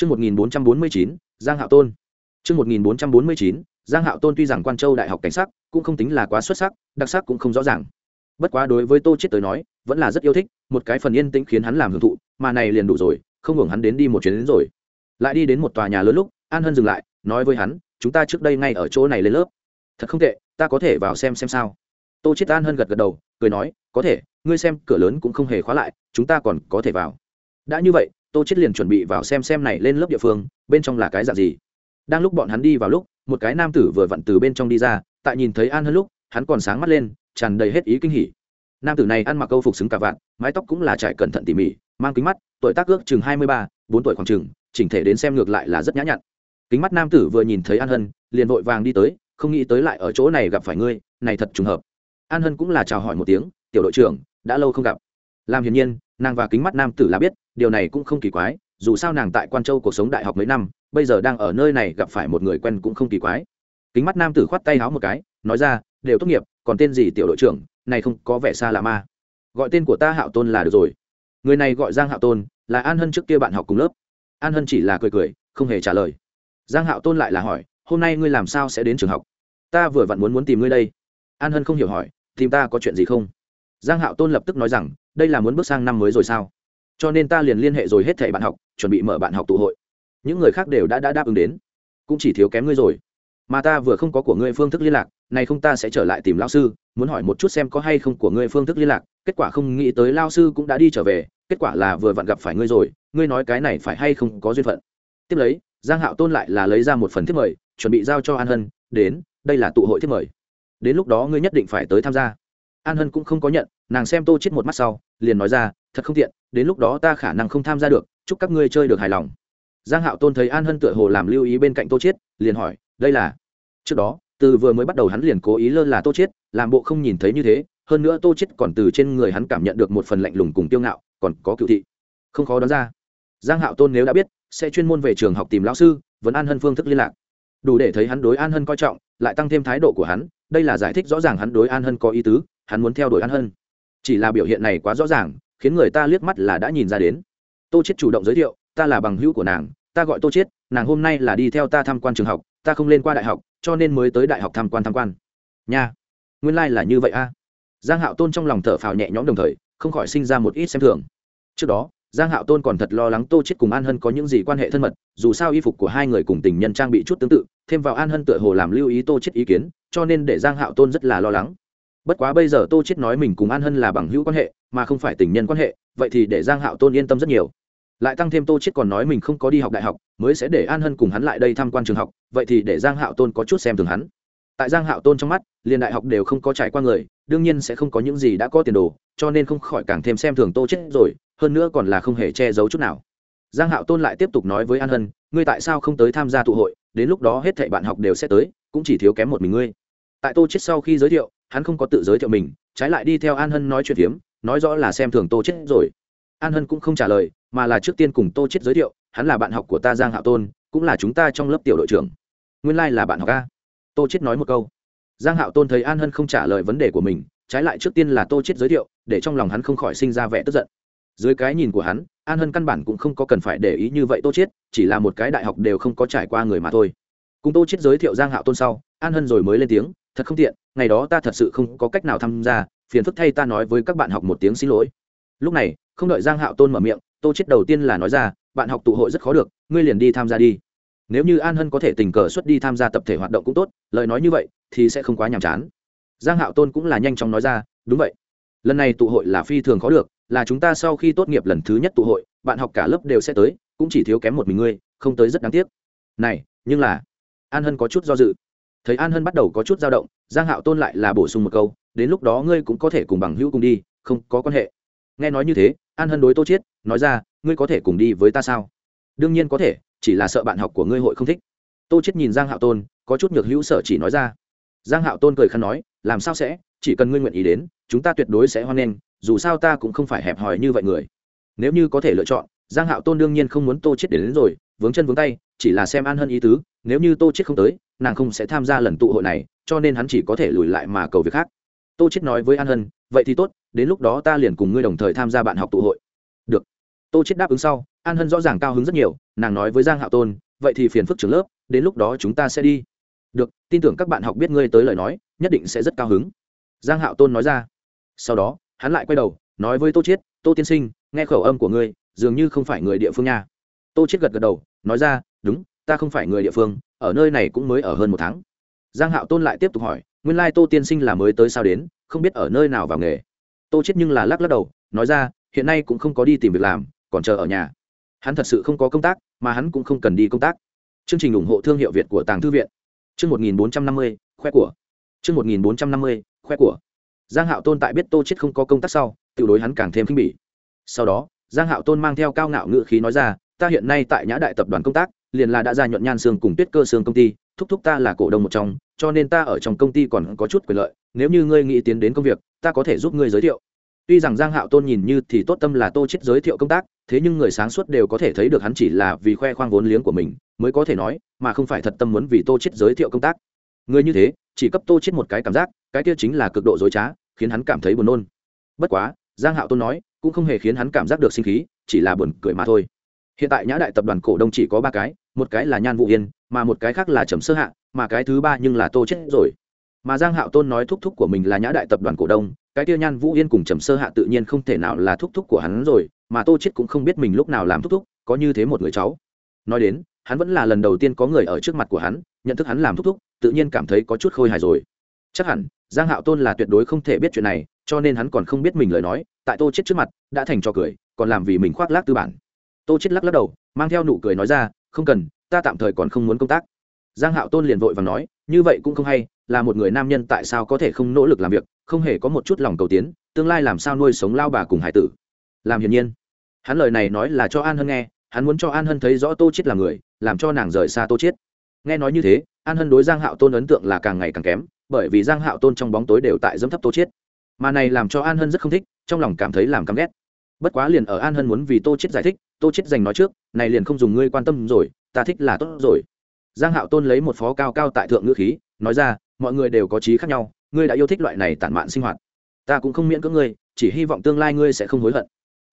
Chương 1449, Giang Hạo Tôn. Chương 1449, Giang Hạo Tôn tuy rằng Quan Châu Đại học cảnh sát cũng không tính là quá xuất sắc, đặc sắc cũng không rõ ràng. Bất quá đối với Tô Chiết tới nói, vẫn là rất yêu thích, một cái phần yên tĩnh khiến hắn làm hưởng thụ, mà này liền đủ rồi, không hưởng hắn đến đi một chuyến đến rồi. Lại đi đến một tòa nhà lớn lúc, An Hân dừng lại, nói với hắn, chúng ta trước đây ngay ở chỗ này lên lớp. Thật không tệ, ta có thể vào xem xem sao. Tô Chiết An Hân gật gật đầu, cười nói, có thể, ngươi xem, cửa lớn cũng không hề khóa lại, chúng ta còn có thể vào. Đã như vậy, Tô chết liền chuẩn bị vào xem xem này lên lớp địa phương, bên trong là cái dạng gì. Đang lúc bọn hắn đi vào lúc, một cái nam tử vừa vặn từ bên trong đi ra tại nhìn thấy an hơn lúc hắn còn sáng mắt lên tràn đầy hết ý kinh hỉ. Nam tử này ăn mặc câu phục xứng cả vạn mái tóc cũng là trải cẩn thận tỉ mỉ mang kính mắt tuổi tác ước chừng hai mươi ba bốn tuổi khoảng chừng chỉnh thể đến xem ngược lại là rất nhã nhặn. Kính mắt nam tử vừa nhìn thấy an hân liền vội vàng đi tới không nghĩ tới lại ở chỗ này gặp phải ngươi này thật trùng hợp. An hân cũng là chào hỏi một tiếng tiểu đội trưởng đã lâu không gặp. Làm hiển nhiên nàng và kính mắt nam tử là biết, điều này cũng không kỳ quái, dù sao nàng tại quan châu cuộc sống đại học mấy năm, bây giờ đang ở nơi này gặp phải một người quen cũng không kỳ quái. Kính mắt nam tử khoát tay háo một cái, nói ra, đều tốt nghiệp, còn tên gì tiểu đội trưởng, này không có vẻ xa lạ ma gọi tên của ta hạo tôn là được rồi. Người này gọi giang hạo tôn, là an hân trước kia bạn học cùng lớp. An hân chỉ là cười cười, không hề trả lời. Giang hạo tôn lại là hỏi, hôm nay ngươi làm sao sẽ đến trường học? Ta vừa vặn muốn muốn tìm ngươi đây. An hân không hiểu hỏi, tìm ta có chuyện gì không? Giang hạo tôn lập tức nói rằng đây là muốn bước sang năm mới rồi sao? Cho nên ta liền liên hệ rồi hết thảy bạn học chuẩn bị mở bạn học tụ hội. Những người khác đều đã, đã đáp ứng đến. Cũng chỉ thiếu kém ngươi rồi. Mà ta vừa không có của ngươi phương thức liên lạc này không ta sẽ trở lại tìm lao sư muốn hỏi một chút xem có hay không của ngươi phương thức liên lạc. Kết quả không nghĩ tới lao sư cũng đã đi trở về kết quả là vừa vặn gặp phải ngươi rồi ngươi nói cái này phải hay không có duyên phận. Tiếp lấy giang hạo tôn lại là lấy ra một phần thiết mời chuẩn bị giao cho an hân đến đây là tụ hội thiết mời. Đến lúc đó ngươi nhất định phải tới tham gia an hân cũng không có nhận, nàng xem tô chết một mắt sau, liền nói ra, thật không tiện, đến lúc đó ta khả năng không tham gia được, chúc các ngươi chơi được hài lòng. Giang hạo tôn thấy an hân tựa hồ làm lưu ý bên cạnh tô chiết, liền hỏi, đây là trước đó, từ vừa mới bắt đầu hắn liền cố ý lơ là tô chiết, làm bộ không nhìn thấy như thế, hơn nữa tô chiết còn từ trên người hắn cảm nhận được một phần lạnh lùng cùng tiêu ngạo, còn có cựu thị. Không khó đoán ra. Giang hạo tôn nếu đã biết, sẽ chuyên môn về trường học tìm lão sư vẫn an hân phương thức liên lạc. Đủ để thấy hắn đối an hân coi trọng, lại tăng thêm thái độ của hắn, đây là giải thích rõ ràng hắn đối an hân có ý tứ hắn muốn theo đuổi an hân chỉ là biểu hiện này quá rõ ràng, khiến người ta liếc mắt là đã nhìn ra đến. Tô chiết chủ động giới thiệu, ta là bằng hữu của nàng, ta gọi tô chiết, nàng hôm nay là đi theo ta tham quan trường học, ta không lên qua đại học, cho nên mới tới đại học tham quan tham quan. Nha, nguyên lai là như vậy a. Giang hạo tôn trong lòng thở phào nhẹ nhõm đồng thời, không khỏi sinh ra một ít xem thường. Trước đó, giang hạo tôn còn thật lo lắng tô chiết cùng an hân có những gì quan hệ thân mật, dù sao y phục của hai người cùng tình nhân trang bị chút tương tự, thêm vào an hân tựa hồ làm lưu ý tô chiết ý kiến, cho nên để giang hạo tôn rất là lo lắng bất quá bây giờ tô chiết nói mình cùng an hân là bằng hữu quan hệ, mà không phải tình nhân quan hệ, vậy thì để giang hạo tôn yên tâm rất nhiều. Lại tăng thêm tô chết còn nói mình không có đi học đại học, mới sẽ để an hân cùng hắn lại đây tham quan trường học, vậy thì để giang hạo tôn có chút xem thường hắn. Tại giang hạo tôn trong mắt, liền đại học đều không có trải qua người, đương nhiên sẽ không có những gì đã có tiền đồ, cho nên không khỏi càng thêm xem thường tô chết rồi, hơn nữa còn là không hề che giấu chút nào. Giang hạo tôn lại tiếp tục nói với an hân, ngươi tại sao không tới tham gia tụ hội, đến lúc đó hết thảy bạn học đều sẽ tới, cũng chỉ thiếu kém một mình ngươi. Tại tô chết sau khi giới thiệu hắn không có tự giới thiệu mình, trái lại đi theo an hân nói chuyện phiếm, nói rõ là xem thường tô chết rồi. An hân cũng không trả lời, mà là trước tiên cùng tô chết giới thiệu, hắn là bạn học của ta giang hạo tôn, cũng là chúng ta trong lớp tiểu đội trưởng. Nguyên lai là bạn học a. Tô chết nói một câu. Giang hạo tôn thấy an hân không trả lời vấn đề của mình, trái lại trước tiên là tô chết giới thiệu, để trong lòng hắn không khỏi sinh ra vẻ tức giận. Dưới cái nhìn của hắn, an hân căn bản cũng không có cần phải để ý như vậy tô chết chỉ là một cái đại học đều không có trải qua người mà thôi. Cùng tô chết giới thiệu giang hạo tôn sau, an hân rồi mới lên tiếng thật không tiện, ngày đó ta thật sự không có cách nào tham gia, phiền phức thay ta nói với các bạn học một tiếng xin lỗi. Lúc này, không đợi giang hạo tôn mở miệng, tô chết đầu tiên là nói ra, bạn học tụ hội rất khó được, ngươi liền đi tham gia đi. Nếu như an hân có thể tình cờ xuất đi tham gia tập thể hoạt động cũng tốt, lời nói như vậy thì sẽ không quá nhàm chán. Giang hạo tôn cũng là nhanh chóng nói ra, đúng vậy. Lần này tụ hội là phi thường khó được, là chúng ta sau khi tốt nghiệp lần thứ nhất tụ hội, bạn học cả lớp đều sẽ tới, cũng chỉ thiếu kém một mình ngươi, không tới rất đáng tiếc. Này, nhưng là, an hân có chút do dự thấy an hân bắt đầu có chút dao động giang hạo tôn lại là bổ sung một câu đến lúc đó ngươi cũng có thể cùng bằng hữu cùng đi không có quan hệ. Nghe nói như thế an hân đối tô chiết nói ra ngươi có thể cùng đi với ta sao? Đương nhiên có thể chỉ là sợ bạn học của ngươi hội không thích. Tô chiết nhìn giang hạo tôn có chút nhược hữu sợ chỉ nói ra. Giang hạo tôn cười khăn nói làm sao sẽ chỉ cần ngươi nguyện ý đến chúng ta tuyệt đối sẽ hoan nghênh dù sao ta cũng không phải hẹp hòi như vậy người. Nếu như có thể lựa chọn giang hạo tôn đương nhiên không muốn tô chiết đến, đến rồi vướng chân vướng tay chỉ là xem an hân ý tứ nếu như tô chiết không tới, nàng không sẽ tham gia lần tụ hội này, cho nên hắn chỉ có thể lùi lại mà cầu việc khác. Tô chiết nói với an hân, vậy thì tốt, đến lúc đó ta liền cùng ngươi đồng thời tham gia bạn học tụ hội. Được. Tô chết đáp ứng sau, an hân rõ ràng cao hứng rất nhiều, nàng nói với giang hạo tôn, vậy thì phiền phức trường lớp, đến lúc đó chúng ta sẽ đi. Được, tin tưởng các bạn học biết ngươi tới lời nói, nhất định sẽ rất cao hứng. Giang hạo tôn nói ra. Sau đó, hắn lại quay đầu, nói với tô chiết tô tiên sinh, nghe khẩu âm của ngươi, dường như không phải người địa phương nha. Tô chiết gật gật đầu, nói ra, đúng ta không phải người địa phương ở nơi này cũng mới ở hơn một tháng. Giang hạo tôn lại tiếp tục hỏi nguyên lai tô tiên sinh là mới tới sao đến không biết ở nơi nào vào nghề. Tô chết nhưng là lắc lắc đầu nói ra hiện nay cũng không có đi tìm việc làm còn chờ ở nhà. Hắn thật sự không có công tác mà hắn cũng không cần đi công tác. Chương trình ủng hộ thương hiệu việt của tàng thư viện. Chương 1450, khoe của. Chương 1450, khoe của. Giang hạo tôn tại biết tô chết không có công tác sau tự đối hắn càng thêm khinh bỉ. Sau đó giang hạo tôn mang theo cao ngạo ngữ khí nói ra ta hiện nay tại nhã đại tập đoàn công tác liền là đã ra nhuận nhan xương cùng tuyết cơ xương công ty, thúc thúc ta là cổ đông một trong, cho nên ta ở trong công ty còn có chút quyền lợi, nếu như ngươi nghĩ tiến đến công việc, ta có thể giúp ngươi giới thiệu. Tuy rằng giang hạo tôn nhìn như thì tốt tâm là tô chết giới thiệu công tác, thế nhưng người sáng suốt đều có thể thấy được hắn chỉ là vì khoe khoang vốn liếng của mình, mới có thể nói, mà không phải thật tâm muốn vì tô chết giới thiệu công tác. Người như thế, chỉ cấp tô chết một cái cảm giác, cái kia chính là cực độ dối trá, khiến hắn cảm thấy buồn nôn. Bất quá, giang hạo tôn nói, cũng không hề khiến hắn cảm giác được sinh khí, chỉ là buồn cười mà thôi hiện tại nhã đại tập đoàn cổ đông chỉ có ba cái, một cái là nhan vũ yên, mà một cái khác là trầm sơ hạ, mà cái thứ ba nhưng là tô chết rồi. Mà giang hạo tôn nói thúc thúc của mình là nhã đại tập đoàn cổ đông, cái tiêu nhan vũ yên cùng trầm sơ hạ tự nhiên không thể nào là thúc thúc của hắn rồi, mà tô chết cũng không biết mình lúc nào làm thúc thúc, có như thế một người cháu. Nói đến, hắn vẫn là lần đầu tiên có người ở trước mặt của hắn, nhận thức hắn làm thúc thúc, tự nhiên cảm thấy có chút khôi hài rồi. Chắc hẳn, giang hạo tôn là tuyệt đối không thể biết chuyện này, cho nên hắn còn không biết mình lời nói, tại tô chết trước mặt, đã thành cho cười, còn làm vì mình khoác lác tư bản tô chết lắc lắc đầu, mang theo nụ cười nói ra, không cần, ta tạm thời còn không muốn công tác. Giang hạo tôn liền vội và nói, như vậy cũng không hay, là một người nam nhân tại sao có thể không nỗ lực làm việc, không hề có một chút lòng cầu tiến, tương lai làm sao nuôi sống lao bà cùng hải tử? Làm hiển nhiên, hắn lời này nói là cho an hân nghe, hắn muốn cho an hân thấy rõ tô chết là người, làm cho nàng rời xa tô chết. Nghe nói như thế, an hân đối giang hạo tôn ấn tượng là càng ngày càng kém, bởi vì giang hạo tôn trong bóng tối đều tại dẫm thấp tô chết. Mà này làm cho an hân rất không thích, trong lòng cảm thấy làm căm ghét bất quá liền ở an hân muốn vì tô chết giải thích, tô chết dành nói trước, này liền không dùng ngươi quan tâm rồi, ta thích là tốt rồi. Giang hạo tôn lấy một phó cao cao tại thượng ngữ khí, nói ra, mọi người đều có trí khác nhau, ngươi đã yêu thích loại này tản mạn sinh hoạt. Ta cũng không miễn cưỡng ngươi, chỉ hy vọng tương lai ngươi sẽ không hối hận.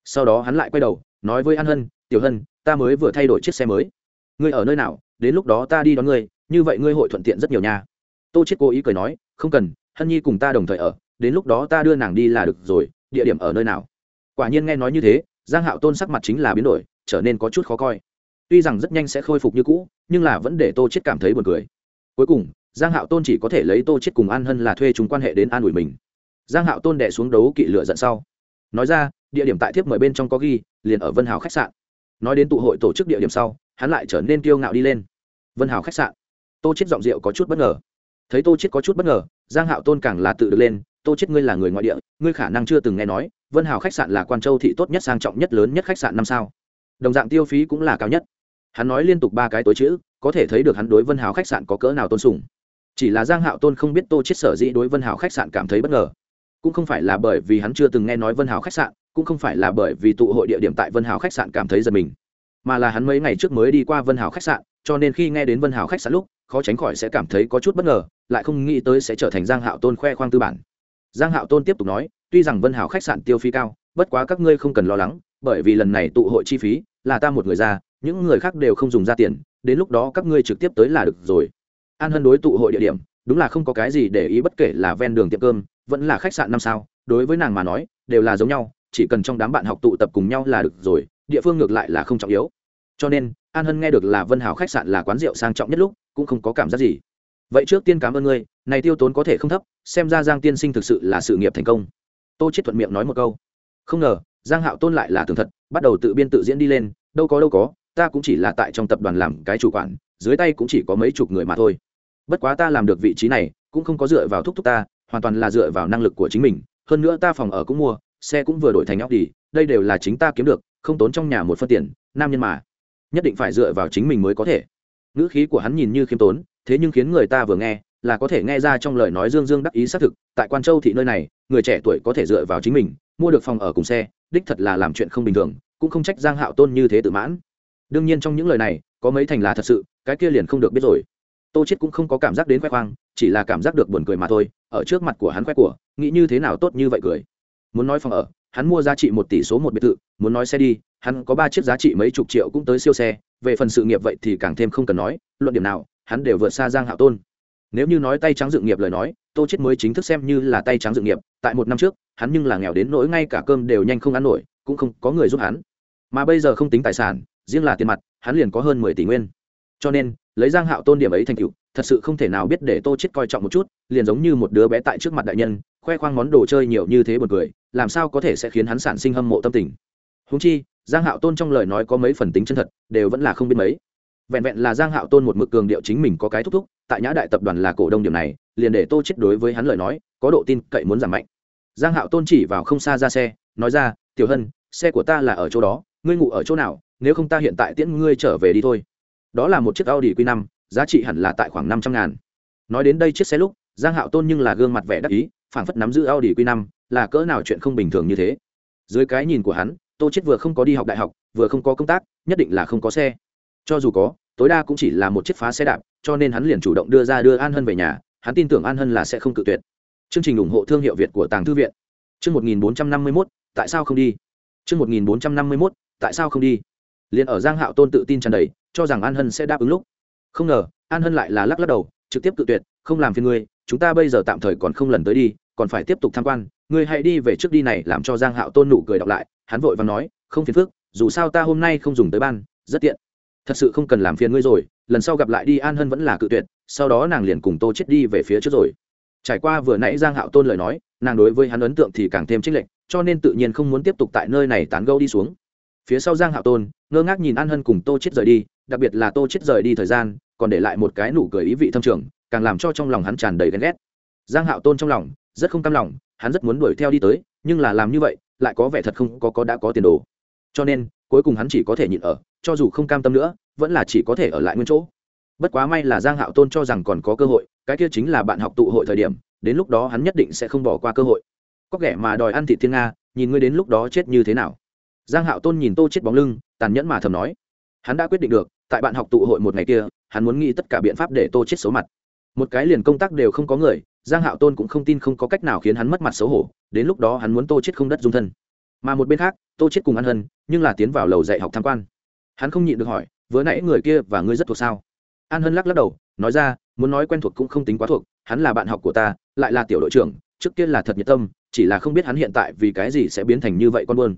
Sau đó hắn lại quay đầu, nói với an hân, tiểu hân, ta mới vừa thay đổi chiếc xe mới. Ngươi ở nơi nào, đến lúc đó ta đi đón ngươi, như vậy ngươi hội thuận tiện rất nhiều nha. Tô chết cố ý cười nói, không cần, hân nhi cùng ta đồng thời ở, đến lúc đó ta đưa nàng đi là được rồi, địa điểm ở nơi nào? Quả nhiên nghe nói như thế, giang hạo tôn sắc mặt chính là biến đổi, trở nên có chút khó coi. Tuy rằng rất nhanh sẽ khôi phục như cũ, nhưng là vẫn để tô chết cảm thấy buồn cười. Cuối cùng, giang hạo tôn chỉ có thể lấy tô chết cùng an hân là thuê chúng quan hệ đến an ủi mình. Giang hạo tôn đẻ xuống đấu kỵ lửa giận sau. Nói ra, địa điểm tại thiếp mời bên trong có ghi, liền ở vân hào khách sạn. Nói đến tụ hội tổ chức địa điểm sau, hắn lại trở nên kiêu ngạo đi lên. Vân hào khách sạn. Tô chết giọng rượu có chút bất ngờ. Thấy tô chết có chút bất ngờ, giang hạo tôn càng là tự được lên tô chết ngươi là người ngoại địa, ngươi khả năng chưa từng nghe nói, vân hào khách sạn là quan châu thị tốt nhất sang trọng nhất lớn nhất khách sạn năm sao. Đồng dạng tiêu phí cũng là cao nhất. Hắn nói liên tục ba cái tối chữ, có thể thấy được hắn đối vân hào khách sạn có cỡ nào tôn sùng. Chỉ là giang hạo tôn không biết tô chết sở dĩ đối vân hào khách sạn cảm thấy bất ngờ. Cũng không phải là bởi vì hắn chưa từng nghe nói vân hào khách sạn, cũng không phải là bởi vì tụ hội địa điểm tại vân hào khách sạn cảm thấy giật mình, mà là hắn mấy ngày trước mới đi qua vân hào khách sạn, cho nên khi nghe đến vân hào khách sạn lúc, khó tránh khỏi sẽ cảm thấy có chút bất ngờ, lại không nghĩ tới sẽ trở thành giang hạo tôn khoe khoang tư bản giang hạo tôn tiếp tục nói, tuy rằng vân Hảo khách sạn tiêu phí cao, bất quá các ngươi không cần lo lắng, bởi vì lần này tụ hội chi phí là ta một người ra, những người khác đều không dùng ra tiền, đến lúc đó các ngươi trực tiếp tới là được rồi. An hân đối tụ hội địa điểm, đúng là không có cái gì để ý bất kể là ven đường tiệm cơm, vẫn là khách sạn năm sao, đối với nàng mà nói, đều là giống nhau, chỉ cần trong đám bạn học tụ tập cùng nhau là được rồi, địa phương ngược lại là không trọng yếu. Cho nên, an hân nghe được là vân hào khách sạn là quán rượu sang trọng nhất lúc, cũng không có cảm giác gì. Vậy trước tiên cảm ơn ngươi này tiêu tốn có thể không thấp, xem ra giang tiên sinh thực sự là sự nghiệp thành công. Tô chết thuận miệng nói một câu. Không ngờ, giang hạo tôn lại là tường thật, bắt đầu tự biên tự diễn đi lên, đâu có đâu có, ta cũng chỉ là tại trong tập đoàn làm cái chủ quản, dưới tay cũng chỉ có mấy chục người mà thôi. Bất quá ta làm được vị trí này, cũng không có dựa vào thúc thúc ta, hoàn toàn là dựa vào năng lực của chính mình, hơn nữa ta phòng ở cũng mua, xe cũng vừa đổi thành óc đi đây đều là chính ta kiếm được, không tốn trong nhà một phân tiền, nam nhân mà. Nhất định phải dựa vào chính mình mới có thể. Ngữ khí của hắn nhìn như khiêm tốn, thế nhưng khiến người ta vừa nghe là có thể nghe ra trong lời nói dương dương đắc ý xác thực, tại quan châu thị nơi này, người trẻ tuổi có thể dựa vào chính mình, mua được phòng ở cùng xe, đích thật là làm chuyện không bình thường, cũng không trách giang hạo tôn như thế tự mãn. Đương nhiên trong những lời này, có mấy thành là thật sự, cái kia liền không được biết rồi. Tô chết cũng không có cảm giác đến khoe khoang, chỉ là cảm giác được buồn cười mà thôi, ở trước mặt của hắn khoe của, nghĩ như thế nào tốt như vậy cười. Muốn nói phòng ở, hắn mua giá trị một tỷ số một biệt thự, muốn nói xe đi, hắn có ba chiếc giá trị mấy chục triệu cũng tới siêu xe, về phần sự nghiệp vậy thì càng thêm không cần nói, luận điểm nào, hắn đều vượt xa giang hạo tôn nếu như nói tay trắng dự nghiệp lời nói, tô chết mới chính thức xem như là tay trắng dự nghiệp, tại một năm trước, hắn nhưng là nghèo đến nỗi ngay cả cơm đều nhanh không ăn nổi, cũng không có người giúp hắn. Mà bây giờ không tính tài sản, riêng là tiền mặt, hắn liền có hơn mười tỷ nguyên. Cho nên, lấy giang hạo tôn điểm ấy thành tựu, thật sự không thể nào biết để tô chết coi trọng một chút, liền giống như một đứa bé tại trước mặt đại nhân, khoe khoang món đồ chơi nhiều như thế buồn cười, làm sao có thể sẽ khiến hắn sản sinh hâm mộ tâm tình. Húng chi, giang hạo tôn trong lời nói có mấy phần tính chân thật, đều vẫn là không biết mấy vẹn vẹn là giang hạo tôn một mực cường điệu chính mình có cái thúc thúc, tại nhã đại tập đoàn là cổ đông điểm này, liền để tô chết đối với hắn lời nói, có độ tin cậy muốn giảm mạnh. Giang hạo tôn chỉ vào không xa ra xe, nói ra, tiểu hân, xe của ta là ở chỗ đó, ngươi ngủ ở chỗ nào, nếu không ta hiện tại tiễn ngươi trở về đi thôi. Đó là một chiếc audi q 5 giá trị hẳn là tại khoảng năm trăm ngàn. Nói đến đây chiếc xe lúc, giang hạo tôn nhưng là gương mặt vẻ đắc ý, phảng phất nắm giữ audi q 5 là cỡ nào chuyện không bình thường như thế. Dưới cái nhìn của hắn, tô chết vừa không có đi học đại học, vừa không có công tác, nhất định là không có xe cho dù có tối đa cũng chỉ là một chiếc phá xe đạp cho nên hắn liền chủ động đưa ra đưa an hân về nhà hắn tin tưởng an hân là sẽ không cự tuyệt. Chương trình ủng hộ thương hiệu việt của tàng thư viện. Chương 1451, tại sao không đi? Chương 1451, tại sao không đi? Liền ở giang hạo tôn tự tin tràn đầy cho rằng an hân sẽ đáp ứng lúc. Không ngờ an hân lại là lắc lắc đầu trực tiếp cự tuyệt không làm phiền ngươi chúng ta bây giờ tạm thời còn không lần tới đi còn phải tiếp tục tham quan. Ngươi hãy đi về trước đi này làm cho giang hạo tôn nụ cười đọc lại hắn vội và nói không phiền phức dù sao ta hôm nay không dùng tới ban rất tiện thật sự không cần làm phiền ngươi rồi, lần sau gặp lại đi, an hân vẫn là cự tuyệt, sau đó nàng liền cùng tô chết đi về phía trước rồi. Trải qua vừa nãy giang hạo tôn lời nói, nàng đối với hắn ấn tượng thì càng thêm trích lệnh cho nên tự nhiên không muốn tiếp tục tại nơi này tán gẫu đi xuống. Phía sau giang hạo tôn, ngơ ngác nhìn an hân cùng tô chết rời đi, đặc biệt là tô chết rời đi thời gian, còn để lại một cái nụ cười ý vị thâm trường, càng làm cho trong lòng hắn tràn đầy ghen ghét. Giang hạo tôn trong lòng, rất không cam lòng, hắn rất muốn đuổi theo đi tới, nhưng là làm như vậy, lại có vẻ thật không có có đã có tiền đồ. Cho nên cuối cùng hắn chỉ có thể nhịn ở, cho dù không cam tâm nữa, vẫn là chỉ có thể ở lại nguyên chỗ. Bất quá may là giang hạo tôn cho rằng còn có cơ hội, cái kia chính là bạn học tụ hội thời điểm, đến lúc đó hắn nhất định sẽ không bỏ qua cơ hội. Có kẻ mà đòi ăn thịt thiên nga, nhìn ngươi đến lúc đó chết như thế nào? Giang hạo tôn nhìn tô chết bóng lưng, tàn nhẫn mà thầm nói. Hắn đã quyết định được, tại bạn học tụ hội một ngày kia, hắn muốn nghĩ tất cả biện pháp để tô chết xấu mặt. Một cái liền công tác đều không có người, giang hạo tôn cũng không tin không có cách nào khiến hắn mất mặt xấu hổ, đến lúc đó hắn muốn tô chết không đất dung thân mà một bên khác, tô chết cùng ăn hân, nhưng là tiến vào lầu dạy học tham quan. Hắn không nhịn được hỏi, vừa nãy người kia và ngươi rất thuộc sao? An hân lắc lắc đầu, nói ra, muốn nói quen thuộc cũng không tính quá thuộc, hắn là bạn học của ta, lại là tiểu đội trưởng, trước kia là thật nhiệt tâm, chỉ là không biết hắn hiện tại vì cái gì sẽ biến thành như vậy con buôn.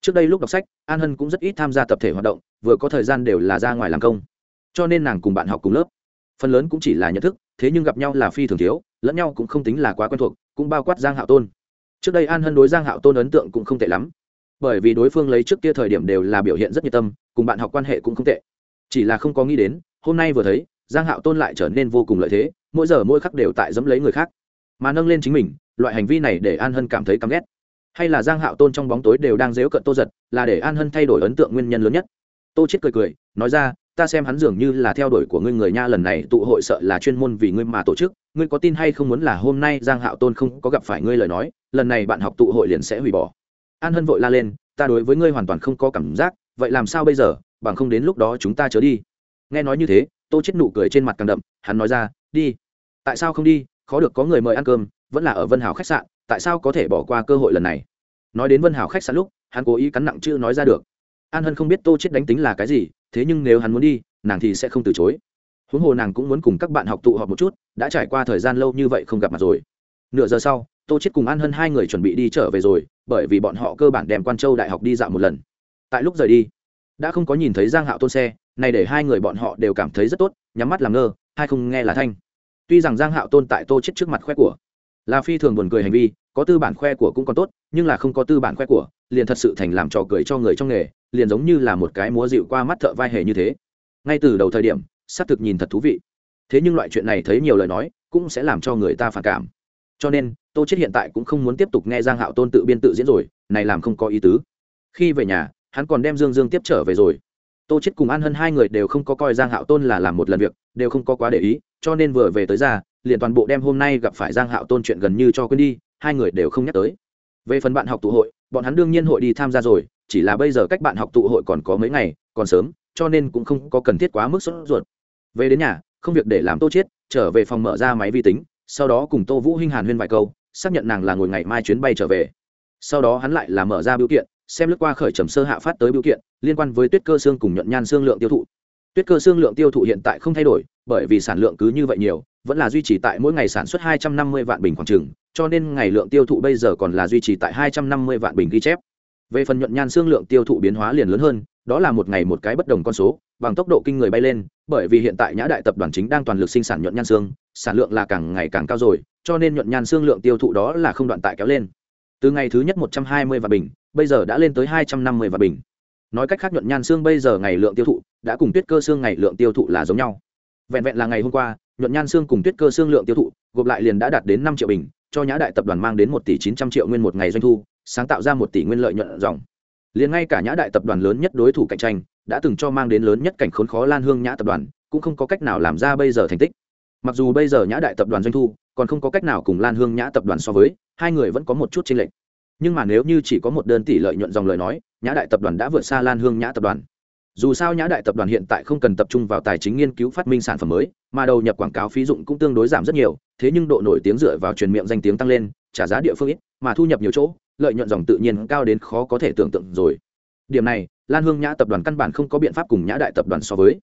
Trước đây lúc đọc sách, an hân cũng rất ít tham gia tập thể hoạt động, vừa có thời gian đều là ra ngoài làm công. Cho nên nàng cùng bạn học cùng lớp. Phần lớn cũng chỉ là nhận thức, thế nhưng gặp nhau là phi thường thiếu, lẫn nhau cũng không tính là quá quen thuộc, cũng bao quát giang hạo tôn trước đây an hân đối giang hạo tôn ấn tượng cũng không tệ lắm. Bởi vì đối phương lấy trước kia thời điểm đều là biểu hiện rất nhiệt tâm, cùng bạn học quan hệ cũng không tệ. Chỉ là không có nghĩ đến, hôm nay vừa thấy, giang hạo tôn lại trở nên vô cùng lợi thế, mỗi giờ mỗi khắc đều tại dẫm lấy người khác. Mà nâng lên chính mình, loại hành vi này để an hân cảm thấy căm ghét. Hay là giang hạo tôn trong bóng tối đều đang dếu cận tô giật, là để an hân thay đổi ấn tượng nguyên nhân lớn nhất. Tô chết cười cười, nói ra, ta xem hắn dường như là theo đuổi của ngươi người nha, lần này tụ hội sợ là chuyên môn vì ngươi mà tổ chức ngươi có tin hay không muốn là hôm nay giang hạo tôn không có gặp phải ngươi lời nói, lần này bạn học tụ hội liền sẽ hủy bỏ. An hân vội la lên, ta đối với ngươi hoàn toàn không có cảm giác, vậy làm sao bây giờ, bằng không đến lúc đó chúng ta chớ đi. Nghe nói như thế, tô chết nụ cười trên mặt càng đậm, hắn nói ra, đi. Tại sao không đi, khó được có người mời ăn cơm, vẫn là ở vân hào khách sạn, tại sao có thể bỏ qua cơ hội lần này? Nói đến vân hào khách sạn lúc, hắn cố ý cắn nặng chữ nói ra được. An hân không biết tô chết đánh tính là cái gì, thế nhưng nếu hắn muốn đi, nàng thì sẽ không từ chối huống hồ nàng cũng muốn cùng các bạn học tụ họp một chút, đã trải qua thời gian lâu như vậy không gặp mặt rồi. Nửa giờ sau, tô chết cùng an hơn hai người chuẩn bị đi trở về rồi, bởi vì bọn họ cơ bản đem quan châu đại học đi dạo một lần. Tại lúc rời đi, đã không có nhìn thấy giang hạo tôn xe này để hai người bọn họ đều cảm thấy rất tốt, nhắm mắt làm ngơ, hai không nghe là thanh. Tuy rằng giang hạo tôn tại tô chết trước mặt khoe của là phi thường buồn cười hành vi, có tư bản khoe của cũng còn tốt, nhưng là không có tư bản khoe của, liền thật sự thành làm trò cười cho người trong nghề, liền giống như là một cái múa dịu qua mắt thợ vai hề như thế. Ngay từ đầu thời điểm xác thực nhìn thật thú vị. Thế nhưng loại chuyện này thấy nhiều lời nói, cũng sẽ làm cho người ta phản cảm. Cho nên, tô chết hiện tại cũng không muốn tiếp tục nghe giang hạo tôn tự biên tự diễn rồi, này làm không có ý tứ. Khi về nhà, hắn còn đem dương dương tiếp trở về rồi. Tô chết cùng an hân hai người đều không có coi giang hạo tôn là làm một lần việc, đều không có quá để ý, cho nên vừa về tới ra, liền toàn bộ đem hôm nay gặp phải giang hạo tôn chuyện gần như cho quên đi, hai người đều không nhắc tới. Về phần bạn học tụ hội, bọn hắn đương nhiên hội đi tham gia rồi, chỉ là bây giờ cách bạn học tụ hội còn có mấy ngày, còn sớm, cho nên cũng không có cần thiết quá mức sốt ruột về đến nhà, không việc để làm tô chết trở về phòng mở ra máy vi tính, sau đó cùng tô vũ hinh hàn huyên vài câu, xác nhận nàng là ngồi ngày mai chuyến bay trở về. Sau đó hắn lại là mở ra biểu kiện, xem lướt qua khởi trầm sơ hạ phát tới biểu kiện, liên quan với tuyết cơ xương cùng nhuận nhan xương lượng tiêu thụ. Tuyết cơ xương lượng tiêu thụ hiện tại không thay đổi, bởi vì sản lượng cứ như vậy nhiều, vẫn là duy trì tại mỗi ngày sản xuất 250 vạn bình khoảng trừng cho nên ngày lượng tiêu thụ bây giờ còn là duy trì tại 250 vạn bình ghi chép. Về phần nhuận nhan xương lượng tiêu thụ biến hóa liền lớn hơn, đó là một ngày một cái bất đồng con số bằng tốc độ kinh người bay lên, bởi vì hiện tại nhã đại tập đoàn chính đang toàn lực sinh sản nhuận nhan xương, sản lượng là càng ngày càng cao rồi, cho nên nhuận nhan xương lượng tiêu thụ đó là không đoạn tại kéo lên. Từ ngày thứ nhất 120 vạn bình, bây giờ đã lên tới 250 vạn bình. Nói cách khác nhuận nhan xương bây giờ ngày lượng tiêu thụ đã cùng tuyết cơ xương ngày lượng tiêu thụ là giống nhau. Vẹn vẹn là ngày hôm qua, nhuận nhan xương cùng tuyết cơ xương lượng tiêu thụ, gộp lại liền đã đạt đến năm triệu bình, cho nhã đại tập đoàn mang đến một tỷ chín trăm triệu nguyên một ngày doanh thu, sáng tạo ra một tỷ nguyên lợi nhuận dòng. Liền ngay cả nhã đại tập đoàn lớn nhất đối thủ cạnh tranh đã từng cho mang đến lớn nhất cảnh khốn khó lan hương nhã tập đoàn, cũng không có cách nào làm ra bây giờ thành tích. Mặc dù bây giờ nhã đại tập đoàn doanh thu, còn không có cách nào cùng lan hương nhã tập đoàn so với, hai người vẫn có một chút tranh lệch. Nhưng mà nếu như chỉ có một đơn tỷ lợi nhuận dòng lời nói, nhã đại tập đoàn đã vượt xa lan hương nhã tập đoàn. Dù sao nhã đại tập đoàn hiện tại không cần tập trung vào tài chính nghiên cứu phát minh sản phẩm mới, mà đầu nhập quảng cáo phí dụng cũng tương đối giảm rất nhiều, thế nhưng độ nổi tiếng dựa vào truyền miệng danh tiếng tăng lên, trả giá địa phương ít, mà thu nhập nhiều chỗ, lợi nhuận dòng tự nhiên cao đến khó có thể tưởng tượng rồi. Điểm này lan hương nhã tập đoàn căn bản không có biện pháp cùng nhã đại tập đoàn so với.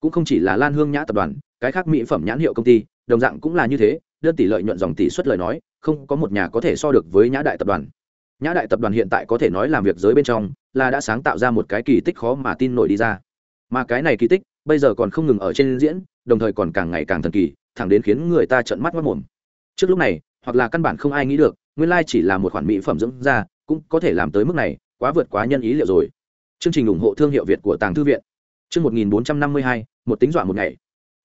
Cũng không chỉ là lan hương nhã tập đoàn, cái khác mỹ phẩm nhãn hiệu công ty, đồng dạng cũng là như thế, đơn tỷ lợi nhuận dòng tỷ suất lời nói, không có một nhà có thể so được với nhã đại tập đoàn. Nhã đại tập đoàn hiện tại có thể nói làm việc giới bên trong, là đã sáng tạo ra một cái kỳ tích khó mà tin nổi đi ra. Mà cái này kỳ tích, bây giờ còn không ngừng ở trên diễn, đồng thời còn càng ngày càng thần kỳ, thẳng đến khiến người ta trợn mắt mất mồm. Trước lúc này, hoặc là căn bản không ai nghĩ được, nguyên lai chỉ là một khoản mỹ phẩm dưỡng da, cũng có thể làm tới mức này, quá vượt quá nhân ý liệu rồi chương trình ủng hộ thương hiệu việt của tàng thư viện. Chương một nghìn bốn trăm năm mươi hai, một tính dọa một ngày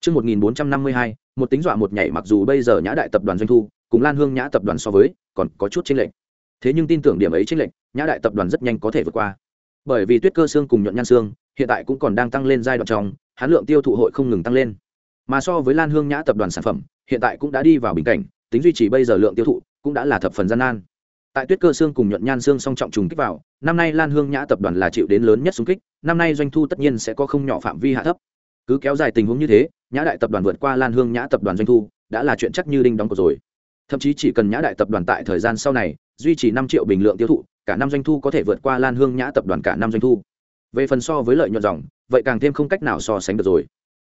chương một nghìn bốn trăm năm mươi hai, một tính dọa một nhảy mặc dù bây giờ nhã đại tập đoàn doanh thu, cùng lan hương nhã tập đoàn so với, còn có chút chênh lệch. Thế nhưng tin tưởng điểm ấy chênh lệch, nhã đại tập đoàn rất nhanh có thể vượt qua. Bởi vì tuyết cơ xương cùng nhuận nhan xương hiện tại cũng còn đang tăng lên giai đoạn trong, hán lượng tiêu thụ hội không ngừng tăng lên. Mà so với lan hương nhã tập đoàn sản phẩm, hiện tại cũng đã đi vào bình cảnh, tính duy trì bây giờ lượng tiêu thụ cũng đã là thập phần gian nan tại tuyết cơ xương cùng nhuận nhan xương song trọng trùng kích vào, năm nay lan hương nhã tập đoàn là chịu đến lớn nhất xung kích, năm nay doanh thu tất nhiên sẽ có không nhỏ phạm vi hạ thấp. Cứ kéo dài tình huống như thế, nhã đại tập đoàn vượt qua lan hương nhã tập đoàn doanh thu, đã là chuyện chắc như đinh đóng cột rồi. Thậm chí chỉ cần nhã đại tập đoàn tại thời gian sau này, duy trì năm triệu bình lượng tiêu thụ, cả năm doanh thu có thể vượt qua lan hương nhã tập đoàn cả năm doanh thu. Về phần so với lợi nhuận dòng, vậy càng thêm không cách nào so sánh được rồi.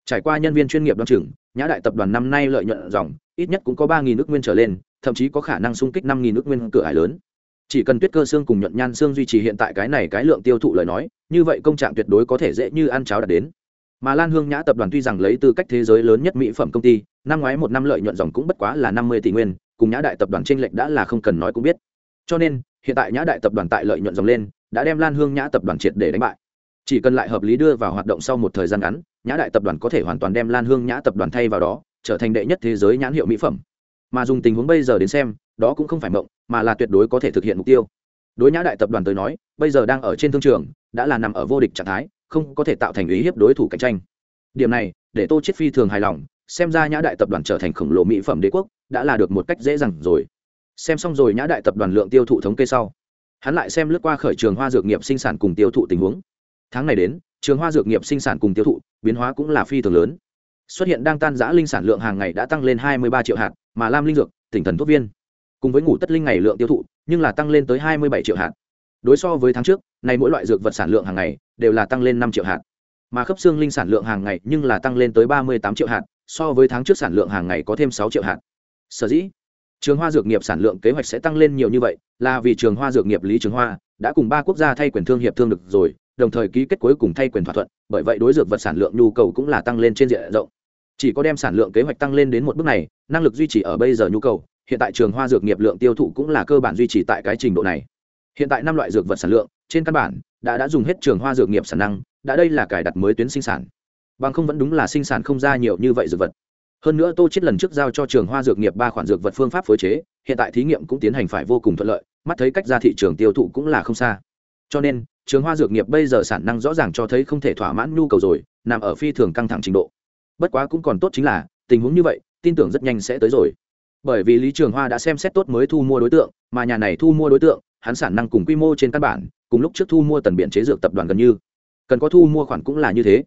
Trải qua nhân viên chuyên nghiệp đ o chừng, nhã đại tập đoàn năm nay lợi nhuận dòng ít nhất cũng có ba nghìn nước nguyên trở lên, thậm chí có khả năng xung kích năm nghìn nước nguyên cửa hải lớn. Chỉ cần tuyết cơ xương cùng nhuận nhan xương duy trì hiện tại cái này cái lượng tiêu thụ lời nói, như vậy công trạng tuyệt đối có thể dễ như ăn cháo đạt đến. Mà lan hương nhã tập đoàn tuy rằng lấy tư cách thế giới lớn nhất mỹ phẩm công ty, năm ngoái một năm lợi nhuận dòng cũng bất quá là năm mươi tỷ nguyên, cùng nhã đại tập đoàn tranh lệch đã là không cần nói cũng biết. Cho nên, hiện tại nhã đại tập đoàn tại lợi nhuận dòng lên, đã đem lan hương nhã tập đoàn triệt để đánh bại. Chỉ cần lại hợp lý đưa vào hoạt động sau một thời gian ngắn, nhã đại tập đoàn có thể hoàn toàn đem lan hương nhã tập đoàn thay vào đó trở thành đệ nhất thế giới nhãn hiệu mỹ phẩm. Mà dùng tình huống bây giờ đến xem, đó cũng không phải mộng, mà là tuyệt đối có thể thực hiện mục tiêu. Đối nhã đại tập đoàn tới nói, bây giờ đang ở trên thương trường, đã là nằm ở vô địch trạng thái, không có thể tạo thành ý hiếp đối thủ cạnh tranh. Điểm này, để tô chiết phi thường hài lòng, xem ra nhã đại tập đoàn trở thành khổng lồ mỹ phẩm đế quốc, đã là được một cách dễ dàng rồi. Xem xong rồi nhã đại tập đoàn lượng tiêu thụ thống kê sau, hắn lại xem lướt qua khởi trường hoa dược nghiệp sinh sản cùng tiêu thụ tình huống. Tháng này đến, trường hoa dược nghiệp sinh sản cùng tiêu thụ, biến hóa cũng là phi thường lớn xuất hiện đang tan giã linh sản lượng hàng ngày đã tăng lên hai mươi ba triệu hạt, mà lam linh dược, tỉnh thần thuốc viên, cùng với ngủ tất linh ngày lượng tiêu thụ, nhưng là tăng lên tới hai mươi bảy triệu hạt. Đối so với tháng trước nay mỗi loại dược vật sản lượng hàng ngày đều là tăng lên năm triệu hạt. Mà khớp xương linh sản lượng hàng ngày nhưng là tăng lên tới ba mươi tám triệu hạt, so với tháng trước sản lượng hàng ngày có thêm sáu triệu hạt. Sở dĩ, trường hoa dược nghiệp sản lượng kế hoạch sẽ tăng lên nhiều như vậy là vì trường hoa dược nghiệp lý trường hoa đã cùng ba quốc gia thay quyền thương hiệp thương được rồi đồng thời ký kết cuối cùng thay quyền thỏa thuận, bởi vậy đối dược vật sản lượng nhu cầu cũng là tăng lên trên diện rộng. Chỉ có đem sản lượng kế hoạch tăng lên đến một bước này, năng lực duy trì ở bây giờ nhu cầu, hiện tại trường hoa dược nghiệp lượng tiêu thụ cũng là cơ bản duy trì tại cái trình độ này. Hiện tại năm loại dược vật sản lượng, trên căn bản, đã đã dùng hết trường hoa dược nghiệp sản năng, đã đây là cài đặt mới tuyến sinh sản. Bằng không vẫn đúng là sinh sản không ra nhiều như vậy dược vật. Hơn nữa tô chết lần trước giao cho trường hoa dược nghiệp ba khoản dược vật phương pháp phối chế, hiện tại thí nghiệm cũng tiến hành phải vô cùng thuận lợi, mắt thấy cách ra thị trường tiêu thụ cũng là không xa cho nên, trường hoa dược nghiệp bây giờ sản năng rõ ràng cho thấy không thể thỏa mãn nhu cầu rồi, nằm ở phi thường căng thẳng trình độ. Bất quá cũng còn tốt chính là, tình huống như vậy, tin tưởng rất nhanh sẽ tới rồi. Bởi vì lý trường hoa đã xem xét tốt mới thu mua đối tượng, mà nhà này thu mua đối tượng, hắn sản năng cùng quy mô trên căn bản, cùng lúc trước thu mua tần biện chế dược tập đoàn gần như. Cần có thu mua khoản cũng là như thế.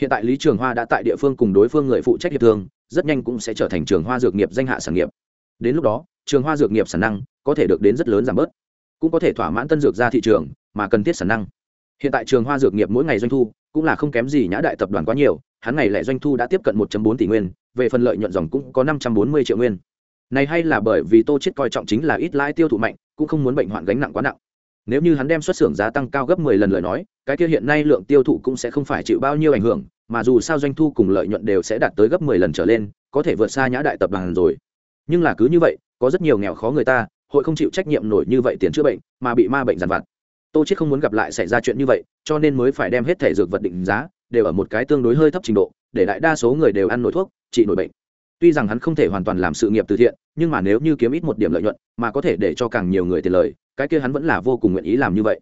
Hiện tại lý trường hoa đã tại địa phương cùng đối phương người phụ trách hiệp thương, rất nhanh cũng sẽ trở thành trường hoa dược nghiệp danh hạ sản nghiệp. Đến lúc đó, trường hoa dược nghiệp sản năng có thể được đến rất lớn giảm bớt, cũng có thể thỏa mãn tân dược ra thị trường mà cần thiết sản năng. Hiện tại trường hoa dược nghiệp mỗi ngày doanh thu cũng là không kém gì nhã đại tập đoàn quá nhiều, hắn ngày lẻ doanh thu đã tiếp cận 1.4 tỷ nguyên, về phần lợi nhuận dòng cũng có 540 triệu nguyên. Này hay là bởi vì tô chết coi trọng chính là ít lãi tiêu thụ mạnh, cũng không muốn bệnh hoạn gánh nặng quá nặng. Nếu như hắn đem xuất xưởng giá tăng cao gấp 10 lần lời nói, cái kia hiện nay lượng tiêu thụ cũng sẽ không phải chịu bao nhiêu ảnh hưởng, mà dù sao doanh thu cùng lợi nhuận đều sẽ đạt tới gấp 10 lần trở lên, có thể vượt xa nhã đại tập đoàn rồi. Nhưng là cứ như vậy, có rất nhiều nghèo khó người ta, hội không chịu trách nhiệm nổi như vậy tiền chữa bệnh, mà bị ma bệnh giàn vặt tô chết không muốn gặp lại xảy ra chuyện như vậy, cho nên mới phải đem hết thể dược vật định giá, đều ở một cái tương đối hơi thấp trình độ, để đại đa số người đều ăn nổi thuốc, trị nổi bệnh. Tuy rằng hắn không thể hoàn toàn làm sự nghiệp từ thiện, nhưng mà nếu như kiếm ít một điểm lợi nhuận, mà có thể để cho càng nhiều người tiền lời, cái kia hắn vẫn là vô cùng nguyện ý làm như vậy.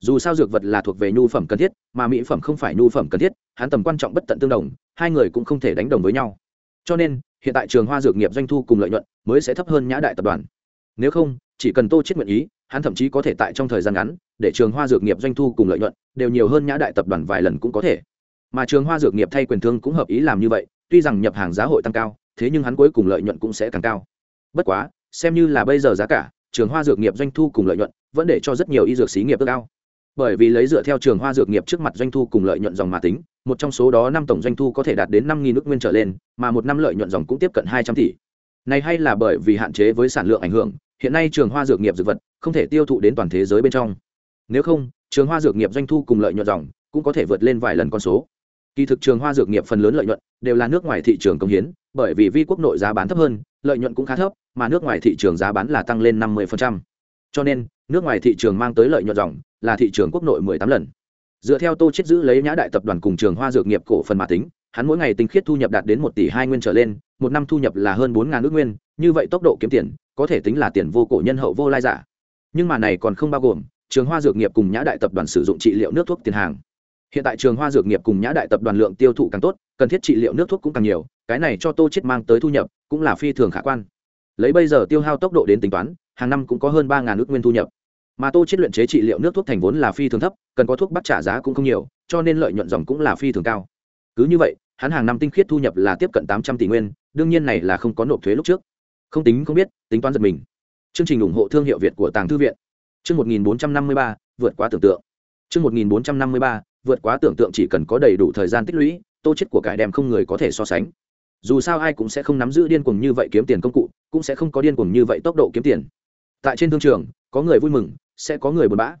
Dù sao dược vật là thuộc về nhu phẩm cần thiết, mà mỹ phẩm không phải nhu phẩm cần thiết, hắn tầm quan trọng bất tận tương đồng, hai người cũng không thể đánh đồng với nhau. Cho nên, hiện tại trường hoa dược nghiệp doanh thu cùng lợi nhuận mới sẽ thấp hơn nhã đại tập đoàn. Nếu không, chỉ cần tô chết nguyện ý hắn thậm chí có thể tại trong thời gian ngắn, để trường hoa dược nghiệp doanh thu cùng lợi nhuận đều nhiều hơn nhã đại tập đoàn vài lần cũng có thể. Mà trường hoa dược nghiệp thay quyền thương cũng hợp ý làm như vậy, tuy rằng nhập hàng giá hội tăng cao, thế nhưng hắn cuối cùng lợi nhuận cũng sẽ càng cao. Bất quá, xem như là bây giờ giá cả, trường hoa dược nghiệp doanh thu cùng lợi nhuận vẫn để cho rất nhiều y dược xí nghiệp ước cao bởi vì lấy dựa theo trường hoa dược nghiệp trước mặt doanh thu cùng lợi nhuận dòng mà tính, một trong số đó năm tổng doanh thu có thể đạt đến năm nghìn nước nguyên trở lên, mà một năm lợi nhuận dòng cũng tiếp cận hai trăm tỷ. Này hay là bởi vì hạn chế với sản lượng ảnh hưởng, hiện nay trường hoa dược nghiệp dược vật không thể tiêu thụ đến toàn thế giới bên trong. Nếu không, trường hoa dược nghiệp doanh thu cùng lợi nhuận dòng cũng có thể vượt lên vài lần con số. Kỳ thực trường hoa dược nghiệp phần lớn lợi nhuận đều là nước ngoài thị trường công hiến, bởi vì vi quốc nội giá bán thấp hơn, lợi nhuận cũng khá thấp, mà nước ngoài thị trường giá bán là tăng lên năm mươi cho nên, nước ngoài thị trường mang tới lợi nhuận dòng là thị trường quốc nội mười tám lần. Dựa theo tô chết giữ lấy nhã đại tập đoàn cùng trường hoa dược nghiệp cổ phần mà tính, hắn mỗi ngày tinh khiết thu nhập đạt đến một tỷ hai nguyên trở lên, một năm thu nhập là hơn bốn ngàn nước nguyên, như vậy tốc độ kiếm tiền có thể tính là tiền vô cổ nhân hậu vô lai giả nhưng mà này còn không bao gồm trường hoa dược nghiệp cùng nhã đại tập đoàn sử dụng trị liệu nước thuốc tiền hàng. Hiện tại trường hoa dược nghiệp cùng nhã đại tập đoàn lượng tiêu thụ càng tốt, cần thiết trị liệu nước thuốc cũng càng nhiều, cái này cho tô chết mang tới thu nhập cũng là phi thường khả quan. Lấy bây giờ tiêu hao tốc độ đến tính toán, hàng năm cũng có hơn ba ngàn ước nguyên thu nhập. Mà tô chết luyện chế trị liệu nước thuốc thành vốn là phi thường thấp, cần có thuốc bắt trả giá cũng không nhiều, cho nên lợi nhuận dòng cũng là phi thường cao. Cứ như vậy, hắn hàng năm tinh khiết thu nhập là tiếp cận tám trăm tỷ nguyên, đương nhiên này là không có nộp thuế lúc trước. Không tính không biết, tính toán giật mình chương trình ủng hộ thương hiệu việt của tàng thư viện. Chương một nghìn bốn trăm năm mươi ba, vượt quá tưởng tượng. Chương một nghìn bốn trăm năm mươi ba, vượt quá tưởng tượng chỉ cần có đầy đủ thời gian tích lũy, tô chết của cải đem không người có thể so sánh. Dù sao ai cũng sẽ không nắm giữ điên cuồng như vậy kiếm tiền công cụ, cũng sẽ không có điên cuồng như vậy tốc độ kiếm tiền. Tại trên thương trường, có người vui mừng, sẽ có người buồn bã.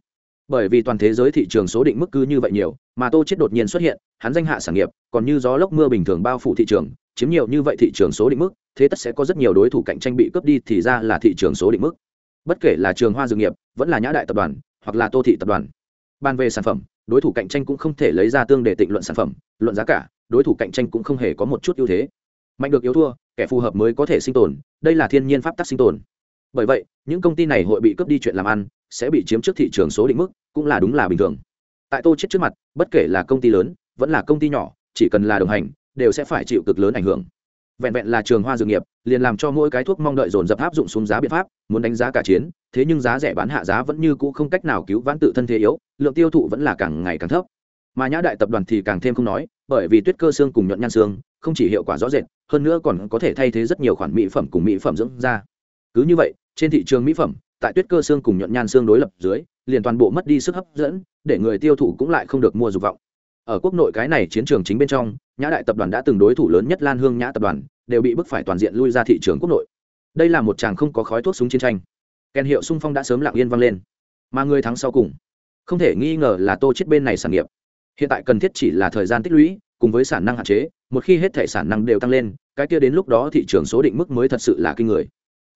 Bởi vì toàn thế giới thị trường số định mức cứ như vậy nhiều, mà tô chết đột nhiên xuất hiện, hắn danh hạ sản nghiệp, còn như gió lốc mưa bình thường bao phủ thị trường chiếm nhiều như vậy thị trường số định mức, thế tất sẽ có rất nhiều đối thủ cạnh tranh bị cướp đi thì ra là thị trường số định mức. Bất kể là trường hoa dược nghiệp, vẫn là nhã đại tập đoàn, hoặc là tô thị tập đoàn. Ban về sản phẩm, đối thủ cạnh tranh cũng không thể lấy ra tương để tịnh luận sản phẩm, luận giá cả, đối thủ cạnh tranh cũng không hề có một chút ưu thế. Mạnh được yếu thua, kẻ phù hợp mới có thể sinh tồn, đây là thiên nhiên pháp tắc sinh tồn. Bởi vậy, những công ty này hội bị cướp đi chuyện làm ăn, sẽ bị chiếm trước thị trường số định mức, cũng là đúng là bình thường. Tại tô chết trước mặt, bất kể là công ty lớn, vẫn là công ty nhỏ, chỉ cần là đồng hành đều sẽ phải chịu cực lớn ảnh hưởng. Vẹn vẹn là trường hoa dược nghiệp, liền làm cho mỗi cái thuốc mong đợi dồn dập áp dụng xuống giá biện pháp, muốn đánh giá cả chiến, thế nhưng giá rẻ bán hạ giá vẫn như cũ không cách nào cứu vãn tự thân thế yếu, lượng tiêu thụ vẫn là càng ngày càng thấp. Mà nhã đại tập đoàn thì càng thêm không nói, bởi vì tuyết cơ xương cùng nhuận nhan xương, không chỉ hiệu quả rõ rệt, hơn nữa còn có thể thay thế rất nhiều khoản mỹ phẩm cùng mỹ phẩm dưỡng da. Cứ như vậy, trên thị trường mỹ phẩm, tại tuyết cơ xương cùng nhuận nhan xương đối lập dưới, liền toàn bộ mất đi sức hấp dẫn, để người tiêu thụ cũng lại không được mua dục vọng. Ở quốc nội cái này chiến trường chính bên trong nhã đại tập đoàn đã từng đối thủ lớn nhất lan hương nhã tập đoàn, đều bị bức phải toàn diện lui ra thị trường quốc nội. Đây là một chàng không có khói thuốc súng chiến tranh. Kèn hiệu sung phong đã sớm lặng yên vang lên. Mà người thắng sau cùng, không thể nghi ngờ là tô chết bên này sản nghiệp. Hiện tại cần thiết chỉ là thời gian tích lũy, cùng với sản năng hạn chế, một khi hết thể sản năng đều tăng lên, cái kia đến lúc đó thị trường số định mức mới thật sự là kinh người.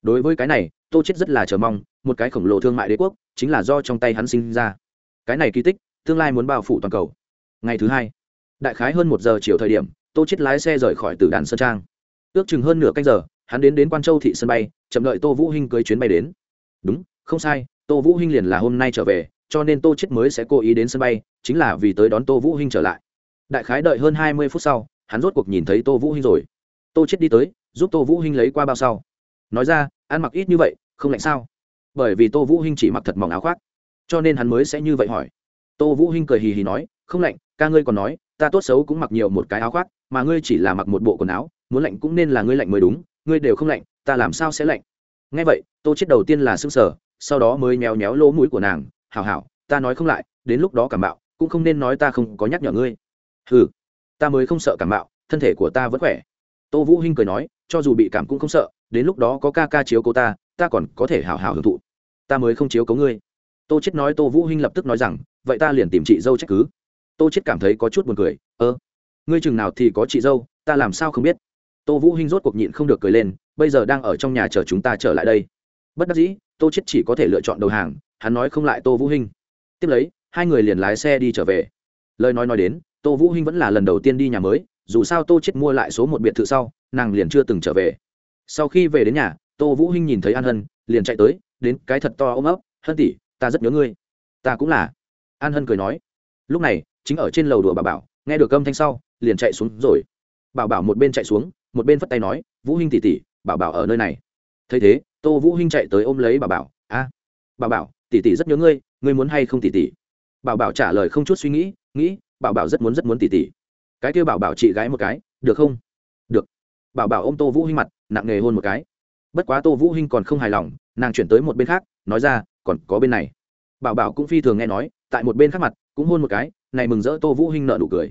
Đối với cái này, tô chết rất là chờ mong, một cái khổng lồ thương mại đế quốc, chính là do trong tay hắn sinh ra. Cái này kỳ tích, tương lai muốn bao phủ toàn cầu. Ngày thứ hai đại khái hơn một giờ chiều thời điểm, tô chết lái xe rời khỏi tử đàn sơn trang. Ước chừng hơn nửa canh giờ, hắn đến đến quan châu thị sân bay, chậm đợi tô vũ hinh cưới chuyến bay đến. Đúng, không sai, tô vũ hinh liền là hôm nay trở về, cho nên tô chết mới sẽ cố ý đến sân bay, chính là vì tới đón tô vũ hinh trở lại. Đại khái đợi hơn hai mươi phút sau, hắn rốt cuộc nhìn thấy tô vũ hinh rồi. Tô chết đi tới, giúp tô vũ hinh lấy qua bao sau. Nói ra, ăn mặc ít như vậy, không lạnh sao? Bởi vì tô vũ hinh chỉ mặc thật mỏng áo khoác, cho nên hắn mới sẽ như vậy hỏi. Tô vũ hinh cười hì hì nói, không lạnh, ca ngươi còn nói ta tốt xấu cũng mặc nhiều một cái áo khoác mà ngươi chỉ là mặc một bộ quần áo muốn lạnh cũng nên là ngươi lạnh mới đúng ngươi đều không lạnh ta làm sao sẽ lạnh? Nghe vậy tô chết đầu tiên là sững sờ sau đó mới nhéo nhéo lỗ mũi của nàng hảo hảo ta nói không lại đến lúc đó cảm bạo cũng không nên nói ta không có nhắc nhở ngươi. Hừ, ta mới không sợ cảm bạo thân thể của ta vẫn khỏe. Tô vũ hinh cười nói cho dù bị cảm cũng không sợ đến lúc đó có ca ca chiếu cố ta ta còn có thể hảo hảo hưởng thụ. Ta mới không chiếu cố ngươi. Tô chết nói tô vũ hinh lập tức nói rằng vậy ta liền tìm chị dâu trách cứ tô chết cảm thấy có chút buồn cười, ơ, ngươi chừng nào thì có chị dâu, ta làm sao không biết? Tô vũ hinh rốt cuộc nhịn không được cười lên, bây giờ đang ở trong nhà chờ chúng ta trở lại đây. Bất đắc dĩ, tô chết chỉ có thể lựa chọn đầu hàng, hắn nói không lại tô vũ hinh. Tiếp lấy, hai người liền lái xe đi trở về. Lời nói nói đến, tô vũ hinh vẫn là lần đầu tiên đi nhà mới, dù sao tô chết mua lại số một biệt thự sau, nàng liền chưa từng trở về. Sau khi về đến nhà, tô vũ hinh nhìn thấy an hân, liền chạy tới, đến cái thật to ôm ấp, hân tỷ, ta rất nhớ ngươi. Ta cũng là. An hân cười nói. Lúc này chính ở trên lầu đùa bà bảo nghe được âm thanh sau liền chạy xuống rồi. Bảo bảo một bên chạy xuống một bên phất tay nói vũ hinh tỷ tỷ bảo bảo ở nơi này. Thấy thế tô vũ hinh chạy tới ôm lấy bảo bảo a à, bảo bảo tỷ tỷ rất nhớ ngươi ngươi muốn hay không tỷ tỷ? Bảo bảo trả lời không chút suy nghĩ nghĩ bảo bảo rất muốn rất muốn tỷ tỷ. Cái kia bảo bảo chị gái một cái được không? Được. Bảo bảo ôm tô vũ hinh mặt nặng nề hôn một cái. Bất quá tô vũ hinh còn không hài lòng nàng chuyển tới một bên khác nói ra còn có bên này. Bảo bảo cũng phi thường nghe nói tại một bên khác mặt cũng hôn một cái này mừng rỡ tô vũ hinh nợ nụ cười.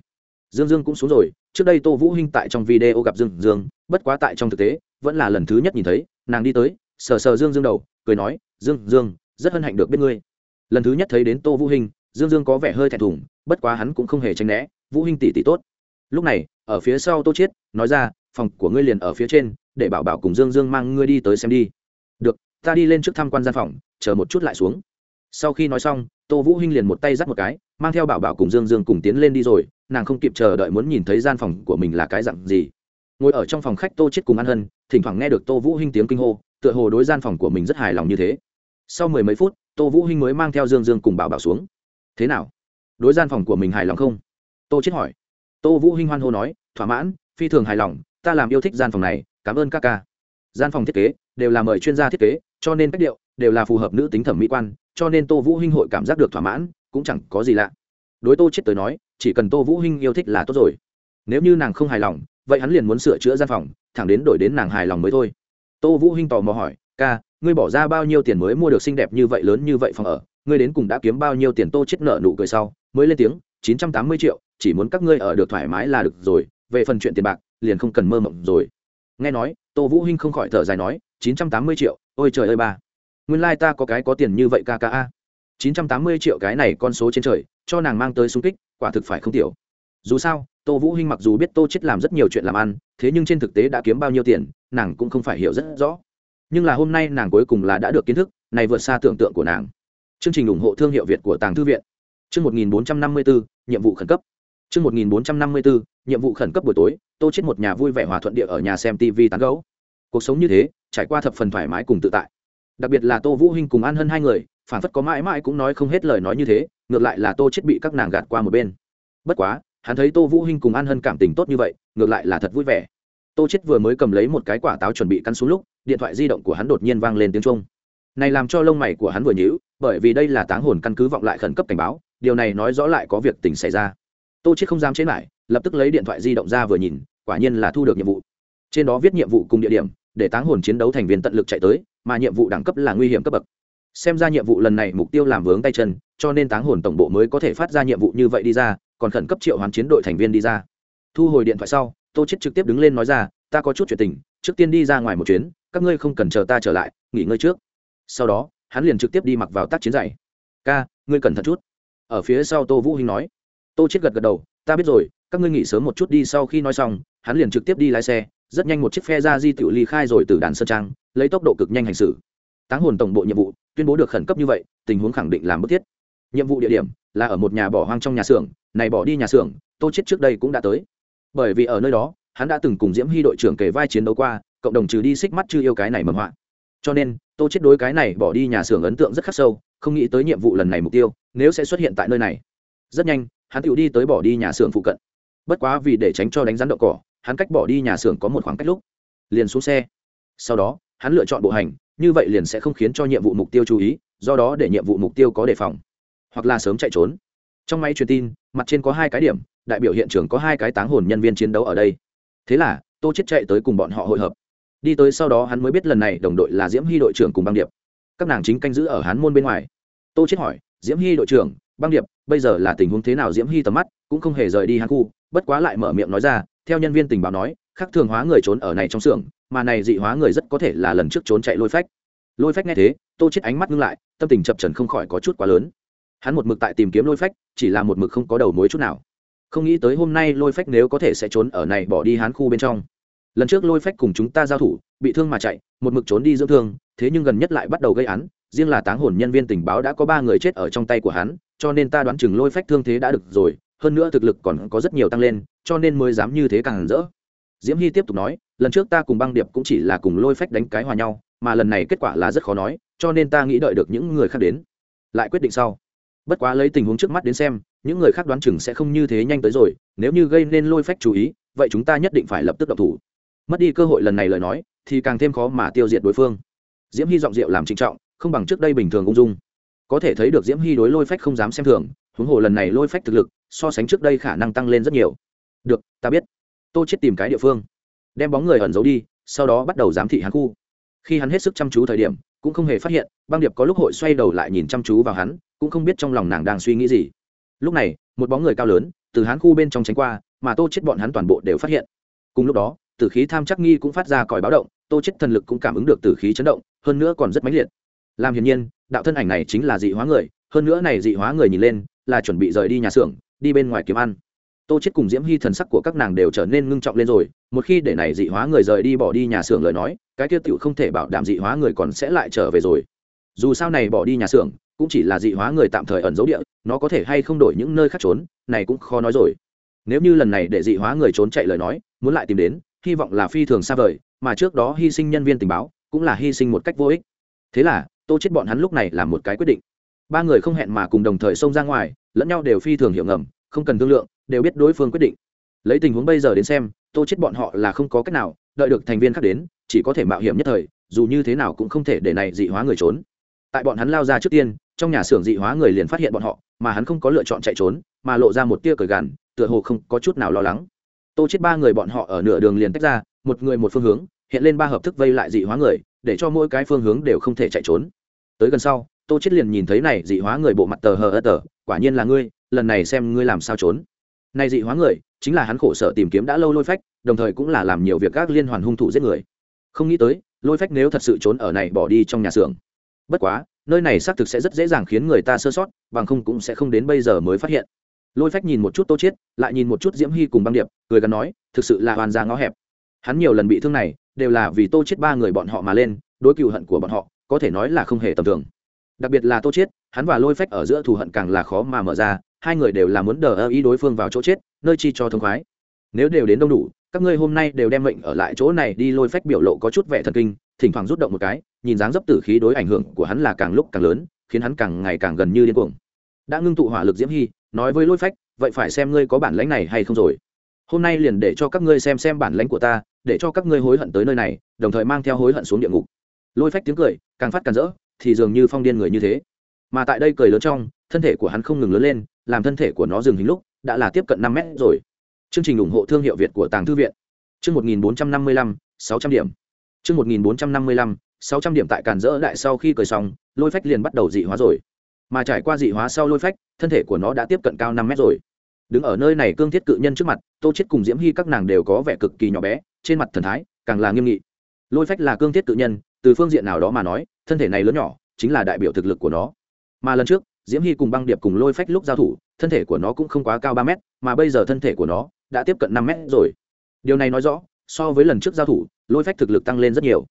Dương dương cũng xuống rồi, trước đây tô vũ hinh tại trong video gặp dương dương, bất quá tại trong thực tế, vẫn là lần thứ nhất nhìn thấy, nàng đi tới, sờ sờ dương dương đầu, cười nói, dương dương, rất hân hạnh được biết ngươi. Lần thứ nhất thấy đến tô vũ hinh, dương dương có vẻ hơi thẹn thùng, bất quá hắn cũng không hề tránh né, vũ hinh tỷ tỷ tốt. Lúc này, ở phía sau tô chiết, nói ra, phòng của ngươi liền ở phía trên, để bảo bảo cùng dương dương mang ngươi đi tới xem đi. Được, ta đi lên trước tham quan gian phòng, chờ một chút lại xuống sau khi nói xong, tô vũ hinh liền một tay dắt một cái, mang theo bảo bảo cùng dương dương cùng tiến lên đi rồi, nàng không kịp chờ đợi muốn nhìn thấy gian phòng của mình là cái dạng gì. Ngồi ở trong phòng khách tô chết cùng ăn hân, thỉnh thoảng nghe được tô vũ hinh tiếng kinh hô, tựa hồ đối gian phòng của mình rất hài lòng như thế. Sau mười mấy phút, tô vũ hinh mới mang theo dương dương cùng bảo bảo xuống. Thế nào? Đối gian phòng của mình hài lòng không? Tô chết hỏi. Tô vũ hinh hoan hô nói, thỏa mãn, phi thường hài lòng, ta làm yêu thích gian phòng này, cảm ơn các ca. Gian phòng thiết kế đều là mời chuyên gia thiết kế, cho nên cách điệu đều là phù hợp nữ tính thẩm mỹ quan, cho nên tô vũ hinh hội cảm giác được thỏa mãn, cũng chẳng có gì lạ. Đối tô chết tới nói, chỉ cần tô vũ hinh yêu thích là tốt rồi. Nếu như nàng không hài lòng, vậy hắn liền muốn sửa chữa gian phòng, thẳng đến đổi đến nàng hài lòng mới thôi. Tô vũ hinh tò mò hỏi, ca, ngươi bỏ ra bao nhiêu tiền mới mua được xinh đẹp như vậy lớn như vậy phòng ở? Ngươi đến cùng đã kiếm bao nhiêu tiền tô chết nợ nụ cười sau? Mới lên tiếng, chín trăm tám mươi triệu, chỉ muốn các ngươi ở được thoải mái là được rồi, về phần chuyện tiền bạc, liền không cần mơ mộng rồi. Nghe nói, tô vũ hinh không khỏi thở dài nói, chín trăm tám mươi triệu, ôi trời ơi ba nguyên lai ta có cái có tiền như vậy ca ca a. Chín trăm tám mươi triệu cái này con số trên trời cho nàng mang tới sung kích quả thực phải không tiểu. Dù sao tô vũ hinh mặc dù biết tô chết làm rất nhiều chuyện làm ăn thế nhưng trên thực tế đã kiếm bao nhiêu tiền nàng cũng không phải hiểu rất rõ. Nhưng là hôm nay nàng cuối cùng là đã được kiến thức này vượt xa tưởng tượng của nàng. Chương trình ủng hộ thương hiệu việt của tàng thư viện. Chương 1454, nhiệm vụ khẩn cấp. Chương 1454, nhiệm vụ khẩn cấp buổi tối tô chết một nhà vui vẻ hòa thuận địa ở nhà xem tv tán gấu cuộc sống như thế trải qua thập phần thoải mái cùng tự tại đặc biệt là tô vũ hinh cùng an hân hai người phản phất có mãi mãi cũng nói không hết lời nói như thế, ngược lại là tô chết bị các nàng gạt qua một bên. Bất quá, hắn thấy tô vũ hinh cùng an hân cảm tình tốt như vậy, ngược lại là thật vui vẻ. Tô chết vừa mới cầm lấy một cái quả táo chuẩn bị cắn xuống lúc, điện thoại di động của hắn đột nhiên vang lên tiếng trung này làm cho lông mày của hắn vừa nhíu, bởi vì đây là táng hồn căn cứ vọng lại khẩn cấp cảnh báo, điều này nói rõ lại có việc tình xảy ra. Tô chết không dám chế lại lập tức lấy điện thoại di động ra vừa nhìn, quả nhiên là thu được nhiệm vụ. Trên đó viết nhiệm vụ cùng địa điểm, để táng hồn chiến đấu thành viên tận lực chạy tới mà nhiệm vụ đẳng cấp là nguy hiểm cấp bậc. Xem ra nhiệm vụ lần này mục tiêu làm vướng tay chân, cho nên táng hồn tổng bộ mới có thể phát ra nhiệm vụ như vậy đi ra, còn khẩn cấp triệu hoán chiến đội thành viên đi ra. Thu hồi điện thoại sau, tô chết trực tiếp đứng lên nói ra, ta có chút chuyện tình, trước tiên đi ra ngoài một chuyến, các ngươi không cần chờ ta trở lại, nghỉ ngơi trước. Sau đó, hắn liền trực tiếp đi mặc vào tác chiến giày. Ca, ngươi cẩn thận chút. Ở phía sau tô vũ hinh nói. Tô chết gật gật đầu, ta biết rồi, các ngươi nghỉ sớm một chút đi. Sau khi nói xong, hắn liền trực tiếp đi lái xe rất nhanh một chiếc phe ra di tiểu ly khai rồi từ đàn sơn trang, lấy tốc độ cực nhanh hành xử. Táng hồn tổng bộ nhiệm vụ, tuyên bố được khẩn cấp như vậy, tình huống khẳng định làm bức thiết. Nhiệm vụ địa điểm là ở một nhà bỏ hoang trong nhà xưởng, này bỏ đi nhà xưởng, tô chết trước đây cũng đã tới. Bởi vì ở nơi đó, hắn đã từng cùng diễm hy đội trưởng kể vai chiến đấu qua, cộng đồng trừ đi xích mắt chưa yêu cái này mầm họa. Cho nên, tô chết đối cái này bỏ đi nhà xưởng ấn tượng rất khắc sâu, không nghĩ tới nhiệm vụ lần này mục tiêu nếu sẽ xuất hiện tại nơi này. Rất nhanh, hắn tự đi tới bỏ đi nhà xưởng phụ cận. Bất quá vì để tránh cho đánh rắn đậu cỏ hắn cách bỏ đi nhà xưởng có một khoảng cách lúc, liền xuống xe. Sau đó, hắn lựa chọn bộ hành, như vậy liền sẽ không khiến cho nhiệm vụ mục tiêu chú ý, do đó để nhiệm vụ mục tiêu có đề phòng, hoặc là sớm chạy trốn. Trong máy truyền tin, mặt trên có hai cái điểm, đại biểu hiện trường có hai cái táng hồn nhân viên chiến đấu ở đây. Thế là, tô chết chạy tới cùng bọn họ hội hợp. Đi tới sau đó hắn mới biết lần này đồng đội là diễm hy đội trưởng cùng băng điệp. Các nàng chính canh giữ ở hán môn bên ngoài. Tô chết hỏi, diễm hy đội trưởng, băng điệp, bây giờ là tình huống thế nào? Diễm hy tầm mắt cũng không hề rời đi hắn khu, bất quá lại mở miệng nói ra theo nhân viên tình báo nói, khắc thường hóa người trốn ở này trong xưởng, mà này dị hóa người rất có thể là lần trước trốn chạy lôi phách. Lôi phách nghe thế, tô chết ánh mắt ngưng lại, tâm tình chập trần không khỏi có chút quá lớn. Hắn một mực tại tìm kiếm lôi phách, chỉ là một mực không có đầu mối chút nào. Không nghĩ tới hôm nay lôi phách nếu có thể sẽ trốn ở này bỏ đi hán khu bên trong. Lần trước lôi phách cùng chúng ta giao thủ, bị thương mà chạy, một mực trốn đi dưỡng thương, thế nhưng gần nhất lại bắt đầu gây án, riêng là táng hồn nhân viên tình báo đã có ba người chết ở trong tay của hắn, cho nên ta đoán chừng lôi phách thương thế đã được rồi hơn nữa thực lực còn có rất nhiều tăng lên, cho nên mới dám như thế càng rỡ. Diễm hy tiếp tục nói, lần trước ta cùng băng điệp cũng chỉ là cùng lôi phách đánh cái hòa nhau, mà lần này kết quả là rất khó nói, cho nên ta nghĩ đợi được những người khác đến. Lại quyết định sau. Bất quá lấy tình huống trước mắt đến xem, những người khác đoán chừng sẽ không như thế nhanh tới rồi, nếu như gây nên lôi phách chú ý, vậy chúng ta nhất định phải lập tức độc thủ. Mất đi cơ hội lần này lời nói, thì càng thêm khó mà tiêu diệt đối phương. Diễm hy giọng rượu làm trịnh trọng, không bằng trước đây bình thường ung dung. Có thể thấy được diễm hy đối lôi phách không dám xem thường, huống hồ lần này lôi phách thực lực so sánh trước đây khả năng tăng lên rất nhiều. Được, ta biết. Tô chết tìm cái địa phương. Đem bóng người ẩn giấu đi, sau đó bắt đầu giám thị hắn khu. Khi hắn hết sức chăm chú thời điểm, cũng không hề phát hiện, băng điệp có lúc hội xoay đầu lại nhìn chăm chú vào hắn, cũng không biết trong lòng nàng đang suy nghĩ gì. Lúc này, một bóng người cao lớn, từ hắn khu bên trong tránh qua, mà tô chết bọn hắn toàn bộ đều phát hiện. Cùng lúc đó, tử khí tham chắc nghi cũng phát ra còi báo động, tô chết thần lực cũng cảm ứng được tử khí chấn động, hơn nữa còn rất mãnh liệt. Làm hiển nhiên, đạo thân ảnh này chính là dị hóa người, hơn nữa này dị hóa người nhìn lên, là chuẩn bị rời đi nhà xưởng đi bên ngoài kiếm ăn. Tô chết cùng diễm hy thần sắc của các nàng đều trở nên ngưng trọng lên rồi, một khi để này dị hóa người rời đi bỏ đi nhà xưởng lời nói, cái tiêu tiểu không thể bảo đảm dị hóa người còn sẽ lại trở về rồi. Dù sao này bỏ đi nhà xưởng, cũng chỉ là dị hóa người tạm thời ẩn giấu địa, nó có thể hay không đổi những nơi khác trốn, này cũng khó nói rồi. Nếu như lần này để dị hóa người trốn chạy lời nói, muốn lại tìm đến, hy vọng là phi thường xa vời, mà trước đó hy sinh nhân viên tình báo, cũng là hy sinh một cách vô ích. Thế là, tô chết bọn hắn lúc này là một cái quyết định ba người không hẹn mà cùng đồng thời xông ra ngoài, lẫn nhau đều phi thường hiểu ngầm, không cần thương lượng, đều biết đối phương quyết định. Lấy tình huống bây giờ đến xem, tô chết bọn họ là không có cách nào, đợi được thành viên khác đến, chỉ có thể mạo hiểm nhất thời, dù như thế nào cũng không thể để này dị hóa người trốn. Tại bọn hắn lao ra trước tiên, trong nhà xưởng dị hóa người liền phát hiện bọn họ, mà hắn không có lựa chọn chạy trốn, mà lộ ra một tia cởi gằn, tựa hồ không có chút nào lo lắng. Tô chết ba người bọn họ ở nửa đường liền tách ra, một người một phương hướng, hiện lên ba hợp thức vây lại dị hóa người, để cho mỗi cái phương hướng đều không thể chạy trốn. Tới gần sau tô chết liền nhìn thấy này dị hóa người bộ mặt tờ hờ ơ tờ, quả nhiên là ngươi, lần này xem ngươi làm sao trốn. Này dị hóa người, chính là hắn khổ sở tìm kiếm đã lâu lôi phách, đồng thời cũng là làm nhiều việc các liên hoàn hung thủ giết người. Không nghĩ tới, lôi phách nếu thật sự trốn ở này bỏ đi trong nhà xưởng. Bất quá, nơi này xác thực sẽ rất dễ dàng khiến người ta sơ sót, bằng không cũng sẽ không đến bây giờ mới phát hiện. Lôi phách nhìn một chút tô chiết, lại nhìn một chút diễm hy cùng băng điệp, cười gắn nói, thực sự là hoàn ra ngõ hẹp. Hắn nhiều lần bị thương này, đều là vì tô chiết ba người bọn họ mà lên, đối cựu hận của bọn họ, có thể nói là không hề tầm thường đặc biệt là tô chết, hắn và lôi phách ở giữa thù hận càng là khó mà mở ra hai người đều là muốn đờ ơ ý đối phương vào chỗ chết nơi chi cho thông khoái. Nếu đều đến đông đủ các ngươi hôm nay đều đem mệnh ở lại chỗ này đi lôi phách biểu lộ có chút vẻ thần kinh thỉnh thoảng rút động một cái nhìn dáng dấp tử khí đối ảnh hưởng của hắn là càng lúc càng lớn khiến hắn càng ngày càng gần như điên cuồng. Đã ngưng tụ hỏa lực diễm hy nói với lôi phách vậy phải xem ngươi có bản lãnh này hay không rồi. Hôm nay liền để cho các ngươi xem xem bản lãnh của ta để cho các ngươi hối hận tới nơi này đồng thời mang theo hối hận xuống địa ngục. Lôi phách tiếng cười càng phát càng rỡ thì dường như phong điên người như thế. Mà tại đây cười lớn trong, thân thể của hắn không ngừng lớn lên, làm thân thể của nó dừng hình lúc, đã là tiếp cận năm mét rồi. Chương trình ủng hộ thương hiệu việt của tàng thư viện. Chương một nghìn bốn trăm năm mươi lăm, sáu trăm điểm. Chương một nghìn bốn trăm năm mươi lăm, sáu trăm điểm tại càn rỡ đại sau khi cười xong, lôi phách liền bắt đầu dị hóa rồi. Mà trải qua dị hóa sau lôi phách, thân thể của nó đã tiếp cận cao năm mét rồi. Đứng ở nơi này cương thiết cự nhân trước mặt, tô chết cùng diễm hy các nàng đều có vẻ cực kỳ nhỏ bé, trên mặt thần thái càng là nghiêm nghị. Lôi phách là cương thiết cự nhân, từ phương diện nào đó mà nói thân thể này lớn nhỏ, chính là đại biểu thực lực của nó. Mà lần trước, diễm hy cùng băng điệp cùng lôi phách lúc giao thủ, thân thể của nó cũng không quá cao ba mét, mà bây giờ thân thể của nó đã tiếp cận năm mét rồi. Điều này nói rõ, so với lần trước giao thủ, lôi phách thực lực tăng lên rất nhiều.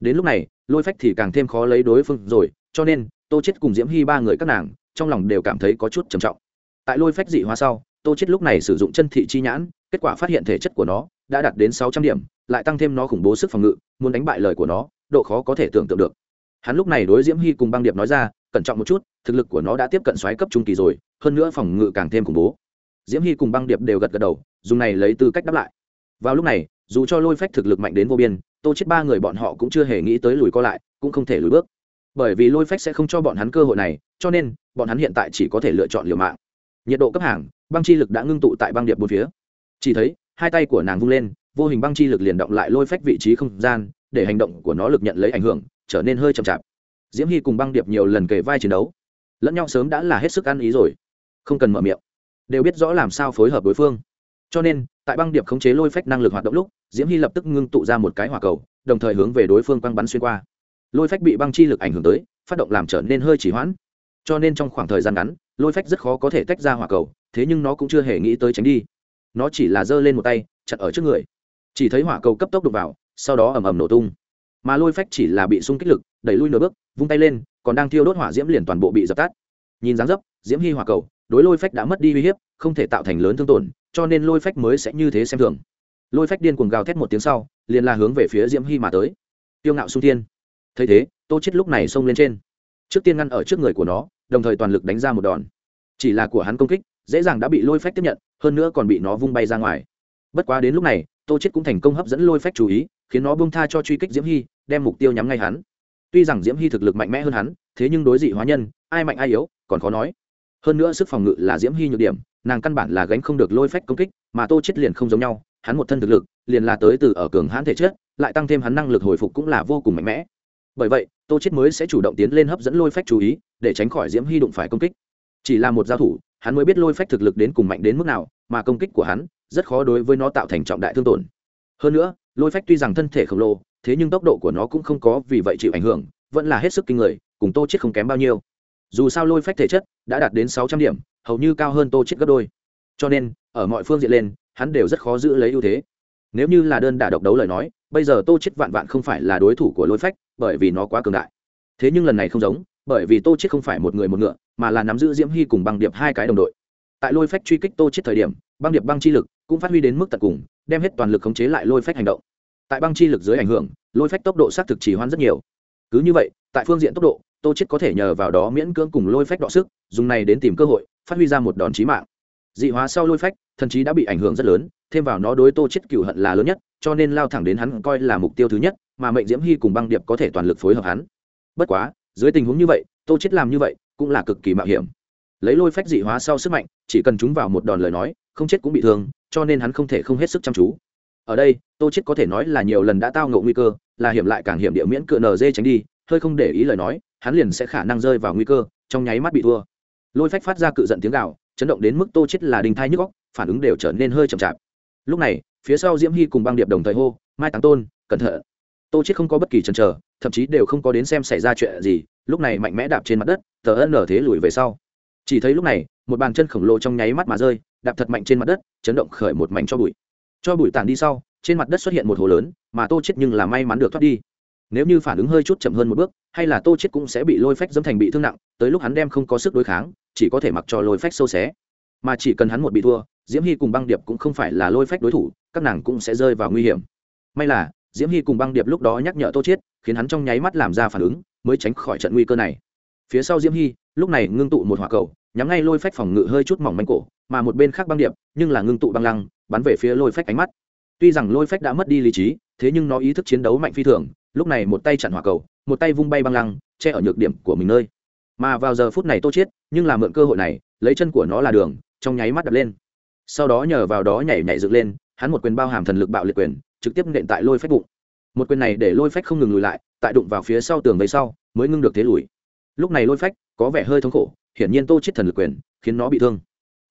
Đến lúc này, lôi phách thì càng thêm khó lấy đối phương rồi, cho nên, tô chết cùng diễm hy ba người các nàng, trong lòng đều cảm thấy có chút trầm trọng. Tại lôi phách dị hóa sau, tô chết lúc này sử dụng chân thị chi nhãn, kết quả phát hiện thể chất của nó đã đạt đến sáu trăm điểm, lại tăng thêm nó khủng bố sức phòng ngự, muốn đánh bại lời của nó, độ khó có thể tưởng tượng được hắn lúc này đối diễm hy cùng băng điệp nói ra, cẩn trọng một chút, thực lực của nó đã tiếp cận xoáy cấp trung kỳ rồi, hơn nữa phòng ngự càng thêm khủng bố. Diễm hy cùng băng điệp đều gật gật đầu, dùng này lấy tư cách đáp lại. Vào lúc này, dù cho lôi phách thực lực mạnh đến vô biên, tô chết ba người bọn họ cũng chưa hề nghĩ tới lùi co lại, cũng không thể lùi bước. Bởi vì lôi phách sẽ không cho bọn hắn cơ hội này, cho nên, bọn hắn hiện tại chỉ có thể lựa chọn liều mạng. Nhiệt độ cấp hàng, băng chi lực đã ngưng tụ tại băng điệp bốn phía. Chỉ thấy, hai tay của nàng vung lên, vô hình băng chi lực liền động lại lôi phách vị trí không gian, để hành động của nó lực nhận lấy ảnh hưởng trở nên hơi chậm chạp. Diễm hy cùng băng điệp nhiều lần kề vai chiến đấu, lẫn nhau sớm đã là hết sức ăn ý rồi. Không cần mở miệng, đều biết rõ làm sao phối hợp đối phương. Cho nên, tại băng điệp khống chế lôi phách năng lực hoạt động lúc, diễm hy lập tức ngưng tụ ra một cái hỏa cầu, đồng thời hướng về đối phương quăng bắn xuyên qua. Lôi phách bị băng chi lực ảnh hưởng tới, phát động làm trở nên hơi chỉ hoãn. Cho nên trong khoảng thời gian ngắn, lôi phách rất khó có thể tách ra hỏa cầu, thế nhưng nó cũng chưa hề nghĩ tới tránh đi. Nó chỉ là giơ lên một tay, chặt ở trước người. Chỉ thấy hỏa cầu cấp tốc đục vào, sau đó ầm ầm nổ tung mà lôi phách chỉ là bị sung kích lực, đẩy lui nửa bước, vung tay lên, còn đang thiêu đốt hỏa diễm liền toàn bộ bị dập tắt. Nhìn dáng dấp, diễm hy hỏa cầu, đối lôi phách đã mất đi uy hiếp, không thể tạo thành lớn thương tổn, cho nên lôi phách mới sẽ như thế xem thường. Lôi phách điên cuồng gào thét một tiếng sau, liền là hướng về phía diễm hy mà tới. Tiêu ngạo sung thiên. Thấy thế, tô chết lúc này xông lên trên. Trước tiên ngăn ở trước người của nó, đồng thời toàn lực đánh ra một đòn. Chỉ là của hắn công kích, dễ dàng đã bị lôi phách tiếp nhận, hơn nữa còn bị nó vung bay ra ngoài. Bất quá đến lúc này, tô chết cũng thành công hấp dẫn lôi phách chú ý, khiến nó buông tha cho truy kích diễm hy đem mục tiêu nhắm ngay hắn. Tuy rằng diễm hy thực lực mạnh mẽ hơn hắn, thế nhưng đối dị hóa nhân, ai mạnh ai yếu, còn khó nói. Hơn nữa sức phòng ngự là diễm hy nhược điểm, nàng căn bản là gánh không được lôi phách công kích, mà tô chết liền không giống nhau, hắn một thân thực lực, liền là tới từ ở cường hãn thể chất, lại tăng thêm hắn năng lực hồi phục cũng là vô cùng mạnh mẽ. Bởi vậy, tô chết mới sẽ chủ động tiến lên hấp dẫn lôi phách chú ý, để tránh khỏi diễm hy đụng phải công kích. Chỉ là một giao thủ, hắn mới biết lôi phách thực lực đến cùng mạnh đến mức nào, mà công kích của hắn, rất khó đối với nó tạo thành trọng đại thương tổn. Hơn nữa, lôi phách tuy rằng thân thể khổng lồ thế nhưng tốc độ của nó cũng không có vì vậy chịu ảnh hưởng, vẫn là hết sức kinh người, cùng tô chết không kém bao nhiêu. Dù sao lôi phách thể chất đã đạt đến sáu trăm điểm, hầu như cao hơn tô chết gấp đôi. Cho nên, ở mọi phương diện lên, hắn đều rất khó giữ lấy ưu thế. Nếu như là đơn đả độc đấu lời nói, bây giờ tô chết vạn vạn không phải là đối thủ của lôi phách, bởi vì nó quá cường đại. Thế nhưng lần này không giống, bởi vì tô chết không phải một người một ngựa, mà là nắm giữ diễm hy cùng băng điệp hai cái đồng đội. Tại lôi phách truy kích tô chết thời điểm, băng điệp băng chi lực cũng phát huy đến mức tận cùng, đem hết toàn lực khống chế lại lôi phách hành động tại băng chi lực dưới ảnh hưởng, lôi phách tốc độ xác thực chỉ hoan rất nhiều. Cứ như vậy, tại phương diện tốc độ, tô chết có thể nhờ vào đó miễn cưỡng cùng lôi phách đọ sức, dùng này đến tìm cơ hội, phát huy ra một đòn chí mạng. Dị hóa sau lôi phách, thần chí đã bị ảnh hưởng rất lớn, thêm vào nó đối tô chết cựu hận là lớn nhất, cho nên lao thẳng đến hắn coi là mục tiêu thứ nhất, mà mệnh diễm hy cùng băng điệp có thể toàn lực phối hợp hắn. Bất quá, dưới tình huống như vậy, tô chết làm như vậy cũng là cực kỳ mạo hiểm. Lấy lôi phách dị hóa sau sức mạnh, chỉ cần chúng vào một đòn lời nói, không chết cũng bị thương, cho nên hắn không thể không hết sức chăm chú ở đây, tô chết có thể nói là nhiều lần đã tao ngộ nguy cơ, là hiểm lại càng hiểm địa miễn cựa nz tránh đi, hơi không để ý lời nói, hắn liền sẽ khả năng rơi vào nguy cơ, trong nháy mắt bị thua. Lôi phách phát ra cự giận tiếng gào, chấn động đến mức tô chết là đình thai nhức góc phản ứng đều trở nên hơi chậm chạp. Lúc này, phía sau diễm hy cùng băng điệp đồng thời hô, mai táng tôn, cẩn thận. Tô chết không có bất kỳ chần chờ, thậm chí đều không có đến xem xảy ra chuyện gì, lúc này mạnh mẽ đạp trên mặt đất, tờ ân nở thế lùi về sau. Chỉ thấy lúc này, một bàn chân khổng lồ trong nháy mắt mà rơi, đạp thật mạnh trên mặt đất, chấn động khởi một mảnh cho bụi cho bụi tản đi sau, trên mặt đất xuất hiện một hồ lớn, mà tô chết nhưng là may mắn được thoát đi. Nếu như phản ứng hơi chút chậm hơn một bước, hay là tô chết cũng sẽ bị lôi phách dẫm thành bị thương nặng, tới lúc hắn đem không có sức đối kháng, chỉ có thể mặc cho lôi phách sâu xé. Mà chỉ cần hắn một bị thua, diễm hy cùng băng điệp cũng không phải là lôi phách đối thủ, các nàng cũng sẽ rơi vào nguy hiểm. May là, diễm hy cùng băng điệp lúc đó nhắc nhở tô chết, khiến hắn trong nháy mắt làm ra phản ứng, mới tránh khỏi trận nguy cơ này. Phía sau diễm hy lúc này ngưng tụ một hỏa cầu nhắm ngay lôi phách phòng ngự hơi chút mỏng manh cổ, mà một bên khác băng điệp, nhưng là ngưng tụ băng lăng, bắn về phía lôi phách ánh mắt. Tuy rằng lôi phách đã mất đi lý trí, thế nhưng nó ý thức chiến đấu mạnh phi thường, lúc này một tay chặn hỏa cầu, một tay vung bay băng lăng, che ở nhược điểm của mình nơi. Mà vào giờ phút này tô chết nhưng là mượn cơ hội này, lấy chân của nó là đường, trong nháy mắt đập lên. Sau đó nhờ vào đó nhảy nhảy dựng lên, hắn một quyền bao hàm thần lực bạo liệt quyền, trực tiếp nện tại lôi phách bụng. Một quyền này để lôi phách không ngừng lùi lại, tại đụng vào phía sau tường về sau, mới ngưng được thế lùi. Lúc này lôi phách có vẻ hơi thống khổ hiển nhiên tô chết thần lực quyền, khiến nó bị thương.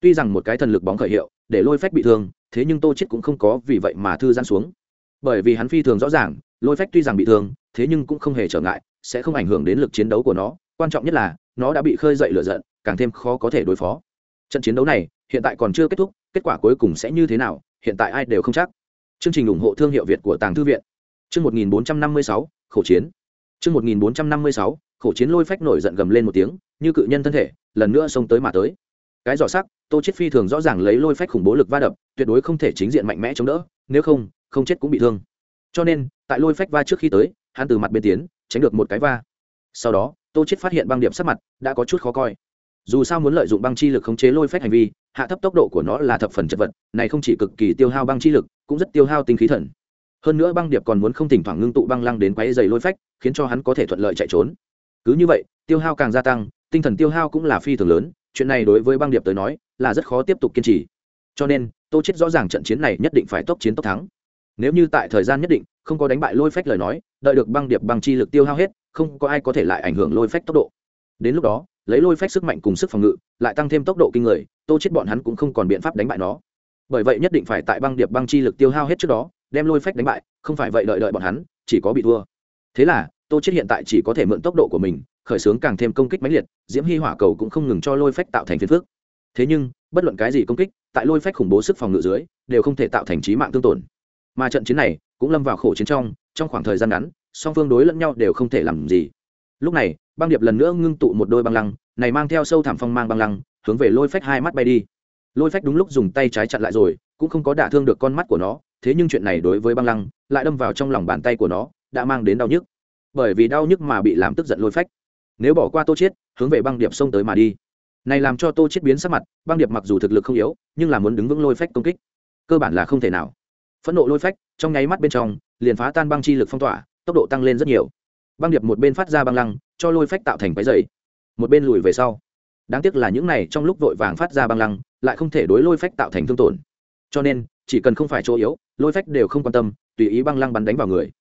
Tuy rằng một cái thần lực bóng khởi hiệu, để lôi phách bị thương, thế nhưng tô chết cũng không có vì vậy mà thư giãn xuống. Bởi vì hắn phi thường rõ ràng, lôi phách tuy rằng bị thương, thế nhưng cũng không hề trở ngại, sẽ không ảnh hưởng đến lực chiến đấu của nó. Quan trọng nhất là, nó đã bị khơi dậy lửa giận, càng thêm khó có thể đối phó. Trận chiến đấu này, hiện tại còn chưa kết thúc, kết quả cuối cùng sẽ như thế nào, hiện tại ai đều không chắc. Chương trình ủng hộ thương hiệu việt của tàng thư viện. Chương một nghìn bốn trăm năm mươi sáu, khẩu chiến chương một nghìn bốn trăm năm mươi sáu khẩu chiến lôi phách nổi giận gầm lên một tiếng, như cự nhân thân thể, lần nữa xông tới mà tới. Cái giỏ sắc tô chết phi thường rõ ràng lấy lôi phách khủng bố lực va đập, tuyệt đối không thể chính diện mạnh mẽ chống đỡ, nếu không không chết cũng bị thương. Cho nên, tại lôi phách va trước khi tới, hắn từ mặt bên tiến, tránh được một cái va. Sau đó, tô chết phát hiện băng điểm sắc mặt đã có chút khó coi. Dù sao muốn lợi dụng băng chi lực khống chế lôi phách hành vi, hạ thấp tốc độ của nó là thập phần chất vật, này không chỉ cực kỳ tiêu hao băng chi lực, cũng rất tiêu hao tinh khí thần. Hơn nữa băng điệp còn muốn không thỉnh thoảng ngưng tụ băng lăng đến quấy dày lôi phách khiến cho hắn có thể thuận lợi chạy trốn. Cứ như vậy, tiêu hao càng gia tăng, tinh thần tiêu hao cũng là phi thường lớn, chuyện này đối với băng điệp tới nói, là rất khó tiếp tục kiên trì. Cho nên, tô chết rõ ràng trận chiến này nhất định phải tốc chiến tốc thắng. Nếu như tại thời gian nhất định, không có đánh bại lôi phách lời nói, đợi được băng điệp băng chi lực tiêu hao hết, không có ai có thể lại ảnh hưởng lôi phách tốc độ. Đến lúc đó, lấy lôi phách sức mạnh cùng sức phòng ngự, lại tăng thêm tốc độ kinh người, tô chết bọn hắn cũng không còn biện pháp đánh bại nó. Bởi vậy nhất định phải tại băng điệp băng chi lực tiêu hao hết trước đó, đem lôi phách đánh bại, không phải vậy đợi đợi bọn hắn, chỉ có bị thua thế là, tô chết hiện tại chỉ có thể mượn tốc độ của mình, khởi xướng càng thêm công kích mãnh liệt, diễm hy hỏa cầu cũng không ngừng cho lôi phách tạo thành phiền phước thế nhưng, bất luận cái gì công kích, tại lôi phách khủng bố sức phòng ngự dưới, đều không thể tạo thành trí mạng tương tổn. Mà trận chiến này cũng lâm vào khổ chiến trong trong khoảng thời gian ngắn, song phương đối lẫn nhau đều không thể làm gì. Lúc này, băng điệp lần nữa ngưng tụ một đôi băng lăng, này mang theo sâu thảm phong mang băng lăng, hướng về lôi phách hai mắt bay đi. Lôi phách đúng lúc dùng tay trái chặn lại rồi, cũng không có đả thương được con mắt của nó, thế nhưng chuyện này đối với băng lăng, lại đâm vào trong lòng bàn tay của nó đã mang đến đau nhức. Bởi vì đau nhức mà bị làm tức giận lôi phách. Nếu bỏ qua tô chiết, hướng về băng điệp xông tới mà đi. Này làm cho tô chiết biến sắc mặt, băng điệp mặc dù thực lực không yếu, nhưng là muốn đứng vững lôi phách công kích. Cơ bản là không thể nào. Phẫn nộ lôi phách, trong nháy mắt bên trong, liền phá tan băng chi lực phong tỏa, tốc độ tăng lên rất nhiều. Băng điệp một bên phát ra băng lăng, cho lôi phách tạo thành cái dày một bên lùi về sau. Đáng tiếc là những này trong lúc vội vàng phát ra băng lăng, lại không thể đối lôi phách tạo thành thương tổn. Cho nên, chỉ cần không phải chỗ yếu, lôi phách đều không quan tâm, tùy ý băng lăng bắn đánh vào người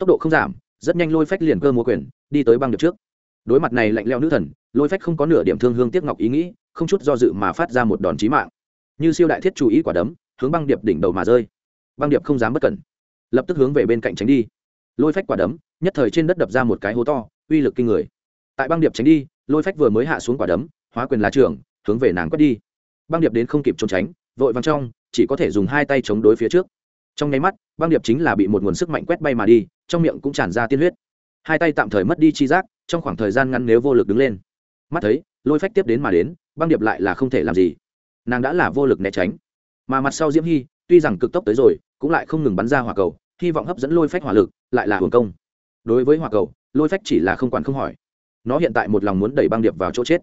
tốc độ không giảm, rất nhanh lôi phách liền cơ múa quyền, đi tới băng điệp trước. Đối mặt này lạnh leo nữ thần, lôi phách không có nửa điểm thương hương tiếc ngọc ý nghĩ, không chút do dự mà phát ra một đòn chí mạng. Như siêu đại thiết chú ý quả đấm, hướng băng điệp đỉnh đầu mà rơi. Băng điệp không dám bất cẩn, lập tức hướng về bên cạnh tránh đi. Lôi phách quả đấm, nhất thời trên đất đập ra một cái hố to, uy lực kinh người. Tại băng điệp tránh đi, lôi phách vừa mới hạ xuống quả đấm, hóa quyền lá trưởng hướng về nàng quét đi. Băng điệp đến không kịp trốn tránh, vội vàng trong, chỉ có thể dùng hai tay chống đối phía trước trong nháy mắt, băng điệp chính là bị một nguồn sức mạnh quét bay mà đi, trong miệng cũng tràn ra tiên huyết. Hai tay tạm thời mất đi chi giác, trong khoảng thời gian ngắn nếu vô lực đứng lên. Mắt thấy, lôi phách tiếp đến mà đến, băng điệp lại là không thể làm gì. Nàng đã là vô lực né tránh. Mà mặt sau diễm hy tuy rằng cực tốc tới rồi, cũng lại không ngừng bắn ra hỏa cầu, hy vọng hấp dẫn lôi phách hỏa lực, lại là hưởng công. Đối với hỏa cầu, lôi phách chỉ là không quản không hỏi. Nó hiện tại một lòng muốn đẩy băng điệp vào chỗ chết.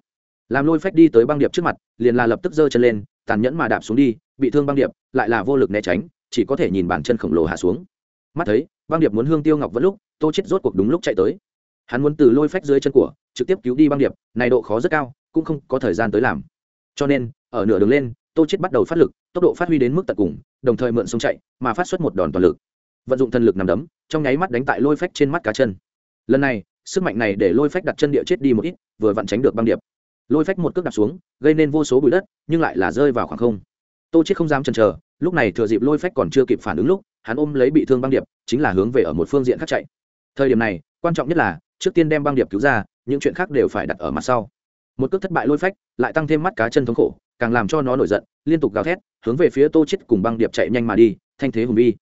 Làm lôi phách đi tới băng điệp trước mặt, liền là lập tức giơ chân lên, tàn nhẫn mà đạp xuống đi, bị thương băng điệp, lại là vô lực né tránh chỉ có thể nhìn bàn chân khổng lồ hạ xuống. Mắt thấy, băng điệp muốn hương tiêu ngọc vẫn lúc, tô chết rốt cuộc đúng lúc chạy tới. Hắn muốn từ lôi phách dưới chân của, trực tiếp cứu đi băng điệp, này độ khó rất cao, cũng không có thời gian tới làm. Cho nên, ở nửa đường lên, tô chết bắt đầu phát lực, tốc độ phát huy đến mức tận cùng, đồng thời mượn sông chạy, mà phát xuất một đòn toàn lực. Vận dụng thần lực nằm đấm, trong nháy mắt đánh tại lôi phách trên mắt cá chân. Lần này, sức mạnh này để lôi phách đặt chân địa chết đi một ít, vừa vặn tránh được băng điệp. Lôi phách một cước đạp xuống, gây nên vô số bụi đất, nhưng lại là rơi vào khoảng không. Tô chết không dám chần chờ lúc này thừa dịp lôi phách còn chưa kịp phản ứng lúc, hắn ôm lấy bị thương băng điệp, chính là hướng về ở một phương diện khác chạy. Thời điểm này, quan trọng nhất là, trước tiên đem băng điệp cứu ra, những chuyện khác đều phải đặt ở mặt sau. Một cước thất bại lôi phách, lại tăng thêm mắt cá chân thống khổ, càng làm cho nó nổi giận, liên tục gào thét, hướng về phía tô chết cùng băng điệp chạy nhanh mà đi, thanh thế hùng vi.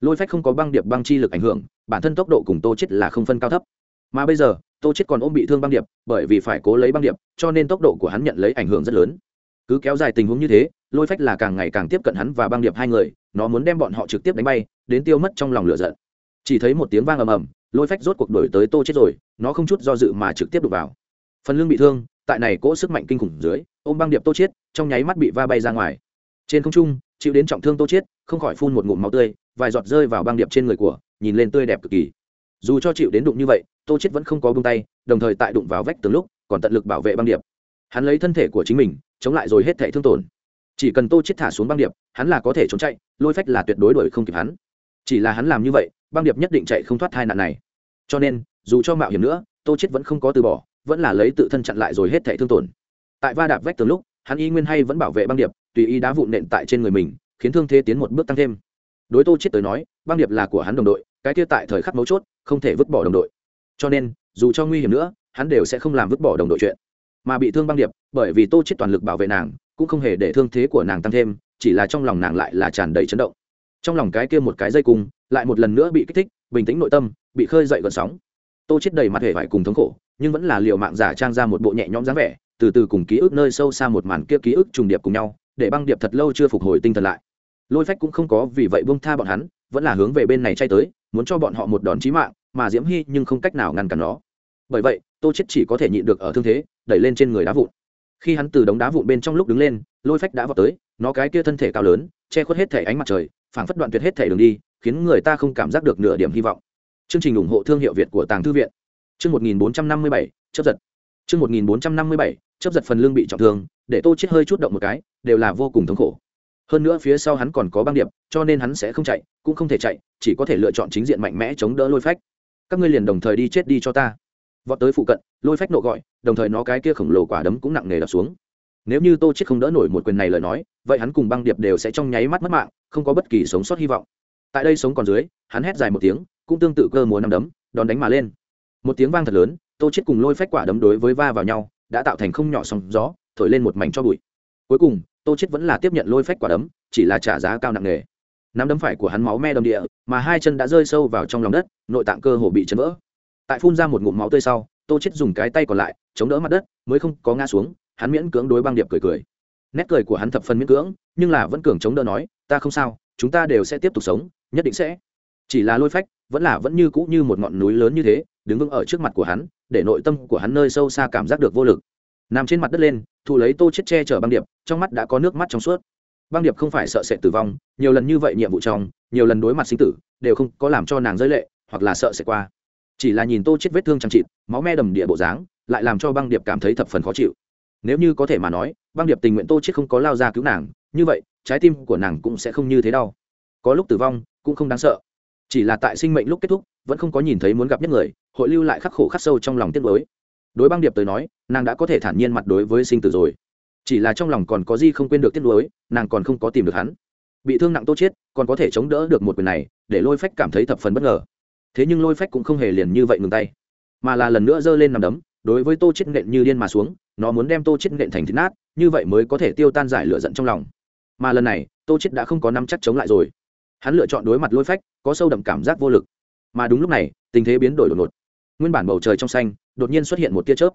Lôi phách không có băng điệp băng chi lực ảnh hưởng, bản thân tốc độ cùng tô chết là không phân cao thấp. Mà bây giờ, tô chết còn ôm bị thương băng điệp, bởi vì phải cố lấy băng điệp, cho nên tốc độ của hắn nhận lấy ảnh hưởng rất lớn cứ kéo dài tình huống như thế, lôi phách là càng ngày càng tiếp cận hắn và băng điệp hai người, nó muốn đem bọn họ trực tiếp đánh bay, đến tiêu mất trong lòng lửa giận. Chỉ thấy một tiếng vang ầm ầm, lôi phách rốt cuộc đổi tới tô chết rồi, nó không chút do dự mà trực tiếp đục vào. Phần lưng bị thương, tại này cỗ sức mạnh kinh khủng dưới, ôm băng điệp tô chết, trong nháy mắt bị va bay ra ngoài. Trên không trung, chịu đến trọng thương tô chết, không khỏi phun một ngụm máu tươi, vài giọt rơi vào băng điệp trên người của, nhìn lên tươi đẹp cực kỳ. Dù cho chịu đến đụng như vậy, tô chết vẫn không có buông tay, đồng thời tại đụng vào vách từ lúc, còn tận lực bảo vệ băng điệp hắn lấy thân thể của chính mình, chống lại rồi hết thể thương tổn. Chỉ cần tô chết thả xuống băng điệp, hắn là có thể trốn chạy, lôi phách là tuyệt đối đuổi không kịp hắn. Chỉ là hắn làm như vậy, băng điệp nhất định chạy không thoát hai nạn này. Cho nên, dù cho mạo hiểm nữa, tô chết vẫn không có từ bỏ, vẫn là lấy tự thân chặn lại rồi hết thể thương tổn. Tại va đạp vách tường lúc, hắn y nguyên hay vẫn bảo vệ băng điệp, tùy ý đá vụn nện tại trên người mình, khiến thương thế tiến một bước tăng thêm. Đối tô chết tới nói, băng điệp là của hắn đồng đội, cái kia tại thời khắc mấu chốt, không thể vứt bỏ đồng đội. Cho nên, dù cho nguy hiểm nữa, hắn đều sẽ không làm vứt bỏ đồng đội chuyện mà bị thương băng điệp, bởi vì tô chết toàn lực bảo vệ nàng, cũng không hề để thương thế của nàng tăng thêm, chỉ là trong lòng nàng lại là tràn đầy chấn động. Trong lòng cái kia một cái dây cung, lại một lần nữa bị kích thích, bình tĩnh nội tâm, bị khơi dậy gần sóng. Tô chết đầy mặt hề phải cùng thống khổ, nhưng vẫn là liều mạng giả trang ra một bộ nhẹ nhõm dáng vẻ, từ từ cùng ký ức nơi sâu xa một màn kia ký ức trùng điệp cùng nhau, để băng điệp thật lâu chưa phục hồi tinh thần lại. Lôi phách cũng không có vì vậy buông tha bọn hắn, vẫn là hướng về bên này chay tới, muốn cho bọn họ một đòn chí mạng, mà diễm hy nhưng không cách nào ngăn cản nó. Bởi vậy tô chết chỉ có thể nhịn được ở thương thế đẩy lên trên người đá vụn. Khi hắn từ đống đá vụn bên trong lúc đứng lên lôi phách đã vào tới nó cái kia thân thể cao lớn che khuất hết thể ánh mặt trời phảng phất đoạn tuyệt hết thể đường đi khiến người ta không cảm giác được nửa điểm hy vọng. Chương trình ủng hộ thương hiệu việt của tàng thư viện. Chương 1457, chấp giật. Chương 1457, chấp giật phần lưng bị trọng thương để tô chết hơi chút động một cái đều là vô cùng thống khổ. Hơn nữa phía sau hắn còn có băng điệp cho nên hắn sẽ không chạy cũng không thể chạy chỉ có thể lựa chọn chính diện mạnh mẽ chống đỡ lôi phách. Các ngươi liền đồng thời đi chết đi cho ta vọt tới phụ cận, lôi phách nộ gọi, đồng thời nó cái kia khổng lồ quả đấm cũng nặng nề đập xuống. Nếu như tô chết không đỡ nổi một quyền này lời nói, vậy hắn cùng băng điệp đều sẽ trong nháy mắt mất mạng, không có bất kỳ sống sót hy vọng. Tại đây sống còn dưới, hắn hét dài một tiếng, cũng tương tự cơ múa năm đấm đòn đánh mà lên. Một tiếng vang thật lớn, tô chết cùng lôi phách quả đấm đối với va vào nhau, đã tạo thành không nhỏ sóng gió, thổi lên một mảnh cho bụi. Cuối cùng, tô chết vẫn là tiếp nhận lôi phách quả đấm, chỉ là trả giá cao nặng nề. Nắm đấm phải của hắn máu me đầm địa, mà hai chân đã rơi sâu vào trong lòng đất, nội tạng cơ hồ bị chấn vỡ tại phun ra một ngụm máu tươi sau, tô chết dùng cái tay còn lại, chống đỡ mặt đất, mới không có ngã xuống, hắn miễn cưỡng đối băng điệp cười cười. Nét cười của hắn thập phần miễn cưỡng, nhưng là vẫn cường chống đỡ nói, ta không sao, chúng ta đều sẽ tiếp tục sống, nhất định sẽ. Chỉ là lôi phách, vẫn là vẫn như cũ như một ngọn núi lớn như thế, đứng vững ở trước mặt của hắn, để nội tâm của hắn nơi sâu xa cảm giác được vô lực. Nằm trên mặt đất lên thụ lấy tô chết che chở băng điệp, trong mắt đã có nước mắt trong suốt. Băng điệp không phải sợ sệt tử vong, nhiều lần như vậy nhiệm vụ trong nhiều lần đối mặt sinh tử, đều không có làm cho nàng rơi lệ, hoặc là sợ sẽ qua chỉ là nhìn tô chết vết thương chẳng chịt, máu me đầm địa bộ dáng, lại làm cho băng điệp cảm thấy thập phần khó chịu. Nếu như có thể mà nói, băng điệp tình nguyện tô chết không có lao ra cứu nàng, như vậy, trái tim của nàng cũng sẽ không như thế đau. Có lúc tử vong, cũng không đáng sợ. Chỉ là tại sinh mệnh lúc kết thúc, vẫn không có nhìn thấy muốn gặp nhất người, hội lưu lại khắc khổ khắc sâu trong lòng tiếc mới đối băng điệp tới nói, nàng đã có thể thản nhiên mặt đối với sinh tử rồi. Chỉ là trong lòng còn có gì không quên được tiếc nuối, nàng còn không có tìm được hắn. Bị thương nặng tô chết, còn có thể chống đỡ được một quyền này, để lôi phách cảm thấy thập phần bất ngờ thế nhưng lôi phách cũng không hề liền như vậy ngừng tay, mà là lần nữa giơ lên nằm đấm, đối với tô chết nện như điên mà xuống, nó muốn đem tô chết nện thành thịt nát, như vậy mới có thể tiêu tan giải lửa giận trong lòng. Mà lần này, tô chết đã không có nắm chắc chống lại rồi. Hắn lựa chọn đối mặt lôi phách, có sâu đậm cảm giác vô lực. Mà đúng lúc này, tình thế biến đổi đột ngột. Nguyên bản bầu trời trong xanh, đột nhiên xuất hiện một tia chớp.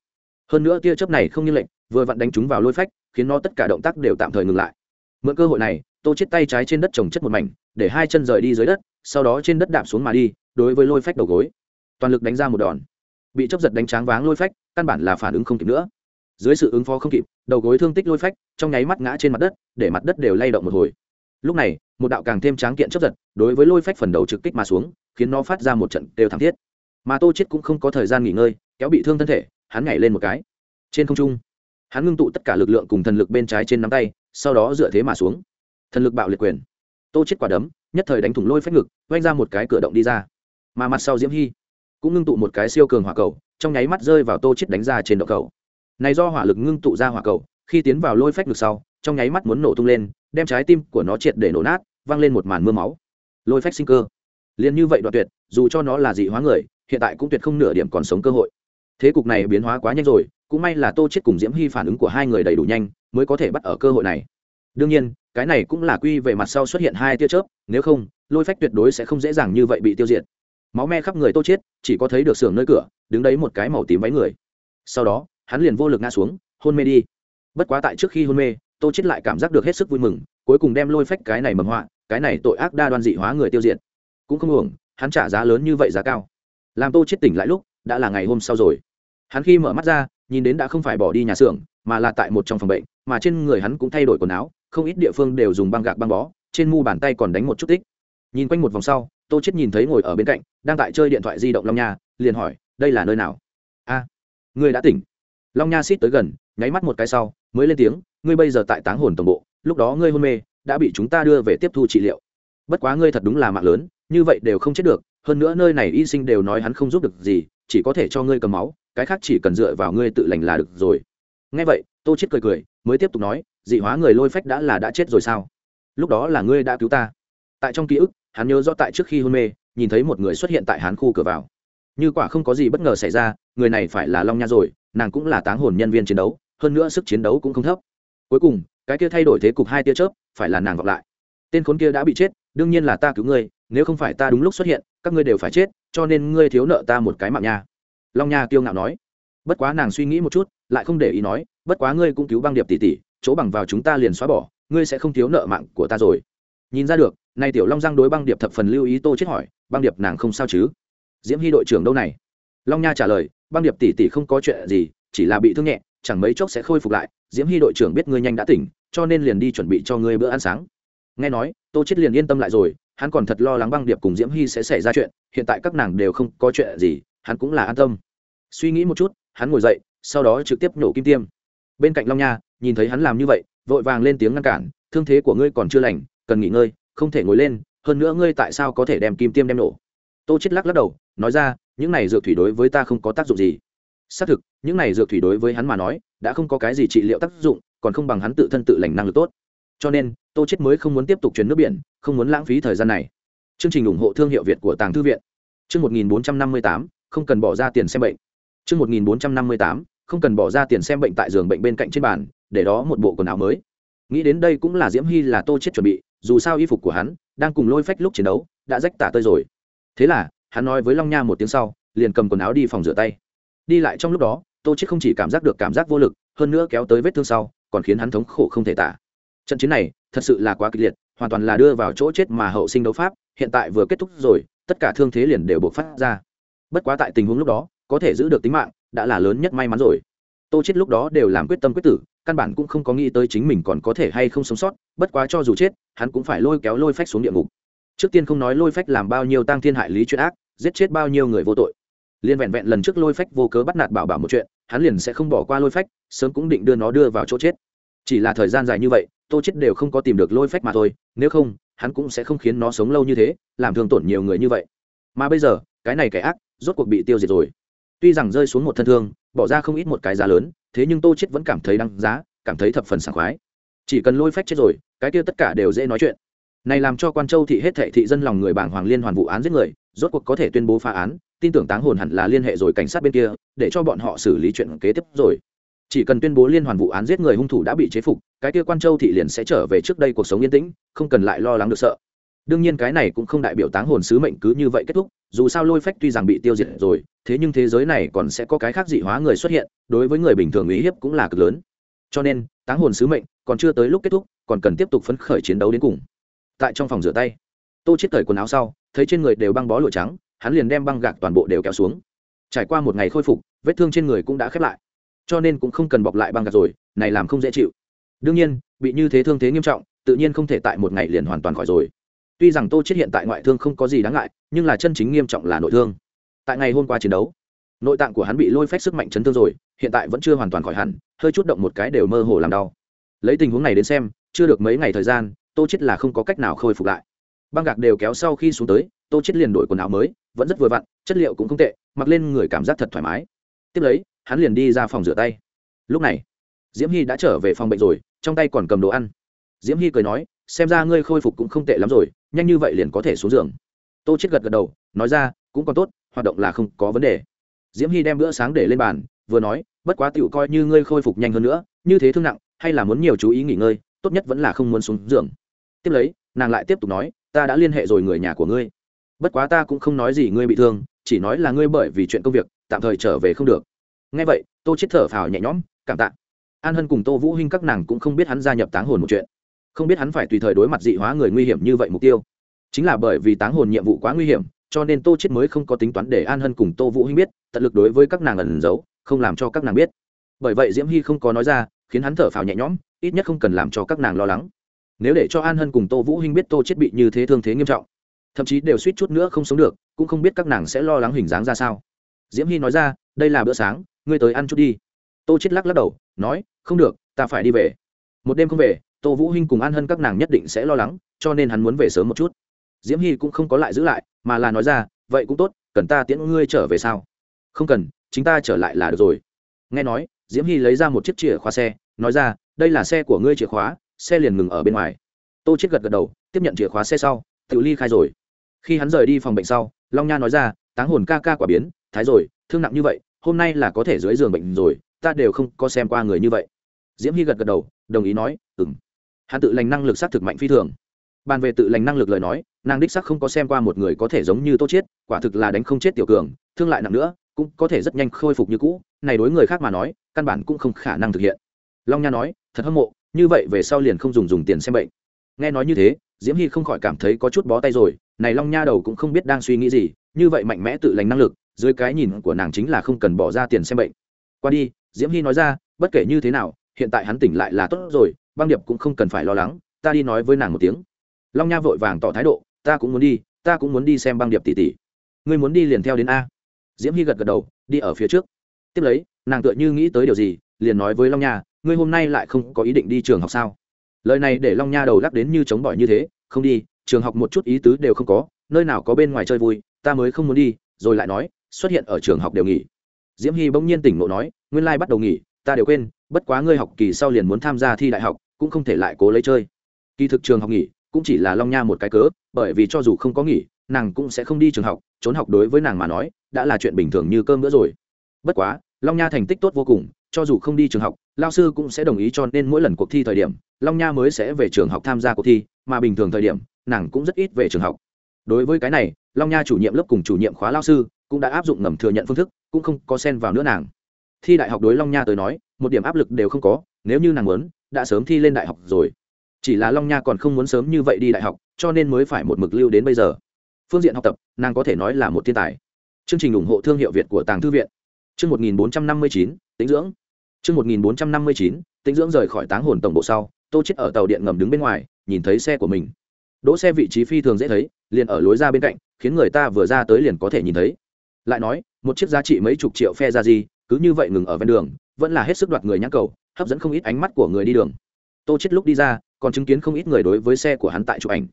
Hơn nữa tia chớp này không như lệnh, vừa vặn đánh chúng vào lôi phách, khiến nó tất cả động tác đều tạm thời ngừng lại. Mượn cơ hội này, tô chết tay trái trên đất trồng chất một mảnh, để hai chân rời đi dưới đất, sau đó trên đất đạp xuống mà đi đối với lôi phách đầu gối. Toàn lực đánh ra một đòn. Bị chấp giật đánh tráng váng lôi phách, căn bản là phản ứng không kịp nữa. Dưới sự ứng phó không kịp, đầu gối thương tích lôi phách, trong nháy mắt ngã trên mặt đất, để mặt đất đều lay động một hồi. Lúc này, một đạo càng thêm tráng kiện chấp giật, đối với lôi phách phần đầu trực kích mà xuống, khiến nó phát ra một trận đều thảm thiết. Mà tô chết cũng không có thời gian nghỉ ngơi, kéo bị thương thân thể, hắn nhảy lên một cái. Trên không trung, hắn ngưng tụ tất cả lực lượng cùng thần lực bên trái trên nắm tay, sau đó dựa thế mà xuống. Thần lực bạo liệt quyền. Tô chết quả đấm, nhất thời đánh thủng lôi phách ngực oanh ra một cái cửa động đi ra mà mặt sau diễm hy cũng ngưng tụ một cái siêu cường hỏa cầu, trong nháy mắt rơi vào tô chết đánh ra trên động cầu. Này do hỏa lực ngưng tụ ra hỏa cầu, khi tiến vào lôi phách ngực sau, trong nháy mắt muốn nổ tung lên, đem trái tim của nó triệt để nổ nát, văng lên một màn mưa máu. Lôi phách sinh cơ. Liền như vậy đoạn tuyệt, dù cho nó là dị hóa người, hiện tại cũng tuyệt không nửa điểm còn sống cơ hội. Thế cục này biến hóa quá nhanh rồi, cũng may là tô chết cùng diễm hy phản ứng của hai người đầy đủ nhanh, mới có thể bắt ở cơ hội này. Đương nhiên, cái này cũng là quy về mặt sau xuất hiện hai tia chớp, nếu không, lôi phách tuyệt đối sẽ không dễ dàng như vậy bị tiêu diệt máu me khắp người tô chết, chỉ có thấy được xưởng nơi cửa, đứng đấy một cái màu tím váy người. Sau đó, hắn liền vô lực ngã xuống, hôn mê đi. Bất quá tại trước khi hôn mê, tô chết lại cảm giác được hết sức vui mừng, cuối cùng đem lôi phách cái này mầm họa, cái này tội ác đa đoan dị hóa người tiêu diệt. Cũng không uổng, hắn trả giá lớn như vậy giá cao. Làm tô chết tỉnh lại lúc, đã là ngày hôm sau rồi. Hắn khi mở mắt ra, nhìn đến đã không phải bỏ đi nhà xưởng, mà là tại một trong phòng bệnh, mà trên người hắn cũng thay đổi quần áo, không ít địa phương đều dùng băng gạc băng bó, trên mu bàn tay còn đánh một chút tích. Nhìn quanh một vòng sau tô chết nhìn thấy ngồi ở bên cạnh đang tại chơi điện thoại di động long nha liền hỏi đây là nơi nào? A à, ngươi đã tỉnh. Long nha xít tới gần nháy mắt một cái sau mới lên tiếng ngươi bây giờ tại táng hồn tổng bộ lúc đó ngươi hôn mê đã bị chúng ta đưa về tiếp thu trị liệu. Bất quá ngươi thật đúng là mạng lớn như vậy đều không chết được hơn nữa nơi này y sinh đều nói hắn không giúp được gì chỉ có thể cho ngươi cầm máu cái khác chỉ cần dựa vào ngươi tự lành là được rồi. Nghe vậy tô chết cười cười mới tiếp tục nói dị hóa người lôi phách đã là đã chết rồi sao? Lúc đó là ngươi đã cứu ta. Tại trong ký ức hắn nhớ rõ tại trước khi hôn mê, nhìn thấy một người xuất hiện tại hắn khu cửa vào. Như quả không có gì bất ngờ xảy ra, người này phải là long nha rồi, nàng cũng là táng hồn nhân viên chiến đấu, hơn nữa sức chiến đấu cũng không thấp. Cuối cùng, cái kia thay đổi thế cục hai tia chớp, phải là nàng vọng lại. Tên khốn kia đã bị chết, đương nhiên là ta cứu ngươi, nếu không phải ta đúng lúc xuất hiện, các ngươi đều phải chết, cho nên ngươi thiếu nợ ta một cái mạng nha. Long nha kiêu ngạo nói. Bất quá nàng suy nghĩ một chút, lại không để ý nói, bất quá ngươi cũng cứu băng điệp tỷ tỷ, chỗ bằng vào chúng ta liền xóa bỏ, ngươi sẽ không thiếu nợ mạng của ta rồi nhìn ra được, nay tiểu long giang đối băng điệp thập phần lưu ý tô chết hỏi, băng điệp nàng không sao chứ? Diễm hy đội trưởng đâu này? Long nha trả lời, băng điệp tỷ tỷ không có chuyện gì, chỉ là bị thương nhẹ, chẳng mấy chốc sẽ khôi phục lại. Diễm hy đội trưởng biết ngươi nhanh đã tỉnh, cho nên liền đi chuẩn bị cho ngươi bữa ăn sáng. Nghe nói, tô chết liền yên tâm lại rồi, hắn còn thật lo lắng băng điệp cùng diễm hy sẽ xảy ra chuyện, hiện tại các nàng đều không có chuyện gì, hắn cũng là an tâm. Suy nghĩ một chút, hắn ngồi dậy, sau đó trực tiếp nổ kim tiêm. Bên cạnh long nha, nhìn thấy hắn làm như vậy, vội vàng lên tiếng ngăn cản, thương thế của ngươi còn chưa lành cần nghỉ ngơi không thể ngồi lên hơn nữa ngươi tại sao có thể đem kim tiêm đem nổ? Tô chết lắc lắc đầu nói ra những này dược thủy đối với ta không có tác dụng gì. Xác thực những này dược thủy đối với hắn mà nói đã không có cái gì trị liệu tác dụng còn không bằng hắn tự thân tự lành năng lực tốt. Cho nên tô chết mới không muốn tiếp tục chuyển nước biển không muốn lãng phí thời gian này. Chương trình ủng hộ thương hiệu việt của tàng thư viện. Chương 1458, không cần bỏ ra tiền xem bệnh. Chương 1458, không cần bỏ ra tiền xem bệnh tại giường bệnh bên cạnh trên bàn để đó một bộ quần áo mới. Nghĩ đến đây cũng là diễm hy là tô chết chuẩn bị dù sao y phục của hắn đang cùng lôi phách lúc chiến đấu đã rách tả tơi rồi. Thế là, hắn nói với long nha một tiếng sau, liền cầm quần áo đi phòng rửa tay. Đi lại trong lúc đó, tô chết không chỉ cảm giác được cảm giác vô lực, hơn nữa kéo tới vết thương sau, còn khiến hắn thống khổ không thể tả. Trận chiến này, thật sự là quá kịch liệt, hoàn toàn là đưa vào chỗ chết mà hậu sinh đấu pháp, hiện tại vừa kết thúc rồi, tất cả thương thế liền đều buộc phát ra. Bất quá tại tình huống lúc đó, có thể giữ được tính mạng, đã là lớn nhất may mắn rồi. Tô chết lúc đó đều làm quyết tâm quyết tử căn bản cũng không có nghĩ tới chính mình còn có thể hay không sống sót, bất quá cho dù chết, hắn cũng phải lôi kéo lôi phách xuống địa ngục. Trước tiên không nói lôi phách làm bao nhiêu tăng thiên hại lý chuyện ác, giết chết bao nhiêu người vô tội. Liên vẹn vẹn lần trước lôi phách vô cớ bắt nạt bảo bảo một chuyện, hắn liền sẽ không bỏ qua lôi phách, sớm cũng định đưa nó đưa vào chỗ chết. Chỉ là thời gian dài như vậy, tô chết đều không có tìm được lôi phách mà thôi, nếu không, hắn cũng sẽ không khiến nó sống lâu như thế, làm thương tổn nhiều người như vậy. Mà bây giờ, cái này kẻ ác, rốt cuộc bị tiêu diệt rồi. Tuy rằng rơi xuống một thân thương bỏ ra không ít một cái giá lớn, thế nhưng tô chết vẫn cảm thấy đăng giá, cảm thấy thập phần sảng khoái. Chỉ cần lôi phách chết rồi, cái kia tất cả đều dễ nói chuyện. Này làm cho quan châu thị hết thệ thị dân lòng người bảng hoàng liên hoàn vụ án giết người, rốt cuộc có thể tuyên bố phá án, tin tưởng táng hồn hẳn là liên hệ rồi cảnh sát bên kia, để cho bọn họ xử lý chuyện kế tiếp rồi. Chỉ cần tuyên bố liên hoàn vụ án giết người hung thủ đã bị chế phục, cái kia quan châu thị liền sẽ trở về trước đây cuộc sống yên tĩnh, không cần lại lo lắng được sợ đương nhiên cái này cũng không đại biểu táng hồn sứ mệnh cứ như vậy kết thúc, dù sao lôi phách tuy rằng bị tiêu diệt rồi, thế nhưng thế giới này còn sẽ có cái khác dị hóa người xuất hiện, đối với người bình thường uy hiếp cũng là cực lớn. Cho nên, táng hồn sứ mệnh còn chưa tới lúc kết thúc, còn cần tiếp tục phấn khởi chiến đấu đến cùng. Tại trong phòng rửa tay, tô chết thời quần áo sau, thấy trên người đều băng bó lụa trắng, hắn liền đem băng gạc toàn bộ đều kéo xuống. Trải qua một ngày khôi phục, vết thương trên người cũng đã khép lại. Cho nên cũng không cần bọc lại băng gạc rồi, này làm không dễ chịu. Đương nhiên, bị như thế thương thế nghiêm trọng, tự nhiên không thể tại một ngày liền hoàn toàn khỏi rồi tuy rằng tô chết hiện tại ngoại thương không có gì đáng ngại, nhưng là chân chính nghiêm trọng là nội thương. Tại ngày hôm qua chiến đấu, nội tạng của hắn bị lôi phách sức mạnh chấn thương rồi, hiện tại vẫn chưa hoàn toàn khỏi hẳn, hơi chút động một cái đều mơ hồ làm đau. Lấy tình huống này đến xem, chưa được mấy ngày thời gian, tô chết là không có cách nào khôi phục lại. Băng gạc đều kéo sau khi xuống tới, tô chết liền đổi quần áo mới, vẫn rất vừa vặn, chất liệu cũng không tệ, mặc lên người cảm giác thật thoải mái. Tiếp lấy, hắn liền đi ra phòng rửa tay. Lúc này, diễm hy đã trở về phòng bệnh rồi, trong tay còn cầm đồ ăn. Diễm hy cười nói xem ra ngươi khôi phục cũng không tệ lắm rồi, nhanh như vậy liền có thể xuống giường. Tô chết gật gật đầu, nói ra, cũng còn tốt, hoạt động là không có vấn đề. Diễm hy đem bữa sáng để lên bàn, vừa nói, bất quá tựu coi như ngươi khôi phục nhanh hơn nữa, như thế thương nặng, hay là muốn nhiều chú ý nghỉ ngơi, tốt nhất vẫn là không muốn xuống giường. Tiếp lấy, nàng lại tiếp tục nói, ta đã liên hệ rồi người nhà của ngươi. Bất quá ta cũng không nói gì ngươi bị thương, chỉ nói là ngươi bởi vì chuyện công việc, tạm thời trở về không được. Nghe vậy, tô chết thở phào nhẹ nhõm, cảm tạ. An hân cùng tô vũ hinh các nàng cũng không biết hắn gia nhập táng hồn một chuyện không biết hắn phải tùy thời đối mặt dị hóa người nguy hiểm như vậy mục tiêu. Chính là bởi vì táng hồn nhiệm vụ quá nguy hiểm, cho nên tô chết mới không có tính toán để an hân cùng tô vũ hinh biết, tận lực đối với các nàng ẩn giấu, không làm cho các nàng biết. Bởi vậy diễm hy không có nói ra, khiến hắn thở phào nhẹ nhõm, ít nhất không cần làm cho các nàng lo lắng. Nếu để cho an hân cùng tô vũ hinh biết tô chết bị như thế thương thế nghiêm trọng, thậm chí đều suýt chút nữa không sống được, cũng không biết các nàng sẽ lo lắng hình dáng ra sao. Diễm hy nói ra, đây là bữa sáng, ngươi tới ăn chút đi. Tô chết lắc lắc đầu, nói, không được, ta phải đi về. Một đêm không về tô vũ hinh cùng an hân các nàng nhất định sẽ lo lắng, cho nên hắn muốn về sớm một chút. Diễm hy cũng không có lại giữ lại, mà là nói ra, vậy cũng tốt, cần ta tiễn ngươi trở về sao? Không cần, chính ta trở lại là được rồi. Nghe nói, diễm hy lấy ra một chiếc chìa khóa xe, nói ra, đây là xe của ngươi chìa khóa, xe liền ngừng ở bên ngoài. Tô chết gật gật đầu, tiếp nhận chìa khóa xe sau, tự ly khai rồi. Khi hắn rời đi phòng bệnh sau, long nha nói ra, táng hồn ca ca quả biến, thái rồi, thương nặng như vậy, hôm nay là có thể dưới giường bệnh rồi, ta đều không có xem qua người như vậy. Diễm hy gật gật đầu, đồng ý nói ừng hắn tự lành năng lực xác thực mạnh phi thường. Bàn về tự lành năng lực lời nói, nàng đích sắc không có xem qua một người có thể giống như tô chết quả thực là đánh không chết tiểu cường, thương lại nặng nữa, cũng có thể rất nhanh khôi phục như cũ, này đối người khác mà nói, căn bản cũng không khả năng thực hiện. Long nha nói, thật hâm mộ, như vậy về sau liền không dùng dùng tiền xem bệnh. Nghe nói như thế, diễm hy không khỏi cảm thấy có chút bó tay rồi, này long nha đầu cũng không biết đang suy nghĩ gì, như vậy mạnh mẽ tự lành năng lực, dưới cái nhìn của nàng chính là không cần bỏ ra tiền xem bệnh. Qua đi, diễm hy nói ra, bất kể như thế nào hiện tại hắn tỉnh lại là tốt rồi, băng điệp cũng không cần phải lo lắng, ta đi nói với nàng một tiếng. Long nha vội vàng tỏ thái độ, ta cũng muốn đi, ta cũng muốn đi xem băng điệp tỷ tỷ. Ngươi muốn đi liền theo đến a. Diễm hy gật gật đầu, đi ở phía trước. Tiếp lấy, nàng tựa như nghĩ tới điều gì, liền nói với long nha, ngươi hôm nay lại không có ý định đi trường học sao? Lời này để long nha đầu lắc đến như chống bỏi như thế, không đi, trường học một chút ý tứ đều không có, nơi nào có bên ngoài chơi vui, ta mới không muốn đi. Rồi lại nói, xuất hiện ở trường học đều nghỉ. Diễm hy bỗng nhiên tỉnh ngộ nói, nguyên lai bắt đầu nghỉ ta đều quên, bất quá ngươi học kỳ sau liền muốn tham gia thi đại học, cũng không thể lại cố lấy chơi. Kỳ thực trường học nghỉ, cũng chỉ là long nha một cái cớ, bởi vì cho dù không có nghỉ, nàng cũng sẽ không đi trường học, trốn học đối với nàng mà nói, đã là chuyện bình thường như cơm nữa rồi. Bất quá, long nha thành tích tốt vô cùng, cho dù không đi trường học, lao sư cũng sẽ đồng ý cho nên mỗi lần cuộc thi thời điểm, long nha mới sẽ về trường học tham gia cuộc thi, mà bình thường thời điểm, nàng cũng rất ít về trường học. Đối với cái này, long nha chủ nhiệm lớp cùng chủ nhiệm khóa lao sư cũng đã áp dụng ngầm thừa nhận phương thức, cũng không có xen vào nữa nàng thi đại học đối long nha tới nói, một điểm áp lực đều không có, nếu như nàng muốn, đã sớm thi lên đại học rồi. Chỉ là long nha còn không muốn sớm như vậy đi đại học, cho nên mới phải một mực lưu đến bây giờ. Phương diện học tập, nàng có thể nói là một thiên tài. Chương trình ủng hộ thương hiệu việt của tàng thư viện. Chương một nghìn bốn trăm năm mươi chín tính dưỡng. Chương một nghìn bốn trăm năm mươi chín tính dưỡng rời khỏi táng hồn tổng bộ sau, tô chết ở tàu điện ngầm đứng bên ngoài, nhìn thấy xe của mình. Đỗ xe vị trí phi thường dễ thấy, liền ở lối ra bên cạnh, khiến người ta vừa ra tới liền có thể nhìn thấy. Lại nói, một chiếc giá trị mấy chục triệu phe ra gì cứ như vậy ngừng ở ven đường, vẫn là hết sức đoạt người nhãn cầu, hấp dẫn không ít ánh mắt của người đi đường. Tô chết lúc đi ra, còn chứng kiến không ít người đối với xe của hắn tại chụp ảnh.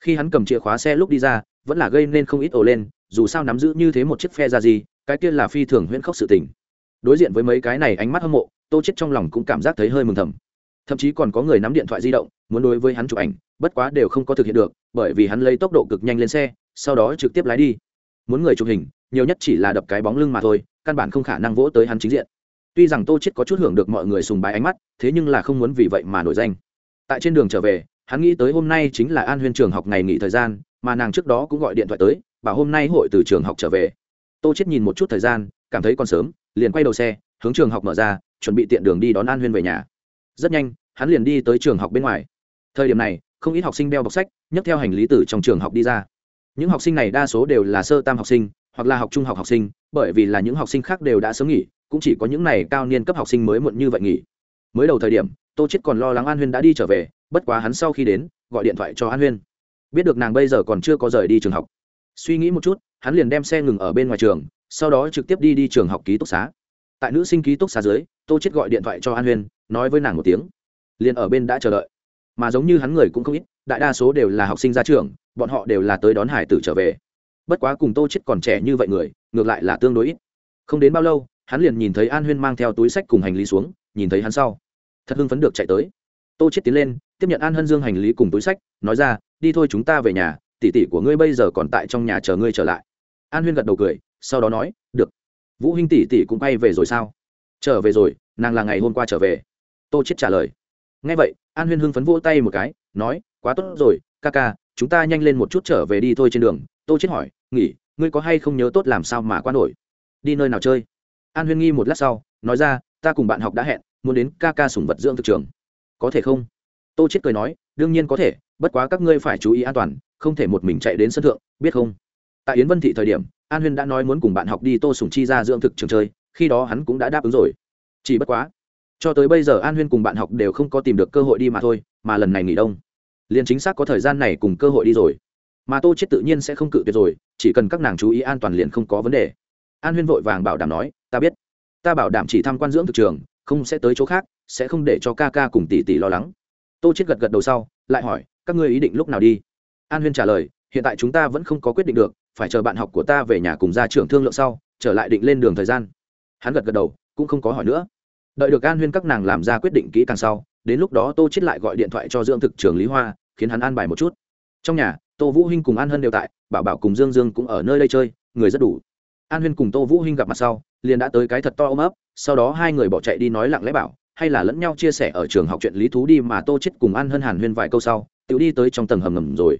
Khi hắn cầm chìa khóa xe lúc đi ra, vẫn là gây nên không ít ồ lên, dù sao nắm giữ như thế một chiếc phe ra gì cái kia là phi thường huyễn khốc sự tình. Đối diện với mấy cái này ánh mắt hâm mộ, tô chết trong lòng cũng cảm giác thấy hơi mừng thầm. Thậm chí còn có người nắm điện thoại di động, muốn đối với hắn chụp ảnh, bất quá đều không có thực hiện được, bởi vì hắn lấy tốc độ cực nhanh lên xe, sau đó trực tiếp lái đi. Muốn người chụp hình nhiều nhất chỉ là đập cái bóng lưng mà thôi, căn bản không khả năng vỗ tới hắn chính diện. Tuy rằng tô chết có chút hưởng được mọi người sùng bái ánh mắt, thế nhưng là không muốn vì vậy mà nổi danh. Tại trên đường trở về, hắn nghĩ tới hôm nay chính là an huyên trường học ngày nghỉ thời gian, mà nàng trước đó cũng gọi điện thoại tới, bảo hôm nay hội từ trường học trở về. Tô chết nhìn một chút thời gian, cảm thấy còn sớm, liền quay đầu xe, hướng trường học mở ra, chuẩn bị tiện đường đi đón an huyên về nhà. Rất nhanh, hắn liền đi tới trường học bên ngoài. Thời điểm này, không ít học sinh đeo bọc sách, nhấc theo hành lý từ trong trường học đi ra. Những học sinh này đa số đều là sơ tam học sinh hoặc là học trung học học sinh, bởi vì là những học sinh khác đều đã sớm nghỉ, cũng chỉ có những này cao niên cấp học sinh mới muộn như vậy nghỉ. Mới đầu thời điểm, tô chết còn lo lắng an huyên đã đi trở về, bất quá hắn sau khi đến, gọi điện thoại cho an huyên. Biết được nàng bây giờ còn chưa có rời đi trường học. Suy nghĩ một chút, hắn liền đem xe ngừng ở bên ngoài trường, sau đó trực tiếp đi đi trường học ký túc xá. Tại nữ sinh ký túc xá dưới, tô chết gọi điện thoại cho an huyên, nói với nàng một tiếng. Liền ở bên đã chờ đợi. Mà giống như hắn người cũng không ít, đại đa số đều là học sinh ra trường, bọn họ đều là tới đón hải tử trở về bất quá cùng tô chết còn trẻ như vậy người, ngược lại là tương đối ít. Không đến bao lâu, hắn liền nhìn thấy an huyên mang theo túi sách cùng hành lý xuống, nhìn thấy hắn sau. Thật hưng phấn được chạy tới. Tô chết tiến lên, tiếp nhận an hân dương hành lý cùng túi sách, nói ra, đi thôi chúng ta về nhà, tỷ tỷ của ngươi bây giờ còn tại trong nhà chờ ngươi trở lại. An huyên gật đầu cười, sau đó nói, được. Vũ huynh tỷ tỷ cũng bay về rồi sao? Trở về rồi, nàng là ngày hôm qua trở về. Tô chết trả lời. Ngay vậy, an huyên hưng phấn vỗ tay một cái, nói, quá tốt rồi, ca ca chúng ta nhanh lên một chút trở về đi thôi trên đường. Tô chết hỏi, nghỉ, ngươi có hay không nhớ tốt làm sao mà qua nổi? Đi nơi nào chơi? An huyên nghi một lát sau, nói ra, ta cùng bạn học đã hẹn, muốn đến ca ca sủng vật dưỡng thực trường. Có thể không? Tô chết cười nói, đương nhiên có thể, bất quá các ngươi phải chú ý an toàn, không thể một mình chạy đến sân thượng, biết không? Tại yến vân thị thời điểm, an huyên đã nói muốn cùng bạn học đi tô sủng chi ra dưỡng thực trường chơi, khi đó hắn cũng đã đáp ứng rồi. Chỉ bất quá, cho tới bây giờ an huyên cùng bạn học đều không có tìm được cơ hội đi mà thôi, mà lần này nghỉ đông liền chính xác có thời gian này cùng cơ hội đi rồi. Mà tô chết tự nhiên sẽ không cự tuyệt rồi, chỉ cần các nàng chú ý an toàn liền không có vấn đề. An huyên vội vàng bảo đảm nói, ta biết. Ta bảo đảm chỉ tham quan dưỡng thực trường, không sẽ tới chỗ khác, sẽ không để cho ca ca cùng tỷ tỷ lo lắng. Tô chết gật gật đầu sau, lại hỏi, các ngươi ý định lúc nào đi? An huyên trả lời, hiện tại chúng ta vẫn không có quyết định được, phải chờ bạn học của ta về nhà cùng ra trưởng thương lượng sau, trở lại định lên đường thời gian. Hắn gật gật đầu, cũng không có hỏi nữa. Đợi được an huyên các nàng làm ra quyết định kỹ càng sau đến lúc đó tô chết lại gọi điện thoại cho dưỡng thực trường lý hoa, khiến hắn an bài một chút. Trong nhà, tô vũ hinh cùng an hân đều tại, bảo bảo cùng dương dương cũng ở nơi đây chơi, người rất đủ. An huyên cùng tô vũ hinh gặp mặt sau, liền đã tới cái thật to ôm ấp, sau đó hai người bỏ chạy đi nói lặng lẽ bảo, hay là lẫn nhau chia sẻ ở trường học chuyện lý thú đi mà tô chết cùng an hân hàn huyên vài câu sau, tiểu đi tới trong tầng hầm ngầm rồi.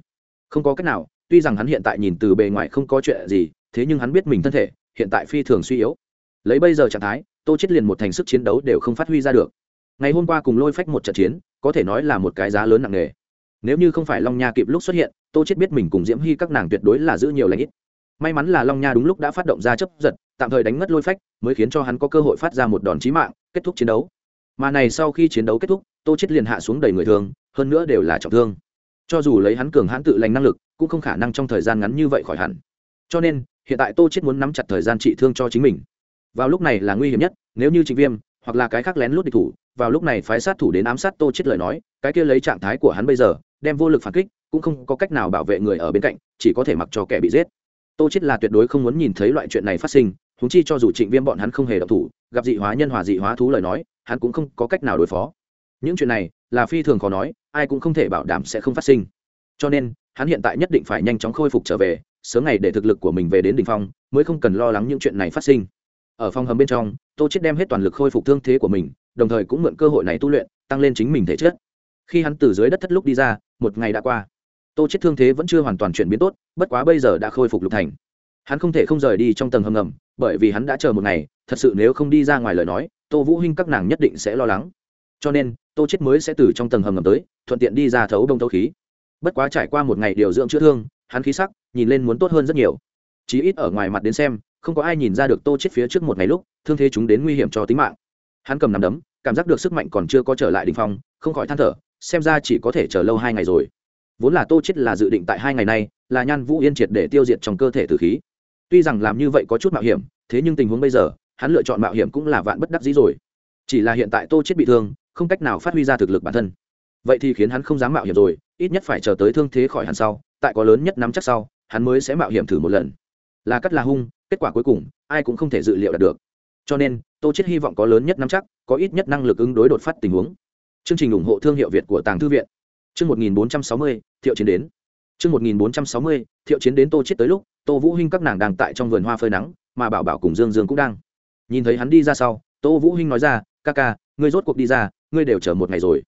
Không có cách nào, tuy rằng hắn hiện tại nhìn từ bề ngoài không có chuyện gì, thế nhưng hắn biết mình thân thể, hiện tại phi thường suy yếu. Lấy bây giờ trạng thái, tô chết liền một thành sức chiến đấu đều không phát huy ra được ngày hôm qua cùng lôi phách một trận chiến, có thể nói là một cái giá lớn nặng nề. Nếu như không phải long nha kịp lúc xuất hiện, tô chết biết mình cùng diễm hy các nàng tuyệt đối là giữ nhiều lãnh ít. May mắn là long nha đúng lúc đã phát động ra chấp giật, tạm thời đánh mất lôi phách, mới khiến cho hắn có cơ hội phát ra một đòn chí mạng, kết thúc chiến đấu. Mà này sau khi chiến đấu kết thúc, tô chết liền hạ xuống đầy người thương hơn nữa đều là trọng thương. Cho dù lấy hắn cường hãn tự lành năng lực, cũng không khả năng trong thời gian ngắn như vậy khỏi hẳn. Cho nên, hiện tại tô chết muốn nắm chặt thời gian trị thương cho chính mình. Vào lúc này là nguy hiểm nhất, nếu như trịnh viêm, hoặc là cái khác lén lút địch thủ vào lúc này phái sát thủ đến ám sát tô chết lời nói, cái kia lấy trạng thái của hắn bây giờ, đem vô lực phản kích, cũng không có cách nào bảo vệ người ở bên cạnh, chỉ có thể mặc cho kẻ bị giết. Tô chết là tuyệt đối không muốn nhìn thấy loại chuyện này phát sinh húng chi cho dù trịnh viêm bọn hắn không hề động thủ, gặp dị hóa nhân hòa dị hóa thú lời nói, hắn cũng không có cách nào đối phó. Những chuyện này, là phi thường khó nói, ai cũng không thể bảo đảm sẽ không phát sinh. Cho nên, hắn hiện tại nhất định phải nhanh chóng khôi phục trở về, sớm ngày để thực lực của mình về đến đ ỉ n h phong, mới không cần lo lắng những chuyện này phát sinh. Ở phòng hầm bên trong, tô chết đem hết toàn lực khôi phục thương thế của mình đồng thời cũng mượn cơ hội này tu luyện, tăng lên chính mình thể chất. Khi hắn từ dưới đất thất lúc đi ra, một ngày đã qua. Tô chết thương thế vẫn chưa hoàn toàn chuyển biến tốt, bất quá bây giờ đã khôi phục lục thành. Hắn không thể không rời đi trong tầng hầm ngầm, bởi vì hắn đã chờ một ngày, thật sự nếu không đi ra ngoài lời nói, tô vũ hinh các nàng nhất định sẽ lo lắng. Cho nên, tô chết mới sẽ từ trong tầng hầm ngầm tới, thuận tiện đi ra thấu đông thấu khí. Bất quá trải qua một ngày điều dưỡng chữa thương, hắn khí sắc, nhìn lên muốn tốt hơn rất nhiều. Chí ít ở ngoài mặt đến xem, không có ai nhìn ra được tô chết phía trước một ngày lúc, thương thế chúng đến nguy hiểm cho tính mạng hắn cầm nắm đấm, cảm giác được sức mạnh còn chưa có trở lại đỉnh phong, không khỏi than thở, xem ra chỉ có thể chờ lâu hai ngày rồi. Vốn là tô chết là dự định tại hai ngày này là nhan vũ yên triệt để tiêu diệt trong cơ thể tử khí. Tuy rằng làm như vậy có chút mạo hiểm, thế nhưng tình huống bây giờ, hắn lựa chọn mạo hiểm cũng là vạn bất đắc dĩ rồi. Chỉ là hiện tại tô chết bị thương, không cách nào phát huy ra thực lực bản thân. Vậy thì khiến hắn không dám mạo hiểm rồi, ít nhất phải chờ tới thương thế khỏi hẳn sau, tại có lớn nhất nắm chắc sau, hắn mới sẽ mạo hiểm thử một lần. Là cắt là hung, kết quả cuối cùng, ai cũng không thể dự liệu đạt được. Cho nên tô chết hy vọng có lớn nhất nắm chắc có ít nhất năng lực ứng đối đột phát tình huống. Chương trình ủng hộ thương hiệu việt của tàng thư viện. Chương 1460, thiệu chiến đến. Chương 1460, thiệu chiến đến tô chết tới lúc tô vũ hinh các nàng đang tại trong vườn hoa phơi nắng mà bảo bảo cùng dương dương cũng đang. Nhìn thấy hắn đi ra sau tô vũ hinh nói ra ca ca ngươi rốt cuộc đi ra ngươi đều chờ một ngày rồi.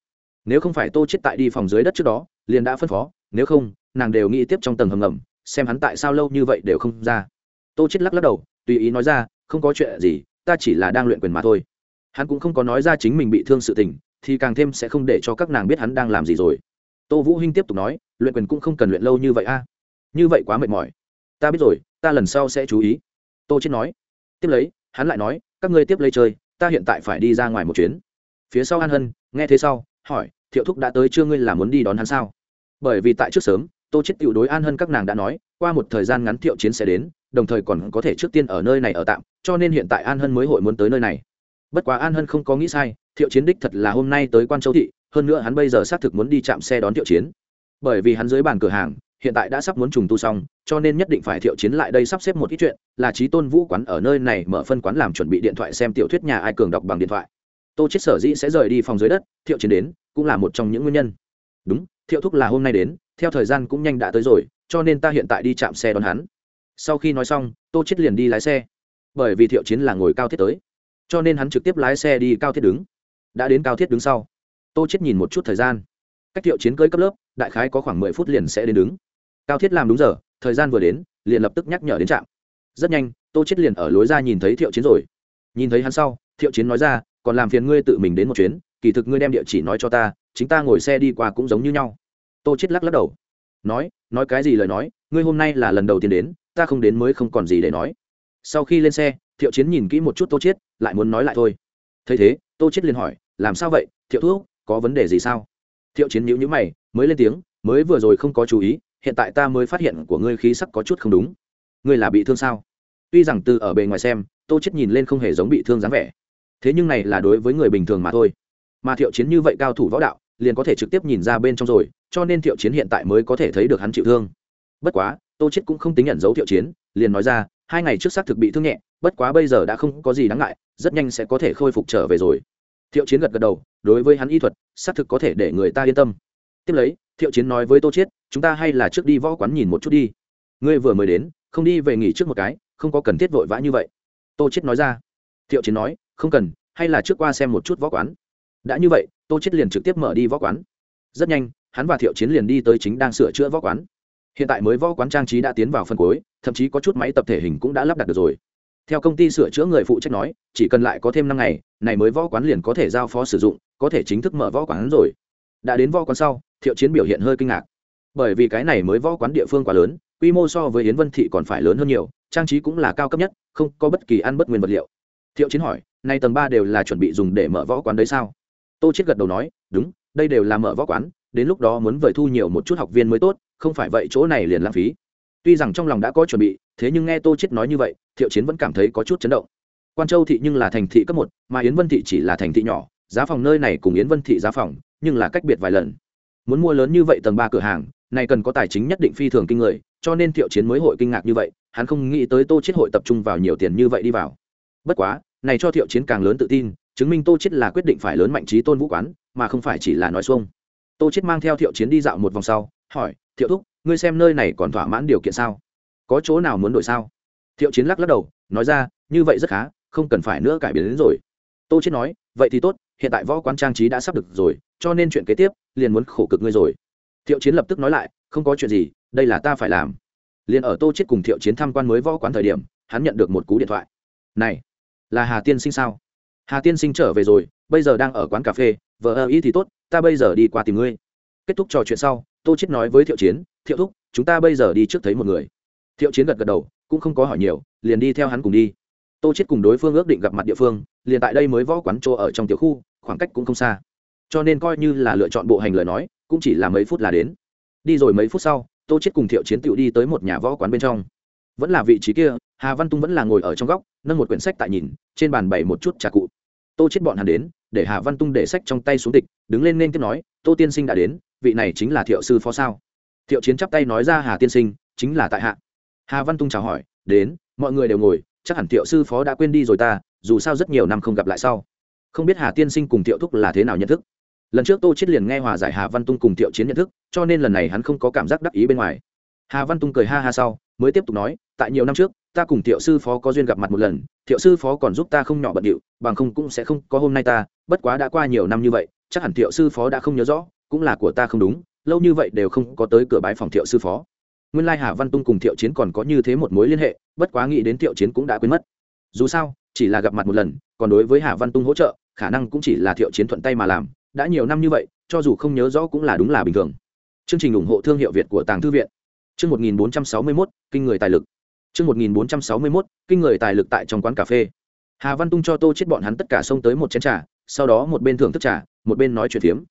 Nếu không phải tô chết tại đi phòng dưới đất trước đó liền đã phân phó nếu không nàng đều nghĩ tiếp trong tầng hầm ngầm xem hắn tại sao lâu như vậy đều không ra. Tô chết lắc lắc đầu tùy ý nói ra không có chuyện gì ta chỉ là đang luyện quyền mà thôi. Hắn cũng không có nói ra chính mình bị thương sự tình, thì càng thêm sẽ không để cho các nàng biết hắn đang làm gì rồi. Tô vũ hinh tiếp tục nói, luyện quyền cũng không cần luyện lâu như vậy a. Như vậy quá mệt mỏi. Ta biết rồi, ta lần sau sẽ chú ý. Tô chết nói. Tiếp lấy, hắn lại nói, các ngươi tiếp lấy chơi, ta hiện tại phải đi ra ngoài một chuyến. Phía sau an hân, nghe thế sau, hỏi, thiệu thúc đã tới chưa? Ngươi là muốn đi đón hắn sao? Bởi vì tại trước sớm, tô chết tiểu đối an hân các nàng đã nói qua một thời gian ngắn thiệu chiến sẽ đến, đồng thời còn có thể trước tiên ở nơi này ở tạm, cho nên hiện tại an hân mới hội muốn tới nơi này. Bất quá an hân không có nghĩ sai, thiệu chiến đích thật là hôm nay tới quan châu thị, hơn nữa hắn bây giờ xác thực muốn đi chạm xe đón thiệu chiến. Bởi vì hắn dưới bàn cửa hàng, hiện tại đã sắp muốn trùng tu xong, cho nên nhất định phải thiệu chiến lại đây sắp xếp một ít chuyện, là trí tôn vũ quán ở nơi này mở phân quán làm chuẩn bị điện thoại xem tiểu thuyết nhà ai cường đọc bằng điện thoại. Tô chết sở dĩ sẽ rời đi phòng dưới đất, thiệu chiến đến, cũng là một trong những nguyên nhân. Đúng, thiệu thúc là hôm nay đến, theo thời gian cũng nhanh đã tới rồi cho nên ta hiện tại đi chạm xe đón hắn. Sau khi nói xong, tô chết liền đi lái xe. Bởi vì thiệu chiến là ngồi cao thiết tới, cho nên hắn trực tiếp lái xe đi cao thiết đứng. Đã đến cao thiết đứng sau, tô chết nhìn một chút thời gian. Cách thiệu chiến cưới cấp lớp, đại khái có khoảng mười phút liền sẽ đến đứng. Cao thiết làm đúng giờ, thời gian vừa đến, liền lập tức nhắc nhở đến trạm. Rất nhanh, tô chết liền ở lối ra nhìn thấy thiệu chiến rồi. Nhìn thấy hắn sau, thiệu chiến nói ra, còn làm phiền ngươi tự mình đến một chuyến, kỳ thực ngươi đem địa chỉ nói cho ta, chính ta ngồi xe đi qua cũng giống như nhau. Tô chết lắc lắc đầu nói nói cái gì lời nói, ngươi hôm nay là lần đầu tiên đến, ta không đến mới không còn gì để nói. Sau khi lên xe, thiệu chiến nhìn kỹ một chút tô chết lại muốn nói lại thôi. Thấy thế, tô chết liền hỏi, làm sao vậy? Thiệu thuốc có vấn đề gì sao? Thiệu chiến nhíu nhíu mày, mới lên tiếng, mới vừa rồi không có chú ý, hiện tại ta mới phát hiện của ngươi khí sắc có chút không đúng. Ngươi là bị thương sao? Tuy rằng từ ở bề ngoài xem, tô chết nhìn lên không hề giống bị thương dáng vẻ. Thế nhưng này là đối với người bình thường mà thôi. Mà thiệu chiến như vậy cao thủ võ đạo liền có thể trực tiếp nhìn ra bên trong rồi, cho nên thiệu chiến hiện tại mới có thể thấy được hắn chịu thương. Bất quá, tô chết cũng không tính nhận dấu thiệu chiến, liền nói ra, hai ngày trước xác thực bị thương nhẹ, bất quá bây giờ đã không có gì đáng ngại, rất nhanh sẽ có thể khôi phục trở về rồi. Thiệu chiến gật gật đầu, đối với hắn y thuật, xác thực có thể để người ta yên tâm. Tiếp lấy, thiệu chiến nói với tô chết chúng ta hay là trước đi võ quán nhìn một chút đi. Ngươi vừa mới đến, không đi về nghỉ trước một cái, không có cần thiết vội vã như vậy. Tô chết nói ra. Thiệu chiến nói, không cần, hay là trước qua xem một chút võ quán đã như vậy, tô chết liền trực tiếp mở đi võ quán. Rất nhanh, hắn và thiệu chiến liền đi tới chính đang sửa chữa võ quán. Hiện tại mới võ quán trang trí đã tiến vào phân cuối, thậm chí có chút máy tập thể hình cũng đã lắp đặt được rồi. Theo công ty sửa chữa người phụ trách nói, chỉ cần lại có thêm năm ngày, này mới võ quán liền có thể giao phó sử dụng, có thể chính thức mở võ quán rồi. Đã đến võ quán sau, thiệu chiến biểu hiện hơi kinh ngạc. Bởi vì cái này mới võ quán địa phương quá lớn, quy mô so với yến vân thị còn phải lớn hơn nhiều, trang trí cũng là cao cấp nhất, không có bất kỳ ăn bất nguyên vật liệu. Thiệu chiến hỏi, nay tầng ba đều là chuẩn bị dùng để mở võ quán đấy sao? Tô chết gật đầu nói, đúng, đây đều là mở võ quán, đến lúc đó muốn vời thu nhiều một chút học viên mới tốt, không phải vậy chỗ này liền lãng phí. Tuy rằng trong lòng đã có chuẩn bị, thế nhưng nghe tô chết nói như vậy, thiệu chiến vẫn cảm thấy có chút chấn động. Quan châu thị nhưng là thành thị cấp một, mà yến vân thị chỉ là thành thị nhỏ, giá phòng nơi này cùng yến vân thị giá phòng, nhưng là cách biệt vài lần. Muốn mua lớn như vậy tầng ba cửa hàng, này cần có tài chính nhất định phi thường kinh người, cho nên thiệu chiến mới hội kinh ngạc như vậy, hắn không nghĩ tới tô chết hội tập trung vào nhiều tiền như vậy đi vào. Bất quá, này cho thiệu chiến càng lớn tự tin chứng minh tô chết là quyết định phải lớn mạnh trí tôn vũ quán, mà không phải chỉ là nói xuông. Tô chết mang theo thiệu chiến đi dạo một vòng sau, hỏi, thiệu thúc, ngươi xem nơi này còn thỏa mãn điều kiện sao? Có chỗ nào muốn đổi sao? Thiệu chiến lắc lắc đầu, nói ra, như vậy rất khá, không cần phải nữa cải biến đến rồi. Tô chết nói, vậy thì tốt, hiện tại võ quán trang trí đã sắp được rồi, cho nên chuyện kế tiếp, liền muốn khổ cực ngươi rồi. Thiệu chiến lập tức nói lại, không có chuyện gì, đây là ta phải làm. Liền ở tô chết cùng thiệu chiến tham quan mới võ quán thời điểm, hắn nhận được một cú điện thoại. Này, là hà tiên sinh sao? Hà tiên sinh trở về rồi, bây giờ đang ở quán cà phê, vợ ơ ý thì tốt, ta bây giờ đi qua tìm ngươi. Kết thúc trò chuyện sau, tô chết nói với thiệu chiến, thiệu thúc, chúng ta bây giờ đi trước thấy một người. Thiệu chiến gật gật đầu, cũng không có hỏi nhiều, liền đi theo hắn cùng đi. Tô chết cùng đối phương ước định gặp mặt địa phương, liền tại đây mới võ quán chỗ ở trong tiểu khu, khoảng cách cũng không xa. Cho nên coi như là lựa chọn bộ hành lời nói, cũng chỉ là mấy phút là đến. Đi rồi mấy phút sau, tô chết cùng thiệu chiến tựu đi tới một nhà võ quán bên trong. Vẫn là vị trí kia, hà văn tung vẫn là ngồi ở trong góc, nâng một quyển sách tại nhìn, trên bàn bày một chút trà cụ tô chết bọn hắn đến, để hà văn tung để sách trong tay xuống tịch, đứng lên nên tiếp nói, tô tiên sinh đã đến, vị này chính là thiệu sư phó sao? Thiệu chiến chắp tay nói ra, hà tiên sinh, chính là tại hạ. Hà văn tung chào hỏi, đến, mọi người đều ngồi, chắc hẳn thiệu sư phó đã quên đi rồi ta, dù sao rất nhiều năm không gặp lại sau. Không biết hà tiên sinh cùng thiệu thúc là thế nào nhận thức? Lần trước tô chết liền nghe hòa giải hà văn tung cùng thiệu chiến nhận thức, cho nên lần này hắn không có cảm giác đắc ý bên ngoài. Hà văn tung cười ha ha sau, mới tiếp tục nói, tại nhiều năm trước ta cùng thiệu sư phó có duyên gặp mặt một lần, thiệu sư phó còn giúp ta không nhỏ bận điệu, bằng không cũng sẽ không có hôm nay ta, bất quá đã qua nhiều năm như vậy, chắc hẳn thiệu sư phó đã không nhớ rõ, cũng là của ta không đúng, lâu như vậy đều không có tới cửa bái phòng thiệu sư phó. Nguyên lai hà văn tung cùng thiệu chiến còn có như thế một mối liên hệ, bất quá nghĩ đến thiệu chiến cũng đã quên mất. Dù sao, chỉ là gặp mặt một lần, còn đối với hà văn tung hỗ trợ, khả năng cũng chỉ là thiệu chiến thuận tay mà làm, đã nhiều năm như vậy, cho dù không nhớ rõ cũng là đúng là bình thường. Chương trình ủng hộ thương hiệu việt của tàng thư viện. Chương một nghìn bốn trăm sáu mươi mốt, kinh người tài lực chương một nghìn bốn trăm sáu mươi mốt, kinh người tài lực tại trong quán cà phê. Hà văn tung cho tô chết bọn hắn tất cả xông tới một chén trà, sau đó một bên thưởng thức trà, một bên nói chuyện phiếm.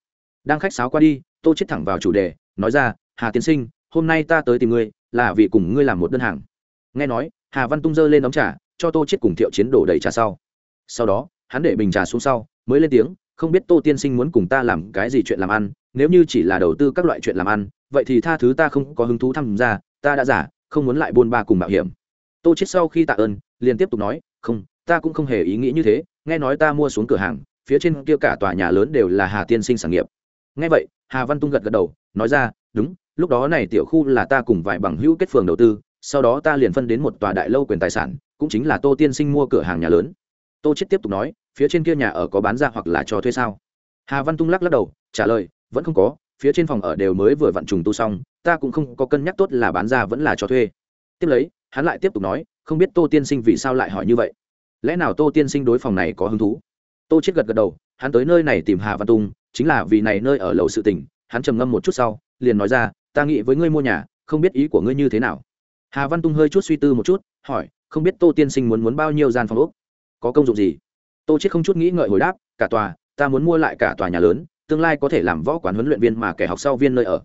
Đang khách sáo qua đi, tô chết thẳng vào chủ đề, nói ra, hà tiến sinh, hôm nay ta tới tìm ngươi, là vì cùng ngươi làm một đơn hàng. Nghe nói, hà văn tung giơ lên đóng trà, cho tô chết cùng thiệu chiến đổ đầy trà sau. Sau đó, hắn để bình trà xuống sau, mới lên tiếng, không biết tô tiên sinh muốn cùng ta làm cái gì chuyện làm ăn, nếu như chỉ là đầu tư các loại chuyện làm ăn, vậy thì tha thứ ta không có hứng thú tham gia, ta đã giả, không muốn lại buôn ba cùng mạo hiểm tô chết sau khi tạ ơn, liền tiếp tục nói, không, ta cũng không hề ý nghĩ như thế, nghe nói ta mua xuống cửa hàng, phía trên kia cả tòa nhà lớn đều là hà tiên sinh sản nghiệp. Nghe vậy, hà văn tung gật gật đầu, nói ra, đúng, lúc đó này tiểu khu là ta cùng vài bằng hữu kết phường đầu tư, sau đó ta liền phân đến một tòa đại lâu quyền tài sản, cũng chính là tô tiên sinh mua cửa hàng nhà lớn. Tô chết tiếp tục nói, phía trên kia nhà ở có bán ra hoặc là cho thuê sao? Hà văn tung lắc lắc đầu, trả lời, vẫn không có, phía trên phòng ở đều mới vừa vặn trùng tu xong, ta cũng không có cân nhắc tốt là bán ra vẫn là cho thuê. Tiếp lấy hắn lại tiếp tục nói, không biết tô tiên sinh vì sao lại hỏi như vậy. Lẽ nào tô tiên sinh đối phòng này có hứng thú? Tô chết gật gật đầu, hắn tới nơi này tìm hà văn tung chính là vì này nơi ở lầu sự tình. hắn trầm ngâm một chút sau, liền nói ra, ta nghĩ với ngươi mua nhà, không biết ý của ngươi như thế nào. Hà văn tung hơi chút suy tư một chút, hỏi, không biết tô tiên sinh muốn muốn bao nhiêu gian phòng úc có công dụng gì? Tô chết không chút nghĩ ngợi hồi đáp, cả tòa, ta muốn mua lại cả tòa nhà lớn, tương lai có thể làm võ quán huấn luyện viên mà kẻ học sau viên nơi ở.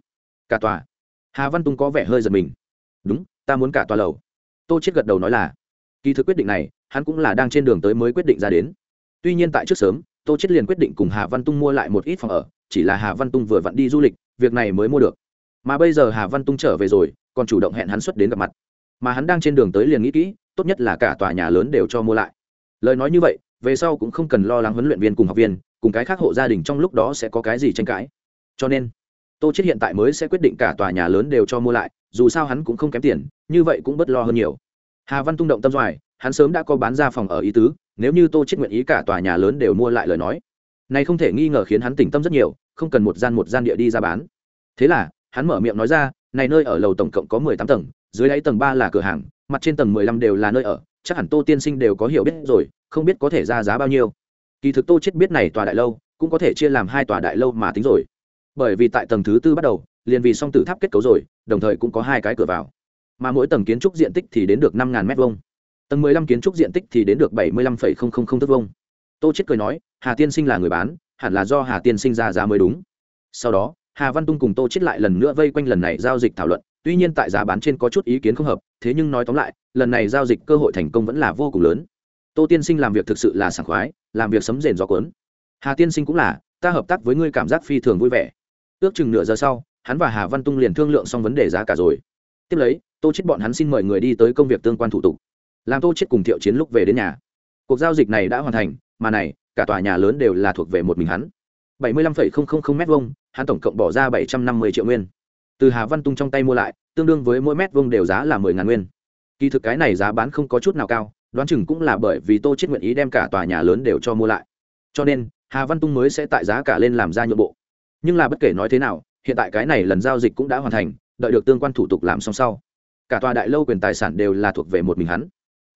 Cả tòa? Hà văn tung có vẻ hơi giật mình. Đúng, ta muốn cả tòa lầu tô chết gật đầu nói là, kỳ thực quyết định này, hắn cũng là đang trên đường tới mới quyết định ra đến. Tuy nhiên tại trước sớm, tô chết liền quyết định cùng hà văn tung mua lại một ít phòng ở, chỉ là hà văn tung vừa vặn đi du lịch, việc này mới mua được. Mà bây giờ hà văn tung trở về rồi, còn chủ động hẹn hắn xuất đến gặp mặt. Mà hắn đang trên đường tới liền nghĩ kỹ, tốt nhất là cả tòa nhà lớn đều cho mua lại. Lời nói như vậy, về sau cũng không cần lo lắng huấn luyện viên cùng học viên, cùng cái khác hộ gia đình trong lúc đó sẽ có cái gì tranh cãi. Cho nên, tô chết hiện tại mới sẽ quyết định cả tòa nhà lớn đều cho mua lại dù sao hắn cũng không kém tiền, như vậy cũng bất lo hơn nhiều. Hà văn tung động tâm doài, hắn sớm đã có bán ra phòng ở ý tứ, nếu như tô chết nguyện ý cả tòa nhà lớn đều mua lại lời nói. Này không thể nghi ngờ khiến hắn tỉnh tâm rất nhiều, không cần một gian một gian địa đi ra bán. Thế là, hắn mở miệng nói ra, này nơi ở lầu tổng cộng có mười tám tầng, dưới đáy tầng ba là cửa hàng, mặt trên tầng mười lăm đều là nơi ở, chắc hẳn tô tiên sinh đều có hiểu biết rồi, không biết có thể ra giá bao nhiêu. Kỳ thực tô chết biết này tòa đại lâu, cũng có thể chia làm hai tòa đại lâu mà tính rồi. Bởi vì tại tầng thứ tư bắt đầu liền vì song tử tháp kết cấu rồi, đồng thời cũng có hai cái cửa vào. Mà mỗi tầng kiến trúc diện tích thì đến được năm ngàn m vuông. Tầng mười lăm kiến trúc diện tích thì đến được bảy mươi lăm phẩy không không không thước vuông. Tô chết cười nói, hà tiên sinh là người bán, hẳn là do hà tiên sinh ra giá mới đúng. Sau đó, hà văn tung cùng tô chết lại lần nữa vây quanh lần này giao dịch thảo luận, tuy nhiên tại giá bán trên có chút ý kiến không hợp, thế nhưng nói tóm lại, lần này giao dịch cơ hội thành công vẫn là vô cùng lớn. Tô tiên sinh làm việc thực sự là sảng khoái, làm việc sấm rền gió cuốn. Hà tiên sinh cũng là, ta hợp tác với ngươi cảm giác phi thường vui vẻ. Ước chừng nửa giờ sau hắn và hà văn tung liền thương lượng xong vấn đề giá cả rồi. Tiếp lấy, tô chết bọn hắn xin mời người đi tới công việc tương quan thủ tục. Làm tô chết cùng thiệu chiến lúc về đến nhà. Cuộc giao dịch này đã hoàn thành, mà này, cả tòa nhà lớn đều là thuộc về một mình hắn. bảy mươi lăm phẩy không không không mét vuông, hắn tổng cộng bỏ ra bảy trăm năm mươi triệu nguyên. Từ hà văn tung trong tay mua lại, tương đương với mỗi mét vuông đều giá là mười ngàn nguyên. Kỳ thực cái này giá bán không có chút nào cao, đoán chừng cũng là bởi vì tô chết nguyện ý đem cả tòa nhà lớn đều cho mua lại. Cho nên, hà văn tung mới sẽ tại giá cả lên làm ra nhượng bộ. Nhưng là bất kể nói thế nào hiện tại cái này lần giao dịch cũng đã hoàn thành, đợi được tương quan thủ tục làm xong sau. Cả tòa đại lâu quyền tài sản đều là thuộc về một mình hắn.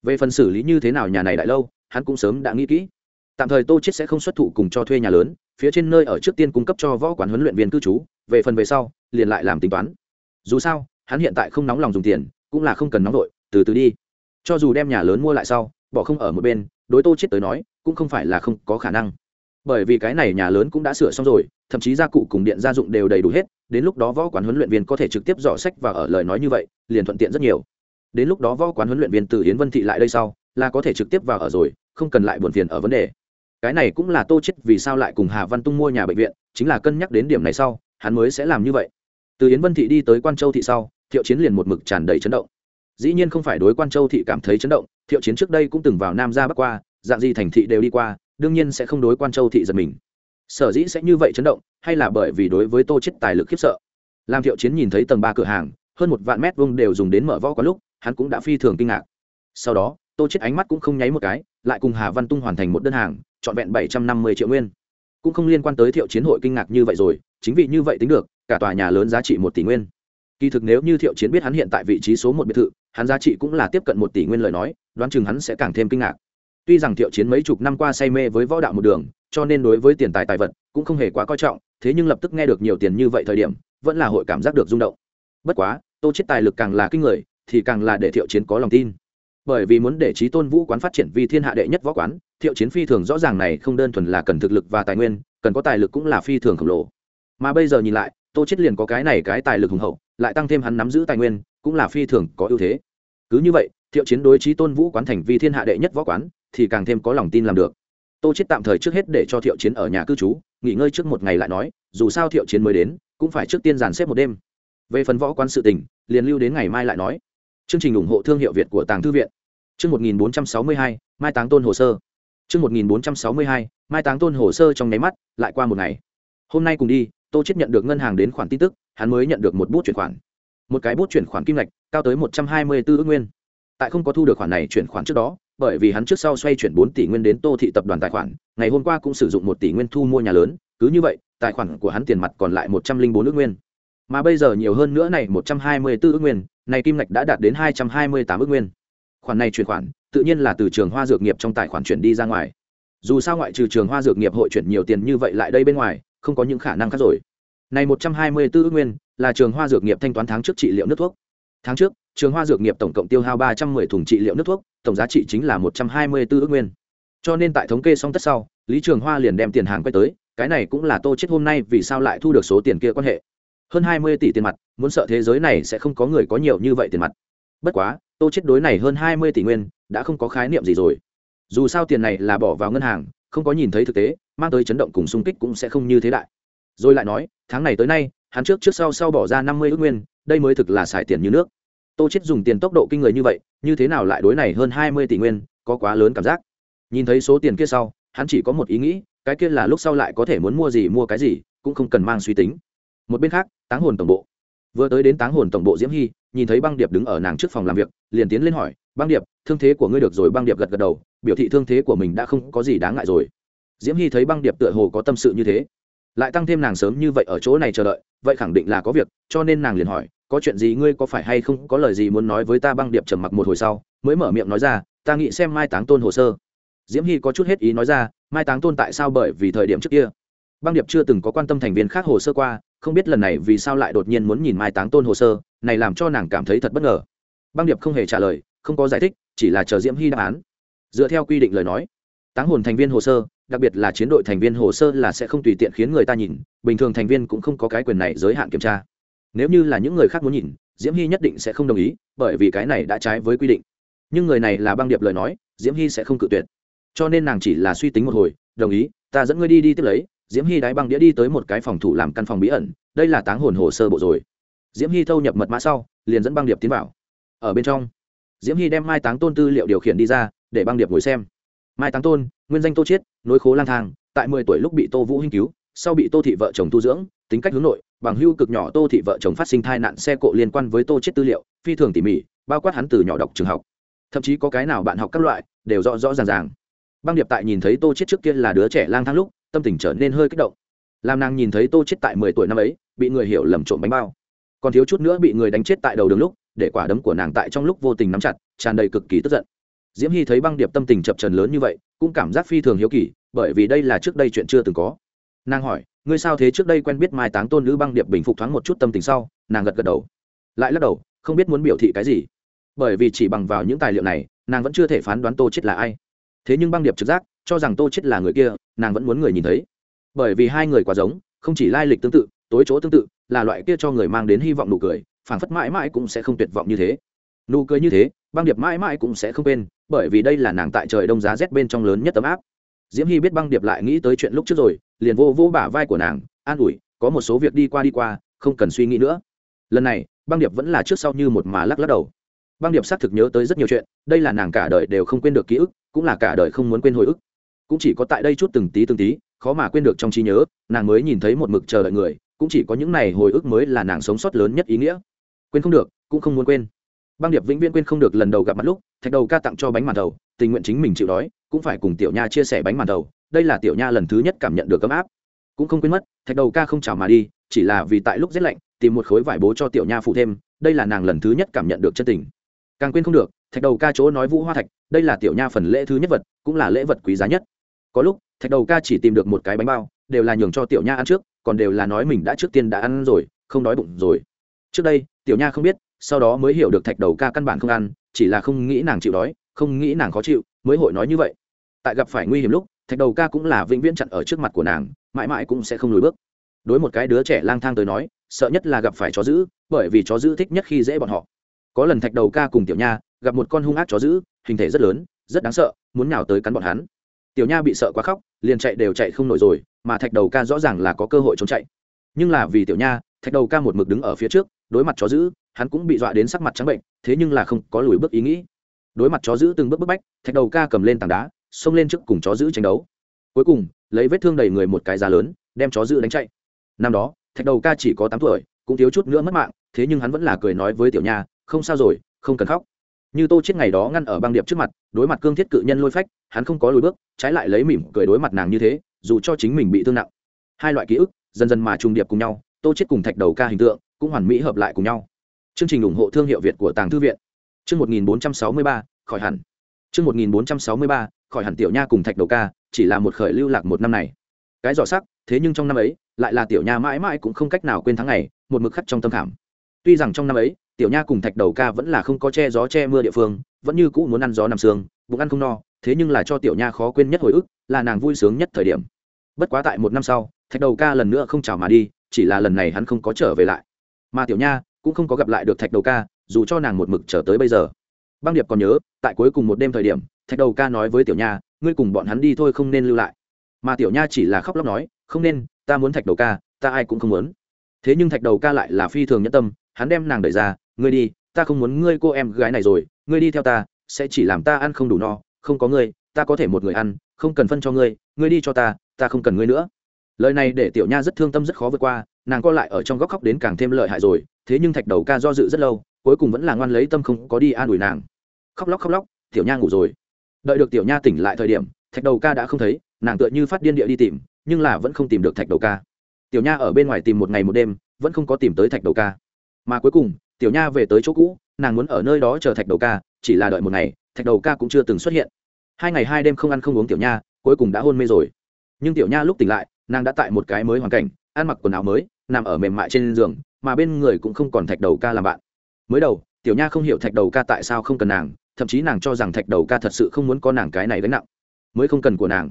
Về phần xử lý như thế nào nhà này đại lâu, hắn cũng sớm đã nghĩ kỹ. Tạm thời tô chết sẽ không xuất thủ cùng cho thuê nhà lớn, phía trên nơi ở trước tiên cung cấp cho võ quán huấn luyện viên cư trú, về phần về sau, liền lại làm tính toán. Dù sao, hắn hiện tại không nóng lòng dùng tiền, cũng là không cần nóng vội, từ từ đi. Cho dù đem nhà lớn mua lại sau, bỏ không ở một bên, đối tô chết tới nói, cũng không phải là không có khả năng bởi vì cái này nhà lớn cũng đã sửa xong rồi, thậm chí gia cụ cùng điện gia dụng đều đầy đủ hết, đến lúc đó võ quán huấn luyện viên có thể trực tiếp dò sách và ở lời nói như vậy, liền thuận tiện rất nhiều. Đến lúc đó võ quán huấn luyện viên từ yến vân thị lại đây sau, là có thể trực tiếp vào ở rồi, không cần lại buồn phiền ở vấn đề. Cái này cũng là tô chết vì sao lại cùng hà văn tung mua nhà bệnh viện, chính là cân nhắc đến điểm này sau, hắn mới sẽ làm như vậy. Từ yến vân thị đi tới quan châu thị sau, thiệu chiến liền một mực tràn đầy chấn động. Dĩ nhiên không phải đối quan châu thị cảm thấy chấn động, thiệu chiến trước đây cũng từng vào nam ra bắc qua, dạng gì thành thị đều đi qua đương nhiên sẽ không đối quan châu thị giật mình. Sở dĩ sẽ như vậy chấn động, hay là bởi vì đối với tô chết tài lực khiếp sợ. Làm thiệu chiến nhìn thấy tầng ba cửa hàng, hơn một vạn mét vuông đều dùng đến mở võ có lúc, hắn cũng đã phi thường kinh ngạc. Sau đó, tô chết ánh mắt cũng không nháy một cái, lại cùng hà văn tung hoàn thành một đơn hàng, trọn vẹn bảy trăm năm mươi triệu nguyên. Cũng không liên quan tới thiệu chiến hội kinh ngạc như vậy rồi, chính vì như vậy tính được, cả tòa nhà lớn giá trị một tỷ nguyên. Kỳ thực nếu như thiệu chiến biết hắn hiện tại vị trí số một biệt thự, hắn giá trị cũng là tiếp cận một tỷ nguyên lời nói, đoán chừng hắn sẽ càng thêm kinh ngạc tuy rằng thiệu chiến mấy chục năm qua say mê với võ đạo một đường, cho nên đối với tiền tài tài vật cũng không hề quá coi trọng, thế nhưng lập tức nghe được nhiều tiền như vậy thời điểm, vẫn là hội cảm giác được rung động. Bất quá, tô chết tài lực càng là kinh người, thì càng là để thiệu chiến có lòng tin. Bởi vì muốn để trí tôn vũ quán phát triển vì thiên hạ đệ nhất võ quán, thiệu chiến phi thường rõ ràng này không đơn thuần là cần thực lực và tài nguyên, cần có tài lực cũng là phi thường khổng lồ. Mà bây giờ nhìn lại, tô chết liền có cái này cái tài lực hùng hậu, lại tăng thêm hắn nắm giữ tài nguyên, cũng là phi thường có ưu thế. Cứ như vậy, thiệu chiến đối trí tôn vũ quán thành vi thiên hạ đệ nhất võ quán thì càng thêm có lòng tin làm được. Tô chết tạm thời trước hết để cho thiệu chiến ở nhà cư trú nghỉ ngơi trước một ngày lại nói dù sao thiệu chiến mới đến cũng phải trước tiên dàn xếp một đêm. Về phần võ quán sự tình liền lưu đến ngày mai lại nói. Chương trình ủng hộ thương hiệu việt của tàng thư viện. Chương 1462, mai táng tôn hồ sơ. Chương 1462, mai táng tôn hồ sơ trong nháy mắt lại qua một ngày. Hôm nay cùng đi tô chết nhận được ngân hàng đến khoản tin tức hắn mới nhận được một bút chuyển khoản. Một cái bút chuyển khoản kim ngạch cao tới một trăm hai mươi 124 ước nguyên. Tại không có thu được khoản này chuyển khoản trước đó bởi vì hắn trước sau xoay chuyển bốn tỷ nguyên đến tô thị tập đoàn tài khoản, ngày hôm qua cũng sử dụng một tỷ nguyên thu mua nhà lớn, cứ như vậy, tài khoản của hắn tiền mặt còn lại một trăm linh bốn ước nguyên. Mà bây giờ nhiều hơn nữa này một trăm hai mươi 124 ức nguyên, này kim ngạch đã đạt đến hai trăm hai mươi tám ước nguyên. Khoản này chuyển khoản, tự nhiên là từ trường hoa dược nghiệp trong tài khoản chuyển đi ra ngoài. Dù sao ngoại trừ trường hoa dược nghiệp hội chuyển nhiều tiền như vậy lại đây bên ngoài, không có những khả năng khác rồi. Này một trăm hai mươi 124 ức nguyên là trường hoa dược nghiệp thanh toán tháng trước trị liệu nước thuốc. Tháng trước trường hoa dược nghiệp tổng cộng tiêu hao ba trăm mười thùng trị liệu nước thuốc, tổng giá trị chính là một trăm hai mươi bốn ước nguyên. Cho nên tại thống kê xong tất sau, lý trường hoa liền đem tiền hàng quay tới, cái này cũng là tô chết hôm nay vì sao lại thu được số tiền kia quan hệ. Hơn hai mươi tỷ tiền mặt, muốn sợ thế giới này sẽ không có người có nhiều như vậy tiền mặt. Bất quá, tô chết đối này hơn hai mươi tỷ nguyên, đã không có khái niệm gì rồi. Dù sao tiền này là bỏ vào ngân hàng, không có nhìn thấy thực tế, mang tới chấn động cùng xung kích cũng sẽ không như thế đại. Rồi lại nói, tháng này tới nay, hắn trước trước sau sau bỏ ra năm mươi ước nguyên, đây mới thực là xài tiền như nước tô chết dùng tiền tốc độ kinh người như vậy, như thế nào lại đối này hơn hai mươi tỷ nguyên, có quá lớn cảm giác. Nhìn thấy số tiền kia sau, hắn chỉ có một ý nghĩ, cái kia là lúc sau lại có thể muốn mua gì mua cái gì, cũng không cần mang suy tính. Một bên khác, táng hồn tổng bộ. Vừa tới đến táng hồn tổng bộ diễm hy, nhìn thấy băng điệp đứng ở nàng trước phòng làm việc, liền tiến lên hỏi, băng điệp, thương thế của ngươi được rồi. Băng điệp gật gật đầu, biểu thị thương thế của mình đã không có gì đáng ngại rồi. Diễm hy thấy băng điệp tựa hồ có tâm sự như thế, lại tăng thêm nàng sớm như vậy ở chỗ này chờ đợi, vậy khẳng định là có việc, cho nên nàng liền hỏi có chuyện gì ngươi có phải hay không có lời gì muốn nói với ta? Băng điệp trầm mặc một hồi sau, mới mở miệng nói ra, ta nghĩ xem mai táng tôn hồ sơ. Diễm hy có chút hết ý nói ra, mai táng tôn tại sao bởi vì thời điểm trước kia? Băng điệp chưa từng có quan tâm thành viên khác hồ sơ qua, không biết lần này vì sao lại đột nhiên muốn nhìn mai táng tôn hồ sơ, này làm cho nàng cảm thấy thật bất ngờ. Băng điệp không hề trả lời, không có giải thích, chỉ là chờ diễm hy đáp án. Dựa theo quy định lời nói, táng hồn thành viên hồ sơ, đặc biệt là chiến đội thành viên hồ sơ là sẽ không tùy tiện khiến người ta nhìn, bình thường thành viên cũng không có cái quyền này giới hạn kiểm tra nếu như là những người khác muốn nhìn, diễm hy nhất định sẽ không đồng ý, bởi vì cái này đã trái với quy định. Nhưng người này là băng điệp lời nói, diễm hy sẽ không cự tuyệt. Cho nên nàng chỉ là suy tính một hồi, đồng ý, ta dẫn ngươi đi đi tiếp lấy. Diễm hy đái băng đĩa đi tới một cái phòng thủ làm căn phòng bí ẩn, đây là táng hồn hồ sơ bộ rồi. Diễm hy thâu nhập mật mã sau, liền dẫn băng điệp tiến vào. Ở bên trong, diễm hy đem mai táng tôn tư liệu điều khiển đi ra, để băng điệp ngồi xem. Mai táng tôn, nguyên danh tô chiết, nối khố lang thang, tại mười tuổi lúc bị tô vũ hinh cứu sau bị tô thị vợ chồng tu dưỡng, tính cách hướng nội, bằng hưu cực nhỏ tô thị vợ chồng phát sinh thai nạn xe cộ liên quan với tô chết tư liệu, phi thường tỉ mỉ, bao quát hắn từ nhỏ đọc trường học. Thậm chí có cái nào bạn học các loại, đều rõ rõ ràng ràng. Băng điệp tại nhìn thấy tô chết trước kia là đứa trẻ lang thang lúc, tâm tình trở nên hơi kích động. Làm nàng nhìn thấy tô chết tại mười tuổi năm ấy, bị người hiểu lầm trộm bánh bao. Còn thiếu chút nữa bị người đánh chết tại đầu đường lúc, để quả đấm của nàng tại trong lúc vô tình nắm chặt, tràn đầy cực kỳ tức giận. Diễm hy thấy băng điệp tâm tình chập trần lớn như vậy, cũng cảm giác phi thường hiếu kỳ, bởi vì đây là trước đây chuyện chưa từng có nàng hỏi, ngươi sao thế trước đây quen biết mai táng tôn nữ băng điệp bình phục thoáng một chút tâm tình sau? Nàng gật gật đầu. Lại lắc đầu, không biết muốn biểu thị cái gì. Bởi vì chỉ bằng vào những tài liệu này, nàng vẫn chưa thể phán đoán tô chết là ai. Thế nhưng băng điệp trực giác, cho rằng tô chết là người kia, nàng vẫn muốn người nhìn thấy. Bởi vì hai người quá giống, không chỉ lai lịch tương tự, tối chỗ tương tự, là loại kia cho người mang đến hy vọng nụ cười, phảng phất mãi mãi cũng sẽ không tuyệt vọng như thế. Nụ cười như thế, băng điệp mãi mãi cũng sẽ không quên, bởi vì đây là nàng tại trời đông giá rét bên trong lớn nhất tấm áp diễm hy biết băng điệp lại nghĩ tới chuyện lúc trước rồi, liền vô vô bả vai của nàng, an ủi, có một số việc đi qua đi qua, không cần suy nghĩ nữa. Lần này, băng điệp vẫn là trước sau như một mà lắc lắc đầu. Băng điệp xác thực nhớ tới rất nhiều chuyện, đây là nàng cả đời đều không quên được ký ức, cũng là cả đời không muốn quên hồi ức. Cũng chỉ có tại đây chút từng tí từng tí, khó mà quên được trong trí nhớ, nàng mới nhìn thấy một mực chờ đợi người, cũng chỉ có những này hồi ức mới là nàng sống sót lớn nhất ý nghĩa. Quên không được, cũng không muốn quên băng điệp vĩnh viễn quên không được lần đầu gặp mặt lúc, thạch đầu ca tặng cho bánh màn đầu tình nguyện chính mình chịu đói, cũng phải cùng tiểu nha chia sẻ bánh màn đầu đây là tiểu nha lần thứ nhất cảm nhận được ấm áp. Cũng không quên mất, thạch đầu ca không chào mà đi, chỉ là vì tại lúc rét lạnh, tìm một khối vải bố cho tiểu nha phụ thêm, đây là nàng lần thứ nhất cảm nhận được chân tình. Càng quên không được, thạch đầu ca chỗ nói vũ hoa thạch, đây là tiểu nha phần lễ thứ nhất vật, cũng là lễ vật quý giá nhất. Có lúc, thạch đầu ca chỉ tìm được một cái bánh bao, đều là nhường cho tiểu nha ăn trước, còn đều là nói mình đã trước tiên đã ăn rồi, không đói bụng rồi. Trước đây, tiểu nha không biết sau đó mới hiểu được thạch đầu ca căn bản không ăn, chỉ là không nghĩ nàng chịu đói, không nghĩ nàng khó chịu, mới hội nói như vậy. Tại gặp phải nguy hiểm lúc, thạch đầu ca cũng là vĩnh viễn chặn ở trước mặt của nàng, mãi mãi cũng sẽ không lùi bước. Đối một cái đứa trẻ lang thang tới nói, sợ nhất là gặp phải chó dữ, bởi vì chó dữ thích nhất khi dễ bọn họ. Có lần thạch đầu ca cùng tiểu nha gặp một con hung ác chó dữ, hình thể rất lớn, rất đáng sợ, muốn nào tới cắn bọn hắn. Tiểu nha bị sợ quá khóc, liền chạy đều chạy không nổi rồi, mà thạch đầu ca rõ ràng là có cơ hội trốn chạy. Nhưng là vì tiểu nha, thạch đầu ca một mực đứng ở phía trước, đối mặt chó dữ hắn cũng bị dọa đến sắc mặt trắng bệnh, thế nhưng là không có lùi bước ý nghĩ. Đối mặt chó dữ từng bước bức bách, thạch đầu ca cầm lên tảng đá, xông lên trước cùng chó dữ tranh đấu. Cuối cùng, lấy vết thương đầy người một cái giá lớn, đem chó dữ đánh chạy. Năm đó, thạch đầu ca chỉ có tám tuổi, cũng thiếu chút nữa mất mạng, thế nhưng hắn vẫn là cười nói với tiểu nha, không sao rồi, không cần khóc. Như tô chết ngày đó ngăn ở băng điệp trước mặt, đối mặt cương thiết cự nhân lôi phách, hắn không có lùi bước, trái lại lấy mỉm cười đối mặt nàng như thế, dù cho chính mình bị thương nặng. Hai loại ký ức, dần dần mà trùng điệp cùng nhau, tô chết cùng thạch đầu ca hình tượng, cũng hoàn mỹ hợp lại cùng nhau chương trình ủng hộ thương hiệu việt của tàng thư viện. Chương 1463, khỏi hẳn. Chương 1463, khỏi hẳn tiểu nha cùng thạch đầu ca chỉ là một khởi lưu lạc một năm này. Cái giỏ sắc thế nhưng trong năm ấy lại là tiểu nha mãi mãi cũng không cách nào quên tháng ngày một mực khắc trong tâm khảm. Tuy rằng trong năm ấy tiểu nha cùng thạch đầu ca vẫn là không có che gió che mưa địa phương vẫn như cũ muốn ăn gió nằm sương bụng ăn không no thế nhưng là cho tiểu nha khó quên nhất hồi ức là nàng vui sướng nhất thời điểm. Bất quá tại một năm sau thạch đầu ca lần nữa không chào mà đi chỉ là lần này hắn không có trở về lại. Mà tiểu nha cũng không có gặp lại được thạch đầu ca, dù cho nàng một mực trở tới bây giờ. Băng điệp còn nhớ, tại cuối cùng một đêm thời điểm, thạch đầu ca nói với tiểu nha, ngươi cùng bọn hắn đi thôi, không nên lưu lại. Mà tiểu nha chỉ là khóc lóc nói, không nên, ta muốn thạch đầu ca, ta ai cũng không muốn. Thế nhưng thạch đầu ca lại là phi thường nhẫn tâm, hắn đem nàng đẩy ra, ngươi đi, ta không muốn ngươi cô em gái này rồi, ngươi đi theo ta, sẽ chỉ làm ta ăn không đủ no, không có ngươi, ta có thể một người ăn, không cần phân cho ngươi ngươi đi cho ta ta không cần ngươi nữa. Lời này để tiểu nha rất thương tâm, rất khó vượt qua nàng co lại ở trong góc khóc đến càng thêm lợi hại rồi, thế nhưng thạch đầu ca do dự rất lâu, cuối cùng vẫn là ngoan lấy tâm không có đi an ủi nàng. Khóc lóc khóc lóc, tiểu nha ngủ rồi. Đợi được tiểu nha tỉnh lại thời điểm, thạch đầu ca đã không thấy, nàng tựa như phát điên địa đi tìm, nhưng là vẫn không tìm được thạch đầu ca. Tiểu nha ở bên ngoài tìm một ngày một đêm, vẫn không có tìm tới thạch đầu ca. Mà cuối cùng, tiểu nha về tới chỗ cũ, nàng muốn ở nơi đó chờ thạch đầu ca, chỉ là đợi một ngày, thạch đầu ca cũng chưa từng xuất hiện. Hai ngày hai đêm không ăn không uống tiểu nha, cuối cùng đã hôn mê rồi. Nhưng tiểu nha lúc tỉnh lại, nàng đã tại một cái mới hoàn cảnh ăn mặc quần áo mới, nằm ở mềm mại trên giường, mà bên người cũng không còn thạch đầu ca làm bạn. Mới đầu, tiểu nha không hiểu thạch đầu ca tại sao không cần nàng, thậm chí nàng cho rằng thạch đầu ca thật sự không muốn có nàng cái này gánh nặng. Mới không cần của nàng.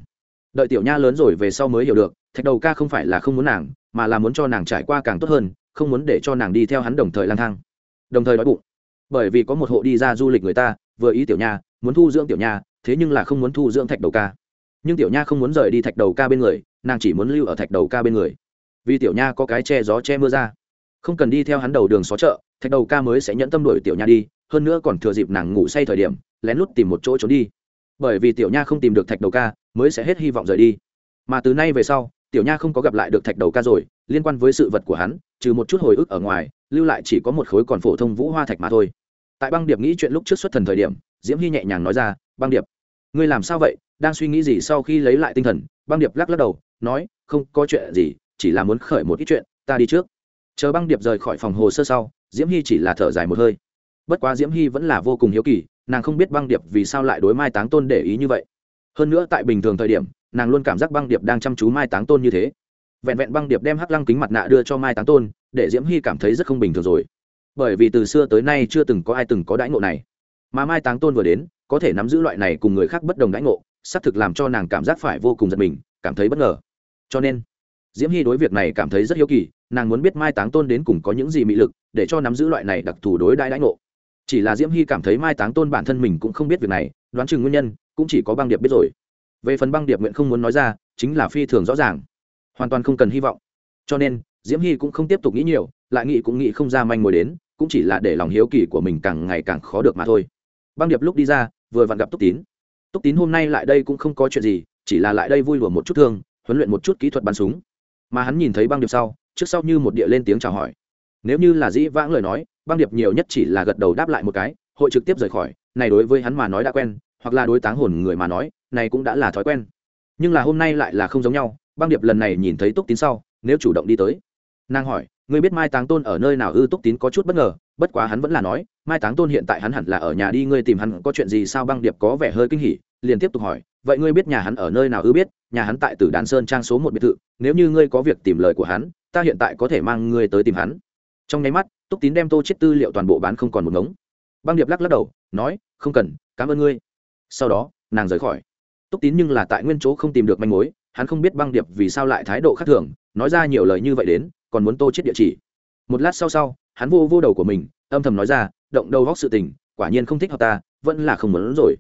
Đợi tiểu nha lớn rồi về sau mới hiểu được, thạch đầu ca không phải là không muốn nàng, mà là muốn cho nàng trải qua càng tốt hơn, không muốn để cho nàng đi theo hắn đồng thời lang thang. Đồng thời đói bụng. Bởi vì có một hộ đi ra du lịch người ta, vừa ý tiểu nha, muốn thu dưỡng tiểu nha, thế nhưng là không muốn thu dưỡng thạch đầu ca. Nhưng tiểu nha không muốn rời đi thạch đầu ca bên người, nàng chỉ muốn lưu ở thạch đầu ca bên người vì tiểu nha có cái che gió che mưa ra. Không cần đi theo hắn đầu đường xó chợ, thạch đầu ca mới sẽ nhẫn tâm đuổi tiểu nha đi, hơn nữa còn thừa dịp nàng ngủ say thời điểm, lén lút tìm một chỗ trốn đi. Bởi vì tiểu nha không tìm được thạch đầu ca, mới sẽ hết hy vọng rời đi. Mà từ nay về sau, tiểu nha không có gặp lại được thạch đầu ca rồi, liên quan với sự vật của hắn, trừ một chút hồi ức ở ngoài, lưu lại chỉ có một khối còn phổ thông vũ hoa thạch mà thôi. Tại băng điệp nghĩ chuyện lúc trước xuất thần thời điểm, diễm hy nhẹ nhàng nói ra, băng điệp, ngươi làm sao vậy? Đang suy nghĩ gì sau khi lấy lại tinh thần? Băng điệp lắc lắc đầu, nói, không có chuyện gì chỉ là muốn khởi một ít chuyện, ta đi trước. Chờ băng điệp rời khỏi phòng hồ sơ sau, diễm hy chỉ là thở dài một hơi. Bất quá diễm hy vẫn là vô cùng hiếu kỳ, nàng không biết băng điệp vì sao lại đối mai táng tôn để ý như vậy. Hơn nữa tại bình thường thời điểm, nàng luôn cảm giác băng điệp đang chăm chú mai táng tôn như thế. Vẹn vẹn băng điệp đem hắc lăng kính mặt nạ đưa cho mai táng tôn, để diễm hy cảm thấy rất không bình thường rồi. Bởi vì từ xưa tới nay chưa từng có ai từng có đãi ngộ này. Mà mai táng tôn vừa đến, có thể nắm giữ loại này cùng người khác bất đồng đãi ngộ, xác thực làm cho nàng cảm giác phải vô cùng giật mình, cảm thấy bất ngờ. Cho nên diễm hy đối việc này cảm thấy rất hiếu kỳ, nàng muốn biết mai táng tôn đến cùng có những gì mị lực, để cho nắm giữ loại này đặc thù đối đãi đãi ngộ. Chỉ là diễm hy cảm thấy mai táng tôn bản thân mình cũng không biết việc này, đoán chừng nguyên nhân, cũng chỉ có băng điệp biết rồi. Về phần băng điệp nguyện không muốn nói ra, chính là phi thường rõ ràng. Hoàn toàn không cần hy vọng. Cho nên, diễm hy cũng không tiếp tục nghĩ nhiều, lại nghĩ cũng nghĩ không ra manh mối đến, cũng chỉ là để lòng hiếu kỳ của mình càng ngày càng khó được mà thôi. Băng điệp lúc đi ra, vừa vặn gặp túc tín. Túc tín hôm nay lại đây cũng không có chuyện gì, chỉ là lại đây vui lùa một chút thương, huấn luyện một chút kỹ thuật bắn súng mà hắn nhìn thấy băng điệp sau, trước sau như một địa lên tiếng chào hỏi. Nếu như là dĩ vãng lời nói, băng điệp nhiều nhất chỉ là gật đầu đáp lại một cái, hội trực tiếp rời khỏi, này đối với hắn mà nói đã quen, hoặc là đối táng hồn người mà nói, này cũng đã là thói quen. Nhưng là hôm nay lại là không giống nhau, băng điệp lần này nhìn thấy túc tín sau, nếu chủ động đi tới. Nàng hỏi, ngươi biết mai táng tôn ở nơi nào ư? Túc tín có chút bất ngờ, bất quá hắn vẫn là nói, mai táng tôn hiện tại hắn hẳn là ở nhà đi, ngươi tìm hắn có chuyện gì sao? Băng điệp có vẻ hơi kinh hỉ, liền tiếp tục hỏi, vậy ngươi biết nhà hắn ở nơi nào ư biết? Nhà hắn tại tử đàn sơn trang số một biệt thự, nếu như ngươi có việc tìm lời của hắn, ta hiện tại có thể mang ngươi tới tìm hắn. Trong nháy mắt, túc tín đem tô chết tư liệu toàn bộ bán không còn một ngống. Băng điệp lắc lắc đầu, nói, không cần, cảm ơn ngươi. Sau đó, nàng rời khỏi. Túc tín nhưng là tại nguyên chỗ không tìm được manh mối, hắn không biết băng điệp vì sao lại thái độ khác thường, nói ra nhiều lời như vậy đến, còn muốn tô chết địa chỉ. Một lát sau sau, hắn vô vô đầu của mình, âm thầm nói ra, động đầu góc sự tình, quả nhiên không thích hợp ta, vẫn là không muốn rồi.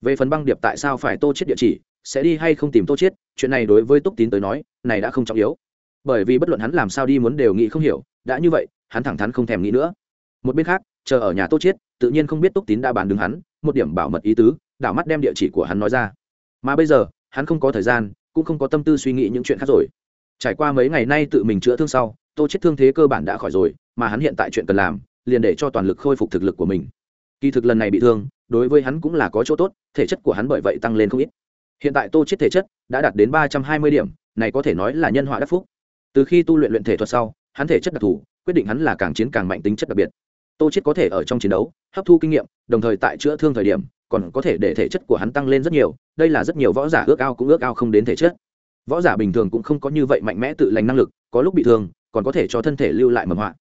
Về phần băng điệp tại sao phải tô chết địa chỉ sẽ đi hay không tìm tô chết chuyện này đối với túc tín tới nói, này đã không trọng yếu. Bởi vì bất luận hắn làm sao đi muốn đều nghĩ không hiểu, đã như vậy, hắn thẳng thắn không thèm nghĩ nữa. Một bên khác, chờ ở nhà tô chết tự nhiên không biết túc tín đã bàn đứng hắn, một điểm bảo mật ý tứ, đảo mắt đem địa chỉ của hắn nói ra. Mà bây giờ, hắn không có thời gian, cũng không có tâm tư suy nghĩ những chuyện khác rồi. Trải qua mấy ngày nay tự mình chữa thương sau, tô chết thương thế cơ bản đã khỏi rồi, mà hắn hiện tại chuyện cần làm, liền để cho toàn lực khôi phục thực lực của mình. Kỳ thực lần này bị thương, đối với hắn cũng là có chỗ tốt, thể chất của hắn bởi vậy tăng lên không ít hiện tại tô chết thể chất đã đạt đến ba trăm hai mươi điểm, này có thể nói là nhân họa đắc phúc. Từ khi tu luyện luyện thể thuật sau, hắn thể chất đặc thù, quyết định hắn là càng chiến càng mạnh tính chất đặc biệt. Tô chết có thể ở trong chiến đấu, hấp thu kinh nghiệm, đồng thời tại chữa thương thời điểm, còn có thể để thể chất của hắn tăng lên rất nhiều, đây là rất nhiều võ giả ước ao cũng ước ao không đến thể chất. Võ giả bình thường cũng không có như vậy mạnh mẽ tự lành năng lực, có lúc bị thương, còn có thể cho thân thể lưu lại mầm họa.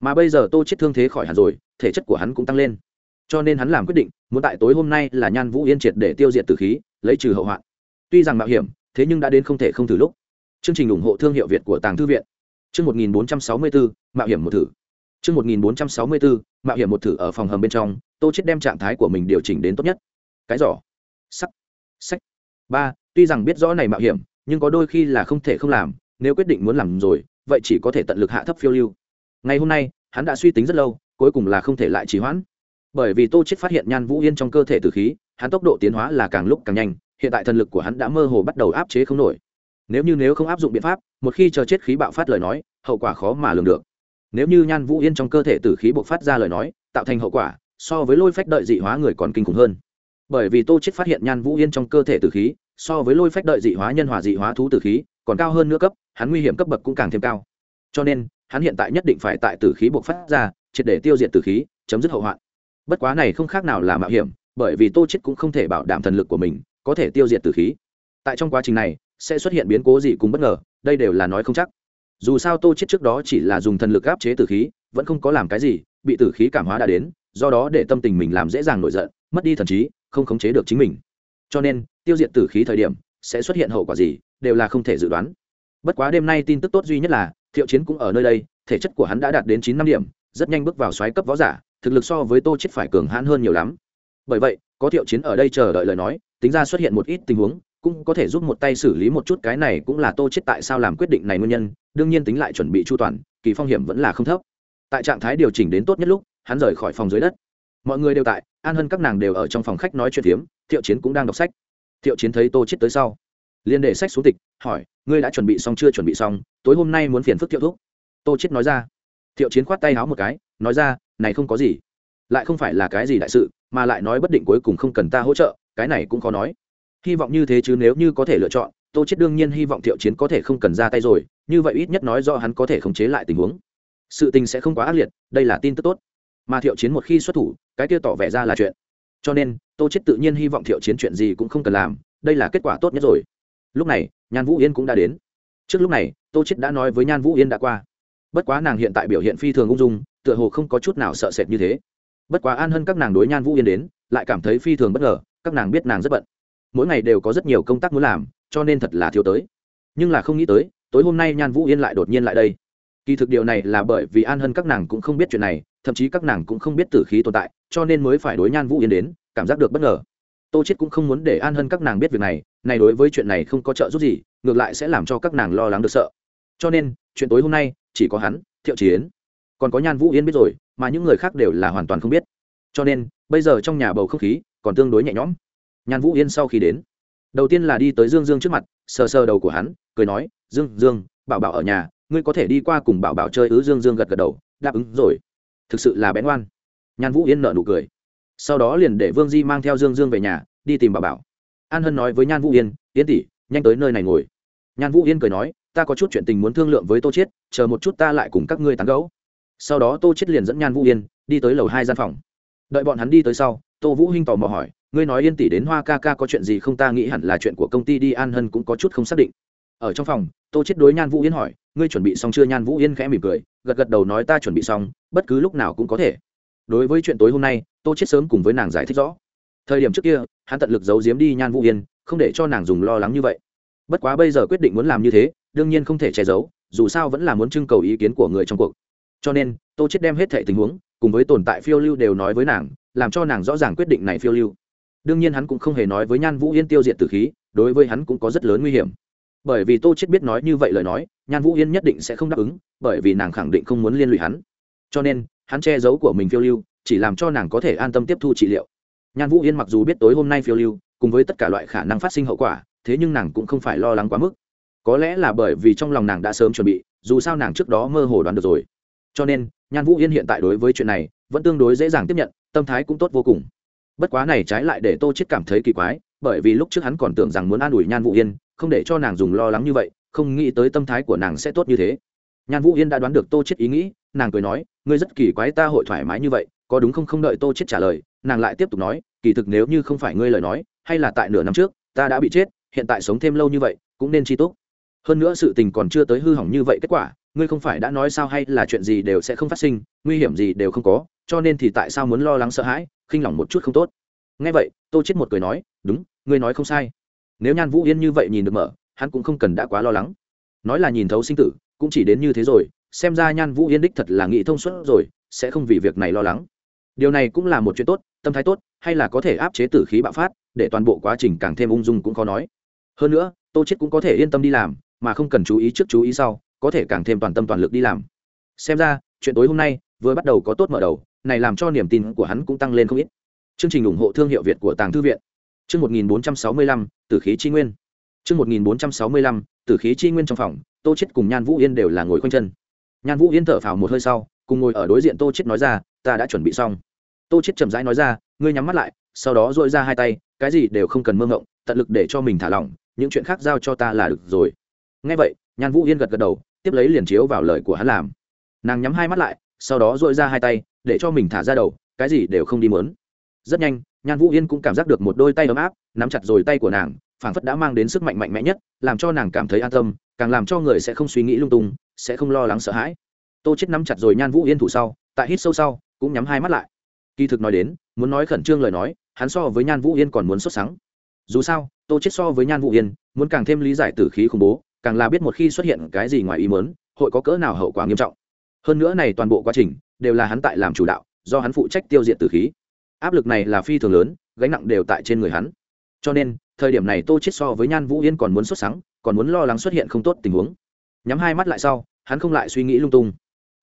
Mà bây giờ tô chết thương thế khỏi hẳn rồi, thể chất của hắn cũng tăng lên cho nên hắn làm quyết định muốn tại tối hôm nay là nhan vũ yên triệt để tiêu diệt tử khí lấy trừ hậu hoạn. Tuy rằng mạo hiểm thế nhưng đã đến không thể không thử lúc. Chương trình ủng hộ thương hiệu việt của tàng thư viện. Chương 1464, mạo hiểm một thử. Chương 1464, mạo hiểm một thử ở phòng hầm bên trong tô chết đem trạng thái của mình điều chỉnh đến tốt nhất. Cái giỏ. Sắc. Sách. Ba tuy rằng biết rõ này mạo hiểm nhưng có đôi khi là không thể không làm nếu quyết định muốn làm rồi vậy chỉ có thể tận lực hạ thấp phiêu lưu. Ngày hôm nay hắn đã suy tính rất lâu cuối cùng là không thể lại trì hoãn bởi vì tô chết phát hiện nhan vũ yên trong cơ thể tử khí, hắn tốc độ tiến hóa là càng lúc càng nhanh, hiện tại thần lực của hắn đã mơ hồ bắt đầu áp chế không nổi. Nếu như nếu không áp dụng biện pháp, một khi chờ chết khí bạo phát lời nói, hậu quả khó mà lường được. Nếu như nhan vũ yên trong cơ thể tử khí bộc phát ra lời nói, tạo thành hậu quả, so với lôi phách đợi dị hóa người còn kinh khủng hơn. Bởi vì tô chết phát hiện nhan vũ yên trong cơ thể tử khí, so với lôi phách đợi dị hóa nhân hòa dị hóa thú tử khí, còn cao hơn nữa cấp, hắn nguy hiểm cấp bậc cũng càng thêm cao. Cho nên, hắn hiện tại nhất định phải tại tử khí bộc phát ra, triệt để tiêu diệt tử khí, chấm dứt hậu hoạn bất quá này không khác nào là mạo hiểm, bởi vì tô chết cũng không thể bảo đảm thần lực của mình có thể tiêu diệt tử khí. Tại trong quá trình này, sẽ xuất hiện biến cố gì cũng bất ngờ, đây đều là nói không chắc. Dù sao tô chết trước đó chỉ là dùng thần lực áp chế tử khí, vẫn không có làm cái gì, bị tử khí cảm hóa đã đến, do đó để tâm tình mình làm dễ dàng nổi giận, mất đi thần trí, không khống chế được chính mình. Cho nên, tiêu diệt tử khí thời điểm, sẽ xuất hiện hậu quả gì, đều là không thể dự đoán. Bất quá đêm nay tin tức tốt duy nhất là, thiệu chiến cũng ở nơi đây, thể chất của hắn đã đạt đến chín năm điểm, rất nhanh bước vào xoáy cấp võ giả thực lực so với tô chết phải cường hãn hơn nhiều lắm. Bởi vậy, có thiệu chiến ở đây chờ đợi lời nói, tính ra xuất hiện một ít tình huống, cũng có thể giúp một tay xử lý một chút cái này cũng là tô chết tại sao làm quyết định này nguyên nhân, đương nhiên tính lại chuẩn bị chu toàn, kỳ phong hiểm vẫn là không thấp. Tại trạng thái điều chỉnh đến tốt nhất lúc, hắn rời khỏi phòng dưới đất. Mọi người đều tại, an hân các nàng đều ở trong phòng khách nói chuyện phiếm, thiệu chiến cũng đang đọc sách. Thiệu chiến thấy tô chết tới sau, liền để sách xuống tịch, hỏi, ngươi đã chuẩn bị xong chưa? Chuẩn bị xong, tối hôm nay muốn phiền phức thiệu thúc. Tô chết nói ra. Thiệu chiến khoát tay háo một cái, nói ra này không có gì. Lại không phải là cái gì đại sự, mà lại nói bất định cuối cùng không cần ta hỗ trợ, cái này cũng khó nói. Hy vọng như thế chứ nếu như có thể lựa chọn, tô chết đương nhiên hy vọng thiệu chiến có thể không cần ra tay rồi, như vậy ít nhất nói do hắn có thể khống chế lại tình huống. Sự tình sẽ không quá ác liệt, đây là tin tức tốt. Mà thiệu chiến một khi xuất thủ, cái kia tỏ vẻ ra là chuyện. Cho nên, tô chết tự nhiên hy vọng thiệu chiến chuyện gì cũng không cần làm, đây là kết quả tốt nhất rồi. Lúc này, nhan vũ yên cũng đã đến. Trước lúc này, tô chết đã nói với nhan vũ yên đã qua. Bất quá nàng hiện tại biểu hiện phi thường ung dung tựa hồ không có chút nào sợ sệt như thế. Bất quá an hơn các nàng đối nhan vũ yên đến, lại cảm thấy phi thường bất ngờ, các nàng biết nàng rất bận. Mỗi ngày đều có rất nhiều công tác muốn làm, cho nên thật là thiếu tới. Nhưng là không nghĩ tới, tối hôm nay nhan vũ yên lại đột nhiên lại đây. Kỳ thực điều này là bởi vì an hân các nàng cũng không biết chuyện này, thậm chí các nàng cũng không biết tử khí tồn tại, cho nên mới phải đối nhan vũ yên đến, cảm giác được bất ngờ. Tô chết cũng không muốn để an hân các nàng biết việc này này đối với chuyện này không có trợ giúp gì, ngược lại sẽ làm cho các nàng lo lắng được sợ. Cho nên, chuyện tối hôm nay, chỉ có hắn, thiệu chiến còn có nhan vũ yên biết rồi, mà những người khác đều là hoàn toàn không biết. Cho nên, bây giờ trong nhà bầu không khí còn tương đối nhẹ nhõm. Nhan vũ yên sau khi đến, đầu tiên là đi tới dương dương trước mặt, sờ sờ đầu của hắn, cười nói, dương dương, bảo bảo ở nhà, ngươi có thể đi qua cùng bảo bảo chơi ứ dương dương gật gật đầu, đáp ứng rồi. Thực sự là bén ngoan nhan vũ yên nợ nụ cười. Sau đó liền để vương di mang theo dương dương về nhà, đi tìm bảo bảo. An hân nói với nhan vũ yên yên tỷ, nhanh tới nơi này ngồi. Nhan vũ yên cười nói, ta có chút chuyện tình muốn thương lượng với tô chiết, chờ một chút ta lại cùng các ngươi tán gẫu sau đó tô Chết liền dẫn nhan vũ yên đi tới lầu hai gian phòng. Đợi bọn hắn đi tới sau, tô vũ hinh tò mò hỏi, ngươi nói yên tỷ đến hoa ca ca có chuyện gì không? Ta nghĩ hẳn là chuyện của công ty đi, an hân cũng có chút không xác định. Ở trong phòng, tô chết đối nhan vũ yên hỏi, ngươi chuẩn bị xong chưa? Nhan vũ yên khẽ mỉm cười, gật gật đầu nói, ta chuẩn bị xong, bất cứ lúc nào cũng có thể. Đối với chuyện tối hôm nay, tô chết sớm cùng với nàng giải thích rõ. Thời điểm trước kia, hắn tận lực giấu giếm đi nhan vũ yên, không để cho nàng dùng lo lắng như vậy. Bất quá bây giờ quyết định muốn làm như thế, đương nhiên không thể che giấu, dù sao vẫn là muốn trưng cầu ý kiến của người trong cuộc cho nên, tô chết đem hết thệ tình huống, cùng với tồn tại phiêu lưu đều nói với nàng, làm cho nàng rõ ràng quyết định này phiêu lưu. Đương nhiên hắn cũng không hề nói với nhan vũ yên tiêu diệt tử khí, đối với hắn cũng có rất lớn nguy hiểm. Bởi vì tô chết biết nói như vậy lời nói, nhan vũ yên nhất định sẽ không đáp ứng, bởi vì nàng khẳng định không muốn liên lụy hắn. Cho nên, hắn che giấu của mình phiêu lưu, chỉ làm cho nàng có thể an tâm tiếp thu trị liệu. Nhan vũ yên mặc dù biết tối hôm nay phiêu lưu, cùng với tất cả loại khả năng phát sinh hậu quả, thế nhưng nàng cũng không phải lo lắng quá mức. Có lẽ là bởi vì trong lòng nàng đã sớm chuẩn bị, dù sao nàng trước đó mơ hồ đoán được rồi cho nên, nhan vũ yên hiện tại đối với chuyện này vẫn tương đối dễ dàng tiếp nhận, tâm thái cũng tốt vô cùng. Bất quá này trái lại để tô chết cảm thấy kỳ quái, bởi vì lúc trước hắn còn tưởng rằng muốn an ủi nhan vũ yên, không để cho nàng dùng lo lắng như vậy, không nghĩ tới tâm thái của nàng sẽ tốt như thế. Nhan vũ yên đã đoán được tô chết ý nghĩ, nàng cười nói, ngươi rất kỳ quái ta hội thoải mái như vậy, có đúng không? Không đợi tô chết trả lời, nàng lại tiếp tục nói, kỳ thực nếu như không phải ngươi lời nói, hay là tại nửa năm trước, ta đã bị chết, hiện tại sống thêm lâu như vậy, cũng nên chi tốt hơn nữa sự tình còn chưa tới hư hỏng như vậy kết quả ngươi không phải đã nói sao hay là chuyện gì đều sẽ không phát sinh, nguy hiểm gì đều không có, cho nên thì tại sao muốn lo lắng sợ hãi, khinh lỏng một chút không tốt. Nghe vậy, tô chết một cười nói, đúng, ngươi nói không sai. Nếu nhan vũ yên như vậy nhìn được mở, hắn cũng không cần đã quá lo lắng. Nói là nhìn thấu sinh tử, cũng chỉ đến như thế rồi, xem ra nhan vũ yên đích thật là nghĩ thông suốt rồi, sẽ không vì việc này lo lắng. Điều này cũng là một chuyện tốt, tâm thái tốt, hay là có thể áp chế tử khí bạo phát, để toàn bộ quá trình càng thêm ung dung cũng khó nói. Hơn nữa, tô chết cũng có thể yên tâm đi làm, mà không cần chú ý trước chú ý sau có thể càng thêm toàn tâm toàn lực đi làm. Xem ra chuyện tối hôm nay vừa bắt đầu có tốt mở đầu này làm cho niềm tin của hắn cũng tăng lên không ít. Chương trình ủng hộ thương hiệu việt của tàng thư viện. Chương 1465, tử khí chi nguyên. Chương 1465, tử khí chi nguyên trong phòng tô chết cùng nhan vũ yên đều là ngồi khoanh chân. Nhan vũ yên thở phào một hơi sau cùng ngồi ở đối diện tô chết nói ra ta đã chuẩn bị xong. Tô chết chậm rãi nói ra ngươi nhắm mắt lại sau đó dội ra hai tay cái gì đều không cần mơ ngộng tận lực để cho mình thả lỏng những chuyện khác giao cho ta là được rồi. Ngay vậy nhan vũ yên gật gật đầu, tiếp lấy liền chiếu vào lời của hắn làm. Nàng nhắm hai mắt lại, sau đó dội ra hai tay, để cho mình thả ra đầu, cái gì đều không đi mớn rất nhanh, nhan vũ yên cũng cảm giác được một đôi tay ấm áp, nắm chặt rồi tay của nàng, phảng phất đã mang đến sức mạnh mạnh mẽ nhất, làm cho nàng cảm thấy an tâm, càng làm cho người sẽ không suy nghĩ lung tung, sẽ không lo lắng sợ hãi. Tô chết nắm chặt rồi nhan vũ yên thủ sau, tại hít sâu sau, cũng nhắm hai mắt lại. Kỳ thực nói đến, muốn nói khẩn trương lời nói, hắn so với nhan vũ yên còn muốn xuất sáng dù sao, tô chết so với nhan vũ yên, muốn càng thêm lý giải tử khí khủng bố càng là biết một khi xuất hiện cái gì ngoài ý muốn, hội có cỡ nào hậu quả nghiêm trọng. Hơn nữa này toàn bộ quá trình đều là hắn tại làm chủ đạo, do hắn phụ trách tiêu diệt tử khí. Áp lực này là phi thường lớn, gánh nặng đều tại trên người hắn. Cho nên, thời điểm này tô chết so với nhan vũ yên còn muốn xuất sáng còn muốn lo lắng xuất hiện không tốt tình huống. Nhắm hai mắt lại sau, hắn không lại suy nghĩ lung tung.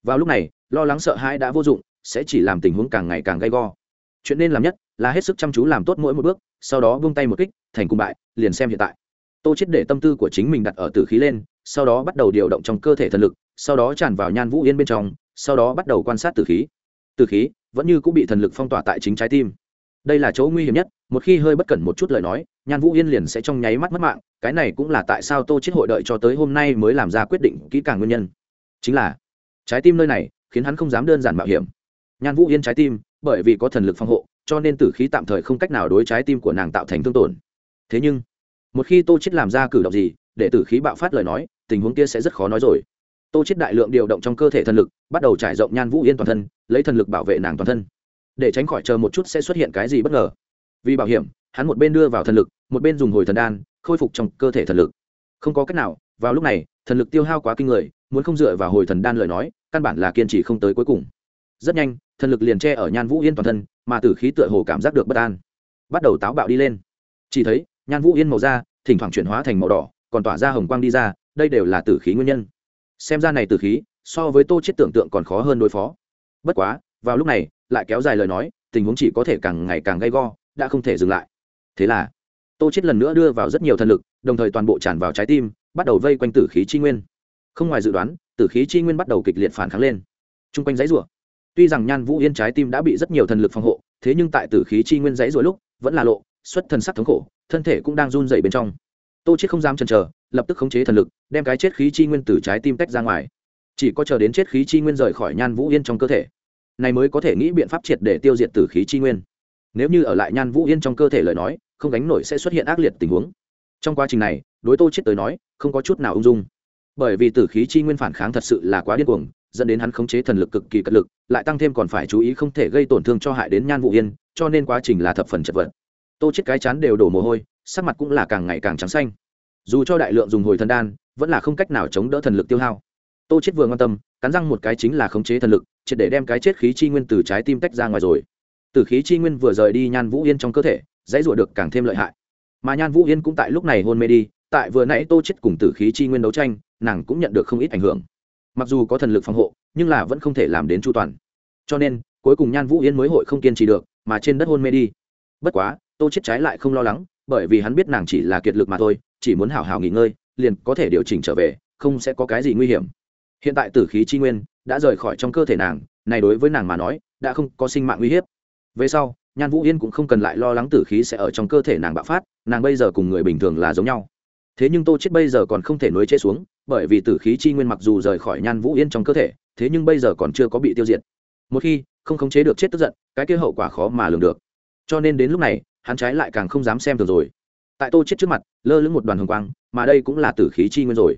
Vào lúc này, lo lắng sợ hãi đã vô dụng, sẽ chỉ làm tình huống càng ngày càng gay go. Chuyện nên làm nhất là hết sức chăm chú làm tốt mỗi một bước, sau đó buông tay một kích, thành cùng bại, liền xem hiện tại tô chết để tâm tư của chính mình đặt ở tử khí lên, sau đó bắt đầu điều động trong cơ thể thần lực, sau đó tràn vào nhan vũ yên bên trong, sau đó bắt đầu quan sát tử khí. Tử khí vẫn như cũng bị thần lực phong tỏa tại chính trái tim. Đây là chỗ nguy hiểm nhất, một khi hơi bất cẩn một chút lời nói, nhan vũ yên liền sẽ trong nháy mắt mất mạng, cái này cũng là tại sao tô chết hội đợi cho tới hôm nay mới làm ra quyết định kỹ càng nguyên nhân. Chính là, trái tim nơi này khiến hắn không dám đơn giản mạo hiểm. Nhan vũ yên trái tim, bởi vì có thần lực phòng hộ, cho nên tử khí tạm thời không cách nào đối trái tim của nàng tạo thành thương tổn. Thế nhưng một khi tô chết làm ra cử động gì, để tử khí bạo phát lời nói, tình huống kia sẽ rất khó nói rồi. Tô chết đại lượng điều động trong cơ thể thần lực, bắt đầu trải rộng nhan vũ yên toàn thân, lấy thần lực bảo vệ nàng toàn thân. Để tránh khỏi chờ một chút sẽ xuất hiện cái gì bất ngờ. Vì bảo hiểm, hắn một bên đưa vào thần lực, một bên dùng hồi thần đan, khôi phục trong cơ thể thần lực. Không có cách nào, vào lúc này, thần lực tiêu hao quá kinh người, muốn không dựa vào hồi thần đan lời nói, căn bản là kiên trì không tới cuối cùng. Rất nhanh, thần lực liền che ở nhan vũ yên toàn thân, mà tử khí tựa hồ cảm giác được bất an. Bắt đầu táo bạo đi lên. Chỉ thấy nhan vũ yên màu da, thỉnh thoảng chuyển hóa thành màu đỏ, còn tỏa ra hồng quang đi ra, đây đều là tử khí nguyên nhân. Xem ra này tử khí, so với tô chết tưởng tượng còn khó hơn đối phó. Bất quá, vào lúc này, lại kéo dài lời nói, tình huống chỉ có thể càng ngày càng gay go, đã không thể dừng lại. Thế là, tô chết lần nữa đưa vào rất nhiều thần lực, đồng thời toàn bộ tràn vào trái tim, bắt đầu vây quanh tử khí chi nguyên. Không ngoài dự đoán, tử khí chi nguyên bắt đầu kịch liệt phản kháng lên. Trung quanh giấy rủa. Tuy rằng nhan vũ yên trái tim đã bị rất nhiều thần lực phòng hộ, thế nhưng tại tử khí chi nguyên giấy rủa lúc, vẫn là lộ, xuất thần sắc thống khổ thân thể cũng đang run dậy bên trong. Tô chết không dám chần chờ, lập tức khống chế thần lực, đem cái chết khí chi nguyên từ trái tim tách ra ngoài. Chỉ có chờ đến chết khí chi nguyên rời khỏi nhan vũ yên trong cơ thể, này mới có thể nghĩ biện pháp triệt để tiêu diệt tử khí chi nguyên. Nếu như ở lại nhan vũ yên trong cơ thể lời nói, không gánh nổi sẽ xuất hiện ác liệt tình huống. Trong quá trình này, đối tô chết tới nói, không có chút nào ung dung. Bởi vì tử khí chi nguyên phản kháng thật sự là quá điên cuồng, dẫn đến hắn khống chế thần lực cực kỳ cật lực, lại tăng thêm còn phải chú ý không thể gây tổn thương cho hại đến nhan vũ yên, cho nên quá trình là thập phần chật vật tô chết cái chán đều đổ mồ hôi, sắc mặt cũng là càng ngày càng trắng xanh. Dù cho đại lượng dùng hồi thần đan, vẫn là không cách nào chống đỡ thần lực tiêu hao. Tô chết vừa quan tâm, cắn răng một cái chính là khống chế thần lực, triệt để đem cái chết khí chi nguyên từ trái tim tách ra ngoài rồi. Từ khí chi nguyên vừa rời đi nhan vũ yên trong cơ thể, dãy rủa được càng thêm lợi hại. Mà nhan vũ yên cũng tại lúc này hôn mê đi, tại vừa nãy tô chết cùng tử khí chi nguyên đấu tranh, nàng cũng nhận được không ít ảnh hưởng. Mặc dù có thần lực phòng hộ, nhưng là vẫn không thể làm đến chu toàn. Cho nên, cuối cùng nhan vũ yên mới hội không kiên trì được, mà trên đất hôn mê đi. Bất quá tô chết trái lại không lo lắng, bởi vì hắn biết nàng chỉ là kiệt lực mà thôi, chỉ muốn hảo hảo nghỉ ngơi, liền có thể điều chỉnh trở về, không sẽ có cái gì nguy hiểm. Hiện tại tử khí chi nguyên đã rời khỏi trong cơ thể nàng, này đối với nàng mà nói, đã không có sinh mạng nguy hiểm. về sau, nhan vũ yên cũng không cần lại lo lắng tử khí sẽ ở trong cơ thể nàng bạo phát, nàng bây giờ cùng người bình thường là giống nhau. Thế nhưng tô chết bây giờ còn không thể nối chế xuống, bởi vì tử khí chi nguyên mặc dù rời khỏi nhan vũ yên trong cơ thể, thế nhưng bây giờ còn chưa có bị tiêu diệt. Một khi không khống chế được chết tức giận, cái kia hậu quả khó mà lường được. Cho nên đến lúc này hắn trái lại càng không dám xem thường rồi. Tại tô chết trước mặt, lơ lửng một đoàn hồng quang, mà đây cũng là tử khí chi nguyên rồi.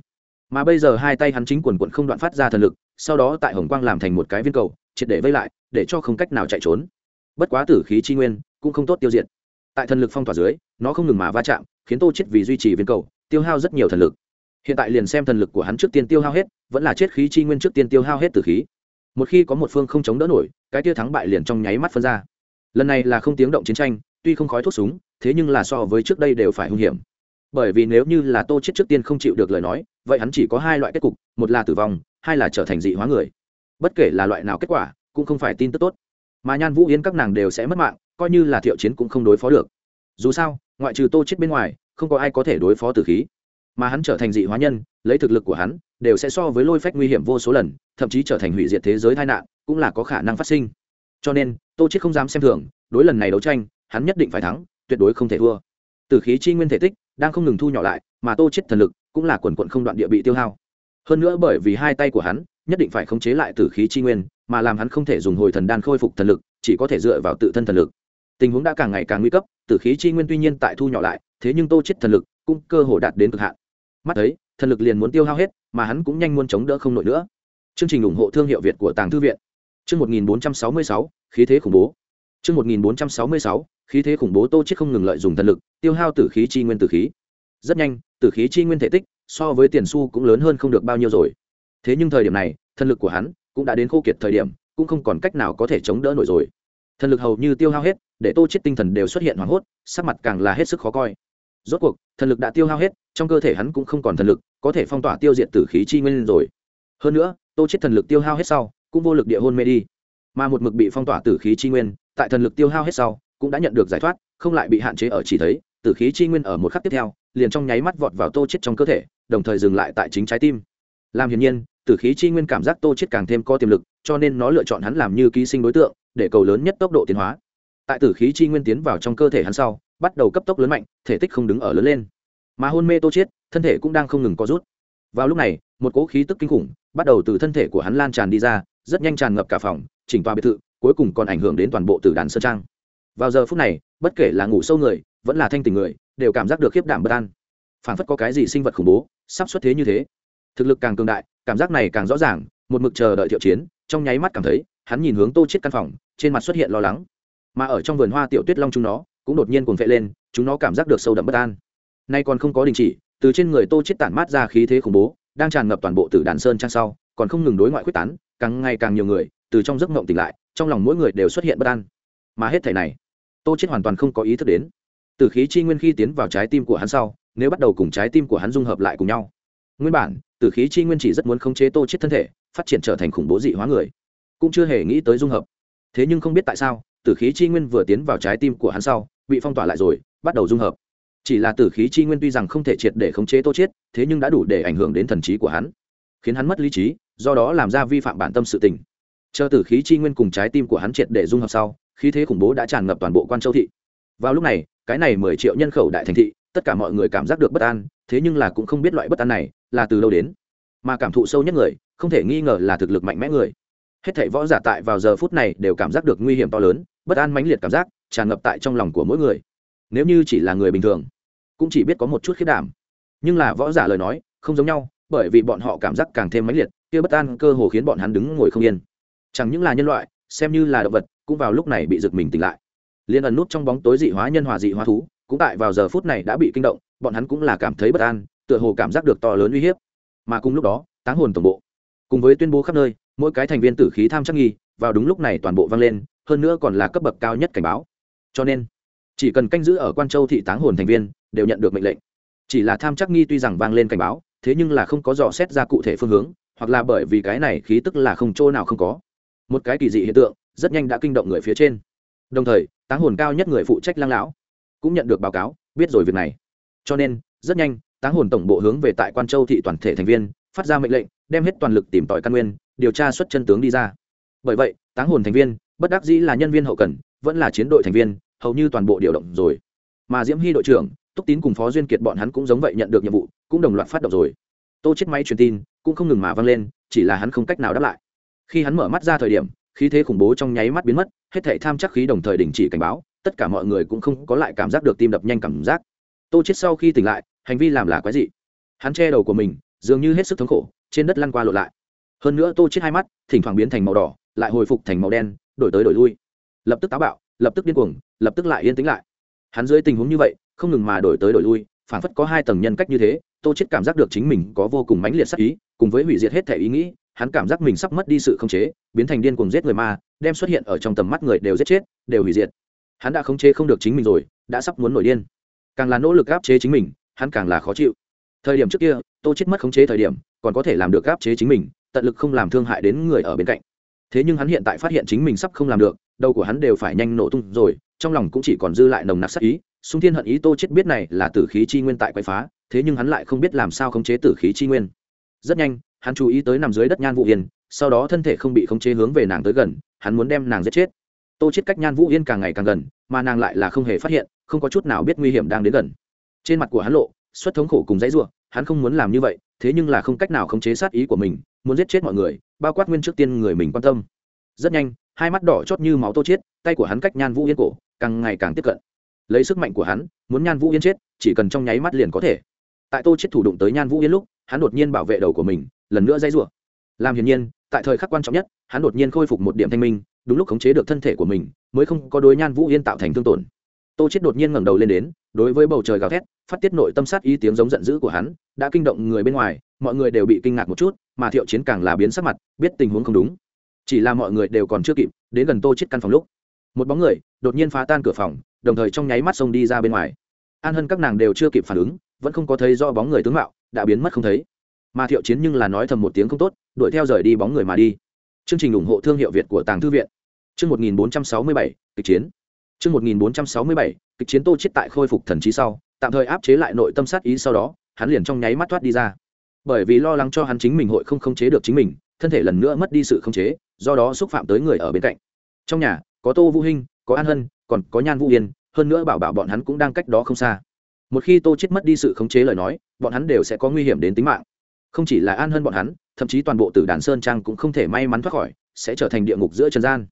Mà bây giờ hai tay hắn chính quần quận không đoạn phát ra thần lực, sau đó tại hồng quang làm thành một cái viên cầu, triệt để vây lại, để cho không cách nào chạy trốn. Bất quá tử khí chi nguyên cũng không tốt tiêu diệt. Tại thần lực phong tỏa dưới, nó không ngừng mà va chạm, khiến tô chết vì duy trì viên cầu, tiêu hao rất nhiều thần lực. Hiện tại liền xem thần lực của hắn trước tiên tiêu hao hết, vẫn là chết khí chi nguyên trước tiên tiêu hao hết tử khí. Một khi có một phương không chống đỡ nổi, cái tia thắng bại liền trong nháy mắt phân ra. Lần này là không tiếng động chiến tranh tuy không khói thuốc súng, thế nhưng là so với trước đây đều phải hung hiểm. Bởi vì nếu như là tô chết trước tiên không chịu được lời nói, vậy hắn chỉ có hai loại kết cục, một là tử vong, hai là trở thành dị hóa người. Bất kể là loại nào kết quả, cũng không phải tin tức tốt. Mà nhan vũ yến các nàng đều sẽ mất mạng, coi như là thiệu chiến cũng không đối phó được. Dù sao, ngoại trừ tô chết bên ngoài, không có ai có thể đối phó tử khí. Mà hắn trở thành dị hóa nhân, lấy thực lực của hắn, đều sẽ so với lôi phách nguy hiểm vô số lần, thậm chí trở thành hủy diệt thế giới tai nạn, cũng là có khả năng phát sinh. Cho nên, tô chết không dám xem thường, đối lần này đấu tranh hắn nhất định phải thắng tuyệt đối không thể thua. Tử khí chi nguyên thể tích đang không ngừng thu nhỏ lại mà tô chết thần lực cũng là quần quận không đoạn địa bị tiêu hao. Hơn nữa bởi vì hai tay của hắn nhất định phải khống chế lại tử khí chi nguyên mà làm hắn không thể dùng hồi thần đan khôi phục thần lực chỉ có thể dựa vào tự thân thần lực. Tình huống đã càng ngày càng nguy cấp tử khí chi nguyên tuy nhiên tại thu nhỏ lại thế nhưng tô chết thần lực cũng cơ hồ đạt đến cực hạn. Mắt thấy thần lực liền muốn tiêu hao hết mà hắn cũng nhanh muốn chống đỡ không nổi nữa. Chương trình ủng hộ thương hiệu việt của tàng thư viện. Chương 1466, khí thế khủng bố. Chương 1466, khí thế khủng bố tô chết không ngừng lợi dụng thần lực, tiêu hao tử khí chi nguyên tử khí. Rất nhanh, tử khí chi nguyên thể tích so với tiền su cũng lớn hơn không được bao nhiêu rồi. Thế nhưng thời điểm này, thần lực của hắn cũng đã đến khô kiệt thời điểm, cũng không còn cách nào có thể chống đỡ nổi rồi. Thần lực hầu như tiêu hao hết, để tô chết tinh thần đều xuất hiện hoảng hốt, sắc mặt càng là hết sức khó coi. Rốt cuộc, thần lực đã tiêu hao hết, trong cơ thể hắn cũng không còn thần lực có thể phong tỏa tiêu diệt tử khí chi nguyên rồi. Hơn nữa, tô chết thần lực tiêu hao hết sau, cũng vô lực địa hôn mê đi. Mà một mực bị phong tỏa tử khí chi nguyên, tại thần lực tiêu hao hết sau cũng đã nhận được giải thoát, không lại bị hạn chế ở chỉ thấy, tử khí chi nguyên ở một khắc tiếp theo, liền trong nháy mắt vọt vào tô chết trong cơ thể, đồng thời dừng lại tại chính trái tim. Làm hiển nhiên, tử khí chi nguyên cảm giác tô chết càng thêm có tiềm lực, cho nên nó lựa chọn hắn làm như ký sinh đối tượng, để cầu lớn nhất tốc độ tiến hóa. Tại tử khí chi nguyên tiến vào trong cơ thể hắn sau, bắt đầu cấp tốc lớn mạnh, thể tích không đứng ở lớn lên. Mà hôn mê tô chết, thân thể cũng đang không ngừng có rút. Vào lúc này, một cỗ khí tức kinh khủng bắt đầu từ thân thể của hắn lan tràn đi ra, rất nhanh tràn ngập cả phòng, chỉnh tòa biệt thự, cuối cùng còn ảnh hưởng đến toàn bộ tử đàn sơn trang vào giờ phút này, bất kể là ngủ sâu người, vẫn là thanh tình người, đều cảm giác được khiếp đảm bất an. Phảng phất có cái gì sinh vật khủng bố, sắp xuất thế như thế. Thực lực càng cường đại, cảm giác này càng rõ ràng, một mực chờ đợi thiệu chiến, trong nháy mắt cảm thấy, hắn nhìn hướng tô chết căn phòng, trên mặt xuất hiện lo lắng. Mà ở trong vườn hoa tiểu tuyết long chúng nó, cũng đột nhiên cuồng phệ lên, chúng nó cảm giác được sâu đậm bất an. Nay còn không có đình chỉ, từ trên người tô chết tản mát ra khí thế khủng bố, đang tràn ngập toàn bộ tử đàn sơn trang sau, còn không ngừng đối ngoại quyết tán, càng ngày càng nhiều người, từ trong giấc mộng tỉnh lại, trong lòng mỗi người đều xuất hiện bất an. Mà hết thảy này tô chết hoàn toàn không có ý thức đến. Từ khí chi nguyên khi tiến vào trái tim của hắn sau, nếu bắt đầu cùng trái tim của hắn dung hợp lại cùng nhau. Nguyên bản, từ khí chi nguyên chỉ rất muốn khống chế tô chết thân thể, phát triển trở thành khủng bố dị hóa người. Cũng chưa hề nghĩ tới dung hợp. Thế nhưng không biết tại sao tử khí chi nguyên vừa tiến vào trái tim của hắn sau, bị phong tỏa lại rồi, bắt đầu dung hợp. Chỉ là tử khí chi nguyên tuy rằng không thể triệt để khống chế tô chết thế nhưng đã đủ để ảnh hưởng đến thần trí của hắn. Khiến hắn mất lý trí, do đó làm ra vi phạm bản tâm sự tình. Chờ tử khí chi nguyên cùng trái tim của hắn triệt để dung hợp sau khí thế khủng bố đã tràn ngập toàn bộ quan châu thị. Vào lúc này, cái này mười triệu nhân khẩu đại thành thị, tất cả mọi người cảm giác được bất an, thế nhưng là cũng không biết loại bất an này là từ đâu đến. Mà cảm thụ sâu nhất người, không thể nghi ngờ là thực lực mạnh mẽ người. Hết thảy võ giả tại vào giờ phút này đều cảm giác được nguy hiểm to lớn, bất an mãnh liệt cảm giác tràn ngập tại trong lòng của mỗi người. Nếu như chỉ là người bình thường, cũng chỉ biết có một chút khiết đảm. Nhưng là võ giả lời nói, không giống nhau, bởi vì bọn họ cảm giác càng thêm mãnh liệt, kia bất an cơ hồ khiến bọn hắn đứng ngồi không yên. Chẳng những là nhân loại, xem như là động vật cũng vào lúc này bị giật mình tỉnh lại. Liên ẩn nút trong bóng tối dị hóa nhân hòa dị hóa thú, cũng tại vào giờ phút này đã bị kinh động, bọn hắn cũng là cảm thấy bất an, tựa hồ cảm giác được to lớn uy hiếp. Mà cùng lúc đó, táng hồn tổng bộ. Cùng với tuyên bố khắp nơi, mỗi cái thành viên tử khí tham chắc nghi, vào đúng lúc này toàn bộ vang lên, hơn nữa còn là cấp bậc cao nhất cảnh báo. Cho nên, chỉ cần canh giữ ở quan châu thị táng hồn thành viên, đều nhận được mệnh lệnh. Chỉ là tham chắc nghi tuy rằng vang lên cảnh báo, thế nhưng là không có dò xét ra cụ thể phương hướng, hoặc là bởi vì cái này khí tức là không chỗ nào không có. Một cái kỳ dị hiện tượng rất nhanh đã kinh động người phía trên. Đồng thời, táng hồn cao nhất người phụ trách lăng lão cũng nhận được báo cáo, biết rồi việc này. Cho nên, rất nhanh, táng hồn tổng bộ hướng về tại quan châu thị toàn thể thành viên, phát ra mệnh lệnh, đem hết toàn lực tìm tòi căn nguyên, điều tra xuất chân tướng đi ra. Bởi vậy, táng hồn thành viên, bất đắc dĩ là nhân viên hậu cần, vẫn là chiến đội thành viên, hầu như toàn bộ điều động rồi. Mà diễm hy đội trưởng, túc tín cùng phó duyên kiệt bọn hắn cũng giống vậy nhận được nhiệm vụ, cũng đồng loạt phát động rồi. Tô chết máy truyền tin, cũng không ngừng mà vang lên, chỉ là hắn không cách nào đáp lại. Khi hắn mở mắt ra thời điểm khí thế khủng bố trong nháy mắt biến mất, hết thảy tham chắc khí đồng thời đình chỉ cảnh báo, tất cả mọi người cũng không có lại cảm giác được tim đập nhanh cảm giác. Tô chết sau khi tỉnh lại, hành vi làm là quái dị. Hắn che đầu của mình, dường như hết sức thống khổ, trên đất lăn qua lộn lại. Hơn nữa tô chết hai mắt, thỉnh thoảng biến thành màu đỏ, lại hồi phục thành màu đen, đổi tới đổi lui. Lập tức táo bạo, lập tức điên cuồng, lập tức lại yên tĩnh lại. Hắn dưới tình huống như vậy, không ngừng mà đổi tới đổi lui phản phất có hai tầng nhân cách như thế, tô chết cảm giác được chính mình có vô cùng mãnh liệt sắc ý, cùng với hủy diệt hết thể ý nghĩ hắn cảm giác mình sắp mất đi sự khống chế, biến thành điên cuồng giết người ma, đem xuất hiện ở trong tầm mắt người đều giết chết, đều hủy diệt. Hắn đã khống chế không được chính mình rồi, đã sắp muốn nổi điên. Càng là nỗ lực áp chế chính mình, hắn càng là khó chịu. Thời điểm trước kia, tô chết mất khống chế thời điểm, còn có thể làm được áp chế chính mình, tận lực không làm thương hại đến người ở bên cạnh. Thế nhưng hắn hiện tại phát hiện chính mình sắp không làm được, đầu của hắn đều phải nhanh nổ tung rồi, trong lòng cũng chỉ còn dư lại nồng nặc sắc ý. Sung thiên hận ý tô chết biết này là tử khí chi nguyên tại quậy phá, thế nhưng hắn lại không biết làm sao khống chế tử khí chi nguyên. Rất nhanh hắn chú ý tới nằm dưới đất nhan vũ yên, sau đó thân thể không bị khống chế hướng về nàng tới gần, hắn muốn đem nàng giết chết. Tô chết cách nhan vũ yên càng ngày càng gần, mà nàng lại là không hề phát hiện, không có chút nào biết nguy hiểm đang đến gần. Trên mặt của hắn lộ, xuất thống khổ cùng dãy ruộng hắn không muốn làm như vậy, thế nhưng là không cách nào khống chế sát ý của mình, muốn giết chết mọi người, bao quát nguyên trước tiên người mình quan tâm. Rất nhanh, hai mắt đỏ chót như máu tô chết, tay của hắn cách nhan vũ yên cổ, càng ngày càng tiếp cận. Lấy sức mạnh của hắn, muốn nhan vũ yên chết, chỉ cần trong nháy mắt liền có thể. Tại tô chết thủ đụng tới nhan vũ yên lúc hắn đột nhiên bảo vệ đầu của mình, lần nữa dây rủa. Làm hiển nhiên, tại thời khắc quan trọng nhất, hắn đột nhiên khôi phục một điểm thanh minh, đúng lúc khống chế được thân thể của mình, mới không có đối nhan vũ yên tạo thành thương tổn. Tô chết đột nhiên ngẩng đầu lên đến, đối với bầu trời gào thét, phát tiết nội tâm sát ý tiếng giống giận dữ của hắn, đã kinh động người bên ngoài, mọi người đều bị kinh ngạc một chút, mà thiệu chiến càng là biến sắc mặt, biết tình huống không đúng. Chỉ là mọi người đều còn chưa kịp, đến gần tô chết căn phòng lúc, một bóng người đột nhiên phá tan cửa phòng, đồng thời trong nháy mắt xông đi ra bên ngoài. An hân các nàng đều chưa kịp phản ứng, vẫn không có thấy do bóng người tướng mạo đã biến mất không thấy. Mà thiệu chiến nhưng là nói thầm một tiếng không tốt đuổi theo rời đi bóng người mà đi. Chương trình ủng hộ thương hiệu việt của tàng thư viện. Chương 1467, kịch chiến. Chương 1467, kịch chiến tô chết tại khôi phục thần trí sau tạm thời áp chế lại nội tâm sát ý sau đó hắn liền trong nháy mắt thoát đi ra. Bởi vì lo lắng cho hắn chính mình hội không khống chế được chính mình thân thể lần nữa mất đi sự khống chế do đó xúc phạm tới người ở bên cạnh. Trong nhà có tô vũ hinh có an hân còn có nhan vũ yên hơn nữa bảo bảo bọn hắn cũng đang cách đó không xa. Một khi tô chết mất đi sự khống chế lời nói bọn hắn đều sẽ có nguy hiểm đến tính mạng. Không chỉ là an hơn bọn hắn, thậm chí toàn bộ tử đàn sơn trang cũng không thể may mắn thoát khỏi, sẽ trở thành địa ngục giữa trần gian.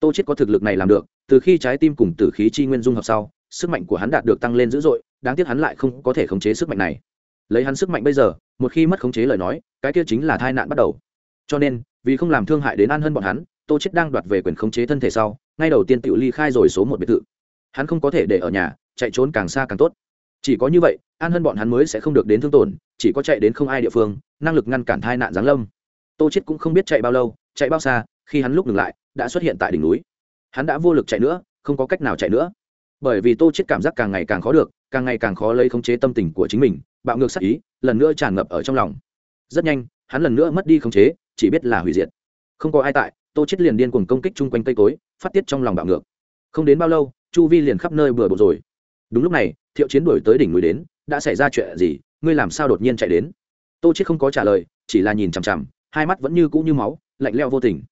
Tô chết có thực lực này làm được, từ khi trái tim cùng tử khí chi nguyên dung hợp sau, sức mạnh của hắn đạt được tăng lên dữ dội, đáng tiếc hắn lại không có thể khống chế sức mạnh này. Lấy hắn sức mạnh bây giờ, một khi mất khống chế lời nói, cái kia chính là tai nạn bắt đầu. Cho nên, vì không làm thương hại đến an hơn bọn hắn, tô chết đang đoạt về quyền khống chế thân thể sau, ngay đầu tiên tự ly khai rồi số một biệt thự. Hắn không có thể để ở nhà, chạy trốn càng xa càng tốt. Chỉ có như vậy an hân bọn hắn mới sẽ không được đến thương tổn, chỉ có chạy đến không ai địa phương, năng lực ngăn cản tai nạn giáng lâm. Tô chết cũng không biết chạy bao lâu, chạy bao xa, khi hắn lúc ngừng lại, đã xuất hiện tại đỉnh núi. Hắn đã vô lực chạy nữa, không có cách nào chạy nữa. Bởi vì tô chết cảm giác càng ngày càng khó được, càng ngày càng khó lấy khống chế tâm tình của chính mình, bạo ngược sắc ý, lần nữa tràn ngập ở trong lòng. Rất nhanh, hắn lần nữa mất đi khống chế, chỉ biết là hủy diệt. Không có ai tại, tô chết liền điên cuồng công kích chung quanh cây cối, phát tiết trong lòng bạo ngược. Không đến bao lâu, chu vi liền khắp nơi bừa bộn rồi đúng lúc này, thiệu chiến đuổi tới đỉnh núi đến, đã xảy ra chuyện gì? Ngươi làm sao đột nhiên chạy đến? Tô chết không có trả lời, chỉ là nhìn chằm chằm, hai mắt vẫn như cũ như máu, lạnh lẽo vô tình.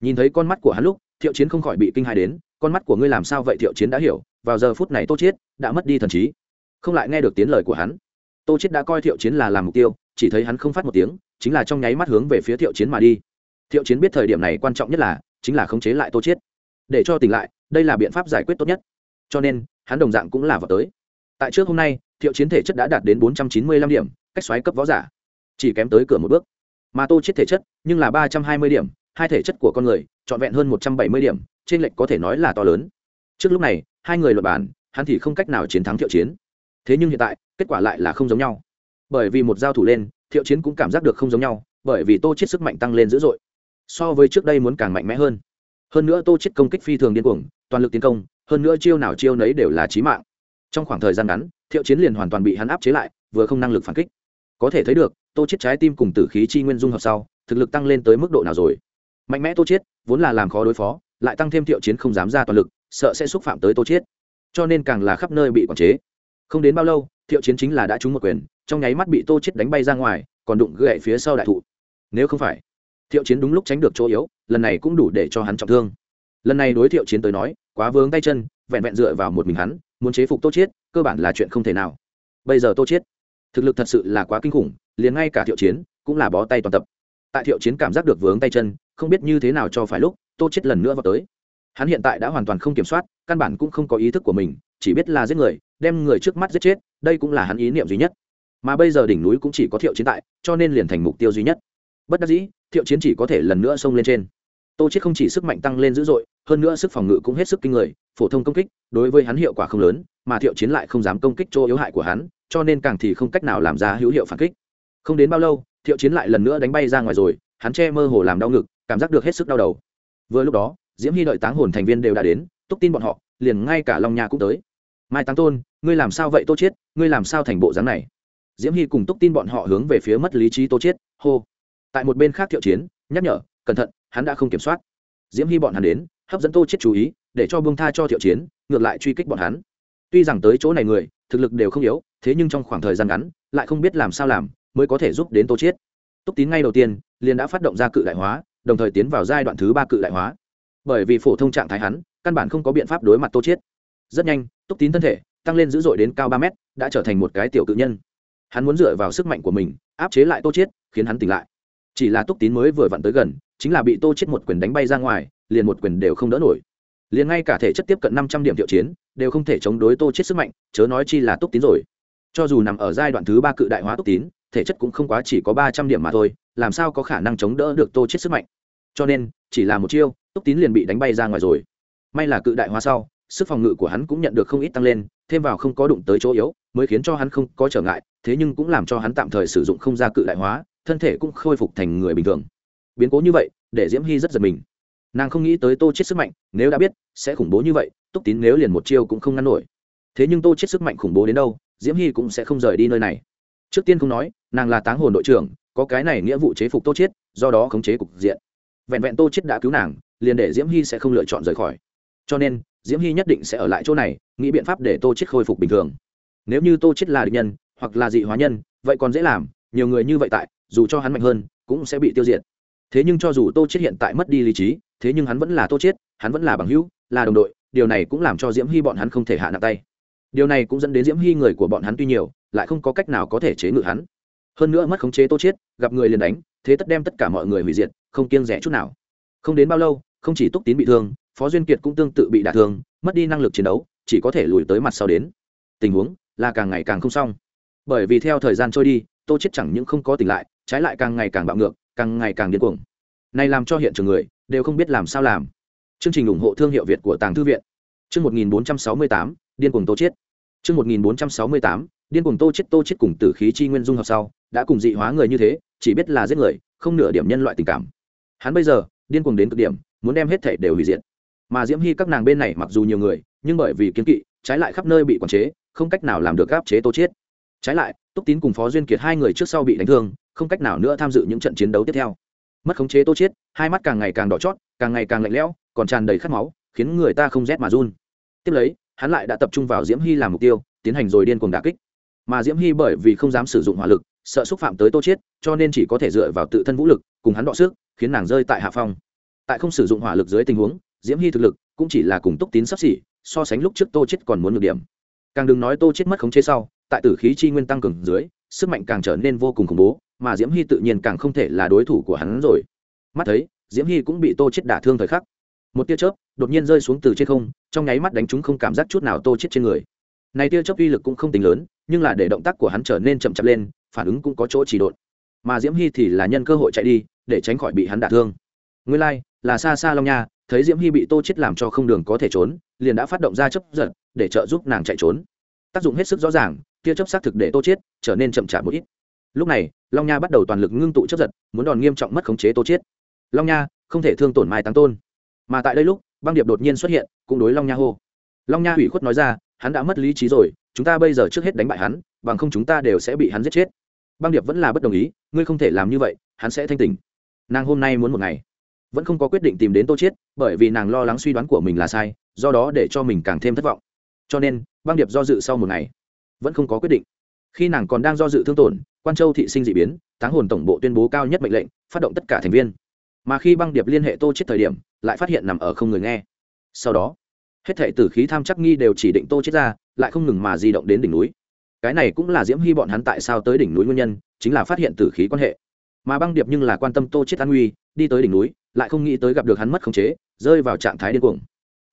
Nhìn thấy con mắt của hắn lúc, thiệu chiến không khỏi bị kinh hãi đến, con mắt của ngươi làm sao vậy? Thiệu chiến đã hiểu, vào giờ phút này tô chết đã mất đi thần trí, không lại nghe được tiếng lời của hắn. Tô chết đã coi thiệu chiến là làm mục tiêu, chỉ thấy hắn không phát một tiếng, chính là trong nháy mắt hướng về phía thiệu chiến mà đi. Thiệu chiến biết thời điểm này quan trọng nhất là, chính là khống chế lại tô chết để cho tỉnh lại, đây là biện pháp giải quyết tốt nhất cho nên hắn đồng dạng cũng là vào tới. Tại trước hôm nay thiệu chiến thể chất đã đạt đến bốn trăm chín mươi lăm điểm cách xoáy cấp võ giả. Chỉ kém tới cửa một bước. Mà tô chết thể chất nhưng là ba trăm hai mươi điểm hai thể chất của con người trọn vẹn hơn một trăm bảy mươi điểm trên lệnh có thể nói là to lớn. Trước lúc này hai người luật bàn, hắn thì không cách nào chiến thắng thiệu chiến. Thế nhưng hiện tại kết quả lại là không giống nhau. Bởi vì một giao thủ lên thiệu chiến cũng cảm giác được không giống nhau bởi vì tô chết sức mạnh tăng lên dữ dội. So với trước đây muốn càng mạnh mẽ hơn. Hơn nữa tô chết công kích phi thường điên cuồng toàn lực tiến công hơn nữa chiêu nào chiêu nấy đều là chí mạng. Trong khoảng thời gian ngắn, thiệu chiến liền hoàn toàn bị hắn áp chế lại, vừa không năng lực phản kích. Có thể thấy được, tô chết trái tim cùng tử khí chi nguyên dung hợp sau, thực lực tăng lên tới mức độ nào rồi? Mạnh mẽ tô chết, vốn là làm khó đối phó, lại tăng thêm thiệu chiến không dám ra toàn lực, sợ sẽ xúc phạm tới tô chết. Cho nên càng là khắp nơi bị quản chế. Không đến bao lâu, thiệu chiến chính là đã trúng một quyền, trong nháy mắt bị tô chết đánh bay ra ngoài, còn đụng gậy phía sau đại thụ. Nếu không phải, thiệu chiến đúng lúc tránh được chỗ yếu, lần này cũng đủ để cho hắn trọng thương. Lần này đối thiệu chiến tới nói quá vướng tay chân vẹn vẹn dựa vào một mình hắn muốn chế phục tô Chiết, cơ bản là chuyện không thể nào. Bây giờ tô Chiết thực lực thật sự là quá kinh khủng liền ngay cả thiệu chiến cũng là bó tay toàn tập. Tại thiệu chiến cảm giác được vướng tay chân không biết như thế nào cho phải lúc tô chết lần nữa vào tới. Hắn hiện tại đã hoàn toàn không kiểm soát căn bản cũng không có ý thức của mình chỉ biết là giết người đem người trước mắt giết chết đây cũng là hắn ý niệm duy nhất. Mà bây giờ đỉnh núi cũng chỉ có thiệu chiến tại cho nên liền thành mục tiêu duy nhất. Bất đắc dĩ thiệu chiến chỉ có thể lần nữa xông lên trên tô chết không chỉ sức mạnh tăng lên dữ dội, hơn nữa sức phòng ngự cũng hết sức kinh người, phổ thông công kích đối với hắn hiệu quả không lớn, mà thiệu chiến lại không dám công kích chỗ yếu hại của hắn, cho nên càng thì không cách nào làm ra hữu hiệu phản kích. Không đến bao lâu, thiệu chiến lại lần nữa đánh bay ra ngoài rồi, hắn che mơ hồ làm đau ngực, cảm giác được hết sức đau đầu. Vừa lúc đó, diễm hy đợi táng hồn thành viên đều đã đến, túc tin bọn họ, liền ngay cả long nha cũng tới. Mai táng tôn, ngươi làm sao vậy tô chết ngươi làm sao thành bộ dáng này? Diễm hy cùng túc tin bọn họ hướng về phía mất lý trí tô chết hô. Tại một bên khác thiệu chiến nhắc nhở, cẩn thận hắn đã không kiểm soát. Diễm hy bọn hắn đến, hấp dẫn tô chết chú ý, để cho buông tha cho thiệu chiến, ngược lại truy kích bọn hắn. Tuy rằng tới chỗ này người, thực lực đều không yếu, thế nhưng trong khoảng thời gian ngắn, lại không biết làm sao làm, mới có thể giúp đến tô chết túc tín ngay đầu tiên, liền đã phát động ra cự đại hóa, đồng thời tiến vào giai đoạn thứ ba cự đại hóa. Bởi vì phổ thông trạng thái hắn, căn bản không có biện pháp đối mặt tô chết rất nhanh, túc tín thân thể, tăng lên dữ dội đến cao ba mét, đã trở thành một cái tiểu cự nhân. Hắn muốn dựa vào sức mạnh của mình, áp chế lại tô chết khiến hắn tỉnh lại. Chỉ là túc tín mới vừa vặn tới gần chính là bị tô chết một quyền đánh bay ra ngoài, liền một quyền đều không đỡ nổi. Liền ngay cả thể chất tiếp cận năm trăm điểm thiệu chiến, đều không thể chống đối tô chết sức mạnh, chớ nói chi là túc tín rồi. Cho dù nằm ở giai đoạn thứ ba cự đại hóa túc tín, thể chất cũng không quá chỉ có ba trăm điểm mà thôi, làm sao có khả năng chống đỡ được tô chết sức mạnh? Cho nên, chỉ là một chiêu túc tín liền bị đánh bay ra ngoài rồi. May là cự đại hóa sau, sức phòng ngự của hắn cũng nhận được không ít tăng lên, thêm vào không có đụng tới chỗ yếu, mới khiến cho hắn không có trở ngại, thế nhưng cũng làm cho hắn tạm thời sử dụng không ra cự đại hóa, thân thể cũng khôi phục thành người bình thường biến cố như vậy, để diễm hy rất giật mình. Nàng không nghĩ tới tô chết sức mạnh, nếu đã biết, sẽ khủng bố như vậy, túc tín nếu liền một chiêu cũng không ngăn nổi. Thế nhưng tô chết sức mạnh khủng bố đến đâu, diễm hy cũng sẽ không rời đi nơi này. Trước tiên không nói, nàng là táng hồn đội trưởng, có cái này nghĩa vụ chế phục tô chiết, do đó khống chế cục diện. Vẹn vẹn tô chiết đã cứu nàng, liền để diễm hy sẽ không lựa chọn rời khỏi. Cho nên, diễm hy nhất định sẽ ở lại chỗ này, nghĩ biện pháp để tô chiết khôi phục bình thường. Nếu như tô chiết là địch nhân, hoặc là dị hóa nhân, vậy còn dễ làm, nhiều người như vậy tại, dù cho hắn mạnh hơn, cũng sẽ bị tiêu diệt thế nhưng cho dù tô chết hiện tại mất đi lý trí, thế nhưng hắn vẫn là tô chết, hắn vẫn là bằng hữu, là đồng đội, điều này cũng làm cho diễm hy bọn hắn không thể hạ nặng tay. Điều này cũng dẫn đến diễm hy người của bọn hắn tuy nhiều, lại không có cách nào có thể chế ngự hắn. Hơn nữa mất khống chế tô chết, gặp người liền đánh, thế tất đem tất cả mọi người hủy diệt, không kiêng rẻ chút nào. Không đến bao lâu, không chỉ túc tín bị thương, phó duyên kiệt cũng tương tự bị đả thương, mất đi năng lực chiến đấu, chỉ có thể lùi tới mặt sau đến. Tình huống là càng ngày càng không xong. Bởi vì theo thời gian trôi đi, tô chết chẳng những không có tỉnh lại, trái lại càng ngày càng bạo ngược càng ngày càng điên cuồng. Này làm cho hiện trường người đều không biết làm sao làm. Chương trình ủng hộ thương hiệu việt của tàng thư viện. Chương 1468, điên cuồng tô chết. Chương 1468, điên cuồng tô chết tô chết cùng tử khí chi nguyên dung hợp sau đã cùng dị hóa người như thế chỉ biết là giết người không nửa điểm nhân loại tình cảm. Hắn bây giờ điên cuồng đến cực điểm muốn đem hết thể đều hủy diệt. Mà diễm hy các nàng bên này mặc dù nhiều người nhưng bởi vì kiến kỵ trái lại khắp nơi bị quản chế không cách nào làm được gáp chế tô chết. Trái lại túc tín cùng phó duyên kiệt hai người trước sau bị đánh thương không cách nào nữa tham dự những trận chiến đấu tiếp theo. Mất khống chế tô chết hai mắt càng ngày càng đỏ chót, càng ngày càng lạnh lẽo, còn tràn đầy khát máu, khiến người ta không rét mà run. Tiếp lấy, hắn lại đã tập trung vào diễm hy làm mục tiêu, tiến hành rồi điên cuồng đả kích. Mà diễm hy bởi vì không dám sử dụng hỏa lực, sợ xúc phạm tới tô chết cho nên chỉ có thể dựa vào tự thân vũ lực, cùng hắn đọ sức, khiến nàng rơi tại hạ phong. Tại không sử dụng hỏa lực dưới tình huống, diễm hy thực lực cũng chỉ là cùng túc tín sắp xỉ, so sánh lúc trước tô chết còn muốn được điểm. Càng đừng nói tô chết mất khống chế sau, tại tử khí chi nguyên tăng cường dưới, sức mạnh càng trở nên vô cùng khủng bố mà diễm hy tự nhiên càng không thể là đối thủ của hắn rồi. Mắt thấy diễm hy cũng bị tô chết đả thương thời khắc. Một tia chớp đột nhiên rơi xuống từ trên không trong nháy mắt đánh chúng không cảm giác chút nào tô chết trên người. Này tia chớp uy lực cũng không tính lớn nhưng là để động tác của hắn trở nên chậm chạp lên phản ứng cũng có chỗ chỉ đột mà diễm hy thì là nhân cơ hội chạy đi để tránh khỏi bị hắn đả thương. Nguyên lai like, là xa xa long nha thấy diễm hy bị tô chết làm cho không đường có thể trốn liền đã phát động ra chấp giật để trợ giúp nàng chạy trốn. Tác dụng hết sức rõ ràng tia chớp xác thực để tô chết trở nên chậm chạp một ít lúc này, long nha bắt đầu toàn lực ngưng tụ chấp giật, muốn đòn nghiêm trọng mất khống chế tô chiết. long nha, không thể thương tổn mai tăng tôn. Mà tại đây lúc, băng điệp đột nhiên xuất hiện, cũng đối long nha hô. Long nha hủy khuất nói ra, hắn đã mất lý trí rồi, chúng ta bây giờ trước hết đánh bại hắn, bằng không chúng ta đều sẽ bị hắn giết chết. Băng điệp vẫn là bất đồng ý, ngươi không thể làm như vậy, hắn sẽ thanh tỉnh. Nàng hôm nay muốn một ngày. Vẫn không có quyết định tìm đến tô chiết, bởi vì nàng lo lắng suy đoán của mình là sai, do đó để cho mình càng thêm thất vọng. Cho nên, băng điệp do dự sau một ngày. Vẫn không có quyết định khi nàng còn đang do dự thương tổn, quan châu thị sinh d ị biến, táng hồn tổng bộ tuyên bố cao nhất mệnh lệnh, phát động tất cả thành viên. Mà khi băng điệp liên hệ tô chết thời điểm, lại phát hiện nằm ở không người nghe. Sau đó, hết thệ tử khí tham chắc nghi đều chỉ định tô chết ra, lại không ngừng mà di động đến đỉnh núi. Cái này cũng là diễm hy bọn hắn tại sao tới đỉnh núi nguyên nhân, chính là phát hiện tử khí quan hệ. Mà băng điệp nhưng là quan tâm tô chết an nguy, đi tới đỉnh núi, lại không nghĩ tới gặp được hắn mất khống chế, rơi vào trạng thái điên cuồng.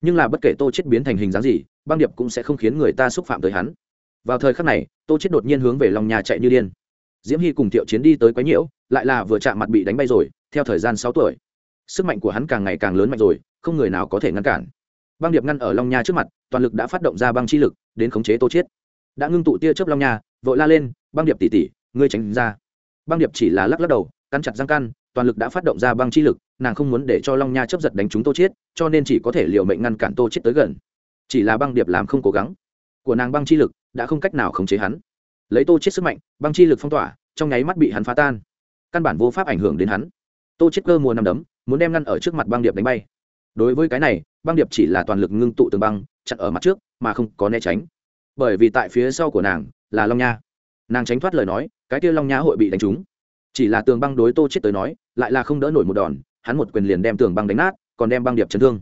Nhưng là bất kể tô chết biến thành hình dáng gì, băng điệp cũng sẽ không khiến người ta xúc phạm tới hắn vào thời khắc này, tô chết đột nhiên hướng về lòng nhà chạy như điên. Diễm hy cùng thiệu chiến đi tới quái nhiễu, lại là vừa chạm mặt bị đánh bay rồi, theo thời gian sáu tuổi. Sức mạnh của hắn càng ngày càng lớn mạnh rồi, không người nào có thể ngăn cản. Băng điệp ngăn ở long nha trước mặt, toàn lực đã phát động ra băng chi lực, đến khống chế tô chết đã ngưng tụ tia chớp long nha, vội la lên, băng điệp tỉ tỉ ngươi tránh ra. Băng điệp chỉ là lắc lắc đầu căn chặt răng căn, toàn lực đã phát động ra băng chi lực, nàng không muốn để cho long nha chấp giật đánh chúng tô chết cho nên chỉ có thể liều mệnh ngăn cản tô chết tới gần. Chỉ là băng điệp làm không cố gắng. Của nàng băng chi lực đã không cách nào khống chế hắn. Lấy tô chết sức mạnh băng chi lực phong tỏa trong nháy mắt bị hắn phá tan. Căn bản vô pháp ảnh hưởng đến hắn. Tô chết cơ mùa năm đấm muốn đem ngăn ở trước mặt băng điệp đánh bay. Đối với cái này băng điệp chỉ là toàn lực ngưng tụ tường băng chặn ở mặt trước mà không có né tránh. Bởi vì tại phía sau của nàng là long nha. Nàng tránh thoát lời nói cái kia long nha hội bị đánh trúng. Chỉ là tường băng đối tô chết tới nói lại là không đỡ nổi một đòn hắn một quyền liền đem tường băng đánh nát còn đem băng điệp chấn thương.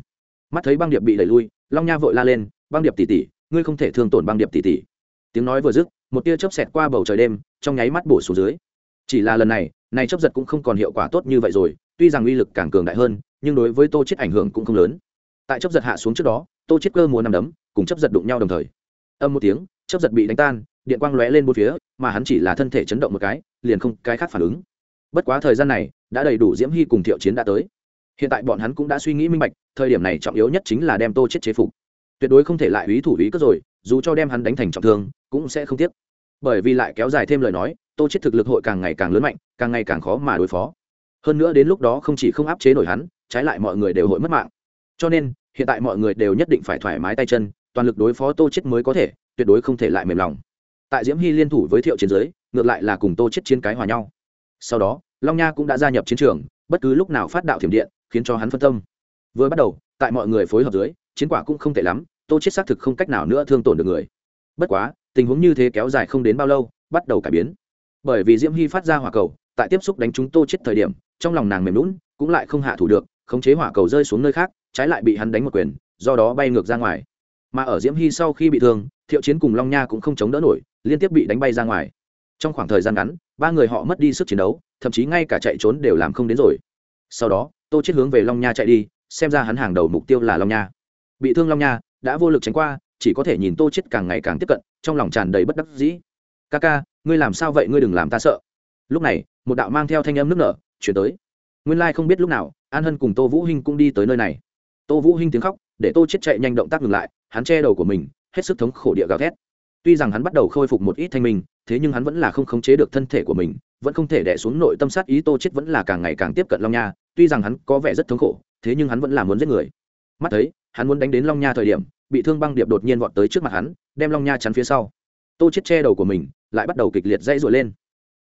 Mắt thấy băng điệp bị đẩy lui long nha vội la lên băng điệp tỷ tỷ, ngươi không thể thương tổn băng điệp tỷ tỷ tiếng nói vừa dứt, một tia chớp xẹt qua bầu trời đêm, trong nháy mắt bổ xuống dưới. Chỉ là lần này này chớp giật cũng không còn hiệu quả tốt như vậy rồi, tuy rằng uy lực càng cường đại hơn, nhưng đối với tô chết ảnh hưởng cũng không lớn. Tại chớp giật hạ xuống trước đó, tô chết cơ múa nằm đấm, cùng chớp giật đụng nhau đồng thời. Âm một tiếng, chớp giật bị đánh tan, điện quang lóe lên bốn phía, mà hắn chỉ là thân thể chấn động một cái, liền không cái khác phản ứng. Bất quá thời gian này, đã đầy đủ diễm hy cùng thiệu chiến đã tới. Hiện tại bọn hắn cũng đã suy nghĩ minh bạch, thời điểm này trọng yếu nhất chính là đem tô chết chế phục. Tuyệt đối không thể lại ý thủ ý cất rồi dù cho đem hắn đánh thành trọng thương, cũng sẽ không tiếc. Bởi vì lại kéo dài thêm lời nói, tô chết thực lực hội càng ngày càng lớn mạnh, càng ngày càng khó mà đối phó. Hơn nữa đến lúc đó không chỉ không áp chế nổi hắn, trái lại mọi người đều hội mất mạng. Cho nên, hiện tại mọi người đều nhất định phải thoải mái tay chân, toàn lực đối phó tô chết mới có thể, tuyệt đối không thể lại mềm lòng. Tại diễm hy liên thủ với thiệu chiến giới, ngược lại là cùng tô chết chiến cái hòa nhau. Sau đó, long nha cũng đã gia nhập chiến trường, bất cứ lúc nào phát đạo thiểm điện, khiến cho hắn phân tâm. Vừa bắt đầu, tại mọi người phối hợp dưới, chiến quả cũng không tệ lắm tô chết xác thực không cách nào nữa thương tổn được người. Bất quá, tình huống như thế kéo dài không đến bao lâu, bắt đầu cải biến. Bởi vì diễm hy phát ra hỏa cầu, tại tiếp xúc đánh chúng tô chết thời điểm, trong lòng nàng mềm lún cũng lại không hạ thủ được, khống chế hỏa cầu rơi xuống nơi khác, trái lại bị hắn đánh một quyền, do đó bay ngược ra ngoài. Mà ở diễm hy sau khi bị thương, thiệu chiến cùng long nha cũng không chống đỡ nổi, liên tiếp bị đánh bay ra ngoài. Trong khoảng thời gian ngắn, ba người họ mất đi sức chiến đấu, thậm chí ngay cả chạy trốn đều làm không đến rồi. Sau đó, tô chết hướng về long nha chạy đi, xem ra hắn hàng đầu mục tiêu là long nha. Bị thương long nha đã vô lực tránh qua, chỉ có thể nhìn tô chết càng ngày càng tiếp cận, trong lòng tràn đầy bất đắc dĩ. Ca ca, ngươi làm sao vậy? Ngươi đừng làm ta sợ. Lúc này, một đạo mang theo thanh âm nước nở chuyển tới. Nguyên lai không biết lúc nào, an hân cùng tô vũ hinh cũng đi tới nơi này. Tô vũ hinh tiếng khóc, để tô chết chạy nhanh động tác ngừng lại, hắn che đầu của mình, hết sức thống khổ địa gào thét. Tuy rằng hắn bắt đầu khôi phục một ít thanh minh, thế nhưng hắn vẫn là không khống chế được thân thể của mình, vẫn không thể đè xuống nội tâm sát ý tô chết vẫn là càng ngày càng tiếp cận long nha. Tuy rằng hắn có vẻ rất thống khổ, thế nhưng hắn vẫn là muốn giết người. Mắt thấy hắn muốn đánh đến long nha thời điểm, bị thương băng điệp đột nhiên vọt tới trước mặt hắn, đem long nha chắn phía sau. Tô chết che đầu của mình, lại bắt đầu kịch liệt dãy rụa lên.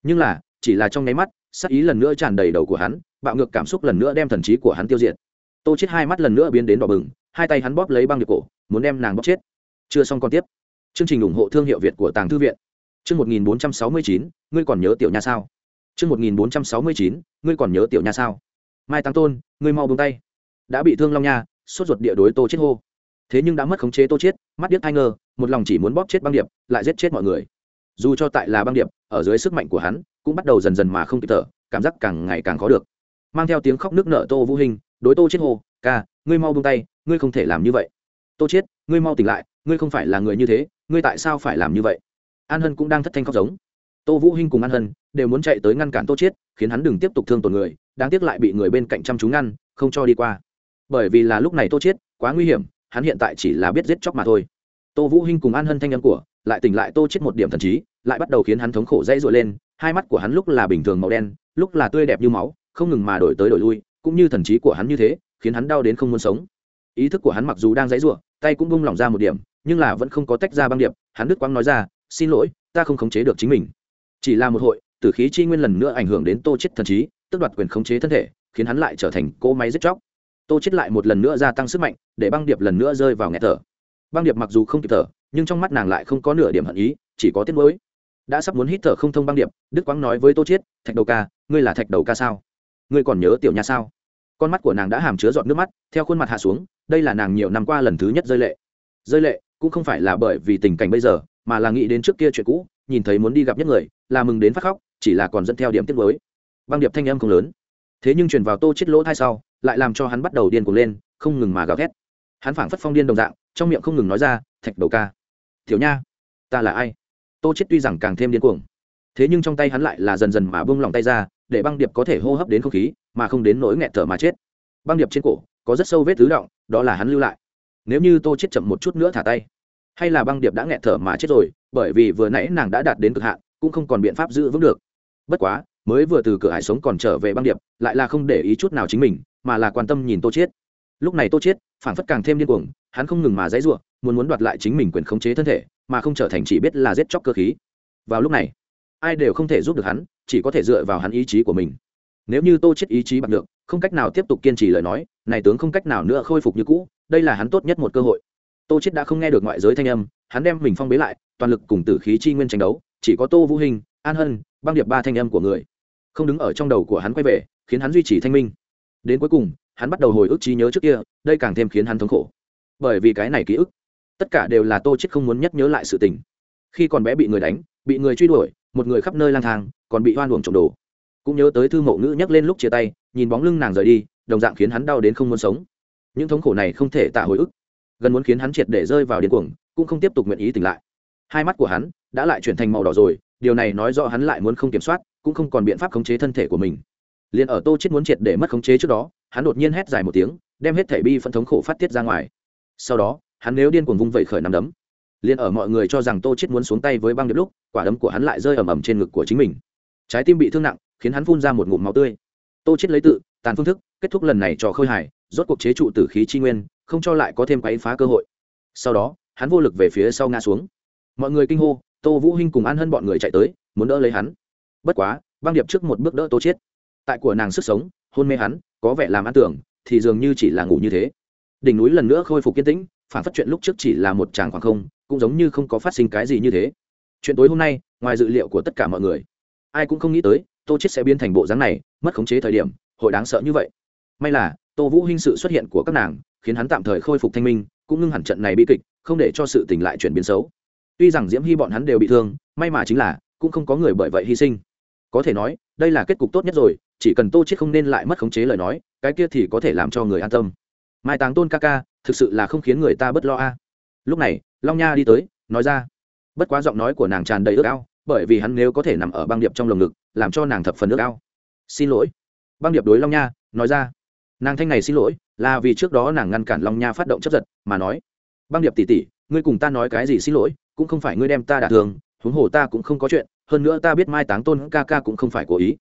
Nhưng là, chỉ là trong nháy mắt, sát ý lần nữa tràn đầy đầu của hắn, bạo ngược cảm xúc lần nữa đem thần trí của hắn tiêu diệt. Tô chết hai mắt lần nữa biến đến đỏ bừng, hai tay hắn bóp lấy băng điệp cổ, muốn đem nàng bóp chết. Chưa xong còn tiếp. Chương trình ủng hộ thương hiệu việt của tàng thư viện. Chương một nghìn bốn trăm sáu mươi chín, ngươi còn nhớ tiểu nha sao? Chương một nghìn bốn trăm sáu mươi chín, ngươi còn nhớ tiểu nha sao? Mai tăng tôn, ngươi mau buông tay. Đã bị thương long nha sốt ruột địa đối tô chết hô. Thế nhưng đã mất khống chế tô chết, mắt điếc hai ngơ một lòng chỉ muốn bóp chết băng điệp, lại giết chết mọi người. Dù cho tại là băng điệp, ở dưới sức mạnh của hắn, cũng bắt đầu dần dần mà không kịp thở, cảm giác càng ngày càng khó được. Mang theo tiếng khóc nước nở tô vũ hình đối tô chết hô, ca, ngươi mau buông tay, ngươi không thể làm như vậy. Tô chết, ngươi mau tỉnh lại, ngươi không phải là người như thế, ngươi tại sao phải làm như vậy? An hân cũng đang thất thanh khóc giống. Tô vũ hinh cùng an hân đều muốn chạy tới ngăn cản tô chết, khiến hắn đừng tiếp tục thương tổn người, đáng tiếc lại bị người bên cạnh chăm chú ngăn, không cho đi qua bởi vì là lúc này tô chết quá nguy hiểm, hắn hiện tại chỉ là biết giết chóc mà thôi. Tô vũ hinh cùng an hân thanh âm của, lại tỉnh lại tô chết một điểm thần trí, lại bắt đầu khiến hắn thống khổ dây dội lên, hai mắt của hắn lúc là bình thường màu đen, lúc là tươi đẹp như máu, không ngừng mà đổi tới đổi lui, cũng như thần trí của hắn như thế, khiến hắn đau đến không muốn sống. Ý thức của hắn mặc dù đang dãy rủa, tay cũng bung lỏng ra một điểm, nhưng là vẫn không có tách ra băng điệp, hắn đứt quang nói ra, xin lỗi, ta không khống chế được chính mình. Chỉ là một hội, tử khí chi nguyên lần nữa ảnh hưởng đến tô chết thần trí, tức đoạt quyền khống chế thân thể, khiến hắn lại trở thành cỗ máy giết chóc tô chết lại một lần nữa gia tăng sức mạnh, để băng điệp lần nữa rơi vào nghẹt thở. Băng điệp mặc dù không kịp thở, nhưng trong mắt nàng lại không có nửa điểm hận ý, chỉ có tiếc nuối. Đã sắp muốn hít thở không thông băng điệp, đức quang nói với tô chết, thạch đầu ca, ngươi là thạch đầu ca sao? Ngươi còn nhớ tiểu nha sao? Con mắt của nàng đã hàm chứa giọt nước mắt, theo khuôn mặt hạ xuống, đây là nàng nhiều năm qua lần thứ nhất rơi lệ. Rơi lệ cũng không phải là bởi vì tình cảnh bây giờ, mà là nghĩ đến trước kia chuyện cũ, nhìn thấy muốn đi gặp nhất người, là mừng đến phát khóc, chỉ là còn dẫn theo điểm tiếc nuối. Băng điệp thanh âm không lớn. Thế nhưng truyền vào tô chết lỗ thai sau lại làm cho hắn bắt đầu điên cuồng lên, không ngừng mà gào thét. Hắn phảng phất phong điên đồng dạng, trong miệng không ngừng nói ra, thạch đầu ca thiếu nha, ta là ai? Tô chết tuy rằng càng thêm điên cuồng, thế nhưng trong tay hắn lại là dần dần mà buông lòng tay ra, để băng điệp có thể hô hấp đến không khí, mà không đến nỗi nghẹt thở mà chết. Băng điệp trên cổ, có rất sâu vết tứ động, đó là hắn lưu lại. Nếu như tô chết chậm một chút nữa thả tay, hay là băng điệp đã nghẹt thở mà chết rồi, bởi vì vừa nãy nàng đã đạt đến cực hạn, cũng không còn biện pháp giữ vững được. Bất quá mới vừa từ cửa hải sống còn trở về băng điệp, lại là không để ý chút nào chính mình, mà là quan tâm nhìn tô chiết. lúc này tô chiết phản phất càng thêm điên cuồng, hắn không ngừng mà dãy ruộng muốn muốn đoạt lại chính mình quyền khống chế thân thể, mà không trở thành chỉ biết là giết chóc cơ khí. Vào lúc này, ai đều không thể giúp được hắn, chỉ có thể dựa vào hắn ý chí của mình. Nếu như tô chết ý chí bằng được không cách nào tiếp tục kiên trì lời nói, này tướng không cách nào nữa khôi phục như cũ, đây là hắn tốt nhất một cơ hội. Tô chết đã không nghe được ngoại giới thanh âm, hắn đem mình phong bế lại, toàn lực cùng tử khí chi nguyên tranh đấu, chỉ có tô vũ hình, an hân, băng điệp ba thanh âm của người không đứng ở trong đầu của hắn quay về, khiến hắn duy trì thanh minh. Đến cuối cùng, hắn bắt đầu hồi ức trí nhớ trước kia, đây càng thêm khiến hắn thống khổ. Bởi vì cái này ký ức, tất cả đều là tô chết không muốn nhắc nhớ lại sự tình. Khi còn bé bị người đánh, bị người truy đuổi, một người khắp nơi lang thang, còn bị hoan luồng trộm đồ. Cũng nhớ tới thư mộ ngữ nhắc lên lúc chia tay, nhìn bóng lưng nàng rời đi, đồng dạng khiến hắn đau đến không muốn sống. Những thống khổ này không thể tạ hồi ức. Gần muốn khiến hắn triệt để rơi vào điên cuồng, cũng không tiếp tục nguyện ý tỉnh lại. Hai mắt của hắn đã lại chuyển thành màu đỏ rồi điều này nói rõ hắn lại muốn không kiểm soát, cũng không còn biện pháp khống chế thân thể của mình. Liền ở tô chết muốn triệt để mất khống chế trước đó, hắn đột nhiên hét dài một tiếng, đem hết thể bi phẫn thống khổ phát tiết ra ngoài. Sau đó, hắn nếu điên cuồng vung vẩy khởi nắm đấm. Liền ở mọi người cho rằng tô chết muốn xuống tay với băng điệp lúc, quả đấm của hắn lại rơi ầm ầm trên ngực của chính mình. Trái tim bị thương nặng, khiến hắn phun ra một ngụm máu tươi. Tô chết lấy tự, tàn phương thức, kết thúc lần này trò khơi hài, rốt cuộc chế trụ tử khí chi nguyên, không cho lại có thêm quấy phá cơ hội. Sau đó, hắn vô lực về phía sau ngã xuống. Mọi người kinh hô tô vũ hinh cùng an hân bọn người chạy tới, muốn đỡ lấy hắn. Bất quá, băng điệp trước một bước đỡ tô chết tại của nàng sức sống, hôn mê hắn, có vẻ làm ăn tưởng, thì dường như chỉ là ngủ như thế. Đỉnh núi lần nữa khôi phục kiên tĩnh, phản phát chuyện lúc trước chỉ là một tràng khoảng không, cũng giống như không có phát sinh cái gì như thế. Chuyện tối hôm nay, ngoài dự liệu của tất cả mọi người, ai cũng không nghĩ tới, tô chết sẽ biến thành bộ dáng này, mất khống chế thời điểm, hội đáng sợ như vậy. May là, tô vũ hinh sự xuất hiện của các nàng, khiến hắn tạm thời khôi phục thanh minh, cũng ngưng hẳn trận này bi kịch, không để cho sự tình lại chuyển biến xấu tuy rằng diễm hy bọn hắn đều bị thương, may mà chính là, cũng không có người bởi vậy hy sinh. Có thể nói, đây là kết cục tốt nhất rồi, chỉ cần tô chết không nên lại mất khống chế lời nói, cái kia thì có thể làm cho người an tâm. Mai táng tôn ca ca, thực sự là không khiến người ta bất lo a. À. Lúc này, long nha đi tới, nói ra. Bất quá giọng nói của nàng tràn đầy ước ao, bởi vì hắn nếu có thể nằm ở băng điệp trong lồng ngực, làm cho nàng thập phần ước ao. Xin lỗi. Băng điệp đối long nha, nói ra. Nàng thanh này xin lỗi, là vì trước đó nàng ngăn cản long nha phát động chấp giật, mà nói. Băng điệp tỉ tỉ, ngươi cùng ta nói cái gì xin lỗi cũng không phải ngươi đem ta đả thường huống hồ ta cũng không có chuyện, hơn nữa ta biết mai táng tôn ca ca cũng không phải cố ý.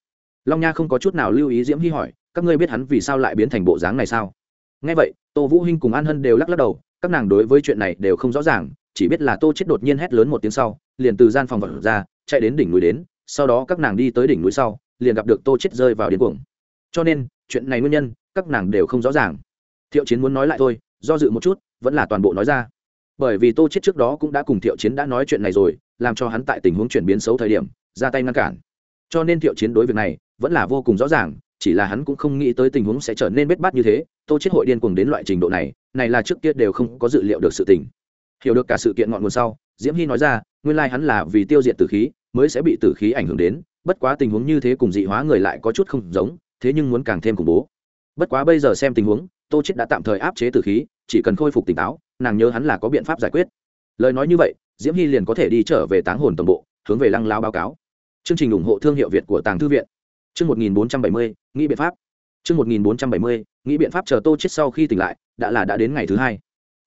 Long nha không có chút nào lưu ý diễm hy hỏi, các ngươi biết hắn vì sao lại biến thành bộ dáng này sao? Ngay vậy, tô vũ hinh cùng an hân đều lắc lắc đầu, các nàng đối với chuyện này đều không rõ ràng, chỉ biết là tô chết đột nhiên hét lớn một tiếng sau, liền từ gian phòng vật ra, chạy đến đỉnh núi đến, sau đó các nàng đi tới đỉnh núi sau, liền gặp được tô chết rơi vào điên cuồng. Cho nên, chuyện này nguyên nhân, các nàng đều không rõ ràng. Thiệu chiến muốn nói lại thôi, do dự một chút, vẫn là toàn bộ nói ra bởi vì tô chết trước đó cũng đã cùng thiệu chiến đã nói chuyện này rồi, làm cho hắn tại tình huống chuyển biến xấu thời điểm, ra tay ngăn cản. Cho nên thiệu chiến đối việc này vẫn là vô cùng rõ ràng, chỉ là hắn cũng không nghĩ tới tình huống sẽ trở nên bết bát như thế, tô chết hội điên cuồng đến loại trình độ này này là trước kia đều không có dự liệu được sự tình. Hiểu được cả sự kiện ngọn nguồn sau, diễm hy nói ra, nguyên lai hắn là vì tiêu diệt tử khí, mới sẽ bị tử khí ảnh hưởng đến, bất quá tình huống như thế cùng dị hóa người lại có chút không giống, thế nhưng muốn càng thêm khủng bố. Bất quá bây giờ xem tình huống, tô chết đã tạm thời áp chế tử khí chỉ cần khôi phục tỉnh táo, nàng nhớ hắn là có biện pháp giải quyết. Lời nói như vậy, diễm hy liền có thể đi trở về táng hồn toàn bộ, hướng về lăng lao báo cáo. Chương trình ủng hộ thương hiệu việt của tàng thư viện. Chương một nghìn bốn trăm bảy mươi, nghĩ biện pháp. Chương một nghìn bốn trăm bảy mươi, nghĩ biện pháp chờ tô chết sau khi tỉnh lại, đã là đã đến ngày thứ hai.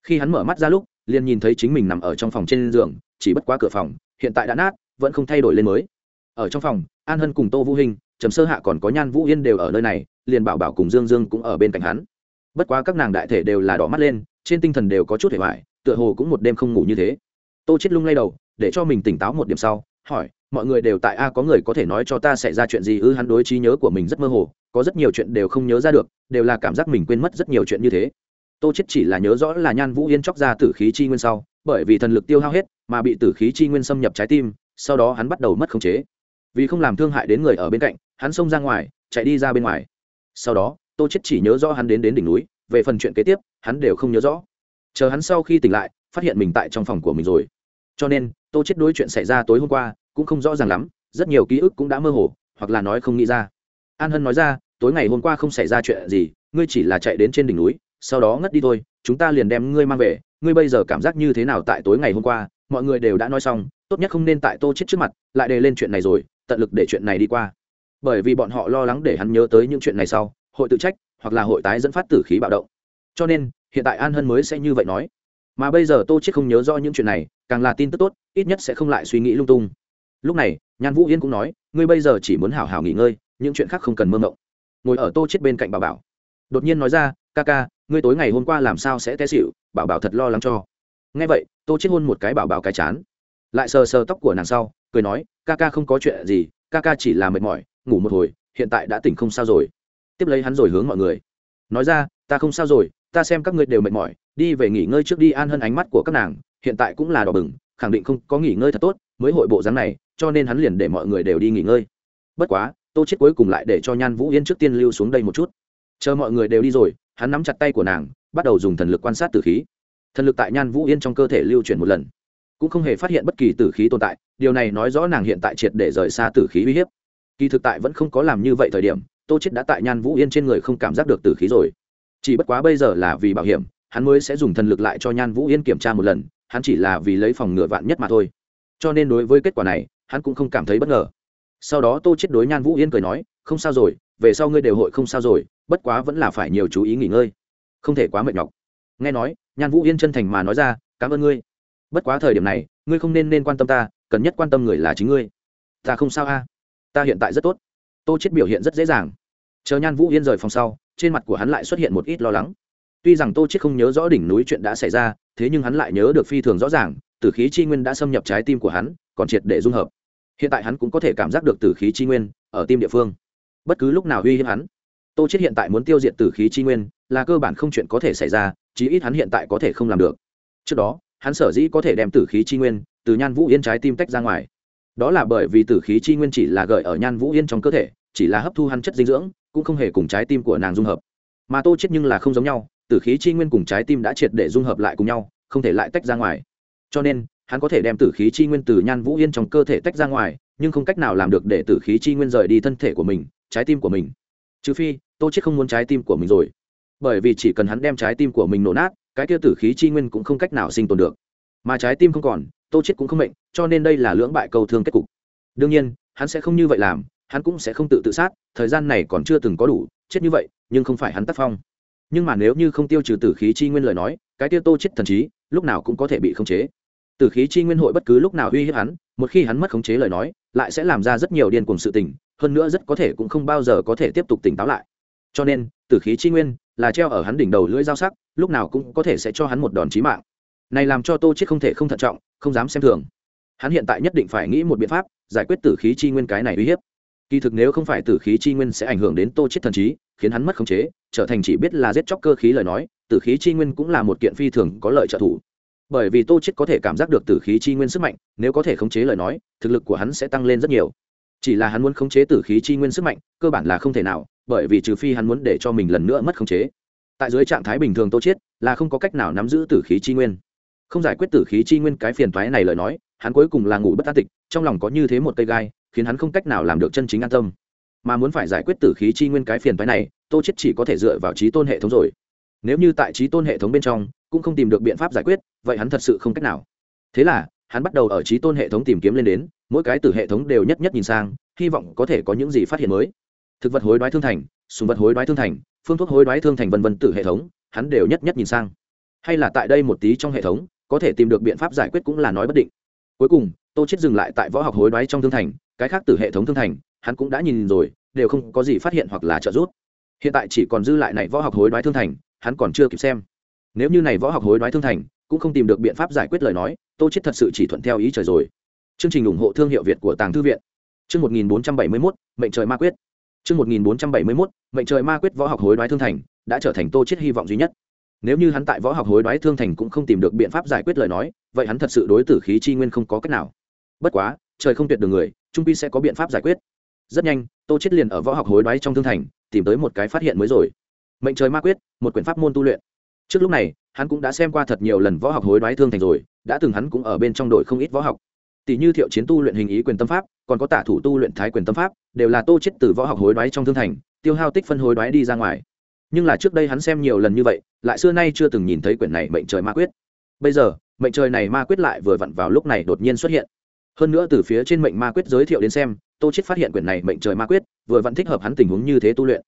Khi hắn mở mắt ra lúc, liền nhìn thấy chính mình nằm ở trong phòng trên giường, chỉ bất quá cửa phòng, hiện tại đã nát, vẫn không thay đổi lên mới. Ở trong phòng, an hân cùng tô vũ hình, trầm sơ hạ còn có nhan vũ yên đều ở nơi này, liền bảo bảo cùng dương dương cũng ở bên cạnh hắn bất quá các nàng đại thể đều là đỏ mắt lên, trên tinh thần đều có chút hề hoài, tựa hồ cũng một đêm không ngủ như thế. Tô chết lung lay đầu, để cho mình tỉnh táo một điểm sau, hỏi, mọi người đều tại a, có người có thể nói cho ta xảy ra chuyện gì ư? Hắn đối trí nhớ của mình rất mơ hồ, có rất nhiều chuyện đều không nhớ ra được, đều là cảm giác mình quên mất rất nhiều chuyện như thế. Tô chết chỉ là nhớ rõ là nhan vũ yên chóc ra tử khí chi nguyên sau, bởi vì thần lực tiêu hao hết, mà bị tử khí chi nguyên xâm nhập trái tim, sau đó hắn bắt đầu mất khống chế. Vì không làm thương hại đến người ở bên cạnh, hắn xông ra ngoài, chạy đi ra bên ngoài. Sau đó tô chết chỉ nhớ rõ hắn đến đến đỉnh núi, về phần chuyện kế tiếp, hắn đều không nhớ rõ. Chờ hắn sau khi tỉnh lại, phát hiện mình tại trong phòng của mình rồi. Cho nên, tô chết đối chuyện xảy ra tối hôm qua cũng không rõ ràng lắm, rất nhiều ký ức cũng đã mơ hồ, hoặc là nói không nghĩ ra. An hân nói ra, tối ngày hôm qua không xảy ra chuyện gì, ngươi chỉ là chạy đến trên đỉnh núi, sau đó ngất đi thôi, chúng ta liền đem ngươi mang về. Ngươi bây giờ cảm giác như thế nào tại tối ngày hôm qua? Mọi người đều đã nói xong, tốt nhất không nên tại tô chết trước mặt, lại đề lên chuyện này rồi, tận lực để chuyện này đi qua. Bởi vì bọn họ lo lắng để hắn nhớ tới những chuyện này sau hội tự trách, hoặc là hội tái dẫn phát tử khí bạo động. Cho nên, hiện tại an hân mới sẽ như vậy nói. Mà bây giờ tô chết không nhớ rõ những chuyện này, càng là tin tức tốt, ít nhất sẽ không lại suy nghĩ lung tung. Lúc này, nhan vũ yên cũng nói, ngươi bây giờ chỉ muốn hảo hảo nghỉ ngơi, những chuyện khác không cần mơ mộng. Ngồi ở tô chết bên cạnh bảo bảo. Đột nhiên nói ra, ca ca, ngươi tối ngày hôm qua làm sao sẽ té xịu bảo bảo thật lo lắng cho. Nghe vậy, tô chết hôn một cái bảo bảo cái chán. Lại sờ sờ tóc của nàng sau, cười nói, ca ca không có chuyện gì, ca ca chỉ là mệt mỏi, ngủ một hồi, hiện tại đã tỉnh không sao rồi tiếp lấy hắn rồi hướng mọi người. Nói ra, ta không sao rồi, ta xem các ngươi đều mệt mỏi, đi về nghỉ ngơi trước đi. An hơn ánh mắt của các nàng hiện tại cũng là đỏ bừng, khẳng định không có nghỉ ngơi thật tốt, mới hội bộ dáng này, cho nên hắn liền để mọi người đều đi nghỉ ngơi. Bất quá, tô chết cuối cùng lại để cho nhan vũ yên trước tiên lưu xuống đây một chút. Chờ mọi người đều đi rồi, hắn nắm chặt tay của nàng, bắt đầu dùng thần lực quan sát tử khí. Thần lực tại nhan vũ yên trong cơ thể lưu chuyển một lần, cũng không hề phát hiện bất kỳ tử khí tồn tại, điều này nói rõ nàng hiện tại triệt để rời xa tử khí uy hiếp. Kỳ thực tại vẫn không có làm như vậy thời điểm tô chết đã tại nhan vũ yên trên người không cảm giác được tử khí rồi. Chỉ bất quá bây giờ là vì bảo hiểm, hắn mới sẽ dùng thần lực lại cho nhan vũ yên kiểm tra một lần, hắn chỉ là vì lấy phòng ngừa vạn nhất mà thôi. Cho nên đối với kết quả này, hắn cũng không cảm thấy bất ngờ. Sau đó tô chết đối nhan vũ yên cười nói, không sao rồi, về sau ngươi đều hội không sao rồi, bất quá vẫn là phải nhiều chú ý nghỉ ngơi. Không thể quá mệt nhọc. Nghe nói, nhan vũ yên chân thành mà nói ra, cảm ơn ngươi. Bất quá thời điểm này, ngươi không nên nên quan tâm ta, cần nhất quan tâm người là chính ngươi. Ta không sao a. Ta hiện tại rất tốt tô chết biểu hiện rất dễ dàng. Chờ nhan vũ yên rời phòng sau, trên mặt của hắn lại xuất hiện một ít lo lắng. Tuy rằng tô chết không nhớ rõ đỉnh núi chuyện đã xảy ra, thế nhưng hắn lại nhớ được phi thường rõ ràng, tử khí chi nguyên đã xâm nhập trái tim của hắn, còn triệt để dung hợp. Hiện tại hắn cũng có thể cảm giác được tử khí chi nguyên ở tim địa phương. Bất cứ lúc nào uy hiếp hắn, tô chết hiện tại muốn tiêu diệt tử khí chi nguyên là cơ bản không chuyện có thể xảy ra, chí ít hắn hiện tại có thể không làm được. Trước đó, hắn sở dĩ có thể đem tử khí chi nguyên từ nhan vũ yên trái tim tách ra ngoài đó là bởi vì tử khí chi nguyên chỉ là gợi ở nhan vũ yên trong cơ thể, chỉ là hấp thu hắn chất dinh dưỡng, cũng không hề cùng trái tim của nàng dung hợp. Mà tô chết nhưng là không giống nhau, tử khí chi nguyên cùng trái tim đã triệt để dung hợp lại cùng nhau, không thể lại tách ra ngoài. Cho nên, hắn có thể đem tử khí chi nguyên từ nhan vũ yên trong cơ thể tách ra ngoài, nhưng không cách nào làm được để tử khí chi nguyên rời đi thân thể của mình, trái tim của mình. Trừ phi, tô chết không muốn trái tim của mình rồi. Bởi vì chỉ cần hắn đem trái tim của mình nổ nát, cái kia tử khí chi nguyên cũng không cách nào sinh tồn được. Mà trái tim không còn tô chết cũng không mệnh, cho nên đây là lưỡng bại cầu thương kết cục. Đương nhiên, hắn sẽ không như vậy làm, hắn cũng sẽ không tự tự sát, thời gian này còn chưa từng có đủ, chết như vậy, nhưng không phải hắn tác phong. Nhưng mà nếu như không tiêu trừ tử khí chi nguyên lời nói, cái tiêu tô chết thần trí, lúc nào cũng có thể bị khống chế. Tử khí chi nguyên hội bất cứ lúc nào uy hiếp hắn, một khi hắn mất khống chế lời nói, lại sẽ làm ra rất nhiều điên cuồng sự tình, hơn nữa rất có thể cũng không bao giờ có thể tiếp tục tỉnh táo lại. Cho nên, tử khí chi nguyên là treo ở hắn đỉnh đầu lưỡi dao sắc, lúc nào cũng có thể sẽ cho hắn một đòn chí mạng này làm cho tô chết không thể không thận trọng, không dám xem thường. Hắn hiện tại nhất định phải nghĩ một biện pháp giải quyết tử khí chi nguyên cái này uy hiếp. Kỳ thực nếu không phải tử khí chi nguyên sẽ ảnh hưởng đến tô chết thần trí, khiến hắn mất khống chế, trở thành chỉ biết là giết chóc cơ khí lời nói, tử khí chi nguyên cũng là một kiện phi thường có lợi trợ thủ. Bởi vì tô chết có thể cảm giác được tử khí chi nguyên sức mạnh, nếu có thể khống chế lời nói, thực lực của hắn sẽ tăng lên rất nhiều. Chỉ là hắn muốn khống chế tử khí chi nguyên sức mạnh, cơ bản là không thể nào, bởi vì trừ phi hắn muốn để cho mình lần nữa mất khống chế. Tại dưới trạng thái bình thường tô chết, là không có cách nào nắm giữ tử khí chi nguyên không giải quyết tử khí chi nguyên cái phiền toái này lời nói, hắn cuối cùng là ngủ bất an tịch, trong lòng có như thế một cây gai, khiến hắn không cách nào làm được chân chính an tâm. Mà muốn phải giải quyết tử khí chi nguyên cái phiền toái này, tô chết chỉ có thể dựa vào trí tôn hệ thống rồi. Nếu như tại trí tôn hệ thống bên trong, cũng không tìm được biện pháp giải quyết, vậy hắn thật sự không cách nào. Thế là, hắn bắt đầu ở trí tôn hệ thống tìm kiếm lên đến, mỗi cái từ hệ thống đều nhất nhất nhìn sang, hy vọng có thể có những gì phát hiện mới. Thực vật hối đoái thương thành súng vật hối đoái thương thành, phương thuốc hối đoái thương thành vân vân từ hệ thống, hắn đều nhất nhất nhìn sang. Hay là tại đây một tí trong hệ thống có thể tìm được biện pháp giải quyết cũng là nói bất định. Cuối cùng tô chết dừng lại tại võ học hối đoái trong thương thành cái khác từ hệ thống thương thành hắn cũng đã nhìn rồi đều không có gì phát hiện hoặc là trợ giúp. Hiện tại chỉ còn dư lại này võ học hối đoái thương thành hắn còn chưa kịp xem. Nếu như này võ học hối đoái thương thành cũng không tìm được biện pháp giải quyết lời nói tô chết thật sự chỉ thuận theo ý trời rồi. Chương trình ủng hộ thương hiệu việt của tàng thư viện. Chương 1471, mệnh trời ma quyết. Chương 1471, mệnh trời ma quyết võ học hối đoái thương thành đã trở thành tô chết hy vọng duy nhất nếu như hắn tại võ học hối đoái thương thành cũng không tìm được biện pháp giải quyết lời nói, vậy hắn thật sự đối tử khí chi nguyên không có cách nào. Bất quá, trời không tuyệt đường người, trung pi sẽ có biện pháp giải quyết. Rất nhanh, tô chết liền ở võ học hối đoái trong thương thành, tìm tới một cái phát hiện mới rồi. Mệnh trời ma quyết, một quyển pháp môn tu luyện. Trước lúc này, hắn cũng đã xem qua thật nhiều lần võ học hối đoái thương thành rồi, đã từng hắn cũng ở bên trong đội không ít võ học. Tỷ như thiệu chiến tu luyện hình ý quyền tâm pháp, còn có tả thủ tu luyện thái quyền tâm pháp, đều là tô chết từ võ học hối đoái trong thương thành, tiêu hao tích phân hối đoái đi ra ngoài nhưng là trước đây hắn xem nhiều lần như vậy, lại xưa nay chưa từng nhìn thấy quyển này mệnh trời ma quyết. Bây giờ, mệnh trời này ma quyết lại vừa vặn vào lúc này đột nhiên xuất hiện. Hơn nữa từ phía trên mệnh ma quyết giới thiệu đến xem, tô chết phát hiện quyển này mệnh trời ma quyết vừa vặn thích hợp hắn tình huống như thế tu luyện.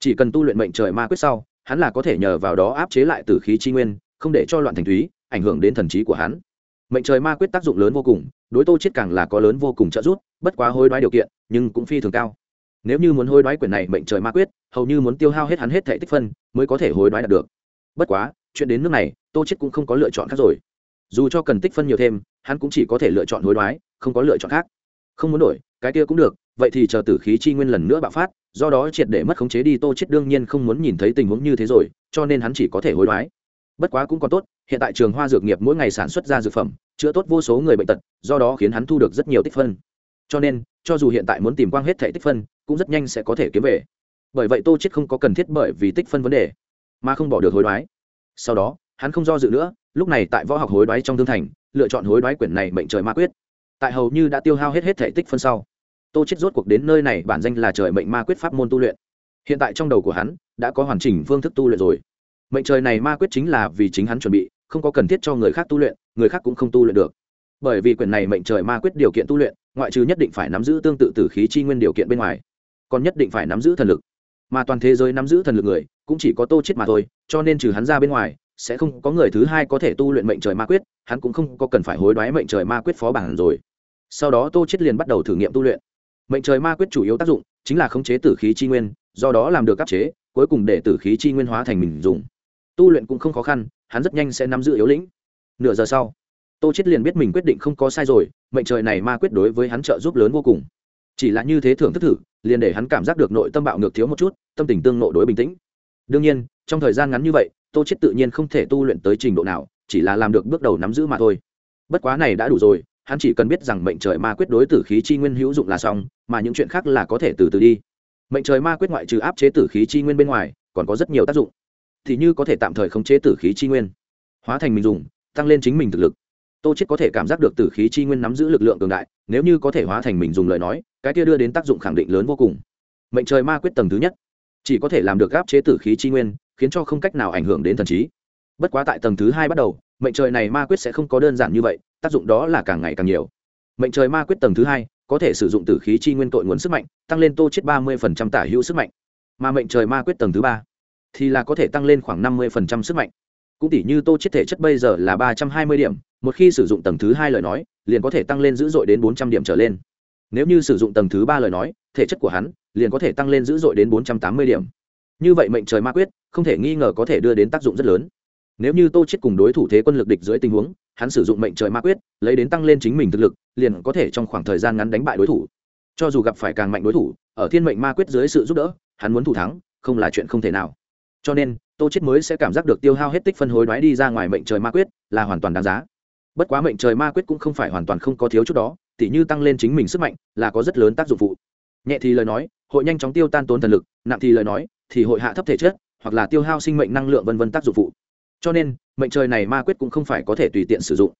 Chỉ cần tu luyện mệnh trời ma quyết sau, hắn là có thể nhờ vào đó áp chế lại tử khí chi nguyên, không để cho loạn thành thúy, ảnh hưởng đến thần trí của hắn. Mệnh trời ma quyết tác dụng lớn vô cùng, đối tô chết càng là có lớn vô cùng trợ giúp, bất quá hối đoái điều kiện, nhưng cũng phi thường cao nếu như muốn hối đoái quyền này mệnh trời ma quyết, hầu như muốn tiêu hao hết hắn hết thể tích phân mới có thể hối đoái đạt được. Bất quá, chuyện đến nước này, tô chết cũng không có lựa chọn khác rồi. Dù cho cần tích phân nhiều thêm, hắn cũng chỉ có thể lựa chọn hối đoái, không có lựa chọn khác. Không muốn đổi, cái kia cũng được, vậy thì chờ tử khí chi nguyên lần nữa bạo phát, do đó triệt để mất khống chế đi, tô chết đương nhiên không muốn nhìn thấy tình huống như thế rồi, cho nên hắn chỉ có thể hối đoái. Bất quá cũng còn tốt, hiện tại trường hoa dược nghiệp mỗi ngày sản xuất ra dược phẩm, chữa tốt vô số người bệnh tật, do đó khiến hắn thu được rất nhiều tích phân. Cho nên, cho dù hiện tại muốn tìm quang hết thẻ tích phân cũng rất nhanh sẽ có thể kiếm về. Bởi vậy tô chết không có cần thiết bởi vì tích phân vấn đề, mà không bỏ được hối đoái. Sau đó, hắn không do dự nữa, lúc này tại võ học hối đoái trong thương thành, lựa chọn hối đoái quyển này mệnh trời ma quyết. Tại hầu như đã tiêu hao hết hết thể tích phân sau, tô chết rốt cuộc đến nơi này bản danh là trời mệnh ma quyết pháp môn tu luyện. Hiện tại trong đầu của hắn đã có hoàn chỉnh phương thức tu luyện rồi. Mệnh trời này ma quyết chính là vì chính hắn chuẩn bị, không có cần thiết cho người khác tu luyện, người khác cũng không tu luyện được. Bởi vì quyển này mệnh trời ma quyết điều kiện tu luyện, ngoại trừ nhất định phải nắm giữ tương tự tử khí chi nguyên điều kiện bên ngoài còn nhất định phải nắm giữ thần lực. Mà toàn thế giới nắm giữ thần lực người, cũng chỉ có tô chết mà thôi, cho nên trừ hắn ra bên ngoài, sẽ không có người thứ hai có thể tu luyện mệnh trời ma quyết, hắn cũng không có cần phải hối đoái mệnh trời ma quyết phó bản rồi. Sau đó tô chết liền bắt đầu thử nghiệm tu luyện. Mệnh trời ma quyết chủ yếu tác dụng chính là khống chế tử khí chi nguyên, do đó làm được áp chế, cuối cùng để tử khí chi nguyên hóa thành mình dùng. Tu luyện cũng không khó khăn, hắn rất nhanh sẽ nắm giữ yếu lĩnh. Nửa giờ sau, tô chết liền biết mình quyết định không có sai rồi, mệnh trời này ma quyết đối với hắn trợ giúp lớn vô cùng. Chỉ là như thế thưởng thức thử liền để hắn cảm giác được nội tâm bạo ngược thiếu một chút, tâm tình tương nội đối bình tĩnh. Đương nhiên, trong thời gian ngắn như vậy, tô chết tự nhiên không thể tu luyện tới trình độ nào, chỉ là làm được bước đầu nắm giữ mà thôi. Bất quá này đã đủ rồi, hắn chỉ cần biết rằng mệnh trời ma quyết đối tử khí chi nguyên hữu dụng là xong, mà những chuyện khác là có thể từ từ đi. Mệnh trời ma quyết ngoại trừ áp chế tử khí chi nguyên bên ngoài, còn có rất nhiều tác dụng. Thì như có thể tạm thời khống chế tử khí chi nguyên, hóa thành mình dùng, tăng lên chính mình thực lực tô chết có thể cảm giác được tử khí chi nguyên nắm giữ lực lượng cường đại, nếu như có thể hóa thành mình dùng lời nói, cái kia đưa đến tác dụng khẳng định lớn vô cùng. Mệnh trời ma quyết tầng thứ nhất. Chỉ có thể làm được gáp chế tử khí chi nguyên, khiến cho không cách nào ảnh hưởng đến thần trí. Bất quá tại tầng thứ hai bắt đầu, mệnh trời này ma quyết sẽ không có đơn giản như vậy, tác dụng đó là càng ngày càng nhiều. Mệnh trời ma quyết tầng thứ hai, có thể sử dụng tử khí chi nguyên tội nguồn sức mạnh, tăng lên tô chết ba mươi tả hữu sức mạnh. Mà mệnh trời ma quyết tầng thứ ba thì là có thể tăng lên khoảng năm mươi sức mạnh cũng tỷ như tô chết thể chất bây giờ là ba trăm hai mươi điểm, một khi sử dụng tầng thứ hai lời nói, liền có thể tăng lên dữ dội đến bốn trăm điểm trở lên. Nếu như sử dụng tầng thứ ba lời nói, thể chất của hắn liền có thể tăng lên dữ dội đến bốn trăm tám mươi điểm. Như vậy mệnh trời ma quyết, không thể nghi ngờ có thể đưa đến tác dụng rất lớn. Nếu như tô chết cùng đối thủ thế quân lực địch dưới tình huống, hắn sử dụng mệnh trời ma quyết, lấy đến tăng lên chính mình thực lực, liền có thể trong khoảng thời gian ngắn đánh bại đối thủ. Cho dù gặp phải càng mạnh đối thủ, ở thiên mệnh ma quyết dưới sự giúp đỡ, hắn muốn thủ thắng, không là chuyện không thể nào cho nên, tô chết mới sẽ cảm giác được tiêu hao hết tích phân hối đoái đi ra ngoài mệnh trời ma quyết là hoàn toàn đáng giá. Bất quá mệnh trời ma quyết cũng không phải hoàn toàn không có thiếu chút đó, tỉ như tăng lên chính mình sức mạnh là có rất lớn tác dụng phụ. Nhẹ thì lời nói, hội nhanh chóng tiêu tan tốn thần lực, nặng thì lời nói, thì hội hạ thấp thể chất, hoặc là tiêu hao sinh mệnh năng lượng vân vân tác dụng phụ. Cho nên, mệnh trời này ma quyết cũng không phải có thể tùy tiện sử dụng.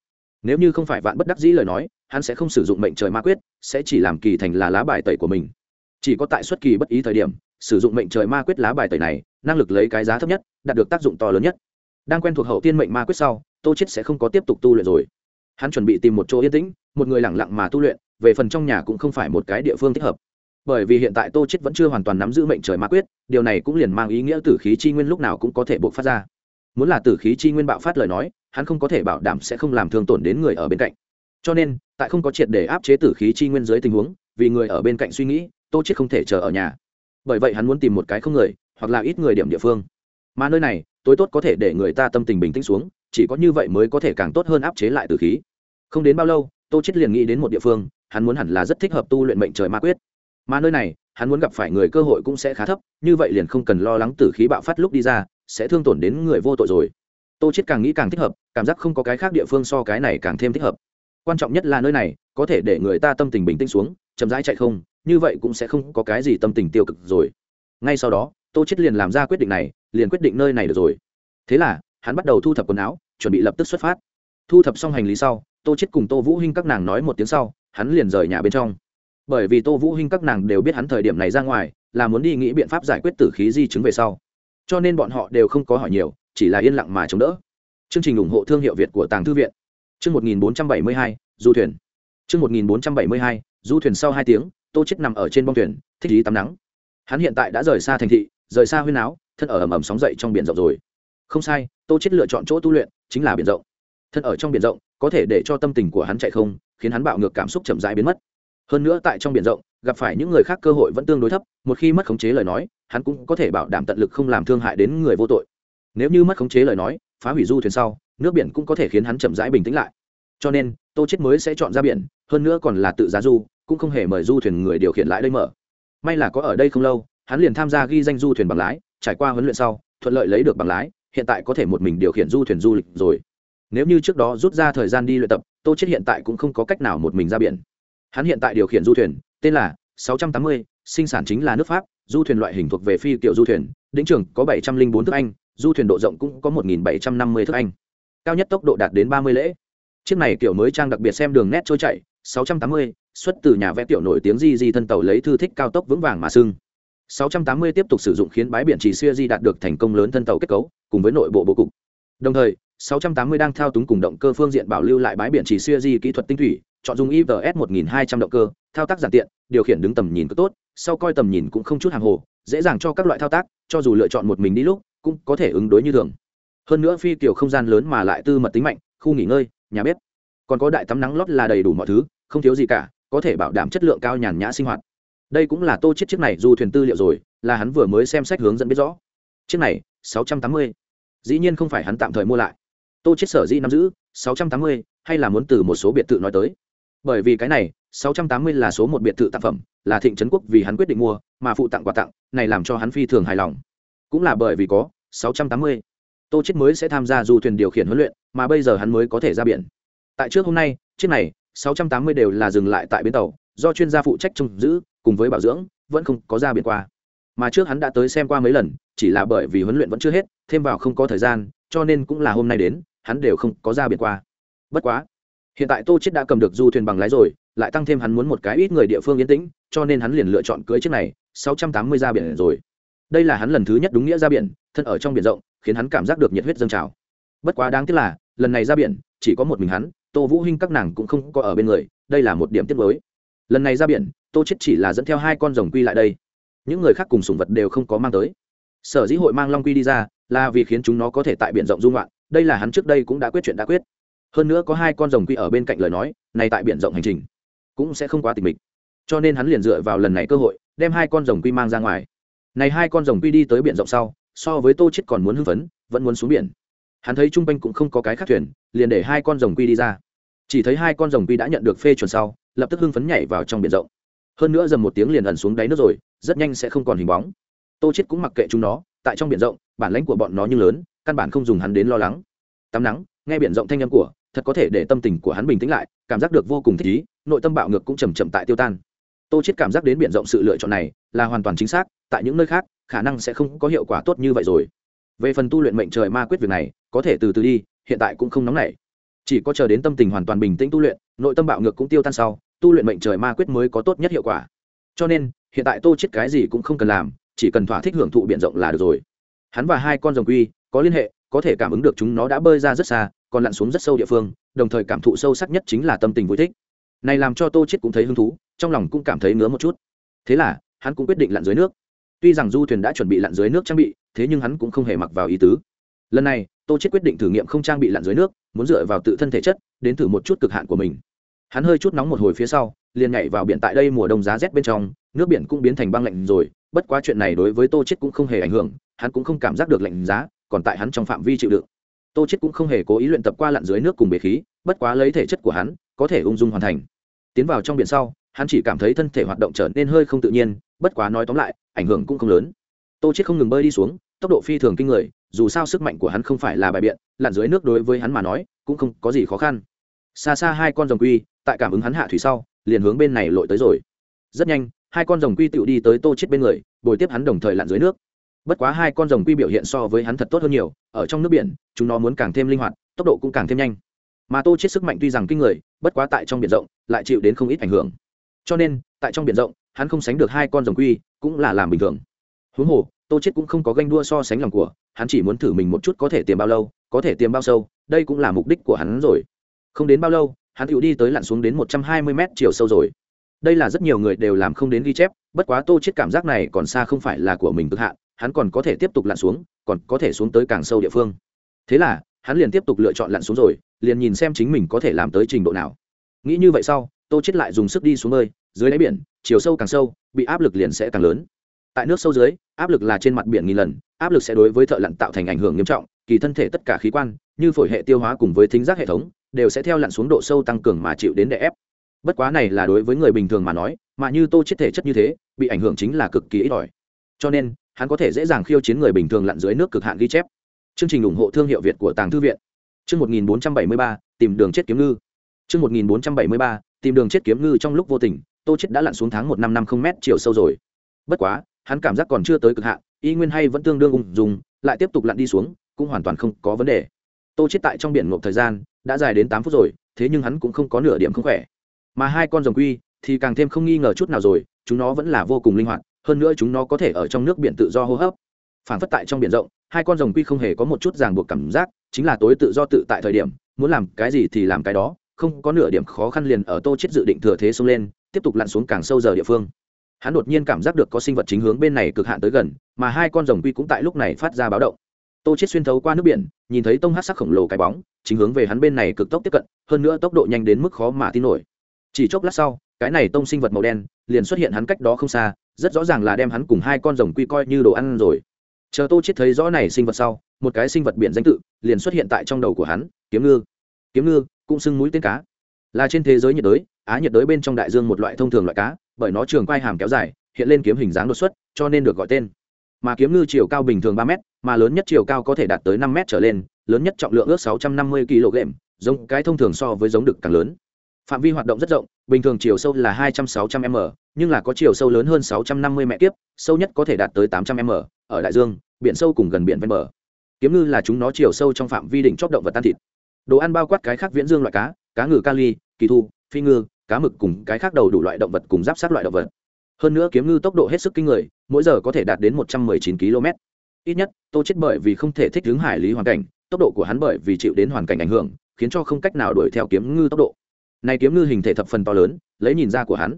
Nếu như không phải vạn bất đắc dĩ lời nói, hắn sẽ không sử dụng mệnh trời ma quyết, sẽ chỉ làm kỳ thành là lá bài tẩy của mình. Chỉ có tại xuất kỳ bất ý thời điểm, sử dụng mệnh trời ma quyết lá bài tẩy này năng lực lấy cái giá thấp nhất, đạt được tác dụng to lớn nhất. Đang quen thuộc hậu tiên mệnh ma quyết sau, tô chết sẽ không có tiếp tục tu luyện rồi. Hắn chuẩn bị tìm một chỗ yên tĩnh, một người lặng lặng mà tu luyện, về phần trong nhà cũng không phải một cái địa phương thích hợp. Bởi vì hiện tại tô chết vẫn chưa hoàn toàn nắm giữ mệnh trời ma quyết, điều này cũng liền mang ý nghĩa tử khí chi nguyên lúc nào cũng có thể bộc phát ra. Muốn là tử khí chi nguyên bạo phát lời nói, hắn không có thể bảo đảm sẽ không làm thương tổn đến người ở bên cạnh. Cho nên, tại không có triệt để áp chế tử khí chi nguyên dưới tình huống, vì người ở bên cạnh suy nghĩ, tô chết không thể chờ ở nhà. Bởi vậy hắn muốn tìm một cái không người hoặc là ít người điểm địa phương. Mà nơi này, tối tốt có thể để người ta tâm tình bình tĩnh xuống, chỉ có như vậy mới có thể càng tốt hơn áp chế lại tử khí. Không đến bao lâu, tô chết liền nghĩ đến một địa phương, hắn muốn hẳn là rất thích hợp tu luyện mệnh trời ma quyết. Mà nơi này, hắn muốn gặp phải người cơ hội cũng sẽ khá thấp, như vậy liền không cần lo lắng tử khí bạo phát lúc đi ra, sẽ thương tổn đến người vô tội rồi. Tô chết càng nghĩ càng thích hợp, cảm giác không có cái khác địa phương so cái này càng thêm thích hợp. Quan trọng nhất là nơi này, có thể để người ta tâm tình bình tĩnh xuống, chậm rãi chạy không, như vậy cũng sẽ không có cái gì tâm tình tiêu cực rồi. Ngay sau đó tô chết liền làm ra quyết định này liền quyết định nơi này được rồi. Thế là hắn bắt đầu thu thập quần áo chuẩn bị lập tức xuất phát. Thu thập xong hành lý sau tô chết cùng tô vũ hinh các nàng nói một tiếng sau hắn liền rời nhà bên trong. Bởi vì tô vũ hinh các nàng đều biết hắn thời điểm này ra ngoài là muốn đi nghĩ biện pháp giải quyết tử khí di chứng về sau. Cho nên bọn họ đều không có hỏi nhiều chỉ là yên lặng mà chống đỡ. Chương trình ủng hộ thương hiệu việt của tàng thư viện. Chương 1472, du thuyền. Chương 1472, du thuyền sau hai tiếng tô chết nằm ở trên bong thuyền thích ý tắm nắng. Hắn hiện tại đã rời xa thành thị rời xa huyên áo, thân ở ầm ầm sóng dậy trong biển rộng rồi. Không sai, tô chết lựa chọn chỗ tu luyện chính là biển rộng. Thân ở trong biển rộng, có thể để cho tâm tình của hắn chạy không, khiến hắn bạo ngược cảm xúc chậm rãi biến mất. Hơn nữa tại trong biển rộng, gặp phải những người khác cơ hội vẫn tương đối thấp, một khi mất khống chế lời nói, hắn cũng có thể bảo đảm tận lực không làm thương hại đến người vô tội. Nếu như mất khống chế lời nói, phá hủy du thuyền sau, nước biển cũng có thể khiến hắn chậm rãi bình tĩnh lại. Cho nên, tô chết mới sẽ chọn ra biển, hơn nữa còn là tự giá du, cũng không hề mời du thuyền người điều khiển lại đây mở. May là có ở đây không lâu hắn liền tham gia ghi danh du thuyền bằng lái trải qua huấn luyện sau thuận lợi lấy được bằng lái hiện tại có thể một mình điều khiển du thuyền du lịch rồi. Nếu như trước đó rút ra thời gian đi luyện tập tô chết hiện tại cũng không có cách nào một mình ra biển. Hắn hiện tại điều khiển du thuyền tên là 680, sinh sản chính là nước pháp du thuyền loại hình thuộc về phi tiểu du thuyền đỉnh trường có 704 thước anh du thuyền độ rộng cũng có 1.750 thước anh. Cao nhất tốc độ đạt đến 30 lễ. Chiếc này kiểu mới trang đặc biệt xem đường nét trôi chảy 680, xuất từ nhà vẽ tiểu nổi tiếng di di thân tàu lấy thư thích cao tốc vững vàng mà sưng 680 tiếp tục sử dụng khiến bãi biển chỉ xưa di đạt được thành công lớn thân tàu kết cấu, cùng với nội bộ bố cục. Đồng thời 680 đang thao túng cùng động cơ phương diện bảo lưu lại bãi biển chỉ xưa di kỹ thuật tinh thủy, chọn dùng ivs 1200 động cơ, thao tác giản tiện, điều khiển đứng tầm nhìn cứ tốt, sau coi tầm nhìn cũng không chút hàng hồ, dễ dàng cho các loại thao tác, cho dù lựa chọn một mình đi lúc, cũng có thể ứng đối như thường. Hơn nữa phi kiểu không gian lớn mà lại tư mật tính mạnh, khu nghỉ ngơi, nhà bếp. Còn có đại tắm nắng lót là đầy đủ mọi thứ, không thiếu gì cả, có thể bảo đảm chất lượng cao nhàn nhã sinh hoạt đây cũng là tô chết chiếc này du thuyền tư liệu rồi là hắn vừa mới xem sách hướng dẫn biết rõ. Chiếc này 680. dĩ nhiên không phải hắn tạm thời mua lại. Tô chết sở dĩ nắm giữ 680, hay là muốn từ một số biệt thự nói tới. Bởi vì cái này 680 là số một biệt thự tặng phẩm là thịnh trấn quốc vì hắn quyết định mua mà phụ tặng quà tặng này làm cho hắn phi thường hài lòng. Cũng là bởi vì có 680. tô chết mới sẽ tham gia du thuyền điều khiển huấn luyện mà bây giờ hắn mới có thể ra biển. Tại trước hôm nay chiếc này 680 đều là dừng lại tại bến tàu do chuyên gia phụ trách trông giữ, cùng với bảo dưỡng, vẫn không có ra biển qua. Mà trước hắn đã tới xem qua mấy lần, chỉ là bởi vì huấn luyện vẫn chưa hết, thêm vào không có thời gian, cho nên cũng là hôm nay đến, hắn đều không có ra biển qua. Bất quá, hiện tại tô chết đã cầm được du thuyền bằng lái rồi, lại tăng thêm hắn muốn một cái ít người địa phương yên tĩnh, cho nên hắn liền lựa chọn cưới chiếc này 680 ra biển rồi. Đây là hắn lần thứ nhất đúng nghĩa ra biển, thân ở trong biển rộng, khiến hắn cảm giác được nhiệt huyết dâng trào. Bất quá đáng tiếc là, lần này ra biển, chỉ có một mình hắn, tô vũ hinh các nàng cũng không có ở bên người, đây là một điểm tiếc mới lần này ra biển, tô chết chỉ là dẫn theo hai con rồng quy lại đây. Những người khác cùng sủng vật đều không có mang tới. Sở dĩ hội mang long quy đi ra, là vì khiến chúng nó có thể tại biển rộng dung loạn đây là hắn trước đây cũng đã quyết chuyện đã quyết. Hơn nữa có hai con rồng quy ở bên cạnh lời nói, này tại biển rộng hành trình cũng sẽ không quá tịch mịch. Cho nên hắn liền dựa vào lần này cơ hội, đem hai con rồng quy mang ra ngoài. Này hai con rồng quy đi tới biển rộng sau, so với tô chết còn muốn hưng phấn, vẫn muốn xuống biển. Hắn thấy trung quanh cũng không có cái khác thuyền, liền để hai con rồng quy đi ra. Chỉ thấy hai con rồng quy đã nhận được phê chuẩn sau lập tức hưng phấn nhảy vào trong biển rộng. Hơn nữa dầm một tiếng liền ẩn xuống đáy nước rồi, rất nhanh sẽ không còn hình bóng. Tô chết cũng mặc kệ chúng nó, tại trong biển rộng, bản lãnh của bọn nó như lớn, căn bản không dùng hắn đến lo lắng. Tắm nắng, nghe biển rộng thanh âm của, thật có thể để tâm tình của hắn bình tĩnh lại, cảm giác được vô cùng thích ý, nội tâm bạo ngược cũng chầm chậm tại tiêu tan. Tô chết cảm giác đến biển rộng sự lựa chọn này là hoàn toàn chính xác, tại những nơi khác, khả năng sẽ không có hiệu quả tốt như vậy rồi. Về phần tu luyện mệnh trời ma quyết việc này, có thể từ từ đi, hiện tại cũng không nóng nảy. Chỉ có chờ đến tâm tình hoàn toàn bình tĩnh tu luyện, nội tâm bạo ngược cũng tiêu tan sau tu luyện mệnh trời ma quyết mới có tốt nhất hiệu quả. Cho nên, hiện tại tô chết cái gì cũng không cần làm, chỉ cần thỏa thích hưởng thụ biển rộng là được rồi. Hắn và hai con rồng quy có liên hệ, có thể cảm ứng được chúng nó đã bơi ra rất xa, còn lặn xuống rất sâu địa phương, đồng thời cảm thụ sâu sắc nhất chính là tâm tình vui thích. Này làm cho tô chết cũng thấy hứng thú, trong lòng cũng cảm thấy ngứa một chút. Thế là, hắn cũng quyết định lặn dưới nước. Tuy rằng du thuyền đã chuẩn bị lặn dưới nước trang bị, thế nhưng hắn cũng không hề mặc vào ý tứ. Lần này, tô chết quyết định thử nghiệm không trang bị lặn dưới nước, muốn dựa vào tự thân thể chất, đến thử một chút cực hạn của mình hắn hơi chút nóng một hồi phía sau, liền nhảy vào biển tại đây mùa đông giá rét bên trong, nước biển cũng biến thành băng lạnh rồi, bất quá chuyện này đối với tô chết cũng không hề ảnh hưởng, hắn cũng không cảm giác được lạnh giá, còn tại hắn trong phạm vi chịu đựng. Tô chết cũng không hề cố ý luyện tập qua lặn dưới nước cùng bể khí, bất quá lấy thể chất của hắn, có thể ung dung hoàn thành. Tiến vào trong biển sau, hắn chỉ cảm thấy thân thể hoạt động trở nên hơi không tự nhiên, bất quá nói tóm lại, ảnh hưởng cũng không lớn. Tô chết không ngừng bơi đi xuống, tốc độ phi thường kinh người, dù sao sức mạnh của hắn không phải là bài biện, lặn dưới nước đối với hắn mà nói, cũng không có gì khó khăn. Xa xa hai con rồng quy tại cảm ứng hắn hạ thủy sau, liền hướng bên này lội tới rồi. Rất nhanh, hai con rồng quy tựu đi tới tô chết bên người, bồi tiếp hắn đồng thời lặn dưới nước. Bất quá hai con rồng quy biểu hiện so với hắn thật tốt hơn nhiều, ở trong nước biển, chúng nó muốn càng thêm linh hoạt, tốc độ cũng càng thêm nhanh. Mà tô chết sức mạnh tuy rằng kinh người, bất quá tại trong biển rộng, lại chịu đến không ít ảnh hưởng. Cho nên, tại trong biển rộng, hắn không sánh được hai con rồng quy, cũng là làm bình thường. Huống hồ, tô chết cũng không có ganh đua so sánh lòng của, hắn chỉ muốn thử mình một chút có thể tiềm bao lâu, có thể tiềm bao sâu, đây cũng là mục đích của hắn rồi. Không đến bao lâu hắn tựu đi tới lặn xuống đến một trăm hai mươi mét chiều sâu rồi. Đây là rất nhiều người đều làm không đến ghi chép, bất quá tô chết cảm giác này còn xa không phải là của mình cực hạn, hắn còn có thể tiếp tục lặn xuống, còn có thể xuống tới càng sâu địa phương. Thế là, hắn liền tiếp tục lựa chọn lặn xuống rồi, liền nhìn xem chính mình có thể làm tới trình độ nào. Nghĩ như vậy sau, tô chết lại dùng sức đi xuống bơi, dưới đáy biển, chiều sâu càng sâu, bị áp lực liền sẽ càng lớn. Tại nước sâu dưới, áp lực là trên mặt biển nghìn lần, áp lực sẽ đối với thợ lặn tạo thành ảnh hưởng nghiêm trọng, kỳ thân thể tất cả khí quan, như phổi hệ tiêu hóa cùng với thính giác hệ thống đều sẽ theo lặn xuống độ sâu tăng cường mà chịu đến đè ép. Bất quá này là đối với người bình thường mà nói mà như tô chết thể chất như thế bị ảnh hưởng chính là cực kỳ ít ỏi. Cho nên hắn có thể dễ dàng khiêu chiến người bình thường lặn dưới nước cực hạn ghi chép. Chương trình ủng hộ thương hiệu việt của tàng thư viện. Chương 1473, tìm đường chết kiếm ngư. Chương 1473, tìm đường chết kiếm ngư trong lúc vô tình tô chết đã lặn xuống tháng một năm năm không mét chiều sâu rồi. Bất quá hắn cảm giác còn chưa tới cực hạn y nguyên hay vẫn tương đương ung dung lại tiếp tục lặn đi xuống cũng hoàn toàn không có vấn đề. Tô chết tại trong biển ngộp thời gian đã dài đến tám phút rồi, thế nhưng hắn cũng không có nửa điểm không khỏe. Mà hai con rồng quy thì càng thêm không nghi ngờ chút nào rồi, chúng nó vẫn là vô cùng linh hoạt, hơn nữa chúng nó có thể ở trong nước biển tự do hô hấp. Phản phất tại trong biển rộng, hai con rồng quy không hề có một chút ràng buộc cảm giác, chính là tối tự do tự tại thời điểm, muốn làm cái gì thì làm cái đó, không có nửa điểm khó khăn liền ở tô chết dự định thừa thế xông lên, tiếp tục lặn xuống càng sâu giờ địa phương. Hắn đột nhiên cảm giác được có sinh vật chính hướng bên này cực hạn tới gần, mà hai con rồng quy cũng tại lúc này phát ra báo động tô chết xuyên thấu qua nước biển, nhìn thấy tông hát sắc khổng lồ cái bóng, chính hướng về hắn bên này cực tốc tiếp cận, hơn nữa tốc độ nhanh đến mức khó mà tin nổi. Chỉ chốc lát sau, cái này tông sinh vật màu đen liền xuất hiện hắn cách đó không xa, rất rõ ràng là đem hắn cùng hai con rồng quy coi như đồ ăn rồi. Chờ tô chết thấy rõ này sinh vật sau, một cái sinh vật biển danh tự liền xuất hiện tại trong đầu của hắn, kiếm ngư. Kiếm ngư cũng xưng mũi tên cá. Là trên thế giới nhiệt đới, á nhiệt đới bên trong đại dương một loại thông thường loại cá, bởi nó trường quai hàm kéo dài, hiện lên kiếm hình dáng đột xuất, cho nên được gọi tên mà kiếm ngư chiều cao bình thường ba m mà lớn nhất chiều cao có thể đạt tới năm m trở lên, lớn nhất trọng lượng ước sáu trăm năm mươi kg, giống cái thông thường so với giống đực càng lớn. Phạm vi hoạt động rất rộng, bình thường chiều sâu là hai trăm sáu trăm m, nhưng là có chiều sâu lớn hơn sáu trăm năm mươi mẹ kiếp, sâu nhất có thể đạt tới tám trăm m, ở đại dương, biển sâu cùng gần biển ven bờ. Kiếm ngư là chúng nó chiều sâu trong phạm vi đỉnh chóp động vật tan thịt. Đồ ăn bao quát cái khác viễn dương loại cá cá ngừ, kali, kỳ thu, phi ngư, cá mực cùng cái khác đầu đủ loại động vật cùng giáp sát loại động vật hơn nữa kiếm ngư tốc độ hết sức kinh người, mỗi giờ có thể đạt đến một trăm mười chín km. Ít nhất, tô chết bởi vì không thể thích ứng hải lý hoàn cảnh, tốc độ của hắn bởi vì chịu đến hoàn cảnh ảnh hưởng, khiến cho không cách nào đuổi theo kiếm ngư tốc độ. Này kiếm ngư hình thể thập phần to lớn, lấy nhìn ra của hắn.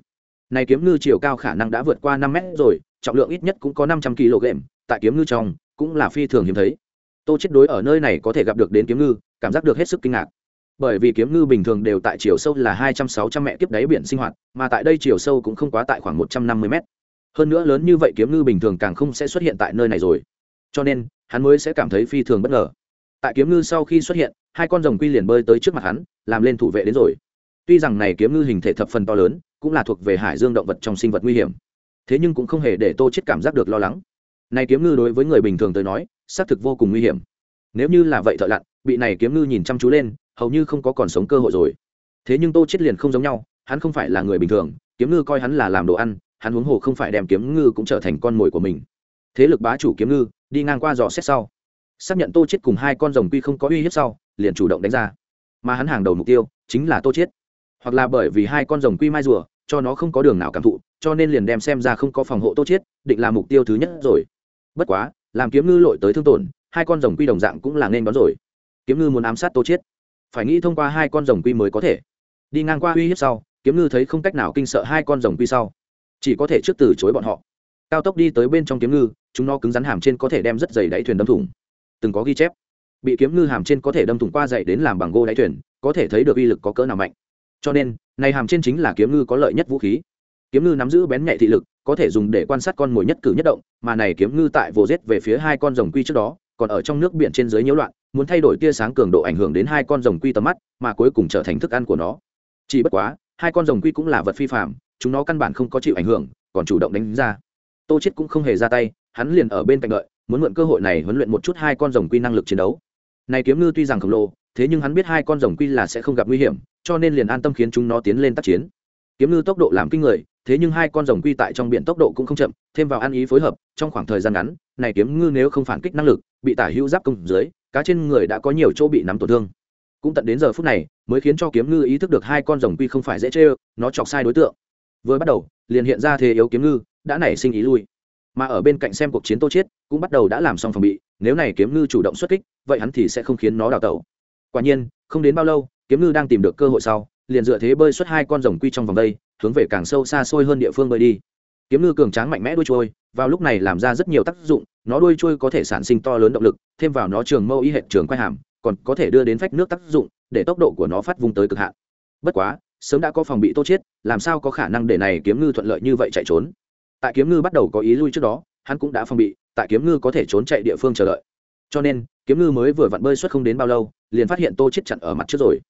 Này kiếm ngư chiều cao khả năng đã vượt qua năm mét rồi, trọng lượng ít nhất cũng có năm trăm kg, tại kiếm ngư trong, cũng là phi thường hiếm thấy. Tô chết đối ở nơi này có thể gặp được đến kiếm ngư, cảm giác được hết sức kinh ngạc bởi vì kiếm ngư bình thường đều tại chiều sâu là hai trăm sáu trăm mẹ tiếp đáy biển sinh hoạt, mà tại đây chiều sâu cũng không quá tại khoảng một trăm năm mươi mét. Hơn nữa lớn như vậy kiếm ngư bình thường càng không sẽ xuất hiện tại nơi này rồi. Cho nên, hắn mới sẽ cảm thấy phi thường bất ngờ. Tại kiếm ngư sau khi xuất hiện, hai con rồng quy liền bơi tới trước mặt hắn, làm lên thủ vệ đến rồi. Tuy rằng này kiếm ngư hình thể thập phần to lớn, cũng là thuộc về hải dương động vật trong sinh vật nguy hiểm. Thế nhưng cũng không hề để tô chết cảm giác được lo lắng. Này kiếm ngư đối với người bình thường tới nói, xác thực vô cùng nguy hiểm. Nếu như là vậy thợ lặn, bị này kiếm ngư nhìn chăm chú lên hầu như không có còn sống cơ hội rồi. Thế nhưng tô chết liền không giống nhau, hắn không phải là người bình thường, kiếm ngư coi hắn là làm đồ ăn, hắn huống hồ không phải đem kiếm ngư cũng trở thành con mồi của mình. Thế lực bá chủ kiếm ngư, đi ngang qua dò xét sau. Xác nhận tô chết cùng hai con rồng quy không có uy hiếp sau, liền chủ động đánh ra. Mà hắn hàng đầu mục tiêu, chính là tô chết hoặc là bởi vì hai con rồng quy mai rùa, cho nó không có đường nào cảm thụ, cho nên liền đem xem ra không có phòng hộ tô chết định là mục tiêu thứ nhất rồi. Bất quá, làm kiếm ngư lội tới thương tổn, hai con rồng quy đồng dạng cũng là nên đón rồi. Kiếm ngư muốn ám sát tô chết phải nghĩ thông qua hai con rồng quy mới có thể. Đi ngang qua uy hiếp sau, kiếm ngư thấy không cách nào kinh sợ hai con rồng quy sau. Chỉ có thể trước từ chối bọn họ. Cao tốc đi tới bên trong kiếm ngư, chúng nó cứng rắn hàm trên có thể đem rất dày đáy thuyền đâm thủng. Từng có ghi chép. Bị kiếm ngư hàm trên có thể đâm thủng qua dày đến làm bằng gô đáy thuyền, có thể thấy được uy lực có cỡ nào mạnh. Cho nên, này hàm trên chính là kiếm ngư có lợi nhất vũ khí. Kiếm ngư nắm giữ bén nhạy thị lực, có thể dùng để quan sát con mồi nhất cử nhất động, mà này kiếm ngư tại vồ rết về phía hai con rồng quy trước đó, còn ở trong nước biển trên dưới nhiễu loạn muốn thay đổi tia sáng cường độ ảnh hưởng đến hai con rồng quy tầm mắt, mà cuối cùng trở thành thức ăn của nó. Chỉ bất quá, hai con rồng quy cũng là vật phi phạm chúng nó căn bản không có chịu ảnh hưởng, còn chủ động đánh ra. Tô chết cũng không hề ra tay, hắn liền ở bên cạnh đợi, muốn mượn cơ hội này huấn luyện một chút hai con rồng quy năng lực chiến đấu. Này kiếm ngư tuy rằng khổng lồ, thế nhưng hắn biết hai con rồng quy là sẽ không gặp nguy hiểm, cho nên liền an tâm khiến chúng nó tiến lên tác chiến. Kiếm ngư tốc độ làm kinh người, thế nhưng hai con rồng quy tại trong biển tốc độ cũng không chậm, thêm vào ăn ý phối hợp, trong khoảng thời gian ngắn, này kiếm ngư nếu không phản kích năng lực, bị tả hữu giáp công dưới cá trên người đã có nhiều chỗ bị nắm tổn thương. Cũng tận đến giờ phút này, mới khiến cho kiếm ngư ý thức được hai con rồng quy không phải dễ chơi nó chọc sai đối tượng. Vừa bắt đầu, liền hiện ra thế yếu kiếm ngư, đã nảy sinh ý lui. Mà ở bên cạnh xem cuộc chiến tô chiết, cũng bắt đầu đã làm xong phòng bị, nếu này kiếm ngư chủ động xuất kích, vậy hắn thì sẽ không khiến nó đào tẩu. Quả nhiên, không đến bao lâu, kiếm ngư đang tìm được cơ hội sau, liền dựa thế bơi xuất hai con rồng quy trong vòng đây, hướng về càng sâu xa xôi hơn địa phương bơi đi. Kiếm ngư cường tráng mạnh mẽ đuôi trôi, vào lúc này làm ra rất nhiều tác dụng nó đuôi trôi có thể sản sinh to lớn động lực, thêm vào nó trường mâu y hệ trường quay hàm, còn có thể đưa đến phách nước tác dụng, để tốc độ của nó phát vùng tới cực hạn. Bất quá, sớm đã có phòng bị tô chết, làm sao có khả năng để này kiếm ngư thuận lợi như vậy chạy trốn? Tại kiếm ngư bắt đầu có ý lui trước đó, hắn cũng đã phòng bị, tại kiếm ngư có thể trốn chạy địa phương chờ đợi. Cho nên, kiếm ngư mới vừa vặn bơi suốt không đến bao lâu, liền phát hiện tô chết chặn ở mặt trước rồi.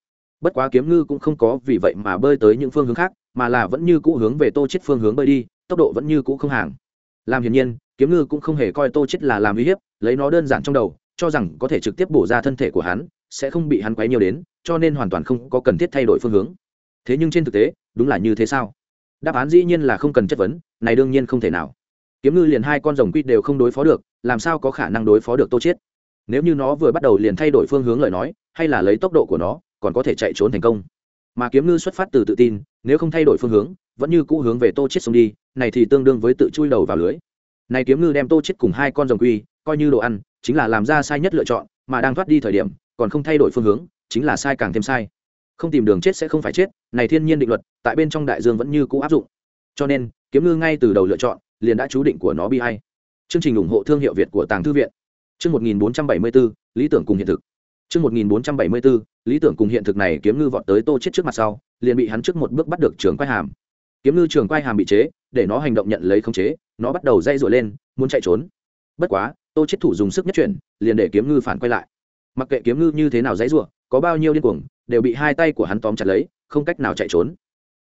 Bất quá kiếm ngư cũng không có vì vậy mà bơi tới những phương hướng khác, mà là vẫn như cũ hướng về tô chết phương hướng bơi đi, tốc độ vẫn như cũ không hàng. Làm hiển nhiên kiếm ngư cũng không hề coi tô chết là làm uy hiếp, lấy nó đơn giản trong đầu, cho rằng có thể trực tiếp bổ ra thân thể của hắn, sẽ không bị hắn quấy nhiều đến, cho nên hoàn toàn không có cần thiết thay đổi phương hướng. Thế nhưng trên thực tế, đúng là như thế sao? Đáp án dĩ nhiên là không cần chất vấn, này đương nhiên không thể nào. Kiếm ngư liền hai con rồng quy đều không đối phó được, làm sao có khả năng đối phó được tô chết? Nếu như nó vừa bắt đầu liền thay đổi phương hướng lời nói, hay là lấy tốc độ của nó, còn có thể chạy trốn thành công. Mà kiếm ngư xuất phát từ tự tin, nếu không thay đổi phương hướng, vẫn như cũ hướng về tô chết xông đi, này thì tương đương với tự chui đầu vào lưới này kiếm ngư đem tô chết cùng hai con rồng quy coi như đồ ăn chính là làm ra sai nhất lựa chọn mà đang thoát đi thời điểm còn không thay đổi phương hướng chính là sai càng thêm sai. Không tìm đường chết sẽ không phải chết này thiên nhiên định luật tại bên trong đại dương vẫn như cũ áp dụng. Cho nên kiếm ngư ngay từ đầu lựa chọn liền đã chú định của nó bi hay chương trình ủng hộ thương hiệu việt của tàng thư viện. Chương 1474, lý tưởng cùng hiện thực. Chương 1474, lý tưởng cùng hiện thực này kiếm ngư vọt tới tô chết trước mặt sau liền bị hắn trước một bước bắt được trường quay hàm kiếm ngư trường quay hàm bị chế, để nó hành động nhận lấy khống chế, nó bắt đầu dây dội lên, muốn chạy trốn. Bất quá, tô chết thủ dùng sức nhất chuyển, liền để kiếm ngư phản quay lại. Mặc kệ kiếm ngư như thế nào dãy rủa, có bao nhiêu điên cuồng, đều bị hai tay của hắn tóm chặt lấy, không cách nào chạy trốn.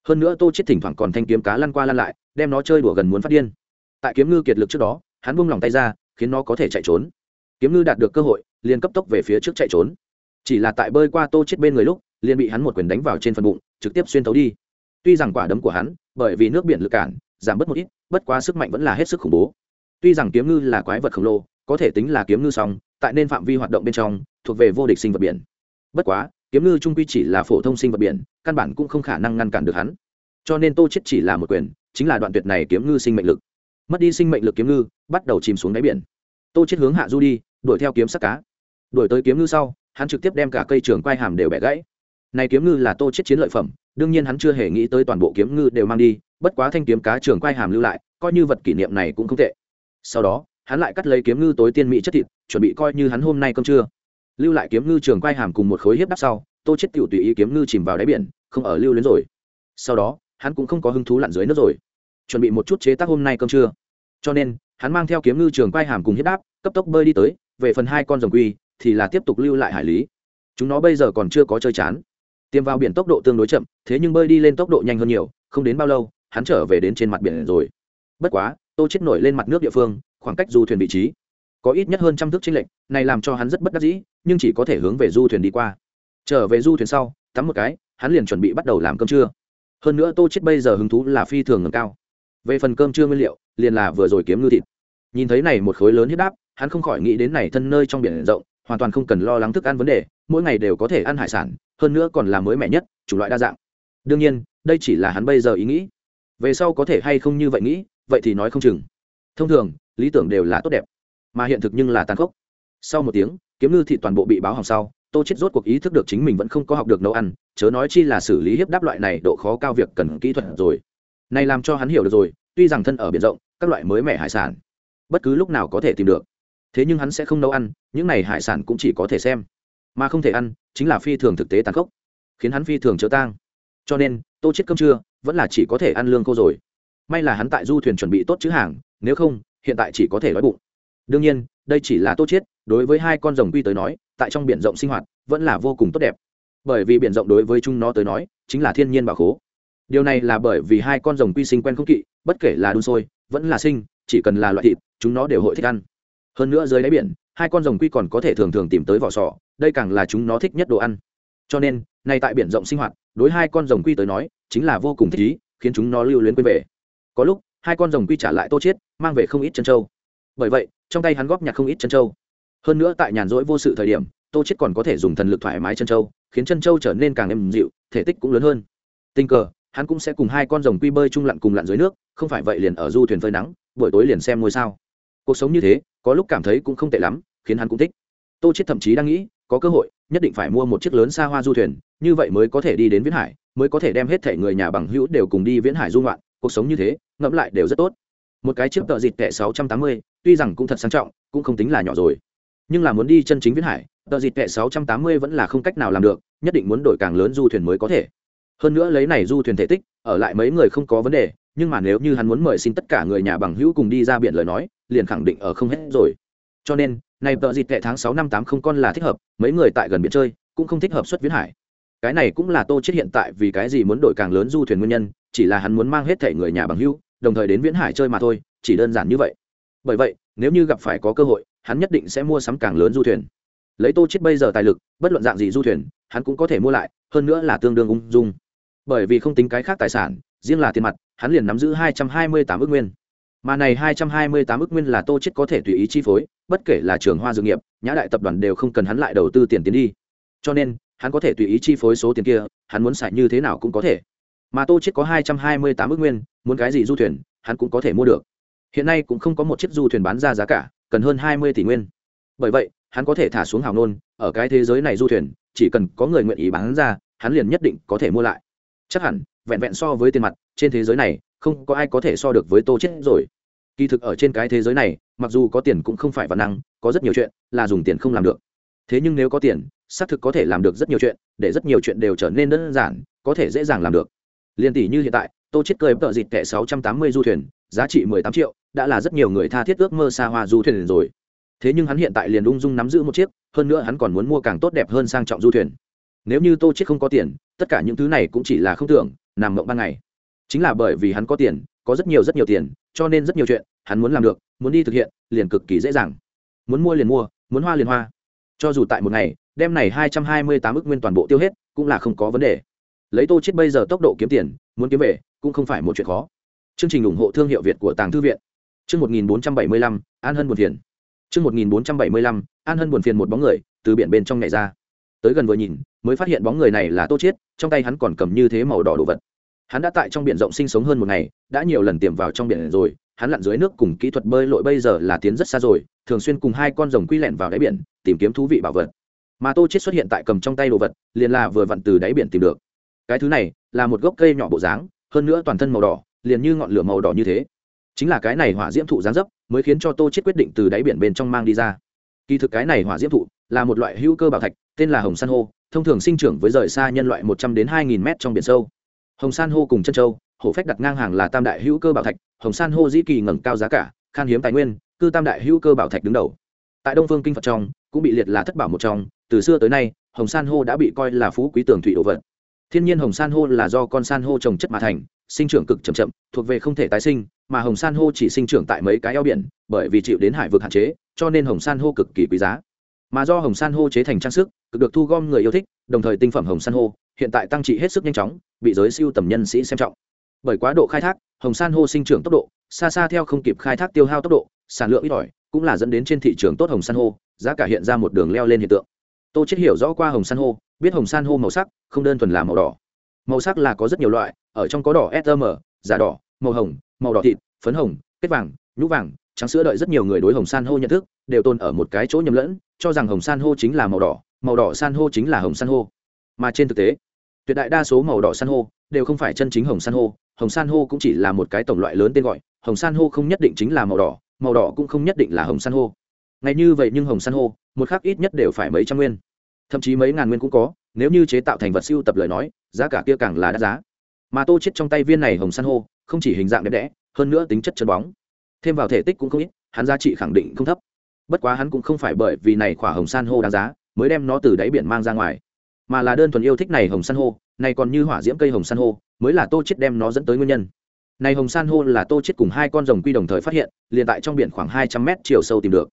Hơn nữa tô chết thỉnh thoảng còn thanh kiếm cá lăn qua lăn lại, đem nó chơi đùa gần muốn phát điên. Tại kiếm ngư kiệt lực trước đó, hắn buông lòng tay ra, khiến nó có thể chạy trốn. Kiếm ngư đạt được cơ hội, liền cấp tốc về phía trước chạy trốn. Chỉ là tại bơi qua tô chết bên người lúc, liền bị hắn một quyền đánh vào trên phần bụng, trực tiếp xuyên thấu đi. Tuy rằng quả đấm của hắn bởi vì nước biển lực cản, giảm bớt một ít, bất quá sức mạnh vẫn là hết sức khủng bố. Tuy rằng kiếm ngư là quái vật khổng lồ, có thể tính là kiếm ngư song, tại nên phạm vi hoạt động bên trong, thuộc về vô địch sinh vật biển. Bất quá, kiếm ngư trung quy chỉ là phổ thông sinh vật biển, căn bản cũng không khả năng ngăn cản được hắn. Cho nên tô chết chỉ là một quyền, chính là đoạn tuyệt này kiếm ngư sinh mệnh lực. Mất đi sinh mệnh lực kiếm ngư, bắt đầu chìm xuống đáy biển. Tô chết hướng hạ du đi, đuổi theo kiếm sắc cá. Đuổi tới kiếm ngư sau, hắn trực tiếp đem cả cây trường quai hàm đều bẻ gãy này kiếm ngư là tô chết chiến lợi phẩm, đương nhiên hắn chưa hề nghĩ tới toàn bộ kiếm ngư đều mang đi, bất quá thanh kiếm cá trường quai hàm lưu lại, coi như vật kỷ niệm này cũng không tệ. Sau đó, hắn lại cắt lấy kiếm ngư tối tiên mỹ chất thịt, chuẩn bị coi như hắn hôm nay cơm trưa. Lưu lại kiếm ngư trường quai hàm cùng một khối hiếp đắp sau, tô chết tiểu tùy ý kiếm ngư chìm vào đáy biển, không ở lưu luyến rồi. Sau đó, hắn cũng không có hứng thú lặn dưới nước rồi. Chuẩn bị một chút chế tác hôm nay cơm trưa. Cho nên, hắn mang theo kiếm ngư trường quai hàm cùng hiếp đáp, cấp tốc bơi đi tới, về phần hai con rồng quy, thì là tiếp tục lưu lại hải lý. Chúng nó bây giờ còn chưa có chơi chán tiêm vào biển tốc độ tương đối chậm, thế nhưng bơi đi lên tốc độ nhanh hơn nhiều, không đến bao lâu, hắn trở về đến trên mặt biển rồi. Bất quá, tô chết nổi lên mặt nước địa phương, khoảng cách du thuyền vị trí có ít nhất hơn trăm thước trên lệnh này làm cho hắn rất bất đắc dĩ, nhưng chỉ có thể hướng về du thuyền đi qua. Trở về du thuyền sau, tắm một cái, hắn liền chuẩn bị bắt đầu làm cơm trưa. Hơn nữa tô chết bây giờ hứng thú là phi thường ngầm cao. Về phần cơm trưa nguyên liệu, liền là vừa rồi kiếm ngư thịt. Nhìn thấy này một khối lớn huyết đáp hắn không khỏi nghĩ đến này thân nơi trong biển rộng hoàn toàn không cần lo lắng thức ăn vấn đề, mỗi ngày đều có thể ăn hải sản, hơn nữa còn là mới mẻ nhất chủ loại đa dạng. Đương nhiên, đây chỉ là hắn bây giờ ý nghĩ. Về sau có thể hay không như vậy nghĩ, vậy thì nói không chừng. Thông thường, lý tưởng đều là tốt đẹp, mà hiện thực nhưng là tàn khốc. Sau một tiếng, kiếm ngư thị toàn bộ bị báo hỏng sau, tô chết rốt cuộc ý thức được chính mình vẫn không có học được nấu ăn, chớ nói chi là xử lý hiếp đáp loại này độ khó cao việc cần kỹ thuật rồi. Này làm cho hắn hiểu được rồi, tuy rằng thân ở biển rộng, các loại mới mẻ hải sản, bất cứ lúc nào có thể tìm được thế nhưng hắn sẽ không nấu ăn, những này hải sản cũng chỉ có thể xem. Mà không thể ăn, chính là phi thường thực tế tàn khốc, khiến hắn phi thường chớ tang. Cho nên, tô chết cơm trưa, vẫn là chỉ có thể ăn lương khô rồi. May là hắn tại du thuyền chuẩn bị tốt chữ hàng, nếu không, hiện tại chỉ có thể đói bụng. Đương nhiên, đây chỉ là tô chết, đối với hai con rồng quy tới nói, tại trong biển rộng sinh hoạt, vẫn là vô cùng tốt đẹp. Bởi vì biển rộng đối với chúng nó tới nói, chính là thiên nhiên bảo khố. Điều này là bởi vì hai con rồng quy sinh quen không kỵ, bất kể là đun sôi, vẫn là sinh, chỉ cần là loại thịt, chúng nó đều hội thích ăn hơn nữa dưới đáy biển, hai con rồng quy còn có thể thường thường tìm tới vỏ sò, đây càng là chúng nó thích nhất đồ ăn. Cho nên, nay tại biển rộng sinh hoạt, đối hai con rồng quy tới nói, chính là vô cùng thích ý, khiến chúng nó lưu luyến quên về. Có lúc, hai con rồng quy trả lại tô chiết, mang về không ít chân trâu bởi vậy, trong tay hắn góp nhặt không ít chân trâu hơn nữa tại nhàn rỗi vô sự thời điểm, tô chiết còn có thể dùng thần lực thoải mái chân trâu khiến chân trâu trở nên càng êm dịu, thể tích cũng lớn hơn. Tình cờ, hắn cũng sẽ cùng hai con rồng quy bơi chung lặn cùng lặn dưới nước, không phải vậy liền ở du thuyền phơi nắng, buổi tối liền xem ngôi sao cuộc sống như thế có lúc cảm thấy cũng không tệ lắm khiến hắn cũng thích. Tô chết thậm chí đang nghĩ có cơ hội nhất định phải mua một chiếc lớn xa hoa du thuyền như vậy mới có thể đi đến viễn hải mới có thể đem hết thể người nhà bằng hữu đều cùng đi viễn hải du ngoạn. Cuộc sống như thế ngẫm lại đều rất tốt. Một cái chiếc tợ dịt tệ 680, tuy rằng cũng thật sang trọng cũng không tính là nhỏ rồi. Nhưng là muốn đi chân chính viễn hải tợ dịt tệ 680 vẫn là không cách nào làm được nhất định muốn đổi càng lớn du thuyền mới có thể. Hơn nữa lấy này du thuyền thể tích ở lại mấy người không có vấn đề nhưng mà nếu như hắn muốn mời xin tất cả người nhà bằng hữu cùng đi ra biển lời nói, liền khẳng định ở không hết rồi. Cho nên, này tợ dịt tệ tháng sáu năm tám không con là thích hợp, mấy người tại gần biển chơi, cũng không thích hợp xuất viễn hải. Cái này cũng là tô chết hiện tại vì cái gì muốn đổi càng lớn du thuyền nguyên nhân, chỉ là hắn muốn mang hết thể người nhà bằng hữu, đồng thời đến viễn hải chơi mà thôi, chỉ đơn giản như vậy. Bởi vậy, nếu như gặp phải có cơ hội, hắn nhất định sẽ mua sắm càng lớn du thuyền. Lấy tô chết bây giờ tài lực, bất luận dạng gì du thuyền, hắn cũng có thể mua lại, hơn nữa là tương đương ung dung. Bởi vì không tính cái khác tài sản riêng là tiền mặt, hắn liền nắm giữ hai trăm hai mươi tám ước nguyên. Mà này hai trăm hai mươi tám ước nguyên là tô chết có thể tùy ý chi phối, bất kể là trường hoa dược nghiệp, nhã đại tập đoàn đều không cần hắn lại đầu tư tiền tiến đi. Cho nên, hắn có thể tùy ý chi phối số tiền kia, hắn muốn xài như thế nào cũng có thể. Mà tô chết có hai trăm hai mươi tám ước nguyên, muốn cái gì du thuyền, hắn cũng có thể mua được. Hiện nay cũng không có một chiếc du thuyền bán ra giá cả, cần hơn hai mươi tỷ nguyên. Bởi vậy, hắn có thể thả xuống hào nôn, ở cái thế giới này du thuyền, chỉ cần có người nguyện ý bán ra, hắn liền nhất định có thể mua lại chắc hẳn, vẹn vẹn so với tiền mặt, trên thế giới này, không có ai có thể so được với tô chết rồi. Kỳ thực ở trên cái thế giới này, mặc dù có tiền cũng không phải văn năng, có rất nhiều chuyện là dùng tiền không làm được. Thế nhưng nếu có tiền, xác thực có thể làm được rất nhiều chuyện, để rất nhiều chuyện đều trở nên đơn giản, có thể dễ dàng làm được. Liên tỷ như hiện tại, tô chết cười tợ dịt kẻ sáu trăm tám mươi du thuyền, giá trị mười tám triệu, đã là rất nhiều người tha thiết ước mơ xa hoa du thuyền rồi. Thế nhưng hắn hiện tại liền ung dung nắm giữ một chiếc, hơn nữa hắn còn muốn mua càng tốt đẹp hơn sang trọng du thuyền nếu như tô chết không có tiền, tất cả những thứ này cũng chỉ là không tưởng, nằm mộng ban ngày. Chính là bởi vì hắn có tiền, có rất nhiều rất nhiều tiền, cho nên rất nhiều chuyện, hắn muốn làm được, muốn đi thực hiện, liền cực kỳ dễ dàng. Muốn mua liền mua, muốn hoa liền hoa. Cho dù tại một ngày đem này hai trăm hai mươi tám ước nguyên toàn bộ tiêu hết, cũng là không có vấn đề. Lấy tô chết bây giờ tốc độ kiếm tiền, muốn kiếm về, cũng không phải một chuyện khó. Chương trình ủng hộ thương hiệu việt của tàng thư viện. Chương một nghìn bốn trăm bảy mươi lăm, an hân buồn phiền. Chương một nghìn bốn trăm bảy mươi lăm, an hân buồn phiền một bóng người, từ biển bên trong nhảy ra tới gần vừa nhìn, mới phát hiện bóng người này là tô chiết, trong tay hắn còn cầm như thế màu đỏ đồ vật. Hắn đã tại trong biển rộng sinh sống hơn một ngày, đã nhiều lần tiềm vào trong biển rồi, hắn lặn dưới nước cùng kỹ thuật bơi lội bây giờ là tiến rất xa rồi, thường xuyên cùng hai con rồng quy lẹn vào đáy biển, tìm kiếm thú vị bảo vật. Mà tô chết xuất hiện tại cầm trong tay đồ vật, liền là vừa vặn từ đáy biển tìm được. Cái thứ này là một gốc cây nhỏ bộ dáng, hơn nữa toàn thân màu đỏ, liền như ngọn lửa màu đỏ như thế. Chính là cái này hỏa diễm thụ dáng dấp, mới khiến cho tô chết quyết định từ đáy biển bên trong mang đi ra kỳ thực cái này hỏa diễm thụ là một loại hữu cơ bảo thạch, tên là hồng san hô, thông thường sinh trưởng với rời xa nhân loại một trăm đến hai nghìn mét trong biển sâu. Hồng san hô cùng chân châu, hổ phách đặt ngang hàng là tam đại hữu cơ bảo thạch, hồng san hô dĩ kỳ ngẩng cao giá cả, khan hiếm tài nguyên, cư tam đại hữu cơ bảo thạch đứng đầu. Tại đông phương kinh phật trong, cũng bị liệt là thất bảo một trong, từ xưa tới nay, hồng san hô đã bị coi là phú quý tường thủy đồ vật thiên nhiên hồng san hô là do con san hô trồng chất mà thành, sinh trưởng cực chậm chậm, thuộc về không thể tái sinh, mà hồng san hô chỉ sinh trưởng tại mấy cái eo biển, bởi vì chịu đến hải vực hạn chế, cho nên hồng san hô cực kỳ quý giá. Mà do hồng san hô chế thành trang sức, cực được thu gom người yêu thích, đồng thời tinh phẩm hồng san hô, hiện tại tăng trị hết sức nhanh chóng, bị giới siêu tầm nhân sĩ xem trọng. Bởi quá độ khai thác, hồng san hô sinh trưởng tốc độ, xa xa theo không kịp khai thác tiêu hao tốc độ, sản lượng ít ỏi, cũng là dẫn đến trên thị trường tốt hồng san hô, giá cả hiện ra một đường leo lên hiện tượng tô chết hiểu rõ qua hồng san hô, biết hồng san hô màu sắc, không đơn thuần là màu đỏ. Màu sắc là có rất nhiều loại, ở trong có đỏ sm giả đỏ, màu hồng, màu đỏ thịt, phấn hồng, kết vàng, nhũ vàng, trắng sữa đợi rất nhiều người đối hồng san hô nhận thức, đều tồn ở một cái chỗ nhầm lẫn, cho rằng hồng san hô chính là màu đỏ màu đỏ san hô chính là hồng san hô. Mà trên thực tế, tuyệt đại đa số màu đỏ san hô đều không phải chân chính hồng san hô, hồng san hô cũng chỉ là một cái tổng loại lớn tên gọi, hồng san hô không nhất định chính là màu đỏ màu đỏ cũng không nhất định là hồng san hô ngay như vậy nhưng hồng san hô, một khác ít nhất đều phải mấy trăm nguyên. Thậm chí mấy ngàn nguyên cũng có, nếu như chế tạo thành vật siêu tập lời nói, giá cả kia càng là đắt giá. Mà tô chết trong tay viên này hồng san hô, không chỉ hình dạng đẹp đẽ, hơn nữa tính chất chân bóng. Thêm vào thể tích cũng không ít, hắn giá trị khẳng định không thấp. Bất quá hắn cũng không phải bởi vì này khỏa hồng san hô đáng giá, mới đem nó từ đáy biển mang ra ngoài. Mà là đơn thuần yêu thích này hồng san hô, này còn như hỏa diễm cây hồng san hô, mới là tô chết đem nó dẫn tới nguyên nhân. Này hồng san hô là tô chết cùng hai con rồng quy đồng thời phát hiện, liền tại trong biển khoảng hai trăm mét chiều sâu tìm được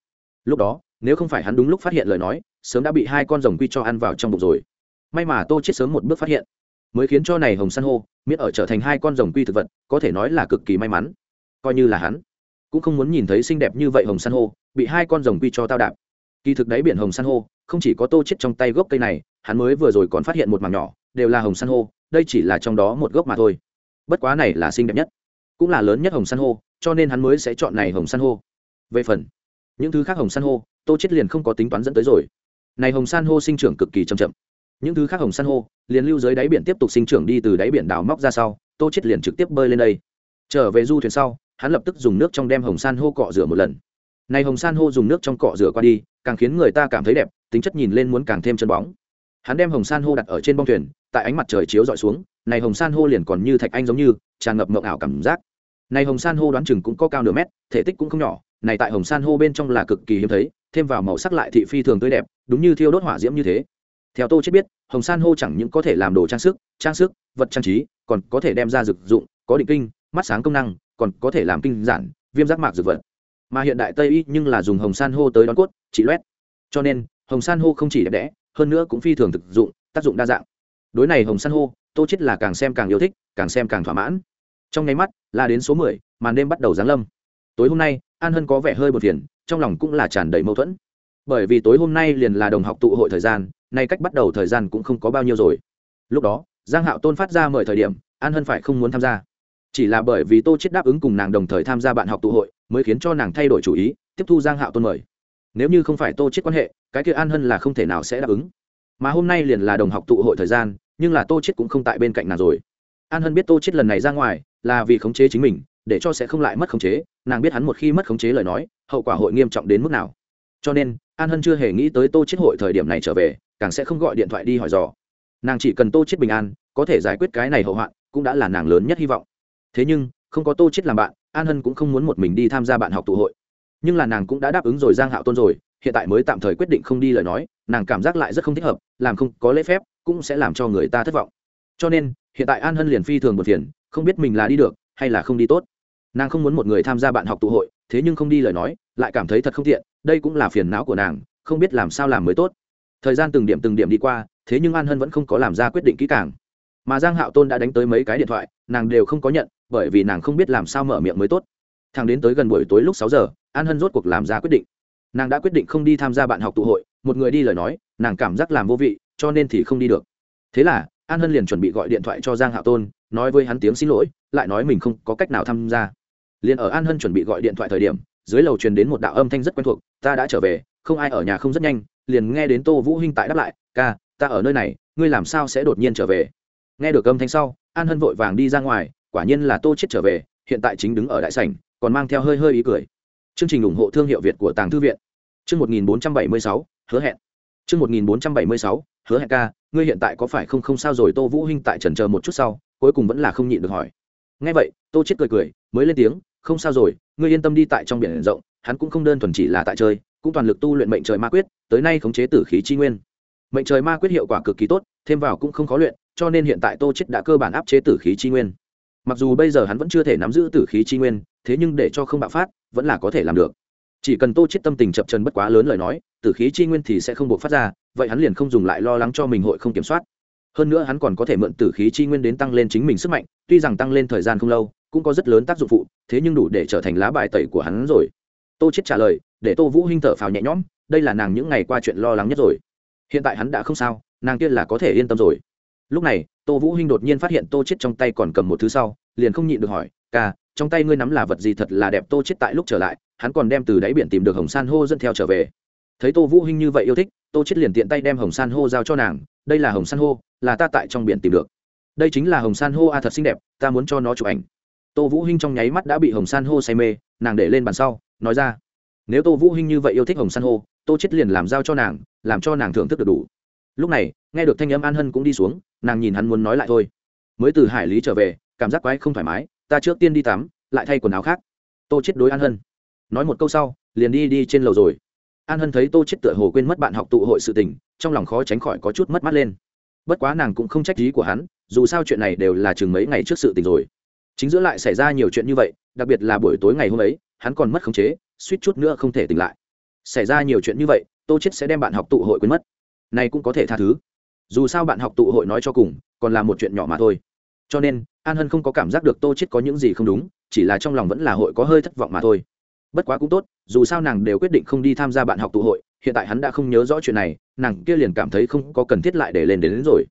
lúc đó, nếu không phải hắn đúng lúc phát hiện lời nói, sớm đã bị hai con rồng quy cho ăn vào trong bụng rồi. May mà tô chết sớm một bước phát hiện, mới khiến cho này hồng san hô, miễn ở trở thành hai con rồng quy thực vật, có thể nói là cực kỳ may mắn. Coi như là hắn, cũng không muốn nhìn thấy xinh đẹp như vậy hồng san hô, bị hai con rồng quy cho tao đạp. Kỳ thực đáy biển hồng san hô, không chỉ có tô chết trong tay gốc cây này, hắn mới vừa rồi còn phát hiện một mảng nhỏ, đều là hồng san hô, đây chỉ là trong đó một gốc mà thôi. Bất quá này là xinh đẹp nhất, cũng là lớn nhất hồng san hô, cho nên hắn mới sẽ chọn này hồng san hô. Về phần những thứ khác hồng san hô, tô chết liền không có tính toán dẫn tới rồi. Này hồng san hô sinh trưởng cực kỳ chậm chậm. Những thứ khác hồng san hô, liền lưu dưới đáy biển tiếp tục sinh trưởng đi từ đáy biển đào móc ra sau, tô chết liền trực tiếp bơi lên đây. Trở về du thuyền sau, hắn lập tức dùng nước trong đem hồng san hô cọ rửa một lần. Này hồng san hô dùng nước trong cọ rửa qua đi, càng khiến người ta cảm thấy đẹp, tính chất nhìn lên muốn càng thêm chân bóng. Hắn đem hồng san hô đặt ở trên bong thuyền, tại ánh mặt trời chiếu dọi xuống, này hồng san hô liền còn như thạch anh giống như, tràn ngập mộng ảo cảm giác. Này hồng san hô đoán chừng cũng có cao nửa mét, thể tích cũng không nhỏ này tại hồng san hô bên trong là cực kỳ hiếm thấy, thêm vào màu sắc lại thị phi thường tươi đẹp, đúng như thiêu đốt hỏa diễm như thế. Theo tô chết biết, hồng san hô chẳng những có thể làm đồ trang sức trang sức, vật trang trí, còn có thể đem ra dược dụng, có định kinh, mắt sáng công năng, còn có thể làm kinh giản, viêm giác mạc dược vật. Mà hiện đại tây y nhưng là dùng hồng san hô tới đón cốt, trị loét. Cho nên, hồng san hô không chỉ đẹp đẽ, hơn nữa cũng phi thường thực dụng, tác dụng đa dạng. Đối này hồng san hô, tô chết là càng xem càng yêu thích, càng xem càng thỏa mãn. Trong nháy mắt, là đến số mười, màn đêm bắt đầu giáng lâm. Tối hôm nay an hân có vẻ hơi buồn phiền, trong lòng cũng là tràn đầy mâu thuẫn. Bởi vì tối hôm nay liền là đồng học tụ hội thời gian, nay cách bắt đầu thời gian cũng không có bao nhiêu rồi. Lúc đó, giang hạo tôn phát ra mời thời điểm, an hân phải không muốn tham gia. Chỉ là bởi vì tô chết đáp ứng cùng nàng đồng thời tham gia bạn học tụ hội, mới khiến cho nàng thay đổi chủ ý, tiếp thu giang hạo tôn mời. Nếu như không phải tô chết quan hệ, cái kia an hân là không thể nào sẽ đáp ứng. Mà hôm nay liền là đồng học tụ hội thời gian, nhưng là tô chết cũng không tại bên cạnh nàng rồi. An hân biết tô chết lần này ra ngoài, là vì khống chế chính mình, để cho sẽ không lại mất khống chế nàng biết hắn một khi mất khống chế lời nói, hậu quả hội nghiêm trọng đến mức nào. Cho nên, an hân chưa hề nghĩ tới tô chết hội thời điểm này trở về, càng sẽ không gọi điện thoại đi hỏi dò. Nàng chỉ cần tô chết bình an, có thể giải quyết cái này hậu hoạn, cũng đã là nàng lớn nhất hy vọng. Thế nhưng, không có tô chết làm bạn, an hân cũng không muốn một mình đi tham gia bạn học tụ hội. Nhưng là nàng cũng đã đáp ứng rồi giang hạo tôn rồi, hiện tại mới tạm thời quyết định không đi lời nói, nàng cảm giác lại rất không thích hợp, làm không có lễ phép, cũng sẽ làm cho người ta thất vọng. Cho nên, hiện tại an hân liền phi thường một phiền, không biết mình là đi được, hay là không đi tốt nàng không muốn một người tham gia bạn học tụ hội, thế nhưng không đi lời nói, lại cảm thấy thật không tiện, đây cũng là phiền não của nàng, không biết làm sao làm mới tốt. Thời gian từng điểm từng điểm đi qua, thế nhưng an hân vẫn không có làm ra quyết định kỹ càng. Mà giang hạo tôn đã đánh tới mấy cái điện thoại, nàng đều không có nhận, bởi vì nàng không biết làm sao mở miệng mới tốt. Thằng đến tới gần buổi tối lúc sáu giờ, an hân rốt cuộc làm ra quyết định. Nàng đã quyết định không đi tham gia bạn học tụ hội, một người đi lời nói, nàng cảm giác làm vô vị, cho nên thì không đi được. Thế là an hân liền chuẩn bị gọi điện thoại cho giang hạo tôn nói với hắn tiếng xin lỗi lại nói mình không có cách nào tham gia. Liền ở an hân chuẩn bị gọi điện thoại thời điểm dưới lầu truyền đến một đạo âm thanh rất quen thuộc ta đã trở về không ai ở nhà không rất nhanh. Liền nghe đến tô vũ hinh tại đáp lại ca ta ở nơi này ngươi làm sao sẽ đột nhiên trở về? Nghe được âm thanh sau an hân vội vàng đi ra ngoài quả nhiên là tô chết trở về hiện tại chính đứng ở đại sảnh còn mang theo hơi hơi ý cười. Chương trình ủng hộ thương hiệu việt của tàng thư viện. Chương 1476, hứa hẹn chương 1476, hứa hẹn ca ngươi hiện tại có phải không không sao rồi? Tô vũ hinh tại chần chờ một chút sau cuối cùng vẫn là không nhịn được hỏi. Nghe vậy tô chết cười cười mới lên tiếng không sao rồi ngươi yên tâm đi tại trong biển rộng hắn cũng không đơn thuần chỉ là tại chơi cũng toàn lực tu luyện mệnh trời ma quyết tới nay khống chế tử khí chi nguyên. Mệnh trời ma quyết hiệu quả cực kỳ tốt thêm vào cũng không khó luyện cho nên hiện tại tô chết đã cơ bản áp chế tử khí chi nguyên. Mặc dù bây giờ hắn vẫn chưa thể nắm giữ tử khí chi nguyên thế nhưng để cho không bạo phát vẫn là có thể làm được chỉ cần tô chết tâm tình chập chân bất quá lớn lời nói, tử khí chi nguyên thì sẽ không buộc phát ra, vậy hắn liền không dùng lại lo lắng cho mình hội không kiểm soát. Hơn nữa hắn còn có thể mượn tử khí chi nguyên đến tăng lên chính mình sức mạnh, tuy rằng tăng lên thời gian không lâu, cũng có rất lớn tác dụng phụ, thế nhưng đủ để trở thành lá bài tẩy của hắn rồi. Tô chết trả lời, để tô vũ hinh thở phào nhẹ nhõm, đây là nàng những ngày qua chuyện lo lắng nhất rồi. Hiện tại hắn đã không sao, nàng kia là có thể yên tâm rồi. Lúc này, tô vũ hinh đột nhiên phát hiện tô chết trong tay còn cầm một thứ sau, liền không nhịn được hỏi, ca, trong tay ngươi nắm là vật gì thật là đẹp? Tô chết tại lúc trở lại hắn còn đem từ đáy biển tìm được hồng san hô dẫn theo trở về. Thấy tô vũ hinh như vậy yêu thích, tô chết liền tiện tay đem hồng san hô giao cho nàng, đây là hồng san hô, là ta tại trong biển tìm được. Đây chính là hồng san hô a, thật xinh đẹp, ta muốn cho nó chụp ảnh. Tô vũ hinh trong nháy mắt đã bị hồng san hô say mê, nàng để lên bàn sau, nói ra, nếu tô vũ hinh như vậy yêu thích hồng san hô, tô chết liền làm giao cho nàng, làm cho nàng thưởng thức được đủ. Lúc này, nghe được thanh âm an hân cũng đi xuống, nàng nhìn hắn muốn nói lại thôi. Mới từ hải lý trở về, cảm giác quái không thoải mái, ta trước tiên đi tắm, lại thay quần áo khác. Tô chết đối an hân nói một câu sau, liền đi đi trên lầu rồi. An hân thấy tô chết tựa hồ quên mất bạn học tụ hội sự tình, trong lòng khó tránh khỏi có chút mất mát lên. Bất quá nàng cũng không trách ý của hắn, dù sao chuyện này đều là chừng mấy ngày trước sự tình rồi. Chính giữa lại xảy ra nhiều chuyện như vậy, đặc biệt là buổi tối ngày hôm ấy, hắn còn mất khống chế, suýt chút nữa không thể tỉnh lại. Xảy ra nhiều chuyện như vậy, tô chết sẽ đem bạn học tụ hội quên mất. Này cũng có thể tha thứ. Dù sao bạn học tụ hội nói cho cùng, còn là một chuyện nhỏ mà thôi. Cho nên, an hân không có cảm giác được tô chết có những gì không đúng, chỉ là trong lòng vẫn là hội có hơi thất vọng mà thôi bất quá cũng tốt dù sao nàng đều quyết định không đi tham gia bạn học tụ hội hiện tại hắn đã không nhớ rõ chuyện này nàng kia liền cảm thấy không có cần thiết lại để lên đến, đến rồi.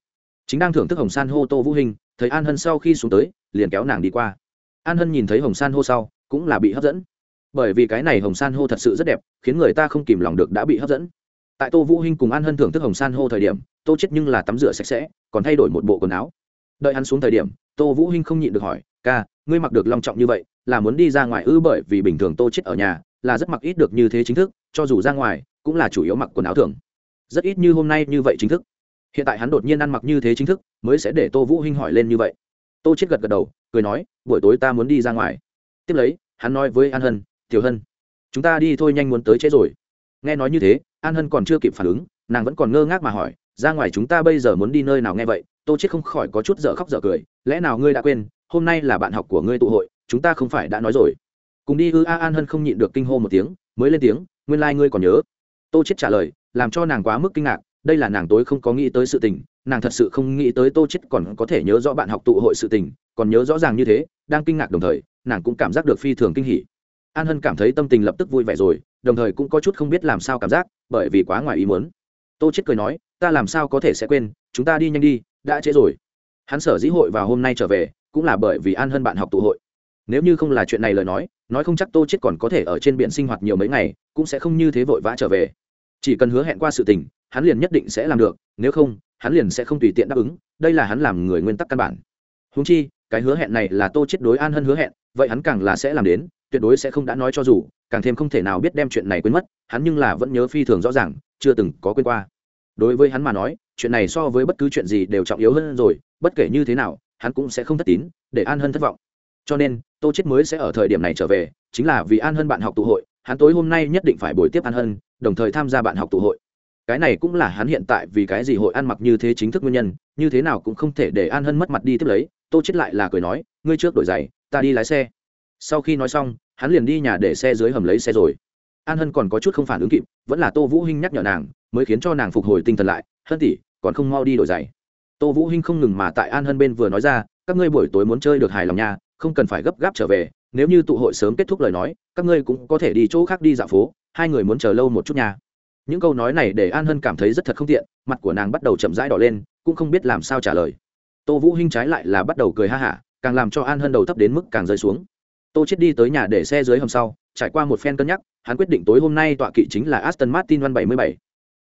Chính đang thưởng thức hồng san hô tô vũ hình thấy an hân sau khi xuống tới liền kéo nàng đi qua. An hân nhìn thấy hồng san hô sau cũng là bị hấp dẫn. Bởi vì cái này hồng san hô thật sự rất đẹp khiến người ta không kìm lòng được đã bị hấp dẫn. Tại tô vũ hinh cùng an hân thưởng thức hồng san hô thời điểm tô chết nhưng là tắm rửa sạch sẽ còn thay đổi một bộ quần áo. Đợi hắn xuống thời điểm tô vũ hinh không nhịn được hỏi ca ngươi mặc được long trọng như vậy, là muốn đi ra ngoài ư bởi vì bình thường tô chết ở nhà, là rất mặc ít được như thế chính thức, cho dù ra ngoài, cũng là chủ yếu mặc quần áo thường. Rất ít như hôm nay như vậy chính thức. Hiện tại hắn đột nhiên ăn mặc như thế chính thức, mới sẽ để tô vũ hinh hỏi lên như vậy. Tô chết gật gật đầu, cười nói, buổi tối ta muốn đi ra ngoài. Tiếp lấy, hắn nói với an hân, tiểu hân, chúng ta đi thôi nhanh muốn tới trễ rồi. Nghe nói như thế, an hân còn chưa kịp phản ứng, nàng vẫn còn ngơ ngác mà hỏi, ra ngoài chúng ta bây giờ muốn đi nơi nào nghe vậy? Tô chết không khỏi có chút dở khóc dở cười, lẽ nào ngươi đã quên hôm nay là bạn học của ngươi tụ hội, chúng ta không phải đã nói rồi. Cùng đi ư a an hân không nhịn được kinh hô một tiếng, mới lên tiếng, nguyên lai、like、ngươi còn nhớ. Tô chết trả lời, làm cho nàng quá mức kinh ngạc, đây là nàng tối không có nghĩ tới sự tình, nàng thật sự không nghĩ tới tô chết còn có thể nhớ rõ bạn học tụ hội sự tình, còn nhớ rõ ràng như thế, đang kinh ngạc đồng thời, nàng cũng cảm giác được phi thường kinh hỉ. An hân cảm thấy tâm tình lập tức vui vẻ rồi, đồng thời cũng có chút không biết làm sao cảm giác, bởi vì quá ngoài ý muốn. Tô chết cười nói, ta làm sao có thể sẽ quên, chúng ta đi nhanh đi, đã trễ rồi. Hắn sở dĩ hội vào hôm nay trở về cũng là bởi vì an hân bạn học tụ hội. Nếu như không là chuyện này lời nói nói không chắc tô chết còn có thể ở trên biển sinh hoạt nhiều mấy ngày, cũng sẽ không như thế vội vã trở về. Chỉ cần hứa hẹn qua sự tình, hắn liền nhất định sẽ làm được, nếu không, hắn liền sẽ không tùy tiện đáp ứng, đây là hắn làm người nguyên tắc căn bản. Húng chi, cái hứa hẹn này là tô chết đối an hân hứa hẹn, vậy hắn càng là sẽ làm đến, tuyệt đối sẽ không đã nói cho dù, càng thêm không thể nào biết đem chuyện này quên mất, hắn nhưng là vẫn nhớ phi thường rõ ràng, chưa từng có quên qua. Đối với hắn mà nói, chuyện này so với bất cứ chuyện gì đều trọng yếu hơn rồi, bất kể như thế nào hắn cũng sẽ không thất tín, để an hân thất vọng. Cho nên, tô chết mới sẽ ở thời điểm này trở về, chính là vì an hân bạn học tụ hội, hắn tối hôm nay nhất định phải buổi tiếp an hân, đồng thời tham gia bạn học tụ hội. Cái này cũng là hắn hiện tại vì cái gì hội ăn mặc như thế chính thức nguyên nhân, như thế nào cũng không thể để an hân mất mặt đi tiếp lấy, tô chết lại là cười nói, ngươi trước đổi giày, ta đi lái xe. Sau khi nói xong, hắn liền đi nhà để xe dưới hầm lấy xe rồi. An hân còn có chút không phản ứng kịp, vẫn là tô vũ hinh nhắc nhở nàng, mới khiến cho nàng phục hồi tinh thần lại, hân tỷ, còn không mau đi đổi giày tô vũ hinh không ngừng mà tại an hân bên vừa nói ra, các ngươi buổi tối muốn chơi được hài lòng nha, không cần phải gấp gáp trở về, nếu như tụ hội sớm kết thúc lời nói, các ngươi cũng có thể đi chỗ khác đi dạo phố, hai người muốn chờ lâu một chút nha. Những câu nói này để an hân cảm thấy rất thật không tiện, mặt của nàng bắt đầu chậm rãi đỏ lên, cũng không biết làm sao trả lời. Tô vũ hinh trái lại là bắt đầu cười ha hả, càng làm cho an hân đầu thấp đến mức càng rơi xuống. Tô chết đi tới nhà để xe dưới hầm sau, trải qua một phen cân nhắc, hắn quyết định tối hôm nay tọa kỵ chính là aston martin văn 77.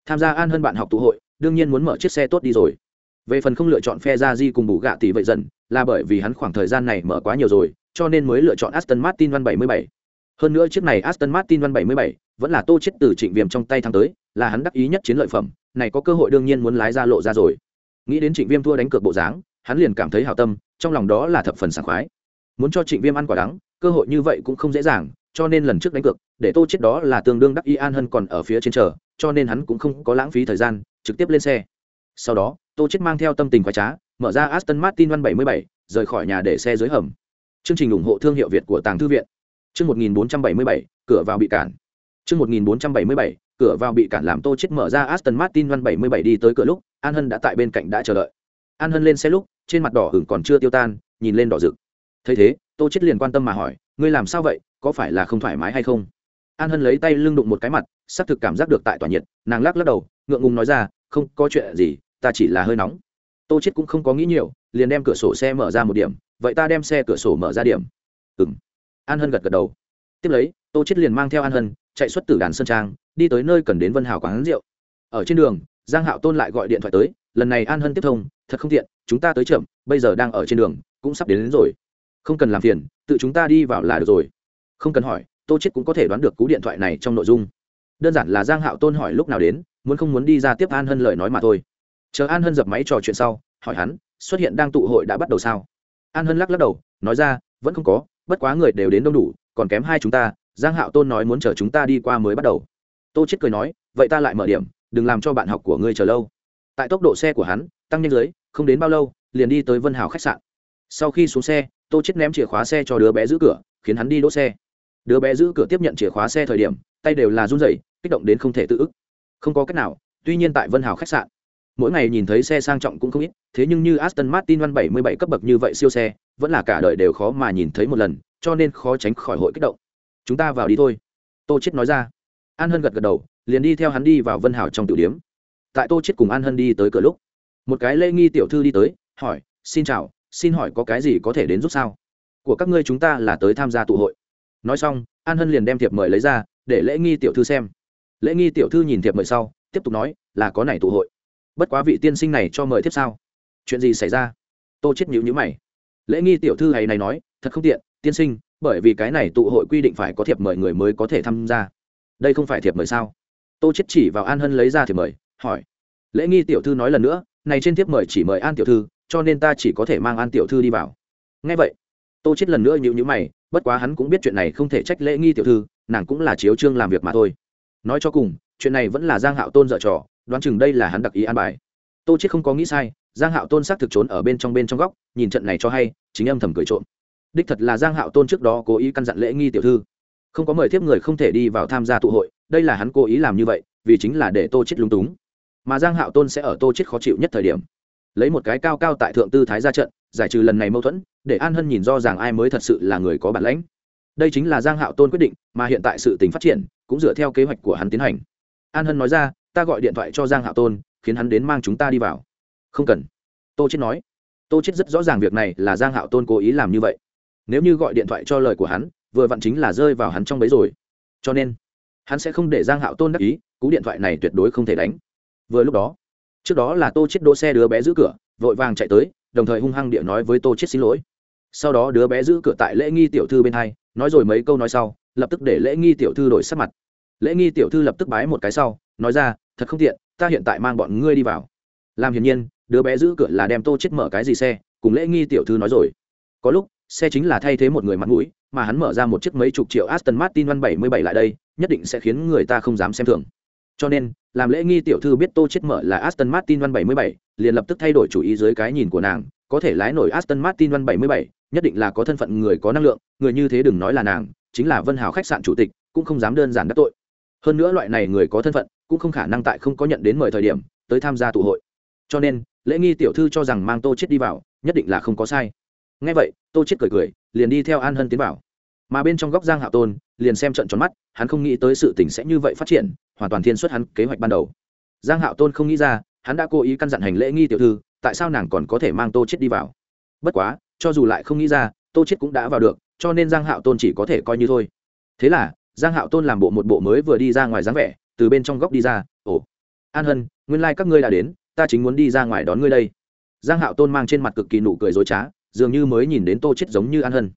tham gia an hân bạn học tụ hội, đương nhiên muốn mở chiếc xe tốt đi rồi về phần không lựa chọn phe ra di cùng bù gạ tỷ vậy dần, là bởi vì hắn khoảng thời gian này mở quá nhiều rồi, cho nên mới lựa chọn aston martin văn 77. hơn nữa chiếc này aston martin văn 77 vẫn là tô chết từ trịnh viêm trong tay thắng tới, là hắn đắc ý nhất chiến lợi phẩm, này có cơ hội đương nhiên muốn lái ra lộ ra rồi. Nghĩ đến trịnh viêm thua đánh cược bộ dáng, hắn liền cảm thấy hào tâm, trong lòng đó là thập phần sảng khoái. Muốn cho trịnh viêm ăn quả đắng, cơ hội như vậy cũng không dễ dàng, cho nên lần trước đánh cược, để tô chết đó là tương đương đắc y an hơn còn ở phía trên chờ, cho nên hắn cũng không có lãng phí thời gian, trực tiếp lên xe. Sau đó tô chết mang theo tâm tình khoái trá mở ra aston martin văn 77, rời khỏi nhà để xe dưới hầm. Chương trình ủng hộ thương hiệu việt của tàng thư viện. Chương 1477, cửa vào bị cản. Chương 1477, cửa vào bị cản làm tô chết mở ra aston martin văn 77 đi tới cửa lúc an hân đã tại bên cạnh đã chờ đợi. An hân lên xe lúc trên mặt đỏ hửng còn chưa tiêu tan nhìn lên đỏ rực. Thấy thế tô chết liền quan tâm mà hỏi ngươi làm sao vậy? Có phải là không thoải mái hay không? An hân lấy tay lưng đụng một cái mặt xác thực cảm giác được tại tỏa nhiệt nàng lắc lắc đầu ngượng ngùng nói ra không có chuyện gì ta chỉ là hơi nóng. Tô chết cũng không có nghĩ nhiều liền đem cửa sổ xe mở ra một điểm. Vậy ta đem xe cửa sổ mở ra điểm. Ừm. An hân gật gật đầu. Tiếp lấy tô chết liền mang theo an hân chạy xuất từ đàn sơn trang đi tới nơi cần đến vân hào quán rượu. Ở trên đường giang hạo tôn lại gọi điện thoại tới lần này an hân tiếp thông thật không tiện chúng ta tới chậm bây giờ đang ở trên đường cũng sắp đến, đến rồi. Không cần làm phiền tự chúng ta đi vào là được rồi. Không cần hỏi tô chết cũng có thể đoán được cú điện thoại này trong nội dung. Đơn giản là giang hạo tôn hỏi lúc nào đến muốn không muốn đi ra tiếp an hân lời nói mà thôi chờ an hân dập máy trò chuyện sau, hỏi hắn, xuất hiện đang tụ hội đã bắt đầu sao? An hân lắc lắc đầu, nói ra, vẫn không có, bất quá người đều đến đông đủ, còn kém hai chúng ta, giang hạo tôn nói muốn chờ chúng ta đi qua mới bắt đầu. Tô chết cười nói, vậy ta lại mở điểm, đừng làm cho bạn học của ngươi chờ lâu. Tại tốc độ xe của hắn, tăng nhanh dưới, không đến bao lâu, liền đi tới vân hào khách sạn. Sau khi xuống xe, tô chết ném chìa khóa xe cho đứa bé giữ cửa, khiến hắn đi đỗ xe. Đứa bé giữ cửa tiếp nhận chìa khóa xe thời điểm, tay đều là run rẩy, kích động đến không thể tự ức. Không có cách nào, tuy nhiên tại vân hào khách sạn mỗi ngày nhìn thấy xe sang trọng cũng không ít, thế nhưng như aston martin văn 77 cấp bậc như vậy siêu xe, vẫn là cả đời đều khó mà nhìn thấy một lần, cho nên khó tránh khỏi hội kích động. Chúng ta vào đi thôi. Tô chiết nói ra. An hân gật gật đầu, liền đi theo hắn đi vào vân hảo trong tiểu điểm. tại tô chiết cùng an hân đi tới cửa lúc, một cái lễ nghi tiểu thư đi tới, hỏi, xin chào, xin hỏi có cái gì có thể đến giúp sao? Của các ngươi chúng ta là tới tham gia tụ hội. Nói xong, an hân liền đem thiệp mời lấy ra, để lễ nghi tiểu thư xem. Lễ nghi tiểu thư nhìn thiệp mời sau, tiếp tục nói, là có này tụ hội bất quá vị tiên sinh này cho mời tiếp sao? Chuyện gì xảy ra? Tô chết nhíu nhíu mày. Lễ nghi tiểu thư hay này nói, thật không tiện, tiên sinh, bởi vì cái này tụ hội quy định phải có thiệp mời người mới có thể tham gia. Đây không phải thiệp mời sao? Tô chết chỉ vào an hân lấy ra thiệp mời, hỏi. Lễ nghi tiểu thư nói lần nữa, này trên thiệp mời chỉ mời an tiểu thư, cho nên ta chỉ có thể mang an tiểu thư đi vào. Nghe vậy, tô chết lần nữa nhíu nhíu mày, bất quá hắn cũng biết chuyện này không thể trách lễ nghi tiểu thư, nàng cũng là chiếu trương làm việc mà thôi. Nói cho cùng, chuyện này vẫn là giang hạo tôn dở trò đoán chừng đây là hắn đặc ý an bài. Tô chết không có nghĩ sai, giang hạo tôn xác thực trốn ở bên trong bên trong góc, nhìn trận này cho hay, chính âm thầm cười trộm. Đích thật là giang hạo tôn trước đó cố ý căn dặn lễ nghi tiểu thư. Không có mời tiếp người không thể đi vào tham gia tụ hội, đây là hắn cố ý làm như vậy, vì chính là để tô chết lung túng. Mà giang hạo tôn sẽ ở tô chết khó chịu nhất thời điểm. Lấy một cái cao cao tại thượng tư thái ra trận, giải trừ lần này mâu thuẫn, để an hân nhìn do rằng ai mới thật sự là người có bản lãnh. Đây chính là giang hạo tôn quyết định, mà hiện tại sự tình phát triển, cũng dựa theo kế hoạch của hắn tiến hành. An hân nói ra ta gọi điện thoại cho giang hạo tôn, khiến hắn đến mang chúng ta đi vào. Không cần. Tô chết nói. Tô chết rất rõ ràng việc này là giang hạo tôn cố ý làm như vậy. Nếu như gọi điện thoại cho lời của hắn, vừa vặn chính là rơi vào hắn trong bấy rồi. Cho nên, hắn sẽ không để giang hạo tôn đắc ý, cú điện thoại này tuyệt đối không thể đánh. Vừa lúc đó, trước đó là tô chết đỗ xe đứa bé giữ cửa, vội vàng chạy tới, đồng thời hung hăng địa nói với tô chết xin lỗi. Sau đó đứa bé giữ cửa tại lễ nghi tiểu thư bên hai, nói rồi mấy câu nói sau, lập tức để lễ nghi tiểu thư đổi sắc mặt. Lễ nghi tiểu thư lập tức bái một cái sau, nói ra thật không tiện ta hiện tại mang bọn ngươi đi vào. Làm hiển nhiên đứa bé giữ cửa là đem tô chết mở cái gì xe cùng lễ nghi tiểu thư nói rồi. Có lúc xe chính là thay thế một người mặt mũi mà hắn mở ra một chiếc mấy chục triệu aston martin văn bảy mươi bảy lại đây nhất định sẽ khiến người ta không dám xem thường. Cho nên làm lễ nghi tiểu thư biết tô chết mở là aston martin văn 77, liền lập tức thay đổi chủ ý dưới cái nhìn của nàng có thể lái nổi aston martin văn 77, nhất định là có thân phận người có năng lượng người như thế đừng nói là nàng chính là vân hào khách sạn chủ tịch cũng không dám đơn giản đắc tội. Hơn nữa loại này người có thân phận cũng không khả năng tại không có nhận đến mời thời điểm tới tham gia tụ hội. Cho nên, lễ nghi tiểu thư cho rằng mang tô chết đi vào, nhất định là không có sai. Ngay vậy, tô chết cười cười, liền đi theo an hân tiến vào. Mà bên trong góc giang hạo tôn, liền xem trận tròn mắt, hắn không nghĩ tới sự tình sẽ như vậy phát triển, hoàn toàn thiên xuất hắn kế hoạch ban đầu. Giang hạo tôn không nghĩ ra, hắn đã cố ý căn dặn hành lễ nghi tiểu thư, tại sao nàng còn có thể mang tô chết đi vào. Bất quá, cho dù lại không nghĩ ra, tô chết cũng đã vào được, cho nên giang hạo tôn chỉ có thể coi như thôi. Thế là, giang hạo tôn làm bộ một bộ mới vừa đi ra ngoài dáng vẻ từ bên trong góc đi ra, ồ, an hân, nguyên lai các ngươi đã đến, ta chính muốn đi ra ngoài đón ngươi đây. Giang hạo tôn mang trên mặt cực kỳ nụ cười dối trá, dường như mới nhìn đến tô chết giống như an hân.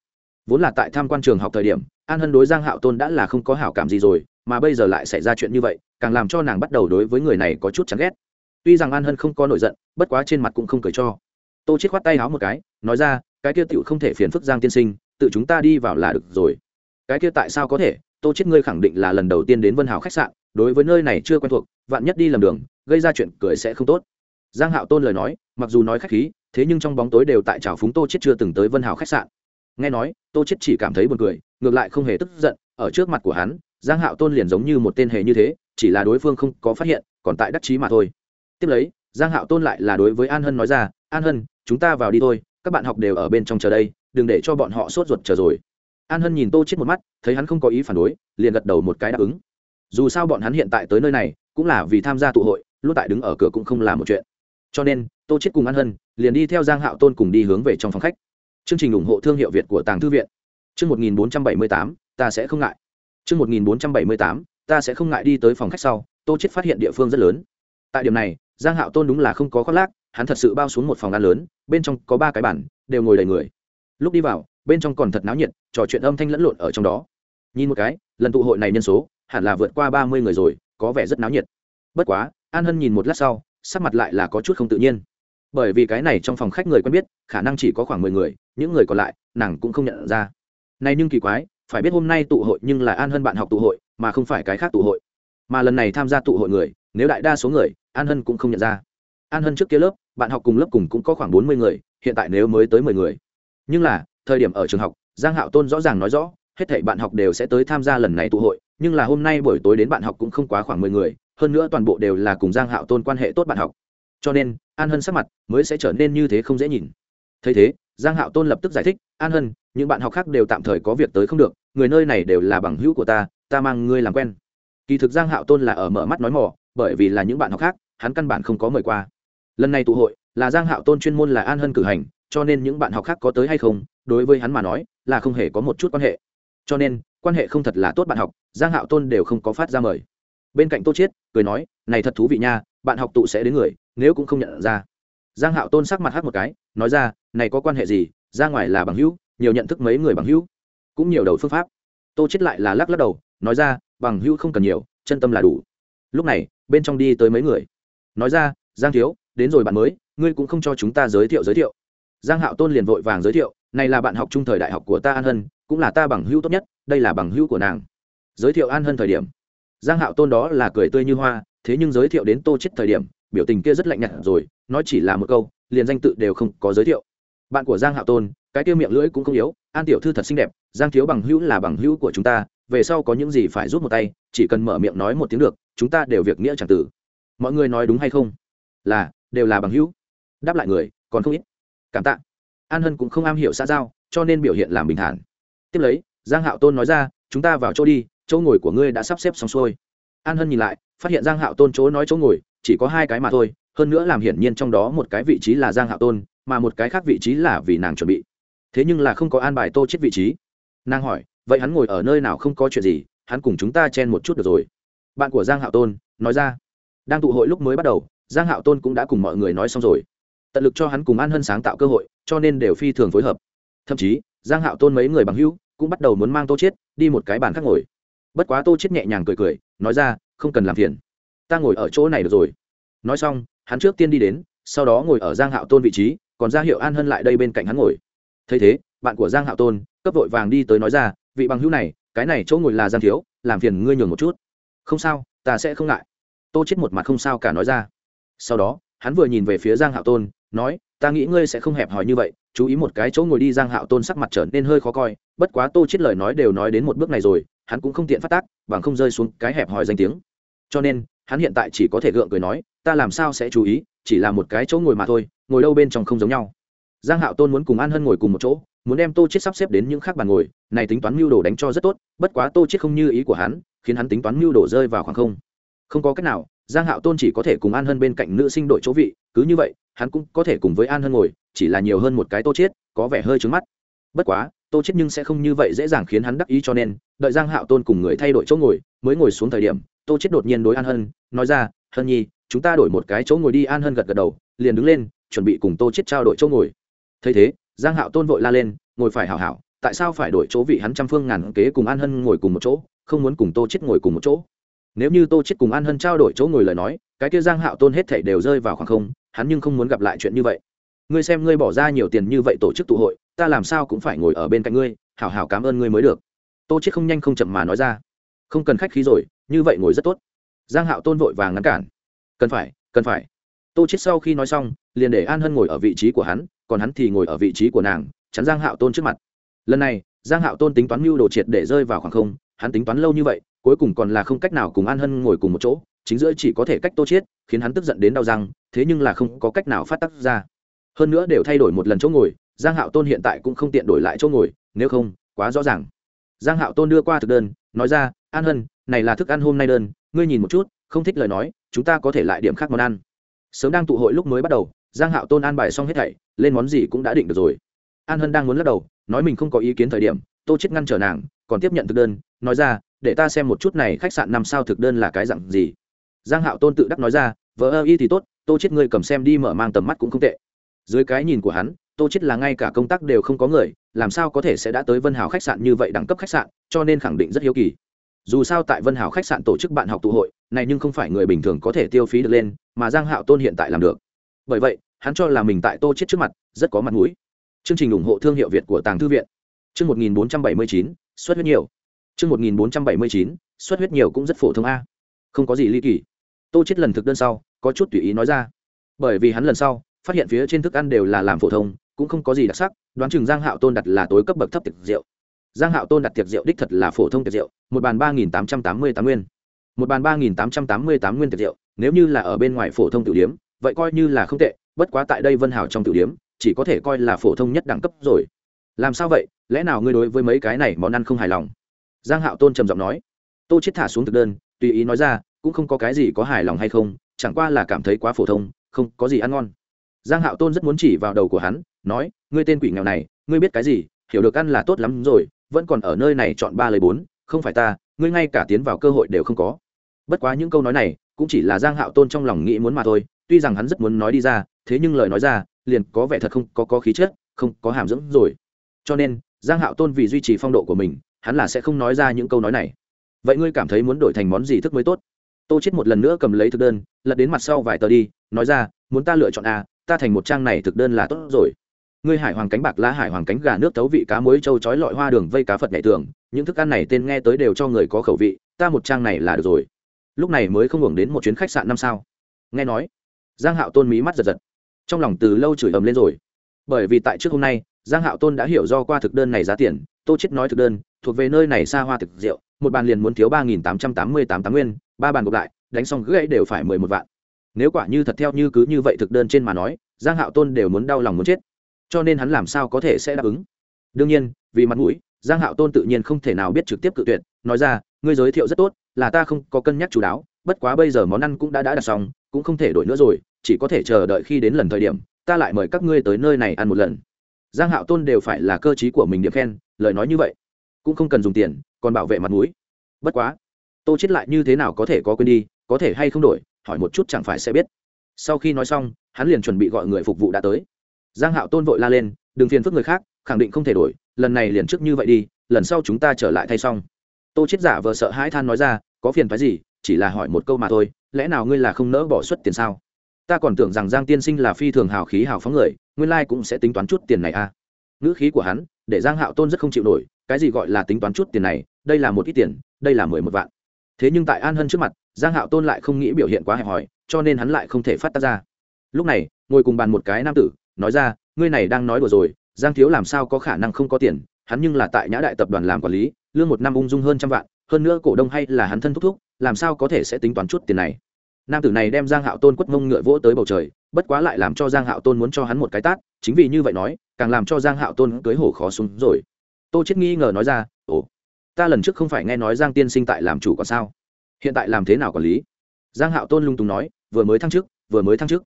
Vốn là tại tham quan trường học thời điểm, an hân đối giang hạo tôn đã là không có hảo cảm gì rồi, mà bây giờ lại xảy ra chuyện như vậy, càng làm cho nàng bắt đầu đối với người này có chút chán ghét. Tuy rằng an hân không có nổi giận, bất quá trên mặt cũng không cười cho. Tô chết khoát tay háo một cái, nói ra, cái kia tựu không thể phiền phức giang tiên sinh, tự chúng ta đi vào là được rồi. Cái kia tại sao có thể? Tô chết ngươi khẳng định là lần đầu tiên đến vân hảo khách sạn đối với nơi này chưa quen thuộc, vạn nhất đi lầm đường, gây ra chuyện cười sẽ không tốt. Giang hạo tôn lời nói, mặc dù nói khách khí, thế nhưng trong bóng tối đều tại trào phúng tô chết chưa từng tới vân hảo khách sạn. Nghe nói, tô chết chỉ cảm thấy buồn cười, ngược lại không hề tức giận, ở trước mặt của hắn, giang hạo tôn liền giống như một tên hề như thế, chỉ là đối phương không có phát hiện, còn tại đắc chí mà thôi. Tiếp lấy, giang hạo tôn lại là đối với an hân nói ra, an hân, chúng ta vào đi thôi, các bạn học đều ở bên trong chờ đây, đừng để cho bọn họ sốt ruột chờ rồi. An hân nhìn tô chết một mắt, thấy hắn không có ý phản đối, liền gật đầu một cái đáp ứng dù sao bọn hắn hiện tại tới nơi này cũng là vì tham gia tụ hội luôn tại đứng ở cửa cũng không là một chuyện. Cho nên tô chết cùng an hân liền đi theo giang hạo tôn cùng đi hướng về trong phòng khách. Chương trình ủng hộ thương hiệu việt của tàng thư viện. Chương 1478, ta sẽ không ngại. Chương 1478, ta sẽ không ngại đi tới phòng khách sau tô chết phát hiện địa phương rất lớn. Tại điểm này giang hạo tôn đúng là không có khoác lác hắn thật sự bao xuống một phòng ăn lớn bên trong có ba cái bàn đều ngồi đầy người. Lúc đi vào bên trong còn thật náo nhiệt trò chuyện âm thanh lẫn lộn ở trong đó. Nhìn một cái lần tụ hội này nhân số hẳn là vượt qua ba mươi người rồi, có vẻ rất náo nhiệt. Bất quá, an hân nhìn một lát sau, sắc mặt lại là có chút không tự nhiên. Bởi vì cái này trong phòng khách người quen biết, khả năng chỉ có khoảng mười người, những người còn lại, nàng cũng không nhận ra. Này nhưng kỳ quái, phải biết hôm nay tụ hội nhưng là an hân bạn học tụ hội, mà không phải cái khác tụ hội. Mà lần này tham gia tụ hội người, nếu đại đa số người, an hân cũng không nhận ra. An hân trước kia lớp, bạn học cùng lớp cùng cũng có khoảng bốn mươi người, hiện tại nếu mới tới mười người. Nhưng là, thời điểm ở trường học, giang hạo tôn rõ ràng nói rõ, hết thảy bạn học đều sẽ tới tham gia lần này tụ hội nhưng là hôm nay buổi tối đến bạn học cũng không quá khoảng mười người, hơn nữa toàn bộ đều là cùng giang hạo tôn quan hệ tốt bạn học. Cho nên, an hân sắc mặt mới sẽ trở nên như thế không dễ nhìn. Thấy thế, giang hạo tôn lập tức giải thích, an hân, những bạn học khác đều tạm thời có việc tới không được, người nơi này đều là bằng hữu của ta ta mang ngươi làm quen. Kỳ thực giang hạo tôn là ở mở mắt nói mỏ bởi vì là những bạn học khác, hắn căn bản không có mời qua. Lần này tụ hội, là giang hạo tôn chuyên môn là an hân cử hành, cho nên những bạn học khác có tới hay không, đối với hắn mà nói, là không hề có một chút quan hệ. Cho nên quan hệ không thật là tốt bạn học, giang hạo tôn đều không có phát ra mời. Bên cạnh tô chiết, cười nói, này thật thú vị nha, bạn học tụ sẽ đến người, nếu cũng không nhận ra. Giang hạo tôn sắc mặt hắt một cái, nói ra, này có quan hệ gì, ra ngoài là bằng hữu, nhiều nhận thức mấy người bằng hữu, cũng nhiều đầu phương pháp. Tô chết lại là lắc lắc đầu, nói ra, bằng hữu không cần nhiều, chân tâm là đủ. Lúc này, bên trong đi tới mấy người. Nói ra, giang thiếu, đến rồi bạn mới, ngươi cũng không cho chúng ta giới thiệu giới thiệu. Giang hạo tôn liền vội vàng giới thiệu này là bạn học trung thời đại học của ta an hân, cũng là ta bằng hữu tốt nhất, đây là bằng hữu của nàng. Giới thiệu an hân thời điểm. Giang hạo tôn đó là cười tươi như hoa, thế nhưng giới thiệu đến tô chết thời điểm, biểu tình kia rất lạnh nhạt rồi, nói chỉ là một câu, liền danh tự đều không có giới thiệu. Bạn của giang hạo tôn, cái kia miệng lưỡi cũng không yếu, an tiểu thư thật xinh đẹp, giang thiếu bằng hữu là bằng hữu của chúng ta, về sau có những gì phải rút một tay, chỉ cần mở miệng nói một tiếng được, chúng ta đều việc nghĩa chẳng tử mọi người nói đúng hay không? Là, đều là bằng hữu. Đáp lại người, còn không ít. Cảm tạ an hân cũng không am hiểu xã giao, cho nên biểu hiện làm bình thản. Tiếp lấy, giang hạo tôn nói ra, chúng ta vào chỗ đi, chỗ ngồi của ngươi đã sắp xếp xong xuôi. An hân nhìn lại, phát hiện giang hạo tôn chỗ nói chỗ ngồi, chỉ có hai cái mà thôi, hơn nữa làm hiển nhiên trong đó một cái vị trí là giang hạo tôn, mà một cái khác vị trí là vì nàng chuẩn bị. Thế nhưng là không có an bài tô chết vị trí. Nàng hỏi, vậy hắn ngồi ở nơi nào không có chuyện gì, hắn cùng chúng ta chen một chút được rồi. Bạn của giang hạo tôn nói ra. Đang tụ hội lúc mới bắt đầu, giang hạo tôn cũng đã cùng mọi người nói xong rồi tận lực cho hắn cùng an hân sáng tạo cơ hội, cho nên đều phi thường phối hợp. Thậm chí, giang hạo tôn mấy người bằng hữu cũng bắt đầu muốn mang tô chết đi một cái bàn khác ngồi. Bất quá tô chết nhẹ nhàng cười cười, nói ra, không cần làm phiền. Ta ngồi ở chỗ này được rồi. Nói xong, hắn trước tiên đi đến, sau đó ngồi ở giang hạo tôn vị trí, còn ra hiệu an hân lại đây bên cạnh hắn ngồi. Thấy thế, bạn của giang hạo tôn cấp vội vàng đi tới nói ra, vị bằng hữu này, cái này chỗ ngồi là giang thiếu, làm phiền ngươi nhường một chút. Không sao, ta sẽ không ngại. Tô chết một mặt không sao cả nói ra. Sau đó, hắn vừa nhìn về phía giang hạo tôn nói, ta nghĩ ngươi sẽ không hẹp hòi như vậy, chú ý một cái chỗ ngồi đi giang hạo tôn sắc mặt trở nên hơi khó coi, bất quá tô chết lời nói đều nói đến một bước này rồi, hắn cũng không tiện phát tác, bằng không rơi xuống cái hẹp hòi danh tiếng. Cho nên, hắn hiện tại chỉ có thể gượng cười nói, ta làm sao sẽ chú ý, chỉ là một cái chỗ ngồi mà thôi, ngồi đâu bên trong không giống nhau. Giang hạo tôn muốn cùng an hân ngồi cùng một chỗ, muốn đem tô chết sắp xếp đến những khác bàn ngồi, này tính toán mưu đồ đánh cho rất tốt, bất quá tô chết không như ý của hắn, khiến hắn tính toán mưu đồ rơi vào khoảng không. Không có cách nào giang hạo tôn chỉ có thể cùng an hân bên cạnh nữ sinh đội chỗ vị, cứ như vậy, hắn cũng có thể cùng với an hân ngồi, chỉ là nhiều hơn một cái tô chết có vẻ hơi trướng mắt. Bất quá, tô chết nhưng sẽ không như vậy dễ dàng khiến hắn đắc ý cho nên, đợi giang hạo tôn cùng người thay đổi chỗ ngồi, mới ngồi xuống thời điểm, tô chết đột nhiên đối an hân, nói ra, hân nhi, chúng ta đổi một cái chỗ ngồi đi. An hân gật gật đầu, liền đứng lên, chuẩn bị cùng tô chết trao đổi chỗ ngồi. Thấy thế, giang hạo tôn vội la lên, ngồi phải hảo hảo, tại sao phải đổi chỗ vị hắn trăm phương ngàn kế cùng an hân ngồi cùng một chỗ, không muốn cùng tô chết ngồi cùng một chỗ? Nếu như tô chết cùng an hân trao đổi chỗ ngồi lời nói, cái kia giang hạo tôn hết thảy đều rơi vào khoảng không, hắn nhưng không muốn gặp lại chuyện như vậy. Ngươi xem ngươi bỏ ra nhiều tiền như vậy tổ chức tụ hội, ta làm sao cũng phải ngồi ở bên cạnh ngươi, hảo hảo cảm ơn ngươi mới được. Tô chết không nhanh không chậm mà nói ra. Không cần khách khí rồi, như vậy ngồi rất tốt. Giang hạo tôn vội vàng ngăn cản. Cần phải cần phải. Tô chết sau khi nói xong, liền để an hân ngồi ở vị trí của hắn, còn hắn thì ngồi ở vị trí của nàng, chắn giang hạo tôn trước mặt. Lần này, giang hạo tôn tính toán mưu đồ triệt để rơi vào khoảng không hắn tính toán lâu như vậy cuối cùng còn là không cách nào cùng an hân ngồi cùng một chỗ chính giữa chỉ có thể cách tô Chiết, khiến hắn tức giận đến đau răng thế nhưng là không có cách nào phát tác ra. Hơn nữa đều thay đổi một lần chỗ ngồi giang hạo tôn hiện tại cũng không tiện đổi lại chỗ ngồi nếu không quá rõ ràng. Giang hạo tôn đưa qua thực đơn nói ra an hân này là thức ăn hôm nay đơn ngươi nhìn một chút không thích lời nói chúng ta có thể lại điểm khác món ăn. Sớm đang tụ hội lúc mới bắt đầu giang hạo tôn an bài xong hết thảy lên món gì cũng đã định được rồi. An hân đang muốn lắc đầu nói mình không có ý kiến thời điểm tô chết ngăn trở nàng còn tiếp nhận thực đơn nói ra để ta xem một chút này khách sạn năm sao thực đơn là cái dạng gì. Giang hạo tôn tự đắc nói ra vợ ơ y thì tốt tô chết ngươi cầm xem đi mở mang tầm mắt cũng không tệ. Dưới cái nhìn của hắn tô chết là ngay cả công tác đều không có người làm sao có thể sẽ đã tới vân hào khách sạn như vậy đẳng cấp khách sạn cho nên khẳng định rất hiếu kỳ. Dù sao tại vân hào khách sạn tổ chức bạn học tụ hội này nhưng không phải người bình thường có thể tiêu phí được lên mà giang hạo tôn hiện tại làm được. Bởi vậy hắn cho là mình tại tô chết trước mặt rất có mặt mũi. Chương trình ủng hộ thương hiệu việt của tàng thư viện. Chương 1479, xuất huyết nhiều chương 1479, xuất huyết nhiều cũng rất phổ thông a. Không có gì ly kỳ. Tô chết lần thực đơn sau có chút tùy ý nói ra. Bởi vì hắn lần sau phát hiện phía trên thức ăn đều là làm phổ thông cũng không có gì đặc sắc đoán chừng giang hạo tôn đặt là tối cấp bậc thấp tiệc rượu. Giang hạo tôn đặt tiệc rượu đích thật là phổ thông tiệc rượu một bàn ba nghìn tám trăm tám mươi tám nguyên. Một bàn ba nghìn tám trăm tám mươi tám nguyên tiệc rượu nếu như là ở bên ngoài phổ thông tiểu điếm vậy coi như là không tệ bất quá tại đây vân hảo trong tiểu điếm chỉ có thể coi là phổ thông nhất đẳng cấp rồi. Làm sao vậy? Lẽ nào ngươi đối với mấy cái này món ăn không hài lòng? Giang hạo tôn trầm giọng nói, tô chết thả xuống thực đơn, tùy ý nói ra, cũng không có cái gì có hài lòng hay không, chẳng qua là cảm thấy quá phổ thông, không có gì ăn ngon. Giang hạo tôn rất muốn chỉ vào đầu của hắn, nói, ngươi tên quỷ nghèo này, ngươi biết cái gì, hiểu được ăn là tốt lắm rồi, vẫn còn ở nơi này chọn ba lời bốn, không phải ta, ngươi ngay cả tiến vào cơ hội đều không có. Bất quá những câu nói này, cũng chỉ là giang hạo tôn trong lòng nghĩ muốn mà thôi, tuy rằng hắn rất muốn nói đi ra, thế nhưng lời nói ra, liền có vẻ thật không có có khí chất, không có hàm dưỡng rồi. Cho nên, giang hạo tôn vì duy trì phong độ của mình hắn là sẽ không nói ra những câu nói này. Vậy ngươi cảm thấy muốn đổi thành món gì thức mới tốt? Tô chết một lần nữa cầm lấy thực đơn, lật đến mặt sau vài tờ đi, nói ra, muốn ta lựa chọn a, ta thành một trang này thực đơn là tốt rồi. Ngươi hải hoàng cánh bạc lá, hải hoàng cánh gà nước tấu vị cá muối, trâu chói lọi hoa đường vây cá phật nhảy tường, những thức ăn này tên nghe tới đều cho người có khẩu vị, ta một trang này là được rồi. Lúc này mới không hưởng đến một chuyến khách sạn năm sao. Nghe nói, giang hạo tôn mí mắt giật giật. Trong lòng từ lâu chửi ầm lên rồi. Bởi vì tại trước hôm nay, giang hạo tôn đã hiểu do qua thực đơn này giá tiền tô chết nói thực đơn, thuộc về nơi này xa hoa thực rượu, một bàn liền muốn thiếu ba nghìn tám trăm tám mươi tám tám nguyên, ba bàn gộp lại, đánh xong gãy đều phải mười một vạn. Nếu quả như thật theo như cứ như vậy thực đơn trên mà nói, giang hạo tôn đều muốn đau lòng muốn chết. Cho nên hắn làm sao có thể sẽ đáp ứng? Đương nhiên, vì mặt mũi, giang hạo tôn tự nhiên không thể nào biết trực tiếp cự tuyệt, nói ra, ngươi giới thiệu rất tốt, là ta không có cân nhắc chú đáo, bất quá bây giờ món ăn cũng đã đã đặt xong, cũng không thể đổi nữa rồi, chỉ có thể chờ đợi khi đến lần thời điểm, ta lại mời các ngươi tới nơi này ăn một lần giang hạo tôn đều phải là cơ trí của mình điểm khen, lời nói như vậy, cũng không cần dùng tiền, còn bảo vệ mặt mũi. Bất quá, tô chết lại như thế nào có thể có quên đi, có thể hay không đổi, hỏi một chút chẳng phải sẽ biết. Sau khi nói xong, hắn liền chuẩn bị gọi người phục vụ đã tới. Giang hạo tôn vội la lên, đừng phiền phức người khác, khẳng định không thể đổi, lần này liền trước như vậy đi, lần sau chúng ta trở lại thay xong. Tô chết giả vờ sợ hãi than nói ra, có phiền phái gì, chỉ là hỏi một câu mà thôi, lẽ nào ngươi là không nỡ bỏ suất tiền sao? Ta còn tưởng rằng giang tiên sinh là phi thường hào khí hào phóng người, nguyên lai cũng sẽ tính toán chút tiền này à. Ngữ khí của hắn, để giang hạo tôn rất không chịu nổi, cái gì gọi là tính toán chút tiền này, đây là một ít tiền, đây là mười một vạn. Thế nhưng tại an hân trước mặt, giang hạo tôn lại không nghĩ biểu hiện quá hẹp hòi, cho nên hắn lại không thể phát tác ra. Lúc này, ngồi cùng bàn một cái nam tử, nói ra, ngươi này đang nói đùa rồi, giang thiếu làm sao có khả năng không có tiền, hắn nhưng là tại nhã đại tập đoàn làm quản lý, lương một năm ung dung hơn trăm vạn, hơn nữa cổ đông hay là hắn thân thúc thúc, làm sao có thể sẽ tính toán chút tiền này? Nam tử này đem giang hạo tôn quất mông ngựa vỗ tới bầu trời, bất quá lại làm cho giang hạo tôn muốn cho hắn một cái tát, chính vì như vậy nói, càng làm cho giang hạo tôn cưới hổ khó xuống rồi. Tô chết nghi ngờ nói ra, ồ, ta lần trước không phải nghe nói giang tiên sinh tại làm chủ còn sao? Hiện tại làm thế nào quản lý? Giang hạo tôn lung tung nói, vừa mới thăng chức, vừa mới thăng chức.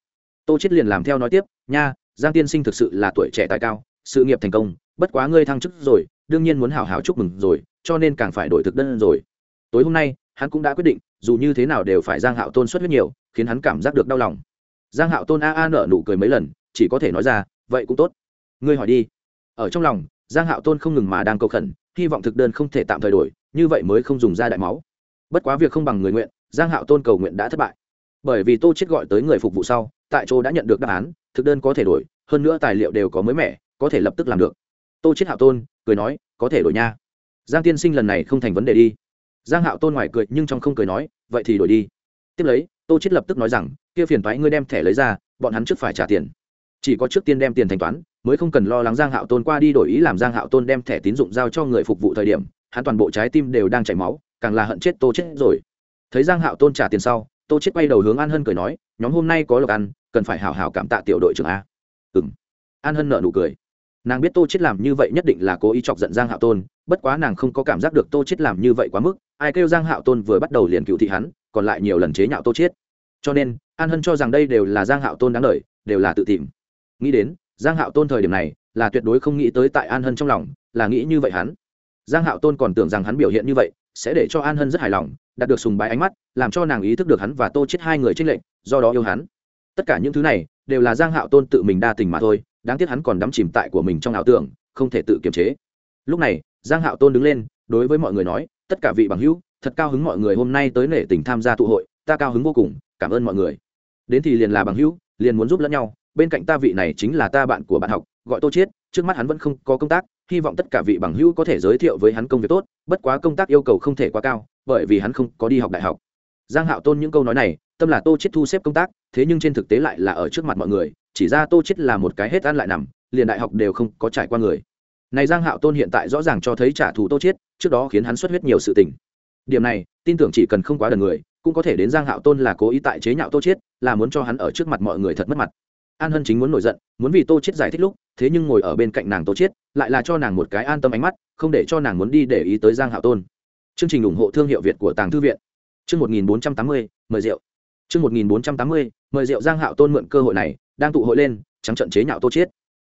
Tô chết liền làm theo nói tiếp, nha, giang tiên sinh thực sự là tuổi trẻ tài cao, sự nghiệp thành công, bất quá ngươi thăng chức rồi, đương nhiên muốn hào hào chúc mừng rồi, cho nên càng phải đổi thực đơn rồi. Tối hôm nay, hắn cũng đã quyết định dù như thế nào đều phải giang hạo tôn xuất huyết nhiều, khiến hắn cảm giác được đau lòng. Giang hạo tôn a a nở nụ cười mấy lần, chỉ có thể nói ra, vậy cũng tốt. Ngươi hỏi đi. Ở trong lòng, giang hạo tôn không ngừng mà đang cầu khẩn, hy vọng thực đơn không thể tạm thời đổi, như vậy mới không dùng ra đại máu. Bất quá việc không bằng người nguyện, giang hạo tôn cầu nguyện đã thất bại. Bởi vì tô chết gọi tới người phục vụ sau, tại chỗ đã nhận được đáp án, thực đơn có thể đổi, hơn nữa tài liệu đều có mới mẻ, có thể lập tức làm được. Tô chết hạo tôn cười nói, có thể đổi nha. Giang tiên sinh lần này không thành vấn đề đi giang hạo tôn ngoài cười nhưng trong không cười nói, vậy thì đổi đi. Tiếp lấy, tô chết lập tức nói rằng, kia phiền thoái ngươi đem thẻ lấy ra, bọn hắn trước phải trả tiền. Chỉ có trước tiên đem tiền thanh toán, mới không cần lo lắng giang hạo tôn qua đi đổi ý làm giang hạo tôn đem thẻ tín dụng giao cho người phục vụ thời điểm, hắn toàn bộ trái tim đều đang chảy máu, càng là hận chết tô chết rồi. Thấy giang hạo tôn trả tiền sau, tô chết quay đầu hướng an hân cười nói, nhóm hôm nay có lộc ăn, cần phải hảo hảo cảm tạ tiểu đội trưởng a. Ừm. An hân nở nụ cười. Nàng biết tô chết làm như vậy nhất định là cố ý chọc giận giang hạo tôn, bất quá nàng không có cảm giác được tô chết làm như vậy quá mức ai kêu giang hạo tôn vừa bắt đầu liền cựu thị hắn, còn lại nhiều lần chế nhạo tô chiết. cho nên, an hân cho rằng đây đều là giang hạo tôn đáng lời đều là tự tìm. Nghĩ đến, giang hạo tôn thời điểm này, là tuyệt đối không nghĩ tới tại an hân trong lòng, là nghĩ như vậy hắn. Giang hạo tôn còn tưởng rằng hắn biểu hiện như vậy, sẽ để cho an hân rất hài lòng, đạt được sùng bái ánh mắt, làm cho nàng ý thức được hắn và tô chết hai người trên lệnh do đó yêu hắn. Tất cả những thứ này, đều là giang hạo tôn tự mình đa tình mà thôi, đáng tiếc hắn còn đắm chìm tại của mình trong ảo tưởng, không thể tự kiềm chế. Lúc này, giang hạo tôn đứng lên, đối với mọi người nói tất cả vị bằng hữu, thật cao hứng mọi người hôm nay tới nể tình tham gia tụ hội, ta cao hứng vô cùng, cảm ơn mọi người. Đến thì liền là bằng hữu, liền muốn giúp lẫn nhau, bên cạnh ta vị này chính là ta bạn của bạn học, gọi tô chiết, trước mắt hắn vẫn không có công tác, hy vọng tất cả vị bằng hữu có thể giới thiệu với hắn công việc tốt, bất quá công tác yêu cầu không thể quá cao, bởi vì hắn không có đi học đại học. Giang hạo tôn những câu nói này, tâm là tô chiết thu xếp công tác, thế nhưng trên thực tế lại là ở trước mặt mọi người, chỉ ra tô chiết là một cái hết ăn lại nằm, liền đại học đều không có trải qua người này giang hạo tôn hiện tại rõ ràng cho thấy trả thù tô chiết trước đó khiến hắn xuất huyết nhiều sự tình. Điểm này tin tưởng chỉ cần không quá đần người cũng có thể đến giang hạo tôn là cố ý tại chế nhạo tô chiết là muốn cho hắn ở trước mặt mọi người thật mất mặt. An hân chính muốn nổi giận muốn vì tô chiết giải thích lúc thế nhưng ngồi ở bên cạnh nàng tô chiết lại là cho nàng một cái an tâm ánh mắt không để cho nàng muốn đi để ý tới giang hạo tôn. Chương trình ủng hộ thương hiệu việt của tàng thư viện. Chương 1480, mời rượu. Chương 1480, mời rượu giang hạo tôn mượn cơ hội này đang tụ hội lên trắng trận chế nhạo tô chiết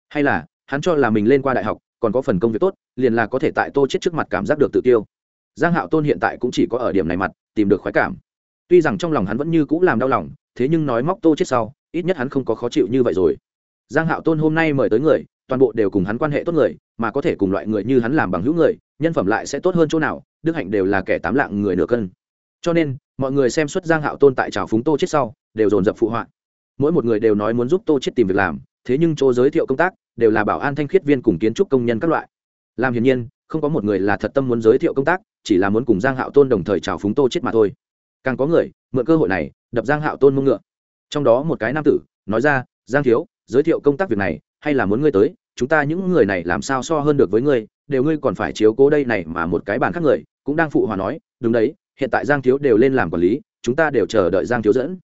hay là hắn cho là mình lên qua đại học còn có phần công việc tốt, liền là có thể tại tô chết trước mặt cảm giác được tự tiêu giang hạo tôn hiện tại cũng chỉ có ở điểm này mặt, tìm được khoái cảm. Tuy rằng trong lòng hắn vẫn như cũ làm đau lòng, thế nhưng nói móc tô chết sau, ít nhất hắn không có khó chịu như vậy rồi. Giang hạo tôn hôm nay mời tới người, toàn bộ đều cùng hắn quan hệ tốt người, mà có thể cùng loại người như hắn làm bằng hữu người, nhân phẩm lại sẽ tốt hơn chỗ nào, đức hạnh đều là kẻ tám lạng người nửa cân. Cho nên, mọi người xem xuất giang hạo tôn tại trào phúng tô chết sau, đều dồn dập phụ họa. Mỗi một người đều nói muốn giúp tô chết tìm việc làm thế nhưng chỗ giới thiệu công tác đều là bảo an thanh khiết viên cùng kiến trúc công nhân các loại. Làm hiển nhiên, không có một người là thật tâm muốn giới thiệu công tác, chỉ là muốn cùng giang hạo tôn đồng thời chào phúng tô chết mà thôi. Càng có người, mượn cơ hội này, đập giang hạo tôn mông ngựa. Trong đó một cái nam tử, nói ra, giang thiếu, giới thiệu công tác việc này, hay là muốn ngươi tới, chúng ta những người này làm sao so hơn được với ngươi, đều ngươi còn phải chiếu cố đây này mà một cái bàn khác người. Cũng đang phụ hòa nói, đúng đấy, hiện tại giang thiếu đều lên làm quản lý, chúng ta đều chờ đợi giang thiếu dẫn.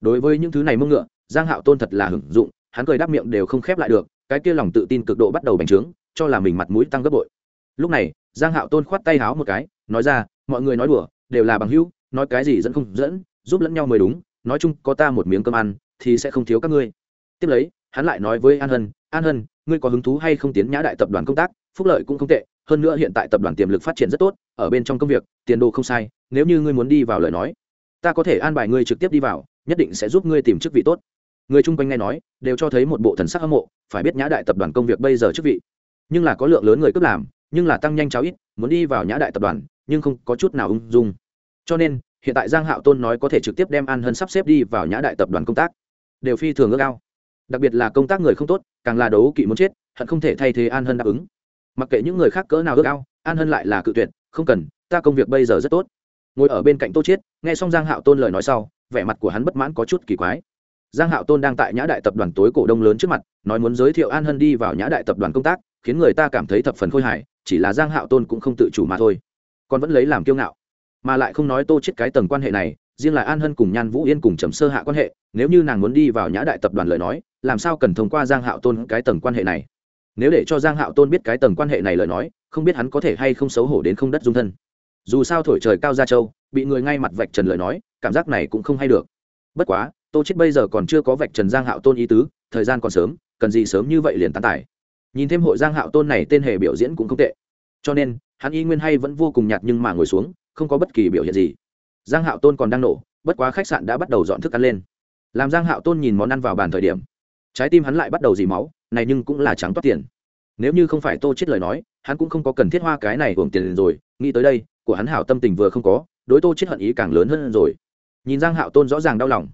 Đối với những thứ này mông ngựa, giang hạo tôn thật là hưởng dụng hắn cười đáp miệng đều không khép lại được, cái kia lòng tự tin cực độ bắt đầu bành trướng, cho là mình mặt mũi tăng gấp bội. Lúc này, giang hạo tôn khoát tay háo một cái, nói ra, mọi người nói đùa, đều là bằng hữu, nói cái gì dẫn không dẫn, giúp lẫn nhau mới đúng, nói chung có ta một miếng cơm ăn, thì sẽ không thiếu các ngươi. Tiếp lấy, hắn lại nói với an hân an hân, ngươi có hứng thú hay không tiến nhã đại tập đoàn công tác? Phúc lợi cũng không tệ, hơn nữa hiện tại tập đoàn tiềm lực phát triển rất tốt, ở bên trong công việc, tiền đồ không sai, nếu như ngươi muốn đi vào lời nói, ta có thể an bài ngươi trực tiếp đi vào, nhất định sẽ giúp ngươi tìm chức vị tốt người chung quanh nghe nói, đều cho thấy một bộ thần sắc hâm mộ, phải biết nhã đại tập đoàn công việc bây giờ chức vị. Nhưng là có lượng lớn người cướp làm, nhưng là tăng nhanh cháo ít, muốn đi vào nhã đại tập đoàn, nhưng không có chút nào ung dung. Cho nên, hiện tại giang hạo tôn nói có thể trực tiếp đem an hân sắp xếp đi vào nhã đại tập đoàn công tác, đều phi thường ước ao. Đặc biệt là công tác người không tốt, càng là đấu kỵ muốn chết, hận không thể thay thế an hân đáp ứng. Mặc kệ những người khác cỡ nào ước ao, an hân lại là cự tuyệt, không cần, ta công việc bây giờ rất tốt. Ngồi ở bên cạnh tô chiết, nghe xong giang hạo tôn lời nói sau, vẻ mặt của hắn bất mãn có chút kỳ quái giang hạo tôn đang tại nhã đại tập đoàn tối cổ đông lớn trước mặt, nói muốn giới thiệu an hân đi vào nhã đại tập đoàn công tác, khiến người ta cảm thấy thập phần khôi hài, chỉ là giang hạo tôn cũng không tự chủ mà thôi. Còn vẫn lấy làm kiêu ngạo, mà lại không nói tô chết cái tầng quan hệ này, riêng là an hân cùng nhan vũ yên cùng trầm sơ hạ quan hệ, nếu như nàng muốn đi vào nhã đại tập đoàn lời nói, làm sao cần thông qua giang hạo tôn cái tầng quan hệ này? Nếu để cho giang hạo tôn biết cái tầng quan hệ này lời nói, không biết hắn có thể hay không xấu hổ đến không đất dung thân. Dù sao thổi trời cao ra châu, bị người ngay mặt vạch trần lời nói, cảm giác này cũng không hay được. Bất quá tô chết bây giờ còn chưa có vạch trần giang hạo tôn ý tứ, thời gian còn sớm, cần gì sớm như vậy liền tán tải. Nhìn thêm hội giang hạo tôn này tên hề biểu diễn cũng không tệ. Cho nên, hắn y nguyên hay vẫn vô cùng nhạt nhưng mà ngồi xuống, không có bất kỳ biểu hiện gì. Giang hạo tôn còn đang nổ, bất quá khách sạn đã bắt đầu dọn thức ăn lên. Làm giang hạo tôn nhìn món ăn vào bàn thời điểm, trái tim hắn lại bắt đầu dì máu, này nhưng cũng là trắng toát tiền. Nếu như không phải tô chết lời nói, hắn cũng không có cần thiết hoa cái này hưởng tiền rồi, nghĩ tới đây, của hắn hảo tâm tình vừa không có, đối tô chết hận ý càng lớn hơn rồi. Nhìn giang hạo tôn rõ ràng đau lòng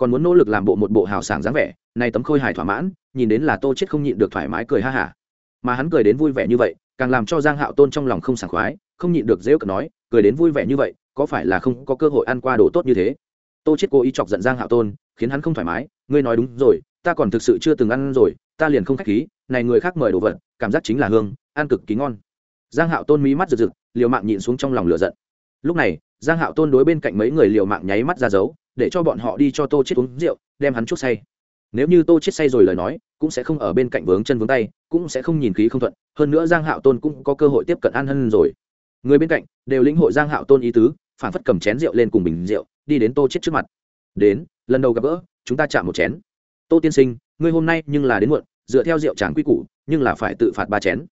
còn muốn nỗ lực làm bộ một bộ hào sảng dáng vẻ, nay tấm khôi hài thỏa mãn, nhìn đến là tô chết không nhịn được thoải mái cười ha hả. Mà hắn cười đến vui vẻ như vậy, càng làm cho giang hạo tôn trong lòng không sảng khoái, không nhịn được dễ cợt nói, cười đến vui vẻ như vậy, có phải là không có cơ hội ăn qua đồ tốt như thế? Tô chết cố ý chọc giận giang hạo tôn, khiến hắn không thoải mái, ngươi nói đúng rồi, ta còn thực sự chưa từng ăn rồi, ta liền không khách khí, này người khác mời đồ vật, cảm giác chính là hương, ăn cực kỳ ngon. Giang hạo tôn mí mắt rực rực liều mạng nhịn xuống trong lòng lửa giận. Lúc này, giang hạo tôn đối bên cạnh mấy người liều mạng nháy mắt ra dấu để cho bọn họ đi cho tô chết uống rượu, đem hắn chút say. Nếu như tô chết say rồi lời nói, cũng sẽ không ở bên cạnh vướng chân vướng tay, cũng sẽ không nhìn khí không thuận, hơn nữa giang hạo tôn cũng có cơ hội tiếp cận an hân rồi. Người bên cạnh đều lĩnh hội giang hạo tôn ý tứ, phản phất cầm chén rượu lên cùng bình rượu, đi đến tô chết trước mặt. Đến, lần đầu gặp gỡ, chúng ta chạm một chén. Tô tiên sinh, ngươi hôm nay nhưng là đến muộn, dựa theo rượu tràng quy củ, nhưng là phải tự phạt ba chén.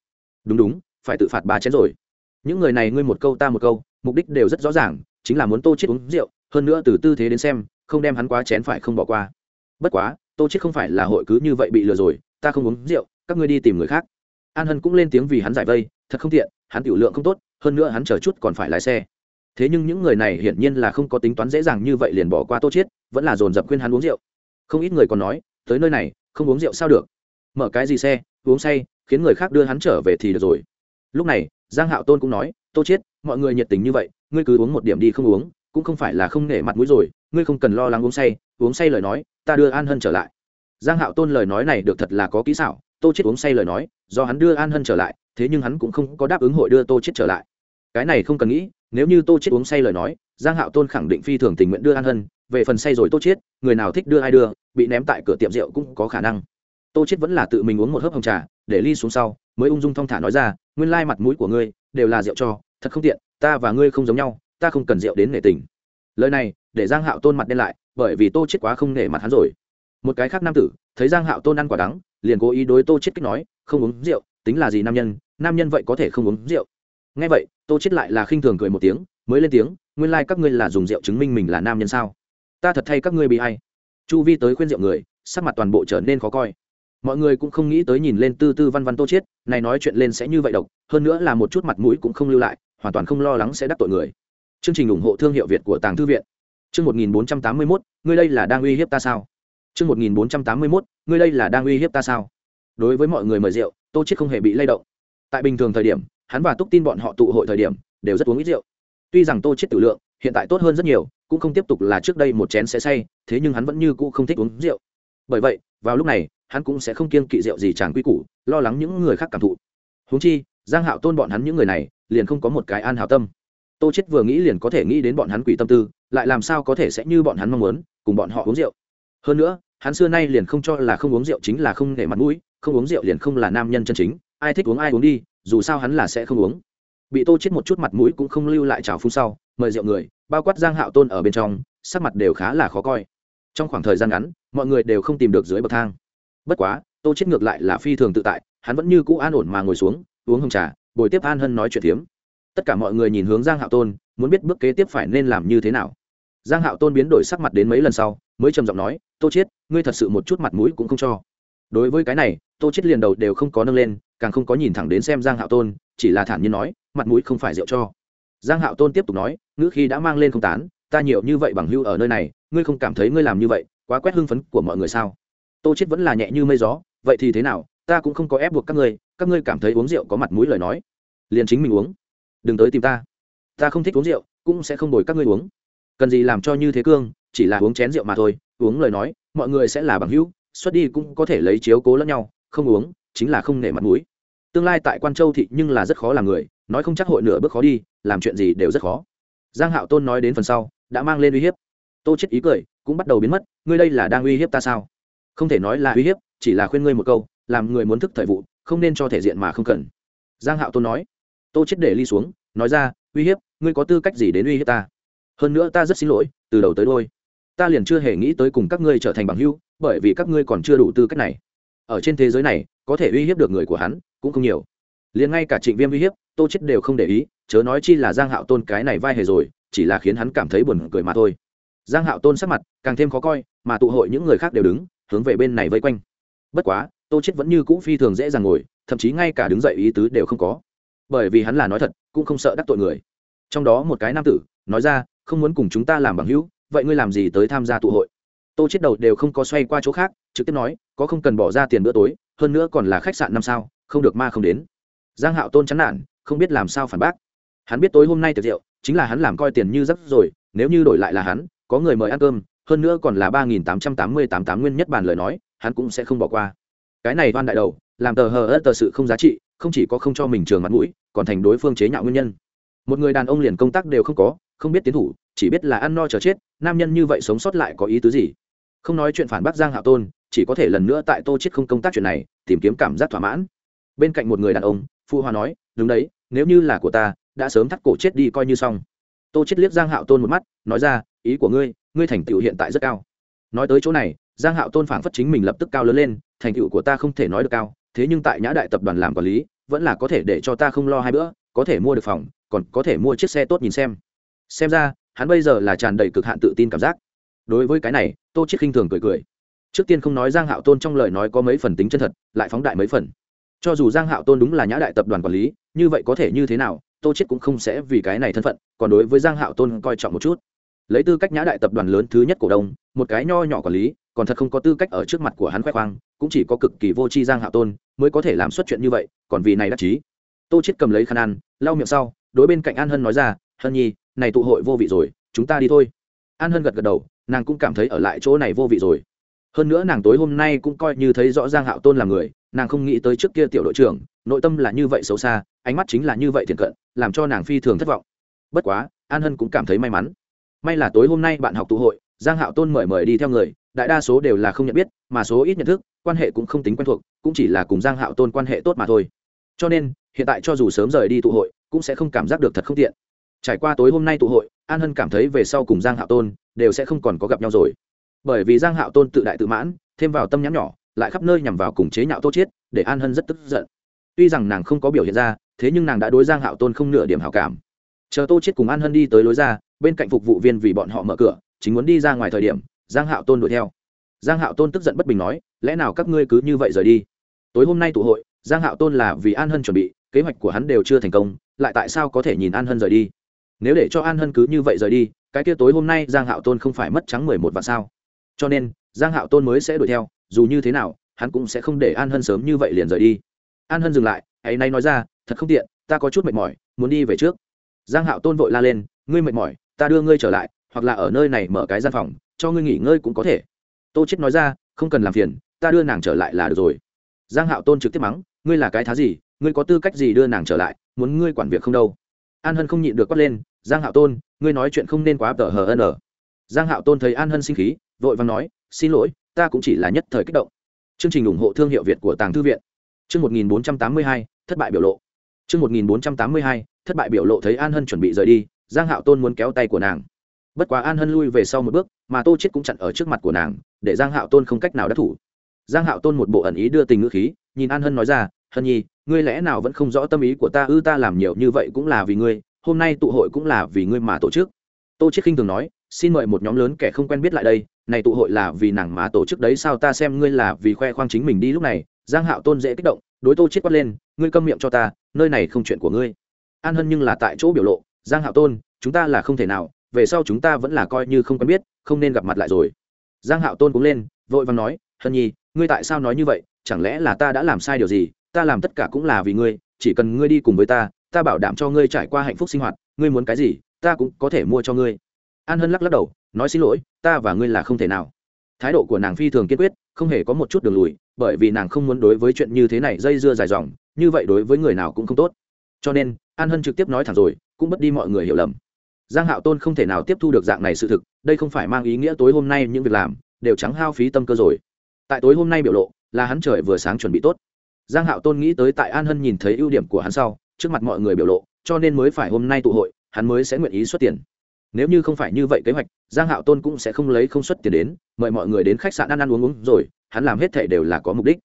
Đúng đúng, phải tự phạt ba chén rồi. Những người này ngươi một câu ta một câu, mục đích đều rất rõ ràng, chính là muốn tô chết uống rượu hơn nữa từ tư thế đến xem, không đem hắn quá chén phải không bỏ qua. Bất quá, tô chết không phải là hội cứ như vậy bị lừa rồi, ta không uống rượu, các ngươi đi tìm người khác. An hân cũng lên tiếng vì hắn giải vây, thật không tiện, hắn tiểu lượng không tốt, hơn nữa hắn chờ chút còn phải lái xe. Thế nhưng những người này hiển nhiên là không có tính toán dễ dàng như vậy liền bỏ qua tô chết vẫn là dồn dập khuyên hắn uống rượu. Không ít người còn nói, tới nơi này, không uống rượu sao được? Mở cái gì xe, uống say, khiến người khác đưa hắn trở về thì được rồi. Lúc này, giang hạo tôn cũng nói, tô chết mọi người nhiệt tình như vậy, ngươi cứ uống một điểm đi không uống cũng không phải là không nể mặt mũi rồi, ngươi không cần lo lắng uống say uống say lời nói, ta đưa an hân trở lại. Giang hạo tôn lời nói này được thật là có kỹ xảo, tô chết uống say lời nói, do hắn đưa an hân trở lại, thế nhưng hắn cũng không có đáp ứng hội đưa tô chết trở lại. Cái này không cần nghĩ, nếu như tô chết uống say lời nói, giang hạo tôn khẳng định phi thường tình nguyện đưa an hân, về phần say rồi tô chết người nào thích đưa ai đưa, bị ném tại cửa tiệm rượu cũng có khả năng. Tô chết vẫn là tự mình uống một hớp hồng trà, để ly xuống sau, mới ung dung thong thả nói ra, nguyên lai mặt mũi của ngươi đều là rượu cho, thật không tiện, ta và ngươi không giống nhau ta không cần rượu đến nể tình. Lời này, để giang hạo tôn mặt đen lại, bởi vì tô chết quá không nể mặt hắn rồi. Một cái khác nam tử, thấy giang hạo tôn ăn quả đắng, liền cố ý đối tô chết kích nói, không uống rượu, tính là gì nam nhân nam nhân vậy có thể không uống rượu. Nghe vậy, tô chết lại là khinh thường cười một tiếng, mới lên tiếng, nguyên lai like các ngươi là dùng rượu chứng minh mình là nam nhân sao? Ta thật thay các ngươi bị hay chu vi tới khuyên rượu người, sắc mặt toàn bộ trở nên khó coi. Mọi người cũng không nghĩ tới nhìn lên tư tư văn văn tô chết này nói chuyện lên sẽ như vậy độc, hơn nữa là một chút mặt mũi cũng không lưu lại, hoàn toàn không lo lắng sẽ đắc tội người chương trình ủng hộ thương hiệu việt của tàng thư viện. Chương 1481, ngươi đây là đang uy hiếp ta sao? Chương 1481, ngươi đây là đang uy hiếp ta sao? Đối với mọi người mời rượu tô chết không hề bị lay động. Tại bình thường thời điểm hắn và túc tin bọn họ tụ hội thời điểm đều rất uống ít rượu. Tuy rằng tô chết tử lượng hiện tại tốt hơn rất nhiều cũng không tiếp tục là trước đây một chén sẽ say thế nhưng hắn vẫn như cũ không thích uống rượu. Bởi vậy vào lúc này hắn cũng sẽ không kiêng kỵ rượu gì chàng quy củ lo lắng những người khác cảm thụ. Huống chi giang hạo tôn bọn hắn những người này liền không có một cái an hảo tâm tô chết vừa nghĩ liền có thể nghĩ đến bọn hắn quỷ tâm tư, lại làm sao có thể sẽ như bọn hắn mong muốn, cùng bọn họ uống rượu. Hơn nữa, hắn xưa nay liền không cho là không uống rượu chính là không để mặt mũi, không uống rượu liền không là nam nhân chân chính, ai thích uống ai uống đi, dù sao hắn là sẽ không uống. Bị tô chết một chút mặt mũi cũng không lưu lại trào phúng sau, mời rượu người, bao quát giang hạo tôn ở bên trong, sắc mặt đều khá là khó coi. Trong khoảng thời gian ngắn, mọi người đều không tìm được dưới bậc thang. Bất quá, tô chết ngược lại là phi thường tự tại, hắn vẫn như cũ an ổn mà ngồi xuống, uống hồng trà, bồi tiếp an hân nói chuyện tiếm tất cả mọi người nhìn hướng giang hạo tôn, muốn biết bước kế tiếp phải nên làm như thế nào. Giang hạo tôn biến đổi sắc mặt đến mấy lần sau, mới trầm giọng nói, tô chết ngươi thật sự một chút mặt mũi cũng không cho. Đối với cái này, tô chết liền đầu đều không có nâng lên, càng không có nhìn thẳng đến xem giang hạo tôn, chỉ là thản nhiên nói, mặt mũi không phải rượu cho. Giang hạo tôn tiếp tục nói, ngữ khi đã mang lên không tán, ta nhiều như vậy bằng hưu ở nơi này, ngươi không cảm thấy ngươi làm như vậy, quá quét hưng phấn của mọi người sao? Tô chết vẫn là nhẹ như mây gió, vậy thì thế nào, ta cũng không có ép buộc các ngươi các ngươi cảm thấy uống rượu có mặt mũi lời nói. Liền chính mình uống đừng tới tìm ta. Ta không thích uống rượu, cũng sẽ không đổi các ngươi uống. Cần gì làm cho như thế cương, chỉ là uống chén rượu mà thôi, uống lời nói, mọi người sẽ là bằng hữu, xuất đi cũng có thể lấy chiếu cố lẫn nhau, không uống, chính là không nể mặt mũi. Tương lai tại quan châu thị nhưng là rất khó làm người, nói không chắc hội nửa bước khó đi, làm chuyện gì đều rất khó. Giang hạo tôn nói đến phần sau, đã mang lên uy hiếp. Tô chết ý cười, cũng bắt đầu biến mất, ngươi đây là đang uy hiếp ta sao? Không thể nói là uy hiếp, chỉ là khuyên ngươi một câu, làm người muốn thức thời vụ, không nên cho thể diện mà không cần. Giang hạo tôn nói tô chết để ly xuống, nói ra, uy hiếp, ngươi có tư cách gì đến uy hiếp ta? Hơn nữa ta rất xin lỗi, từ đầu tới đôi ta liền chưa hề nghĩ tới cùng các ngươi trở thành bằng hữu, bởi vì các ngươi còn chưa đủ tư cách này. Ở trên thế giới này, có thể uy hiếp được người của hắn, cũng không nhiều. Liền ngay cả trịnh viêm uy hiếp, tô chết đều không để ý, chớ nói chi là giang hạo tôn cái này vai hề rồi, chỉ là khiến hắn cảm thấy buồn cười mà thôi. Giang hạo tôn sắc mặt càng thêm khó coi, mà tụ hội những người khác đều đứng, hướng về bên này vây quanh. Bất quá, tô chết vẫn như cũ phi thường dễ dàng ngồi, thậm chí ngay cả đứng dậy ý tứ đều không có bởi vì hắn là nói thật, cũng không sợ đắc tội người. Trong đó một cái nam tử, nói ra, không muốn cùng chúng ta làm bằng hữu, vậy ngươi làm gì tới tham gia tụ hội? Tô chết đầu đều không có xoay qua chỗ khác, trực tiếp nói, có không cần bỏ ra tiền bữa tối, hơn nữa còn là khách sạn năm sao, không được ma không đến. Giang hạo tôn chán nản, không biết làm sao phản bác. Hắn biết tối hôm nay tiệc rượu, chính là hắn làm coi tiền như rắc rồi, nếu như đổi lại là hắn, có người mời ăn cơm, hơn nữa còn là ba nghìn tám trăm tám mươi tám tám nguyên nhất bản lời nói, hắn cũng sẽ không bỏ qua. Cái này oan đại đầu, làm tờ hờ ớt tờ sự không giá trị không chỉ có không cho mình trường mặt mũi, còn thành đối phương chế nhạo nguyên nhân. Một người đàn ông liền công tác đều không có, không biết tiến thủ, chỉ biết là ăn no chờ chết, nam nhân như vậy sống sót lại có ý tứ gì? Không nói chuyện phản bác giang hạo tôn, chỉ có thể lần nữa tại tô chết không công tác chuyện này, tìm kiếm cảm giác thỏa mãn. Bên cạnh một người đàn ông phụ hòa nói, đúng đấy, nếu như là của ta, đã sớm thắt cổ chết đi coi như xong. Tô chết liếc giang hạo tôn một mắt, nói ra, ý của ngươi ngươi thành tựu hiện tại rất cao. Nói tới chỗ này, giang hạo tôn phảng phất chính mình lập tức cao lớn lên, thành tựu của ta không thể nói được cao thế nhưng tại nhã đại tập đoàn làm quản lý, vẫn là có thể để cho ta không lo hai bữa, có thể mua được phòng, còn có thể mua chiếc xe tốt nhìn xem. Xem ra, hắn bây giờ là tràn đầy cực hạn tự tin cảm giác. Đối với cái này, tô chiết khinh thường cười cười. Trước tiên không nói giang hạo tôn trong lời nói có mấy phần tính chân thật, lại phóng đại mấy phần. Cho dù giang hạo tôn đúng là nhã đại tập đoàn quản lý, như vậy có thể như thế nào, tô chiết cũng không sẽ vì cái này thân phận, còn đối với giang hạo tôn coi trọng một chút. Lấy tư cách nhã đại tập đoàn lớn thứ nhất cổ đông, một cái nho nhỏ quản lý, còn thật không có tư cách ở trước mặt của hắn khoe khoang cũng chỉ có cực kỳ vô tri giang hạ tôn mới có thể làm xuất chuyện như vậy, còn vì này đắc chí. Tô chết cầm lấy khăn ăn, lau miệng sau, đối bên cạnh an hân nói ra, hân nhi, này tụ hội vô vị rồi, chúng ta đi thôi. An hân gật gật đầu, nàng cũng cảm thấy ở lại chỗ này vô vị rồi. Hơn nữa nàng tối hôm nay cũng coi như thấy rõ giang hạo tôn là người, nàng không nghĩ tới trước kia tiểu đội trưởng, nội tâm là như vậy xấu xa, ánh mắt chính là như vậy thiện cận, làm cho nàng phi thường thất vọng. Bất quá, an hân cũng cảm thấy may mắn. May là tối hôm nay bạn học tụ hội giang hạo tôn mời mời đi theo người, đại đa số đều là không nhận biết, mà số ít nhận thức, quan hệ cũng không tính quen thuộc, cũng chỉ là cùng giang hạo tôn quan hệ tốt mà thôi. Cho nên, hiện tại cho dù sớm rời đi tụ hội, cũng sẽ không cảm giác được thật không tiện. Trải qua tối hôm nay tụ hội, an hân cảm thấy về sau cùng giang hạo tôn đều sẽ không còn có gặp nhau rồi. Bởi vì giang hạo tôn tự đại tự mãn, thêm vào tâm nhãn nhỏ, lại khắp nơi nhằm vào cùng chế nhạo tô chiết, để an hân rất tức giận. Tuy rằng nàng không có biểu hiện ra, thế nhưng nàng đã đối giang hạo tôn không nửa điểm hảo cảm. Chờ tô chiết cùng an hân đi tới lối ra, bên cạnh phục vụ viên vì bọn họ mở cửa chính muốn đi ra ngoài thời điểm, giang hạo tôn đuổi theo. Giang hạo tôn tức giận bất bình nói, lẽ nào các ngươi cứ như vậy rời đi? Tối hôm nay tụ hội, giang hạo tôn là vì an hân chuẩn bị, kế hoạch của hắn đều chưa thành công, lại tại sao có thể nhìn an hân rời đi? Nếu để cho an hân cứ như vậy rời đi, cái kia tối hôm nay giang hạo tôn không phải mất trắng mười một vạn sao? Cho nên, giang hạo tôn mới sẽ đuổi theo, dù như thế nào, hắn cũng sẽ không để an hân sớm như vậy liền rời đi. An hân dừng lại hãy nay nói ra, thật không tiện, ta có chút mệt mỏi, muốn đi về trước. Giang hạo tôn vội la lên, ngươi mệt mỏi, ta đưa ngươi trở lại hoặc là ở nơi này mở cái gian phòng, cho ngươi nghỉ ngơi cũng có thể. Tô chết nói ra, không cần làm phiền, ta đưa nàng trở lại là được rồi. Giang hạo tôn trực tiếp mắng, ngươi là cái thá gì, ngươi có tư cách gì đưa nàng trở lại, muốn ngươi quản việc không đâu. An hân không nhịn được quát lên, giang hạo tôn, ngươi nói chuyện không nên quá tờ hờ ân giang hạo tôn thấy an hân sinh khí, vội vàng nói, xin lỗi, ta cũng chỉ là nhất thời kích động. Chương trình ủng hộ thương hiệu việt của tàng thư viện. Chương một nghìn bốn trăm tám mươi hai, thất bại biểu lộ. Chương một nghìn bốn trăm tám mươi hai, thất bại biểu lộ thấy an hân chuẩn bị rời đi, giang hạo tôn muốn kéo tay của nàng bất quá an hân lui về sau một bước, mà tô chết cũng chặn ở trước mặt của nàng, để giang hạo tôn không cách nào đắc thủ. Giang hạo tôn một bộ ẩn ý đưa tình ngữ khí, nhìn an hân nói ra, hân nhi, ngươi lẽ nào vẫn không rõ tâm ý của ta ư, ta làm nhiều như vậy cũng là vì ngươi, hôm nay tụ hội cũng là vì ngươi mà tổ chức. Tô chết khinh thường nói, xin mời một nhóm lớn kẻ không quen biết lại đây, này tụ hội là vì nàng mà tổ chức đấy, sao ta xem ngươi là vì khoe khoang chính mình đi lúc này? Giang hạo tôn dễ kích động, đối tô chết quát lên, ngươi câm miệng cho ta, nơi này không chuyện của ngươi. An hân nhưng là tại chỗ biểu lộ, giang hạo tôn, chúng ta là không thể nào về sau chúng ta vẫn là coi như không quen biết, không nên gặp mặt lại rồi. Giang hạo tôn cũng lên, vội vàng nói, hân nhi, ngươi tại sao nói như vậy? Chẳng lẽ là ta đã làm sai điều gì? Ta làm tất cả cũng là vì ngươi, chỉ cần ngươi đi cùng với ta ta bảo đảm cho ngươi trải qua hạnh phúc sinh hoạt, ngươi muốn cái gì, ta cũng có thể mua cho ngươi. An hân lắc lắc đầu, nói, xin lỗi, ta và ngươi là không thể nào. Thái độ của nàng phi thường kiên quyết, không hề có một chút đường lùi, bởi vì nàng không muốn đối với chuyện như thế này dây dưa dài dòng, như vậy đối với người nào cũng không tốt. Cho nên, an hân trực tiếp nói thẳng rồi, cũng bất đi mọi người hiểu lầm giang hạo tôn không thể nào tiếp thu được dạng này sự thực, đây không phải mang ý nghĩa tối hôm nay những việc làm, đều trắng hao phí tâm cơ rồi. Tại tối hôm nay biểu lộ, là hắn trời vừa sáng chuẩn bị tốt. Giang hạo tôn nghĩ tới tại an hân nhìn thấy ưu điểm của hắn sau, trước mặt mọi người biểu lộ, cho nên mới phải hôm nay tụ hội, hắn mới sẽ nguyện ý xuất tiền. Nếu như không phải như vậy kế hoạch, giang hạo tôn cũng sẽ không lấy không xuất tiền đến, mời mọi người đến khách sạn ăn ăn uống uống rồi, hắn làm hết thể đều là có mục đích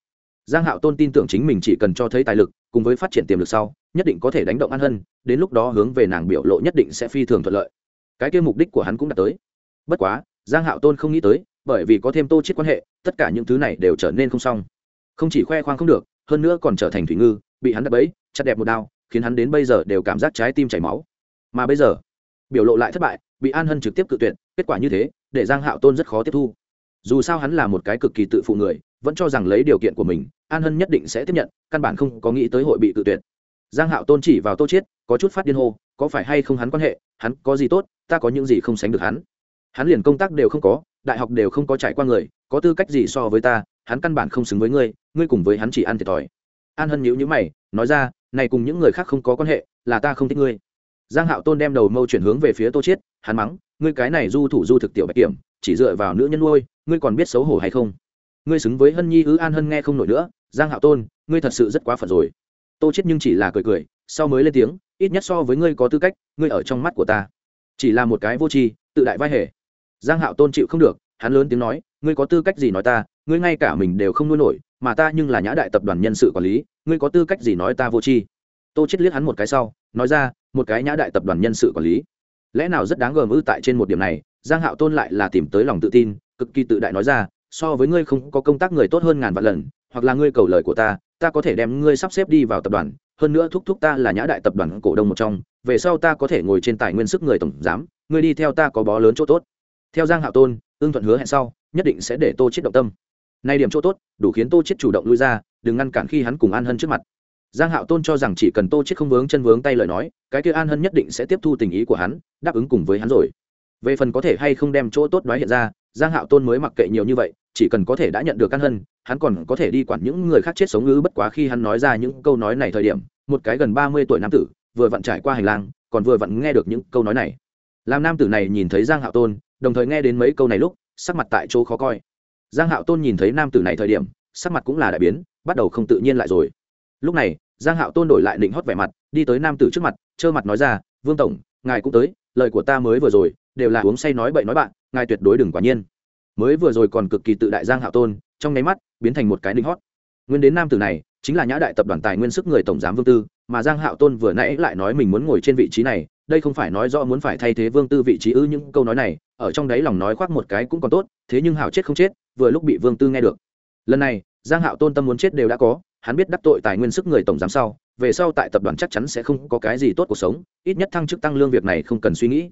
giang hạo tôn tin tưởng chính mình chỉ cần cho thấy tài lực, cùng với phát triển tiềm lực sau, nhất định có thể đánh động an hân, đến lúc đó hướng về nàng biểu lộ nhất định sẽ phi thường thuận lợi. Cái kia mục đích của hắn cũng đã tới. Bất quá, giang hạo tôn không nghĩ tới, bởi vì có thêm tô chiết quan hệ, tất cả những thứ này đều trở nên không xong. Không chỉ khoe khoang không được, hơn nữa còn trở thành thủy ngư, bị hắn đập bẫy, chặt đẹp một đao, khiến hắn đến bây giờ đều cảm giác trái tim chảy máu. Mà bây giờ, biểu lộ lại thất bại, bị an hân trực tiếp cự tuyệt, kết quả như thế, để giang hạo tôn rất khó tiếp thu. Dù sao hắn là một cái cực kỳ tự phụ người vẫn cho rằng lấy điều kiện của mình, an hân nhất định sẽ tiếp nhận, căn bản không có nghĩ tới hội bị tự tuyệt. Giang hạo tôn chỉ vào tô chiết, có chút phát điên hô, có phải hay không hắn quan hệ, hắn có gì tốt, ta có những gì không sánh được hắn. Hắn liền công tác đều không có, đại học đều không có trải qua người, có tư cách gì so với ta, hắn căn bản không xứng với ngươi ngươi cùng với hắn chỉ ăn thiệt thòi. An hân nhíu nhíu mày, nói ra, này cùng những người khác không có quan hệ, là ta không thích ngươi. Giang hạo tôn đem đầu mâu chuyển hướng về phía tô chiết, hắn mắng, ngươi cái này du thủ du thực tiểu bạch kiểm, chỉ dựa vào nữ nhân nuôi, ngươi còn biết xấu hổ hay không? Ngươi xứng với hân nhi ư an hân nghe không nổi nữa, giang hạo tôn, ngươi thật sự rất quá phận rồi. Tô chết nhưng chỉ là cười cười, sau mới lên tiếng, ít nhất so với ngươi có tư cách, ngươi ở trong mắt của ta. Chỉ là một cái vô tri, tự đại vai hề. Giang hạo tôn chịu không được, hắn lớn tiếng nói, ngươi có tư cách gì nói ta, ngươi ngay cả mình đều không nuôi nổi, mà ta nhưng là nhã đại tập đoàn nhân sự quản lý, ngươi có tư cách gì nói ta vô tri? Tô chết liếc hắn một cái sau, nói ra, một cái nhã đại tập đoàn nhân sự quản lý. Lẽ nào rất đáng gờm ư tại trên một điểm này, giang hạo tôn lại là tìm tới lòng tự tin, cực kỳ tự đại nói ra so với ngươi không có công tác người tốt hơn ngàn vạn lần, hoặc là ngươi cầu lời của ta ta có thể đem ngươi sắp xếp đi vào tập đoàn. Hơn nữa thúc thúc ta là nhã đại tập đoàn cổ đông một trong, về sau ta có thể ngồi trên tài nguyên sức người tổng giám, ngươi đi theo ta có bó lớn chỗ tốt. Theo giang hạo tôn ương thuận hứa hẹn sau, nhất định sẽ để tô chết động tâm. Nay điểm chỗ tốt, đủ khiến tô chết chủ động lui ra, đừng ngăn cản khi hắn cùng an hân trước mặt. Giang hạo tôn cho rằng chỉ cần tô chết không vướng chân vướng tay lời nói, cái kia an hân nhất định sẽ tiếp thu tình ý của hắn, đáp ứng cùng với hắn rồi. Về phần có thể hay không đem chỗ tốt nói hiện ra giang hạo tôn mới mặc kệ nhiều như vậy, chỉ cần có thể đã nhận được căn hân, hắn còn có thể đi quản những người khác chết sống ngữ bất quá khi hắn nói ra những câu nói này thời điểm, một cái gần ba mươi tuổi nam tử, vừa vặn trải qua hành lang, còn vừa vặn nghe được những câu nói này. Làm nam tử này nhìn thấy giang hạo tôn, đồng thời nghe đến mấy câu này lúc, sắc mặt tại chỗ khó coi. Giang hạo tôn nhìn thấy nam tử này thời điểm, sắc mặt cũng là đại biến, bắt đầu không tự nhiên lại rồi. Lúc này, giang hạo tôn đổi lại định hót vẻ mặt, đi tới nam tử trước mặt, trơ mặt nói ra, vương tổng, ngài cũng tới, lời của ta mới vừa rồi, đều là uống say nói bậy nói bạn ngài tuyệt đối đừng quả nhiên. Mới vừa rồi còn cực kỳ tự đại giang hạo tôn, trong nháy mắt, biến thành một cái đinh hót. Nguyên đến nam tử này, chính là nhã đại tập đoàn tài nguyên sức người tổng giám vương tư, mà giang hạo tôn vừa nãy lại nói mình muốn ngồi trên vị trí này, đây không phải nói rõ muốn phải thay thế vương tư vị trí ư những câu nói này, ở trong đấy lòng nói khoác một cái cũng còn tốt, thế nhưng hảo chết không chết, vừa lúc bị vương tư nghe được. Lần này, giang hạo tôn tâm muốn chết đều đã có, hắn biết đắc tội tài nguyên sức người tổng giám sau, về sau tại tập đoàn chắc chắn sẽ không có cái gì tốt cuộc sống, ít nhất thăng chức tăng lương việc này không cần suy nghĩ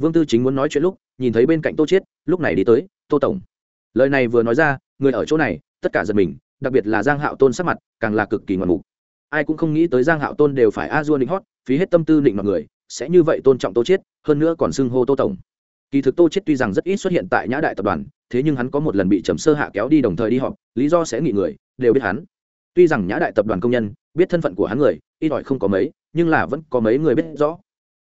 vương tư chính muốn nói chuyện lúc, nhìn thấy bên cạnh tô chiết, lúc này đi tới, tô tổng, lời này vừa nói ra, người ở chỗ này, tất cả giật mình, đặc biệt là giang hạo tôn sắc mặt, càng là cực kỳ ngoạn mục. Ai cũng không nghĩ tới giang hạo tôn đều phải a dua định hót, phí hết tâm tư định mọi người, sẽ như vậy tôn trọng tô chiết, hơn nữa còn xưng hô tô tổng. Kỳ thực tô chiết tuy rằng rất ít xuất hiện tại nhã đại tập đoàn, thế nhưng hắn có một lần bị trầm sơ hạ kéo đi đồng thời đi họp, lý do sẽ nghỉ người, đều biết hắn. Tuy rằng nhã đại tập đoàn công nhân, biết thân phận của hắn người, ít ỏi không có mấy, nhưng là vẫn có mấy người biết rõ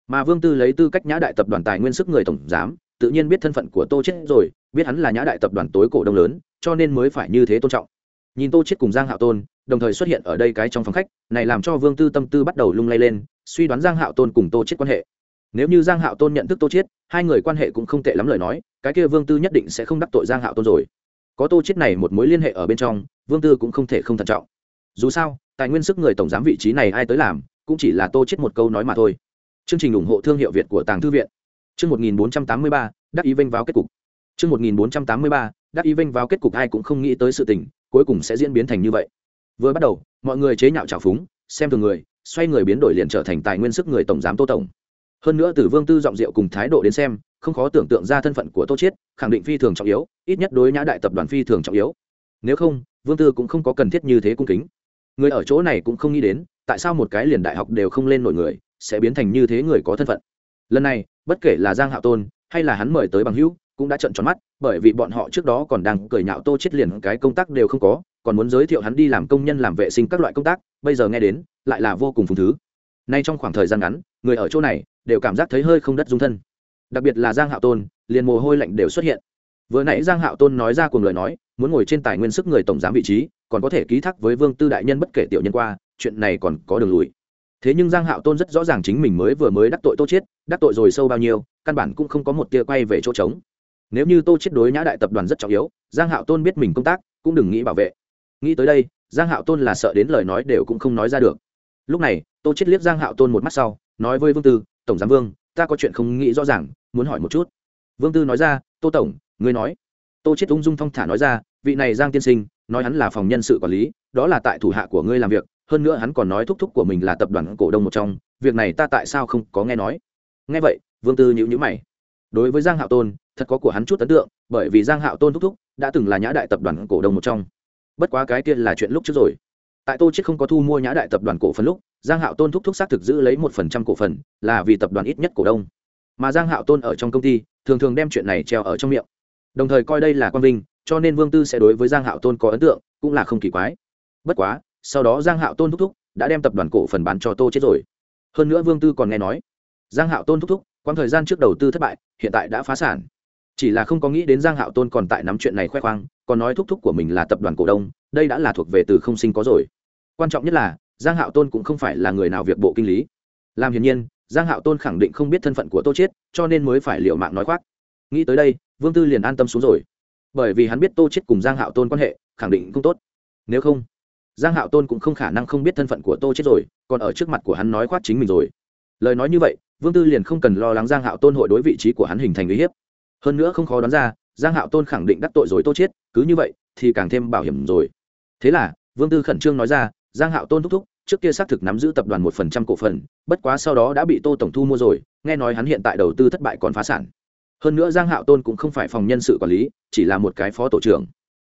mà vương tư lấy tư cách nhã đại tập đoàn tài nguyên sức người tổng giám, tự nhiên biết thân phận của tô chết rồi, biết hắn là nhã đại tập đoàn tối cổ đông lớn, cho nên mới phải như thế tôn trọng. Nhìn tô chết cùng giang hạo tôn, đồng thời xuất hiện ở đây cái trong phòng khách, này làm cho vương tư tâm tư bắt đầu lung lay lên, suy đoán giang hạo tôn cùng tô chết quan hệ. Nếu như giang hạo tôn nhận thức tô chết hai người quan hệ cũng không tệ lắm lời nói, cái kia vương tư nhất định sẽ không đắc tội giang hạo tôn rồi. Có tô chết này một mối liên hệ ở bên trong, vương tư cũng không thể không thận trọng. Dù sao, tài nguyên sức người tổng giám vị trí này ai tới làm, cũng chỉ là tô chết một câu nói mà thôi chương trình ủng hộ thương hiệu việt của tàng thư viện. Chương 1483, đắc ý vênh vào kết cục. Chương 1483, đắc ý vênh vào kết cục ai cũng không nghĩ tới sự tình cuối cùng sẽ diễn biến thành như vậy. Vừa bắt đầu mọi người chế nhạo trào phúng xem thường người xoay người biến đổi liền trở thành tài nguyên sức người tổng giám tô tổng. Hơn nữa từ vương tư giọng rượu cùng thái độ đến xem không khó tưởng tượng ra thân phận của tô chiết khẳng định phi thường trọng yếu ít nhất đối nhã đại tập đoàn phi thường trọng yếu. Nếu không vương tư cũng không có cần thiết như thế cung kính. Người ở chỗ này cũng không nghĩ đến tại sao một cái liền đại học đều không lên nổi người sẽ biến thành như thế người có thân phận. Lần này, bất kể là giang hạo tôn hay là hắn mời tới bằng hữu, cũng đã trận tròn mắt, bởi vì bọn họ trước đó còn đang cười nhạo tô chết liền cái công tác đều không có, còn muốn giới thiệu hắn đi làm công nhân làm vệ sinh các loại công tác, bây giờ nghe đến, lại là vô cùng phùng thứ. Nay trong khoảng thời gian ngắn, người ở chỗ này đều cảm giác thấy hơi không đất dung thân. Đặc biệt là giang hạo tôn, liền mồ hôi lạnh đều xuất hiện. Vừa nãy giang hạo tôn nói ra cùng lời nói, muốn ngồi trên tài nguyên sức người tổng giám vị trí, còn có thể ký thác với vương tư đại nhân bất kể tiểu nhân qua, chuyện này còn có đường lùi thế nhưng giang hạo tôn rất rõ ràng chính mình mới vừa mới đắc tội tô chết đắc tội rồi sâu bao nhiêu, căn bản cũng không có một tia quay về chỗ trống. Nếu như tô chết đối nhã đại tập đoàn rất trọng yếu, giang hạo tôn biết mình công tác, cũng đừng nghĩ bảo vệ. Nghĩ tới đây, giang hạo tôn là sợ đến lời nói đều cũng không nói ra được. Lúc này, tô chết liếc giang hạo tôn một mắt sau, nói với vương tư, tổng giám vương, ta có chuyện không nghĩ rõ ràng, muốn hỏi một chút. Vương tư nói ra, tô tổng, ngươi nói. Tô chết ung dung thong thả nói ra, vị này giang tiên sinh, nói hắn là phòng nhân sự quản lý, đó là tại thủ hạ của ngươi làm việc hơn nữa hắn còn nói thúc thúc của mình là tập đoàn cổ đông một trong, việc này ta tại sao không có nghe nói? Nghe vậy, vương tư nhữ nhữ mày. Đối với giang hạo tôn, thật có của hắn chút ấn tượng, bởi vì giang hạo tôn thúc thúc đã từng là nhã đại tập đoàn cổ đông một trong. Bất quá cái kia là chuyện lúc trước rồi. Tại tô chết không có thu mua nhã đại tập đoàn cổ phần lúc, giang hạo tôn thúc thúc xác thực giữ lấy một phần trăm cổ phần, là vì tập đoàn ít nhất cổ đông. Mà giang hạo tôn ở trong công ty, thường thường đem chuyện này treo ở trong miệng. Đồng thời coi đây là quan vinh, cho nên vương tư sẽ đối với giang hạo tôn có ấn tượng, cũng là không kỳ quái. Bất quá sau đó giang hạo tôn thúc thúc đã đem tập đoàn cổ phần bán cho tô chết rồi. Hơn nữa vương tư còn nghe nói, giang hạo tôn thúc thúc, quãng thời gian trước đầu tư thất bại, hiện tại đã phá sản. Chỉ là không có nghĩ đến giang hạo tôn còn tại nắm chuyện này khoe khoang, còn nói thúc thúc của mình là tập đoàn cổ đông, đây đã là thuộc về từ không sinh có rồi. Quan trọng nhất là, giang hạo tôn cũng không phải là người nào việc bộ kinh lý. Làm hiển nhiên, giang hạo tôn khẳng định không biết thân phận của tô chết, cho nên mới phải liệu mạng nói khoác. Nghĩ tới đây, vương tư liền an tâm xuống rồi. Bởi vì hắn biết tô chết cùng giang hạo tôn quan hệ, khẳng định không tốt. Nếu không giang hạo tôn cũng không khả năng không biết thân phận của tô chết rồi, còn ở trước mặt của hắn nói khoát chính mình rồi. Lời nói như vậy, vương tư liền không cần lo lắng giang hạo tôn hội đối vị trí của hắn hình thành uy hiếp. Hơn nữa không khó đoán ra, giang hạo tôn khẳng định đắc tội rồi tô chết, cứ như vậy thì càng thêm bảo hiểm rồi. Thế là, vương tư khẩn trương nói ra, giang hạo tôn thúc thúc, trước kia xác thực nắm giữ tập đoàn một phần trăm cổ phần, bất quá sau đó đã bị tô tổng thu mua rồi, nghe nói hắn hiện tại đầu tư thất bại còn phá sản. Hơn nữa giang hạo tôn cũng không phải phòng nhân sự quản lý, chỉ là một cái phó tổ trưởng.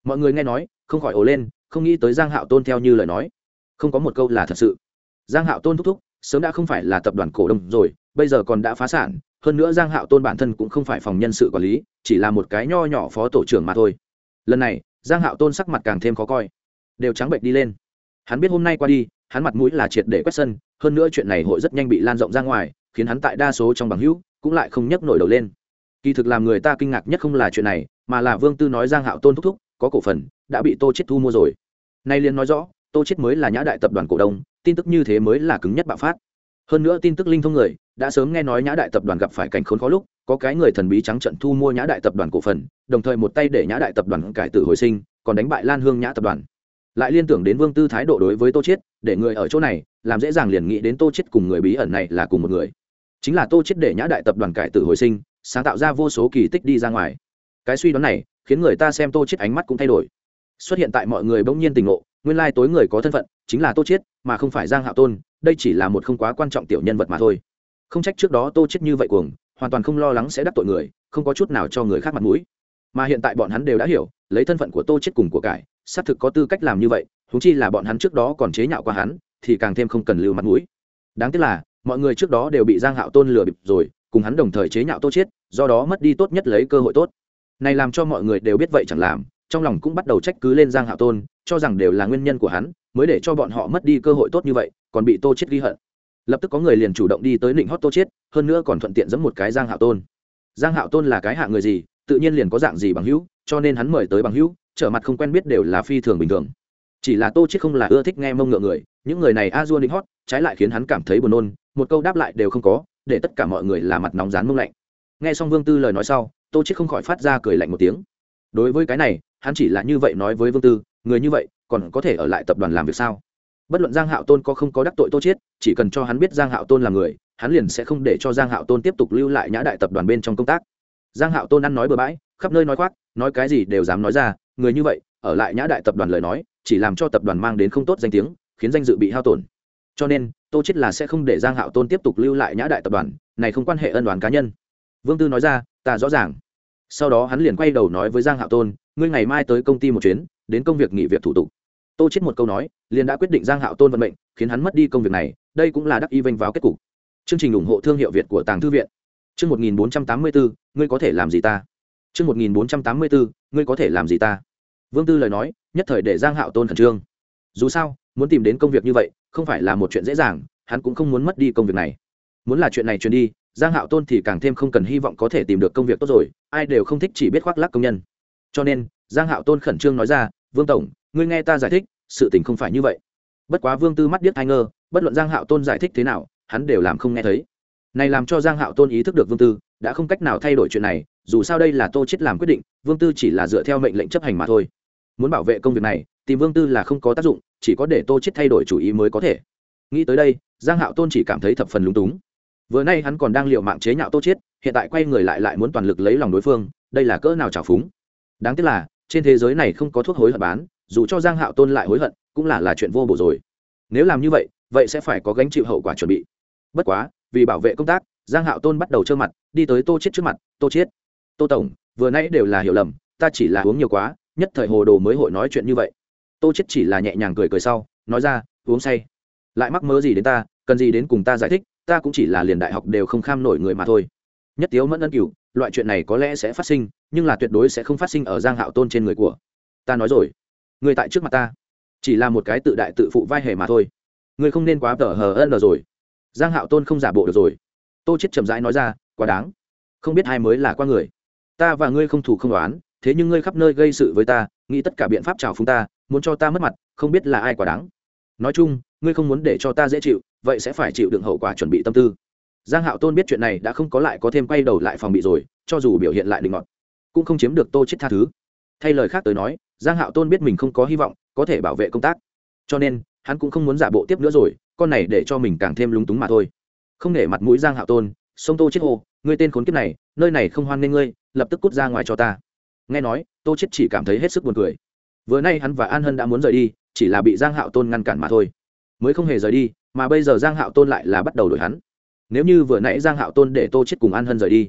Mọi người nghe nói, không khỏi ồ lên không nghĩ tới giang hạo tôn theo như lời nói. Không có một câu là thật sự. Giang hạo tôn thúc thúc, sớm đã không phải là tập đoàn cổ đông rồi, bây giờ còn đã phá sản, hơn nữa giang hạo tôn bản thân cũng không phải phòng nhân sự quản lý, chỉ là một cái nho nhỏ phó tổ trưởng mà thôi. Lần này, giang hạo tôn sắc mặt càng thêm khó coi. Đều trắng bệnh đi lên. Hắn biết hôm nay qua đi, hắn mặt mũi là triệt để quét sân, hơn nữa chuyện này hội rất nhanh bị lan rộng ra ngoài, khiến hắn tại đa số trong bằng hữu cũng lại không nhấc nổi đầu lên. Kỳ thực làm người ta kinh ngạc nhất không là chuyện này, mà là vương tư nói giang hạo tôn thúc thúc có cổ phần, đã bị tô chết thu mua rồi. Nay liền nói rõ, tô chết mới là nhã đại tập đoàn cổ đông, tin tức như thế mới là cứng nhất bạo phát. Hơn nữa tin tức linh thông người, đã sớm nghe nói nhã đại tập đoàn gặp phải cảnh khốn khó lúc, có cái người thần bí trắng trận thu mua nhã đại tập đoàn cổ phần, đồng thời một tay để nhã đại tập đoàn cải tử hồi sinh, còn đánh bại lan hương nhã tập đoàn. Lại liên tưởng đến vương tư thái độ đối với tô chiết để người ở chỗ này, làm dễ dàng liền nghĩ đến tô chiết cùng người bí ẩn này là cùng một người. Chính là tô chiết để nhã đại tập đoàn cải tử hồi sinh, sáng tạo ra vô số kỳ tích đi ra ngoài. Cái suy đoán này khiến người ta xem tô chiết ánh mắt cũng thay đổi. Xuất hiện tại mọi người bỗng nhiên tình ngộ, nguyên lai tối người có thân phận, chính là tô chiết mà không phải giang hạo tôn, đây chỉ là một không quá quan trọng tiểu nhân vật mà thôi. Không trách trước đó tô chiết như vậy cuồng, hoàn toàn không lo lắng sẽ đắc tội người, không có chút nào cho người khác mặt mũi. Mà hiện tại bọn hắn đều đã hiểu, lấy thân phận của tô chiết cùng của cải, xác thực có tư cách làm như vậy thú chi là bọn hắn trước đó còn chế nhạo qua hắn, thì càng thêm không cần lưu mặt mũi. Đáng tiếc là, mọi người trước đó đều bị giang hạo tôn lừa bịp rồi, cùng hắn đồng thời chế nhạo tô chiết do đó mất đi tốt nhất lấy cơ hội tốt này làm cho mọi người đều biết vậy chẳng làm, trong lòng cũng bắt đầu trách cứ lên giang hạo tôn, cho rằng đều là nguyên nhân của hắn, mới để cho bọn họ mất đi cơ hội tốt như vậy, còn bị tô chết ghi hận. Lập tức có người liền chủ động đi tới định hót tô chết hơn nữa còn thuận tiện dẫn một cái giang hạo tôn. Giang hạo tôn là cái hạ người gì, tự nhiên liền có dạng gì bằng hữu, cho nên hắn mời tới bằng hữu, trở mặt không quen biết đều là phi thường bình thường. Chỉ là tô chết không là ưa thích nghe mông ngựa người, những người này a dua định hót, trái lại khiến hắn cảm thấy buồn nôn, một câu đáp lại đều không có, để tất cả mọi người là mặt nóng rán mông lạnh. Nghe xong vương tư lời nói sau tô chết không khỏi phát ra cười lạnh một tiếng. Đối với cái này hắn chỉ là như vậy nói với vương tư người như vậy còn có thể ở lại tập đoàn làm việc sao? Bất luận giang hạo tôn có không có đắc tội tô chết, chỉ cần cho hắn biết giang hạo tôn là người hắn liền sẽ không để cho giang hạo tôn tiếp tục lưu lại nhã đại tập đoàn bên trong công tác. Giang hạo tôn ăn nói bừa bãi khắp nơi nói khoác nói cái gì đều dám nói ra người như vậy ở lại nhã đại tập đoàn lời nói chỉ làm cho tập đoàn mang đến không tốt danh tiếng khiến danh dự bị hao tổn. Cho nên tô chết là sẽ không để giang hạo tôn tiếp tục lưu lại nhã đại tập đoàn này không quan hệ ân đoàn cá nhân vương tư nói ra ta rõ ràng sau đó hắn liền quay đầu nói với giang hạo tôn ngươi ngày mai tới công ty một chuyến đến công việc nghỉ việc thủ tục tô chết một câu nói liền đã quyết định giang hạo tôn vận mệnh khiến hắn mất đi công việc này đây cũng là đắc y vênh vào kết cục chương trình ủng hộ thương hiệu việt của tàng thư viện Chương 1484, ngươi có thể làm gì ta? Chương 1484, ngươi có thể làm gì ta? Vương Tư lời nói, nhất thời để Giang Hạo Tôn khẩn trương. Dù sao, muốn tìm đến công việc như vậy, không phải là một chuyện dễ dàng, hắn cũng không muốn mất đi công việc này. Muốn là chuyện này truyền đi, Giang Hạo Tôn thì càng thêm không cần hy vọng có thể tìm được công việc tốt rồi, ai đều không thích chỉ biết khoác lác công nhân. Cho nên, Giang Hạo Tôn khẩn trương nói ra, "Vương tổng, ngươi nghe ta giải thích, sự tình không phải như vậy." Bất quá Vương Tư mắt điếc thay ngơ, bất luận Giang Hạo Tôn giải thích thế nào, hắn đều làm không nghe thấy này làm cho giang hạo tôn ý thức được vương tư đã không cách nào thay đổi chuyện này dù sao đây là tô chết làm quyết định vương tư chỉ là dựa theo mệnh lệnh chấp hành mà thôi muốn bảo vệ công việc này tìm vương tư là không có tác dụng chỉ có để tô chết thay đổi chủ ý mới có thể nghĩ tới đây giang hạo tôn chỉ cảm thấy thập phần lúng túng vừa nay hắn còn đang liệu mạng chế nhạo tô chết hiện tại quay người lại lại muốn toàn lực lấy lòng đối phương, đây là cỡ nào trào phúng. Đáng tiếc là, trên thế giới này không có thuốc hối hận bán, dù cho giang hạo tôn lại hối hận, cũng là là chuyện vô bổ rồi. Nếu làm như vậy vậy sẽ phải có gánh chịu hậu quả chuẩn bị. Bất quá, vì bảo vệ công tác, giang hạo tôn bắt đầu trơ mặt, đi tới tô chết trước mặt, tô chết tô tổng, vừa nãy đều là hiểu lầm, ta chỉ là uống nhiều quá, nhất thời hồ đồ mới hội nói chuyện như vậy. Tô chết chỉ là nhẹ nhàng cười cười sau, nói ra, uống say, lại mắc mớ gì đến ta, cần gì đến cùng ta giải thích ta cũng chỉ là liền đại học đều không kham nổi người mà thôi. Nhất tiếu mẫn ân cửu, loại chuyện này có lẽ sẽ phát sinh, nhưng là tuyệt đối sẽ không phát sinh ở giang hạo tôn trên người của. Ta nói rồi, người tại trước mặt ta, chỉ là một cái tự đại tự phụ vai hề mà thôi. Người không nên quá tở hờ ân rồi. Giang hạo tôn không giả bộ được rồi. Tô chết chậm rãi nói ra, quá đáng. Không biết hai mới là qua người. Ta và ngươi không thủ không đoán thế nhưng ngươi khắp nơi gây sự với ta, nghĩ tất cả biện pháp trào phúng ta, muốn cho ta mất mặt, không biết là ai quá đáng. Nói chung, ngươi không muốn để cho ta dễ chịu vậy sẽ phải chịu đựng hậu quả chuẩn bị tâm tư. Giang hạo tôn biết chuyện này đã không có lại có thêm quay đầu lại phòng bị rồi, cho dù biểu hiện lại định ngọt, cũng không chiếm được tô chết tha thứ. Thay lời khác tới nói, giang hạo tôn biết mình không có hy vọng, có thể bảo vệ công tác. Cho nên, hắn cũng không muốn giả bộ tiếp nữa rồi, con này để cho mình càng thêm lúng túng mà thôi. Không nể mặt mũi giang hạo tôn, sông tô chết hồ ngươi tên khốn kiếp này, nơi này không hoan nghênh ngươi, lập tức cút ra ngoài cho ta. Nghe nói, tô chết chỉ cảm thấy hết sức buồn cười. Vừa nay hắn và an hân đã muốn rời đi, chỉ là bị giang hạo tôn ngăn cản mà thôi mới không hề rời đi, mà bây giờ giang hạo tôn lại là bắt đầu đổi hắn. Nếu như vừa nãy giang hạo tôn để tô chết cùng an hân rời đi,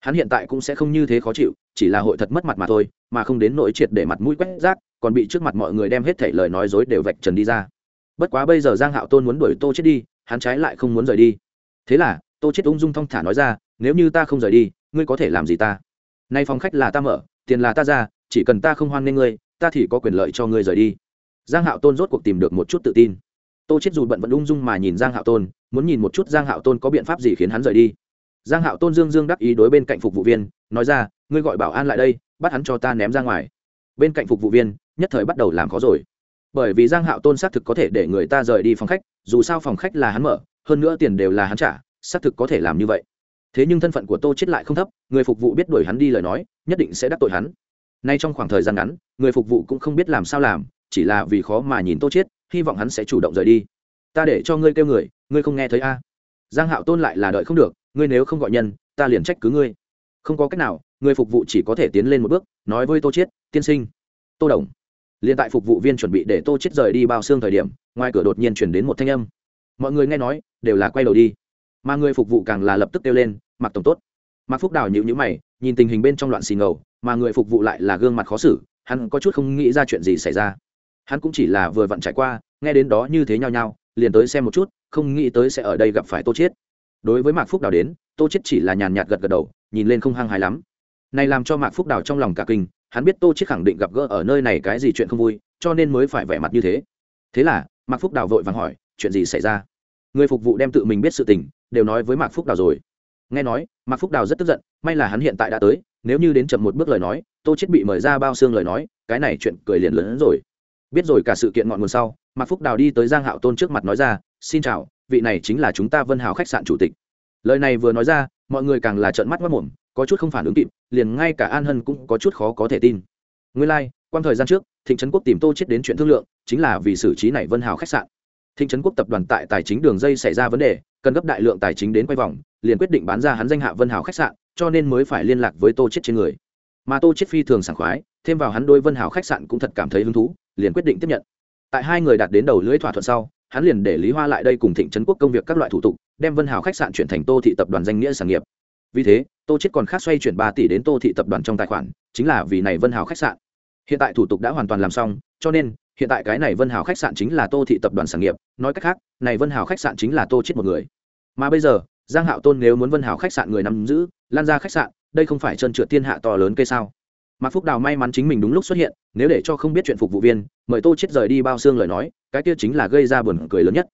hắn hiện tại cũng sẽ không như thế khó chịu, chỉ là hội thật mất mặt mà thôi, mà không đến nỗi triệt để mặt mũi quét rác, còn bị trước mặt mọi người đem hết thảy lời nói dối đều vạch trần đi ra. Bất quá bây giờ giang hạo tôn muốn đuổi tô chết đi, hắn trái lại không muốn rời đi. Thế là, tô chết ung dung thong thả nói ra, nếu như ta không rời đi, ngươi có thể làm gì ta? Nay phòng khách là ta mở, tiền là ta ra, chỉ cần ta không hoan nghênh ngươi, ta thì có quyền lợi cho ngươi rời đi. Giang hạo tôn rốt cuộc tìm được một chút tự tin tô chết dù bận vẫn ung dung mà nhìn giang hạo tôn, muốn nhìn một chút giang hạo tôn có biện pháp gì khiến hắn rời đi. Giang hạo tôn dương dương đắc ý đối bên cạnh phục vụ viên, nói ra, ngươi gọi bảo an lại đây, bắt hắn cho ta ném ra ngoài. Bên cạnh phục vụ viên, nhất thời bắt đầu làm khó rồi. Bởi vì giang hạo tôn xác thực có thể để người ta rời đi phòng khách, dù sao phòng khách là hắn mở, hơn nữa tiền đều là hắn trả, xác thực có thể làm như vậy. Thế nhưng thân phận của tô chết lại không thấp, người phục vụ biết đuổi hắn đi lời nói, nhất định sẽ đắc tội hắn. Nay trong khoảng thời gian ngắn, người phục vụ cũng không biết làm sao làm, chỉ là vì khó mà nhìn tô chết hy vọng hắn sẽ chủ động rời đi. Ta để cho ngươi kêu người ngươi không nghe thấy a? Giang hạo tôn lại là đợi không được ngươi nếu không gọi nhân ta liền trách cứ ngươi. Không có cách nào người phục vụ chỉ có thể tiến lên một bước nói với tô Chiết, tiên sinh. Tô đồng. Liền tại phục vụ viên chuẩn bị để tô Chiết rời đi bao xương thời điểm ngoài cửa đột nhiên chuyển đến một thanh âm. Mọi người nghe nói đều là quay đầu đi. Mà người phục vụ càng là lập tức kêu lên mặc tổng tốt. Mặc phúc đào nhịu nhữ mày nhìn tình hình bên trong loạn xì ngầu mà người phục vụ lại là gương mặt khó xử hắn có chút không nghĩ ra chuyện gì xảy ra hắn cũng chỉ là vừa vặn trải qua, nghe đến đó như thế nhau nhau liền tới xem một chút, không nghĩ tới sẽ ở đây gặp phải tô chiết. Đối với mạc phúc đào đến, tô chiết chỉ là nhàn nhạt gật gật đầu, nhìn lên không hăng hái lắm. Này làm cho mạc phúc đào trong lòng cả kinh, hắn biết tô chiết khẳng định gặp gỡ ở nơi này cái gì chuyện không vui, cho nên mới phải vẻ mặt như thế. Thế là, mạc phúc đào vội vàng hỏi, chuyện gì xảy ra? Người phục vụ đem tự mình biết sự tình, đều nói với mạc phúc đào rồi. Nghe nói, mạc phúc đào rất tức giận, may là hắn hiện tại đã tới, nếu như đến chậm một bước lời nói, tô chết bị mời ra bao xương lời nói, cái này chuyện cười liền lớn hơn rồi biết rồi cả sự kiện ngọn nguồn sau mạc phúc đào đi tới giang hạo tôn trước mặt nói ra xin chào vị này chính là chúng ta vân hào khách sạn chủ tịch. Lời này vừa nói ra mọi người càng là trợn mắt mất mồm có chút không phản ứng kịp liền ngay cả an hân cũng có chút khó có thể tin. Nguyên lai、like, quan thời gian trước thịnh trấn quốc tìm tô chết đến chuyện thương lượng chính là vì xử trí này vân hào khách sạn. Thịnh trấn quốc tập đoàn tại tài chính đường dây xảy ra vấn đề cần gấp đại lượng tài chính đến quay vòng liền quyết định bán ra hắn danh hạ vân hào khách sạn cho nên mới phải liên lạc với tô chết trên người. Mà tô chết phi thường sảng khoái thêm vào hắn đôi vân hào khách sạn cũng thật cảm thấy hứng thú liền quyết định tiếp nhận. Tại hai người đạt đến đầu lưỡi thỏa thuận sau, hắn liền để lý hoa lại đây cùng thịnh trấn quốc công việc các loại thủ tục, đem vân hào khách sạn chuyển thành tô thị tập đoàn danh nghĩa sản nghiệp. Vì thế, tô chết còn khác xoay chuyển ba tỷ đến tô thị tập đoàn trong tài khoản, chính là vì này vân hào khách sạn. Hiện tại thủ tục đã hoàn toàn làm xong, cho nên, hiện tại cái này vân hào khách sạn chính là tô thị tập đoàn sản nghiệp. Nói cách khác, này vân hào khách sạn chính là tô chết một người. Mà bây giờ, giang hạo tôn nếu muốn vân Hào khách sạn người nắm giữ, lan ra khách sạn, đây không phải chân trượt thiên hạ to lớn cây sao? Mạc phúc đào may mắn chính mình đúng lúc xuất hiện nếu để cho không biết chuyện phục vụ viên mời tô chết rời đi bao xương lời nói cái kia chính là gây ra buồn cười lớn nhất.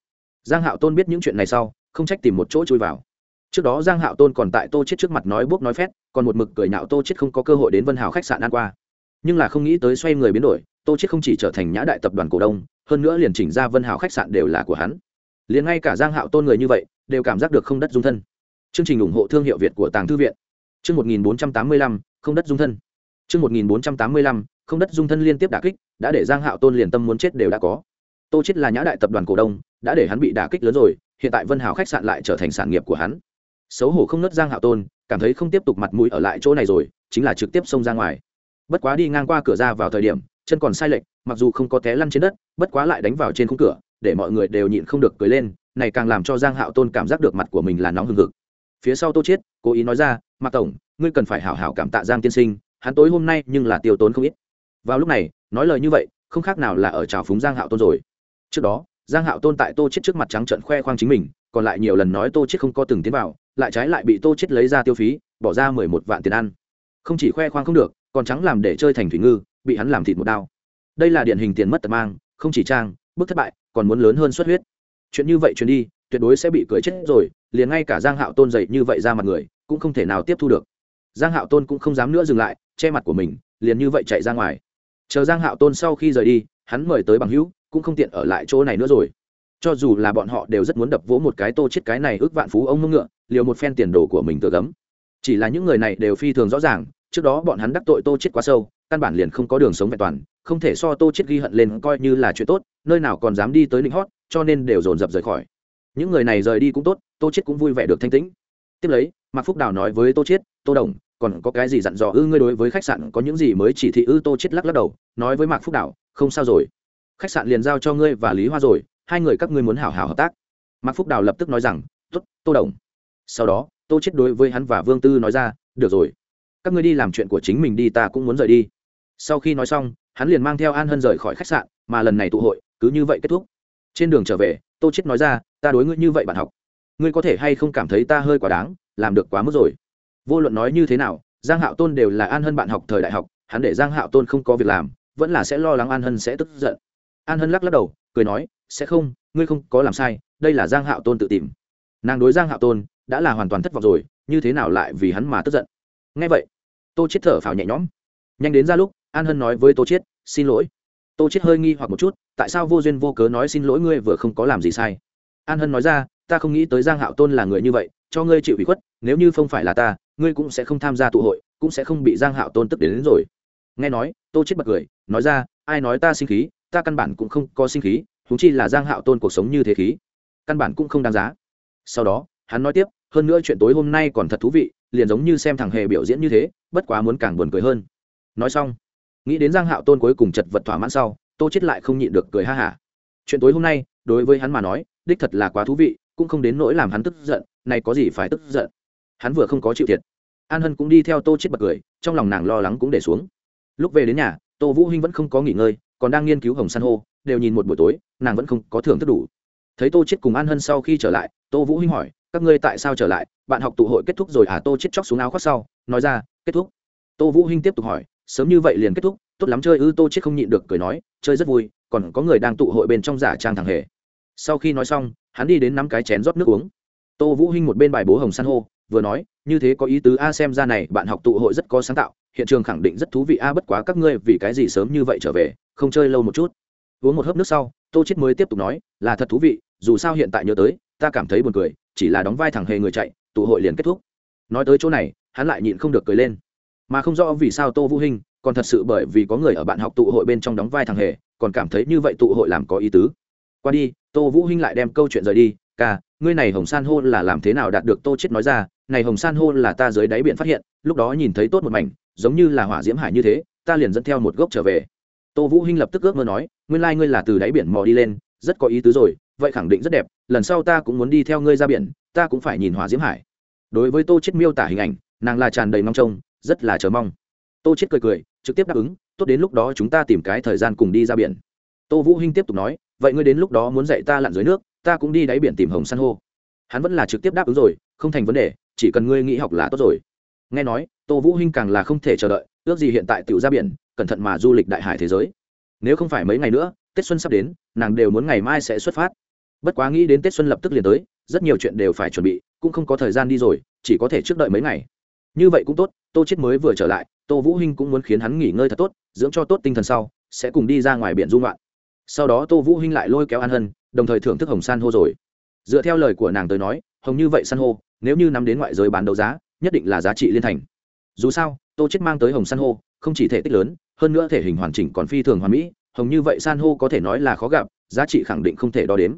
Giang hạo tôn biết những chuyện này sau không trách tìm một chỗ chui vào. Trước đó giang hạo tôn còn tại tô chết trước mặt nói buốc nói phét còn một mực cười nhạo tô chết không có cơ hội đến vân hào khách sạn ăn qua. Nhưng là không nghĩ tới xoay người biến đổi tô chết không chỉ trở thành nhã đại tập đoàn cổ đông hơn nữa liền chỉnh ra vân hào khách sạn đều là của hắn. Liền ngay cả giang hạo tôn người như vậy đều cảm giác được không đất dung thân. Chương trình ủng hộ thương hiệu việt của tàng thư viện. Chương 1485, không đất dung thân chương 1485, không đất dung thân liên tiếp đả kích đã để giang hạo tôn liền tâm muốn chết đều đã có. Tô chết là nhã đại tập đoàn cổ đông đã để hắn bị đả kích lớn rồi hiện tại vân hào khách sạn lại trở thành sản nghiệp của hắn. Xấu hổ không nớt giang hạo tôn cảm thấy không tiếp tục mặt mũi ở lại chỗ này rồi chính là trực tiếp xông ra ngoài. Bất quá đi ngang qua cửa ra vào thời điểm chân còn sai lệch mặc dù không có té lăn trên đất bất quá lại đánh vào trên khung cửa để mọi người đều nhịn không được cười lên này càng làm cho giang hạo tôn cảm giác được mặt của mình là nóng hừng hực. Phía sau tô chiết cố ý nói ra mạc tổng ngươi cần phải hảo hảo cảm tạ giang tiên sinh hắn tối hôm nay nhưng là tiêu tốn không ít. Vào lúc này, nói lời như vậy, không khác nào là ở trào phúng giang hạo tôn rồi. Trước đó, giang hạo tôn tại tô chết trước mặt trắng trợn khoe khoang chính mình, còn lại nhiều lần nói tô chết không có từng tiến vào, lại trái lại bị tô chết lấy ra tiêu phí, bỏ ra mười một vạn tiền ăn. Không chỉ khoe khoang không được, còn trắng làm để chơi thành thủy ngư, bị hắn làm thịt một đao. Đây là điển hình tiền mất tật mang, không chỉ trang, bước thất bại, còn muốn lớn hơn xuất huyết. Chuyện như vậy truyền đi, tuyệt đối sẽ bị cười chết rồi, liền ngay cả giang hạo tôn dậy như vậy ra mặt người, cũng không thể nào tiếp thu được giang hạo tôn cũng không dám nữa dừng lại, che mặt của mình, liền như vậy chạy ra ngoài. Chờ giang hạo tôn sau khi rời đi, hắn mời tới bằng hữu, cũng không tiện ở lại chỗ này nữa rồi. Cho dù là bọn họ đều rất muốn đập vỗ một cái tô chết cái này ước vạn phú ông mông ngựa, liều một phen tiền đồ của mình tự gấm. Chỉ là những người này đều phi thường rõ ràng, trước đó bọn hắn đắc tội tô chết quá sâu, căn bản liền không có đường sống vẹn toàn, không thể so tô chết ghi hận lên coi như là chuyện tốt, nơi nào còn dám đi tới ninh hót, cho nên đều dồn dập rời khỏi. Những người này rời đi cũng tốt, tô chết cũng vui vẻ được thanh tĩnh. Tiếp lấy mạc phúc đào nói với tô Chiết, tô đồng còn có cái gì dặn dò ư ngươi đối với khách sạn có những gì mới chỉ thị ư? Tô chết lắc lắc đầu nói với mạc phúc đào không sao rồi. Khách sạn liền giao cho ngươi và lý hoa rồi hai người các ngươi muốn hảo hảo hợp tác. Mạc phúc đào lập tức nói rằng tốt tô đồng. Sau đó tô chết đối với hắn và vương tư nói ra được rồi. Các ngươi đi làm chuyện của chính mình đi ta cũng muốn rời đi. Sau khi nói xong hắn liền mang theo an hân rời khỏi khách sạn mà lần này tụ hội cứ như vậy kết thúc. Trên đường trở về tô chết nói ra ta đối ngươi như vậy bạn học ngươi có thể hay không cảm thấy ta hơi quá đáng, làm được quá mức rồi. Vô luận nói như thế nào, giang hạo tôn đều là an hân bạn học thời đại học, hắn để giang hạo tôn không có việc làm, vẫn là sẽ lo lắng an hân sẽ tức giận. An hân lắc lắc đầu, cười nói, sẽ không, ngươi không có làm sai, đây là giang hạo tôn tự tìm. Nàng đối giang hạo tôn đã là hoàn toàn thất vọng rồi, như thế nào lại vì hắn mà tức giận? Ngay vậy, tô chết thở phào nhẹ nhõm. Nhanh đến ra lúc, an hân nói với tô chết xin lỗi. Tô chết hơi nghi hoặc một chút, tại sao vô duyên vô cớ nói xin lỗi ngươi vừa không có làm gì sai? An hân nói ra ta không nghĩ tới giang hạo tôn là người như vậy cho ngươi chịu ủy khuất nếu như không phải là ta ngươi cũng sẽ không tham gia tụ hội cũng sẽ không bị giang hạo tôn tức đến, đến rồi. Nghe nói tô chết bật cười nói ra ai nói ta sinh khí ta căn bản cũng không có sinh khí chúng chi là giang hạo tôn cuộc sống như thế khí căn bản cũng không đáng giá. Sau đó hắn nói tiếp hơn nữa chuyện tối hôm nay còn thật thú vị liền giống như xem thằng hề biểu diễn như thế bất quá muốn càng buồn cười hơn. Nói xong nghĩ đến giang hạo tôn cuối cùng chật vật thỏa mãn sau tô chết lại không nhịn được cười ha hả. Chuyện tối hôm nay đối với hắn mà nói đích thật là quá thú vị cũng không đến nỗi làm hắn tức giận này có gì phải tức giận? Hắn vừa không có chịu thiệt. An hân cũng đi theo tô chết bật cười, trong lòng nàng lo lắng cũng để xuống. Lúc về đến nhà, tô vũ hinh vẫn không có nghỉ ngơi, còn đang nghiên cứu hồng san hô, đều nhìn một buổi tối, nàng vẫn không có thưởng thức đủ. Thấy tô chết cùng an hân sau khi trở lại, tô vũ hinh hỏi, các ngươi tại sao trở lại? Bạn học tụ hội kết thúc rồi à? Tô chết chóc xuống áo khoác sau, nói ra, kết thúc. Tô vũ hinh tiếp tục hỏi, sớm như vậy liền kết thúc, tốt lắm chơi ư? Tô chết không nhịn được cười nói, chơi rất vui, còn có người đang tụ hội bên trong giả trang thằng hề. Sau khi nói xong hắn đi đến năm cái chén rót nước uống. Tô vũ hinh một bên bài bố hồng san hô, vừa nói, như thế có ý tứ a, xem ra này, bạn học tụ hội rất có sáng tạo, hiện trường khẳng định rất thú vị a, bất quá các ngươi vì cái gì sớm như vậy trở về, không chơi lâu một chút. Uống một hớp nước sau, tô chết mới tiếp tục nói, là thật thú vị, dù sao hiện tại nhớ tới, ta cảm thấy buồn cười, chỉ là đóng vai thẳng hề người chạy, tụ hội liền kết thúc. Nói tới chỗ này, hắn lại nhịn không được cười lên. Mà không rõ vì sao tô vũ hinh, còn thật sự bởi vì có người ở bạn học tụ hội bên trong đóng vai thằng hề, còn cảm thấy như vậy tụ hội làm có ý tứ qua đi, tô vũ hinh lại đem câu chuyện rời đi, ca, ngươi này hồng san hô là làm thế nào đạt được tô chết nói ra? Này hồng san hô là ta dưới đáy biển phát hiện, lúc đó nhìn thấy tốt một mảnh, giống như là hỏa diễm hải như thế, ta liền dẫn theo một gốc trở về. Tô vũ hinh lập tức ước mơ nói, nguyên lai like ngươi là từ đáy biển mò đi lên, rất có ý tứ rồi, vậy khẳng định rất đẹp, lần sau ta cũng muốn đi theo ngươi ra biển, ta cũng phải nhìn hỏa diễm hải. Đối với tô chết miêu tả hình ảnh, nàng là tràn đầy mong trông, rất là chờ mong. Tô chết cười cười, trực tiếp đáp ứng, tốt đến lúc đó chúng ta tìm cái thời gian cùng đi ra biển. Tô vũ hinh tiếp tục nói vậy ngươi đến lúc đó muốn dạy ta lặn dưới nước, ta cũng đi đáy biển tìm hồng san hô. Hắn vẫn là trực tiếp đáp ứng rồi, không thành vấn đề, chỉ cần ngươi nghĩ học là tốt rồi. Nghe nói, tô vũ hinh càng là không thể chờ đợi, ước gì hiện tại tiểu ra biển, cẩn thận mà du lịch đại hải thế giới. Nếu không phải mấy ngày nữa, tết xuân sắp đến, nàng đều muốn ngày mai sẽ xuất phát. Bất quá nghĩ đến tết xuân lập tức liền tới, rất nhiều chuyện đều phải chuẩn bị, cũng không có thời gian đi rồi, chỉ có thể trước đợi mấy ngày. Như vậy cũng tốt, tô chết mới vừa trở lại, tô vũ hinh cũng muốn khiến hắn nghỉ ngơi thật tốt, dưỡng cho tốt tinh thần sau, sẽ cùng đi ra ngoài biển du ngoạn sau đó tô vũ hinh lại lôi kéo an hân, đồng thời thưởng thức hồng san hô rồi. Dựa theo lời của nàng tới nói, hồng như vậy san hô, nếu như nắm đến ngoại giới bán đấu giá, nhất định là giá trị liên thành. Dù sao, tô chết mang tới hồng san hô, không chỉ thể tích lớn, hơn nữa thể hình hoàn chỉnh còn phi thường hoàn mỹ, hồng như vậy san hô có thể nói là khó gặp, giá trị khẳng định không thể đo đếm.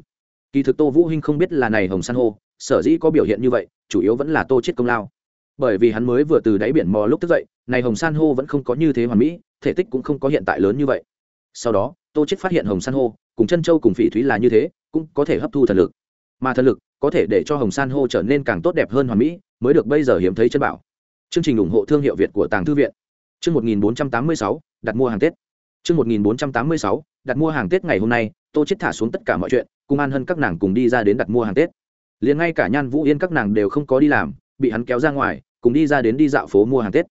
Kỳ thực tô vũ hinh không biết là này hồng san hô, sở dĩ có biểu hiện như vậy, chủ yếu vẫn là tô chết công lao. Bởi vì hắn mới vừa từ đáy biển mò lúc thức dậy, này hồng san hô vẫn không có như thế hoàn mỹ, thể tích cũng không có hiện tại lớn như vậy. Sau đó tô chết phát hiện hồng san hô cùng chân châu cùng phỉ thúy là như thế cũng có thể hấp thu thần lực. Mà thần lực có thể để cho hồng san hô trở nên càng tốt đẹp hơn hoàn mỹ mới được bây giờ hiếm thấy chân bảo. Chương trình ủng hộ thương hiệu việt của tàng thư viện. Chương 1486, đặt mua hàng tết. Chương 1486, đặt mua hàng tết ngày hôm nay tô chết thả xuống tất cả mọi chuyện cùng an hơn các nàng cùng đi ra đến đặt mua hàng tết. Liền ngay cả nhan vũ yên các nàng đều không có đi làm bị hắn kéo ra ngoài cùng đi ra đến đi dạo phố mua hàng tết.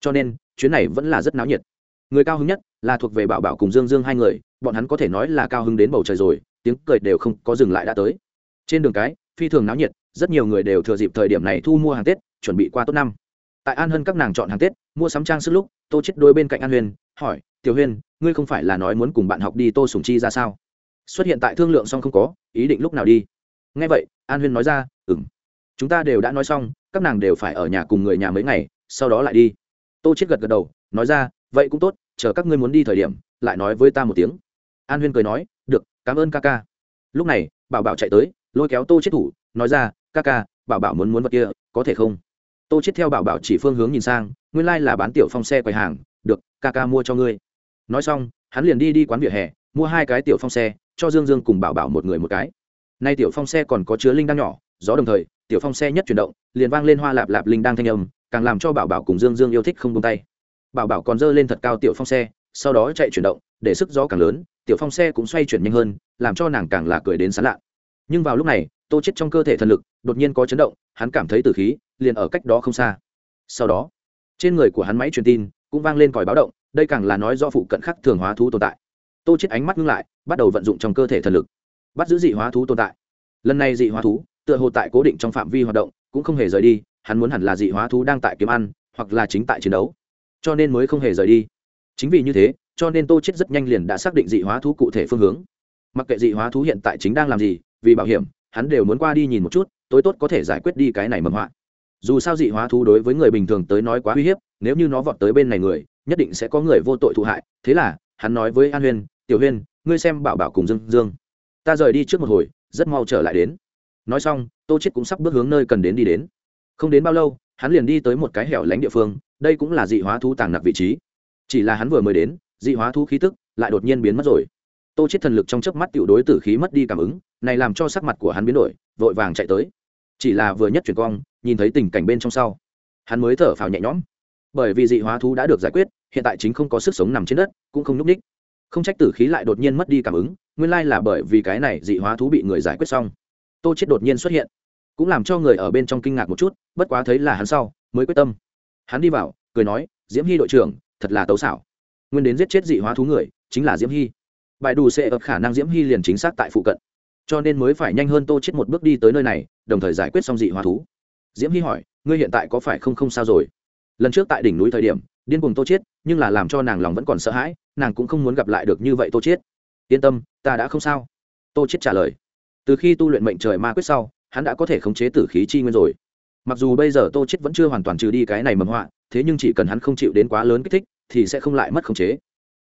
Cho nên chuyến này vẫn là rất náo nhiệt. Người cao hứng nhất là thuộc về bảo bảo cùng dương dương hai người bọn hắn có thể nói là cao hứng đến bầu trời rồi, tiếng cười đều không có dừng lại đã tới. Trên đường cái, phi thường náo nhiệt, rất nhiều người đều thừa dịp thời điểm này thu mua hàng tết, chuẩn bị qua tốt năm. Tại an hân các nàng chọn hàng tết, mua sắm trang sức lúc, tô chết đôi bên cạnh an huyền, hỏi, tiểu huyền, ngươi không phải là nói muốn cùng bạn học đi tô sùng chi ra sao? Xuất hiện tại thương lượng xong không có, ý định lúc nào đi? Nghe vậy, an huyền nói ra, ừm. Chúng ta đều đã nói xong, các nàng đều phải ở nhà cùng người nhà mấy ngày, sau đó lại đi. Tô chết gật gật đầu, nói ra, vậy cũng tốt, chờ các ngươi muốn đi thời điểm, lại nói với ta một tiếng an huyên cười nói, được, cảm ơn ca ca. Lúc này, bảo bảo chạy tới, lôi kéo tô chết thủ, nói ra, ca ca, bảo bảo muốn muốn vật kia, có thể không? Tô chết theo bảo bảo chỉ phương hướng nhìn sang, nguyên lai là bán tiểu phong xe quầy hàng, được, ca ca mua cho ngươi. Nói xong, hắn liền đi đi quán vỉa hè, mua hai cái tiểu phong xe, cho dương dương cùng bảo bảo một người một cái. Nay tiểu phong xe còn có chứa linh đang nhỏ, gió đồng thời, tiểu phong xe nhất chuyển động, liền vang lên hoa lạp lạp linh đang thanh âm, càng làm cho bảo bảo cùng dương dương yêu thích không tung tay. Bảo bảo còn dơ lên thật cao tiểu phong xe sau đó chạy chuyển động, để sức gió càng lớn, tiểu phong xe cũng xoay chuyển nhanh hơn, làm cho nàng càng là cười đến sán lạ. Nhưng vào lúc này, tô chết trong cơ thể thần lực đột nhiên có chấn động, hắn cảm thấy từ khí liền ở cách đó không xa. Sau đó, trên người của hắn máy truyền tin cũng vang lên còi báo động, đây càng là nói do phụ cận khắc thường hóa thú tồn tại. Tô chết ánh mắt ngưng lại, bắt đầu vận dụng trong cơ thể thần lực, bắt giữ dị hóa thú tồn tại. Lần này dị hóa thú, tựa hồ tại cố định trong phạm vi hoạt động, cũng không hề rời đi, hắn muốn hẳn là dị hóa thú đang tại kiếm ăn, hoặc là chính tại chiến đấu. Cho nên mới không hề rời đi chính vì như thế, cho nên tô chết rất nhanh liền đã xác định dị hóa thú cụ thể phương hướng. Mặc kệ dị hóa thú hiện tại chính đang làm gì, vì bảo hiểm, hắn đều muốn qua đi nhìn một chút, tối tốt có thể giải quyết đi cái này mầm họa. Dù sao dị hóa thú đối với người bình thường tới nói quá uy hiếp, nếu như nó vọt tới bên này người, nhất định sẽ có người vô tội thụ hại. Thế là, hắn nói với an huyên, tiểu huyên, ngươi xem bảo bảo cùng dương dương. Ta rời đi trước một hồi, rất mau trở lại đến. Nói xong, tô chết cũng sắp bước hướng nơi cần đến đi đến. Không đến bao lâu, hắn liền đi tới một cái hẻo lánh địa phương, đây cũng là dị hóa thú tàng nặc vị trí chỉ là hắn vừa mới đến, dị hóa thú khí tức lại đột nhiên biến mất rồi. Tô chết thần lực trong chớp mắt tiểu đối tử khí mất đi cảm ứng, này làm cho sắc mặt của hắn biến đổi, vội vàng chạy tới. Chỉ là vừa nhất chuyển cong nhìn thấy tình cảnh bên trong sau, hắn mới thở phào nhẹ nhõm. Bởi vì dị hóa thú đã được giải quyết, hiện tại chính không có sức sống nằm trên đất, cũng không nhúc ních. Không trách tử khí lại đột nhiên mất đi cảm ứng, nguyên lai là bởi vì cái này dị hóa thú bị người giải quyết xong. Tô chết đột nhiên xuất hiện, cũng làm cho người ở bên trong kinh ngạc một chút, bất quá thấy là hắn sau, mới quyết tâm. Hắn đi vào, cười nói, diễm hy đội trưởng thật là tấu xảo. Nguyên đến giết chết dị hóa thú người, chính là diễm hy. Bài đủ sẽ ập khả năng diễm hy liền chính xác tại phụ cận. Cho nên mới phải nhanh hơn tô chết một bước đi tới nơi này, đồng thời giải quyết xong dị hóa thú. Diễm hy hỏi, ngươi hiện tại có phải không không sao rồi? Lần trước tại đỉnh núi thời điểm, điên cuồng tô chết, nhưng là làm cho nàng lòng vẫn còn sợ hãi, nàng cũng không muốn gặp lại được như vậy tô chết. Yên tâm, ta đã không sao. Tô chết trả lời. Từ khi tu luyện mệnh trời ma quyết sau, hắn đã có thể khống chế tử khí chi nguyên rồi. Mặc dù bây giờ tô chết vẫn chưa hoàn toàn trừ đi cái này mầm họa thế nhưng chỉ cần hắn không chịu đến quá lớn kích thích, thì sẽ không lại mất khống chế.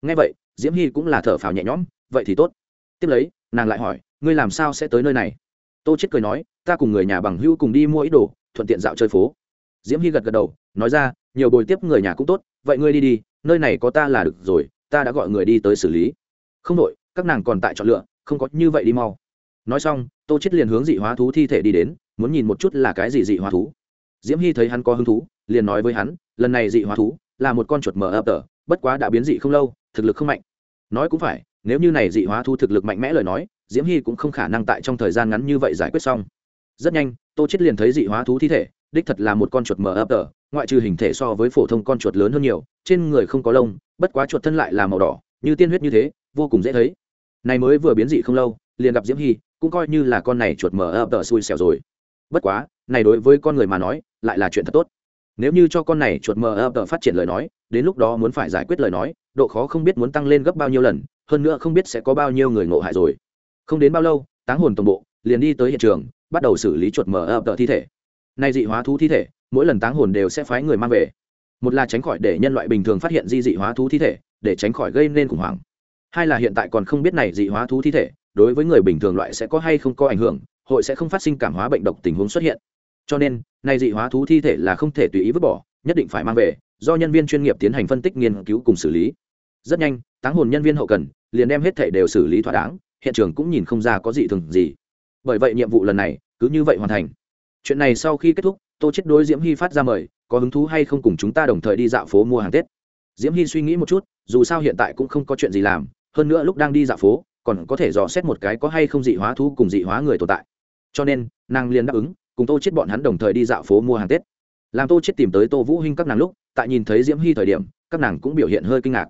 Ngay vậy, diễm hy cũng là thở phào nhẹ nhõm, vậy thì tốt. Tiếp lấy, nàng lại hỏi, ngươi làm sao sẽ tới nơi này? Tô chết cười nói, ta cùng người nhà bằng hữu cùng đi mua ít đồ, thuận tiện dạo chơi phố. Diễm hy gật gật đầu, nói ra, nhiều bồi tiếp người nhà cũng tốt, vậy ngươi đi đi, nơi này có ta là được rồi, ta đã gọi người đi tới xử lý. Không đội các nàng còn tại chọn lựa, không có như vậy đi mau. Nói xong, tô chết liền hướng dị hóa thú thi thể đi đến, muốn nhìn một chút là cái gì dị hóa thú. Diễm hy thấy hắn có hứng thú, liền nói với hắn lần này dị hóa thú là một con chuột mở ập tờ, bất quá đã biến dị không lâu, thực lực không mạnh. Nói cũng phải, nếu như này dị hóa thú thực lực mạnh mẽ lời nói, diễm hy cũng không khả năng tại trong thời gian ngắn như vậy giải quyết xong. Rất nhanh, tô chết liền thấy dị hóa thú thi thể, đích thật là một con chuột mờ ấp tờ, ngoại trừ hình thể so với phổ thông con chuột lớn hơn nhiều, trên người không có lông, bất quá chuột thân lại là màu đỏ, như tiên huyết như thế, vô cùng dễ thấy. Này mới vừa biến dị không lâu, liền gặp diễm hy cũng coi như là con này chuột mờ ấp tờ xui xẻo rồi. Bất quá, này đối với con người mà nói, lại là chuyện thật tốt nếu như cho con này chuột mờ ấp phát triển lời nói, đến lúc đó muốn phải giải quyết lời nói, độ khó không biết muốn tăng lên gấp bao nhiêu lần, hơn nữa không biết sẽ có bao nhiêu người ngộ hại rồi. Không đến bao lâu, táng hồn tổng bộ liền đi tới hiện trường, bắt đầu xử lý chuột mờ ấp thi thể. Nay dị hóa thú thi thể, mỗi lần táng hồn đều sẽ phái người mang về. Một là tránh khỏi để nhân loại bình thường phát hiện di dị hóa thú thi thể, để tránh khỏi gây nên khủng hoảng. Hai là hiện tại còn không biết này dị hóa thú thi thể, đối với người bình thường loại sẽ có hay không có ảnh hưởng, hội sẽ không phát sinh cảm hóa bệnh độc tình huống xuất hiện cho nên này dị hóa thú thi thể là không thể tùy ý vứt bỏ, nhất định phải mang về, do nhân viên chuyên nghiệp tiến hành phân tích nghiên cứu cùng xử lý. Rất nhanh, táng hồn nhân viên hậu cần liền đem hết thể đều xử lý thỏa đáng, hiện trường cũng nhìn không ra có gì thường gì. Bởi vậy nhiệm vụ lần này cứ như vậy hoàn thành. Chuyện này sau khi kết thúc, tô chết đối diễm hy phát ra mời, có hứng thú hay không cùng chúng ta đồng thời đi dạo phố mua hàng tết. Diễm hy suy nghĩ một chút, dù sao hiện tại cũng không có chuyện gì làm, hơn nữa lúc đang đi dạo phố, còn có thể dò xét một cái có hay không dị hóa thú cùng dị hóa người tồn tại. Cho nên, nàng liền đáp ứng cùng tô chết bọn hắn đồng thời đi dạo phố mua hàng tết làm tô chết tìm tới tô vũ hinh các nàng lúc tại nhìn thấy diễm hy thời điểm các nàng cũng biểu hiện hơi kinh ngạc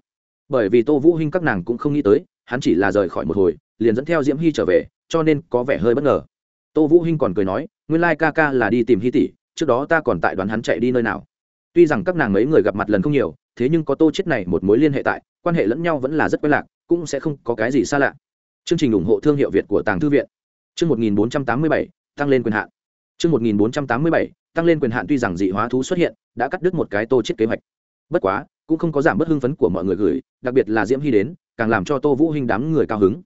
bởi vì tô vũ hinh các nàng cũng không nghĩ tới hắn chỉ là rời khỏi một hồi liền dẫn theo diễm hy trở về cho nên có vẻ hơi bất ngờ tô vũ hinh còn cười nói nguyên lai ca ca là đi tìm hy tỷ trước đó ta còn tại đoán hắn chạy đi nơi nào tuy rằng các nàng mấy người gặp mặt lần không nhiều thế nhưng có tô chết này một mối liên hệ tại quan hệ lẫn nhau vẫn là rất quen lạc cũng sẽ không có cái gì xa lạ chương trình ủng hộ thương hiệu việt của tàng thư viện chương 1487, tăng lên quyền hạn chương 1487, tăng lên quyền hạn tuy rằng dị hóa thú xuất hiện đã cắt đứt một cái tô chết kế hoạch. Bất quá cũng không có giảm bớt hưng phấn của mọi người gửi đặc biệt là diễm hy đến càng làm cho tô vũ hinh đám người cao hứng.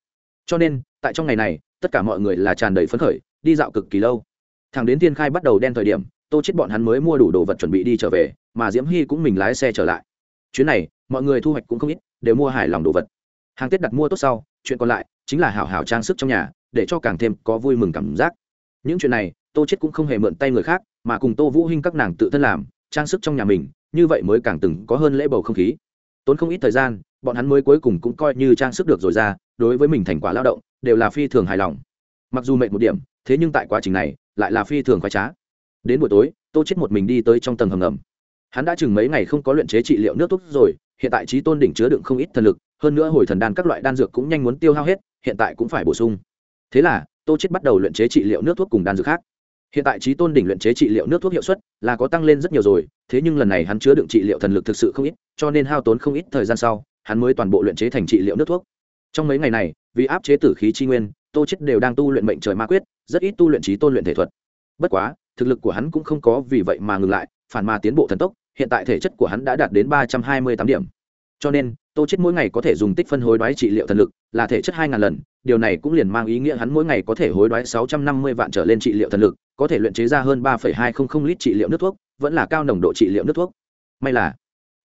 Cho nên tại trong ngày này tất cả mọi người là tràn đầy phấn khởi đi dạo cực kỳ lâu. Thằng đến thiên khai bắt đầu đen thời điểm tô chết bọn hắn mới mua đủ đồ vật chuẩn bị đi trở về mà diễm hy cũng mình lái xe trở lại. Chuyến này mọi người thu hoạch cũng không ít đều mua hài lòng đồ vật. Hàng tết đặt mua tốt sau chuyện còn lại chính là hảo hảo trang sức trong nhà để cho càng thêm có vui mừng cảm giác. Những chuyện này tô chết cũng không hề mượn tay người khác, mà cùng tô vũ hinh các nàng tự thân làm, trang sức trong nhà mình, như vậy mới càng từng có hơn lễ bầu không khí. Tốn không ít thời gian, bọn hắn mới cuối cùng cũng coi như trang sức được rồi ra, đối với mình thành quả lao động, đều là phi thường hài lòng. Mặc dù mệt một điểm, thế nhưng tại quá trình này, lại là phi thường khoái trá. Đến buổi tối, tô chết một mình đi tới trong tầng hầm ngầm. Hắn đã chừng mấy ngày không có luyện chế trị liệu nước thuốc rồi, hiện tại trí tôn đỉnh chứa đựng không ít thần lực, hơn nữa hồi thần đan các loại đan dược cũng nhanh muốn tiêu hao hết, hiện tại cũng phải bổ sung. Thế là, tô chết bắt đầu luyện chế trị liệu nước thuốc cùng đan dược khác hiện tại trí tôn đỉnh luyện chế trị liệu nước thuốc hiệu suất là có tăng lên rất nhiều rồi, thế nhưng lần này hắn chứa đựng trị liệu thần lực thực sự không ít, cho nên hao tốn không ít thời gian sau, hắn mới toàn bộ luyện chế thành trị liệu nước thuốc. Trong mấy ngày này, vì áp chế tử khí chi nguyên, tô chết đều đang tu luyện mệnh trời ma quyết, rất ít tu luyện trí tôn luyện thể thuật. Bất quá, thực lực của hắn cũng không có vì vậy mà ngừng lại, phản mà tiến bộ thần tốc, hiện tại thể chất của hắn đã đạt đến ba trăm hai mươi tám điểm. Cho nên tô chết mỗi ngày có thể dùng tích phân hối đoái trị liệu thần lực, là thể chất hai ngàn lần, điều này cũng liền mang ý nghĩa hắn mỗi ngày có thể hối đoái sáu trăm năm mươi vạn trở lên trị liệu thần lực, có thể luyện chế ra hơn ba hai trăm linh lít trị liệu nước thuốc, vẫn là cao nồng độ trị liệu nước thuốc. May là,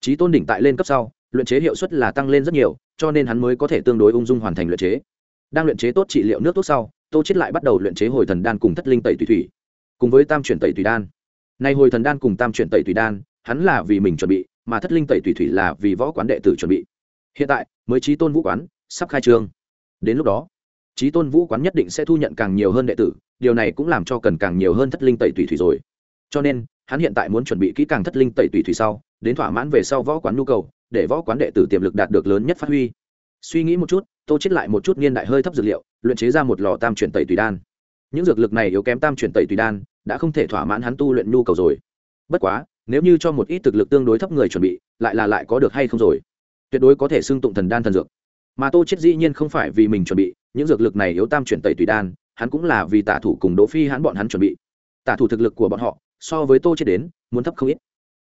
trí tôn đỉnh tại lên cấp sau, luyện chế hiệu suất là tăng lên rất nhiều, cho nên hắn mới có thể tương đối ung dung hoàn thành luyện chế. Đang luyện chế tốt trị liệu nước thuốc sau, tô chết lại bắt đầu luyện chế hồi thần đan cùng thất linh tẩy tùy thủy, cùng với tam chuyển tẩy tùy đan. Nay hồi thần đan cùng tam chuyển tẩy tùy đan, hắn là vì mình chuẩn bị, mà thất linh tẩy tùy thủy là vì võ quán đệ tử chuẩn bị hiện tại, mới trí tôn vũ quán sắp khai trương. Đến lúc đó trí tôn vũ quán nhất định sẽ thu nhận càng nhiều hơn đệ tử, điều này cũng làm cho cần càng nhiều hơn thất linh tẩy tùy thủy rồi. Cho nên, hắn hiện tại muốn chuẩn bị kỹ càng thất linh tẩy tùy thủy sau, đến thỏa mãn về sau võ quán nhu cầu, để võ quán đệ tử tiềm lực đạt được lớn nhất phát huy. Suy nghĩ một chút, tô chết lại một chút niên đại hơi thấp dược liệu, luyện chế ra một lò tam chuyển tẩy tùy đan. Những dược lực này yếu kém tam chuyển tẩy tùy đan, đã không thể thỏa mãn hắn tu luyện nhu cầu rồi. Bất quá, nếu như cho một ít thực lực tương đối thấp người chuẩn bị, lại là lại có được hay không rồi? Tuyệt đối có thể xưng tụng thần đan thần dược. Mà tô chết dĩ nhiên không phải vì mình chuẩn bị, những dược lực này yếu tam chuyển tẩy tùy đan, hắn cũng là vì tả thủ cùng đỗ phi hắn bọn hắn chuẩn bị. Tả thủ thực lực của bọn họ, so với tô chết đến, muốn thấp không ít.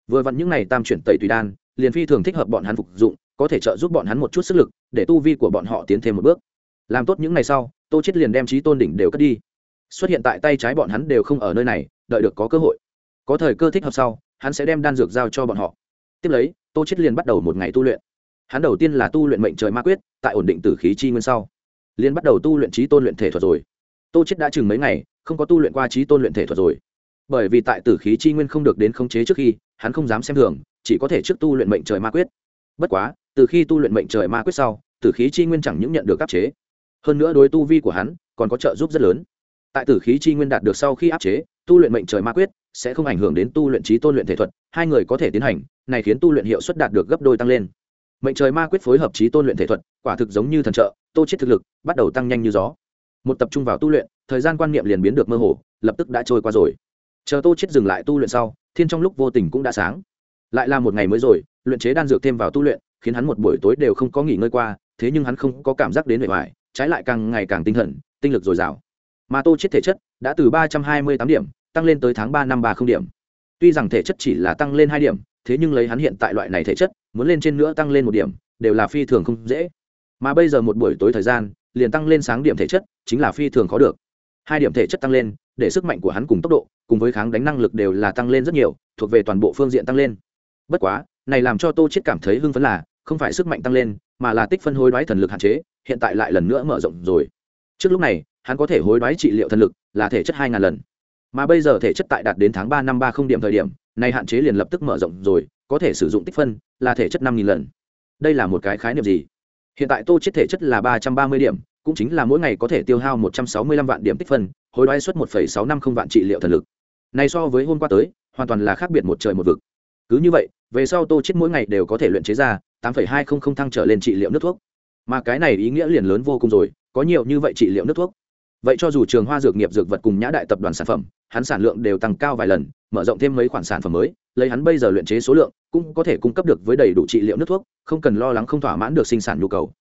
Vừa vặn những này tam chuyển tẩy tùy đan, liền phi thường thích hợp bọn hắn phục dụng, có thể trợ giúp bọn hắn một chút sức lực, để tu vi của bọn họ tiến thêm một bước. Làm tốt những ngày sau, tô chết liền đem trí tôn đỉnh đều cất đi. Xuất hiện tại tay trái bọn hắn đều không ở nơi này, đợi được có cơ hội. Có thời cơ thích hợp sau, hắn sẽ đem đan dược giao cho bọn họ. Tiếp lấy, tô chết liền bắt đầu một ngày tu luyện hắn đầu tiên là tu luyện mệnh trời ma quyết, tại ổn định tử khí chi nguyên sau, liền bắt đầu tu luyện trí tôn luyện thể thuật rồi. Tô chết đã chừng mấy ngày, không có tu luyện qua trí tôn luyện thể thuật rồi. Bởi vì tại tử khí chi nguyên không được đến khống chế trước khi, hắn không dám xem thường, chỉ có thể trước tu luyện mệnh trời ma quyết. Bất quá, từ khi tu luyện mệnh trời ma quyết sau, tử khí chi nguyên chẳng những nhận được áp chế, hơn nữa đối tu vi của hắn còn có trợ giúp rất lớn. Tại tử khí chi nguyên đạt được sau khi áp chế, tu luyện mệnh trời ma quyết sẽ không ảnh hưởng đến tu luyện trí tôn luyện thể thuật, hai người có thể tiến hành, này khiến tu luyện hiệu suất đạt được gấp đôi tăng lên mệnh trời ma quyết phối hợp trí tôn luyện thể thuật, quả thực giống như thần trợ, tô chết thực lực bắt đầu tăng nhanh như gió. Một tập trung vào tu luyện, thời gian quan niệm liền biến được mơ hồ, lập tức đã trôi qua rồi. Chờ tô chết dừng lại tu luyện sau, thiên trong lúc vô tình cũng đã sáng. Lại là một ngày mới rồi, luyện chế đan dược thêm vào tu luyện, khiến hắn một buổi tối đều không có nghỉ ngơi qua, thế nhưng hắn không có cảm giác đến vẻ ngoài trái lại càng ngày càng tinh thần, tinh lực dồi dào. Mà tô chết thể chất đã từ ba trăm hai mươi tám điểm, tăng lên tới tháng ba năm ba không điểm. Tuy rằng thể chất chỉ là tăng lên hai điểm, thế nhưng lấy hắn hiện tại loại này thể chất muốn lên trên nữa tăng lên một điểm, đều là phi thường không dễ. Mà bây giờ một buổi tối thời gian, liền tăng lên sáng điểm thể chất, chính là phi thường khó được. Hai điểm thể chất tăng lên, để sức mạnh của hắn cùng tốc độ, cùng với kháng đánh năng lực đều là tăng lên rất nhiều, thuộc về toàn bộ phương diện tăng lên. Bất quá, này làm cho tô chết cảm thấy hưng phấn là, không phải sức mạnh tăng lên, mà là tích phân hối đoái thần lực hạn chế, hiện tại lại lần nữa mở rộng rồi. Trước lúc này, hắn có thể hối đoái trị liệu thần lực, là thể chất hai ngàn lần. Mà bây giờ thể chất tại đạt đến tháng ba năm ba không điểm thời điểm này hạn chế liền lập tức mở rộng rồi, có thể sử dụng tích phân, là thể chất năm nghìn lần. Đây là một cái khái niệm gì? Hiện tại tô chết thể chất là ba trăm ba mươi điểm, cũng chính là mỗi ngày có thể tiêu hao một trăm sáu mươi lăm vạn điểm tích phân, hối đoái suất một phẩy sáu năm không vạn trị liệu thần lực. Này so với hôm qua tới, hoàn toàn là khác biệt một trời một vực. Cứ như vậy, về sau tô chết mỗi ngày đều có thể luyện chế ra tám phẩy hai không không thăng trở lên trị liệu nước thuốc. Mà cái này ý nghĩa liền lớn vô cùng rồi, có nhiều như vậy trị liệu nước thuốc vậy cho dù trường hoa dược nghiệp dược vật cùng nhã đại tập đoàn sản phẩm, hắn sản lượng đều tăng cao vài lần, mở rộng thêm mấy khoản sản phẩm mới, lấy hắn bây giờ luyện chế số lượng, cũng có thể cung cấp được với đầy đủ trị liệu nước thuốc, không cần lo lắng không thỏa mãn được sinh sản nhu cầu.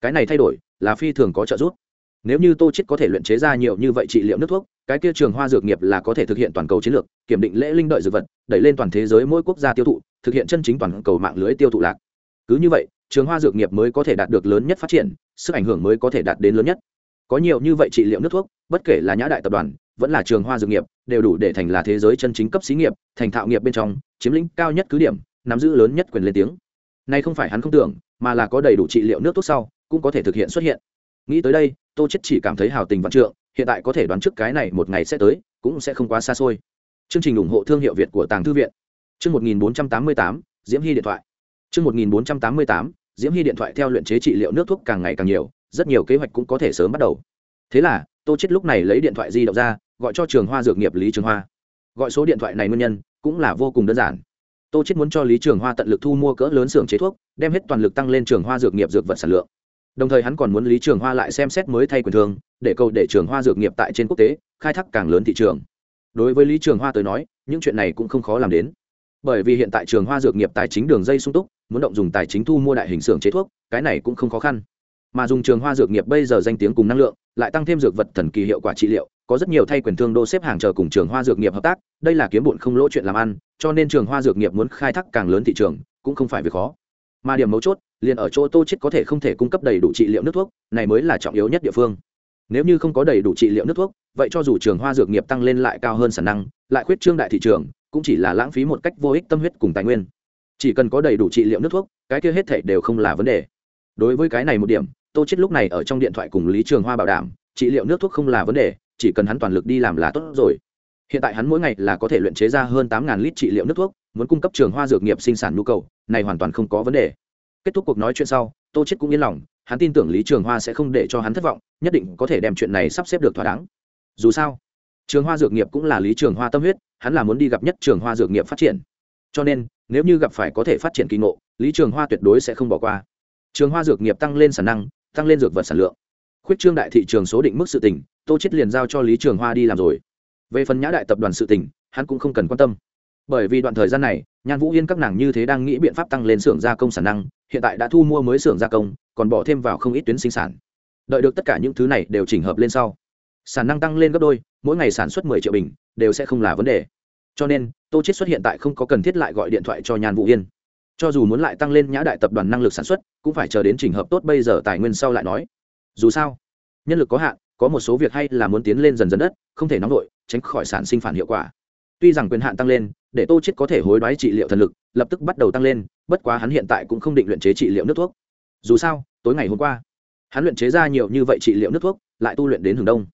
Cái này thay đổi là phi thường có trợ giúp. Nếu như tô chết có thể luyện chế ra nhiều như vậy trị liệu nước thuốc, cái kia trường hoa dược nghiệp là có thể thực hiện toàn cầu chiến lược, kiểm định lễ linh đợi dược vật, đẩy lên toàn thế giới mỗi quốc gia tiêu thụ, thực hiện chân chính toàn cầu mạng lưới tiêu thụ lạc. Cứ như vậy, trường hoa dược nghiệp mới có thể đạt được lớn nhất phát triển, sức ảnh hưởng mới có thể đạt đến lớn nhất có nhiều như vậy trị liệu nước thuốc bất kể là nhã đại tập đoàn vẫn là trường hoa dược nghiệp đều đủ để thành là thế giới chân chính cấp xí nghiệp thành thạo nghiệp bên trong chiếm lĩnh cao nhất cứ điểm nắm giữ lớn nhất quyền lên tiếng. Nay không phải hắn không tưởng mà là có đầy đủ trị liệu nước thuốc sau cũng có thể thực hiện xuất hiện. Nghĩ tới đây tô chết chỉ cảm thấy hào tình vạn trượng hiện tại có thể đoán trước cái này một ngày sẽ tới cũng sẽ không quá xa xôi. Chương trình ủng hộ thương hiệu việt của tàng thư viện. Chương 1488, diễm hy điện thoại. Chương 1488, diễm hy điện thoại theo luyện chế trị liệu nước thuốc càng ngày càng nhiều rất nhiều kế hoạch cũng có thể sớm bắt đầu. Thế là, tô chết lúc này lấy điện thoại di động ra, gọi cho trường hoa dược nghiệp lý trường hoa. Gọi số điện thoại này nguyên nhân cũng là vô cùng đơn giản. Tô chết muốn cho lý trường hoa tận lực thu mua cỡ lớn xưởng chế thuốc, đem hết toàn lực tăng lên trường hoa dược nghiệp dược vật sản lượng. Đồng thời hắn còn muốn lý trường hoa lại xem xét mới thay quyền thương để cầu để trường hoa dược nghiệp tại trên quốc tế khai thác càng lớn thị trường. Đối với lý trường hoa tới nói, những chuyện này cũng không khó làm đến. Bởi vì hiện tại trường hoa dược nghiệp tài chính đường dây sung túc, muốn động dùng tài chính thu mua đại hình xưởng chế thuốc, cái này cũng không khó khăn mà dùng trường hoa dược nghiệp bây giờ danh tiếng cùng năng lượng, lại tăng thêm dược vật thần kỳ hiệu quả trị liệu, có rất nhiều thay quyền thương đô xếp hàng chờ cùng trường hoa dược nghiệp hợp tác, đây là kiếm bụn không lỗ chuyện làm ăn, cho nên trường hoa dược nghiệp muốn khai thác càng lớn thị trường, cũng không phải việc khó. Mà điểm mấu chốt, liền ở chỗ tô chết có thể không thể cung cấp đầy đủ trị liệu nước thuốc, này mới là trọng yếu nhất địa phương. Nếu như không có đầy đủ trị liệu nước thuốc, vậy cho dù trường hoa dược nghiệp tăng lên lại cao hơn sản năng, lại khuyết trương đại thị trường, cũng chỉ là lãng phí một cách vô ích tâm huyết cùng tài nguyên. Chỉ cần có đầy đủ trị liệu nước thuốc, cái kia hết thể đều không là vấn đề. Đối với cái này một điểm tô chết lúc này ở trong điện thoại cùng lý trường hoa bảo đảm, trị liệu nước thuốc không là vấn đề, chỉ cần hắn toàn lực đi làm là tốt rồi. Hiện tại hắn mỗi ngày là có thể luyện chế ra hơn tám lít trị liệu nước thuốc, muốn cung cấp trường hoa dược nghiệp sinh sản nhu cầu, này hoàn toàn không có vấn đề. Kết thúc cuộc nói chuyện sau, tô chết cũng yên lòng, hắn tin tưởng lý trường hoa sẽ không để cho hắn thất vọng, nhất định có thể đem chuyện này sắp xếp được thỏa đáng. Dù sao, trường hoa dược nghiệp cũng là lý trường hoa tâm huyết, hắn là muốn đi gặp nhất trường hoa dược nghiệp phát triển. Cho nên, nếu như gặp phải có thể phát triển kỳ ngộ, lý trường hoa tuyệt đối sẽ không bỏ qua. Trường hoa dược nghiệp tăng lên sản năng tăng lên dược vật sản lượng. Khuyết trương đại thị trường số định mức sự tỉnh tô chết liền giao cho lý trường hoa đi làm rồi. Về phần nhã đại tập đoàn sự tỉnh hắn cũng không cần quan tâm. Bởi vì đoạn thời gian này, nhan vũ yên các nàng như thế đang nghĩ biện pháp tăng lên xưởng gia công sản năng, hiện tại đã thu mua mới xưởng gia công, còn bỏ thêm vào không ít tuyến sinh sản. Đợi được tất cả những thứ này đều chỉnh hợp lên sau, sản năng tăng lên gấp đôi, mỗi ngày sản xuất mười triệu bình, đều sẽ không là vấn đề. Cho nên, tô chết xuất hiện tại không có cần thiết lại gọi điện thoại cho nhan vũ yên cho dù muốn lại tăng lên nhã đại tập đoàn năng lực sản xuất, cũng phải chờ đến trình hợp tốt bây giờ tài nguyên sau lại nói. Dù sao, nhân lực có hạn, có một số việc hay là muốn tiến lên dần dần đất, không thể nóng vội, tránh khỏi sản sinh phản hiệu quả. Tuy rằng quyền hạn tăng lên, để tô chết có thể hối đoái trị liệu thần lực, lập tức bắt đầu tăng lên, bất quá hắn hiện tại cũng không định luyện chế trị liệu nước thuốc. Dù sao, tối ngày hôm qua, hắn luyện chế ra nhiều như vậy trị liệu nước thuốc, lại tu luyện đến hừng đông.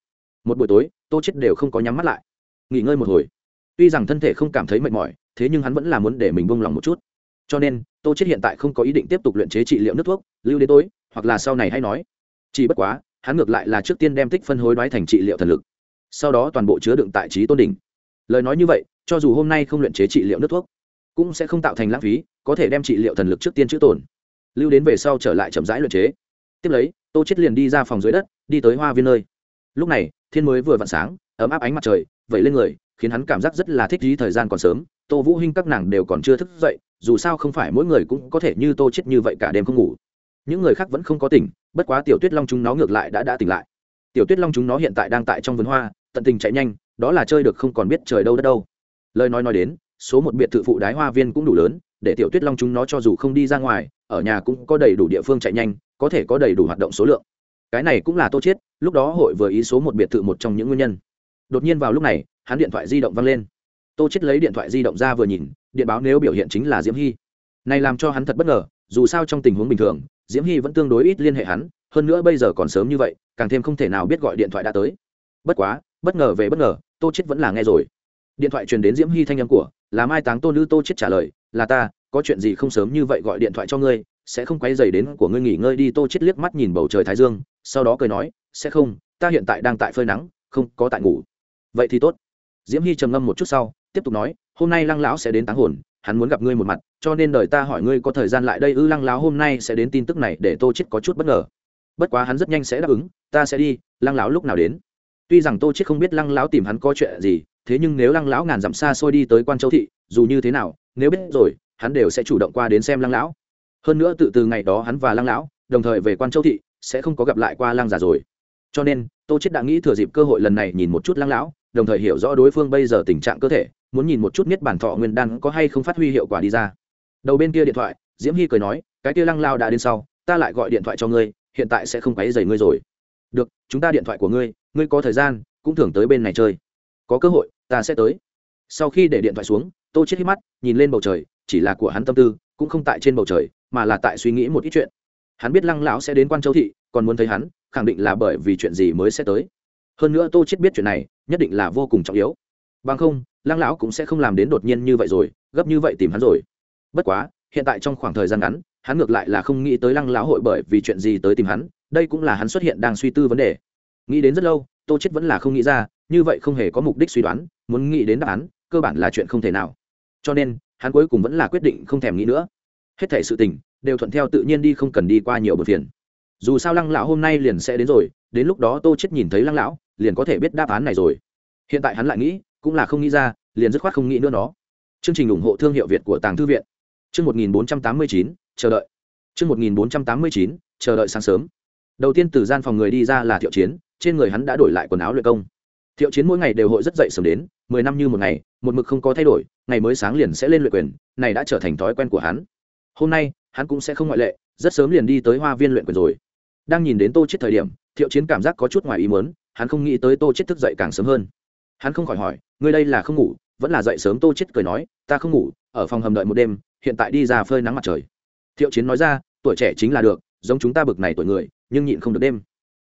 Một buổi tối, tô chết đều không có nhắm mắt lại. Nghỉ ngơi một hồi. Tuy rằng thân thể không cảm thấy mệt mỏi, thế nhưng hắn vẫn là muốn để mình buông lòng một chút cho nên, tô chết hiện tại không có ý định tiếp tục luyện chế trị liệu nước thuốc, lưu đến tối, hoặc là sau này hay nói. Chỉ bất quá, hắn ngược lại là trước tiên đem tích phân hối đoái thành trị liệu thần lực. Sau đó toàn bộ chứa đựng tại trí tôn đỉnh. Lời nói như vậy, cho dù hôm nay không luyện chế trị liệu nước thuốc, cũng sẽ không tạo thành lãng phí, có thể đem trị liệu thần lực trước tiên chữ tồn lưu đến về sau trở lại chậm rãi luyện chế. Tiếp lấy, tô chết liền đi ra phòng dưới đất, đi tới hoa viên nơi. Lúc này, thiên mới vừa vặn sáng, ấm áp ánh mặt trời, vẩy lên người khiến hắn cảm giác rất là thích trí thời gian còn sớm. Tô vũ hinh các nàng đều còn chưa thức dậy, dù sao không phải mỗi người cũng có thể như tô chết như vậy cả đêm không ngủ. Những người khác vẫn không có tỉnh, bất quá tiểu tuyết long chúng nó ngược lại đã đã tỉnh lại. Tiểu tuyết long chúng nó hiện tại đang tại trong vườn hoa, tận tình chạy nhanh, đó là chơi được không còn biết trời đâu đất đâu. Lời nói nói đến, số một biệt thự phụ đái hoa viên cũng đủ lớn, để tiểu tuyết long chúng nó cho dù không đi ra ngoài, ở nhà cũng có đầy đủ địa phương chạy nhanh, có thể có đầy đủ hoạt động số lượng. Cái này cũng là tô chết, lúc đó hội vừa ý số một biệt thự một trong những nguyên nhân. Đột nhiên vào lúc này hắn điện thoại di động văng lên. Tô chết lấy điện thoại di động ra vừa nhìn, điện báo nếu biểu hiện chính là diễm hy. Này làm cho hắn thật bất ngờ, dù sao trong tình huống bình thường, diễm hy vẫn tương đối ít liên hệ hắn, hơn nữa bây giờ còn sớm như vậy, càng thêm không thể nào biết gọi điện thoại đã tới. Bất quá, bất ngờ về bất ngờ, tô chết vẫn là nghe rồi. Điện thoại truyền đến diễm hy thanh âm của, là mai táng tôn nữ tô chết trả lời, là ta, có chuyện gì không sớm như vậy gọi điện thoại cho ngươi, sẽ không quay dày đến của ngươi nghỉ ngơi đi. Tô chết liếc mắt nhìn bầu trời thái dương, sau đó cười nói, sẽ không, ta hiện tại đang tại phơi nắng, không có tại ngủ. Vậy thì tốt diễm hy trầm ngâm một chút sau, tiếp tục nói, hôm nay lăng lão sẽ đến táng hồn, hắn muốn gặp ngươi một mặt, cho nên đời ta hỏi ngươi có thời gian lại đây ư, lăng lão hôm nay sẽ đến tin tức này để tô chết có chút bất ngờ. Bất quá hắn rất nhanh sẽ đáp ứng, ta sẽ đi, lăng lão lúc nào đến? Tuy rằng tô chết không biết lăng lão tìm hắn có chuyện gì, thế nhưng nếu lăng lão ngàn dặm xa xôi đi tới quan châu thị, dù như thế nào, nếu biết rồi, hắn đều sẽ chủ động qua đến xem lăng lão. Hơn nữa tự từ ngày đó hắn và lăng lão, đồng thời về quan châu thị, sẽ không có gặp lại qua lăng già rồi. Cho nên, tô chết đã nghĩ thừa dịp cơ hội lần này nhìn một chút lăng lão đồng thời hiểu rõ đối phương bây giờ tình trạng cơ thể, muốn nhìn một chút niết bản thọ nguyên đan có hay không phát huy hiệu quả đi ra. Đầu bên kia điện thoại, diễm hy cười nói, cái kia lăng lao đã đến sau, ta lại gọi điện thoại cho ngươi, hiện tại sẽ không quấy dày ngươi rồi. Được, chúng ta điện thoại của ngươi ngươi có thời gian, cũng thường tới bên này chơi. Có cơ hội, ta sẽ tới. Sau khi để điện thoại xuống, tô chết hít mắt, nhìn lên bầu trời, chỉ là của hắn tâm tư, cũng không tại trên bầu trời, mà là tại suy nghĩ một ít chuyện. Hắn biết lăng lão sẽ đến quan châu thị, còn muốn thấy hắn, khẳng định là bởi vì chuyện gì mới sẽ tới hơn nữa tô chết biết chuyện này, nhất định là vô cùng trọng yếu. Bằng không, lăng lão cũng sẽ không làm đến đột nhiên như vậy rồi, gấp như vậy tìm hắn rồi. Bất quá, hiện tại trong khoảng thời gian ngắn, hắn ngược lại là không nghĩ tới lăng lão hội bởi vì chuyện gì tới tìm hắn, đây cũng là hắn xuất hiện đang suy tư vấn đề. Nghĩ đến rất lâu, tô chết vẫn là không nghĩ ra, như vậy không hề có mục đích suy đoán, muốn nghĩ đến đáp án, cơ bản là chuyện không thể nào. Cho nên, hắn cuối cùng vẫn là quyết định không thèm nghĩ nữa. Hết thảy sự tình, đều thuận theo tự nhiên đi không cần đi qua nhiều bờ phiền. Dù sao lăng lão hôm nay liền sẽ đến rồi đến lúc đó tô chết nhìn thấy lăng lão liền có thể biết đáp án này rồi. Hiện tại hắn lại nghĩ cũng là không nghĩ ra liền dứt khoát không nghĩ nữa nó. Chương trình ủng hộ thương hiệu việt của tàng thư viện. Chương 1489, chờ đợi. Chương 1489, chờ đợi sáng sớm. Đầu tiên từ gian phòng người đi ra là thiệu chiến trên người hắn đã đổi lại quần áo luyện công. Thiệu chiến mỗi ngày đều hội rất dậy sớm đến mười năm như một ngày một mực không có thay đổi ngày mới sáng liền sẽ lên luyện quyền này đã trở thành thói quen của hắn. Hôm nay hắn cũng sẽ không ngoại lệ rất sớm liền đi tới hoa viên luyện quyền rồi. Đang nhìn đến tô chết thời điểm thiệu chiến cảm giác có chút ngoài ý muốn, hắn không nghĩ tới tô chết thức dậy càng sớm hơn. Hắn không khỏi hỏi, ngươi đây là không ngủ, vẫn là dậy sớm? Tô chết cười nói, ta không ngủ, ở phòng hầm đợi một đêm, hiện tại đi ra phơi nắng mặt trời. Thiệu chiến nói ra, tuổi trẻ chính là được, giống chúng ta bực này tuổi người, nhưng nhịn không được đêm.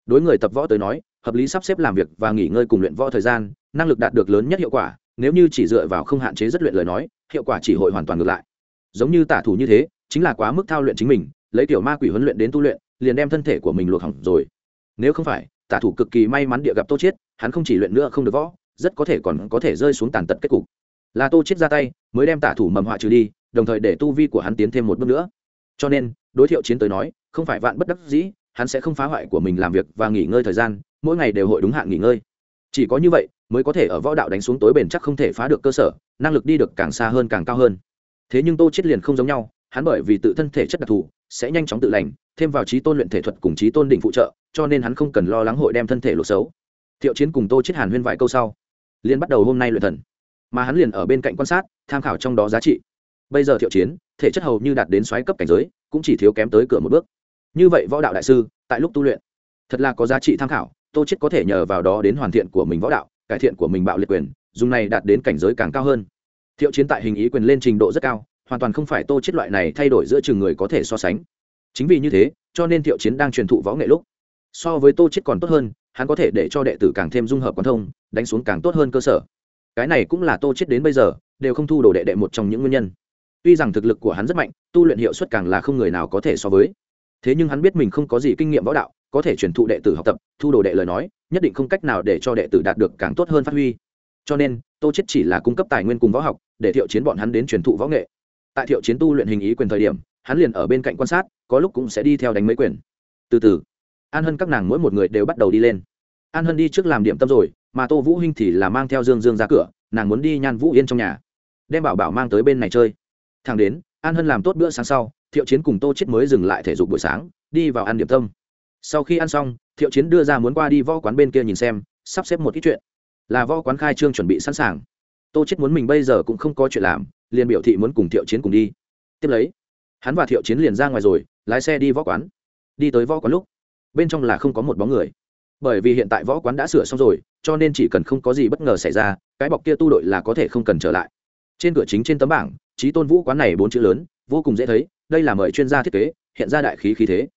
Đối người tập võ tới nói, hợp lý sắp xếp làm việc và nghỉ ngơi cùng luyện võ thời gian, năng lực đạt được lớn nhất hiệu quả, nếu như chỉ dựa vào không hạn chế rất luyện lời nói, hiệu quả chỉ hội hoàn toàn ngược lại. Giống như tả thủ như thế, chính là quá mức thao luyện chính mình, lấy tiểu ma quỷ huấn luyện đến tu luyện, liền đem thân thể của mình luộc hỏng rồi nếu không phải, tả thủ cực kỳ may mắn địa gặp tô chiết, hắn không chỉ luyện nữa không được võ, rất có thể còn có thể rơi xuống tàn tật kết cục. Là tô chiết ra tay, mới đem tả thủ mầm họa trừ đi, đồng thời để tu vi của hắn tiến thêm một bước nữa. Cho nên, đối thiệu chiến tới nói, không phải vạn bất đắc dĩ, hắn sẽ không phá hoại của mình làm việc và nghỉ ngơi thời gian, mỗi ngày đều hội đúng hạn nghỉ ngơi. Chỉ có như vậy, mới có thể ở võ đạo đánh xuống tối bền chắc không thể phá được cơ sở, năng lực đi được càng xa hơn càng cao hơn. Thế nhưng tô chết liền không giống nhau, hắn bởi vì tự thân thể chất đặc thù, sẽ nhanh chóng tự lành thêm vào trí tôn luyện thể thuật cùng trí tôn đỉnh phụ trợ, cho nên hắn không cần lo lắng hội đem thân thể lộ xấu. Thiệu chiến cùng tô chết hàn huyên vài câu sau, liền bắt đầu hôm nay luyện thần. Mà hắn liền ở bên cạnh quan sát, tham khảo trong đó giá trị. Bây giờ thiệu chiến, thể chất hầu như đạt đến xoáy cấp cảnh giới, cũng chỉ thiếu kém tới cửa một bước. Như vậy võ đạo đại sư, tại lúc tu luyện, thật là có giá trị tham khảo, tô chết có thể nhờ vào đó đến hoàn thiện của mình võ đạo, cải thiện của mình bạo liệt quyền, dùng này đạt đến cảnh giới càng cao hơn. Thiệu chiến tại hình ý quyền lên trình độ rất cao, hoàn toàn không phải tô chết loại này thay đổi giữa trường người có thể so sánh chính vì như thế, cho nên thiệu chiến đang truyền thụ võ nghệ lúc, so với tô chết còn tốt hơn, hắn có thể để cho đệ tử càng thêm dung hợp quan thông, đánh xuống càng tốt hơn cơ sở. Cái này cũng là tô chết đến bây giờ, đều không thu đồ đệ đệ một trong những nguyên nhân. Tuy rằng thực lực của hắn rất mạnh, tu luyện hiệu suất càng là không người nào có thể so với. Thế nhưng hắn biết mình không có gì kinh nghiệm võ đạo, có thể truyền thụ đệ tử học tập, thu đồ đệ lời nói, nhất định không cách nào để cho đệ tử đạt được càng tốt hơn phát huy. Cho nên, tô chết chỉ là cung cấp tài nguyên cùng võ học, để thiệu chiến bọn hắn đến truyền thụ võ nghệ. Tại thiệu chiến tu luyện hình ý quyền thời điểm hắn liền ở bên cạnh quan sát, có lúc cũng sẽ đi theo đánh mấy quyền. Từ từ, an hân các nàng mỗi một người đều bắt đầu đi lên. An hân đi trước làm điểm tâm rồi, mà tô vũ hinh thì là mang theo dương dương ra cửa, nàng muốn đi nhan vũ yên trong nhà. Đem bảo bảo mang tới bên này chơi. Thằng đến, an hân làm tốt bữa sáng sau, thiệu chiến cùng tô chết mới dừng lại thể dục buổi sáng, đi vào ăn điểm tâm. Sau khi ăn xong, thiệu chiến đưa ra muốn qua đi võ quán bên kia nhìn xem, sắp xếp một ít chuyện. Là võ quán khai trương chuẩn bị sẵn sàng. Tô chết muốn mình bây giờ cũng không có chuyện làm, liền biểu thị muốn cùng thiệu chiến cùng đi. Tiếp lấy hắn và thiệu chiến liền ra ngoài rồi, lái xe đi võ quán. Đi tới võ quán lúc, bên trong là không có một bóng người. Bởi vì hiện tại võ quán đã sửa xong rồi, cho nên chỉ cần không có gì bất ngờ xảy ra, cái bọc kia tu đội là có thể không cần trở lại. Trên cửa chính trên tấm bảng trí tôn vũ quán này bốn chữ lớn, vô cùng dễ thấy, đây là mời chuyên gia thiết kế, hiện ra đại khí khí thế.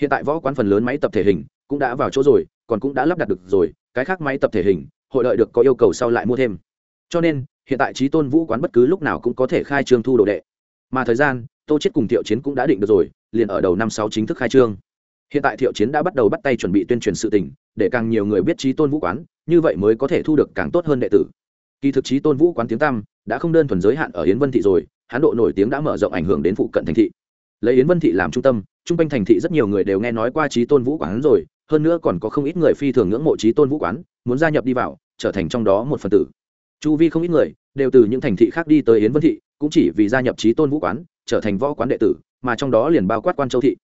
Hiện tại võ quán phần lớn máy tập thể hình cũng đã vào chỗ rồi, còn cũng đã lắp đặt được rồi, cái khác máy tập thể hình, hội lợi được có yêu cầu sau lại mua thêm. Cho nên, hiện tại trí tôn vũ quán bất cứ lúc nào cũng có thể khai trương thu đồ đệ. Mà thời gian tô chết cùng thiệu chiến cũng đã định được rồi, liền ở đầu năm sáu chính thức khai trương. Hiện tại thiệu chiến đã bắt đầu bắt tay chuẩn bị tuyên truyền sự tình, để càng nhiều người biết trí tôn vũ quán, như vậy mới có thể thu được càng tốt hơn đệ tử. Kỳ thực trí tôn vũ quán tiếng tăm đã không đơn thuần giới hạn ở yến vân thị rồi, hán độ nổi tiếng đã mở rộng ảnh hưởng đến phụ cận thành thị. Lấy yến vân thị làm trung tâm, trung quanh thành thị rất nhiều người đều nghe nói qua trí tôn vũ quán rồi, hơn nữa còn có không ít người phi thường ngưỡng mộ trí tôn vũ quán, muốn gia nhập đi vào, trở thành trong đó một phần tử chu vi không ít người đều từ những thành thị khác đi tới yến vân thị, cũng chỉ vì gia nhập trí tôn vũ quán, trở thành võ quán đệ tử, mà trong đó liền bao quát quan châu thị.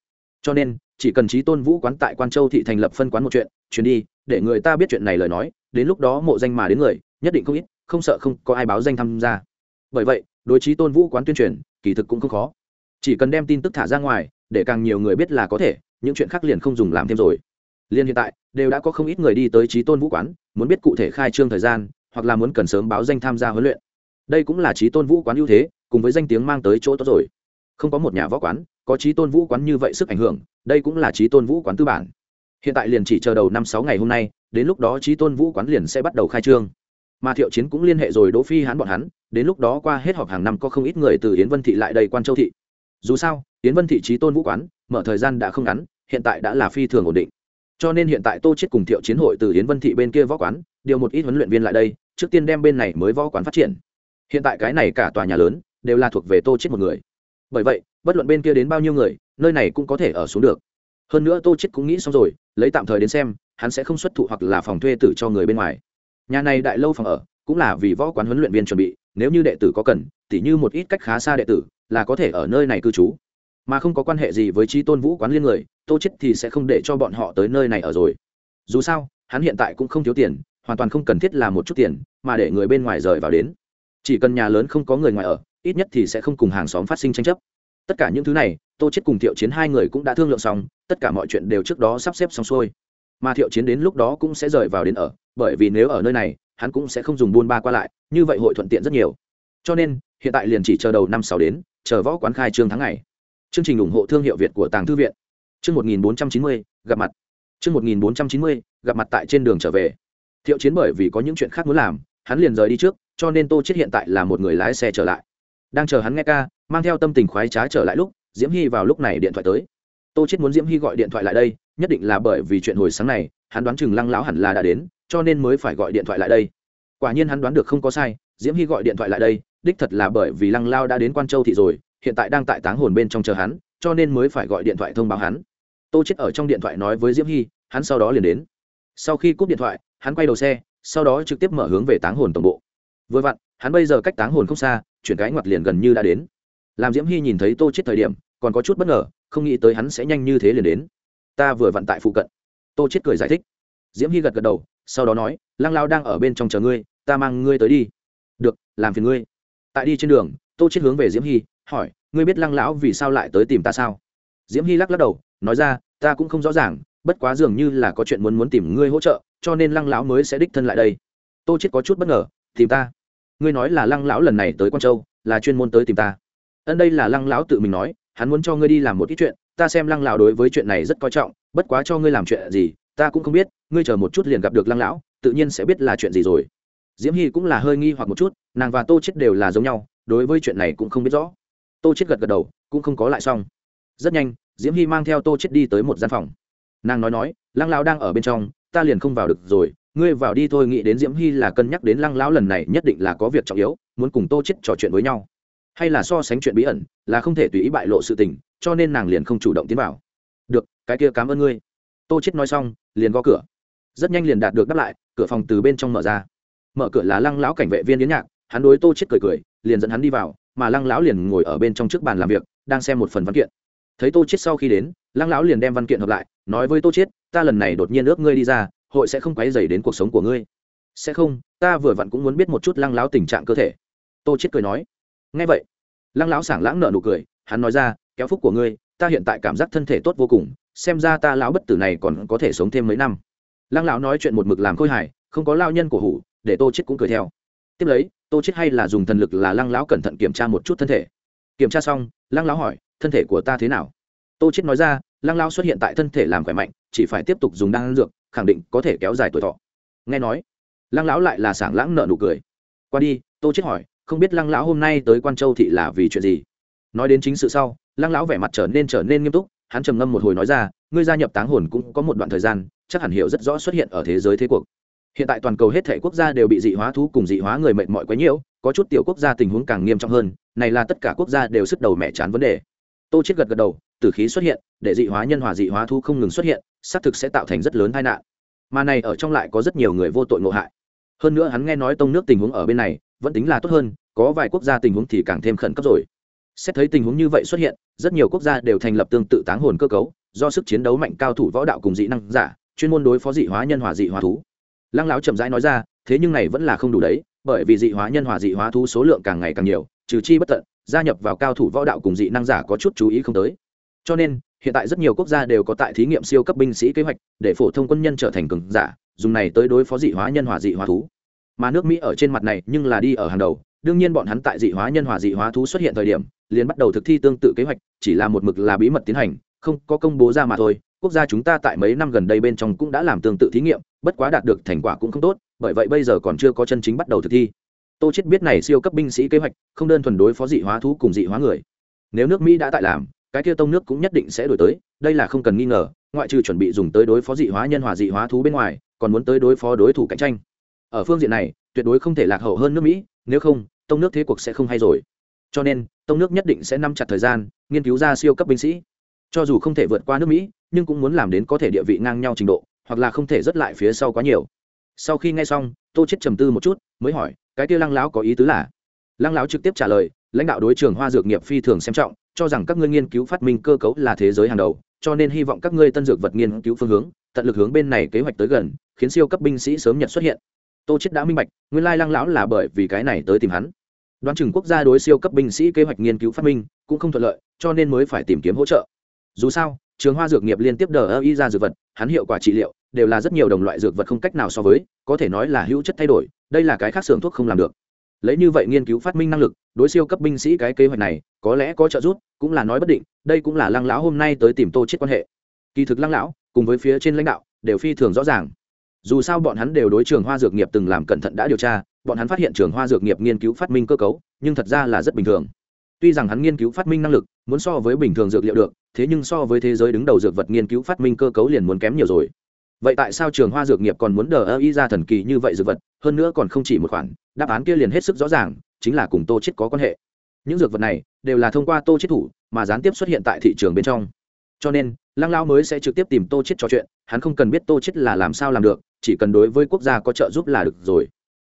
Cho nên, chỉ cần trí tôn vũ quán tại quan châu thị thành lập phân quán một chuyện, chuyến đi, để người ta biết chuyện này lời nói, đến lúc đó mộ danh mà đến người, nhất định không ít, không sợ không có ai báo danh tham gia. Bởi vậy, đối trí tôn vũ quán tuyên truyền, kỳ thực cũng không khó. Chỉ cần đem tin tức thả ra ngoài, để càng nhiều người biết là có thể, những chuyện khác liền không dùng làm thêm rồi. Liên hiện tại, đều đã có không ít người đi tới trí tôn vũ quán, muốn biết cụ thể khai trương thời gian hoặc là muốn cần sớm báo danh tham gia huấn luyện. Đây cũng là trí tôn vũ quán ưu thế, cùng với danh tiếng mang tới chỗ tốt rồi. Không có một nhà võ quán có trí tôn vũ quán như vậy sức ảnh hưởng, đây cũng là trí tôn vũ quán tư bản. Hiện tại liền chỉ chờ đầu năm sáu ngày hôm nay, đến lúc đó trí tôn vũ quán liền sẽ bắt đầu khai trương. Mà thiệu chiến cũng liên hệ rồi đỗ phi hắn bọn hắn, đến lúc đó qua hết họp hàng năm có không ít người từ yến vân thị lại đây quan châu thị. Dù sao, yến vân thị trí tôn vũ quán, mở thời gian đã không ngắn, hiện tại đã là phi thường ổn định. Cho nên hiện tại tô chết cùng thiệu chiến hội từ yến vân thị bên kia võ quán, điều một ít huấn luyện viên lại đây trước tiên đem bên này mới võ quán phát triển. Hiện tại cái này cả tòa nhà lớn đều là thuộc về tô chết một người. Bởi vậy, bất luận bên kia đến bao nhiêu người, nơi này cũng có thể ở xuống được. Hơn nữa tô chết cũng nghĩ xong rồi, lấy tạm thời đến xem, hắn sẽ không xuất thụ hoặc là phòng thuê tử cho người bên ngoài. Nhà này đại lâu phòng ở cũng là vì võ quán huấn luyện viên chuẩn bị, nếu như đệ tử có cần, tỉ như một ít cách khá xa đệ tử, là có thể ở nơi này cư trú. Mà không có quan hệ gì với trí tôn vũ quán liên người, tô chết thì sẽ không để cho bọn họ tới nơi này ở rồi. Dù sao, hắn hiện tại cũng không thiếu tiền hoàn toàn không cần thiết là một chút tiền, mà để người bên ngoài rời vào đến. Chỉ cần nhà lớn không có người ngoài ở, ít nhất thì sẽ không cùng hàng xóm phát sinh tranh chấp. Tất cả những thứ này, tô chết cùng thiệu chiến hai người cũng đã thương lượng xong, tất cả mọi chuyện đều trước đó sắp xếp xong xuôi. Mà thiệu chiến đến lúc đó cũng sẽ rời vào đến ở, bởi vì nếu ở nơi này, hắn cũng sẽ không dùng buôn ba qua lại, như vậy hội thuận tiện rất nhiều. Cho nên, hiện tại liền chỉ chờ đầu năm sáu đến, chờ võ quán khai trương tháng ngày. Chương trình ủng hộ thương hiệu việt của tàng thư viện. Chương một nghìn bốn trăm chín mươi, gặp mặt. Chương một nghìn bốn trăm chín mươi, gặp mặt tại trên đường trở về thiệu chiến bởi vì có những chuyện khác muốn làm, hắn liền rời đi trước, cho nên tô chết hiện tại là một người lái xe trở lại. Đang chờ hắn nghe ca, mang theo tâm tình khoái trá trở lại lúc, diễm hy vào lúc này điện thoại tới. Tô chết muốn diễm hy gọi điện thoại lại đây, nhất định là bởi vì chuyện hồi sáng này, hắn đoán chừng lăng lão hẳn là đã đến, cho nên mới phải gọi điện thoại lại đây. Quả nhiên hắn đoán được không có sai, diễm hy gọi điện thoại lại đây, đích thật là bởi vì lăng lao đã đến quan châu thị rồi, hiện tại đang tại táng hồn bên trong chờ hắn, cho nên mới phải gọi điện thoại thông báo hắn. Tô chết ở trong điện thoại nói với diễm hy, hắn sau đó liền đến. Sau khi cúp điện thoại hắn quay đầu xe, sau đó trực tiếp mở hướng về táng hồn tổng bộ. Vừa vặn, hắn bây giờ cách táng hồn không xa, chuyển cái ngoặt liền gần như đã đến. Làm diễm hy nhìn thấy tô chết thời điểm, còn có chút bất ngờ, không nghĩ tới hắn sẽ nhanh như thế liền đến. Ta vừa vặn tại phụ cận. Tô chết cười giải thích. Diễm hy gật gật đầu, sau đó nói, lăng lao đang ở bên trong chờ ngươi, ta mang ngươi tới đi. Được, làm phiền ngươi. Tại đi trên đường, tô chết hướng về diễm hy, hỏi, ngươi biết lăng lão vì sao lại tới tìm ta sao? Diễm hy lắc lắc đầu, nói ra, ta cũng không rõ ràng, bất quá dường như là có chuyện muốn muốn tìm ngươi hỗ trợ cho nên lăng lão mới sẽ đích thân lại đây. Tô chết có chút bất ngờ, tìm ta. Ngươi nói là lăng lão lần này tới quan châu, là chuyên môn tới tìm ta. Ân đây là lăng lão tự mình nói, hắn muốn cho ngươi đi làm một ít chuyện, ta xem lăng lão đối với chuyện này rất coi trọng, bất quá cho ngươi làm chuyện gì, ta cũng không biết, ngươi chờ một chút liền gặp được lăng lão, tự nhiên sẽ biết là chuyện gì rồi. Diễm hy cũng là hơi nghi hoặc một chút, nàng và tô chết đều là giống nhau, đối với chuyện này cũng không biết rõ. Tô chết gật gật đầu, cũng không có lại xong. Rất nhanh, diễm hy mang theo tô chết đi tới một gian phòng. Nàng nói nói, lăng lão đang ở bên trong ta liền không vào được rồi, ngươi vào đi thôi, nghĩ đến diễm hy là cân nhắc đến lăng lão lần này nhất định là có việc trọng yếu, muốn cùng tô chết trò chuyện với nhau. Hay là so sánh chuyện bí ẩn, là không thể tùy ý bại lộ sự tình, cho nên nàng liền không chủ động tiến vào. Được, cái kia cảm ơn ngươi. Tô chết nói xong, liền gõ cửa. Rất nhanh liền đạt được đáp lại, cửa phòng từ bên trong mở ra. Mở cửa là lăng lão cảnh vệ viên yến nhạc, hắn đối tô chết cười cười, liền dẫn hắn đi vào, mà lăng lão liền ngồi ở bên trong trước bàn làm việc, đang xem một phần văn kiện. Thấy tô chết sau khi đến, lăng lão liền đem văn kiện hợp lại nói với tô chết ta lần này đột nhiên ước ngươi đi ra, hội sẽ không quấy dày đến cuộc sống của ngươi. Sẽ không, ta vừa vặn cũng muốn biết một chút lăng lão tình trạng cơ thể. Tô chết cười nói. Ngay vậy. Lăng lão sảng lãng nở nụ cười, hắn nói ra, kéo phúc của ngươi, ta hiện tại cảm giác thân thể tốt vô cùng, xem ra ta lão bất tử này còn có thể sống thêm mấy năm. Lăng lão nói chuyện một mực làm khôi hài, không có lao nhân của hủ, để tô chết cũng cười theo. Tiếp lấy, tô chết hay là dùng thần lực là lăng lão cẩn thận kiểm tra một chút thân thể. Kiểm tra xong, lăng lão hỏi, thân thể của ta thế nào? Tô chết nói ra, lăng lão xuất hiện tại thân thể làm khỏe mạnh, chỉ phải tiếp tục dùng đan dược, khẳng định có thể kéo dài tuổi thọ. Nghe nói, lăng lão lại là sảng lãng nợ nụ cười. Qua đi, tô chết hỏi, không biết lăng lão hôm nay tới quan châu thị là vì chuyện gì? Nói đến chính sự sau, lăng lão vẻ mặt trở nên trở nên nghiêm túc, hắn trầm ngâm một hồi nói ra, ngươi gia nhập táng hồn cũng có một đoạn thời gian, chắc hẳn hiểu rất rõ xuất hiện ở thế giới thế cuộc. Hiện tại toàn cầu hết thể quốc gia đều bị dị hóa thú cùng dị hóa người mệnh mọi quấy nhiễu có chút tiểu quốc gia tình huống càng nghiêm trọng hơn, này là tất cả quốc gia đều sức đầu mẹ chán vấn đề. Tô chết gật gật đầu tử khí xuất hiện, để dị hóa nhân hòa dị hóa thú không ngừng xuất hiện, xác thực sẽ tạo thành rất lớn tai nạn. Mà này ở trong lại có rất nhiều người vô tội ngộ hại. Hơn nữa hắn nghe nói tông nước tình huống ở bên này, vẫn tính là tốt hơn, có vài quốc gia tình huống thì càng thêm khẩn cấp rồi. Xét thấy tình huống như vậy xuất hiện, rất nhiều quốc gia đều thành lập tương tự táng hồn cơ cấu, do sức chiến đấu mạnh cao thủ võ đạo cùng dị năng giả, chuyên môn đối phó dị hóa nhân hòa dị hóa thú. Lăng lão chậm rãi nói ra, thế nhưng này vẫn là không đủ đấy, bởi vì dị hóa nhân hòa dị hóa thú số lượng càng ngày càng nhiều, trừ chi bất tận, gia nhập vào cao thủ võ đạo cùng dị năng giả có chút chú ý không tới cho nên, hiện tại rất nhiều quốc gia đều có tại thí nghiệm siêu cấp binh sĩ kế hoạch để phổ thông quân nhân trở thành cường giả, dùng này tới đối phó dị hóa nhân hòa dị hóa thú. Mà nước mỹ ở trên mặt này nhưng là đi ở hàng đầu, đương nhiên bọn hắn tại dị hóa nhân hòa dị hóa thú xuất hiện thời điểm, liền bắt đầu thực thi tương tự kế hoạch, chỉ là một mực là bí mật tiến hành, không có công bố ra mà thôi. Quốc gia chúng ta tại mấy năm gần đây bên trong cũng đã làm tương tự thí nghiệm, bất quá đạt được thành quả cũng không tốt, bởi vậy bây giờ còn chưa có chân chính bắt đầu thực thi. Tô chết biết này siêu cấp binh sĩ kế hoạch không đơn thuần đối phó dị hóa thú cùng dị hóa người. Nếu nước mỹ đã tại làm cái kia tông nước cũng nhất định sẽ đổi tới, đây là không cần nghi ngờ, ngoại trừ chuẩn bị dùng tới đối phó dị hóa nhân hòa dị hóa thú bên ngoài, còn muốn tới đối phó đối thủ cạnh tranh. Ở phương diện này, tuyệt đối không thể lạc hậu hơn nước mỹ, nếu không, tông nước thế cuộc sẽ không hay rồi. Cho nên, tông nước nhất định sẽ nắm chặt thời gian, nghiên cứu ra siêu cấp binh sĩ. Cho dù không thể vượt qua nước mỹ, nhưng cũng muốn làm đến có thể địa vị ngang nhau trình độ, hoặc là không thể rớt lại phía sau quá nhiều. Sau khi nghe xong, tô chết trầm tư một chút, mới hỏi, cái kia lăng lão có ý tứ là? Lăng lão trực tiếp trả lời, lãnh đạo đối trường hoa dược nghiệp phi thường xem trọng cho rằng các ngươi nghiên cứu phát minh cơ cấu là thế giới hàng đầu, cho nên hy vọng các ngươi tân dược vật nghiên cứu phương hướng, tận lực hướng bên này kế hoạch tới gần, khiến siêu cấp binh sĩ sớm nhận xuất hiện. Tô chết đã minh bạch, nguyên lai lăng lão là bởi vì cái này tới tìm hắn. Đoán chừng quốc gia đối siêu cấp binh sĩ kế hoạch nghiên cứu phát minh cũng không thuận lợi, cho nên mới phải tìm kiếm hỗ trợ. Dù sao, trường hoa dược nghiệp liên tiếp đờ ơ y ra dược vật, hắn hiệu quả trị liệu đều là rất nhiều đồng loại dược vật không cách nào so với, có thể nói là hữu chất thay đổi, đây là cái khác xưởng thuốc không làm được lấy như vậy nghiên cứu phát minh năng lực, đối siêu cấp binh sĩ cái kế hoạch này, có lẽ có trợ giúp, cũng là nói bất định, đây cũng là lăng lão hôm nay tới tìm tô chết quan hệ. Kỳ thực lăng lão, cùng với phía trên lãnh đạo, đều phi thường rõ ràng. Dù sao bọn hắn đều đối trường hoa dược nghiệp từng làm cẩn thận đã điều tra, bọn hắn phát hiện trường hoa dược nghiệp nghiên cứu phát minh cơ cấu, nhưng thật ra là rất bình thường. Tuy rằng hắn nghiên cứu phát minh năng lực, muốn so với bình thường dược liệu được, thế nhưng so với thế giới đứng đầu dược vật nghiên cứu phát minh cơ cấu liền muốn kém nhiều rồi vậy tại sao trường hoa dược nghiệp còn muốn đờ ơ y ra thần kỳ như vậy dược vật? Hơn nữa còn không chỉ một khoản đáp án kia liền hết sức rõ ràng chính là cùng tô chết có quan hệ. Những dược vật này đều là thông qua tô chết thủ mà gián tiếp xuất hiện tại thị trường bên trong. Cho nên lăng lao mới sẽ trực tiếp tìm tô chết trò chuyện hắn không cần biết tô chết là làm sao làm được chỉ cần đối với quốc gia có trợ giúp là được rồi.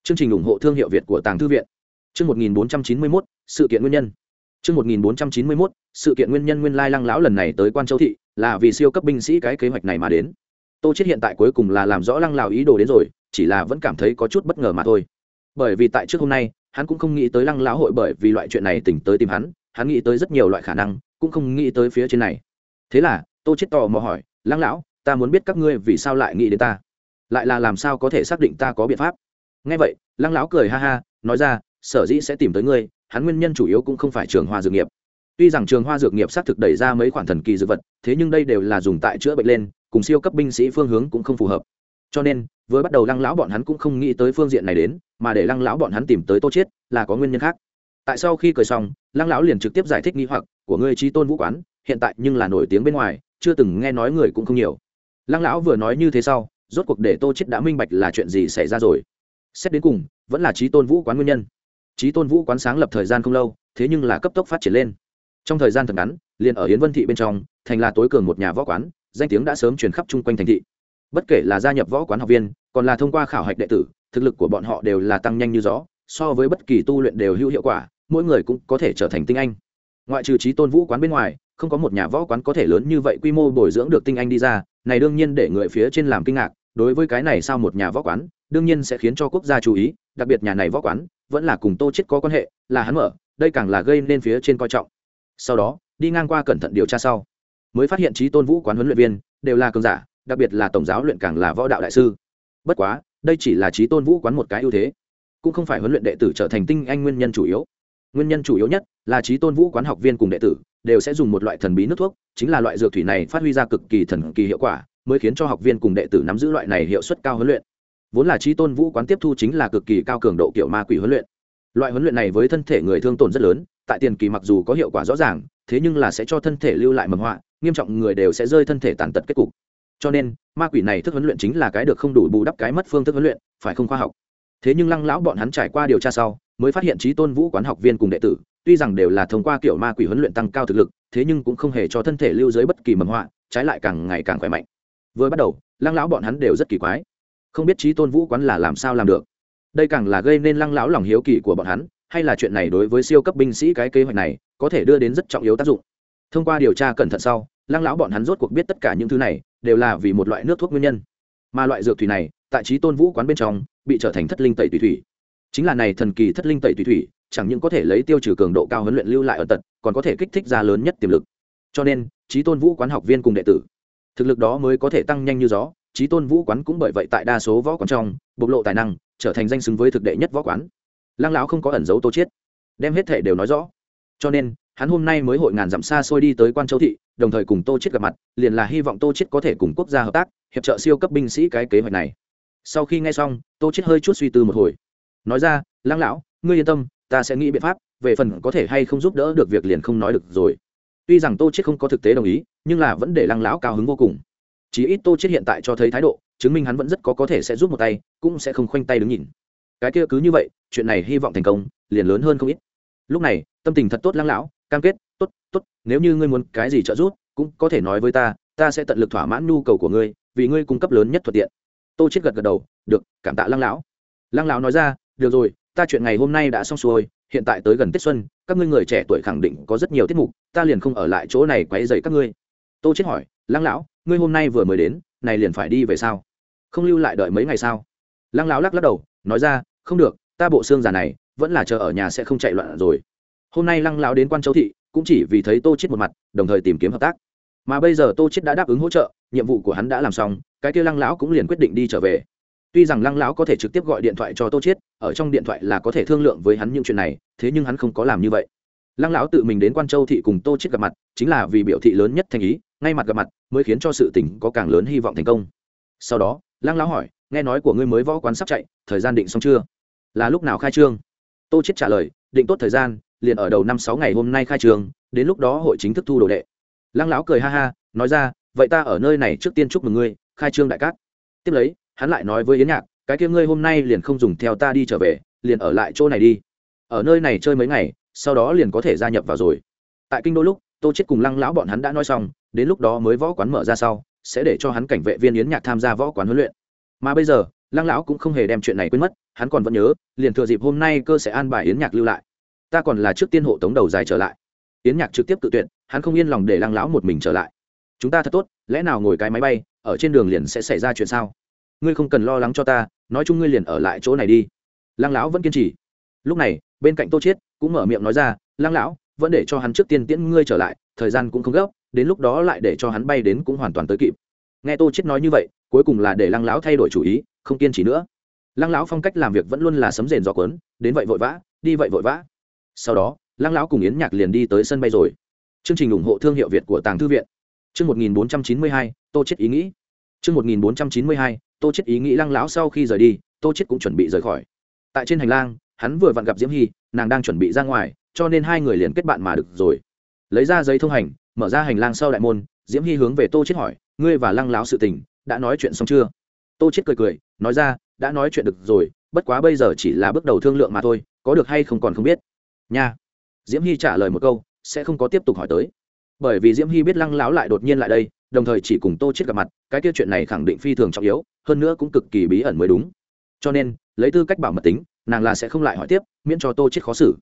Chương trình ủng hộ thương hiệu việt của tàng thư viện. Chương 1491, sự kiện nguyên nhân. Chương 1491, sự kiện nguyên nhân nguyên lai lăng lão lần này tới quan châu thị là vì siêu cấp binh sĩ cái kế hoạch này mà đến tô chết hiện tại cuối cùng là làm rõ lăng lão ý đồ đến rồi, chỉ là vẫn cảm thấy có chút bất ngờ mà thôi. Bởi vì tại trước hôm nay, hắn cũng không nghĩ tới lăng lão hội bởi vì loại chuyện này tỉnh tới tìm hắn hắn nghĩ tới rất nhiều loại khả năng, cũng không nghĩ tới phía trên này. Thế là, tô chết tò mò hỏi, lăng lão, ta muốn biết các ngươi vì sao lại nghĩ đến ta? Lại là làm sao có thể xác định ta có biện pháp? Nghe vậy, lăng lão cười ha ha, nói ra, sở dĩ sẽ tìm tới ngươi, hắn nguyên nhân chủ yếu cũng không phải trường hoa dược nghiệp. Tuy rằng trường hoa dược nghiệp xác thực đẩy ra mấy khoản thần kỳ dược vật, thế nhưng đây đều là dùng tại chữa bệnh lên cùng siêu cấp binh sĩ phương hướng cũng không phù hợp. Cho nên với bắt đầu lăng lão bọn hắn cũng không nghĩ tới phương diện này đến, mà để lăng lão bọn hắn tìm tới tô chiết là có nguyên nhân khác. Tại sau khi cười xong, lăng lão liền trực tiếp giải thích nghi hoặc của ngươi trí tôn vũ quán, hiện tại nhưng là nổi tiếng bên ngoài, chưa từng nghe nói người cũng không nhiều. Lăng lão vừa nói như thế sau, rốt cuộc để tô chết đã minh bạch là chuyện gì xảy ra rồi. Xét đến cùng, vẫn là trí tôn vũ quán nguyên nhân. Trí tôn vũ quán sáng lập thời gian không lâu, thế nhưng là cấp tốc phát triển lên. Trong thời gian thật ngắn, liền ở hiến vân thị bên trong, thành là tối cường một nhà võ quán danh tiếng đã sớm truyền khắp chung quanh thành thị. Bất kể là gia nhập võ quán học viên, còn là thông qua khảo hạch đệ tử, thực lực của bọn họ đều là tăng nhanh như gió, so với bất kỳ tu luyện đều hữu hiệu quả, mỗi người cũng có thể trở thành tinh anh. Ngoại trừ trí tôn vũ quán bên ngoài, không có một nhà võ quán có thể lớn như vậy quy mô bồi dưỡng được tinh anh đi ra, này đương nhiên để người phía trên làm kinh ngạc, đối với cái này sao một nhà võ quán, đương nhiên sẽ khiến cho quốc gia chú ý, đặc biệt nhà này võ quán, vẫn là cùng tô chết có quan hệ, là hắn mở, đây càng là gây nên phía trên coi trọng. Sau đó, đi ngang qua cẩn thận điều tra sau mới phát hiện trí tôn vũ quán huấn luyện viên đều là cường giả, đặc biệt là tổng giáo luyện càng là võ đạo đại sư. Bất quá, đây chỉ là trí tôn vũ quán một cái ưu thế, cũng không phải huấn luyện đệ tử trở thành tinh anh nguyên nhân chủ yếu. Nguyên nhân chủ yếu nhất là trí tôn vũ quán học viên cùng đệ tử đều sẽ dùng một loại thần bí nước thuốc, chính là loại dược thủy này phát huy ra cực kỳ thần kỳ hiệu quả, mới khiến cho học viên cùng đệ tử nắm giữ loại này hiệu suất cao huấn luyện. Vốn là trí tôn vũ quán tiếp thu chính là cực kỳ cao cường độ kiểu ma quỷ huấn luyện. Loại huấn luyện này với thân thể người thương tổn rất lớn, tại tiền kỳ mặc dù có hiệu quả rõ ràng, thế nhưng là sẽ cho thân thể lưu lại mầm họa nghiêm trọng người đều sẽ rơi thân thể tàn tật kết cục. Cho nên, ma quỷ này thức huấn luyện chính là cái được không đủ bù đắp cái mất phương thức huấn luyện, phải không khoa học? Thế nhưng lăng lão bọn hắn trải qua điều tra sau, mới phát hiện trí tôn vũ quán học viên cùng đệ tử, tuy rằng đều là thông qua kiểu ma quỷ huấn luyện tăng cao thực lực, thế nhưng cũng không hề cho thân thể lưu dưới bất kỳ mầm họa, trái lại càng ngày càng khỏe mạnh. Vừa bắt đầu, lăng lão bọn hắn đều rất kỳ quái. Không biết trí tôn vũ quán là làm sao làm được? Đây càng là gây nên lăng lão lòng hiếu kỳ của bọn hắn, hay là chuyện này đối với siêu cấp binh sĩ cái kế hoạch này có thể đưa đến rất trọng yếu tác dụng? Thông qua điều tra cẩn thận sau lăng lão bọn hắn rốt cuộc biết tất cả những thứ này, đều là vì một loại nước thuốc nguyên nhân. Mà loại dược thủy này, tại trí tôn vũ quán bên trong, bị trở thành thất linh tẩy tùy thủy. Chính là này thần kỳ thất linh tẩy tùy thủy, chẳng những có thể lấy tiêu trừ cường độ cao huấn luyện lưu lại ở tật còn có thể kích thích ra lớn nhất tiềm lực. Cho nên trí tôn vũ quán học viên cùng đệ tử, thực lực đó mới có thể tăng nhanh như gió. Trí tôn vũ quán cũng bởi vậy tại đa số võ quán trong, bộc lộ tài năng, trở thành danh xứng với thực đệ nhất võ quán. Lăng lão không có ẩn dấu tô chiết đem hết thể đều nói rõ. Cho nên hắn hôm nay mới hội ngàn dặm xa xôi đi tới quan châu thị, đồng thời cùng tô chiết gặp mặt, liền là hy vọng tô chiết có thể cùng quốc gia hợp tác, hiệp trợ siêu cấp binh sĩ cái kế hoạch này. Sau khi nghe xong, tô chiết hơi chút suy tư một hồi. Nói ra, lăng lão, ngươi yên tâm, ta sẽ nghĩ biện pháp, về phần có thể hay không giúp đỡ được việc liền không nói được rồi. Tuy rằng tô chiết không có thực tế đồng ý, nhưng là vẫn để lăng lão cao hứng vô cùng. Chí ít tô chiết hiện tại cho thấy thái độ, chứng minh hắn vẫn rất có có thể sẽ giúp một tay, cũng sẽ không khoanh tay đứng nhìn. Cái kia cứ như vậy, chuyện này hy vọng thành công, liền lớn hơn không ít. Lúc này, tâm tình thật tốt lăng lão cam kết, tốt tốt, nếu như ngươi muốn cái gì trợ giúp, cũng có thể nói với ta ta sẽ tận lực thỏa mãn nhu cầu của ngươi, vì ngươi cung cấp lớn nhất thuận tiện. Tô chết gật gật đầu, được, cảm tạ lăng lão. Lăng lão nói ra, được rồi, ta chuyện ngày hôm nay đã xong xuôi, hiện tại tới gần tết xuân, các ngươi người trẻ tuổi khẳng định có rất nhiều tiết mục, ta liền không ở lại chỗ này quấy rầy các ngươi. Tô chết hỏi, lăng lão, ngươi hôm nay vừa mới đến, này liền phải đi về sao? Không lưu lại đợi mấy ngày sao? Lăng lão lắc lắc đầu, nói ra, không được, ta bộ xương già này, vẫn là chờ ở nhà sẽ không chạy loạn rồi hôm nay lăng lão đến quan châu thị, cũng chỉ vì thấy tô chết một mặt, đồng thời tìm kiếm hợp tác. Mà bây giờ tô chết đã đáp ứng hỗ trợ, nhiệm vụ của hắn đã làm xong, cái kia lăng lão cũng liền quyết định đi trở về. Tuy rằng lăng lão có thể trực tiếp gọi điện thoại cho tô chết ở trong điện thoại là có thể thương lượng với hắn những chuyện này, thế nhưng hắn không có làm như vậy. Lăng lão tự mình đến quan châu thị cùng tô chết gặp mặt, chính là vì biểu thị lớn nhất thành ý, ngay mặt gặp mặt, mới khiến cho sự tình có càng lớn hy vọng thành công. Sau đó, lăng lão hỏi, nghe nói của ngươi mới võ quán sắp chạy, thời gian định xong chưa? Là lúc nào khai trương? Tô chết trả lời, định tốt thời gian liền ở đầu năm sáu ngày hôm nay khai trường, đến lúc đó hội chính thức thu đồ đệ. Lăng lão cười ha ha nói ra vậy ta ở nơi này trước tiên chúc mừng ngươi khai trương đại cát. Tiếp lấy hắn lại nói với yến nhạc cái kia ngươi hôm nay liền không dùng theo ta đi trở về liền ở lại chỗ này đi. Ở nơi này chơi mấy ngày sau đó liền có thể gia nhập vào rồi. Tại kinh đô lúc tô chết cùng lăng lão bọn hắn đã nói xong đến lúc đó mới võ quán mở ra sau sẽ để cho hắn cảnh vệ viên yến nhạc tham gia võ quán huấn luyện. Mà bây giờ lăng lão cũng không hề đem chuyện này quên mất hắn còn vẫn nhớ liền thừa dịp hôm nay cơ sẽ an bài yến nhạc lưu lại ta còn là trước tiên hộ tống đầu dài trở lại. Yến nhạc trực tiếp tự tuyển hắn không yên lòng để lăng lão một mình trở lại. Chúng ta thật tốt, lẽ nào ngồi cái máy bay, ở trên đường liền sẽ xảy ra chuyện sao? Ngươi không cần lo lắng cho ta, nói chung ngươi liền ở lại chỗ này đi. Lăng lão vẫn kiên trì. Lúc này, bên cạnh tô chiết cũng mở miệng nói ra, lăng lão, vẫn để cho hắn trước tiên tiễn ngươi trở lại, thời gian cũng không gấp, đến lúc đó lại để cho hắn bay đến cũng hoàn toàn tới kịp. Nghe tô chiết nói như vậy, cuối cùng là để lăng lão thay đổi chủ ý, không kiên trì nữa. Lăng lão phong cách làm việc vẫn luôn là sấm rền gió cuốn, đến vậy vội vã, đi vậy vội vã sau đó lăng lão cùng yến nhạc liền đi tới sân bay rồi. Chương trình ủng hộ thương hiệu việt của tàng thư viện. Chương 1492, tô chết ý nghĩ. Chương 1492, tô chết ý nghĩ lăng lão sau khi rời đi tô chết cũng chuẩn bị rời khỏi. Tại trên hành lang hắn vừa vặn gặp diễm hy nàng đang chuẩn bị ra ngoài cho nên hai người liền kết bạn mà được rồi. Lấy ra giấy thông hành mở ra hành lang sau đại môn diễm hy hướng về tô chết hỏi ngươi và lăng lão sự tình đã nói chuyện xong chưa? Tô chết cười cười nói ra đã nói chuyện được rồi bất quá bây giờ chỉ là bước đầu thương lượng mà thôi có được hay không còn không biết nha. Diễm hy trả lời một câu, sẽ không có tiếp tục hỏi tới. Bởi vì diễm hy biết lăng láo lại đột nhiên lại đây, đồng thời chỉ cùng tô chết gặp mặt, cái kia chuyện này khẳng định phi thường trọng yếu, hơn nữa cũng cực kỳ bí ẩn mới đúng. Cho nên, lấy tư cách bảo mật tính, nàng là sẽ không lại hỏi tiếp, miễn cho tô chết khó xử.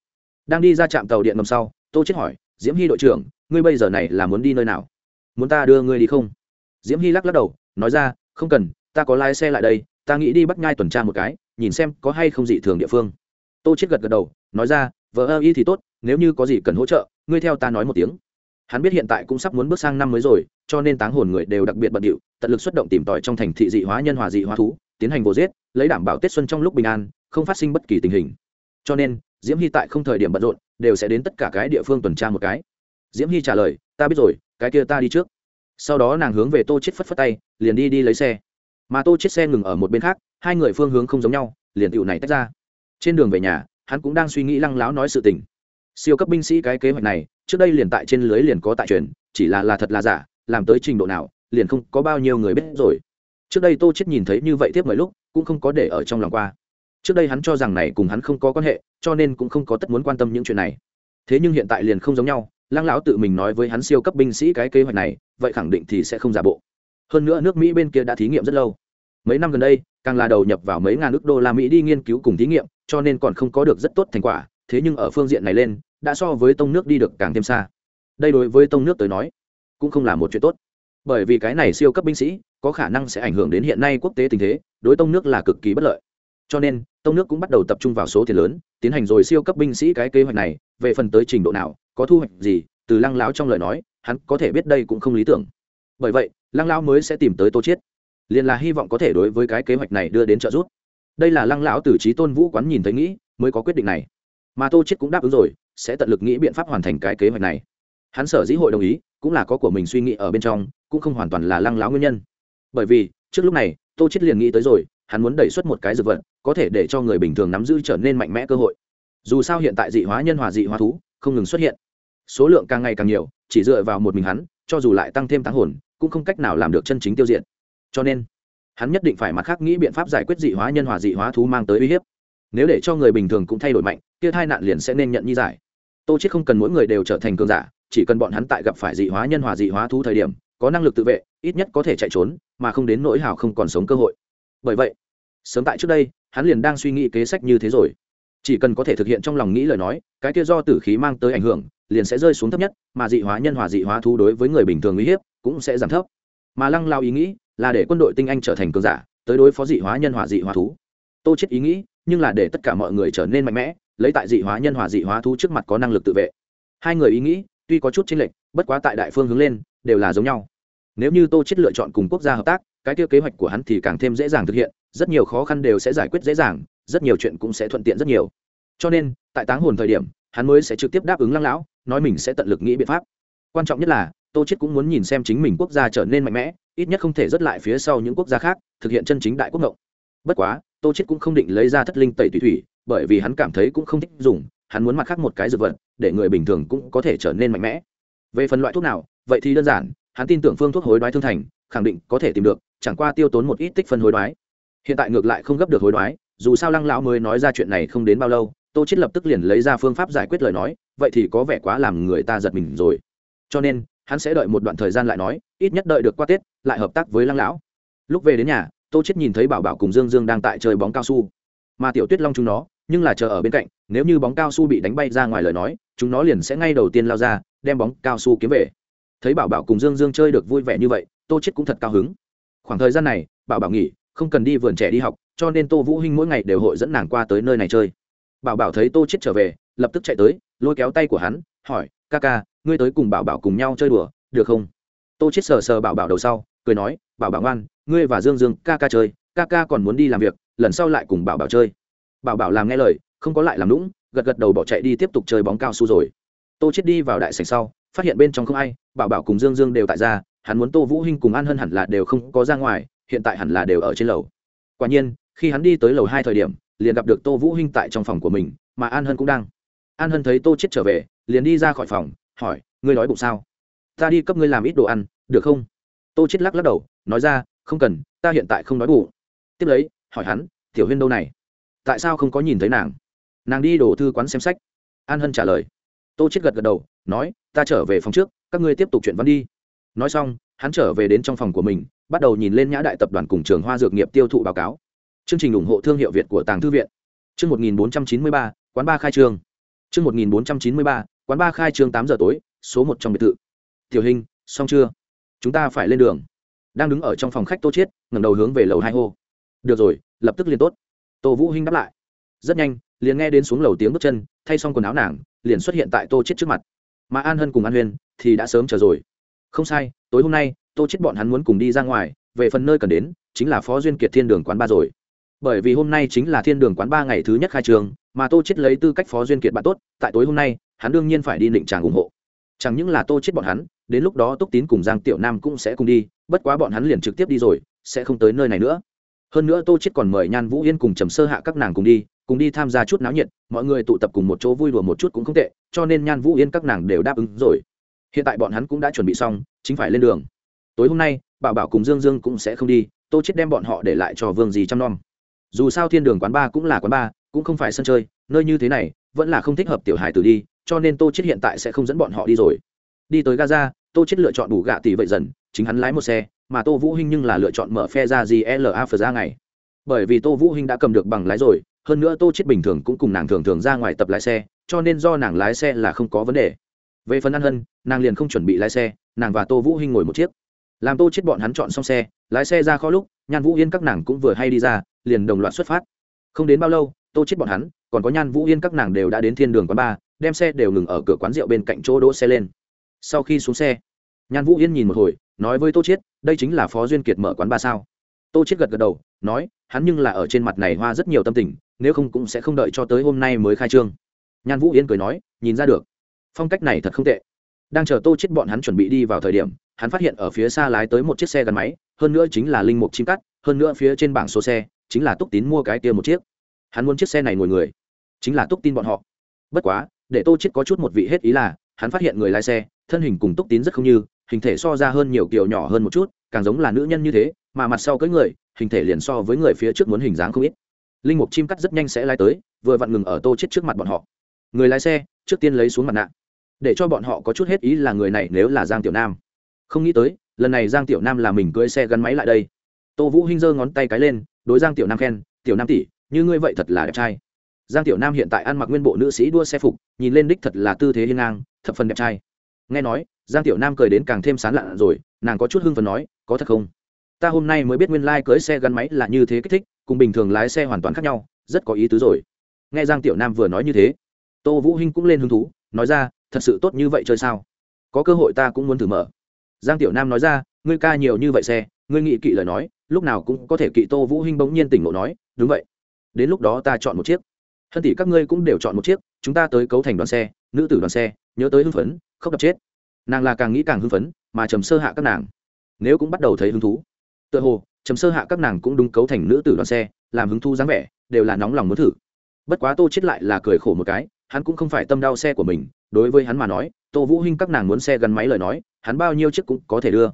Đang đi ra trạm tàu điện ngầm sau, tô chết hỏi, diễm hy đội trưởng, ngươi bây giờ này là muốn đi nơi nào? Muốn ta đưa ngươi đi không? Diễm hy lắc lắc đầu, nói ra, không cần, ta có lái xe lại đây, ta nghĩ đi bắt ngay tuần tra một cái, nhìn xem có hay không dị thường địa phương. Tô chết gật gật đầu, nói ra vờ ơ y thì tốt, nếu như có gì cần hỗ trợ, ngươi theo ta nói một tiếng. Hắn biết hiện tại cũng sắp muốn bước sang năm mới rồi, cho nên táng hồn người đều đặc biệt bận điệu, tận lực xuất động tìm tòi trong thành thị dị hóa nhân hòa dị hóa thú, tiến hành vô giết, lấy đảm bảo tết xuân trong lúc bình an, không phát sinh bất kỳ tình hình. Cho nên, diễm hy tại không thời điểm bận rộn, đều sẽ đến tất cả cái địa phương tuần tra một cái. Diễm hy trả lời, ta biết rồi, cái kia ta đi trước. Sau đó nàng hướng về tô chết phất phất tay, liền đi đi lấy xe. Mà tô chết xe ngừng ở một bên khác, hai người phương hướng không giống nhau, liền tựu này tách ra. Trên đường về nhà hắn cũng đang suy nghĩ lăng láo nói sự tình. Siêu cấp binh sĩ cái kế hoạch này, trước đây liền tại trên lưới liền có tại truyền, chỉ là là thật là giả, làm tới trình độ nào, liền không có bao nhiêu người biết rồi. Trước đây tô chết nhìn thấy như vậy tiếp mấy lúc, cũng không có để ở trong lòng qua. Trước đây hắn cho rằng này cùng hắn không có quan hệ, cho nên cũng không có tất muốn quan tâm những chuyện này. Thế nhưng hiện tại liền không giống nhau, lăng lão tự mình nói với hắn siêu cấp binh sĩ cái kế hoạch này, vậy khẳng định thì sẽ không giả bộ. Hơn nữa nước mỹ bên kia đã thí nghiệm rất lâu. Mấy năm gần đây, càng là đầu nhập vào mấy ngàn nước đô la mỹ đi nghiên cứu cùng thí nghiệm cho nên còn không có được rất tốt thành quả, thế nhưng ở phương diện này lên, đã so với tông nước đi được càng thêm xa. Đây đối với tông nước tới nói, cũng không là một chuyện tốt. Bởi vì cái này siêu cấp binh sĩ, có khả năng sẽ ảnh hưởng đến hiện nay quốc tế tình thế, đối tông nước là cực kỳ bất lợi. Cho nên, tông nước cũng bắt đầu tập trung vào số tiền lớn, tiến hành rồi siêu cấp binh sĩ cái kế hoạch này, về phần tới trình độ nào, có thu hoạch gì, từ lăng láo trong lời nói, hắn có thể biết đây cũng không lý tưởng. Bởi vậy, lăng lão mới sẽ tìm tới tô chiết. Liền là hy vọng có thể đối với cái kế hoạch này đưa đến trợ giúp đây là lăng lão từ trí tôn vũ quán nhìn thấy nghĩ, mới có quyết định này. Mà tô chết cũng đáp ứng rồi, sẽ tận lực nghĩ biện pháp hoàn thành cái kế hoạch này. Hắn sở dĩ hội đồng ý, cũng là có của mình suy nghĩ ở bên trong, cũng không hoàn toàn là lăng láo nguyên nhân. Bởi vì, trước lúc này, tô chết liền nghĩ tới rồi, hắn muốn đẩy xuất một cái dược vật, có thể để cho người bình thường nắm giữ trở nên mạnh mẽ cơ hội. Dù sao hiện tại dị hóa nhân hòa dị hóa thú, không ngừng xuất hiện. Số lượng càng ngày càng nhiều, chỉ dựa vào một mình hắn, cho dù lại tăng thêm táng hồn, cũng không cách nào làm được chân chính tiêu diệt. Cho nên hắn nhất định phải mặt khác nghĩ biện pháp giải quyết dị hóa nhân hòa dị hóa thú mang tới uy hiếp. Nếu để cho người bình thường cũng thay đổi mạnh, kia thai nạn liền sẽ nên nhận như giải. Tô chết không cần mỗi người đều trở thành cường giả, chỉ cần bọn hắn tại gặp phải dị hóa nhân hòa dị hóa thú thời điểm, có năng lực tự vệ, ít nhất có thể chạy trốn, mà không đến nỗi hào không còn sống cơ hội. Bởi vậy, sớm tại trước đây, hắn liền đang suy nghĩ kế sách như thế rồi. Chỉ cần có thể thực hiện trong lòng nghĩ lời nói, cái kia do tử khí mang tới ảnh hưởng, liền sẽ rơi xuống thấp nhất, mà dị hóa nhân hòa dị hóa thú đối với người bình thường uy hiếp cũng sẽ giảm thấp mà lăng lao ý nghĩ là để quân đội tinh anh trở thành cường giả, tới đối phó dị hóa nhân hòa dị hóa thú. Tô chết ý nghĩ, nhưng là để tất cả mọi người trở nên mạnh mẽ, lấy tại dị hóa nhân hòa dị hóa thú trước mặt có năng lực tự vệ. Hai người ý nghĩ, tuy có chút chênh lệch, bất quá tại đại phương hướng lên, đều là giống nhau. Nếu như tô chết lựa chọn cùng quốc gia hợp tác, cái kia kế hoạch của hắn thì càng thêm dễ dàng thực hiện, rất nhiều khó khăn đều sẽ giải quyết dễ dàng, rất nhiều chuyện cũng sẽ thuận tiện rất nhiều. Cho nên, tại táng hồn thời điểm, hắn mới sẽ trực tiếp đáp ứng lăng lão, nói mình sẽ tận lực nghĩ biện pháp. Quan trọng nhất là tô chết cũng muốn nhìn xem chính mình quốc gia trở nên mạnh mẽ, ít nhất không thể rớt lại phía sau những quốc gia khác, thực hiện chân chính đại quốc ngộng. Bất quá, tô chết cũng không định lấy ra thất linh tẩy thủy thủy, bởi vì hắn cảm thấy cũng không thích dùng, hắn muốn mặt khác một cái dược vật, để người bình thường cũng có thể trở nên mạnh mẽ. Về phần loại thuốc nào, vậy thì đơn giản, hắn tin tưởng phương thuốc hối đoái thương thành, khẳng định có thể tìm được, chẳng qua tiêu tốn một ít tích phân hối đoái. Hiện tại ngược lại không gấp được hối đoái, dù sao lăng lão mới nói ra chuyện này không đến bao lâu, tô chết lập tức liền lấy ra phương pháp giải quyết lời nói, vậy thì có vẻ quá làm người ta giật mình rồi. Cho nên hắn sẽ đợi một đoạn thời gian lại nói, ít nhất đợi được qua tết, lại hợp tác với lăng lão. Lúc về đến nhà, tô chết nhìn thấy bảo bảo cùng dương dương đang tại chơi bóng cao su. Mà tiểu tuyết long chúng nó, nhưng là chờ ở bên cạnh, nếu như bóng cao su bị đánh bay ra ngoài lời nói, chúng nó liền sẽ ngay đầu tiên lao ra, đem bóng cao su kiếm về. Thấy bảo bảo cùng dương dương chơi được vui vẻ như vậy, tô chết cũng thật cao hứng. Khoảng thời gian này, bảo bảo nghỉ, không cần đi vườn trẻ đi học, cho nên tô vũ hinh mỗi ngày đều hội dẫn nàng qua tới nơi này chơi. Bảo bảo thấy tô chết trở về, lập tức chạy tới, lôi kéo tay của hắn, hỏi, ca ca ngươi tới cùng bảo bảo cùng nhau chơi đùa, được không? Tô chết sờ sờ bảo bảo đầu sau, cười nói, bảo bảo ngoan, ngươi và dương dương, ca ca chơi, ca ca còn muốn đi làm việc, lần sau lại cùng bảo bảo chơi. Bảo bảo làm nghe lời, không có lại làm lũng gật gật đầu bỏ chạy đi tiếp tục chơi bóng cao su rồi. Tô chết đi vào đại sảnh sau, phát hiện bên trong không ai, bảo bảo cùng dương dương đều tại ra, hắn muốn tô vũ hinh cùng an hân hẳn là đều không có ra ngoài, hiện tại hẳn là đều ở trên lầu. Quả nhiên, khi hắn đi tới lầu hai thời điểm, liền gặp được tô vũ hinh tại trong phòng của mình, mà an hân cũng đang. An hân thấy tô chết trở về, liền đi ra khỏi phòng hỏi ngươi nói bụng sao? Ta đi cấp ngươi làm ít đồ ăn được không? Tô chết lắc lắc đầu nói ra không cần ta hiện tại không đói bụng. Tiếp lấy hỏi hắn tiểu huyên đâu này? Tại sao không có nhìn thấy nàng? Nàng đi đổ thư quán xem sách. An hân trả lời. Tô chết gật gật đầu nói ta trở về phòng trước các ngươi tiếp tục chuyện văn đi. Nói xong hắn trở về đến trong phòng của mình bắt đầu nhìn lên nhã đại tập đoàn cùng trường hoa dược nghiệp tiêu thụ báo cáo. Chương trình ủng hộ thương hiệu việt của tàng thư viện. Chương 1493, quán ba khai trương. Chương 1493, quán ba khai trương tám giờ tối, số một trong biệt thự. Tiểu hình, xong chưa? Chúng ta phải lên đường. Đang đứng ở trong phòng khách tô chiết, ngẩng đầu hướng về lầu hai hô. Được rồi, lập tức liền tốt. Tô vũ hinh đáp lại. Rất nhanh, liền nghe đến xuống lầu tiếng bước chân, thay xong quần áo nàng, liền xuất hiện tại tô chiết trước mặt. Mà an hân cùng an huyên thì đã sớm chờ rồi. Không sai, tối hôm nay, tô chiết bọn hắn muốn cùng đi ra ngoài, về phần nơi cần đến, chính là phó duyên kiệt thiên đường quán ba rồi. Bởi vì hôm nay chính là thiên đường quán ba ngày thứ nhất khai trường mà tô chết lấy tư cách phó duyên kiệt bạn tốt, tại tối hôm nay hắn đương nhiên phải đi định tràng ủng hộ. Chẳng những là tô chết bọn hắn, đến lúc đó túc tín cùng giang tiểu nam cũng sẽ cùng đi, bất quá bọn hắn liền trực tiếp đi rồi, sẽ không tới nơi này nữa. Hơn nữa tô chết còn mời nhan vũ yên cùng trầm sơ hạ các nàng cùng đi cùng đi tham gia chút náo nhiệt, mọi người tụ tập cùng một chỗ vui đùa một chút cũng không tệ, cho nên nhan vũ yên các nàng đều đáp ứng rồi. Hiện tại bọn hắn cũng đã chuẩn bị xong, chính phải lên đường. Tối hôm nay, bảo bảo cùng dương dương cũng sẽ không đi, tô chết đem bọn họ để lại cho vương gì chăm nom. Dù sao thiên đường quán ba cũng là quán ba, cũng không phải sân chơi, nơi như thế này, vẫn là không thích hợp tiểu hải tử đi cho nên tô chết hiện tại sẽ không dẫn bọn họ đi rồi. Đi tới gaza, tô chết lựa chọn đủ gạ tỷ vậy dần, chính hắn lái một xe, mà tô vũ hinh nhưng là lựa chọn mở phe ra gì la phờ ra ngày bởi vì tô vũ hinh đã cầm được bằng lái rồi, hơn nữa tô chết bình thường cũng cùng nàng thường thường ra ngoài tập lái xe, cho nên do nàng lái xe là không có vấn đề. Về phần ăn hân, nàng liền không chuẩn bị lái xe, nàng và tô vũ hinh ngồi một chiếc. Làm tô chết bọn hắn chọn xong xe, lái xe ra kho lúc, nhan vũ yên các nàng cũng vừa hay đi ra, liền đồng loạt xuất phát. Không đến bao lâu, tô chết bọn hắn, còn có nhan vũ yên các nàng đều đã đến thiên đường quán ba đem xe đều ngừng ở cửa quán rượu bên cạnh chỗ đỗ xe lên. Sau khi xuống xe, nhan vũ yên nhìn một hồi, nói với tô chiết, đây chính là phó duyên kiệt mở quán ba sao. Tô chiết gật gật đầu, nói, hắn nhưng là ở trên mặt này hoa rất nhiều tâm tình, nếu không cũng sẽ không đợi cho tới hôm nay mới khai trương. Nhan vũ yên cười nói, nhìn ra được. Phong cách này thật không tệ. Đang chờ tô chiết bọn hắn chuẩn bị đi vào thời điểm, hắn phát hiện ở phía xa lái tới một chiếc xe gắn máy, hơn nữa chính là linh mục chim cắt, hơn nữa phía trên bảng số xe, chính là túc tín mua cái kia một chiếc. Hắn muốn chiếc xe này ngồi người, chính là túc tín bọn họ. Bất quá để tô chết có chút một vị hết ý là, hắn phát hiện người lái xe, thân hình cùng túc tín rất không như, hình thể so ra hơn nhiều kiểu nhỏ hơn một chút, càng giống là nữ nhân như thế, mà mặt sau cưỡi người, hình thể liền so với người phía trước muốn hình dáng không ít. Linh mục chim cắt rất nhanh sẽ lái tới, vừa vặn ngừng ở tô chết trước mặt bọn họ. Người lái xe, trước tiên lấy xuống mặt nạ. Để cho bọn họ có chút hết ý là người này nếu là giang tiểu nam. Không nghĩ tới, lần này giang tiểu nam là mình cưỡi xe gắn máy lại đây. Tô vũ hinh giơ ngón tay cái lên, đối giang tiểu nam khen, tiểu nam tỷ, như ngươi vậy thật là đẹp trai giang tiểu nam hiện tại ăn mặc nguyên bộ nữ sĩ đua xe phục, nhìn lên đích thật là tư thế hiên ngang, thập phần đẹp trai. Nghe nói, giang tiểu nam cười đến càng thêm sán lạ rồi, nàng có chút hưng phần nói, có thật không? Ta hôm nay mới biết nguyên lai、like、cưới xe gắn máy là như thế kích thích, cùng bình thường lái xe hoàn toàn khác nhau, rất có ý tứ rồi. Nghe giang tiểu nam vừa nói như thế, tô vũ hinh cũng lên hứng thú, nói ra, thật sự tốt như vậy chơi sao? Có cơ hội ta cũng muốn thử mở. Giang tiểu nam nói ra, ngươi ca nhiều như vậy xe, ngươi nghị kỵ lời nói, lúc nào cũng có thể kỵ tô vũ hinh bỗng nhiên tỉnh ngộ nói, đúng vậy. Đến lúc đó ta chọn một chiếc thân tỷ các ngươi cũng đều chọn một chiếc, chúng ta tới cấu thành đoàn xe, nữ tử đoàn xe, nhớ tới hưng phấn không đập chết. Nàng là càng nghĩ càng hưng phấn, mà trầm sơ hạ các nàng nếu cũng bắt đầu thấy hứng thú. Tựa hồ, trầm sơ hạ các nàng cũng đúng cấu thành nữ tử đoàn xe, làm hứng thú dáng vẻ, đều là nóng lòng muốn thử. Bất quá tô chết lại là cười khổ một cái, hắn cũng không phải tâm đau xe của mình, đối với hắn mà nói, tô vũ hinh các nàng muốn xe gắn máy lời nói, hắn bao nhiêu chiếc cũng có thể đưa.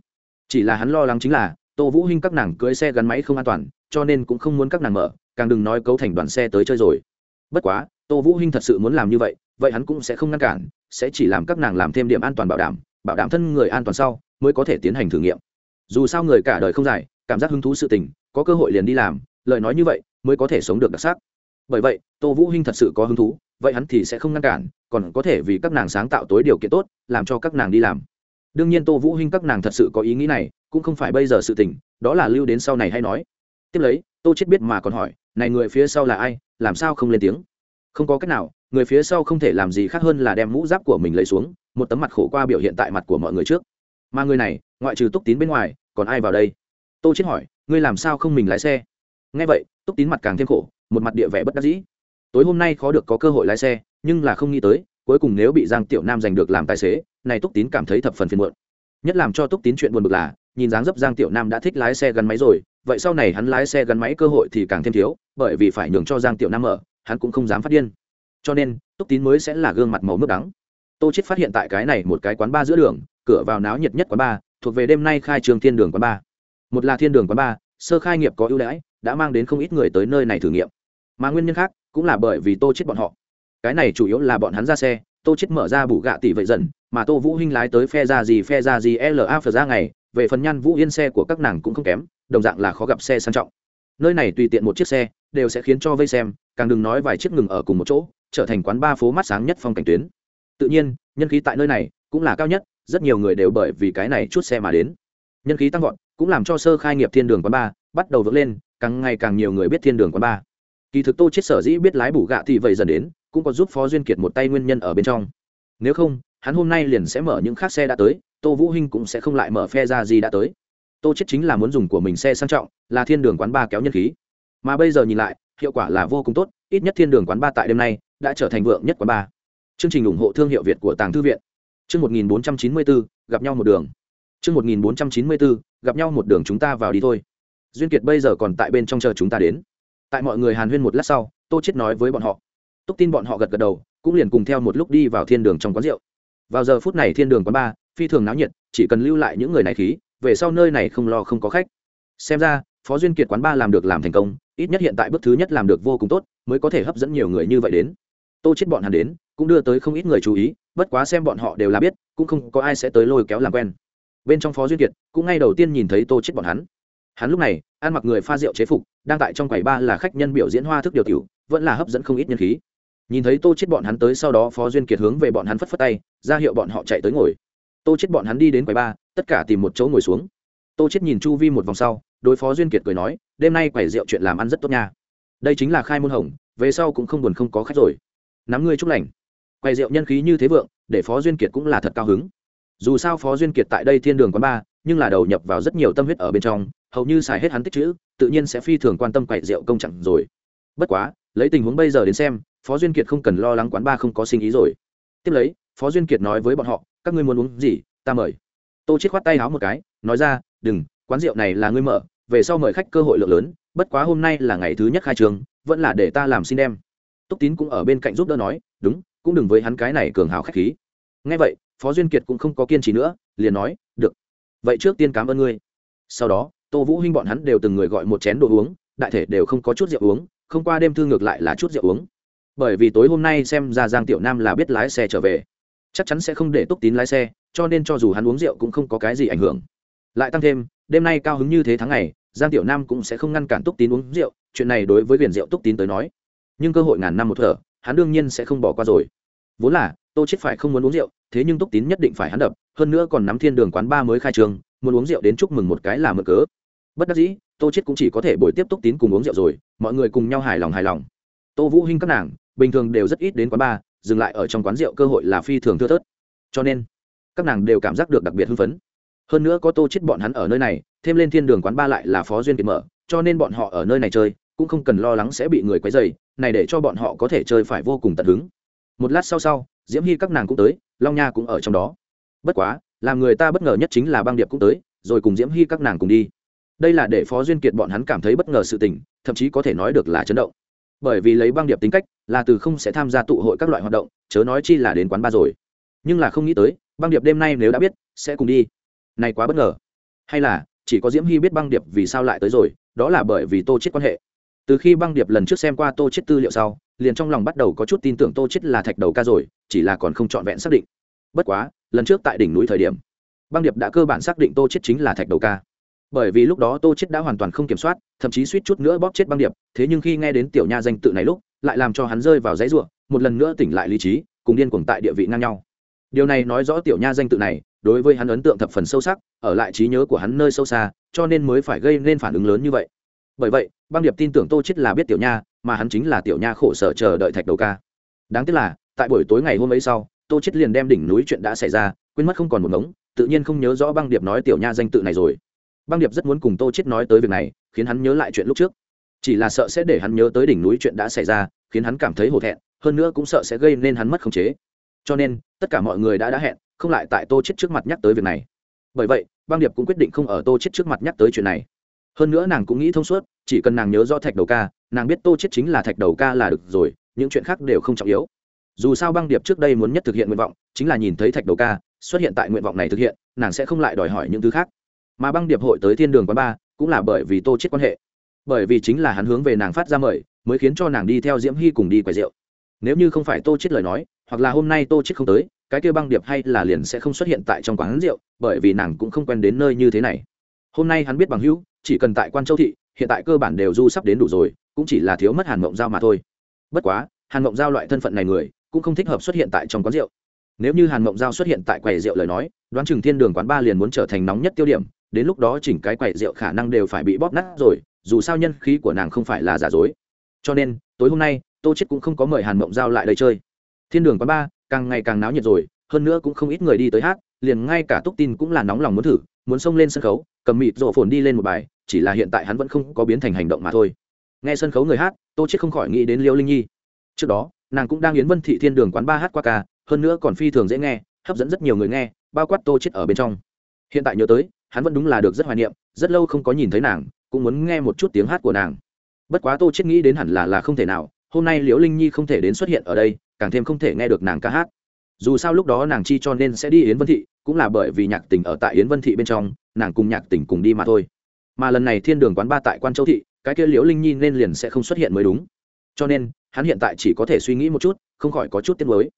Chỉ là hắn lo lắng chính là, tô vũ hinh các nàng cưới xe gắn máy không an toàn, cho nên cũng không muốn các nàng mở, càng đừng nói cấu thành đoàn xe tới chơi rồi bất quá, tô vũ hinh thật sự muốn làm như vậy vậy hắn cũng sẽ không ngăn cản, sẽ chỉ làm các nàng làm thêm điểm an toàn bảo đảm bảo đảm thân người an toàn sau, mới có thể tiến hành thử nghiệm. Dù sao người cả đời không dài, cảm giác hứng thú sự tình, có cơ hội liền đi làm, lời nói như vậy, mới có thể sống được đặc sắc. Bởi vậy, tô vũ hinh thật sự có hứng thú, vậy hắn thì sẽ không ngăn cản, còn có thể vì các nàng sáng tạo tối điều kiện tốt, làm cho các nàng đi làm. Đương nhiên tô vũ hinh các nàng thật sự có ý nghĩ này, cũng không phải bây giờ sự tình, đó là lưu đến sau này hay nói. Tiếp lấy tô chết biết mà còn hỏi, này người phía sau là ai? Làm sao không lên tiếng? Không có cách nào, người phía sau không thể làm gì khác hơn là đem mũ giáp của mình lấy xuống, một tấm mặt khổ qua biểu hiện tại mặt của mọi người trước. Mà người này, ngoại trừ túc tín bên ngoài, còn ai vào đây? Tô chết hỏi, ngươi làm sao không mình lái xe? Nghe vậy, túc tín mặt càng thêm khổ, một mặt địa vẻ bất đắc dĩ. Tối hôm nay khó được có cơ hội lái xe, nhưng là không nghĩ tới, cuối cùng nếu bị giang tiểu nam giành được làm tài xế, này túc tín cảm thấy thập phần phiền muộn. Nhất làm cho túc tín chuyện buồn bực là, nhìn dáng dấp giang tiểu nam đã thích lái xe gắn máy rồi vậy sau này hắn lái xe gắn máy cơ hội thì càng thêm thiếu, bởi vì phải nhường cho giang tiểu nam mở hắn cũng không dám phát điên. Cho nên, túc tín mới sẽ là gương mặt màu nước đắng. Tô chết phát hiện tại cái này một cái quán ba giữa đường, cửa vào náo nhiệt nhất quán ba thuộc về đêm nay khai trường thiên đường quán ba một là thiên đường quán ba sơ khai nghiệp có ưu đãi, đã mang đến không ít người tới nơi này thử nghiệm. Mà nguyên nhân khác, cũng là bởi vì tô chết bọn họ. Cái này chủ yếu là bọn hắn ra xe, tô chết mở ra bù gạ tỷ vậy dần, mà tô vũ hinh lái tới phe ra gì phe ra gì la phờ ra ngày, về phần nhan vũ yên xe của các nàng cũng không kém đồng dạng là khó gặp xe sang trọng. Nơi này tùy tiện một chiếc xe, đều sẽ khiến cho vây xem, càng đừng nói vài chiếc ngừng ở cùng một chỗ, trở thành quán ba phố mắt sáng nhất phong cảnh tuyến. Tự nhiên, nhân khí tại nơi này cũng là cao nhất, rất nhiều người đều bởi vì cái này chút xe mà đến. Nhân khí tăng vọt, cũng làm cho sơ khai nghiệp thiên đường quán ba bắt đầu vững lên, càng ngày càng nhiều người biết thiên đường quán ba. Kỳ thực tô chết sở dĩ biết lái bù gạ thì vậy dần đến, cũng có giúp phó duyên kiệt một tay nguyên nhân ở bên trong. Nếu không, hắn hôm nay liền sẽ mở những khác xe đã tới, tô vũ hinh cũng sẽ không lại mở phe ra gì đã tới tô chết chính là muốn dùng của mình xe sang trọng là thiên đường quán ba kéo nhân khí. Mà bây giờ nhìn lại hiệu quả là vô cùng tốt ít nhất thiên đường quán ba tại đêm nay đã trở thành vượng nhất quán ba. Chương trình ủng hộ thương hiệu việt của tàng thư viện. Chương 1494, gặp nhau một đường. Chương 1494, gặp nhau một đường chúng ta vào đi thôi. Duyên kiệt bây giờ còn tại bên trong chờ chúng ta đến. Tại mọi người hàn huyên một lát sau tô chết nói với bọn họ. Túc tin bọn họ gật gật đầu cũng liền cùng theo một lúc đi vào thiên đường trong quán rượu. Vào giờ phút này thiên đường quán ba phi thường náo nhiệt chỉ cần lưu lại những người này khí về sau nơi này không lo không có khách. Xem ra, phó duyên kiệt quán ba làm được làm thành công, ít nhất hiện tại bước thứ nhất làm được vô cùng tốt, mới có thể hấp dẫn nhiều người như vậy đến. Tô chết bọn hắn đến, cũng đưa tới không ít người chú ý, bất quá xem bọn họ đều là biết, cũng không có ai sẽ tới lôi kéo làm quen. Bên trong phó duyên kiệt, cũng ngay đầu tiên nhìn thấy tô chết bọn hắn. Hắn lúc này, ăn mặc người pha rượu chế phục, đang tại trong quầy ba là khách nhân biểu diễn hoa thức điều tiểu, vẫn là hấp dẫn không ít nhân khí. Nhìn thấy tô chết bọn hắn tới sau đó, phó duyên kiệt hướng về bọn hắn phất phất tay, ra hiệu bọn họ chạy tới ngồi tô chết bọn hắn đi đến quầy ba, tất cả tìm một chỗ ngồi xuống. Tô chết nhìn chu vi một vòng sau, đối phó duyên kiệt cười nói, đêm nay quầy rượu chuyện làm ăn rất tốt nha. Đây chính là khai môn hồng, về sau cũng không buồn không có khách rồi. Nắm ngươi chúc lành. Quầy rượu nhân khí như thế vượng, để phó duyên kiệt cũng là thật cao hứng. Dù sao phó duyên kiệt tại đây thiên đường quán ba, nhưng là đầu nhập vào rất nhiều tâm huyết ở bên trong, hầu như xài hết hắn tích chữ, tự nhiên sẽ phi thường quan tâm quậy rượu công chẳng rồi. Bất quá, lấy tình huống bây giờ đến xem, phó duyên kiệt không cần lo lắng quán ba không có sinh ý rồi. Tiếp lấy, phó duyên kiệt nói với bọn họ các ngươi muốn uống gì, ta mời. Tô chết khoát tay háo một cái, nói ra, đừng, quán rượu này là ngươi mở, về sau mời khách cơ hội lượng lớn, bất quá hôm nay là ngày thứ nhất khai trường, vẫn là để ta làm xin đem. Túc tín cũng ở bên cạnh giúp đỡ nói, đúng, cũng đừng với hắn cái này cường hào khách khí. Nghe vậy, phó duyên kiệt cũng không có kiên trì nữa, liền nói, được, vậy trước tiên cảm ơn ngươi. Sau đó, tô vũ huynh bọn hắn đều từng người gọi một chén đồ uống, đại thể đều không có chút rượu uống, không qua đêm thư ngược lại là chút rượu uống. Bởi vì tối hôm nay xem ra giang tiểu nam là biết lái xe trở về chắc chắn sẽ không để túc tín lái xe, cho nên cho dù hắn uống rượu cũng không có cái gì ảnh hưởng. Lại tăng thêm, đêm nay cao hứng như thế tháng ngày, giang tiểu nam cũng sẽ không ngăn cản túc tín uống rượu, chuyện này đối với biển rượu túc tín tới nói. Nhưng cơ hội ngàn năm một thở, hắn đương nhiên sẽ không bỏ qua rồi. Vốn là, tô chết phải không muốn uống rượu, thế nhưng túc tín nhất định phải hắn đập, hơn nữa còn nắm thiên đường quán ba mới khai trường, muốn uống rượu đến chúc mừng một cái là mượn cớ. Bất đắc dĩ, tô chết cũng chỉ có thể bồi tiếp túc tín cùng uống rượu rồi, mọi người cùng nhau hài lòng hài lòng. Tô vũ hinh các nàng, bình thường đều rất ít đến quán ba dừng lại ở trong quán rượu cơ hội là phi thường thưa thớt. Cho nên, các nàng đều cảm giác được đặc biệt hưng phấn. Hơn nữa có tô chết bọn hắn ở nơi này, thêm lên thiên đường quán ba lại là phó duyên kiệt mở, cho nên bọn họ ở nơi này chơi, cũng không cần lo lắng sẽ bị người quấy rầy, này để cho bọn họ có thể chơi phải vô cùng tận hứng. Một lát sau sau, diễm hy các nàng cũng tới, long nha cũng ở trong đó. Bất quá, làm người ta bất ngờ nhất chính là băng điệp cũng tới, rồi cùng diễm hy các nàng cùng đi. Đây là để phó duyên kiệt bọn hắn cảm thấy bất ngờ sự tình, thậm chí có thể nói được là chấn động bởi vì lấy băng điệp tính cách, là từ không sẽ tham gia tụ hội các loại hoạt động, chớ nói chi là đến quán ba rồi. Nhưng là không nghĩ tới, băng điệp đêm nay nếu đã biết, sẽ cùng đi. Này quá bất ngờ. Hay là, chỉ có diễm hy biết băng điệp vì sao lại tới rồi, đó là bởi vì tô chết quan hệ. Từ khi băng điệp lần trước xem qua tô chết tư liệu sau, liền trong lòng bắt đầu có chút tin tưởng tô chết là thạch đầu ca rồi, chỉ là còn không trọn vẹn xác định. Bất quá, lần trước tại đỉnh núi thời điểm, băng điệp đã cơ bản xác định tô chết chính là thạch đầu ca bởi vì lúc đó tô chết đã hoàn toàn không kiểm soát, thậm chí suýt chút nữa bóp chết băng điệp, thế nhưng khi nghe đến tiểu nha danh tự này lúc, lại làm cho hắn rơi vào dãy ruộng, một lần nữa tỉnh lại lý trí, cùng điên cuồng tại địa vị ngang nhau. Điều này nói rõ tiểu nha danh tự này, đối với hắn ấn tượng thập phần sâu sắc, ở lại trí nhớ của hắn nơi sâu xa, cho nên mới phải gây nên phản ứng lớn như vậy. Bởi vậy, băng điệp tin tưởng tô chết là biết tiểu nha, mà hắn chính là tiểu nha khổ sở chờ đợi thạch đầu ca. Đáng tiếc là, tại buổi tối ngày hôm ấy sau, tô chết liền đem đỉnh núi chuyện đã xảy ra, quên mất không còn một ngống, tự nhiên không nhớ rõ băng điệp nói tiểu nha danh tự này rồi băng điệp rất muốn cùng tô chết nói tới việc này, khiến hắn nhớ lại chuyện lúc trước. Chỉ là sợ sẽ để hắn nhớ tới đỉnh núi chuyện đã xảy ra, khiến hắn cảm thấy hổ thẹn, hơn nữa cũng sợ sẽ gây nên hắn mất khống chế. Cho nên, tất cả mọi người đã đã hẹn, không lại tại tô chết trước mặt nhắc tới việc này. Bởi vậy, băng điệp cũng quyết định không ở tô chết trước mặt nhắc tới chuyện này. Hơn nữa nàng cũng nghĩ thông suốt, chỉ cần nàng nhớ do thạch đầu ca, nàng biết tô chết chính là thạch đầu ca là được rồi, những chuyện khác đều không trọng yếu. Dù sao băng điệp trước đây muốn nhất thực hiện nguyện vọng, chính là nhìn thấy thạch đầu ca xuất hiện tại nguyện vọng này thực hiện, nàng sẽ không lại đòi hỏi những thứ khác mà băng điệp hội tới thiên đường quán ba cũng là bởi vì tô chết quan hệ. Bởi vì chính là hắn hướng về nàng phát ra mời, mới khiến cho nàng đi theo diễm hy cùng đi quầy rượu. Nếu như không phải tô chết lời nói, hoặc là hôm nay tô chết không tới, cái kia băng điệp hay là liền sẽ không xuất hiện tại trong quán rượu, bởi vì nàng cũng không quen đến nơi như thế này. Hôm nay hắn biết bằng hữu, chỉ cần tại quan châu thị, hiện tại cơ bản đều du sắp đến đủ rồi, cũng chỉ là thiếu mất hàn mộng giao mà thôi. Bất quá, hàn mộng giao loại thân phận này người, cũng không thích hợp xuất hiện tại trong quán rượu. Nếu như hàn mộng giao xuất hiện tại quầy rượu lời nói, đoán chừng thiên đường quán ba liền muốn trở thành nóng nhất tiêu điểm đến lúc đó chỉnh cái quầy rượu khả năng đều phải bị bóp nát rồi, dù sao nhân khí của nàng không phải là giả dối. Cho nên, tối hôm nay, tô chết cũng không có mời hàn mộng giao lại đây chơi. Thiên đường quán ba, càng ngày càng náo nhiệt rồi, hơn nữa cũng không ít người đi tới hát, liền ngay cả túc tin cũng là nóng lòng muốn thử, muốn xông lên sân khấu, cầm mịt rộ phồn đi lên một bài, chỉ là hiện tại hắn vẫn không có biến thành hành động mà thôi. Nghe sân khấu người hát, tô chết không khỏi nghĩ đến liêu linh nhi. Trước đó, nàng cũng đang yến vân thị thiên đường quán ba hát qua ca, hơn nữa còn phi thường dễ nghe, hấp dẫn rất nhiều người nghe, bao quát tô chết ở bên trong. Hiện tại nhớ tới hắn vẫn đúng là được rất hoài niệm, rất lâu không có nhìn thấy nàng, cũng muốn nghe một chút tiếng hát của nàng. Bất quá tô chết nghĩ đến hẳn là là không thể nào, hôm nay liễu linh nhi không thể đến xuất hiện ở đây, càng thêm không thể nghe được nàng ca hát. Dù sao lúc đó nàng chi cho nên sẽ đi yến vân thị, cũng là bởi vì nhạc tình ở tại yến vân thị bên trong, nàng cùng nhạc tình cùng đi mà thôi. Mà lần này thiên đường quán ba tại quan châu thị, cái kia liễu linh nhi nên liền sẽ không xuất hiện mới đúng. Cho nên, hắn hiện tại chỉ có thể suy nghĩ một chút, không khỏi có chút tiếc mới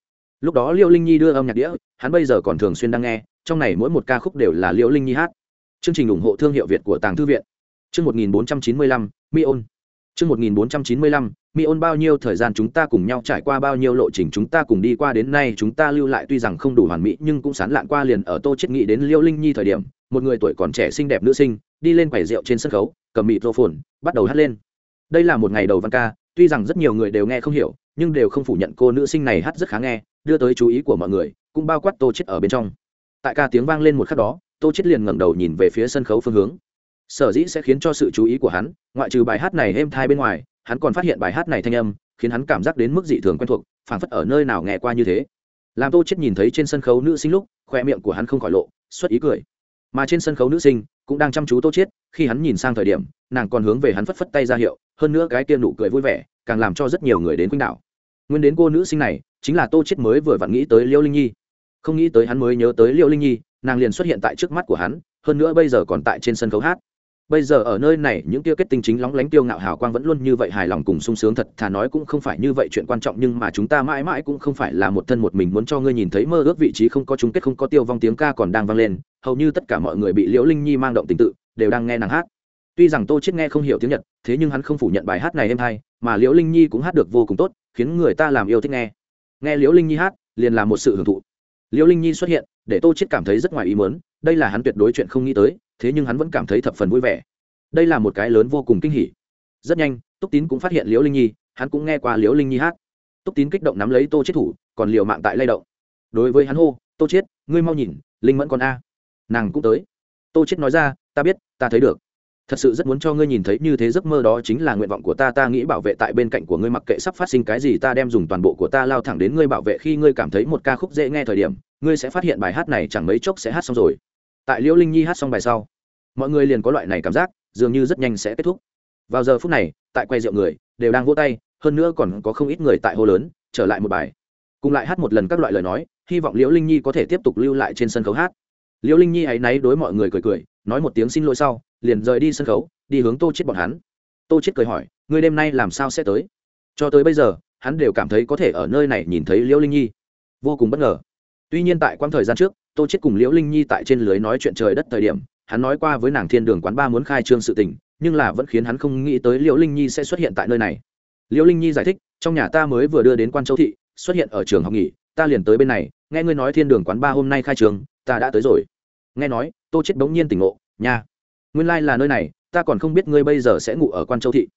lúc đó liễu linh nhi đưa âm nhạc đĩa, hắn bây giờ còn thường xuyên đang nghe, trong này mỗi một ca khúc đều là liễu linh nhi hát chương trình ủng hộ thương hiệu việt của tàng thư viện. Chương một nghìn bốn trăm chín mươi lăm mi ôn chương một nghìn bốn trăm chín mươi lăm mi ôn bao nhiêu thời gian chúng ta cùng nhau trải qua bao nhiêu lộ trình chúng ta cùng đi qua đến nay, chúng ta lưu lại tuy rằng không đủ hoàn mỹ, nhưng cũng sán lạn qua liền ở tô chết nghĩ đến liêu linh nhi thời điểm, một người tuổi còn trẻ xinh đẹp nữ sinh, đi lên quầy rượu trên sân khấu, cầm mịt rô phồn bắt đầu hát lên. Đây là một ngày đầu văn ca, tuy rằng rất nhiều người đều nghe không hiểu, nhưng đều không phủ nhận cô nữ sinh này hát rất khá nghe, đưa tới chú ý của mọi người, cũng bao quát tô chết ở bên trong. Tại ca tiếng vang lên một khắc đó tô chết liền ngẩng đầu nhìn về phía sân khấu phương hướng. Sở dĩ sẽ khiến cho sự chú ý của hắn, ngoại trừ bài hát này êm thai bên ngoài, hắn còn phát hiện bài hát này thanh âm, khiến hắn cảm giác đến mức dị thường quen thuộc, phảng phất ở nơi nào nghe qua như thế. Làm tô chết nhìn thấy trên sân khấu nữ sinh lúc, khoe miệng của hắn không khỏi lộ, xuất ý cười. Mà trên sân khấu nữ sinh, cũng đang chăm chú tô chết khi hắn nhìn sang thời điểm, nàng còn hướng về hắn phất phất tay ra hiệu, hơn nữa cái kia nụ cười vui vẻ, càng làm cho rất nhiều người đến quanh đảo. Nguyên đến cô nữ sinh này, chính là tô chết mới vừa vặn nghĩ tới liêu linh nhi không nghĩ tới hắn mới nhớ tới liệu linh nhi, nàng liền xuất hiện tại trước mắt của hắn, hơn nữa bây giờ còn tại trên sân khấu hát. Bây giờ ở nơi này, những tiêu kết tinh chính lóng lánh tiêu ngạo hào quang vẫn luôn như vậy hài lòng cùng sung sướng thật, thà nói cũng không phải như vậy chuyện quan trọng, nhưng mà chúng ta mãi mãi cũng không phải là một thân một mình muốn cho ngươi nhìn thấy mơ ước vị trí không có chung kết, không có tiêu vong tiếng ca còn đang vang lên, hầu như tất cả mọi người bị liễu linh nhi mang động tình tự, đều đang nghe nàng hát. Tuy rằng tô chết nghe không hiểu tiếng nhật, thế nhưng hắn không phủ nhận bài hát này êm hay, mà liễu linh nhi cũng hát được vô cùng tốt, khiến người ta làm yêu thích nghe. Nghe liễu linh nhi hát, liền là một sự hưởng thụ liễu linh nhi xuất hiện, để tô chết cảm thấy rất ngoài ý muốn, đây là hắn tuyệt đối chuyện không nghĩ tới, thế nhưng hắn vẫn cảm thấy thập phần vui vẻ. Đây là một cái lớn vô cùng kinh hỉ. Rất nhanh, túc tín cũng phát hiện liễu linh nhi, hắn cũng nghe qua liễu linh nhi hát. Túc tín kích động nắm lấy tô chết thủ, còn liều mạng tại lay động. Đối với hắn hô, tô chết ngươi mau nhìn, linh mẫn còn a. Nàng cũng tới. Tô chết nói ra, ta biết, ta thấy được thật sự rất muốn cho ngươi nhìn thấy như thế giấc mơ đó chính là nguyện vọng của ta ta nghĩ bảo vệ tại bên cạnh của ngươi mặc kệ sắp phát sinh cái gì, ta đem dùng toàn bộ của ta lao thẳng đến ngươi bảo vệ khi ngươi cảm thấy một ca khúc dễ nghe thời điểm, ngươi sẽ phát hiện bài hát này chẳng mấy chốc sẽ hát xong rồi. Tại liễu linh nhi hát xong bài sau, mọi người liền có loại này cảm giác, dường như rất nhanh sẽ kết thúc. Vào giờ phút này, tại quay rượu người đều đang vỗ tay, hơn nữa còn có không ít người tại hô lớn, trở lại một bài. Cùng lại hát một lần các loại lời nói, hy vọng liễu linh nhi có thể tiếp tục lưu lại trên sân khấu hát. Liễu linh nhi áy náy đối mọi người cười cười, nói một tiếng xin lỗi sau liền rời đi sân khấu, đi hướng tô chết bọn hắn. Tô chết cười hỏi, ngươi đêm nay làm sao sẽ tới? Cho tới bây giờ, hắn đều cảm thấy có thể ở nơi này nhìn thấy liễu linh nhi. Vô cùng bất ngờ. Tuy nhiên tại quãng thời gian trước, tô chết cùng liễu linh nhi tại trên lưới nói chuyện trời đất thời điểm, hắn nói qua với nàng thiên đường quán ba muốn khai trương sự tình, nhưng là vẫn khiến hắn không nghĩ tới liễu linh nhi sẽ xuất hiện tại nơi này. Liễu linh nhi giải thích, trong nhà ta mới vừa đưa đến quan châu thị, xuất hiện ở trường học nghỉ, ta liền tới bên này, nghe ngươi nói thiên đường quán ba hôm nay khai trường ta đã tới rồi. Nghe nói, tô chết bỗng nhiên tỉnh ngộ, nha nguyên lai là nơi này, ta còn không biết ngươi bây giờ sẽ ngủ ở quan châu thị.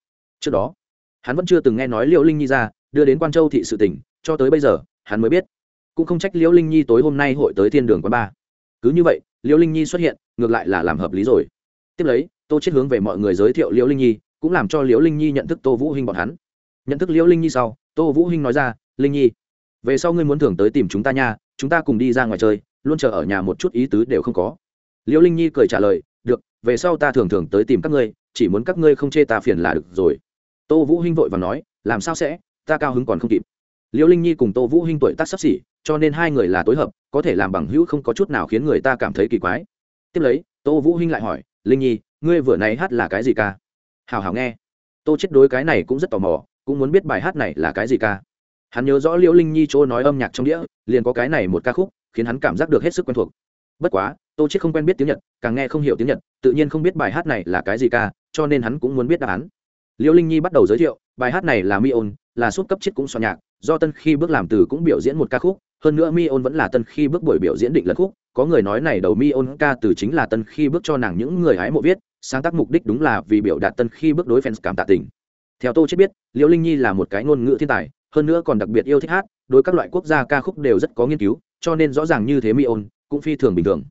Trước đó, hắn vẫn chưa từng nghe nói liễu linh nhi ra, đưa đến quan châu thị sự tỉnh cho tới bây giờ, hắn mới biết. Cũng không trách liễu linh nhi tối hôm nay hội tới thiên đường quán ba. Cứ như vậy, liễu linh nhi xuất hiện, ngược lại là làm hợp lý rồi. Tiếp lấy, tô chết hướng về mọi người giới thiệu liễu linh nhi, cũng làm cho liễu linh nhi nhận thức tô vũ hinh bọn hắn. Nhận thức liễu linh nhi sau, tô vũ hinh nói ra, linh nhi, về sau ngươi muốn thưởng tới tìm chúng ta nha, chúng ta cùng đi ra ngoài chơi, luôn chờ ở nhà một chút ý tứ đều không có. Liễu linh nhi cười trả lời được, về sau ta thường thường tới tìm các ngươi, chỉ muốn các ngươi không chê ta phiền là được rồi. Tô vũ hinh vội và nói, làm sao sẽ, ta cao hứng còn không kịp. Liễu linh nhi cùng tô vũ hinh tuổi tác sắp xỉ, cho nên hai người là tối hợp, có thể làm bằng hữu không có chút nào khiến người ta cảm thấy kỳ quái. Tiếp lấy, tô vũ hinh lại hỏi, linh nhi, ngươi vừa này hát là cái gì ca? Hào hào nghe. Tô chết đối cái này cũng rất tò mò, cũng muốn biết bài hát này là cái gì ca. Hắn nhớ rõ liễu linh nhi chỗ nói âm nhạc trong đĩa, liền có cái này một ca khúc, khiến hắn cảm giác được hết sức quen thuộc bất quá, tô chết không quen biết tiếng nhật, càng nghe không hiểu tiếng nhật, tự nhiên không biết bài hát này là cái gì ca, cho nên hắn cũng muốn biết đáp án. Liễu linh nhi bắt đầu giới thiệu, bài hát này là mi ôn, là suốt cấp chết cũng soạn nhạc, do tân khi bước làm từ cũng biểu diễn một ca khúc, hơn nữa mi ôn vẫn là tân khi bước buổi biểu diễn định lật khúc, có người nói này đầu mi ôn ca từ chính là tân khi bước cho nàng những người hái mộ viết, sáng tác mục đích đúng là vì biểu đạt tân khi bước đối fans cảm tạ tình. Theo tô chết biết liễu linh nhi là một cái ngôn ngữ thiên tài, hơn nữa còn đặc biệt yêu thích hát, đối các loại quốc gia ca khúc đều rất có nghiên cứu, cho nên rõ ràng như thế mi ôn cũng phi thường bình thường.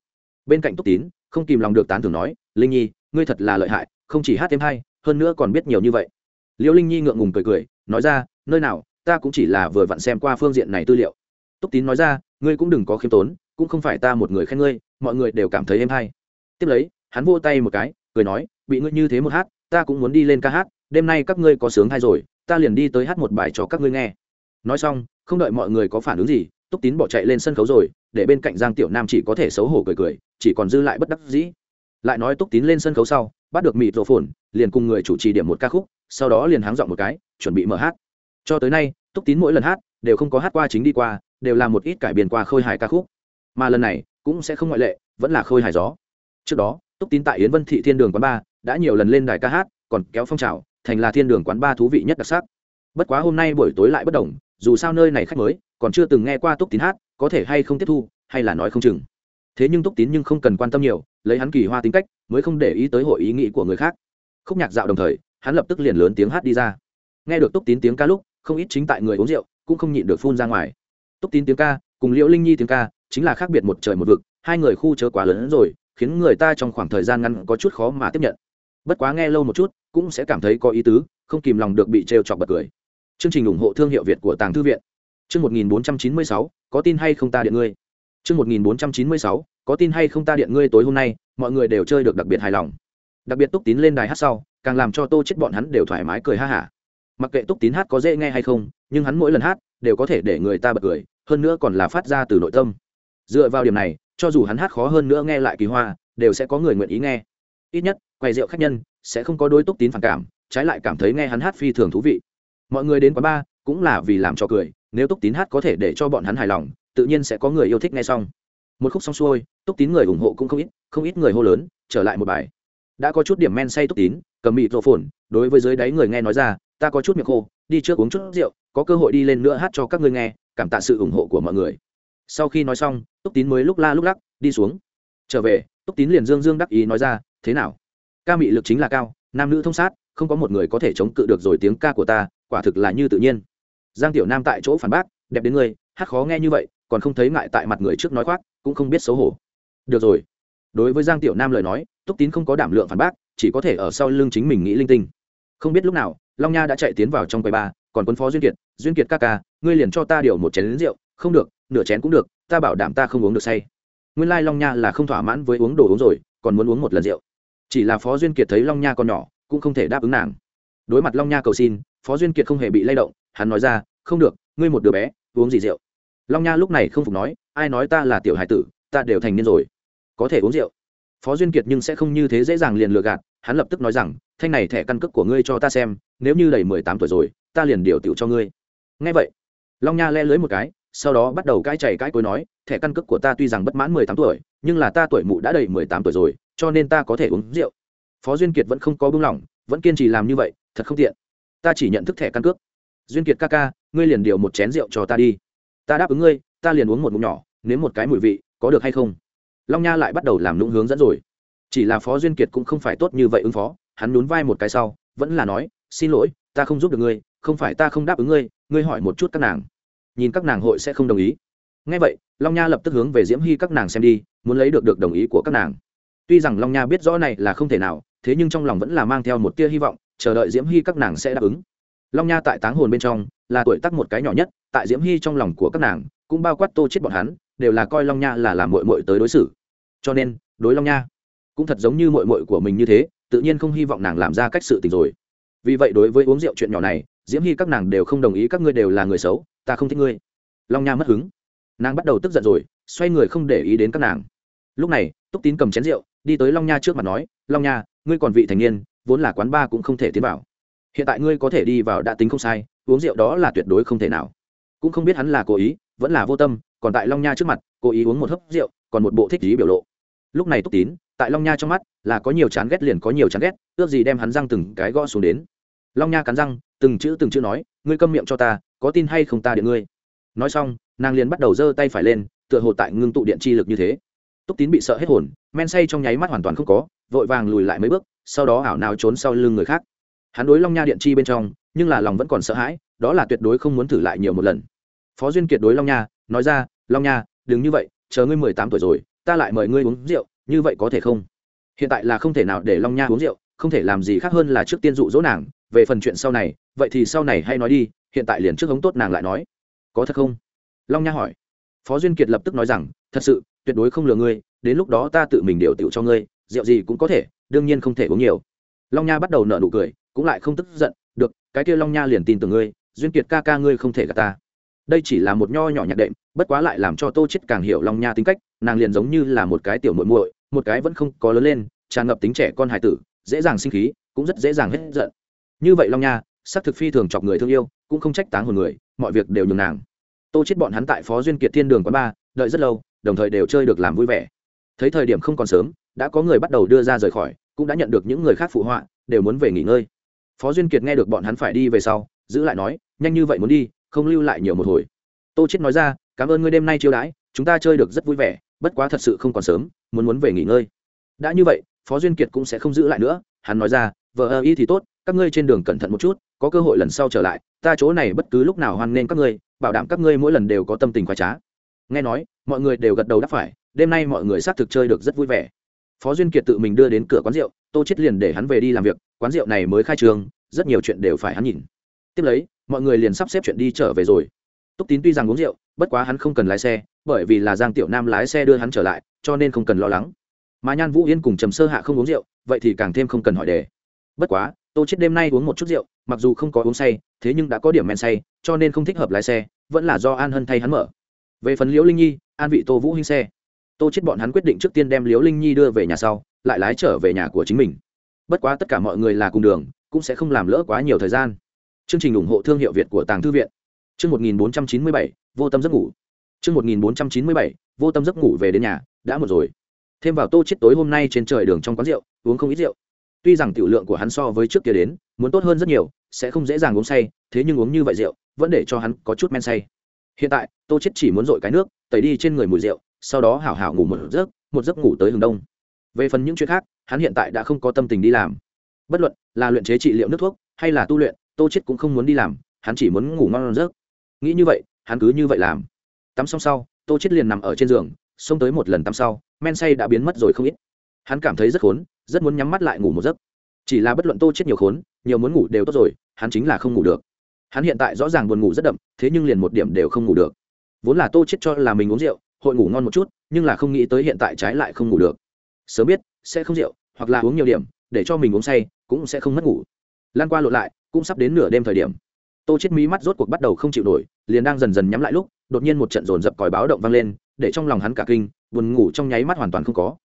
Bên cạnh túc tín, không kìm lòng được tán thưởng nói, linh nhi, ngươi thật là lợi hại, không chỉ hát thêm hay, hơn nữa còn biết nhiều như vậy. Liễu linh nhi ngượng ngùng cười cười, nói ra, nơi nào, ta cũng chỉ là vừa vặn xem qua phương diện này tư liệu. Túc tín nói ra, ngươi cũng đừng có khiêm tốn, cũng không phải ta một người khen ngươi, mọi người đều cảm thấy êm hay. Tiếp lấy, hắn vô tay một cái, cười nói, bị ngươi như thế một hát, ta cũng muốn đi lên ca hát, đêm nay các ngươi có sướng hay rồi, ta liền đi tới hát một bài cho các ngươi nghe. Nói xong, không đợi mọi người có phản ứng gì túc tín bỏ chạy lên sân khấu rồi, để bên cạnh giang tiểu nam chỉ có thể xấu hổ cười cười, chỉ còn dư lại bất đắc dĩ. Lại nói túc tín lên sân khấu sau, bắt được mịt rổ phồn liền cùng người chủ trì điểm một ca khúc, sau đó liền háng dọn một cái, chuẩn bị mở hát. Cho tới nay, túc tín mỗi lần hát, đều không có hát qua chính đi qua, đều là một ít cải biên qua khôi hài ca khúc. Mà lần này, cũng sẽ không ngoại lệ, vẫn là khôi hài gió. Trước đó, túc tín tại yến vân thị thiên đường quán ba, đã nhiều lần lên đài ca hát, còn kéo phong trào, thành là thiên đường quán ba thú vị nhất đặc sắc. Bất quá hôm nay buổi tối lại bất đồng dù sao nơi này khách mới, còn chưa từng nghe qua túc tín hát, có thể hay không tiếp thu, hay là nói không chừng. Thế nhưng túc tín nhưng không cần quan tâm nhiều, lấy hắn kỳ hoa tính cách, mới không để ý tới hội ý nghĩ của người khác. Khúc nhạc dạo đồng thời, hắn lập tức liền lớn tiếng hát đi ra. Nghe được túc tín tiếng ca lúc, không ít chính tại người uống rượu, cũng không nhịn được phun ra ngoài. Túc tín tiếng ca, cùng liễu linh nhi tiếng ca, chính là khác biệt một trời một vực, hai người khu chớ quá lớn hơn rồi, khiến người ta trong khoảng thời gian ngắn có chút khó mà tiếp nhận. Bất quá nghe lâu một chút, cũng sẽ cảm thấy có ý tứ, không kìm lòng được bị trêu chọc bật cười chương trình ủng hộ thương hiệu việt của tàng thư viện. Chương một nghìn bốn trăm chín mươi sáu, có tin hay không ta điện ngươi? Chương một nghìn bốn trăm chín mươi sáu, có tin hay không ta điện ngươi tối hôm nay, mọi người đều chơi được đặc biệt hài lòng. Đặc biệt túc tín lên đài hát sau, càng làm cho tô chết bọn hắn đều thoải mái cười ha hả. Mặc kệ túc tín hát có dễ nghe hay không, nhưng hắn mỗi lần hát, đều có thể để người ta bật cười, hơn nữa còn là phát ra từ nội tâm. Dựa vào điểm này, cho dù hắn hát khó hơn nữa nghe lại kỳ hoa, đều sẽ có người nguyện ý nghe. Ít nhất, quầy rượu khách nhân sẽ không có đối túc tín phản cảm, trái lại cảm thấy nghe hắn hát phi thường thú vị mọi người đến quán bar cũng là vì làm cho cười, nếu túc tín hát có thể để cho bọn hắn hài lòng, tự nhiên sẽ có người yêu thích nghe xong. Một khúc xong xuôi, túc tín người ủng hộ cũng không ít không ít người hô lớn, trở lại một bài. Đã có chút điểm men say túc tín, cầm mịt rộ phồn đối với dưới đáy người nghe nói ra, ta có chút miệng khô, đi trước uống chút rượu, có cơ hội đi lên nữa hát cho các ngươi nghe, cảm tạ sự ủng hộ của mọi người. Sau khi nói xong, túc tín mới lúc la lúc lắc, đi xuống. Trở về, túc tín liền dương dương đắc ý nói ra, thế nào? Ca mị lực chính là cao, nam nữ thông sát, không có một người có thể chống cự được rồi tiếng ca của ta quả thực là như tự nhiên. Giang tiểu nam tại chỗ phản bác, đẹp đến ngươi, hát khó nghe như vậy, còn không thấy ngại tại mặt người trước nói khoác, cũng không biết xấu hổ. Được rồi. Đối với giang tiểu nam lời nói, túc tín không có đảm lượng phản bác, chỉ có thể ở sau lưng chính mình nghĩ linh tinh. Không biết lúc nào, long nha đã chạy tiến vào trong quầy ba, còn quân phó duyên kiệt duyên kiệt ca ca, ngươi liền cho ta điều một chén lính rượu, không được, nửa chén cũng được, ta bảo đảm ta không uống được say. Nguyên lai long nha là không thỏa mãn với uống đồ uống rồi, còn muốn uống một lần rượu. Chỉ là phó duyên kiệt thấy long nha còn nhỏ, cũng không thể đáp ứng nàng. Đối mặt long nha cầu xin phó duyên kiệt không hề bị lay động, hắn nói ra, không được, ngươi một đứa bé, uống gì rượu? Long nha lúc này không phục nói, ai nói ta là tiểu hải tử, ta đều thành niên rồi. Có thể uống rượu. Phó duyên kiệt nhưng sẽ không như thế dễ dàng liền lừa gạt, hắn lập tức nói rằng, thanh này thẻ căn cước của ngươi cho ta xem, nếu như đầy mười tám tuổi rồi, ta liền điều tiểu cho ngươi. Ngay vậy, long nha le lưới một cái, sau đó bắt đầu cãi chảy cãi cối nói, thẻ căn cước của ta tuy rằng bất mãn mười tám tuổi, nhưng là ta tuổi mụ đã đầy mười tám tuổi rồi, cho nên ta có thể uống rượu. Phó duyên kiệt vẫn không có buông lỏng, vẫn kiên trì làm như vậy, thật không tiện ta chỉ nhận thức thẻ căn cước. Duyên kiệt ca ca, ngươi liền điều một chén rượu cho ta đi. Ta đáp ứng ngươi, ta liền uống một mụn nhỏ, nếm một cái mùi vị, có được hay không? Long nha lại bắt đầu làm nũng hướng dẫn rồi. Chỉ là phó duyên kiệt cũng không phải tốt như vậy ứng phó, hắn nhún vai một cái sau, vẫn là nói, xin lỗi, ta không giúp được ngươi, không phải ta không đáp ứng ngươi ngươi hỏi một chút các nàng. Nhìn các nàng hội sẽ không đồng ý. Ngay vậy, long nha lập tức hướng về diễm hy các nàng xem đi, muốn lấy được được đồng ý của các nàng. Tuy rằng long nha biết rõ này là không thể nào, thế nhưng trong lòng vẫn là mang theo một tia hy vọng chờ đợi diễm hy các nàng sẽ đáp ứng. Long nha tại táng hồn bên trong là tuổi tác một cái nhỏ nhất, tại diễm hy trong lòng của các nàng, cũng bao quát tô chết bọn hắn, đều là coi long nha là làm mội mội tới đối xử. Cho nên, đối long nha cũng thật giống như mội mội của mình như thế, tự nhiên không hy vọng nàng làm ra cách sự tình rồi. Vì vậy đối với uống rượu chuyện nhỏ này, diễm hy các nàng đều không đồng ý các ngươi đều là người xấu, ta không thích ngươi. Long nha mất hứng. Nàng bắt đầu tức giận rồi, xoay người không để ý đến các nàng. Lúc này, túc tín cầm chén rượu, đi tới long nha trước mặt nói, long nha, ngươi còn vị thành niên vốn là quán ba cũng không thể tiến vào. Hiện tại ngươi có thể đi vào đã tính không sai, uống rượu đó là tuyệt đối không thể nào. Cũng không biết hắn là cố ý, vẫn là vô tâm, còn tại long nha trước mặt, cố ý uống một hớp rượu, còn một bộ thích lý biểu lộ. Lúc này túc tín, tại long nha trong mắt, là có nhiều chán ghét liền có nhiều chán ghét, ước gì đem hắn răng từng cái gõ xuống đến. Long nha cắn răng, từng chữ từng chữ nói, ngươi câm miệng cho ta, có tin hay không ta điện ngươi? Nói xong, nàng liền bắt đầu giơ tay phải lên, tựa hồ tại ngưng tụ điện chi lực như thế. Túc tín bị sợ hết hồn, men say trong nháy mắt hoàn toàn không có, vội vàng lùi lại mấy bước sau đó ảo nào trốn sau lưng người khác. Hắn đối long nha điện chi bên trong, nhưng là lòng vẫn còn sợ hãi, đó là tuyệt đối không muốn thử lại nhiều một lần. Phó duyên kiệt đối long nha, nói ra, long nha, đừng như vậy, chờ ngươi mười tám tuổi rồi, ta lại mời ngươi uống rượu, như vậy có thể không? Hiện tại là không thể nào để long nha uống rượu, không thể làm gì khác hơn là trước tiên dụ dỗ nàng, về phần chuyện sau này, vậy thì sau này hay nói đi, hiện tại liền trước hống tốt nàng lại nói. Có thật không? Long nha hỏi. Phó duyên kiệt lập tức nói rằng, thật sự, tuyệt đối không lừa ngươi, đến lúc đó ta tự mình điều tiểu cho ngươi rượu gì cũng có thể, đương nhiên không thể uống nhiều. Long nha bắt đầu nợ nụ cười, cũng lại không tức giận, được, cái kia long nha liền tin tưởng ngươi, duyên kiệt ca ca ngươi không thể gạt ta. Đây chỉ là một nho nhỏ nhạc đệm, bất quá lại làm cho tô chết càng hiểu long nha tính cách, nàng liền giống như là một cái tiểu muội muội, một cái vẫn không có lớn lên, tràn ngập tính trẻ con hài tử, dễ dàng sinh khí, cũng rất dễ dàng hết giận. Như vậy long nha sắc thực phi thường chọc người thương yêu, cũng không trách táng hồn người, mọi việc đều nhường nàng. Tô chết bọn hắn tại phó duyên kiệt thiên đường quán ba, đợi rất lâu, đồng thời đều chơi được làm vui vẻ. Thấy thời điểm không còn sớm đã có người bắt đầu đưa ra rời khỏi, cũng đã nhận được những người khác phụ họa, đều muốn về nghỉ ngơi. Phó duyên kiệt nghe được bọn hắn phải đi về sau, giữ lại nói, nhanh như vậy muốn đi, không lưu lại nhiều một hồi. Tô chết nói ra, cảm ơn ngươi đêm nay chiêu đãi, chúng ta chơi được rất vui vẻ, bất quá thật sự không còn sớm, muốn muốn về nghỉ ngơi. Đã như vậy, phó duyên kiệt cũng sẽ không giữ lại nữa, hắn nói ra, vợ ơ y thì tốt, các ngươi trên đường cẩn thận một chút, có cơ hội lần sau trở lại, ta chỗ này bất cứ lúc nào hoan nghênh các ngươi, bảo đảm các ngươi mỗi lần đều có tâm tình khoái trá. Nghe nói, mọi người đều gật đầu đáp phải, đêm nay mọi người xác thực chơi được rất vui vẻ phó duyên kiệt tự mình đưa đến cửa quán rượu, tô chết liền để hắn về đi làm việc, quán rượu này mới khai trường, rất nhiều chuyện đều phải hắn nhìn. Tiếp lấy, mọi người liền sắp xếp chuyện đi trở về rồi. Túc tín tuy rằng uống rượu, bất quá hắn không cần lái xe, bởi vì là giang tiểu nam lái xe đưa hắn trở lại, cho nên không cần lo lắng. Mà nhan vũ yên cùng trầm sơ hạ không uống rượu, vậy thì càng thêm không cần hỏi đề. Bất quá, tô chết đêm nay uống một chút rượu, mặc dù không có uống say, thế nhưng đã có điểm men say, cho nên không thích hợp lái xe, vẫn là do an hân thay hắn mở. Về phần liễu linh nhi, an vị tô vũ hinh xe tô chết bọn hắn quyết định trước tiên đem liễu linh nhi đưa về nhà sau lại lái trở về nhà của chính mình. Bất quá tất cả mọi người là cùng đường cũng sẽ không làm lỡ quá nhiều thời gian. Chương trình ủng hộ thương hiệu việt của tàng thư viện. Chương 1497, vô tâm giấc ngủ. Chương 1497, vô tâm giấc ngủ về đến nhà đã một rồi. Thêm vào tô chết tối hôm nay trên trời đường trong quán rượu uống không ít rượu. Tuy rằng tiểu lượng của hắn so với trước kia đến muốn tốt hơn rất nhiều sẽ không dễ dàng uống say thế nhưng uống như vậy rượu vẫn để cho hắn có chút men say hiện tại, tô chết chỉ muốn dội cái nước, tẩy đi trên người mùi rượu, sau đó hảo hảo ngủ một giấc một giấc ngủ tới hừng đông. Về phần những chuyện khác, hắn hiện tại đã không có tâm tình đi làm. Bất luận là luyện chế trị liệu nước thuốc, hay là tu luyện, tô chết cũng không muốn đi làm, hắn chỉ muốn ngủ ngon giấc. Nghĩ như vậy, hắn cứ như vậy làm. Tắm xong sau, tô chết liền nằm ở trên giường, xông tới một lần tắm sau, men say đã biến mất rồi không ít. Hắn cảm thấy rất khốn, rất muốn nhắm mắt lại ngủ một giấc. Chỉ là bất luận tô chết nhiều khốn, nhiều muốn ngủ đều tốt rồi, hắn chính là không ngủ được hắn hiện tại rõ ràng buồn ngủ rất đậm, thế nhưng liền một điểm đều không ngủ được. Vốn là tô chết cho là mình uống rượu, hội ngủ ngon một chút, nhưng là không nghĩ tới hiện tại trái lại không ngủ được. Sớm biết, sẽ không rượu, hoặc là uống nhiều điểm, để cho mình uống say, cũng sẽ không mất ngủ. Lan qua lộn lại, cũng sắp đến nửa đêm thời điểm. Tô chết mí mắt rốt cuộc bắt đầu không chịu nổi, liền đang dần dần nhắm lại lúc, đột nhiên một trận dồn dập còi báo động vang lên, để trong lòng hắn cả kinh, buồn ngủ trong nháy mắt hoàn toàn không có.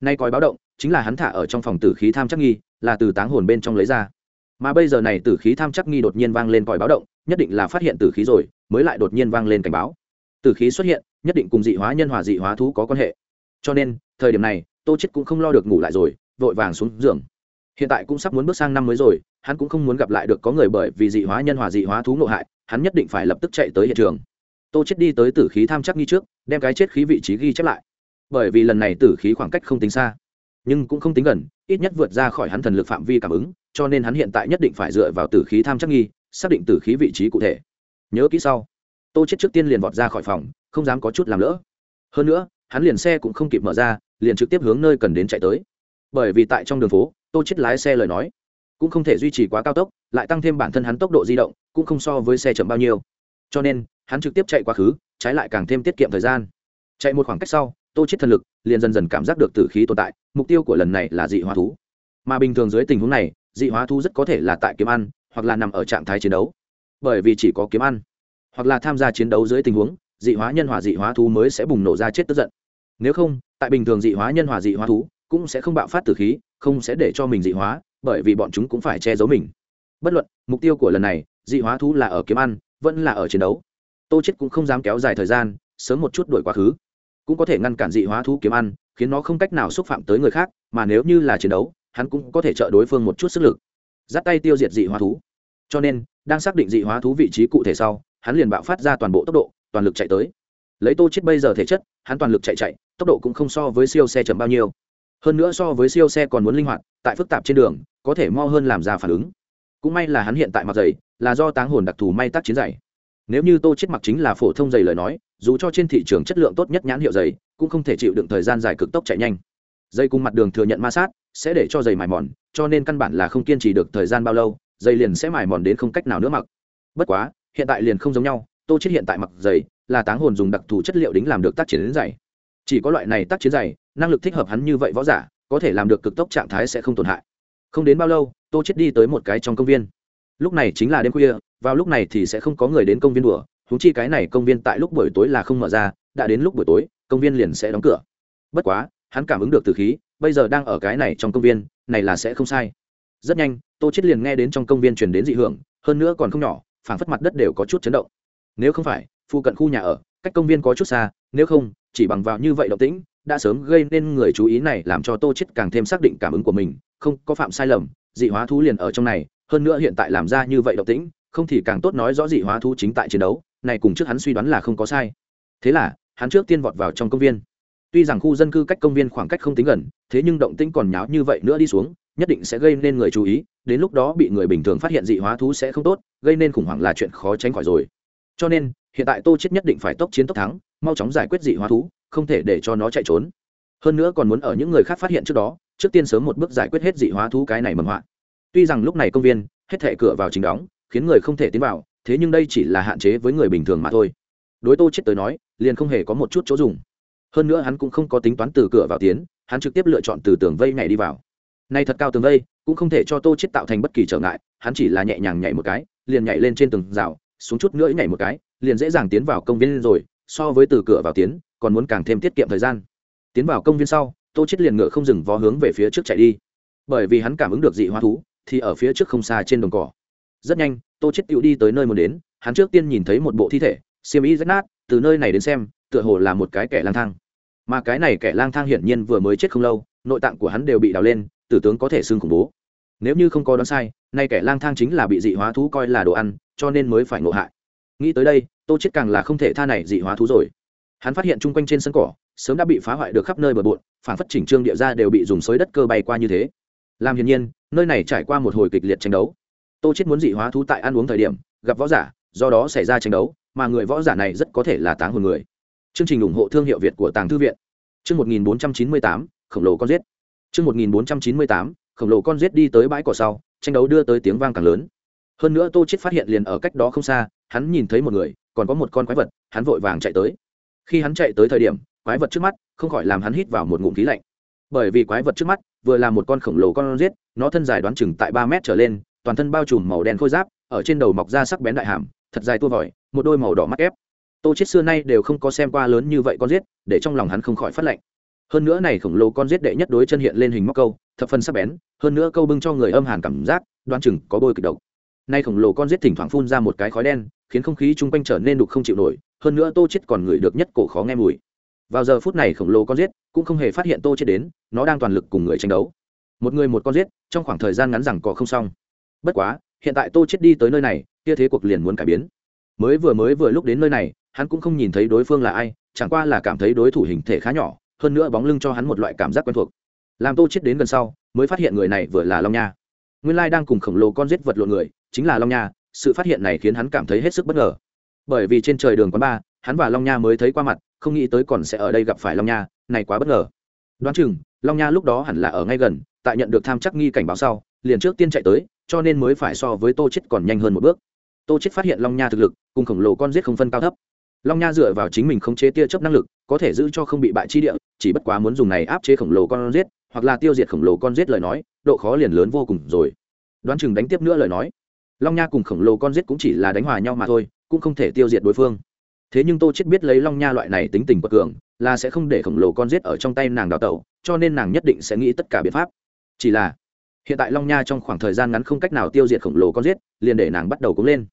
Nay còi báo động, chính là hắn thả ở trong phòng tử khí tham chắc nghi, là từ táng hồn bên trong lấy ra mà bây giờ này tử khí tham chắc nghi đột nhiên vang lên còi báo động, nhất định là phát hiện tử khí rồi, mới lại đột nhiên vang lên cảnh báo. Tử khí xuất hiện, nhất định cùng dị hóa nhân hòa dị hóa thú có quan hệ. Cho nên, thời điểm này, tô chết cũng không lo được ngủ lại rồi, vội vàng xuống giường. Hiện tại cũng sắp muốn bước sang năm mới rồi, hắn cũng không muốn gặp lại được có người bởi vì dị hóa nhân hòa dị hóa thú ngộ hại, hắn nhất định phải lập tức chạy tới hiện trường. Tô chết đi tới tử khí tham chắc nghi trước, đem cái chết khí vị trí ghi chép lại. Bởi vì lần này tử khí khoảng cách không tính xa, nhưng cũng không tính gần ít nhất vượt ra khỏi hắn thần lực phạm vi cảm ứng, cho nên hắn hiện tại nhất định phải dựa vào tử khí tham chắc nghi, xác định tử khí vị trí cụ thể. Nhớ kỹ sau. Tô chết trước tiên liền vọt ra khỏi phòng, không dám có chút làm lỡ. Hơn nữa, hắn liền xe cũng không kịp mở ra, liền trực tiếp hướng nơi cần đến chạy tới. Bởi vì tại trong đường phố, tô chết lái xe lời nói cũng không thể duy trì quá cao tốc, lại tăng thêm bản thân hắn tốc độ di động, cũng không so với xe chậm bao nhiêu. Cho nên, hắn trực tiếp chạy quá khứ, trái lại càng thêm tiết kiệm thời gian. Chạy một khoảng cách sau tô chết thần lực, liền dần dần cảm giác được tử khí tồn tại, mục tiêu của lần này là dị hóa thú. Mà bình thường dưới tình huống này, dị hóa thú rất có thể là tại kiếm ăn, hoặc là nằm ở trạng thái chiến đấu. Bởi vì chỉ có kiếm ăn, hoặc là tham gia chiến đấu dưới tình huống, dị hóa nhân hòa dị hóa thú mới sẽ bùng nổ ra chết tức giận. Nếu không, tại bình thường dị hóa nhân hòa dị hóa thú cũng sẽ không bạo phát tử khí, không sẽ để cho mình dị hóa, bởi vì bọn chúng cũng phải che giấu mình. Bất luận, mục tiêu của lần này, dị hóa thú là ở kiếm ăn, vẫn là ở chiến đấu. Tô chết cũng không dám kéo dài thời gian, sớm một chút đuổi quá khứ cũng có thể ngăn cản dị hóa thú kiếm ăn, khiến nó không cách nào xúc phạm tới người khác, mà nếu như là chiến đấu, hắn cũng có thể trợ đối phương một chút sức lực. Dắt tay tiêu diệt dị hóa thú. Cho nên, đang xác định dị hóa thú vị trí cụ thể sau, hắn liền bạo phát ra toàn bộ tốc độ, toàn lực chạy tới. Lấy tô chết bây giờ thể chất, hắn toàn lực chạy chạy, tốc độ cũng không so với siêu xe chậm bao nhiêu. Hơn nữa so với siêu xe còn muốn linh hoạt, tại phức tạp trên đường, có thể mo hơn làm ra phản ứng. Cũng may là hắn hiện tại mặc giày là do táng hồn đặc thù may tác chiến giày nếu như tô chết mặc chính là phổ thông giày lời nói dù cho trên thị trường chất lượng tốt nhất nhãn hiệu giày, cũng không thể chịu đựng thời gian dài cực tốc chạy nhanh. Dây cùng mặt đường thừa nhận ma sát, sẽ để cho giày mài mòn, cho nên căn bản là không kiên trì được thời gian bao lâu, giày liền sẽ mài mòn đến không cách nào nữa mặc. Bất quá, hiện tại liền không giống nhau, tô chết hiện tại mặc giày là táng hồn dùng đặc thù chất liệu đính làm được tác chiến đến giày. Chỉ có loại này tác chiến giày, năng lực thích hợp hắn như vậy võ giả, có thể làm được cực tốc trạng thái sẽ không tổn hại. Không đến bao lâu, tô chết đi tới một cái trong công viên. Lúc này chính là đêm khuya, vào lúc này thì sẽ không có người đến công viên đùa húng chi cái này công viên tại lúc buổi tối là không mở ra, đã đến lúc buổi tối, công viên liền sẽ đóng cửa. Bất quá, hắn cảm ứng được từ khí, bây giờ đang ở cái này trong công viên, này là sẽ không sai. Rất nhanh, tô chết liền nghe đến trong công viên truyền đến dị hưởng, hơn nữa còn không nhỏ, phảng phất mặt đất đều có chút chấn động. Nếu không phải, phụ cận khu nhà ở, cách công viên có chút xa, nếu không, chỉ bằng vào như vậy động tĩnh, đã sớm gây nên người chú ý này làm cho tô chết càng thêm xác định cảm ứng của mình, không có phạm sai lầm, dị hóa thú liền ở trong này, hơn nữa hiện tại làm ra như vậy động tĩnh, không thì càng tốt nói rõ dị hóa thú chính tại chiến đấu này cùng trước hắn suy đoán là không có sai. Thế là, hắn trước tiên vọt vào trong công viên. Tuy rằng khu dân cư cách công viên khoảng cách không tính gần, thế nhưng động tĩnh còn nháo như vậy nữa đi xuống, nhất định sẽ gây nên người chú ý, đến lúc đó bị người bình thường phát hiện dị hóa thú sẽ không tốt, gây nên khủng hoảng là chuyện khó tránh khỏi rồi. Cho nên, hiện tại tô chết nhất định phải tốc chiến tốc thắng, mau chóng giải quyết dị hóa thú, không thể để cho nó chạy trốn. Hơn nữa còn muốn ở những người khác phát hiện trước đó, trước tiên sớm một bước giải quyết hết dị hóa thú cái này mầm họa. Tuy rằng lúc này công viên, hết thệ cửa vào chính đóng, khiến người không thể tiến vào thế nhưng đây chỉ là hạn chế với người bình thường mà thôi. Đối tô chết tới nói, liền không hề có một chút chỗ dùng. Hơn nữa hắn cũng không có tính toán từ cửa vào tiến, hắn trực tiếp lựa chọn từ tường vây nhảy đi vào. Nay thật cao tường vây, cũng không thể cho tô chết tạo thành bất kỳ trở ngại, hắn chỉ là nhẹ nhàng nhảy một cái, liền nhảy lên trên tường rào, xuống chút nữa nhảy một cái, liền dễ dàng tiến vào công viên rồi, so với từ cửa vào tiến, còn muốn càng thêm tiết kiệm thời gian. Tiến vào công viên sau, tô chết liền ngựa không dừng vó hướng về phía trước chạy đi. Bởi vì hắn cảm ứng được dị hoa thú, thì ở phía trước không xa trên đồng cỏ. Rất nhanh tô chết tựu đi tới nơi muốn đến, hắn trước tiên nhìn thấy một bộ thi thể, xiêm y rách nát, từ nơi này đến xem, tựa hồ là một cái kẻ lang thang. Mà cái này kẻ lang thang hiển nhiên vừa mới chết không lâu, nội tạng của hắn đều bị đào lên, tử tướng có thể xưng khủng bố. Nếu như không có đoán sai, nay kẻ lang thang chính là bị dị hóa thú coi là đồ ăn, cho nên mới phải ngộ hại. Nghĩ tới đây, tô chết càng là không thể tha này dị hóa thú rồi. Hắn phát hiện chung quanh trên sân cỏ, sớm đã bị phá hoại được khắp nơi bờ bộn, phản phất chỉnh trương địa ra đều bị dùng xới đất cơ bay qua như thế. Làm hiển nhiên, nơi này trải qua một hồi kịch liệt tranh đấu tô chết muốn dị hóa thú tại ăn uống thời điểm gặp võ giả do đó xảy ra tranh đấu mà người võ giả này rất có thể là táng hồn người. Chương trình ủng hộ thương hiệu việt của tàng thư viện. Chương 1498, khổng lồ con giết. Chương 1498, khổng lồ con giết đi tới bãi cỏ sau tranh đấu đưa tới tiếng vang càng lớn. Hơn nữa tô chết phát hiện liền ở cách đó không xa hắn nhìn thấy một người còn có một con quái vật hắn vội vàng chạy tới. Khi hắn chạy tới thời điểm quái vật trước mắt không khỏi làm hắn hít vào một ngụm khí lạnh. Bởi vì quái vật trước mắt vừa là một con khổng lồ con giết nó thân dài đoán chừng tại ba mét trở lên toàn thân bao trùm màu đen khôi giáp, ở trên đầu mọc ra sắc bén đại hàm, thật dài tua vòi, một đôi màu đỏ mắt ép tô chết xưa nay đều không có xem qua lớn như vậy con giết, để trong lòng hắn không khỏi phát lạnh. Hơn nữa này khổng lồ con giết đệ nhất đối chân hiện lên hình móc câu, thập phần sắc bén, hơn nữa câu bưng cho người âm hàn cảm giác đoán chừng có bôi kịch độc. Nay khổng lồ con giết thỉnh thoảng phun ra một cái khói đen, khiến không khí chung quanh trở nên đục không chịu nổi, hơn nữa tô chết còn ngửi được nhất cổ khó nghe mùi. Vào giờ phút này khổng lồ con giết cũng không hề phát hiện tô chết đến, nó đang toàn lực cùng người tranh đấu. Một người một con giết, trong khoảng thời gian ngắn rằng có không xong bất quá, hiện tại tô chết đi tới nơi này, kia thế cuộc liền muốn cải biến. Mới vừa mới vừa lúc đến nơi này, hắn cũng không nhìn thấy đối phương là ai, chẳng qua là cảm thấy đối thủ hình thể khá nhỏ, hơn nữa bóng lưng cho hắn một loại cảm giác quen thuộc. Làm tô chết đến gần sau, mới phát hiện người này vừa là long nha. Nguyên lai đang cùng khổng lồ con giết vật lộn người, chính là long nha, sự phát hiện này khiến hắn cảm thấy hết sức bất ngờ. Bởi vì trên trời đường quán ba, hắn và long nha mới thấy qua mặt, không nghĩ tới còn sẽ ở đây gặp phải long nha, này quá bất ngờ. Đoán chừng, long nha lúc đó hẳn là ở ngay gần, tại nhận được tham chắc nghi cảnh báo sau, liền trước tiên chạy tới cho nên mới phải so với tô chết còn nhanh hơn một bước. Tô chết phát hiện long nha thực lực, cùng khổng lồ con giết không phân cao thấp. Long nha dựa vào chính mình khống chế tia chớp năng lực, có thể giữ cho không bị bại chi địa, chỉ bất quá muốn dùng này áp chế khổng lồ con giết, hoặc là tiêu diệt khổng lồ con giết lời nói, độ khó liền lớn vô cùng rồi. Đoán chừng đánh tiếp nữa lời nói. Long nha cùng khổng lồ con giết cũng chỉ là đánh hòa nhau mà thôi, cũng không thể tiêu diệt đối phương. Thế nhưng tô chết biết lấy long nha loại này tính tình bất cường, là sẽ không để khổng lồ con giết ở trong tay nàng đào tẩu, cho nên nàng nhất định sẽ nghĩ tất cả biện pháp. Chỉ là hiện tại long nha trong khoảng thời gian ngắn không cách nào tiêu diệt khổng lồ con giết, liền để nàng bắt đầu cúng lên.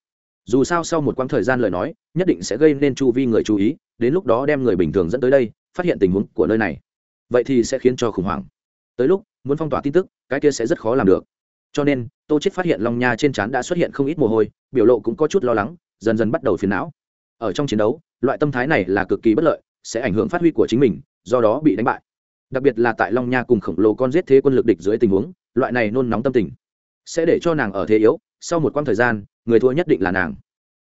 Dù sao sau một quãng thời gian lời nói, nhất định sẽ gây nên chu vi người chú ý, đến lúc đó đem người bình thường dẫn tới đây, phát hiện tình huống của nơi này. Vậy thì sẽ khiến cho khủng hoảng. Tới lúc, muốn phong tỏa tin tức, cái kia sẽ rất khó làm được. Cho nên, tô chết phát hiện long nha trên trán đã xuất hiện không ít mồ hôi, biểu lộ cũng có chút lo lắng, dần dần bắt đầu phiền não. Ở trong chiến đấu, loại tâm thái này là cực kỳ bất lợi, sẽ ảnh hưởng phát huy của chính mình, do đó bị đánh bại. Đặc biệt là tại long nha cùng khổng lồ con giết thế quân lực địch dưới tình huống loại này nôn nóng tâm tình sẽ để cho nàng ở thế yếu sau một quãng thời gian người thua nhất định là nàng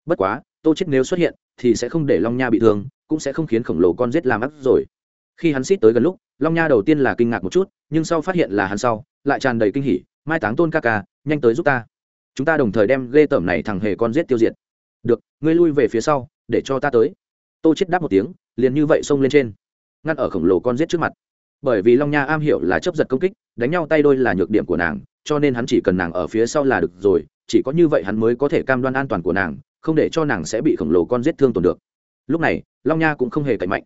bất quá tô chết nếu xuất hiện thì sẽ không để long nha bị thương cũng sẽ không khiến khổng lồ con rết làm ắt rồi khi hắn xít tới gần lúc long nha đầu tiên là kinh ngạc một chút nhưng sau phát hiện là hắn sau lại tràn đầy kinh hỉ mai táng tôn ca ca nhanh tới giúp ta chúng ta đồng thời đem ghê tởm này thằng hề con rết tiêu diệt được ngươi lui về phía sau để cho ta tới tô chết đáp một tiếng liền như vậy xông lên trên ngăn ở khổng lồ con rết trước mặt bởi vì long nha am hiểu là chấp giật công kích, đánh nhau tay đôi là nhược điểm của nàng, cho nên hắn chỉ cần nàng ở phía sau là được rồi, chỉ có như vậy hắn mới có thể cam đoan an toàn của nàng, không để cho nàng sẽ bị khổng lồ con giết thương tổn được. Lúc này, long nha cũng không hề cậy mạnh,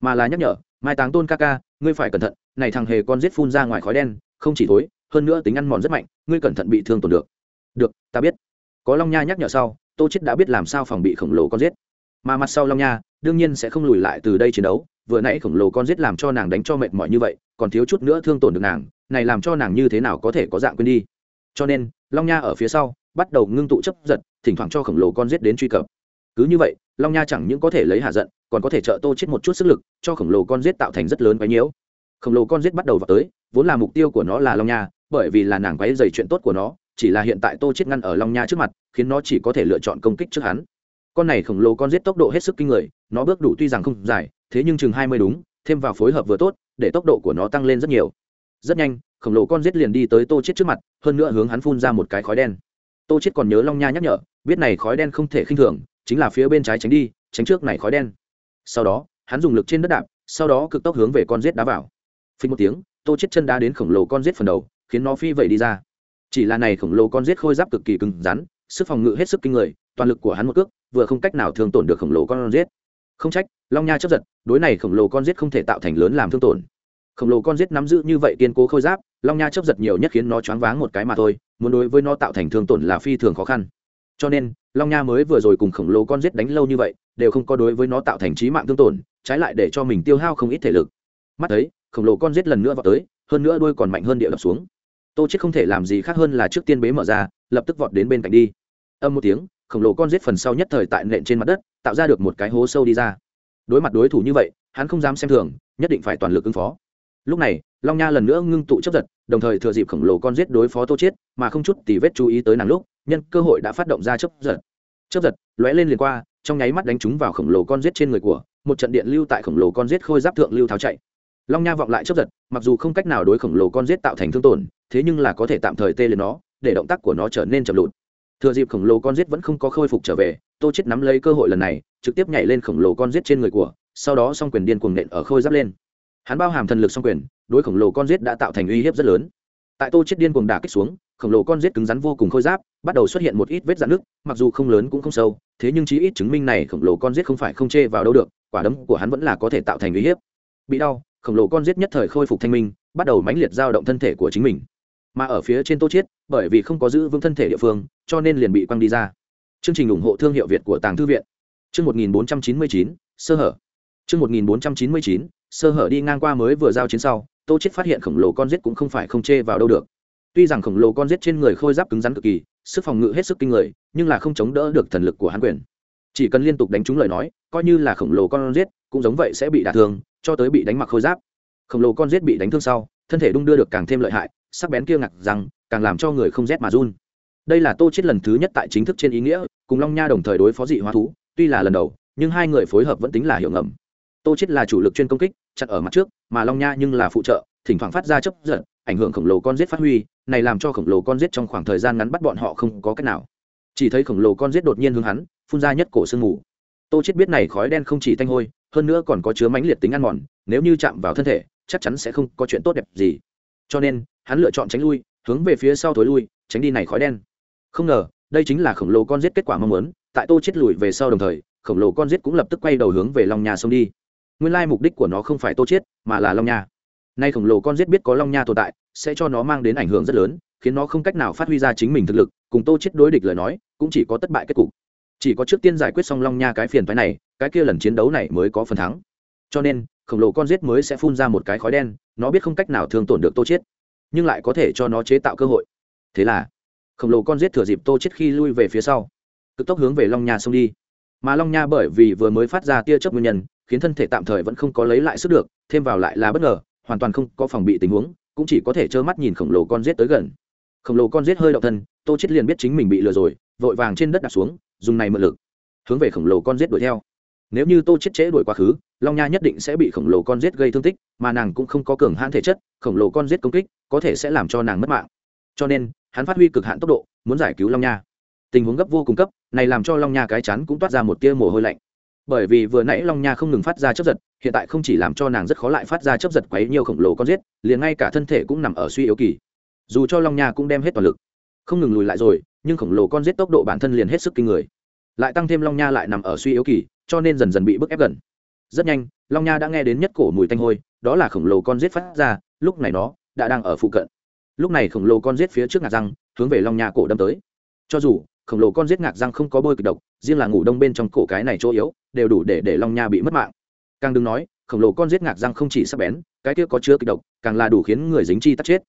mà là nhắc nhở, mai táng tôn ca ca, ngươi phải cẩn thận, này thằng hề con giết phun ra ngoài khói đen, không chỉ thối, hơn nữa tính ăn mòn rất mạnh, ngươi cẩn thận bị thương tổn được. Được, ta biết. Có long nha nhắc nhở sau, tô chết đã biết làm sao phòng bị khổng lồ con giết. Mà mặt sau long nha, đương nhiên sẽ không lùi lại từ đây chiến đấu vừa nãy khổng lồ con giết làm cho nàng đánh cho mệt mỏi như vậy, còn thiếu chút nữa thương tổn được nàng, này làm cho nàng như thế nào có thể có dạng quên đi. Cho nên, long nha ở phía sau, bắt đầu ngưng tụ chấp giật, thỉnh thoảng cho khổng lồ con giết đến truy cập. Cứ như vậy, long nha chẳng những có thể lấy hạ giận, còn có thể trợ tô chết một chút sức lực, cho khổng lồ con giết tạo thành rất lớn quái nhiễu. Khổng lồ con giết bắt đầu vào tới, vốn là mục tiêu của nó là long nha, bởi vì là nàng quái dày chuyện tốt của nó, chỉ là hiện tại tô chết ngăn ở long nha trước mặt, khiến nó chỉ có thể lựa chọn công kích trước hắn. Con này khổng lồ con giết tốc độ hết sức kinh người, nó bước đủ tuy rằng không dài thế nhưng chừng hai mươi đúng, thêm vào phối hợp vừa tốt, để tốc độ của nó tăng lên rất nhiều. Rất nhanh, khổng lồ con giết liền đi tới tô chết trước mặt, hơn nữa hướng hắn phun ra một cái khói đen. Tô chết còn nhớ long nha nhắc nhở, biết này khói đen không thể khinh thường, chính là phía bên trái tránh đi, tránh trước này khói đen. Sau đó, hắn dùng lực trên đất đạp, sau đó cực tốc hướng về con giết đá vào. Phình một tiếng, tô chết chân đá đến khổng lồ con giết phần đầu, khiến nó phi vậy đi ra. Chỉ là này khổng lồ con giết khôi giáp cực kỳ cứng rắn, sức phòng ngự hết sức kinh người, toàn lực của hắn một cước, vừa không cách nào thương tổn được khổng lồ con giết không trách, long nha chấp giật, đối này khổng lồ con giết không thể tạo thành lớn làm thương tổn. Khổng lồ con giết nắm giữ như vậy kiên cố khôi giáp, long nha chấp giật nhiều nhất khiến nó choáng váng một cái mà thôi, muốn đối với nó tạo thành thương tổn là phi thường khó khăn. Cho nên, long nha mới vừa rồi cùng khổng lồ con giết đánh lâu như vậy, đều không có đối với nó tạo thành trí mạng thương tổn, trái lại để cho mình tiêu hao không ít thể lực. Mắt thấy, khổng lồ con giết lần nữa vào tới, hơn nữa đuôi còn mạnh hơn địa đập xuống. Tô chết không thể làm gì khác hơn là trước tiên bế mở ra, lập tức vọt đến bên cạnh đi. Âm một tiếng, khổng lồ con giết phần sau nhất thời tại nện trên mặt đất tạo ra được một cái hố sâu đi ra. Đối mặt đối thủ như vậy, hắn không dám xem thường, nhất định phải toàn lực ứng phó. Lúc này, long nha lần nữa ngưng tụ chấp giật, đồng thời thừa dịp khổng lồ con giết đối phó tô chết mà không chút tì vết chú ý tới nàng lúc, nhân cơ hội đã phát động ra chấp giật. Chấp giật, lóe lên liền qua, trong nháy mắt đánh trúng vào khổng lồ con giết trên người của, một trận điện lưu tại khổng lồ con giết khôi giáp thượng lưu tháo chạy. Long nha vọng lại chấp giật, mặc dù không cách nào đối khổng lồ con giết tạo thành thương tổn, thế nhưng là có thể tạm thời tê lên nó, để động tác của nó trở nên chậm lụt thừa dịp khổng lồ con giết vẫn không có khôi phục trở về, tô chết nắm lấy cơ hội lần này, trực tiếp nhảy lên khổng lồ con giết trên người của, sau đó song quyền điên cuồng nện ở khôi giáp lên. Hắn bao hàm thần lực song quyền, đối khổng lồ con giết đã tạo thành uy hiếp rất lớn. Tại tô chết điên cuồng đả kích xuống, khổng lồ con giết cứng rắn vô cùng khôi giáp, bắt đầu xuất hiện một ít vết dạn nước mặc dù không lớn cũng không sâu, thế nhưng chí ít chứng minh này khổng lồ con giết không phải không chê vào đâu được, quả đấm của hắn vẫn là có thể tạo thành uy hiếp. Bị đau, khổng lồ con giết nhất thời khôi phục thanh minh, bắt đầu mãnh liệt dao động thân thể của chính mình mà ở phía trên tô chiết bởi vì không có giữ vững thân thể địa phương cho nên liền bị quăng đi ra. Chương trình ủng hộ thương hiệu việt của tàng thư viện. Chương 1499, sơ hở. Chương 1499, sơ hở đi ngang qua mới vừa giao chiến sau tô chiết phát hiện khổng lồ con giết cũng không phải không chê vào đâu được. Tuy rằng khổng lồ con giết trên người khôi giáp cứng rắn cực kỳ sức phòng ngự hết sức kinh người nhưng là không chống đỡ được thần lực của hắn quyền. Chỉ cần liên tục đánh trúng lời nói coi như là khổng lồ con giết cũng giống vậy sẽ bị đả thương cho tới bị đánh mặc khôi giáp. Khổng lồ con giết bị đánh thương sau thân thể đung đưa được càng thêm lợi hại sắc bén kia ngặt rằng, càng làm cho người không rét mà run. Đây là tô chết lần thứ nhất tại chính thức trên ý nghĩa, cùng long nha đồng thời đối phó dị hóa thú, tuy là lần đầu, nhưng hai người phối hợp vẫn tính là hiểu ngầm. Tô chết là chủ lực chuyên công kích, chặn ở mặt trước, mà long nha nhưng là phụ trợ, thỉnh thoảng phát ra chấp giận, ảnh hưởng khổng lồ con giết phát huy, này làm cho khổng lồ con giết trong khoảng thời gian ngắn bắt bọn họ không có cách nào. Chỉ thấy khổng lồ con giết đột nhiên hướng hắn, phun ra nhất cổ sương mù. Tô chết biết này khói đen không chỉ thanh hôi, hơn nữa còn có chứa mãnh liệt tính ăn mòn, nếu như chạm vào thân thể, chắc chắn sẽ không có chuyện tốt đẹp gì. Cho nên hắn lựa chọn tránh lui, hướng về phía sau thối lui, tránh đi này khói đen. Không ngờ, đây chính là khổng lồ con giết kết quả mong muốn, tại tô chết lùi về sau đồng thời, khổng lồ con giết cũng lập tức quay đầu hướng về long nhà sông đi. Nguyên lai mục đích của nó không phải tô chết, mà là long nha. Nay khổng lồ con giết biết có long nha tồn tại, sẽ cho nó mang đến ảnh hưởng rất lớn, khiến nó không cách nào phát huy ra chính mình thực lực, cùng tô chết đối địch lời nói, cũng chỉ có thất bại kết cục. Chỉ có trước tiên giải quyết xong long nha cái phiền phái này, cái kia lần chiến đấu này mới có phần thắng. Cho nên, khổng lồ con rết mới sẽ phun ra một cái khói đen, nó biết không cách nào thương tổn được tô chết nhưng lại có thể cho nó chế tạo cơ hội. Thế là, khổng lồ con rết thừa dịp tô chết khi lui về phía sau, cực tốc hướng về long nha xông đi. Mà long nha bởi vì vừa mới phát ra tia chớp nguyên nhân, khiến thân thể tạm thời vẫn không có lấy lại sức được, thêm vào lại là bất ngờ, hoàn toàn không có phòng bị tình huống, cũng chỉ có thể trơ mắt nhìn khổng lồ con rết tới gần. Khổng lồ con rết hơi động thân, tô chết liền biết chính mình bị lừa rồi, vội vàng trên đất đặt xuống, dùng này mượn lực, hướng về khổng lồ con rết đuổi theo nếu như tô chết chế đuổi quá khứ, long nha nhất định sẽ bị khổng lồ con rết gây thương tích, mà nàng cũng không có cường hãn thể chất, khổng lồ con rết công kích, có thể sẽ làm cho nàng mất mạng. Cho nên, hắn phát huy cực hạn tốc độ, muốn giải cứu long nha. Tình huống gấp vô cùng cấp, này làm cho long nha cái chắn cũng toát ra một tia mồ hôi lạnh. Bởi vì vừa nãy long nha không ngừng phát ra chấp giật, hiện tại không chỉ làm cho nàng rất khó lại phát ra chấp giật quấy nhiều khổng lồ con giết, liền ngay cả thân thể cũng nằm ở suy yếu kỳ. Dù cho long nha cũng đem hết toàn lực, không ngừng lùi lại rồi, nhưng khổng lồ con giết tốc độ bản thân liền hết sức kinh người. Lại tăng thêm long nha lại nằm ở suy yếu kỳ cho nên dần dần bị bức ép gần. Rất nhanh, long nha đã nghe đến nhất cổ mùi tanh hôi, đó là khổng lồ con giết phát ra, lúc này nó đã đang ở phụ cận. Lúc này khổng lồ con giết phía trước ngạc răng, hướng về long nha cổ đâm tới. Cho dù, khổng lồ con giết ngạc răng không có bôi kịch độc, riêng là ngủ đông bên trong cổ cái này chỗ yếu, đều đủ để để long nha bị mất mạng. Càng đừng nói, khổng lồ con giết ngạc răng không chỉ sắc bén, cái kia có chứa kịch độc, càng là đủ khiến người dính chi tắt chết.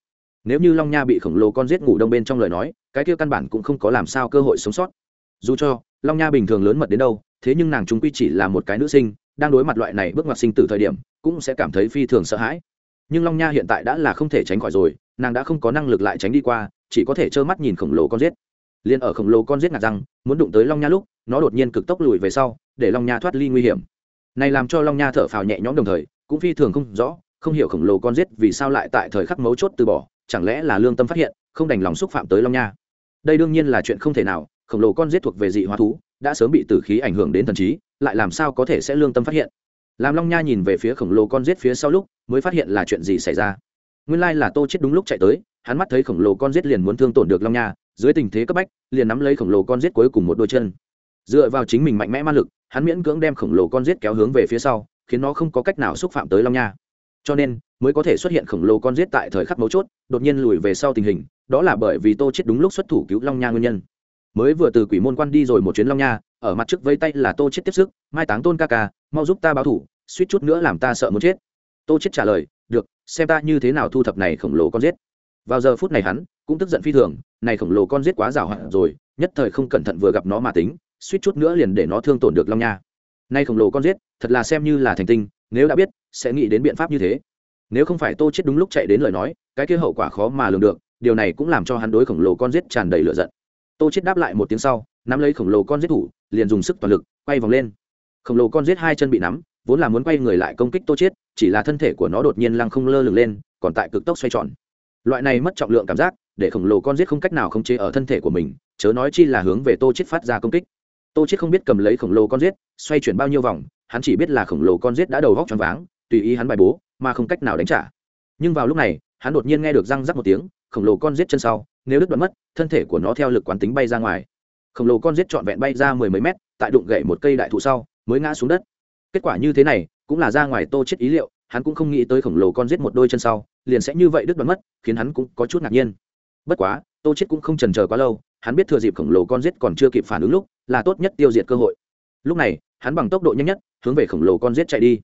Nếu như long nha bị khổng lồ con giết ngủ đông bên trong lời nói, cái kia căn bản cũng không có làm sao cơ hội sống sót. Dù cho, long nha bình thường lớn mật đến đâu thế nhưng nàng chúng quy chỉ là một cái nữ sinh, đang đối mặt loại này bước ngoặt sinh từ thời điểm, cũng sẽ cảm thấy phi thường sợ hãi. Nhưng long nha hiện tại đã là không thể tránh khỏi rồi, nàng đã không có năng lực lại tránh đi qua, chỉ có thể trơ mắt nhìn khổng lồ con giết. Liền ở khổng lồ con giết ngạt răng, muốn đụng tới long nha lúc, nó đột nhiên cực tốc lùi về sau, để long nha thoát ly nguy hiểm. Này làm cho long nha thở phào nhẹ nhõm đồng thời, cũng phi thường không rõ, không hiểu khổng lồ con giết vì sao lại tại thời khắc mấu chốt từ bỏ, chẳng lẽ là lương tâm phát hiện, không đành lòng xúc phạm tới long nha. Đây đương nhiên là chuyện không thể nào, khổng lồ con giết thuộc về dị hóa thú đã sớm bị tử khí ảnh hưởng đến thần trí, lại làm sao có thể sẽ lương tâm phát hiện? Làm long nha nhìn về phía khổng lồ con rết phía sau lúc, mới phát hiện là chuyện gì xảy ra. Nguyên lai là tô chết đúng lúc chạy tới, hắn mắt thấy khổng lồ con rết liền muốn thương tổn được long nha, dưới tình thế cấp bách, liền nắm lấy khổng lồ con rết cuối cùng một đôi chân. Dựa vào chính mình mạnh mẽ ma lực, hắn miễn cưỡng đem khổng lồ con rết kéo hướng về phía sau, khiến nó không có cách nào xúc phạm tới long nha. Cho nên, mới có thể xuất hiện khổng lồ con rết tại thời khắc mấu chốt, đột nhiên lùi về sau tình hình, đó là bởi vì tô chết đúng lúc xuất thủ cứu long nha nguyên nhân mới vừa từ quỷ môn quan đi rồi một chuyến long nha, ở mặt trước vây tay là tô chết tiếp sức, mai táng tôn ca ca, mau giúp ta báo thủ, suýt chút nữa làm ta sợ muốn chết. Tô chết trả lời, được, xem ta như thế nào thu thập này khổng lồ con giết. Vào giờ phút này hắn cũng tức giận phi thường, này khổng lồ con giết quá rào hạn rồi, nhất thời không cẩn thận vừa gặp nó mà tính, suýt chút nữa liền để nó thương tổn được long nha. Nay khổng lồ con giết, thật là xem như là thành tinh, nếu đã biết, sẽ nghĩ đến biện pháp như thế. Nếu không phải tô chết đúng lúc chạy đến lời nói, cái kia hậu quả khó mà lường được, điều này cũng làm cho hắn đối khổng lồ con giết tràn đầy lửa giận tô chết đáp lại một tiếng sau, nắm lấy khổng lồ con giết thủ, liền dùng sức toàn lực, quay vòng lên. Khổng lồ con giết hai chân bị nắm, vốn là muốn quay người lại công kích tô chết chỉ là thân thể của nó đột nhiên lăng không lơ lửng lên, còn tại cực tốc xoay tròn. Loại này mất trọng lượng cảm giác, để khổng lồ con giết không cách nào khống chế ở thân thể của mình, chớ nói chi là hướng về tô chết phát ra công kích. Tô chết không biết cầm lấy khổng lồ con giết, xoay chuyển bao nhiêu vòng, hắn chỉ biết là khổng lồ con giết đã đầu góc tròn váng, tùy ý hắn bài bố, mà không cách nào đánh trả. Nhưng vào lúc này, hắn đột nhiên nghe được răng rắc một tiếng, khổng lồ con giết chân sau nếu đứt đoạn mất, thân thể của nó theo lực quán tính bay ra ngoài. Khổng lồ con giết trọn vẹn bay ra mười mấy mét, tại đụng gậy một cây đại thụ sau, mới ngã xuống đất. Kết quả như thế này, cũng là ra ngoài tô chết ý liệu, hắn cũng không nghĩ tới khổng lồ con giết một đôi chân sau, liền sẽ như vậy đứt đoạn mất, khiến hắn cũng có chút ngạc nhiên. Bất quá, tô chết cũng không chần chờ quá lâu, hắn biết thừa dịp khổng lồ con giết còn chưa kịp phản ứng lúc, là tốt nhất tiêu diệt cơ hội. Lúc này, hắn bằng tốc độ nhanh nhất, hướng về khổng lồ con giết chạy đi.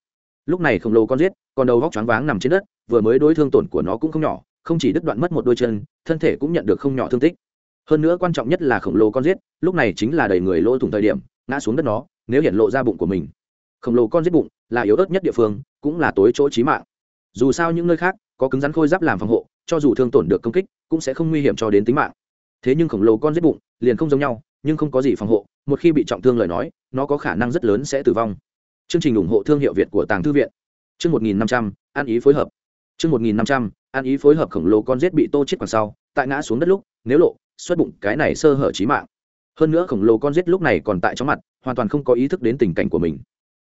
Lúc này khổng lồ con giết, còn đầu vóc choáng váng nằm trên đất, vừa mới đối thương tổn của nó cũng không nhỏ không chỉ đứt đoạn mất một đôi chân, thân thể cũng nhận được không nhỏ thương tích. Hơn nữa quan trọng nhất là khổng lồ con giết, lúc này chính là đầy người lỗ thủng thời điểm, ngã xuống đất nó, nếu hiện lộ ra bụng của mình. Khổng lồ con giết bụng là yếu ớt nhất địa phương, cũng là tối chỗ trí mạng. Dù sao những nơi khác, có cứng rắn khôi giáp làm phòng hộ, cho dù thương tổn được công kích, cũng sẽ không nguy hiểm cho đến tính mạng. Thế nhưng khổng lồ con giết bụng liền không giống nhau, nhưng không có gì phòng hộ, một khi bị trọng thương lời nói, nó có khả năng rất lớn sẽ tử vong. Chương trình ủng hộ thương hiệu việt của tàng thư viện. Chương một nghìn năm trăm, ăn ý phối hợp. Chương một nghìn năm trăm ăn ý phối hợp khổng lồ con giết bị tô chết còn sau, tại ngã xuống đất lúc, nếu lộ, xuất bụng, cái này sơ hở trí mạng. Hơn nữa khổng lồ con giết lúc này còn tại trong mặt, hoàn toàn không có ý thức đến tình cảnh của mình.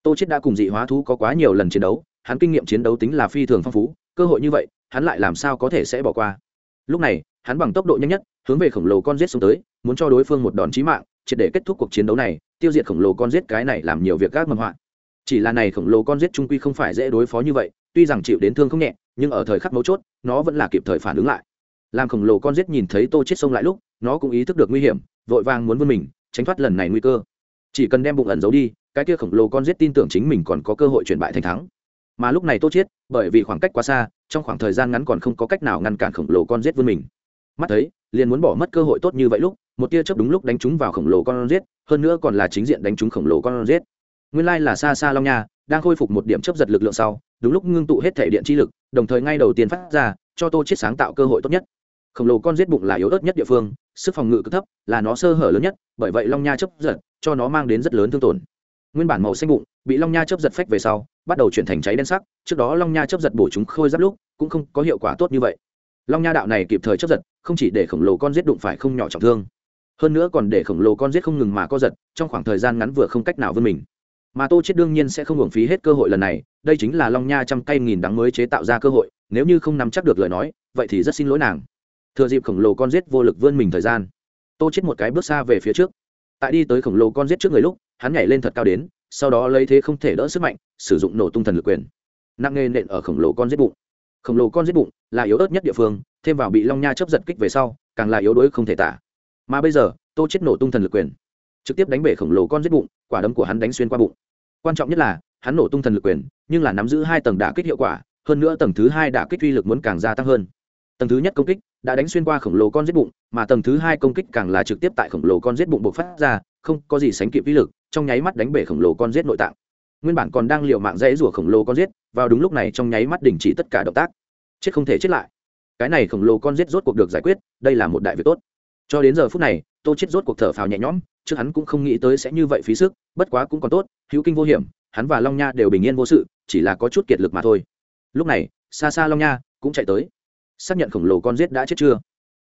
Tô chết đã cùng dị hóa thú có quá nhiều lần chiến đấu, hắn kinh nghiệm chiến đấu tính là phi thường phong phú, cơ hội như vậy, hắn lại làm sao có thể sẽ bỏ qua. Lúc này, hắn bằng tốc độ nhanh nhất, hướng về khổng lồ con giết xuống tới, muốn cho đối phương một đòn chí mạng, triệt để kết thúc cuộc chiến đấu này, tiêu diệt khổng lồ con giết cái này làm nhiều việc gác mầm hoạn. chỉ là này khổng lồ con giết trung quy không phải dễ đối phó như vậy, tuy rằng chịu đến thương không nhẹ nhưng ở thời khắc mấu chốt, nó vẫn là kịp thời phản ứng lại. Làm khổng lồ con rết nhìn thấy tô chết sông lại lúc, nó cũng ý thức được nguy hiểm, vội vàng muốn vươn mình, tránh thoát lần này nguy cơ. Chỉ cần đem bụng ẩn giấu đi, cái kia khổng lồ con rết tin tưởng chính mình còn có cơ hội chuyển bại thành thắng. Mà lúc này tô chết, bởi vì khoảng cách quá xa, trong khoảng thời gian ngắn còn không có cách nào ngăn cản khổng lồ con rết vươn mình. Mắt thấy, liền muốn bỏ mất cơ hội tốt như vậy lúc, một tia chớp đúng lúc đánh trúng vào khổng lồ con rết hơn nữa còn là chính diện đánh trúng khổng lồ con rết nguyên lai là xa xa long nha đang khôi phục một điểm chấp giật lực lượng sau, đúng lúc ngưng tụ hết thể điện chi lực, đồng thời ngay đầu tiên phát ra, cho tô chết sáng tạo cơ hội tốt nhất. Khổng lồ con giết bụng là yếu ớt nhất địa phương, sức phòng ngự cực thấp là nó sơ hở lớn nhất, bởi vậy long nha chấp giật cho nó mang đến rất lớn thương tổn. Nguyên bản màu xanh bụng, bị long nha chấp giật phách về sau, bắt đầu chuyển thành cháy đen sắc, trước đó long nha chấp giật bổ chúng khôi giáp lúc, cũng không có hiệu quả tốt như vậy. Long nha đạo này kịp thời chấp giật, không chỉ để khổng lồ con giết đụng phải không nhỏ trọng thương, hơn nữa còn để khổng lồ con giết không ngừng mà co giật, trong khoảng thời gian ngắn vừa không cách nào vươn mình mà tô chết đương nhiên sẽ không hưởng phí hết cơ hội lần này, đây chính là long nha trăm cây nghìn đắng mới chế tạo ra cơ hội, nếu như không nắm chắc được lời nói, vậy thì rất xin lỗi nàng. Thừa dịp khổng lồ con giết vô lực vươn mình thời gian, tô chết một cái bước xa về phía trước. Tại đi tới khổng lồ con giết trước người lúc, hắn nhảy lên thật cao đến, sau đó lấy thế không thể đỡ sức mạnh, sử dụng nổ tung thần lực quyền. Nặng nề nện ở khổng lồ con giết bụng. Khổng lồ con giết bụng là yếu ớt nhất địa phương, thêm vào bị long nha chấp giật kích về sau, càng là yếu đuối không thể tả. Mà bây giờ, tô chết nổ tung thần lực quyền trực tiếp đánh bể khổng lồ con giết bụng, quả đấm của hắn đánh xuyên qua bụng. Quan trọng nhất là, hắn nổ tung thần lực quyền, nhưng là nắm giữ hai tầng đả kích hiệu quả, hơn nữa tầng thứ hai đả kích uy lực muốn càng gia tăng hơn. Tầng thứ nhất công kích đã đánh xuyên qua khổng lồ con giết bụng, mà tầng thứ hai công kích càng là trực tiếp tại khổng lồ con giết bụng bộc phát ra, không có gì sánh kịp uy lực, trong nháy mắt đánh bể khổng lồ con giết nội tạng. Nguyên bản còn đang liều mạng dãy rủa khổng lồ con giết, vào đúng lúc này trong nháy mắt đình chỉ tất cả động tác. Chết không thể chết lại. Cái này khổng lồ con giết rốt cuộc được giải quyết, đây là một đại việc tốt. Cho đến giờ phút này tô chết rốt cuộc thở phào nhẹ nhõm, trước hắn cũng không nghĩ tới sẽ như vậy phí sức, bất quá cũng còn tốt, hữu kinh vô hiểm, hắn và long nha đều bình yên vô sự, chỉ là có chút kiệt lực mà thôi. Lúc này, xa xa long nha cũng chạy tới. Xác nhận khổng lồ con giết đã chết chưa?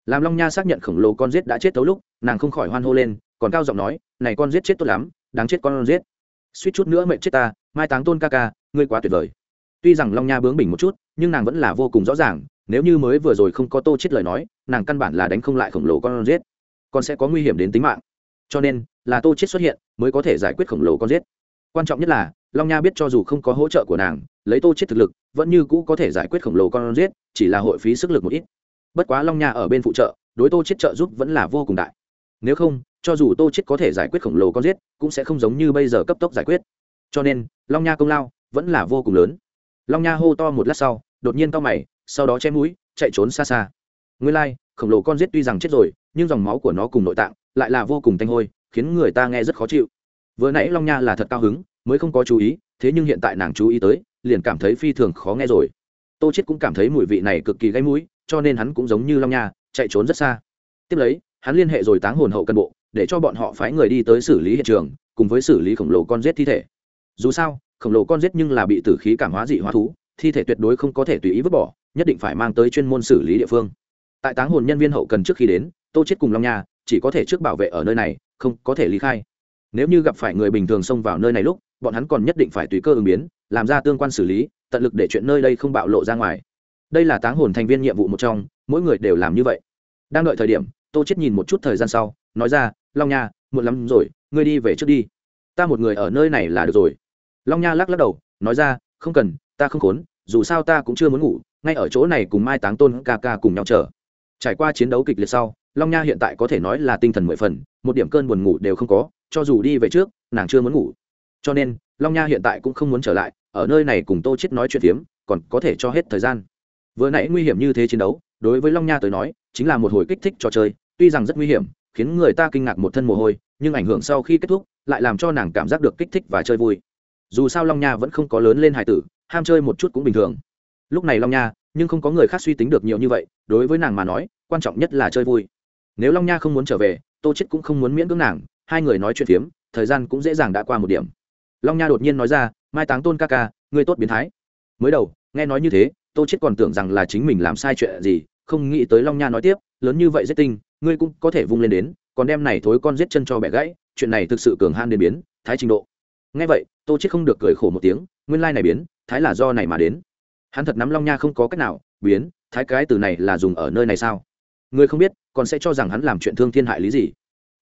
Làm long nha xác nhận khổng lồ con giết đã chết tấu lúc, nàng không khỏi hoan hô lên, còn cao giọng nói, này con giết chết tốt lắm, đáng chết con giết. Suýt chút nữa mệnh chết ta, mai táng tôn ca ca, ngươi quá tuyệt vời. Tuy rằng long nha bướng bỉnh một chút, nhưng nàng vẫn là vô cùng rõ ràng, nếu như mới vừa rồi không có tô chết lời nói, nàng căn bản là đánh không lại khổng lồ con giết còn sẽ có nguy hiểm đến tính mạng. Cho nên là tô chết xuất hiện mới có thể giải quyết khổng lồ con giết. Quan trọng nhất là long nha biết cho dù không có hỗ trợ của nàng lấy tô chết thực lực vẫn như cũ có thể giải quyết khổng lồ con giết chỉ là hội phí sức lực một ít. Bất quá long nha ở bên phụ trợ đối tô chết trợ giúp vẫn là vô cùng đại. Nếu không cho dù tô chết có thể giải quyết khổng lồ con giết cũng sẽ không giống như bây giờ cấp tốc giải quyết. Cho nên long nha công lao vẫn là vô cùng lớn. Long nha hô to một lát sau đột nhiên to mày sau đó che mũi chạy trốn xa xa. Nguyên lai like, khổng lồ con giết tuy rằng chết rồi nhưng dòng máu của nó cùng nội tạng lại là vô cùng tanh hôi, khiến người ta nghe rất khó chịu. Vừa nãy long nha là thật cao hứng, mới không có chú ý, thế nhưng hiện tại nàng chú ý tới, liền cảm thấy phi thường khó nghe rồi. Tô chết cũng cảm thấy mùi vị này cực kỳ gây mũi, cho nên hắn cũng giống như long nha, chạy trốn rất xa. Tiếp lấy, hắn liên hệ rồi táng hồn hậu cân bộ, để cho bọn họ phái người đi tới xử lý hiện trường, cùng với xử lý khổng lồ con rết thi thể. Dù sao, khổng lồ con rết nhưng là bị tử khí cảm hóa dị hóa thú, thi thể tuyệt đối không có thể tùy ý vứt bỏ, nhất định phải mang tới chuyên môn xử lý địa phương. Tại táng hồn nhân viên hậu cần trước khi đến tô chết cùng long nha, chỉ có thể trước bảo vệ ở nơi này, không có thể lý khai. Nếu như gặp phải người bình thường xông vào nơi này lúc, bọn hắn còn nhất định phải tùy cơ ứng biến, làm ra tương quan xử lý, tận lực để chuyện nơi đây không bạo lộ ra ngoài. Đây là táng hồn thành viên nhiệm vụ một trong, mỗi người đều làm như vậy. Đang đợi thời điểm, tô chết nhìn một chút thời gian sau, nói ra, long nha, muộn lắm rồi, ngươi đi về trước đi. Ta một người ở nơi này là được rồi. Long nha lắc lắc đầu, nói ra, không cần, ta không khốn, dù sao ta cũng chưa muốn ngủ, ngay ở chỗ này cùng mai táng tôn ca ca cùng nhau chờ. Trải qua chiến đấu kịch liệt sau long nha hiện tại có thể nói là tinh thần mười phần, một điểm cơn buồn ngủ đều không có, cho dù đi về trước, nàng chưa muốn ngủ. Cho nên, long nha hiện tại cũng không muốn trở lại, ở nơi này cùng tô chết nói chuyện phiếm, còn có thể cho hết thời gian. Vừa nãy nguy hiểm như thế chiến đấu, đối với long nha tới nói, chính là một hồi kích thích trò chơi, tuy rằng rất nguy hiểm, khiến người ta kinh ngạc một thân mồ hôi, nhưng ảnh hưởng sau khi kết thúc, lại làm cho nàng cảm giác được kích thích và chơi vui. Dù sao long nha vẫn không có lớn lên hài tử, ham chơi một chút cũng bình thường. Lúc này long nha, nhưng không có người khác suy tính được nhiều như vậy, đối với nàng mà nói, quan trọng nhất là chơi vui nếu long nha không muốn trở về, tô chết cũng không muốn miễn cưỡng nàng, hai người nói chuyện phiếm, thời gian cũng dễ dàng đã qua một điểm. Long nha đột nhiên nói ra, mai táng tôn ca ca, ngươi tốt biến thái. Mới đầu, nghe nói như thế, tô chết còn tưởng rằng là chính mình làm sai chuyện gì, không nghĩ tới long nha nói tiếp, lớn như vậy giết tinh, ngươi cũng có thể vung lên đến, còn đem này thối con giết chân cho bẻ gãy, chuyện này thực sự cường han đến biến, thái trình độ. Nghe vậy, tô chết không được cười khổ một tiếng, nguyên lai này biến, thái là do này mà đến. Hắn thật nắm long nha không có cách nào, biến, thái cái từ này là dùng ở nơi này sao? Người không biết còn sẽ cho rằng hắn làm chuyện thương thiên hại lý gì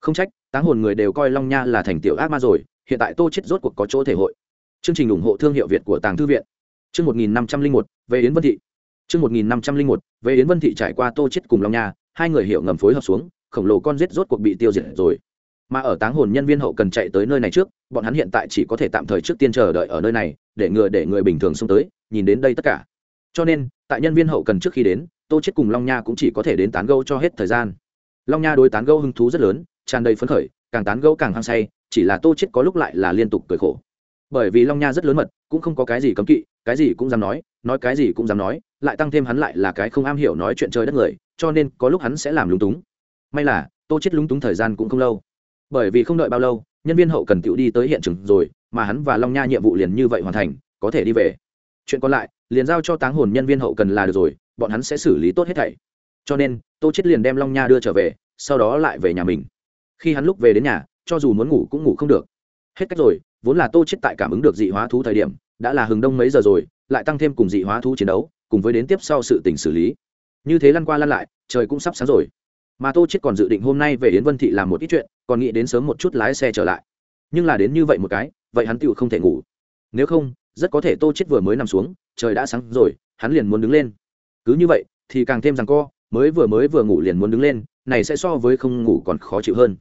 không trách táng hồn người đều coi long nha là thành tiểu ác ma rồi hiện tại tô chết rốt cuộc có chỗ thể hội chương trình ủng hộ thương hiệu việt của tàng thư viện chương một nghìn năm trăm linh một về yến vân thị Trương một nghìn năm trăm linh một về Yến Vân Thị trải qua Tô Chết cùng Long Nha, hai người hiểu ngầm phối hợp xuống, khổng lồ con giết rốt cuộc bị tiêu diệt rồi. Mà ở táng hồn nhân viên hậu cần chạy tới nơi này trước, bọn hắn hiện tại chỉ có thể tạm thời trước tiên chờ đợi ở nơi này, để ngừa để người bình thường xông tới, nhìn đến đây tất cả. Cho nên, tại nhân viên hậu cần trước khi đến, Tô Chết cùng Long Nha cũng chỉ có thể đến tán gẫu cho hết thời gian. Long Nha đối tán gẫu hứng thú rất lớn, tràn đầy phấn khởi, càng tán gẫu càng hăng say, chỉ là Tô Chết có lúc lại là liên tục cười khổ. Bởi vì long nha rất lớn mật cũng không có cái gì cấm kỵ cái gì cũng dám nói nói cái gì cũng dám nói lại tăng thêm hắn lại là cái không am hiểu nói chuyện trời đất người cho nên có lúc hắn sẽ làm lúng túng. May là tô chết lúng túng thời gian cũng không lâu. Bởi vì không đợi bao lâu nhân viên hậu cần tự đi tới hiện trường rồi mà hắn và long nha nhiệm vụ liền như vậy hoàn thành có thể đi về. Chuyện còn lại liền giao cho táng hồn nhân viên hậu cần là được rồi, bọn hắn sẽ xử lý tốt hết thảy. Cho nên, tô chết liền đem long nha đưa trở về, sau đó lại về nhà mình. Khi hắn lúc về đến nhà, cho dù muốn ngủ cũng ngủ không được. Hết cách rồi, vốn là tô chết tại cảm ứng được dị hóa thú thời điểm, đã là hừng đông mấy giờ rồi, lại tăng thêm cùng dị hóa thú chiến đấu, cùng với đến tiếp sau sự tình xử lý. Như thế lăn qua lăn lại, trời cũng sắp sáng rồi. Mà tô chết còn dự định hôm nay về yến vân thị làm một ít chuyện, còn nghĩ đến sớm một chút lái xe trở lại. Nhưng là đến như vậy một cái, vậy hắn tựu không thể ngủ. Nếu không rất có thể tô chết vừa mới nằm xuống, trời đã sáng rồi, hắn liền muốn đứng lên. Cứ như vậy, thì càng thêm rằng co, mới vừa mới vừa ngủ liền muốn đứng lên, này sẽ so với không ngủ còn khó chịu hơn.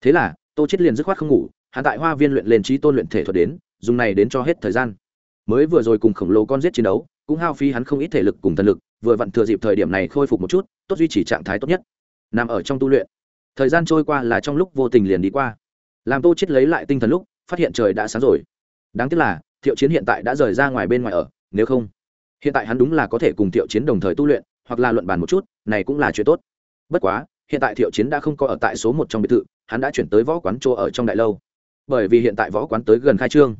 Thế là, tô chết liền dứt khoát không ngủ hạ tại hoa viên luyện lên trí tôn luyện thể thuật đến, dùng này đến cho hết thời gian. Mới vừa rồi cùng khổng lồ con giết chiến đấu, cũng hao phí hắn không ít thể lực cùng thần lực, vừa vặn thừa dịp thời điểm này khôi phục một chút, tốt duy trì trạng thái tốt nhất. Nằm ở trong tu luyện. Thời gian trôi qua là trong lúc vô tình liền đi qua. Làm tô chết lấy lại tinh thần lúc, phát hiện trời đã sáng rồi. Đáng tiếc là thiệu chiến hiện tại đã rời ra ngoài bên ngoài ở, nếu không, hiện tại hắn đúng là có thể cùng thiệu chiến đồng thời tu luyện, hoặc là luận bàn một chút, này cũng là chuyện tốt. Bất quá, hiện tại thiệu chiến đã không có ở tại số một trong biệt thự, hắn đã chuyển tới võ quán chỗ ở trong đại lâu. Bởi vì hiện tại võ quán tới gần khai trương.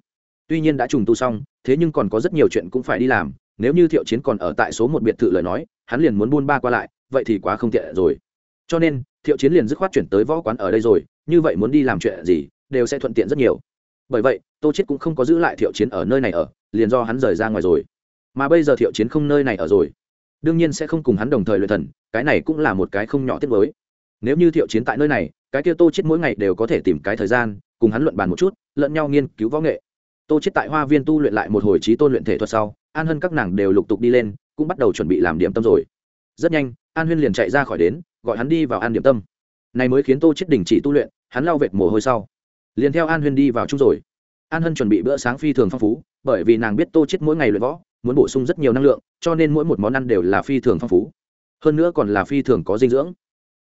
Tuy nhiên đã trùng tu xong, thế nhưng còn có rất nhiều chuyện cũng phải đi làm, nếu như thiệu chiến còn ở tại số một biệt thự lời nói, hắn liền muốn buôn ba qua lại, vậy thì quá không tiện rồi. Cho nên, thiệu chiến liền dứt khoát chuyển tới võ quán ở đây rồi, như vậy muốn đi làm chuyện gì, đều sẽ thuận tiện rất nhiều bởi vậy, tô chết cũng không có giữ lại thiệu chiến ở nơi này ở, liền do hắn rời ra ngoài rồi. Mà bây giờ thiệu chiến không nơi này ở rồi. Đương nhiên sẽ không cùng hắn đồng thời luyện thần, cái này cũng là một cái không nhỏ tiết mới. Nếu như thiệu chiến tại nơi này, cái kia tô chết mỗi ngày đều có thể tìm cái thời gian, cùng hắn luận bàn một chút, lẫn nhau nghiên cứu võ nghệ. Tô chết tại hoa viên tu luyện lại một hồi trí tôn luyện thể thuật sau, an hân các nàng đều lục tục đi lên, cũng bắt đầu chuẩn bị làm điểm tâm rồi. Rất nhanh, an huyên liền chạy ra khỏi đến, gọi hắn đi vào ăn điểm tâm. Này mới khiến tô chết đình chỉ tu luyện, hắn lau vệt mồ hôi sau liền theo an huyên đi vào chung rồi. An hân chuẩn bị bữa sáng phi thường phong phú, bởi vì nàng biết tô chết mỗi ngày luyện võ, muốn bổ sung rất nhiều năng lượng, cho nên mỗi một món ăn đều là phi thường phong phú. Hơn nữa còn là phi thường có dinh dưỡng.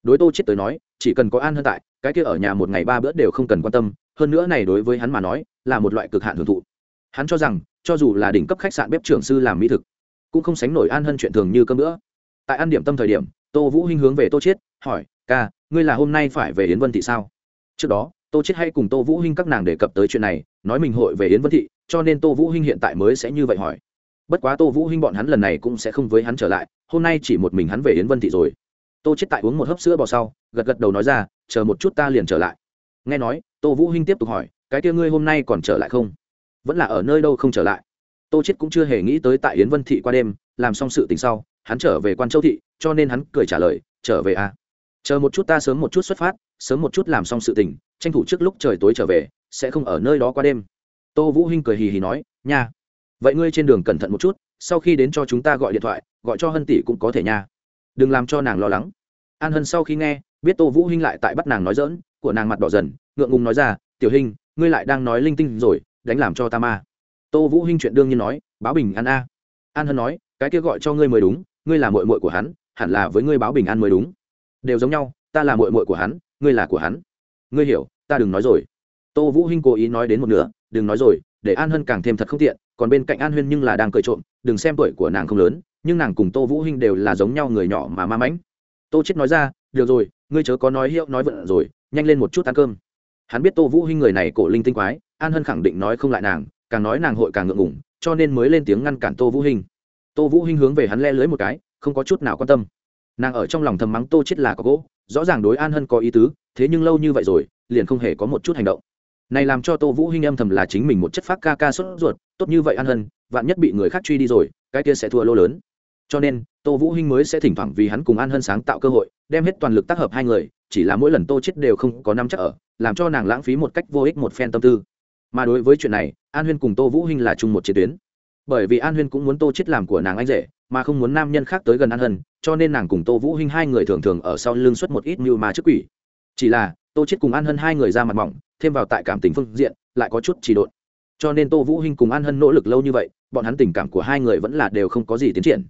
Đối tô chết tới nói, chỉ cần có an hân tại, cái kia ở nhà một ngày ba bữa đều không cần quan tâm, hơn nữa này đối với hắn mà nói, là một loại cực hạn hưởng thụ. Hắn cho rằng, cho dù là đỉnh cấp khách sạn bếp trưởng sư làm mỹ thực, cũng không sánh nổi an hân chuyện thường như cơm nữa tại ăn điểm tâm thời điểm, tô vũ hinh hướng về tô chiết, hỏi, ca, ngươi là hôm nay phải về yến vân thị sao? Trước đó tô chết hay cùng tô vũ hinh các nàng đề cập tới chuyện này, nói mình hội về yến vân thị, cho nên tô vũ hinh hiện tại mới sẽ như vậy hỏi. Bất quá tô vũ hinh bọn hắn lần này cũng sẽ không với hắn trở lại, hôm nay chỉ một mình hắn về yến vân thị rồi. Tô chết tại uống một hớp sữa bò sau, gật gật đầu nói ra, chờ một chút ta liền trở lại. Nghe nói, tô vũ hinh tiếp tục hỏi, cái kia ngươi hôm nay còn trở lại không? Vẫn là ở nơi đâu không trở lại? Tô chết cũng chưa hề nghĩ tới tại yến vân thị qua đêm, làm xong sự tình sau, hắn trở về quan châu thị, cho nên hắn cười trả lời, trở về à? Chờ một chút ta sớm một chút xuất phát sớm một chút làm xong sự tình, tranh thủ trước lúc trời tối trở về, sẽ không ở nơi đó qua đêm. Tô vũ hinh cười hì hì nói, nha, vậy ngươi trên đường cẩn thận một chút, sau khi đến cho chúng ta gọi điện thoại, gọi cho hân tỷ cũng có thể nha. Đừng làm cho nàng lo lắng. An hân sau khi nghe, biết tô vũ hinh lại tại bắt nàng nói dỡn của nàng mặt đỏ dần, ngượng ngùng nói ra, tiểu hình ngươi lại đang nói linh tinh rồi, đánh làm cho ta ma. Tô vũ hinh chuyện đương nhiên nói, báo bình an a. An hân nói, cái kia gọi cho ngươi mới đúng, ngươi là muội muội của hắn, hẳn là với ngươi báo bình an mới đúng. Đều giống nhau, ta là muội muội của hắn ngươi là của hắn. Ngươi hiểu, ta đừng nói rồi. Tô vũ hinh cố ý nói đến một nửa, đừng nói rồi, để an hân càng thêm thật không tiện, còn bên cạnh an huyên nhưng là đang cười trộm, đừng xem tuổi của nàng không lớn, nhưng nàng cùng tô vũ hinh đều là giống nhau người nhỏ mà ma mãnh. Tô chết nói ra, được rồi, ngươi chớ có nói hiệu nói vợ rồi, nhanh lên một chút ăn cơm. Hắn biết tô vũ hinh người này cổ linh tinh quái, an hân khẳng định nói không lại nàng, càng nói nàng hội càng ngượng ngùng, cho nên mới lên tiếng ngăn cản tô vũ hinh. Tô vũ hinh hướng về hắn le lưới một cái, không có chút nào quan tâm. Nàng ở trong lòng thầm mắng tô chết là có gỗ rõ ràng đối an hân có ý tứ, thế nhưng lâu như vậy rồi, liền không hề có một chút hành động. Này làm cho tô vũ hinh âm thầm là chính mình một chất phát ca ca sốt ruột, tốt như vậy an hân, vạn nhất bị người khác truy đi rồi, cái kia sẽ thua lô lớn. Cho nên, tô vũ hinh mới sẽ thỉnh thoảng vì hắn cùng an hân sáng tạo cơ hội, đem hết toàn lực tác hợp hai người, chỉ là mỗi lần tô chết đều không có năm chắc ở, làm cho nàng lãng phí một cách vô ích một phen tâm tư. Mà đối với chuyện này, an huyên cùng tô vũ hinh là chung một chiến tuyến. Bởi vì an huyên cũng muốn tô chết làm của nàng anh rể, mà không muốn nam nhân khác tới gần an hân cho nên nàng cùng tô vũ hinh hai người thường thường ở sau lưng xuất một ít mưu mà trước quỷ. Chỉ là, tô chết cùng an hân hai người ra mặt mỏng, thêm vào tại cảm tình phương diện, lại có chút trì độn. Cho nên tô vũ hinh cùng an hân nỗ lực lâu như vậy, bọn hắn tình cảm của hai người vẫn là đều không có gì tiến triển.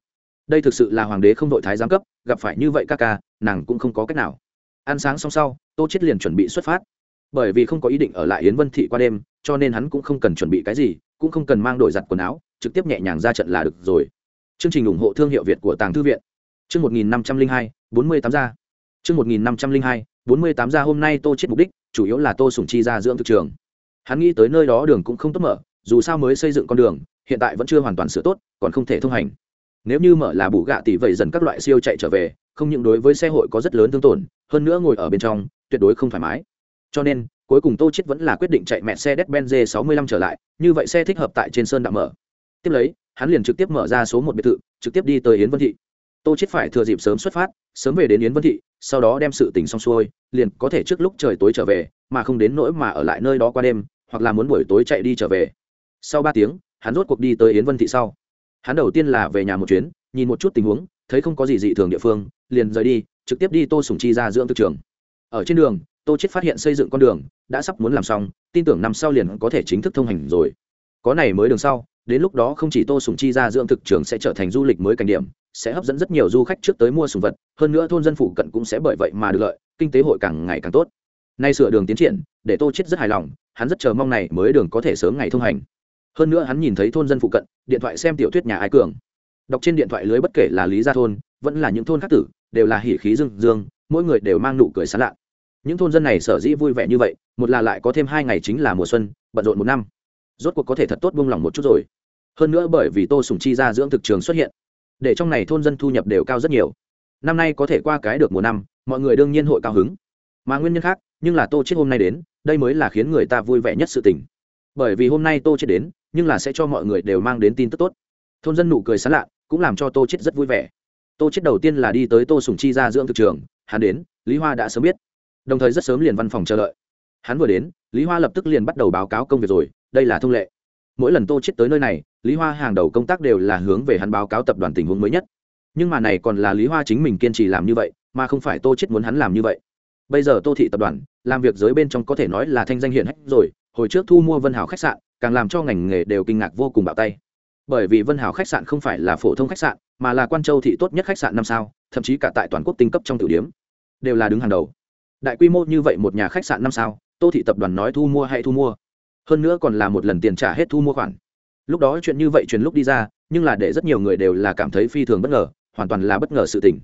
Đây thực sự là hoàng đế không đội thái giám cấp, gặp phải như vậy ca ca, nàng cũng không có cách nào. Ăn sáng xong sau, tô chết liền chuẩn bị xuất phát. Bởi vì không có ý định ở lại yến vân thị qua đêm, cho nên hắn cũng không cần chuẩn bị cái gì, cũng không cần mang đổi giặt quần áo, trực tiếp nhẹ nhàng ra trận là được rồi. Chương trình ủng hộ thương hiệu việt của tàng thư viện chương một nghìn năm trăm linh hai, bốn mươi tám gia. Chương một nghìn năm trăm linh hai, bốn mươi tám gia hôm nay tô chết mục đích, chủ yếu là tô sủng chi ra dưỡng thực trường. Hắn nghĩ tới nơi đó đường cũng không tốt mở, dù sao mới xây dựng con đường, hiện tại vẫn chưa hoàn toàn sửa tốt, còn không thể thông hành. Nếu như mở là bù gạ tỷ vậy dần các loại siêu chạy trở về, không những đối với xe hội có rất lớn thương tổn, hơn nữa ngồi ở bên trong, tuyệt đối không thoải mái. Cho nên, cuối cùng tô chết vẫn là quyết định chạy mẹ xe Mercedes-Benz 65 trở lại, như vậy xe thích hợp tại trên sơn đạm mở. Tiếp lấy, hắn liền trực tiếp mở ra số một biệt thự, trực tiếp đi tới yến vân thị tô chết phải thừa dịp sớm xuất phát, sớm về đến yến vân thị, sau đó đem sự tình xong xuôi, liền có thể trước lúc trời tối trở về, mà không đến nỗi mà ở lại nơi đó qua đêm, hoặc là muốn buổi tối chạy đi trở về. Sau ba tiếng, hắn rốt cuộc đi tới yến vân thị sau. Hắn đầu tiên là về nhà một chuyến, nhìn một chút tình huống, thấy không có gì dị thường địa phương, liền rời đi, trực tiếp đi tô sùng chi ra dưỡng thực trường. Ở trên đường, tô chết phát hiện xây dựng con đường, đã sắp muốn làm xong, tin tưởng năm sau liền có thể chính thức thông hành rồi. Có này mới đường sau đến lúc đó không chỉ tô sùng chi ra dưỡng thực trường sẽ trở thành du lịch mới cảnh điểm, sẽ hấp dẫn rất nhiều du khách trước tới mua sùng vật, hơn nữa thôn dân phụ cận cũng sẽ bởi vậy mà được lợi, kinh tế hội càng ngày càng tốt. Nay sửa đường tiến triển, để tô chết rất hài lòng, hắn rất chờ mong này mới đường có thể sớm ngày thông hành. Hơn nữa hắn nhìn thấy thôn dân phụ cận, điện thoại xem tiểu thuyết nhà ái cường. Đọc trên điện thoại lưới bất kể là lý gia thôn, vẫn là những thôn khác tử, đều là hỉ khí dương dương mỗi người đều mang nụ cười sán lạ. Những thôn dân này sở dĩ vui vẻ như vậy, một là lại có thêm hai ngày chính là mùa xuân, bận rộn một năm. Rốt cuộc có thể thật tốt buông lỏng một chút rồi hơn nữa bởi vì tô sùng chi ra dưỡng thực trường xuất hiện, để trong này thôn dân thu nhập đều cao rất nhiều. Năm nay có thể qua cái được mùa năm, mọi người đương nhiên hội cao hứng. Mà nguyên nhân khác, nhưng là tô chết hôm nay đến, đây mới là khiến người ta vui vẻ nhất sự tình. Bởi vì hôm nay tô chết đến, nhưng là sẽ cho mọi người đều mang đến tin tức tốt. Thôn dân nụ cười sán lạ, cũng làm cho tô chết rất vui vẻ. Tô chết đầu tiên là đi tới tô sùng chi ra dưỡng thực trường, hắn đến, lý hoa đã sớm biết. Đồng thời rất sớm liền văn phòng chờ đợi. Hắn vừa đến, lý hoa lập tức liền bắt đầu báo cáo công việc rồi, đây là thông lệ. Mỗi lần tô chết tới nơi này lý hoa hàng đầu công tác đều là hướng về hắn báo cáo tập đoàn tình huống mới nhất. Nhưng mà này còn là lý hoa chính mình kiên trì làm như vậy, mà không phải tô chết muốn hắn làm như vậy. Bây giờ tô thị tập đoàn, làm việc giới bên trong có thể nói là thanh danh hiển hách rồi, hồi trước thu mua vân hảo khách sạn, càng làm cho ngành nghề đều kinh ngạc vô cùng bạo tay. Bởi vì vân hảo khách sạn không phải là phổ thông khách sạn, mà là quan châu thị tốt nhất khách sạn năm sao, thậm chí cả tại toàn quốc tinh cấp trong tử điếm đều là đứng hàng đầu. Đại quy mô như vậy một nhà khách sạn năm sao, tô thị tập đoàn nói thu mua hay thu mua. Hơn nữa còn là một lần tiền trả hết thu mua khoản lúc đó chuyện như vậy truyền lúc đi ra, nhưng là để rất nhiều người đều là cảm thấy phi thường bất ngờ, hoàn toàn là bất ngờ sự tình.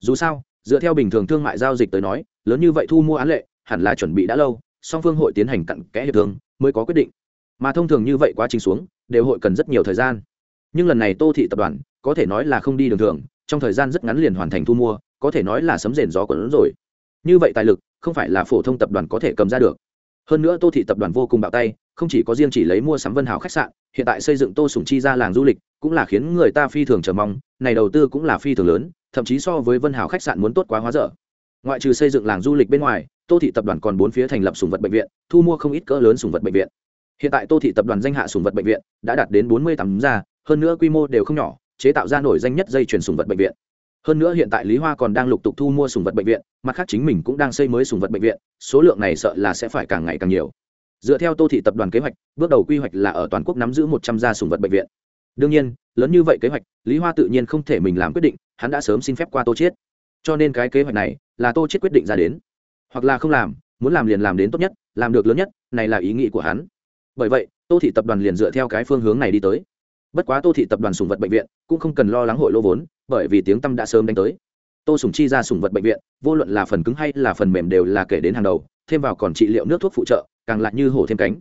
Dù sao, dựa theo bình thường thương mại giao dịch tới nói, lớn như vậy thu mua án lệ, hẳn là chuẩn bị đã lâu, song phương hội tiến hành cặn kẽ hiệp thương mới có quyết định. Mà thông thường như vậy quá trình xuống, đều hội cần rất nhiều thời gian. Nhưng lần này tô thị tập đoàn, có thể nói là không đi đường thường, trong thời gian rất ngắn liền hoàn thành thu mua, có thể nói là sấm rền gió của lớn rồi. Như vậy tài lực, không phải là phổ thông tập đoàn có thể cầm ra được. Hơn nữa tô thị tập đoàn vô cùng bạo tay, không chỉ có riêng chỉ lấy mua sắm vân hào khách sạn hiện tại xây dựng tô sủng chi ra làng du lịch cũng là khiến người ta phi thường chờ mong, này đầu tư cũng là phi thường lớn, thậm chí so với vân hào khách sạn muốn tốt quá hóa dở. Ngoại trừ xây dựng làng du lịch bên ngoài, tô thị tập đoàn còn bốn phía thành lập sùng vật bệnh viện, thu mua không ít cỡ lớn sùng vật bệnh viện. Hiện tại tô thị tập đoàn danh hạ sùng vật bệnh viện đã đạt đến bốn mươi tám gia, hơn nữa quy mô đều không nhỏ, chế tạo ra nổi danh nhất dây chuyển sùng vật bệnh viện. Hơn nữa hiện tại lý hoa còn đang lục tục thu mua sùng vật bệnh viện, mặt khác chính mình cũng đang xây mới sùng vật bệnh viện, số lượng này sợ là sẽ phải càng ngày càng nhiều dựa theo tô thị tập đoàn kế hoạch, bước đầu quy hoạch là ở toàn quốc nắm giữ một trăm gia sùng vật bệnh viện. Đương nhiên, lớn như vậy kế hoạch, lý hoa tự nhiên không thể mình làm quyết định, hắn đã sớm xin phép qua tô chiết. Cho nên cái kế hoạch này là tô chiết quyết định ra đến. Hoặc là không làm, muốn làm liền làm đến tốt nhất, làm được lớn nhất, này là ý nghĩ của hắn. Bởi vậy, tô thị tập đoàn liền dựa theo cái phương hướng này đi tới. Bất quá tô thị tập đoàn sùng vật bệnh viện cũng không cần lo lắng hội lô vốn, bởi vì tiếng tâm đã sớm đánh tới. Tô sùng chi ra sùng vật bệnh viện, vô luận là phần cứng hay là phần mềm đều là kể đến hàng đầu, thêm vào còn trị liệu nước thuốc phụ trợ càng lại như hổ thêm cánh.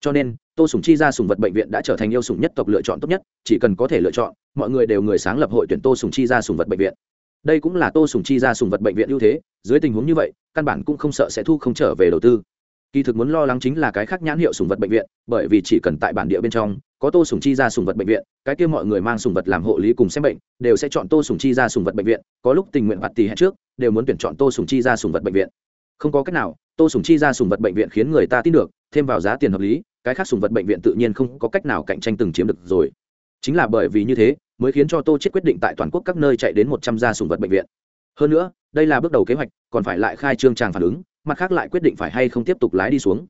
Cho nên, tô sùng chi ra sùng vật bệnh viện đã trở thành yêu sùng nhất tộc lựa chọn tốt nhất, chỉ cần có thể lựa chọn, mọi người đều người sáng lập hội tuyển tô sùng chi ra sùng vật bệnh viện. Đây cũng là tô sùng chi ra sùng vật bệnh viện ưu thế, dưới tình huống như vậy, căn bản cũng không sợ sẽ thu không trở về đầu tư. Kỳ thực muốn lo lắng chính là cái khác nhãn hiệu sùng vật bệnh viện, bởi vì chỉ cần tại bản địa bên trong, có tô sùng chi ra sùng vật bệnh viện, cái kia mọi người mang sùng vật làm hộ lý cùng xem bệnh, đều sẽ chọn tô sùng chi ra sùng vật bệnh viện, có lúc tình nguyện bạt tì hẹn trước, đều muốn tuyển chọn tô sùng chi ra sùng vật bệnh viện. Không có cách nào tô sùng chi ra sùng vật bệnh viện khiến người ta tin được, thêm vào giá tiền hợp lý, cái khác sùng vật bệnh viện tự nhiên không có cách nào cạnh tranh từng chiếm được rồi. Chính là bởi vì như thế, mới khiến cho tô chết quyết định tại toàn quốc các nơi chạy đến một trăm gia sùng vật bệnh viện. Hơn nữa, đây là bước đầu kế hoạch, còn phải lại khai trương tràng phản ứng, mặt khác lại quyết định phải hay không tiếp tục lái đi xuống.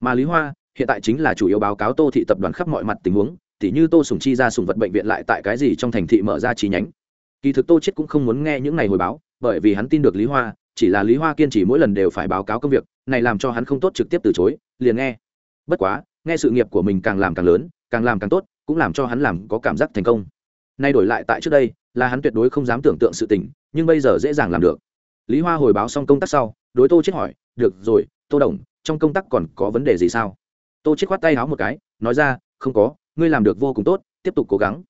Mà lý hoa, hiện tại chính là chủ yếu báo cáo tô thị tập đoàn khắp mọi mặt tình huống, tỉ như tô sùng chi ra sùng vật bệnh viện lại tại cái gì trong thành thị mở ra chi nhánh. Kỳ thực tô chết cũng không muốn nghe những này hồi báo, bởi vì hắn tin được lý hoa chỉ là lý hoa kiên trì mỗi lần đều phải báo cáo công việc, này làm cho hắn không tốt trực tiếp từ chối, liền nghe. Bất quá, nghe sự nghiệp của mình càng làm càng lớn, càng làm càng tốt, cũng làm cho hắn làm có cảm giác thành công. Nay đổi lại tại trước đây, là hắn tuyệt đối không dám tưởng tượng sự tình, nhưng bây giờ dễ dàng làm được. Lý hoa hồi báo xong công tác sau, đối tô chết hỏi, được rồi, tô đồng, trong công tác còn có vấn đề gì sao? Tô chết khoát tay háo một cái, nói ra, không có, ngươi làm được vô cùng tốt, tiếp tục cố gắng.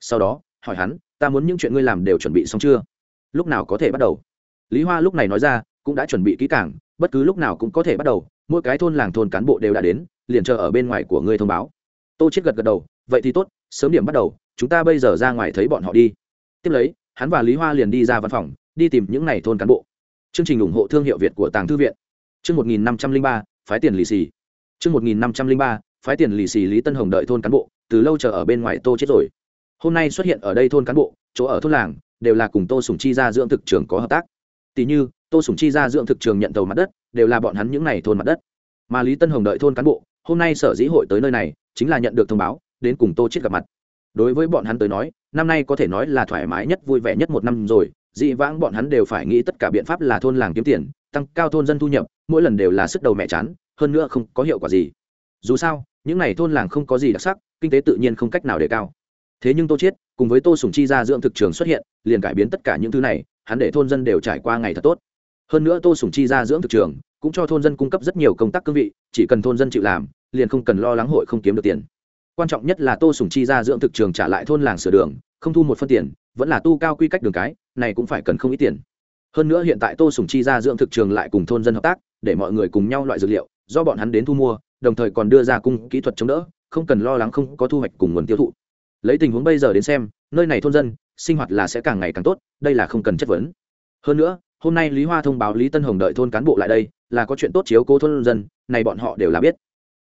Sau đó, hỏi hắn, ta muốn những chuyện ngươi làm đều chuẩn bị xong chưa? Lúc nào có thể bắt đầu? Lý hoa lúc này nói ra, cũng đã chuẩn bị kỹ càng, bất cứ lúc nào cũng có thể bắt đầu, mỗi cái thôn làng thôn cán bộ đều đã đến, liền chờ ở bên ngoài của ngươi thông báo. Tô chết gật gật đầu, vậy thì tốt, sớm điểm bắt đầu, chúng ta bây giờ ra ngoài thấy bọn họ đi. Tiếp lấy, hắn và lý hoa liền đi ra văn phòng, đi tìm những n à y thôn cán bộ. Chương trình ủng hộ thương hiệu việt của tàng thư viện. Chương một nghìn năm trăm linh ba, phái tiền lì xì. Chương một nghìn năm trăm linh ba, phái tiền lì xì lý tân hồng đợi thôn cán bộ, từ lâu chờ ở bên ngoài tô chết rồi. Hôm nay xuất hiện ở đây thôn cán bộ, chỗ ở thôn làng, đều là cùng tô sùng chi ra dưỡng thực trường có hợp tác tỷ như, tô sùng chi ra dưỡng thực trường nhận tàu mặt đất, đều là bọn hắn những n à y thôn mặt đất. Mà lý tân hồng đợi thôn cán bộ, hôm nay sở dĩ hội tới nơi này, chính là nhận được thông báo, đến cùng tô chết gặp mặt. Đối với bọn hắn tới nói, năm nay có thể nói là thoải mái nhất, vui vẻ nhất một năm rồi, dị vãng bọn hắn đều phải nghĩ tất cả biện pháp là thôn làng kiếm tiền, tăng cao thôn dân thu nhập, mỗi lần đều là sức đầu mẹ chán, hơn nữa không có hiệu quả gì. Dù sao, những n à y thôn làng không có gì đặc sắc, kinh tế tự nhiên không cách nào để cao. Thế nhưng tô chiết cùng với tô sùng chi ra dưỡng thực trường xuất hiện, liền cải biến tất cả những thứ này hắn để thôn dân đều trải qua ngày thật tốt. Hơn nữa tô sùng chi ra dưỡng thực trường, cũng cho thôn dân cung cấp rất nhiều công tác cương vị, chỉ cần thôn dân chịu làm, liền không cần lo lắng hội không kiếm được tiền. Quan trọng nhất là tô sùng chi ra dưỡng thực trường trả lại thôn làng sửa đường, không thu một phân tiền, vẫn là tu cao quy cách đường cái, này cũng phải cần không ít tiền. Hơn nữa hiện tại tô sùng chi ra dưỡng thực trường lại cùng thôn dân hợp tác, để mọi người cùng nhau loại dược liệu, do bọn hắn đến thu mua, đồng thời còn đưa ra cung kỹ thuật chống đỡ, không cần lo lắng không có thu hoạch cùng nguồn tiêu thụ. Lấy tình huống bây giờ đến xem, nơi này thôn dân sinh hoạt là sẽ càng ngày càng tốt, đây là không cần chất vấn. Hơn nữa, hôm nay lý hoa thông báo lý tân hồng đợi thôn cán bộ lại đây, là có chuyện tốt chiếu cố thôn dân, này bọn họ đều là biết.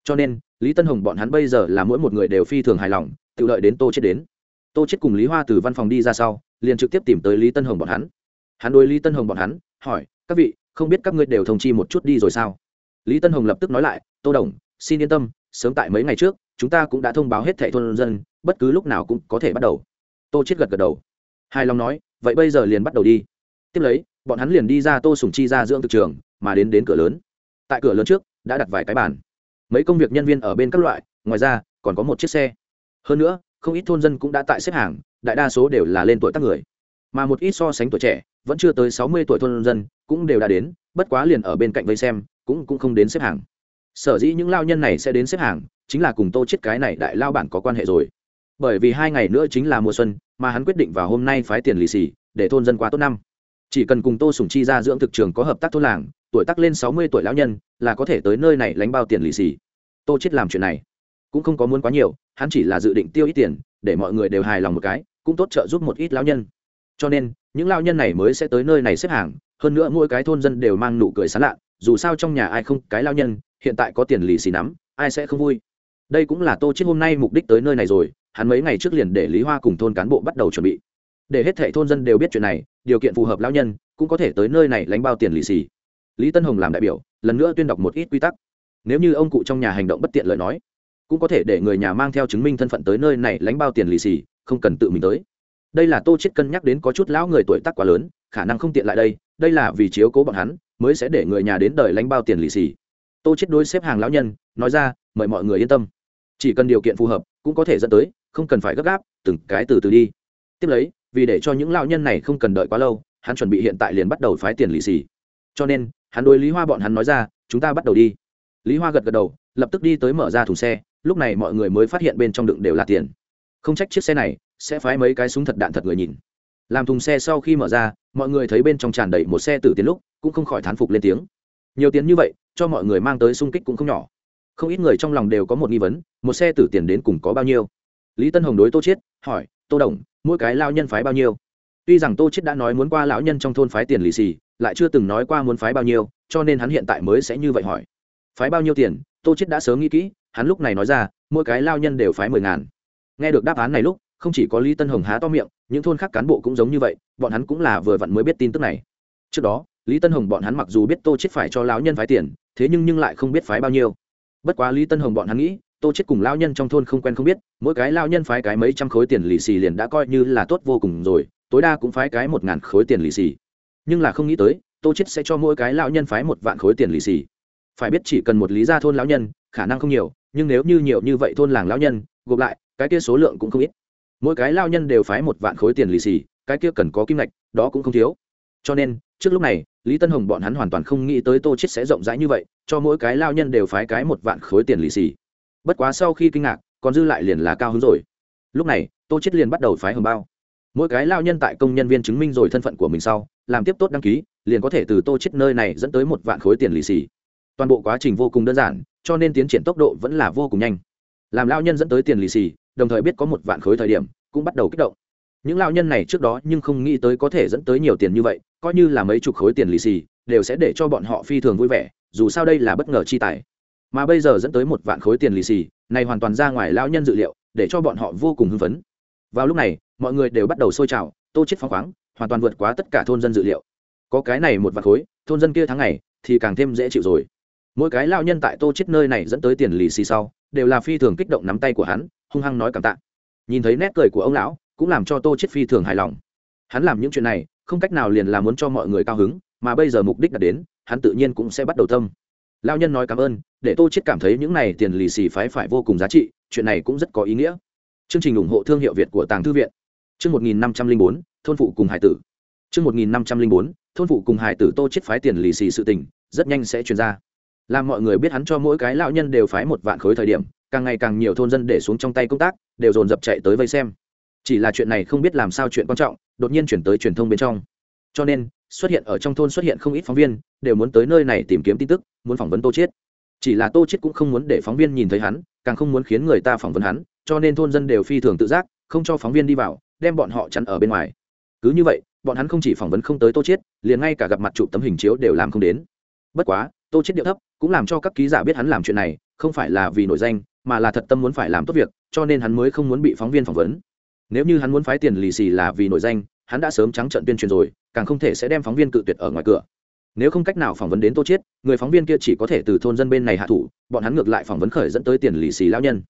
Cho nên, lý tân hồng bọn hắn bây giờ là mỗi một người đều phi thường hài lòng, tự đợi đến tô chết đến. Tô chết cùng lý hoa từ văn phòng đi ra sau, liền trực tiếp tìm tới lý tân hồng bọn hắn. Hắn đối lý tân hồng bọn hắn, hỏi, các vị, không biết các ngươi đều thông chi một chút đi rồi sao? Lý tân hồng lập tức nói lại, tô đồng, xin yên tâm, sớm tại mấy ngày trước, chúng ta cũng đã thông báo hết thẻ thôn dân, bất cứ lúc nào cũng có thể bắt đầu tô chết gật gật đầu. Hài lòng nói, vậy bây giờ liền bắt đầu đi. Tiếp lấy, bọn hắn liền đi ra tô sùng chi ra dưỡng thực trường, mà đến đến cửa lớn. Tại cửa lớn trước, đã đặt vài cái bàn. Mấy công việc nhân viên ở bên các loại, ngoài ra, còn có một chiếc xe. Hơn nữa, không ít thôn dân cũng đã tại xếp hàng, đại đa số đều là lên tuổi tác người. Mà một ít so sánh tuổi trẻ, vẫn chưa tới sáu mươi tuổi thôn dân cũng đều đã đến, bất quá liền ở bên cạnh vây xem, cũng cũng không đến xếp hàng. Sở dĩ những lao nhân này sẽ đến xếp hàng, chính là cùng tô chết cái này đại lao bản có quan hệ rồi bởi vì hai ngày nữa chính là mùa xuân, mà hắn quyết định vào hôm nay phái tiền lì xì, để thôn dân qua tốt năm. Chỉ cần cùng tô sùng chi ra dưỡng thực trường có hợp tác thôn làng, tuổi tác lên sáu mươi tuổi lão nhân, là có thể tới nơi này lánh bao tiền lì xì. Tô chết làm chuyện này, cũng không có muốn quá nhiều, hắn chỉ là dự định tiêu ít tiền, để mọi người đều hài lòng một cái, cũng tốt trợ giúp một ít lão nhân. Cho nên, những lão nhân này mới sẽ tới nơi này xếp hàng, hơn nữa mỗi cái thôn dân đều mang nụ cười sán lạ, dù sao trong nhà ai không, cái lão nhân, hiện tại có tiền lì xì nắm, ai sẽ không vui. Đây cũng là tô chết hôm nay mục đích tới nơi này rồi hắn mấy ngày trước liền để lý hoa cùng thôn cán bộ bắt đầu chuẩn bị. Để hết thảy thôn dân đều biết chuyện này, điều kiện phù hợp lão nhân, cũng có thể tới nơi này lãnh bao tiền lì xì. Lý tân hồng làm đại biểu, lần nữa tuyên đọc một ít quy tắc. Nếu như ông cụ trong nhà hành động bất tiện lời nói, cũng có thể để người nhà mang theo chứng minh thân phận tới nơi này lãnh bao tiền lì xì, không cần tự mình tới. Đây là tô chết cân nhắc đến có chút lão người tuổi tác quá lớn, khả năng không tiện lại đây đây là vì chiếu cố bọn hắn, mới sẽ để người nhà đến đời lãnh bao tiền lì xì. Tô chết đối xếp hàng lão nhân, nói ra, mời mọi người yên tâm. Chỉ cần điều kiện phù hợp, cũng có thể dẫn tới không cần phải gấp gáp, từng cái từ từ đi. Tiếp lấy, vì để cho những lão nhân này không cần đợi quá lâu, hắn chuẩn bị hiện tại liền bắt đầu phái tiền lì xì. Cho nên, hắn đối lý hoa bọn hắn nói ra, chúng ta bắt đầu đi. Lý hoa gật gật đầu, lập tức đi tới mở ra thùng xe, lúc này mọi người mới phát hiện bên trong đựng đều là tiền. Không trách chiếc xe này sẽ phái mấy cái súng thật đạn thật người nhìn. Làm thùng xe sau khi mở ra, mọi người thấy bên trong tràn đầy một xe tử tiền lúc, cũng không khỏi thán phục lên tiếng. Nhiều tiền như vậy, cho mọi người mang tới sung kích cũng không nhỏ. Không ít người trong lòng đều có một nghi vấn, một xe tử tiền đến cùng có bao nhiêu? Lý tân hồng đối tô chiết, hỏi, tô đồng, mỗi cái lao nhân phái bao nhiêu? Tuy rằng tô chiết đã nói muốn qua lão nhân trong thôn phái tiền lì xì, lại chưa từng nói qua muốn phái bao nhiêu, cho nên hắn hiện tại mới sẽ như vậy hỏi. Phái bao nhiêu tiền? Tô chiết đã sớm nghĩ kỹ, hắn lúc này nói ra, mỗi cái lao nhân đều phái mười ngàn. Nghe được đáp án này lúc, không chỉ có lý tân hồng há to miệng, những thôn khác cán bộ cũng giống như vậy, bọn hắn cũng là vừa vặn mới biết tin tức này. Trước đó, lý tân hồng bọn hắn mặc dù biết tô chết phải cho lão nhân phái tiền, thế nhưng nhưng lại không biết phái bao nhiêu. Bất quá lý tân hồng bọn hắn nghĩ tô chết cùng lão nhân trong thôn không quen không biết, mỗi cái lão nhân phái cái mấy trăm khối tiền lì xì liền đã coi như là tốt vô cùng rồi, tối đa cũng phái cái một ngàn khối tiền lì xì. Nhưng là không nghĩ tới, tô chết sẽ cho mỗi cái lão nhân phái một vạn khối tiền lì xì. Phải biết chỉ cần một lý gia thôn lão nhân, khả năng không nhiều, nhưng nếu như nhiều như vậy thôn làng lão nhân, gộp lại, cái kia số lượng cũng không ít. Mỗi cái lão nhân đều phái một vạn khối tiền lì xì, cái kia cần có kim ngạch, đó cũng không thiếu. Cho nên, trước lúc này, lý tân hồng bọn hắn hoàn toàn không nghĩ tới tô chết sẽ rộng rãi như vậy, cho mỗi cái lao nhân đều phái cái một vạn khối tiền lì xì bất quá sau khi kinh ngạc, còn dư lại liền là cao hứng rồi. Lúc này, tô chết liền bắt đầu phái hồng bao. Mỗi cái lao nhân tại công nhân viên chứng minh rồi thân phận của mình sau, làm tiếp tốt đăng ký, liền có thể từ tô chết nơi này dẫn tới một vạn khối tiền lì xì. Toàn bộ quá trình vô cùng đơn giản, cho nên tiến triển tốc độ vẫn là vô cùng nhanh. Làm lao nhân dẫn tới tiền lì xì, đồng thời biết có một vạn khối thời điểm, cũng bắt đầu kích động. Những lao nhân này trước đó nhưng không nghĩ tới có thể dẫn tới nhiều tiền như vậy, coi như là mấy chục khối tiền lì xì, đều sẽ để cho bọn họ phi thường vui vẻ, dù sao đây là bất ngờ chi tài mà bây giờ dẫn tới một vạn khối tiền lì xì, này hoàn toàn ra ngoài lao nhân dự liệu, để cho bọn họ vô cùng hưng phấn. Vào lúc này, mọi người đều bắt đầu sôi trào, tô chết phóng khoáng, hoàn toàn vượt quá tất cả thôn dân dự liệu. Có cái này một vạn khối, thôn dân kia tháng ngày thì càng thêm dễ chịu rồi. Mỗi cái lao nhân tại tô chết nơi này dẫn tới tiền lì xì sau, đều là phi thường kích động nắm tay của hắn, hung hăng nói cảm tạ. Nhìn thấy nét cười của ông lão, cũng làm cho tô chết phi thường hài lòng. Hắn làm những chuyện này, không cách nào liền là muốn cho mọi người cao hứng, mà bây giờ mục đích đã đến, hắn tự nhiên cũng sẽ bắt đầu tâm. Lao nhân nói cảm ơn để tô chết cảm thấy những này tiền lì xì phái phải vô cùng giá trị, chuyện này cũng rất có ý nghĩa. Chương trình ủng hộ thương hiệu việt của tàng thư viện. Chương một nghìn năm trăm linh bốn, thôn phụ cùng hải tử. Chương một nghìn năm trăm linh bốn, thôn phụ cùng hải tử tô chết phái tiền lì xì sự tình, rất nhanh sẽ truyền ra. Làm mọi người biết hắn cho mỗi cái lão nhân đều phái một vạn khối thời điểm, càng ngày càng nhiều thôn dân để xuống trong tay công tác, đều dồn dập chạy tới vây xem. Chỉ là chuyện này không biết làm sao chuyện quan trọng, đột nhiên chuyển tới truyền thông bên trong. Cho nên, xuất hiện ở trong thôn xuất hiện không ít phóng viên, đều muốn tới nơi này tìm kiếm tin tức, muốn phỏng vấn tô chiết chỉ là tô chết cũng không muốn để phóng viên nhìn thấy hắn càng không muốn khiến người ta phỏng vấn hắn cho nên thôn dân đều phi thường tự giác không cho phóng viên đi vào đem bọn họ chắn ở bên ngoài. Cứ như vậy bọn hắn không chỉ phỏng vấn không tới tô chết, liền ngay cả gặp mặt chụp tấm hình chiếu đều làm không đến. Bất quá tô chết điệu thấp cũng làm cho các ký giả biết hắn làm chuyện này không phải là vì nổi danh mà là thật tâm muốn phải làm tốt việc cho nên hắn mới không muốn bị phóng viên phỏng vấn. Nếu như hắn muốn phái tiền lì xì là vì nổi danh hắn đã sớm trắng trận tuyên truyền rồi càng không thể sẽ đem phóng viên cự tuyệt ở ngoài cửa nếu không cách nào phỏng vấn đến tô chiết, người phóng viên kia chỉ có thể từ thôn dân bên này hạ thủ, bọn hắn ngược lại phỏng vấn khởi dẫn tới tiền lì xì lao nhân.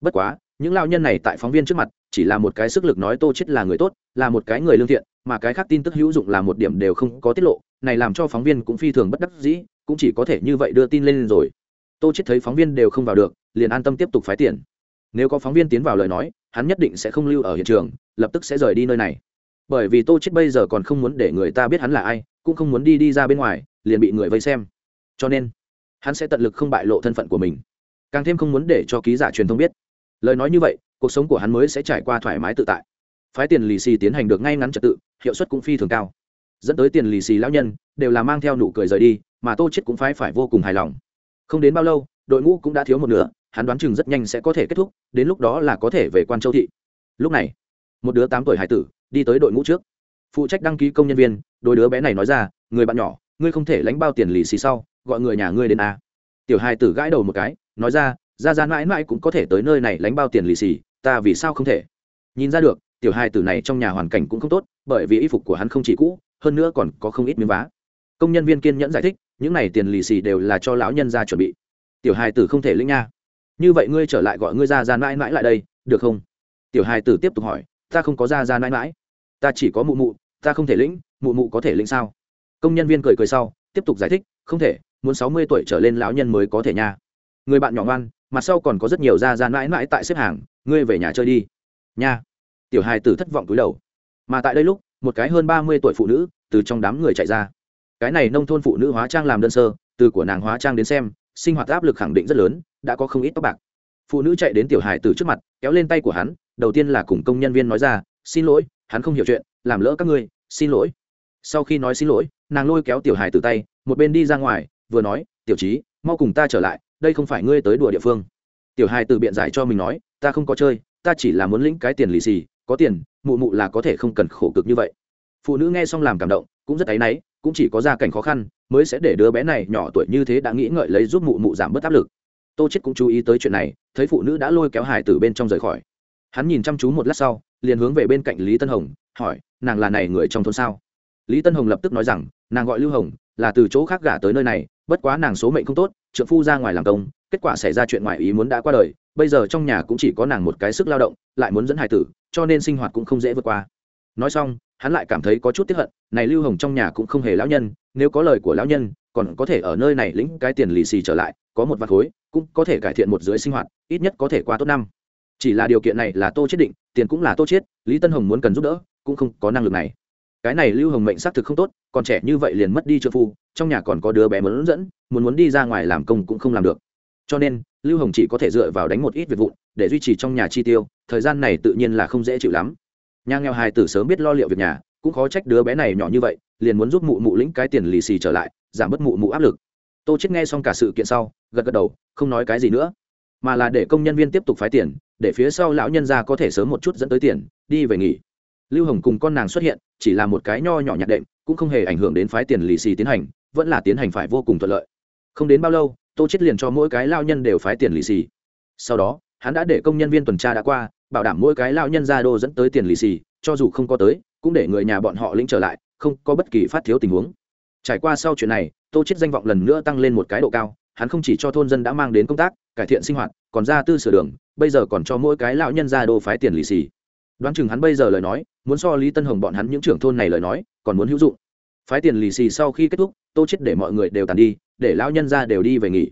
Bất quá, những lao nhân này tại phóng viên trước mặt, chỉ là một cái sức lực nói tô chết là người tốt, là một cái người lương thiện, mà cái khác tin tức hữu dụng là một điểm đều không có tiết lộ, này làm cho phóng viên cũng phi thường bất đắc dĩ, cũng chỉ có thể như vậy đưa tin lên rồi. Tô chết thấy phóng viên đều không vào được, liền an tâm tiếp tục phái tiền. Nếu có phóng viên tiến vào lời nói, hắn nhất định sẽ không lưu ở hiện trường, lập tức sẽ rời đi nơi này. Bởi vì tô chết bây giờ còn không muốn để người ta biết hắn là ai cũng không muốn đi đi ra bên ngoài, liền bị người vây xem. Cho nên, hắn sẽ tận lực không bại lộ thân phận của mình. Càng thêm không muốn để cho ký giả truyền thông biết. Lời nói như vậy, cuộc sống của hắn mới sẽ trải qua thoải mái tự tại. Phái tiền lì xì tiến hành được ngay ngắn trật tự, hiệu suất cũng phi thường cao. Dẫn tới tiền lì xì lão nhân, đều là mang theo nụ cười rời đi, mà tô chết cũng phái phải vô cùng hài lòng. Không đến bao lâu, đội ngũ cũng đã thiếu một nửa, hắn đoán chừng rất nhanh sẽ có thể kết thúc, đến lúc đó là có thể về quan châu thị. Lúc này, một đứa tám tuổi hải tử đi tới đội ngũ trước phụ trách đăng ký công nhân viên đôi đứa bé này nói ra, người bạn nhỏ, ngươi không thể lãnh bao tiền lì xì sau, gọi người nhà ngươi đến a. Tiểu hai tử gãi đầu một cái, nói ra ra ra mãi mãi cũng có thể tới nơi này lãnh bao tiền lì xì, ta vì sao không thể? Nhìn ra được, tiểu hai tử này trong nhà hoàn cảnh cũng không tốt, bởi vì y phục của hắn không chỉ cũ, hơn nữa còn có không ít miếng vá. Công nhân viên kiên nhẫn giải thích, những này tiền lì xì đều là cho lão nhân ra chuẩn bị. Tiểu hai tử không thể lĩnh nha. Như vậy ngươi trở lại gọi ngươi ra ra mãi mãi lại đây, được không? Tiểu hai tử tiếp tục hỏi, ta không có ra ra mãi mãi, ta chỉ có mụ mụ ta không thể lĩnh, mụ mụ có thể lĩnh sao? Công nhân viên cười cười sau, tiếp tục giải thích, không thể, muốn sáu mươi tuổi trở lên lão nhân mới có thể nha. Người bạn nhỏ ngoan mặt sau còn có rất nhiều ra ra mãi mãi tại xếp hàng, ngươi về nhà chơi đi. Nha. Tiểu hài tử thất vọng túi đầu. Mà tại đây lúc, một cái hơn ba mươi tuổi phụ nữ từ trong đám người chạy ra. Cái này nông thôn phụ nữ hóa trang làm đơn sơ, từ của nàng hóa trang đến xem, sinh hoạt áp lực khẳng định rất lớn, đã có không ít tóc bạc. Phụ nữ chạy đến tiểu hài tử trước mặt, kéo lên tay của hắn, đầu tiên là cùng công nhân viên nói ra, xin lỗi, hắn không hiểu chuyện làm lỡ các ngươi, xin lỗi. Sau khi nói xin lỗi, nàng lôi kéo tiểu hài từ tay, một bên đi ra ngoài, vừa nói, tiểu trí mau cùng ta trở lại, đây không phải ngươi tới đùa địa phương. Tiểu hài từ biện giải cho mình nói, ta không có chơi, ta chỉ là muốn lĩnh cái tiền lì xì, có tiền, mụ mụ là có thể không cần khổ cực như vậy. Phụ nữ nghe xong làm cảm động, cũng rất áy náy, cũng chỉ có gia cảnh khó khăn, mới sẽ để đứa bé này nhỏ tuổi như thế đã nghĩ ngợi lấy giúp mụ mụ giảm bớt áp lực. Tô chết cũng chú ý tới chuyện này, thấy phụ nữ đã lôi kéo hài từ bên trong rời khỏi. Hắn nhìn chăm chú một lát sau, liền hướng về bên cạnh lý tân hồng hỏi, nàng là này người trong thôn sao? Lý tân hồng lập tức nói rằng, nàng gọi lưu hồng, là từ chỗ khác gả tới nơi này, bất quá nàng số mệnh không tốt, trượng phu ra ngoài làm công, kết quả xảy ra chuyện ngoài ý muốn đã qua đời, bây giờ trong nhà cũng chỉ có nàng một cái sức lao động, lại muốn dẫn hài tử, cho nên sinh hoạt cũng không dễ vượt qua. Nói xong, hắn lại cảm thấy có chút tiếp hận, này lưu hồng trong nhà cũng không hề lão nhân, nếu có lời của lão nhân, còn có thể ở nơi này lĩnh cái tiền lì xì trở lại, có một vạt khối, cũng có thể cải thiện một dưới sinh hoạt, ít nhất có thể qua tốt năm. Chỉ là điều kiện này là tô chết định, tiền cũng là tô chết lý tân hồng muốn cần giúp đỡ cũng không có năng lực này. Cái này lưu hồng mệnh xác thực không tốt, còn trẻ như vậy liền mất đi trợ phu, trong nhà còn có đứa bé muốn dẫn, muốn muốn đi ra ngoài làm công cũng không làm được. Cho nên, lưu hồng chỉ có thể dựa vào đánh một ít việc vụn, để duy trì trong nhà chi tiêu, thời gian này tự nhiên là không dễ chịu lắm. Nhà nghèo hài tử sớm biết lo liệu việc nhà, cũng khó trách đứa bé này nhỏ như vậy, liền muốn giúp mụ mụ lĩnh cái tiền lì xì trở lại, giảm bớt mụ mụ áp lực. Tô chết nghe xong cả sự kiện sau, gật gật đầu, không nói cái gì nữa. Mà là để công nhân viên tiếp tục phái tiền, để phía sau lão nhân gia có thể sớm một chút dẫn tới tiền, đi về nghỉ lưu hồng cùng con nàng xuất hiện, chỉ là một cái nho nhỏ nhạt đệm, cũng không hề ảnh hưởng đến phái tiền lì xì tiến hành, vẫn là tiến hành phải vô cùng thuận lợi. Không đến bao lâu, tô chết liền cho mỗi cái lao nhân đều phái tiền lì xì. Sau đó, hắn đã để công nhân viên tuần tra đã qua, bảo đảm mỗi cái lao nhân ra đô dẫn tới tiền lì xì, cho dù không có tới, cũng để người nhà bọn họ lĩnh trở lại, không có bất kỳ phát thiếu tình huống. Trải qua sau chuyện này, tô chết danh vọng lần nữa tăng lên một cái độ cao, hắn không chỉ cho thôn dân đã mang đến công tác, cải thiện sinh hoạt, còn ra tư sửa đường, bây giờ còn cho mỗi cái lão nhân ra đô phái tiền lì xì đoán chừng hắn bây giờ lời nói, muốn so lý tân hồng bọn hắn những trưởng thôn này lời nói, còn muốn hữu dụng. Phái tiền lì xì sau khi kết thúc, tô chết để mọi người đều tàn đi, để lão nhân ra đều đi về nghỉ.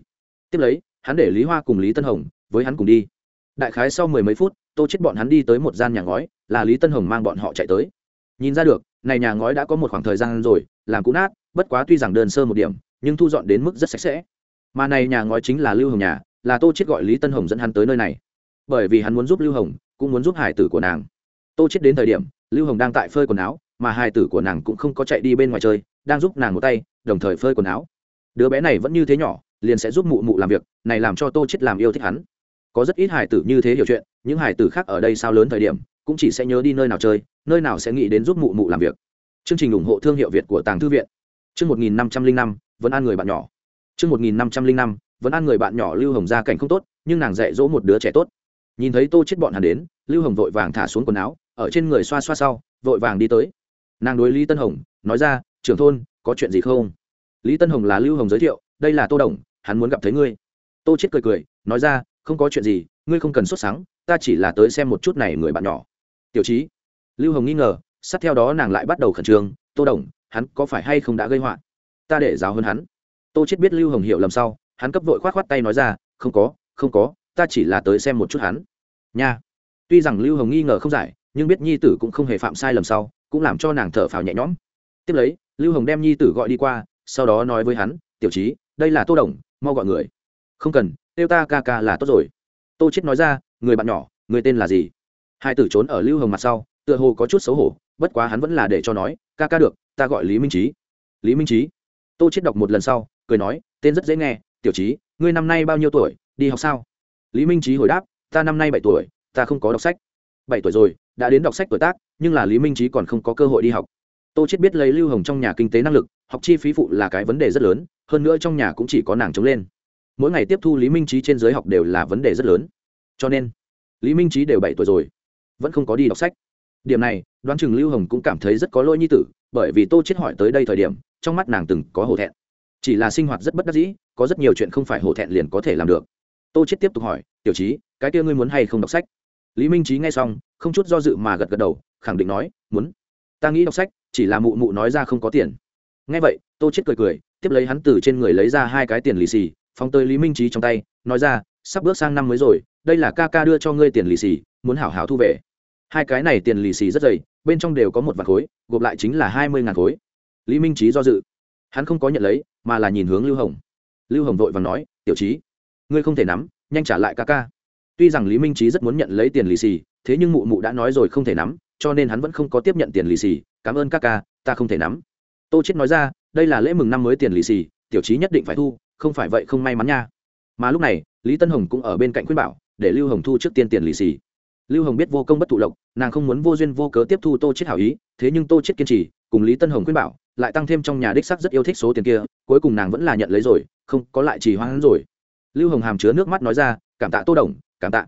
Tiếp lấy, hắn để lý hoa cùng lý tân hồng với hắn cùng đi. Đại khái sau mười mấy phút, tô chết bọn hắn đi tới một gian nhà ngói, là lý tân hồng mang bọn họ chạy tới. Nhìn ra được, này nhà ngói đã có một khoảng thời gian rồi, làm cũ nát, bất quá tuy rằng đơn sơ một điểm, nhưng thu dọn đến mức rất sạch sẽ. Mà này nhà ngói chính là lưu hồng nhà, là tô chết gọi lý tân hồng dẫn hắn tới nơi này. Bởi vì hắn muốn giúp lưu hồng, cũng muốn giúp hải tử của nàng tô chết đến thời điểm, lưu hồng đang tại phơi quần áo, mà hai tử của nàng cũng không có chạy đi bên ngoài chơi, đang giúp nàng một tay, đồng thời phơi quần áo. Đứa bé này vẫn như thế nhỏ, liền sẽ giúp mụ mụ làm việc, này làm cho tô chết làm yêu thích hắn. Có rất ít hải tử như thế hiểu chuyện, những hải tử khác ở đây sao lớn thời điểm, cũng chỉ sẽ nhớ đi nơi nào chơi, nơi nào sẽ nghĩ đến giúp mụ mụ làm việc. Chương trình ủng hộ thương hiệu việt của tàng thư viện. Chương một nghìn năm trăm linh năm vẫn ăn người bạn nhỏ. Chương một nghìn năm trăm linh năm vẫn ăn người bạn nhỏ lưu hồng gia cảnh không tốt, nhưng nàng dạy dỗ một đứa trẻ tốt. Nhìn thấy tô chết bọn hắn đến, lưu hồng vội vàng thả xuống quần áo ở trên người xoa xoa sau, vội vàng đi tới. Nàng đối lý tân hồng, nói ra, trưởng thôn, có chuyện gì không? Lý tân hồng là lưu hồng giới thiệu, đây là tô đồng, hắn muốn gặp thấy ngươi. Tô chết cười cười, nói ra, không có chuyện gì, ngươi không cần xuất sáng ta chỉ là tới xem một chút này người bạn nhỏ. Tiểu trí lưu hồng nghi ngờ, sát theo đó nàng lại bắt đầu khẩn trương, tô đồng, hắn có phải hay không đã gây họa? Ta để giáo hơn hắn. Tô chết biết lưu hồng hiểu lầm sau, hắn cấp vội khoát khoát tay nói ra, không có không có, ta chỉ là tới xem một chút hắn. Nha. Tuy rằng lưu hồng nghi ngờ không giải nhưng biết nhi tử cũng không hề phạm sai lầm sau, cũng làm cho nàng thở phào nhẹ nhõm. Tiếp lấy, lưu hồng đem nhi tử gọi đi qua, sau đó nói với hắn, tiểu trí đây là tô đồng, mau gọi người. Không cần, tiêu ta ca ca là tốt rồi. Tô chết nói ra, người bạn nhỏ, người tên là gì? Hai tử trốn ở lưu hồng mặt sau, tựa hồ có chút xấu hổ, bất quá hắn vẫn là để cho nói, ca ca được, ta gọi lý minh trí lý minh trí tô chết đọc một lần sau, cười nói, tên rất dễ nghe, tiểu trí ngươi năm nay bao nhiêu tuổi, đi học sao? Lý minh trí hồi đáp, ta năm nay bảy tuổi, ta không có đọc sách bảy tuổi rồi, đã đến đọc sách tuổi tác, nhưng là lý minh trí còn không có cơ hội đi học. Tô chết biết lấy lưu hồng trong nhà kinh tế năng lực, học chi phí phụ là cái vấn đề rất lớn, hơn nữa trong nhà cũng chỉ có nàng chống lên. Mỗi ngày tiếp thu lý minh trí trên giới học đều là vấn đề rất lớn. Cho nên, lý minh trí đều bảy tuổi rồi, vẫn không có đi đọc sách. Điểm này, đoán chừng lưu hồng cũng cảm thấy rất có lỗi nhi tử, bởi vì tô chết hỏi tới đây thời điểm, trong mắt nàng từng có hổ thẹn. Chỉ là sinh hoạt rất bất đắc dĩ, có rất nhiều chuyện không phải hổ thẹn liền có thể làm được. Tô chết tiếp tục hỏi, tiểu trí cái kia ngươi muốn hay không đọc sách? Lý minh trí nghe xong, không chút do dự mà gật gật đầu, khẳng định nói, muốn. Ta nghĩ đọc sách, chỉ là mụ mụ nói ra không có tiền. Nghe vậy, tô chết cười cười, tiếp lấy hắn từ trên người lấy ra hai cái tiền lì xì, phóng tới lý minh trí trong tay, nói ra, sắp bước sang năm mới rồi, đây là ca ca đưa cho ngươi tiền lì xì, muốn hảo hảo thu về. Hai cái này tiền lì xì rất dày, bên trong đều có một vạt khối, gộp lại chính là hai mươi ngàn khối. Lý minh trí do dự. Hắn không có nhận lấy, mà là nhìn hướng lưu hồng. Lưu hồng vội và nói, tiểu trí ngươi không thể nắm, nhanh trả lại ca ca tuy rằng lý minh trí rất muốn nhận lấy tiền lì xì, thế nhưng mụ mụ đã nói rồi không thể nắm, cho nên hắn vẫn không có tiếp nhận tiền lì xì. Cảm ơn các ca, ta không thể nắm. Tô chết nói ra, đây là lễ mừng năm mới tiền lì xì, tiểu trí nhất định phải thu, không phải vậy không may mắn nha. Mà lúc này, lý tân hồng cũng ở bên cạnh khuyên bảo, để lưu hồng thu trước tiên tiền lì xì. Lưu hồng biết vô công bất thụ lộc, nàng không muốn vô duyên vô cớ tiếp thu tô chết hảo ý, thế nhưng tô chết kiên trì, cùng lý tân hồng khuyên bảo, lại tăng thêm trong nhà đích sắc rất yêu thích số tiền kia, cuối cùng nàng vẫn là nhận lấy rồi, không có lại trì hoãn rồi. Lưu hồng hàm chứa nước mắt nói ra, cảm tạ tô đồng cảm tạ.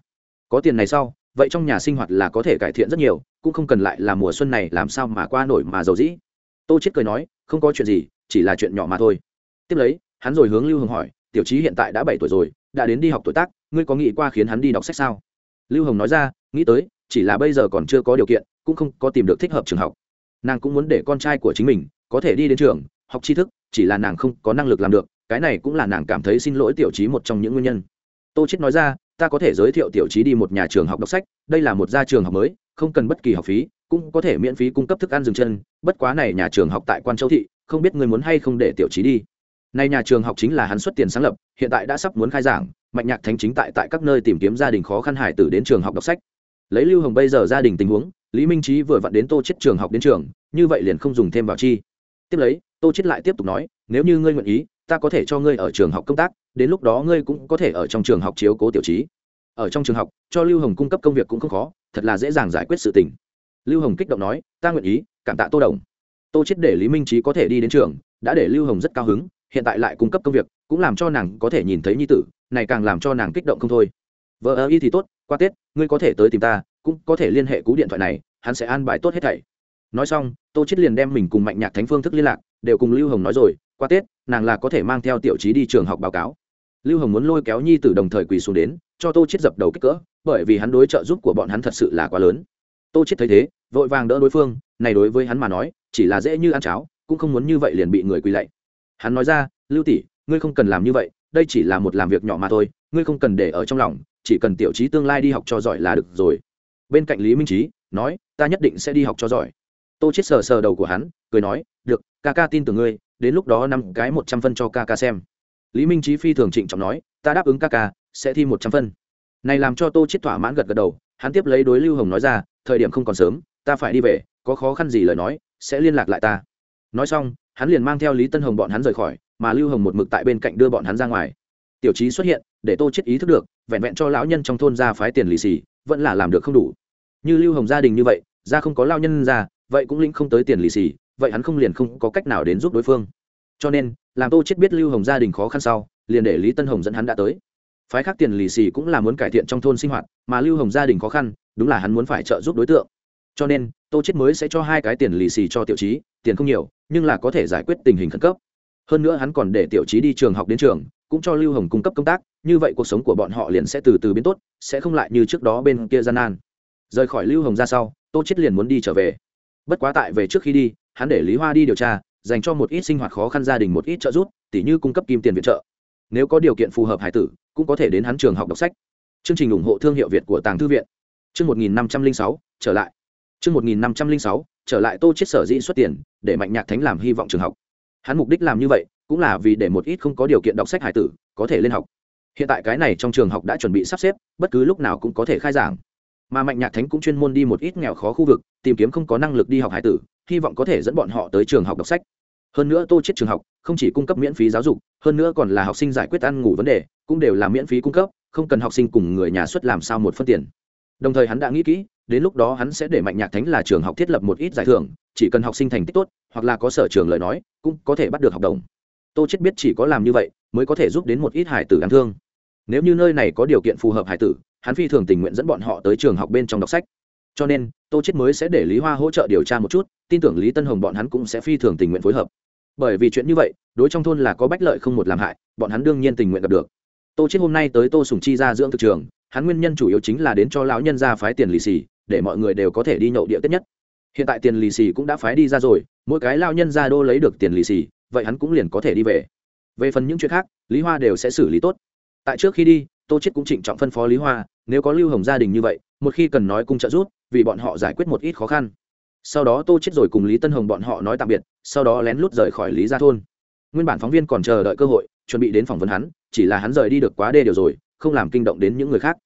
Có tiền này sau, vậy trong nhà sinh hoạt là có thể cải thiện rất nhiều, cũng không cần lại là mùa xuân này làm sao mà qua nổi mà giàu dĩ. Tô chết cười nói, không có chuyện gì, chỉ là chuyện nhỏ mà thôi. Tiếp lấy, hắn rồi hướng lưu hồng hỏi, tiểu trí hiện tại đã bảy tuổi rồi, đã đến đi học tuổi tác, ngươi có nghĩ qua khiến hắn đi đọc sách sao? Lưu hồng nói ra, nghĩ tới, chỉ là bây giờ còn chưa có điều kiện, cũng không có tìm được thích hợp trường học. Nàng cũng muốn để con trai của chính mình, có thể đi đến trường, học tri thức, chỉ là nàng không có năng lực làm được, cái này cũng là nàng cảm thấy xin lỗi tiểu trí một trong những nguyên nhân. Tô chết nói ra ta có thể giới thiệu tiểu trí đi một nhà trường học đọc sách, đây là một gia trường học mới, không cần bất kỳ học phí, cũng có thể miễn phí cung cấp thức ăn dừng chân, bất quá này nhà trường học tại quan châu thị, không biết người muốn hay không để tiểu trí đi. Nay nhà trường học chính là hắn xuất tiền sáng lập, hiện tại đã sắp muốn khai giảng, mạnh nhạc thánh chính tại tại các nơi tìm kiếm gia đình khó khăn hải tử đến trường học đọc sách. Lấy lưu hồng bây giờ gia đình tình huống, lý minh trí vừa vặn đến tô chết trường học đến trường, như vậy liền không dùng thêm vào chi. Tiếp lấy, tô chết lại tiếp tục nói, nếu như ngươi nguyện ý ta có thể cho ngươi ở trường học công tác, đến lúc đó ngươi cũng có thể ở trong trường học chiếu cố tiểu trí. Ở trong trường học, cho lưu hồng cung cấp công việc cũng không khó, thật là dễ dàng giải quyết sự tình. Lưu hồng kích động nói, ta nguyện ý, cảm tạ tô đồng. Tô chết để lý minh trí có thể đi đến trường, đã để lưu hồng rất cao hứng, hiện tại lại cung cấp công việc, cũng làm cho nàng có thể nhìn thấy nhi tử, này càng làm cho nàng kích động không thôi. Vợ ơ y thì tốt, qua tết, ngươi có thể tới tìm ta, cũng có thể liên hệ cú điện thoại này, hắn sẽ an bài tốt hết thảy. Nói xong, tô chết liền đem mình cùng mạnh nhạc thánh phương thức liên lạc, đều cùng lưu hồng nói rồi, qua tết nàng là có thể mang theo tiểu trí đi trường học báo cáo. Lưu hồng muốn lôi kéo nhi tử đồng thời quỳ xuống đến, cho tô chết dập đầu kích cỡ, bởi vì hắn đối trợ giúp của bọn hắn thật sự là quá lớn. Tô chết thấy thế, vội vàng đỡ đối phương, này đối với hắn mà nói, chỉ là dễ như ăn cháo, cũng không muốn như vậy liền bị người quỳ lạy. Hắn nói ra, lưu tỷ, ngươi không cần làm như vậy, đây chỉ là một làm việc nhỏ mà thôi, ngươi không cần để ở trong lòng, chỉ cần tiểu trí tương lai đi học cho giỏi là được rồi. Bên cạnh lý minh trí, nói, ta nhất định sẽ đi học cho giỏi. Tô chết sờ sờ đầu của hắn, cười nói, được, ca ca tin tưởng ngươi đến lúc đó năm cái một trăm phân cho ca ca xem. Lý minh trí phi thường trịnh trọng nói, ta đáp ứng ca ca, sẽ thi một trăm phân. Này làm cho tô chết thỏa mãn gật gật đầu, hắn tiếp lấy đối lưu hồng nói ra, thời điểm không còn sớm, ta phải đi về, có khó khăn gì lời nói, sẽ liên lạc lại ta. Nói xong, hắn liền mang theo lý tân hồng bọn hắn rời khỏi, mà lưu hồng một mực tại bên cạnh đưa bọn hắn ra ngoài. Tiểu trí xuất hiện, để tô chết ý thức được, vẹn vẹn cho lão nhân trong thôn ra phái tiền lì xì, vẫn là làm được không đủ. Như lưu hồng gia đình như vậy, ra không có lao nhân ra, vậy cũng lĩnh không tới tiền lì xì vậy hắn không liền không có cách nào đến giúp đối phương. Cho nên, làm tô chết biết lưu hồng gia đình khó khăn sau, liền để lý tân hồng dẫn hắn đã tới. Phái khác tiền lì xì cũng là muốn cải thiện trong thôn sinh hoạt, mà lưu hồng gia đình khó khăn, đúng là hắn muốn phải trợ giúp đối tượng. Cho nên, tô chết mới sẽ cho hai cái tiền lì xì cho tiểu trí tiền không nhiều, nhưng là có thể giải quyết tình hình khẩn cấp. Hơn nữa hắn còn để tiểu trí đi trường học đến trường, cũng cho lưu hồng cung cấp công tác, như vậy cuộc sống của bọn họ liền sẽ từ từ biến tốt, sẽ không lại như trước đó bên kia gian nan. Rời khỏi lưu hồng ra sau, tô chết liền muốn đi trở về. Bất quá tại về trước khi đi hắn để lý hoa đi điều tra, dành cho một ít sinh hoạt khó khăn gia đình một ít trợ giúp, tỉ như cung cấp kim tiền viện trợ. Nếu có điều kiện phù hợp hải tử, cũng có thể đến hắn trường học đọc sách. Chương trình ủng hộ thương hiệu việt của tàng thư viện. Chương một nghìn năm trăm linh sáu, trở lại. Chương một nghìn năm trăm linh sáu, trở lại tô chết sở dĩ xuất tiền, để mạnh nhạc thánh làm hy vọng trường học. Hắn mục đích làm như vậy, cũng là vì để một ít không có điều kiện đọc sách hải tử, có thể lên học. Hiện tại cái này trong trường học đã chuẩn bị sắp xếp, bất cứ lúc nào cũng có thể khai giảng mà mạnh nhạc thánh cũng chuyên môn đi một ít nghèo khó khu vực, tìm kiếm không có năng lực đi học hải tử, hy vọng có thể dẫn bọn họ tới trường học đọc sách. Hơn nữa tô chết trường học, không chỉ cung cấp miễn phí giáo dục, hơn nữa còn là học sinh giải quyết ăn ngủ vấn đề, cũng đều là miễn phí cung cấp, không cần học sinh cùng người nhà xuất làm sao một phân tiền. Đồng thời hắn đã nghĩ kỹ, đến lúc đó hắn sẽ để mạnh nhạc thánh là trường học thiết lập một ít giải thưởng, chỉ cần học sinh thành tích tốt, hoặc là có sở trường lời nói, cũng có thể bắt được học đồng. Tô chết biết chỉ có làm như vậy, mới có thể giúp đến một ít hải tử đáng thương. Nếu như nơi này có điều kiện phù hợp hải tử hắn phi thường tình nguyện dẫn bọn họ tới trường học bên trong đọc sách. Cho nên, tô chết mới sẽ để lý hoa hỗ trợ điều tra một chút, tin tưởng lý tân hồng bọn hắn cũng sẽ phi thường tình nguyện phối hợp. Bởi vì chuyện như vậy, đối trong thôn là có bách lợi không một làm hại, bọn hắn đương nhiên tình nguyện gặp được. Tô chết hôm nay tới tô sùng chi ra dưỡng thực trường, hắn nguyên nhân chủ yếu chính là đến cho lão nhân ra phái tiền lì xì, để mọi người đều có thể đi nhậu địa tết nhất. Hiện tại tiền lì xì cũng đã phái đi ra rồi, mỗi cái lao nhân ra đô lấy được tiền lì xì, vậy hắn cũng liền có thể đi về. Về phần những chuyện khác, lý hoa đều sẽ xử lý tốt. Tại trước khi đi, tô chết cũng trịnh trọng phân phó lý hoa nếu có lưu hồng gia đình như vậy một khi cần nói cung trợ rút, vì bọn họ giải quyết một ít khó khăn. Sau đó tô chết rồi cùng lý tân hồng bọn họ nói tạm biệt sau đó lén lút rời khỏi lý gia thôn. Nguyên bản phóng viên còn chờ đợi cơ hội chuẩn bị đến phỏng vấn hắn chỉ là hắn rời đi được quá đê điều rồi không làm kinh động đến những người khác.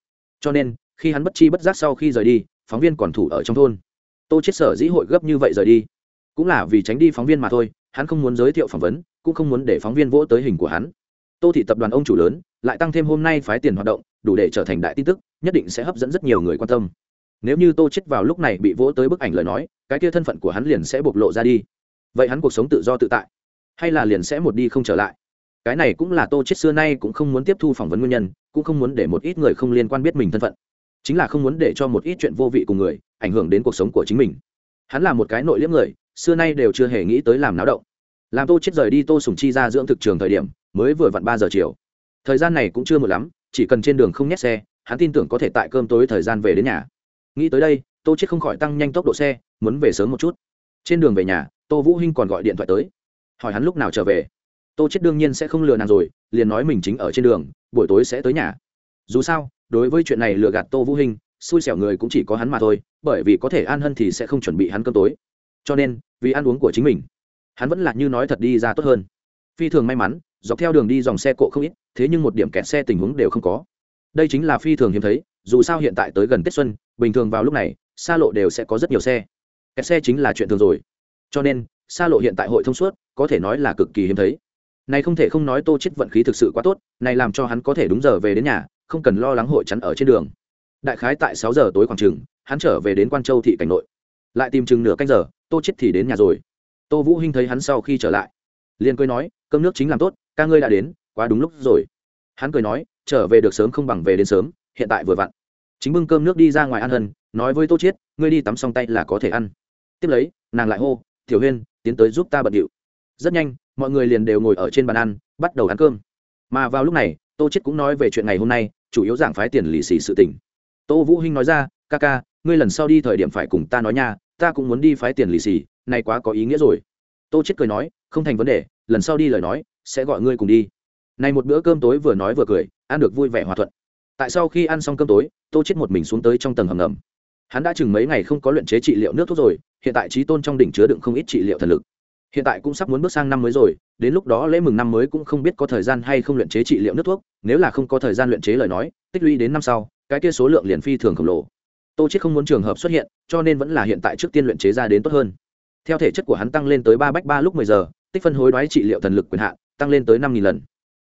Cho nên khi hắn bất chi bất giác sau khi rời đi phóng viên còn thủ ở trong thôn. Tô chết sở dĩ hội gấp như vậy rời đi cũng là vì tránh đi phóng viên mà thôi hắn không muốn giới thiệu phỏng vấn cũng không muốn để phóng viên vỗ tới hình của hắn tô thị tập đoàn ông chủ lớn, lại tăng thêm hôm nay phái tiền hoạt động, đủ để trở thành đại tin tức, nhất định sẽ hấp dẫn rất nhiều người quan tâm. Nếu như tô chết vào lúc này bị vỗ tới bức ảnh lời nói, cái kia thân phận của hắn liền sẽ bộc lộ ra đi. Vậy hắn cuộc sống tự do tự tại, hay là liền sẽ một đi không trở lại? Cái này cũng là tô chết xưa nay cũng không muốn tiếp thu phỏng vấn nguyên nhân, cũng không muốn để một ít người không liên quan biết mình thân phận. Chính là không muốn để cho một ít chuyện vô vị cùng người ảnh hưởng đến cuộc sống của chính mình. Hắn là một cái nội liếm người, xưa nay đều chưa hề nghĩ tới làm náo động. Làm tô chết rời đi tô sùng chi ra dưỡng thực trường thời điểm mới vừa vặn ba giờ chiều. Thời gian này cũng chưa một lắm, chỉ cần trên đường không nhét xe, hắn tin tưởng có thể tại cơm tối thời gian về đến nhà. Nghĩ tới đây, tô chết không khỏi tăng nhanh tốc độ xe, muốn về sớm một chút. Trên đường về nhà, tô vũ hinh còn gọi điện thoại tới. Hỏi hắn lúc nào trở về. Tô chết đương nhiên sẽ không lừa nàng rồi, liền nói mình chính ở trên đường, buổi tối sẽ tới nhà. Dù sao, đối với chuyện này lừa gạt tô vũ hinh, xui xẻo người cũng chỉ có hắn mà thôi, bởi vì có thể an hân thì sẽ không chuẩn bị hắn cơm tối. Cho nên, vì ăn uống của chính mình, hắn vẫn là như nói thật đi ra tốt hơn phi thường may mắn dọc theo đường đi dòng xe cộ không ít thế nhưng một điểm kẹt xe tình huống đều không có. Đây chính là phi thường hiếm thấy dù sao hiện tại tới gần tết xuân bình thường vào lúc này xa lộ đều sẽ có rất nhiều xe. Kẹt xe chính là chuyện thường rồi. Cho nên xa lộ hiện tại hội thông suốt có thể nói là cực kỳ hiếm thấy. Này không thể không nói tô chết vận khí thực sự quá tốt này làm cho hắn có thể đúng giờ về đến nhà không cần lo lắng hội chắn ở trên đường. Đại khái tại sáu giờ tối khoảng trường, hắn trở về đến quan châu thị cảnh nội. Lại tìm chừng nửa canh giờ tô chết thì đến nhà rồi. Tô vũ hinh thấy hắn sau khi trở lại liền cười nói, cơm nước chính làm tốt, ca ngươi đã đến, quá đúng lúc rồi. Hắn cười nói, trở về được sớm không bằng về đến sớm, hiện tại vừa vặn. Chính bưng cơm nước đi ra ngoài ăn hân, nói với tô chiết, ngươi đi tắm xong tay là có thể ăn. Tiếp lấy, nàng lại hô, tiểu huyên, tiến tới giúp ta bận điệu. Rất nhanh, mọi người liền đều ngồi ở trên bàn ăn, bắt đầu ăn cơm. Mà vào lúc này, tô chiết cũng nói về chuyện ngày hôm nay, chủ yếu giảng phái tiền lì xì sự tình. Tô vũ hinh nói ra, ca ca, ngươi lần sau đi thời điểm phải cùng ta nói nha, ta cũng muốn đi phái tiền lì xì, này quá có ý nghĩa rồi tô chết cười nói, không thành vấn đề, lần sau đi lời nói, sẽ gọi ngươi cùng đi. Này một bữa cơm tối vừa nói vừa cười, ăn được vui vẻ hòa thuận. Tại sau khi ăn xong cơm tối, tô chết một mình xuống tới trong tầng hầm ngầm. Hắn đã chừng mấy ngày không có luyện chế trị liệu nước thuốc rồi, hiện tại trí tôn trong đỉnh chứa đựng không ít trị liệu thần lực. Hiện tại cũng sắp muốn bước sang năm mới rồi, đến lúc đó lễ mừng năm mới cũng không biết có thời gian hay không luyện chế trị liệu nước thuốc, nếu là không có thời gian luyện chế lời nói, tích lũy đến năm sau, cái kia số lượng liền phi thường khổng lồ. Tô chết không muốn trường hợp xuất hiện, cho nên vẫn là hiện tại trước tiên luyện chế ra đến tốt hơn theo thể chất của hắn tăng lên tới ba bách ba lúc mười giờ, tích phân hối đoái trị liệu thần lực quyền hạn tăng lên tới năm nghìn lần.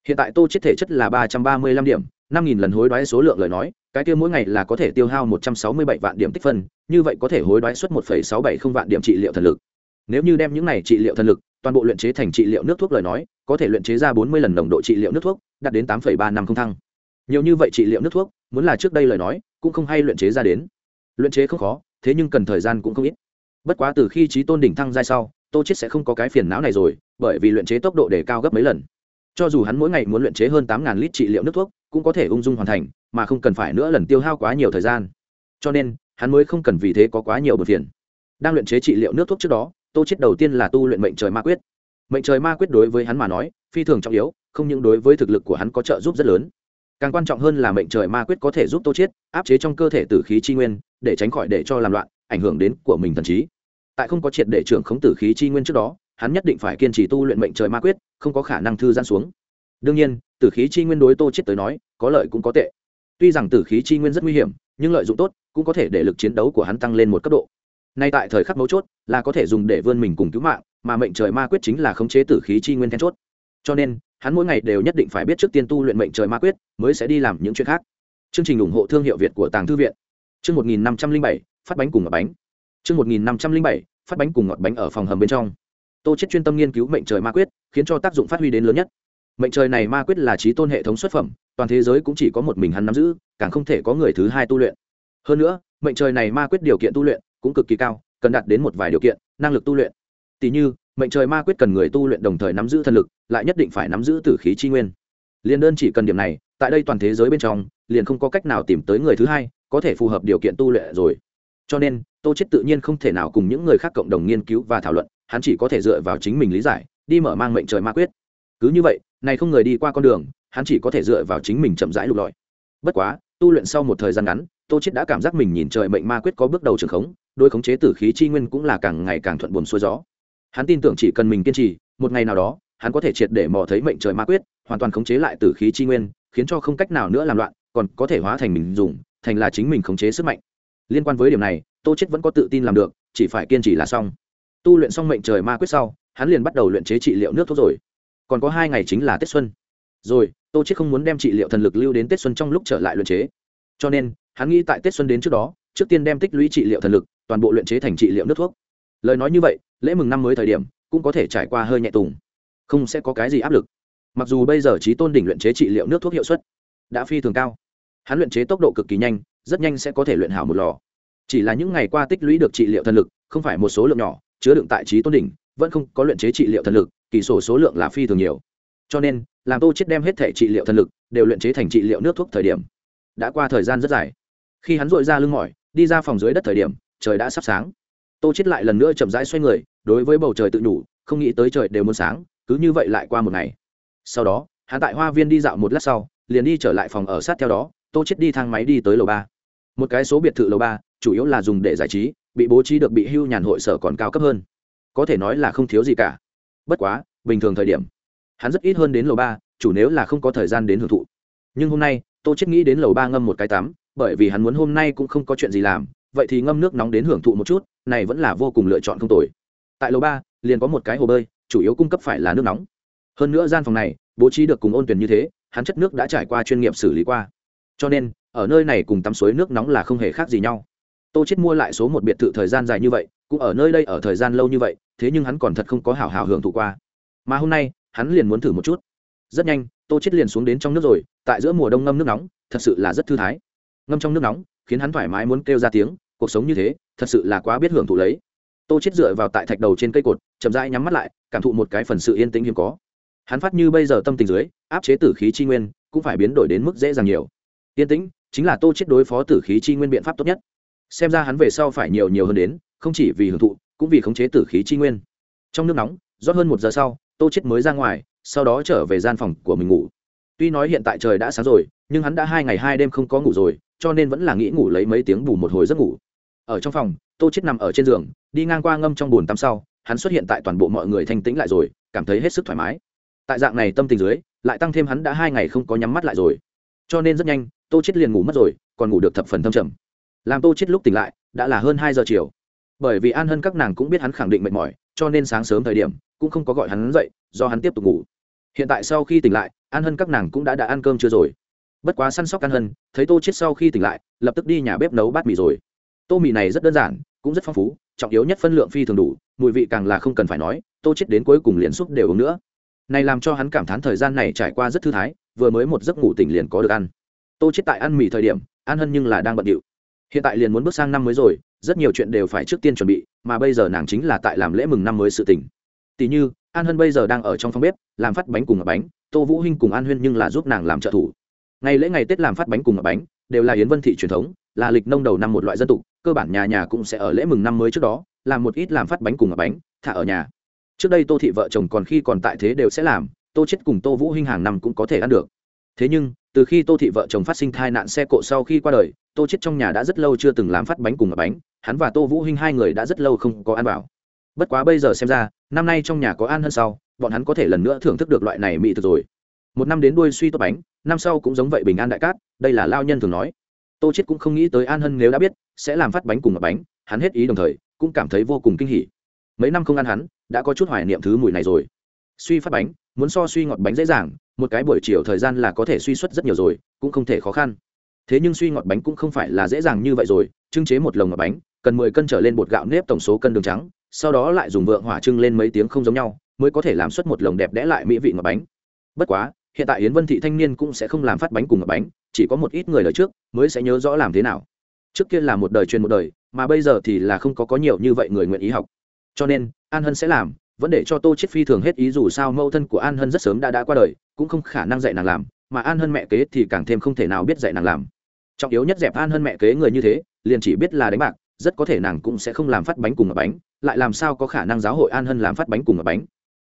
Hiện tại tô chết thể chất là ba trăm ba mươi lăm điểm, năm nghìn lần hối đoái số lượng lời nói, cái kia mỗi ngày là có thể tiêu hao một trăm sáu mươi bảy vạn điểm tích phân, như vậy có thể hối đoái suất một phẩy sáu bảy không vạn điểm trị liệu thần lực. Nếu như đem những này trị liệu thần lực, toàn bộ luyện chế thành trị liệu nước thuốc lời nói, có thể luyện chế ra bốn mươi lần nồng độ trị liệu nước thuốc, đạt đến tám phẩy ba năm không thăng. Nhiều như vậy trị liệu nước thuốc, muốn là trước đây lời nói, cũng không hay luyện chế ra đến. Luyện chế không khó, thế nhưng cần thời gian cũng không ít bất quá từ khi trí tôn đỉnh thăng giai sau, tô chết sẽ không có cái phiền não này rồi, bởi vì luyện chế tốc độ để cao gấp mấy lần. Cho dù hắn mỗi ngày muốn luyện chế hơn tám lít trị liệu nước thuốc, cũng có thể ung dung hoàn thành, mà không cần phải nữa lần tiêu hao quá nhiều thời gian. Cho nên, hắn mới không cần vì thế có quá nhiều bờ phiền. Đang luyện chế trị liệu nước thuốc trước đó, tô chết đầu tiên là tu luyện mệnh trời ma quyết. Mệnh trời ma quyết đối với hắn mà nói, phi thường trọng yếu, không những đối với thực lực của hắn có trợ giúp rất lớn. Càng quan trọng hơn là mệnh trời ma quyết có thể giúp tô chết áp chế trong cơ thể tử khí chi nguyên, để tránh khỏi để cho làm loạn, ảnh hưởng đến của mình thần trí tại không có triệt để trưởng khống tử khí chi nguyên trước đó, hắn nhất định phải kiên trì tu luyện mệnh trời ma quyết, không có khả năng thư giãn xuống. Đương nhiên, tử khí chi nguyên đối tô chết tới nói, có lợi cũng có tệ. Tuy rằng tử khí chi nguyên rất nguy hiểm, nhưng lợi dụng tốt, cũng có thể để lực chiến đấu của hắn tăng lên một cấp độ. Nay tại thời khắc mấu chốt, là có thể dùng để vươn mình cùng cứu mạng, mà mệnh trời ma quyết chính là khống chế tử khí chi nguyên then chốt. Cho nên, hắn mỗi ngày đều nhất định phải biết trước tiên tu luyện mệnh trời ma quyết, mới sẽ đi làm những chuyện khác. Chương trình ủng hộ thương hiệu việt của tàng thư viện. Chương một nghìn năm trăm linh bảy, phát bánh cùng ở bánh chương một nghìn năm trăm linh bảy, phát bánh cùng ngọt bánh ở phòng hầm bên trong. Tô chết chuyên tâm nghiên cứu mệnh trời ma quyết, khiến cho tác dụng phát huy đến lớn nhất. Mệnh trời này ma quyết là trí tôn hệ thống xuất phẩm, toàn thế giới cũng chỉ có một mình hắn nắm giữ, càng không thể có người thứ hai tu luyện. Hơn nữa, mệnh trời này ma quyết điều kiện tu luyện cũng cực kỳ cao, cần đạt đến một vài điều kiện, năng lực tu luyện. Tỷ như, mệnh trời ma quyết cần người tu luyện đồng thời nắm giữ thần lực, lại nhất định phải nắm giữ tử khí chi nguyên. Liên đơn chỉ cần điểm này, tại đây toàn thế giới bên trong, liền không có cách nào tìm tới người thứ hai có thể phù hợp điều kiện tu luyện rồi. Cho nên tô chết tự nhiên không thể nào cùng những người khác cộng đồng nghiên cứu và thảo luận, hắn chỉ có thể dựa vào chính mình lý giải, đi mở mang mệnh trời ma quyết. Cứ như vậy, này không người đi qua con đường, hắn chỉ có thể dựa vào chính mình chậm rãi lục lọi. Bất quá, tu luyện sau một thời gian ngắn, tô chết đã cảm giác mình nhìn trời mệnh ma quyết có bước đầu trường khống đôi khống chế tử khí chi nguyên cũng là càng ngày càng thuận buồm xuôi gió. Hắn tin tưởng chỉ cần mình kiên trì, một ngày nào đó, hắn có thể triệt để mò thấy mệnh trời ma quyết, hoàn toàn khống chế lại tử khí chi nguyên, khiến cho không cách nào nữa làm loạn, còn có thể hóa thành mình dùng, thành là chính mình khống chế sức mạnh. Liên quan với điểm này tô chết vẫn có tự tin làm được, chỉ phải kiên trì là xong. Tu luyện xong mệnh trời ma quyết sau, hắn liền bắt đầu luyện chế trị liệu nước thuốc rồi. Còn có hai ngày chính là tết xuân. Rồi, tô chết không muốn đem trị liệu thần lực lưu đến tết xuân trong lúc trở lại luyện chế. Cho nên, hắn nghĩ tại tết xuân đến trước đó, trước tiên đem tích lũy trị liệu thần lực, toàn bộ luyện chế thành trị liệu nước thuốc. Lời nói như vậy, lễ mừng năm mới thời điểm, cũng có thể trải qua hơi nhẹ tùng. Không sẽ có cái gì áp lực. Mặc dù bây giờ trí tôn đỉnh luyện chế trị liệu nước thuốc hiệu suất đã phi thường cao, hắn luyện chế tốc độ cực kỳ nhanh, rất nhanh sẽ có thể luyện hảo một lò chỉ là những ngày qua tích lũy được trị liệu thần lực, không phải một số lượng nhỏ, chứa đựng tại trí tôn đỉnh, vẫn không có luyện chế trị liệu thần lực, kỳ sổ số lượng là phi thường nhiều. Cho nên, làm tô chết đem hết thể trị liệu thần lực đều luyện chế thành trị liệu nước thuốc thời điểm, đã qua thời gian rất dài. Khi hắn dội ra lưng mỏi, đi ra phòng dưới đất thời điểm, trời đã sắp sáng. Tô chết lại lần nữa chậm rãi xoay người, đối với bầu trời tự nhủ, không nghĩ tới trời đều muốn sáng, cứ như vậy lại qua một ngày. Sau đó, hắn tại hoa viên đi dạo một lát sau, liền đi trở lại phòng ở sát theo đó, tô chết đi thang máy đi tới lầu ba. Một cái số biệt thự lầu ba chủ yếu là dùng để giải trí, bị bố trí được bị hưu nhàn hội sở còn cao cấp hơn. Có thể nói là không thiếu gì cả. Bất quá, bình thường thời điểm, hắn rất ít hơn đến lầu ba, chủ nếu là không có thời gian đến hưởng thụ. Nhưng hôm nay, tô chết nghĩ đến lầu ba ngâm một cái tắm, bởi vì hắn muốn hôm nay cũng không có chuyện gì làm, vậy thì ngâm nước nóng đến hưởng thụ một chút, này vẫn là vô cùng lựa chọn không tồi. Tại lầu ba, liền có một cái hồ bơi, chủ yếu cung cấp phải là nước nóng. Hơn nữa gian phòng này, bố trí được cùng ôn tuyển như thế, hắn chất nước đã trải qua chuyên nghiệp xử lý qua. Cho nên, ở nơi này cùng tắm suối nước nóng là không hề khác gì nhau tô chết mua lại số một biệt thự thời gian dài như vậy, cũng ở nơi đây ở thời gian lâu như vậy, thế nhưng hắn còn thật không có hảo hảo hưởng thụ qua. Mà hôm nay, hắn liền muốn thử một chút. Rất nhanh, tô chết liền xuống đến trong nước rồi, tại giữa mùa đông ngâm nước nóng, thật sự là rất thư thái. Ngâm trong nước nóng, khiến hắn thoải mái muốn kêu ra tiếng, cuộc sống như thế, thật sự là quá biết hưởng thụ lấy. Tô chết dựa vào tại thạch đầu trên cây cột, chậm rãi nhắm mắt lại, cảm thụ một cái phần sự yên tĩnh hiếm có. Hắn phát như bây giờ tâm tình dưới, áp chế tử khí chi nguyên, cũng phải biến đổi đến mức dễ dàng nhiều. Yên tĩnh, chính là tô chết đối phó tử khí chi nguyên biện pháp tốt nhất xem ra hắn về sau phải nhiều nhiều hơn đến, không chỉ vì hưởng thụ, cũng vì khống chế tử khí chi nguyên. Trong nước nóng, rót hơn một giờ sau, tô chết mới ra ngoài, sau đó trở về gian phòng của mình ngủ. Tuy nói hiện tại trời đã sáng rồi, nhưng hắn đã hai ngày hai đêm không có ngủ rồi, cho nên vẫn là nghĩ ngủ lấy mấy tiếng bù một hồi giấc ngủ. Ở trong phòng, tô chết nằm ở trên giường, đi ngang qua ngâm trong bồn tắm sau, hắn xuất hiện tại toàn bộ mọi người thanh tĩnh lại rồi, cảm thấy hết sức thoải mái. Tại dạng này tâm tình dưới, lại tăng thêm hắn đã hai ngày không có nhắm mắt lại rồi. Cho nên rất nhanh, tô chết liền ngủ mất rồi, còn ngủ được thập phần thâm trầm làm tô chết lúc tỉnh lại, đã là hơn hai giờ chiều. Bởi vì an hân các nàng cũng biết hắn khẳng định mệt mỏi, cho nên sáng sớm thời điểm, cũng không có gọi hắn dậy, do hắn tiếp tục ngủ. Hiện tại sau khi tỉnh lại, an hân các nàng cũng đã đã ăn cơm chưa rồi. Bất quá săn sóc an hân, thấy tô chết sau khi tỉnh lại, lập tức đi nhà bếp nấu bát mì rồi. Tô mì này rất đơn giản, cũng rất phong phú, trọng yếu nhất phân lượng phi thường đủ, mùi vị càng là không cần phải nói, tô chết đến cuối cùng liền xúc đều uống nữa. Này làm cho hắn cảm thán thời gian này trải qua rất thư thái, vừa mới một giấc ngủ tỉnh liền có được ăn. Tô chết tại ăn mì thời điểm, an hân nhưng là đang bận điệu hiện tại liền muốn bước sang năm mới rồi, rất nhiều chuyện đều phải trước tiên chuẩn bị, mà bây giờ nàng chính là tại làm lễ mừng năm mới sự tình. Tỷ như, an hân bây giờ đang ở trong phòng bếp, làm phát bánh cùng ngập bánh, tô vũ hinh cùng an huyên nhưng là giúp nàng làm trợ thủ. Ngày lễ ngày tết làm phát bánh cùng ngập bánh, đều là yến vân thị truyền thống, là lịch nông đầu năm một loại dân tục cơ bản nhà nhà cũng sẽ ở lễ mừng năm mới trước đó, làm một ít làm phát bánh cùng ngập bánh, thả ở nhà. Trước đây tô thị vợ chồng còn khi còn tại thế đều sẽ làm, tô chết cùng tô vũ hinh hàng năm cũng có thể ăn được. Thế nhưng từ khi tô thị vợ chồng phát sinh thai nạn xe cộ sau khi qua đời, tô chết trong nhà đã rất lâu chưa từng làm phát bánh cùng ngập bánh, hắn và tô vũ hinh hai người đã rất lâu không có ăn vào. Bất quá bây giờ xem ra, năm nay trong nhà có ăn hơn sau, bọn hắn có thể lần nữa thưởng thức được loại này mỹ thực rồi. Một năm đến đuôi suy tốt bánh, năm sau cũng giống vậy bình an đại cát, đây là lao nhân thường nói. Tô chết cũng không nghĩ tới an hân nếu đã biết, sẽ làm phát bánh cùng ngập bánh, hắn hết ý đồng thời, cũng cảm thấy vô cùng kinh hỉ. Mấy năm không ăn hắn, đã có chút hoài niệm thứ mùi này rồi. Suy phát bánh, muốn so suy ngọt bánh dễ dàng một cái buổi chiều thời gian là có thể suy xuất rất nhiều rồi, cũng không thể khó khăn. Thế nhưng suy ngọt bánh cũng không phải là dễ dàng như vậy rồi, trưng chế một lồng ngọt bánh, cần mười cân trở lên bột gạo nếp tổng số cân đường trắng, sau đó lại dùng vượng hỏa trưng lên mấy tiếng không giống nhau, mới có thể làm xuất một lồng đẹp đẽ lại mỹ vị ngọt bánh. Bất quá, hiện tại yến vân thị thanh niên cũng sẽ không làm phát bánh cùng ngọt bánh, chỉ có một ít người đời trước mới sẽ nhớ rõ làm thế nào. Trước kia là một đời truyền một đời, mà bây giờ thì là không có có nhiều như vậy người nguyện ý học. Cho nên, an hân sẽ làm, vẫn để cho tô chiết phi thường hết ý dù sao mâu thân của an hân rất sớm đã đã qua đời cũng không khả năng dạy nàng làm, mà an hơn mẹ kế thì càng thêm không thể nào biết dạy nàng làm. Trọng yếu nhất dẹp an hơn mẹ kế người như thế, liền chỉ biết là đánh bạc, rất có thể nàng cũng sẽ không làm phát bánh cùng ở bánh, lại làm sao có khả năng giáo hội an hân làm phát bánh cùng ở bánh.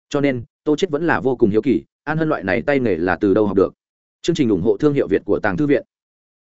Cho nên, tô chết vẫn là vô cùng hiếu kỳ, an hân loại này tay nghề là từ đâu học được? Chương trình ủng hộ thương hiệu việt của tàng thư viện.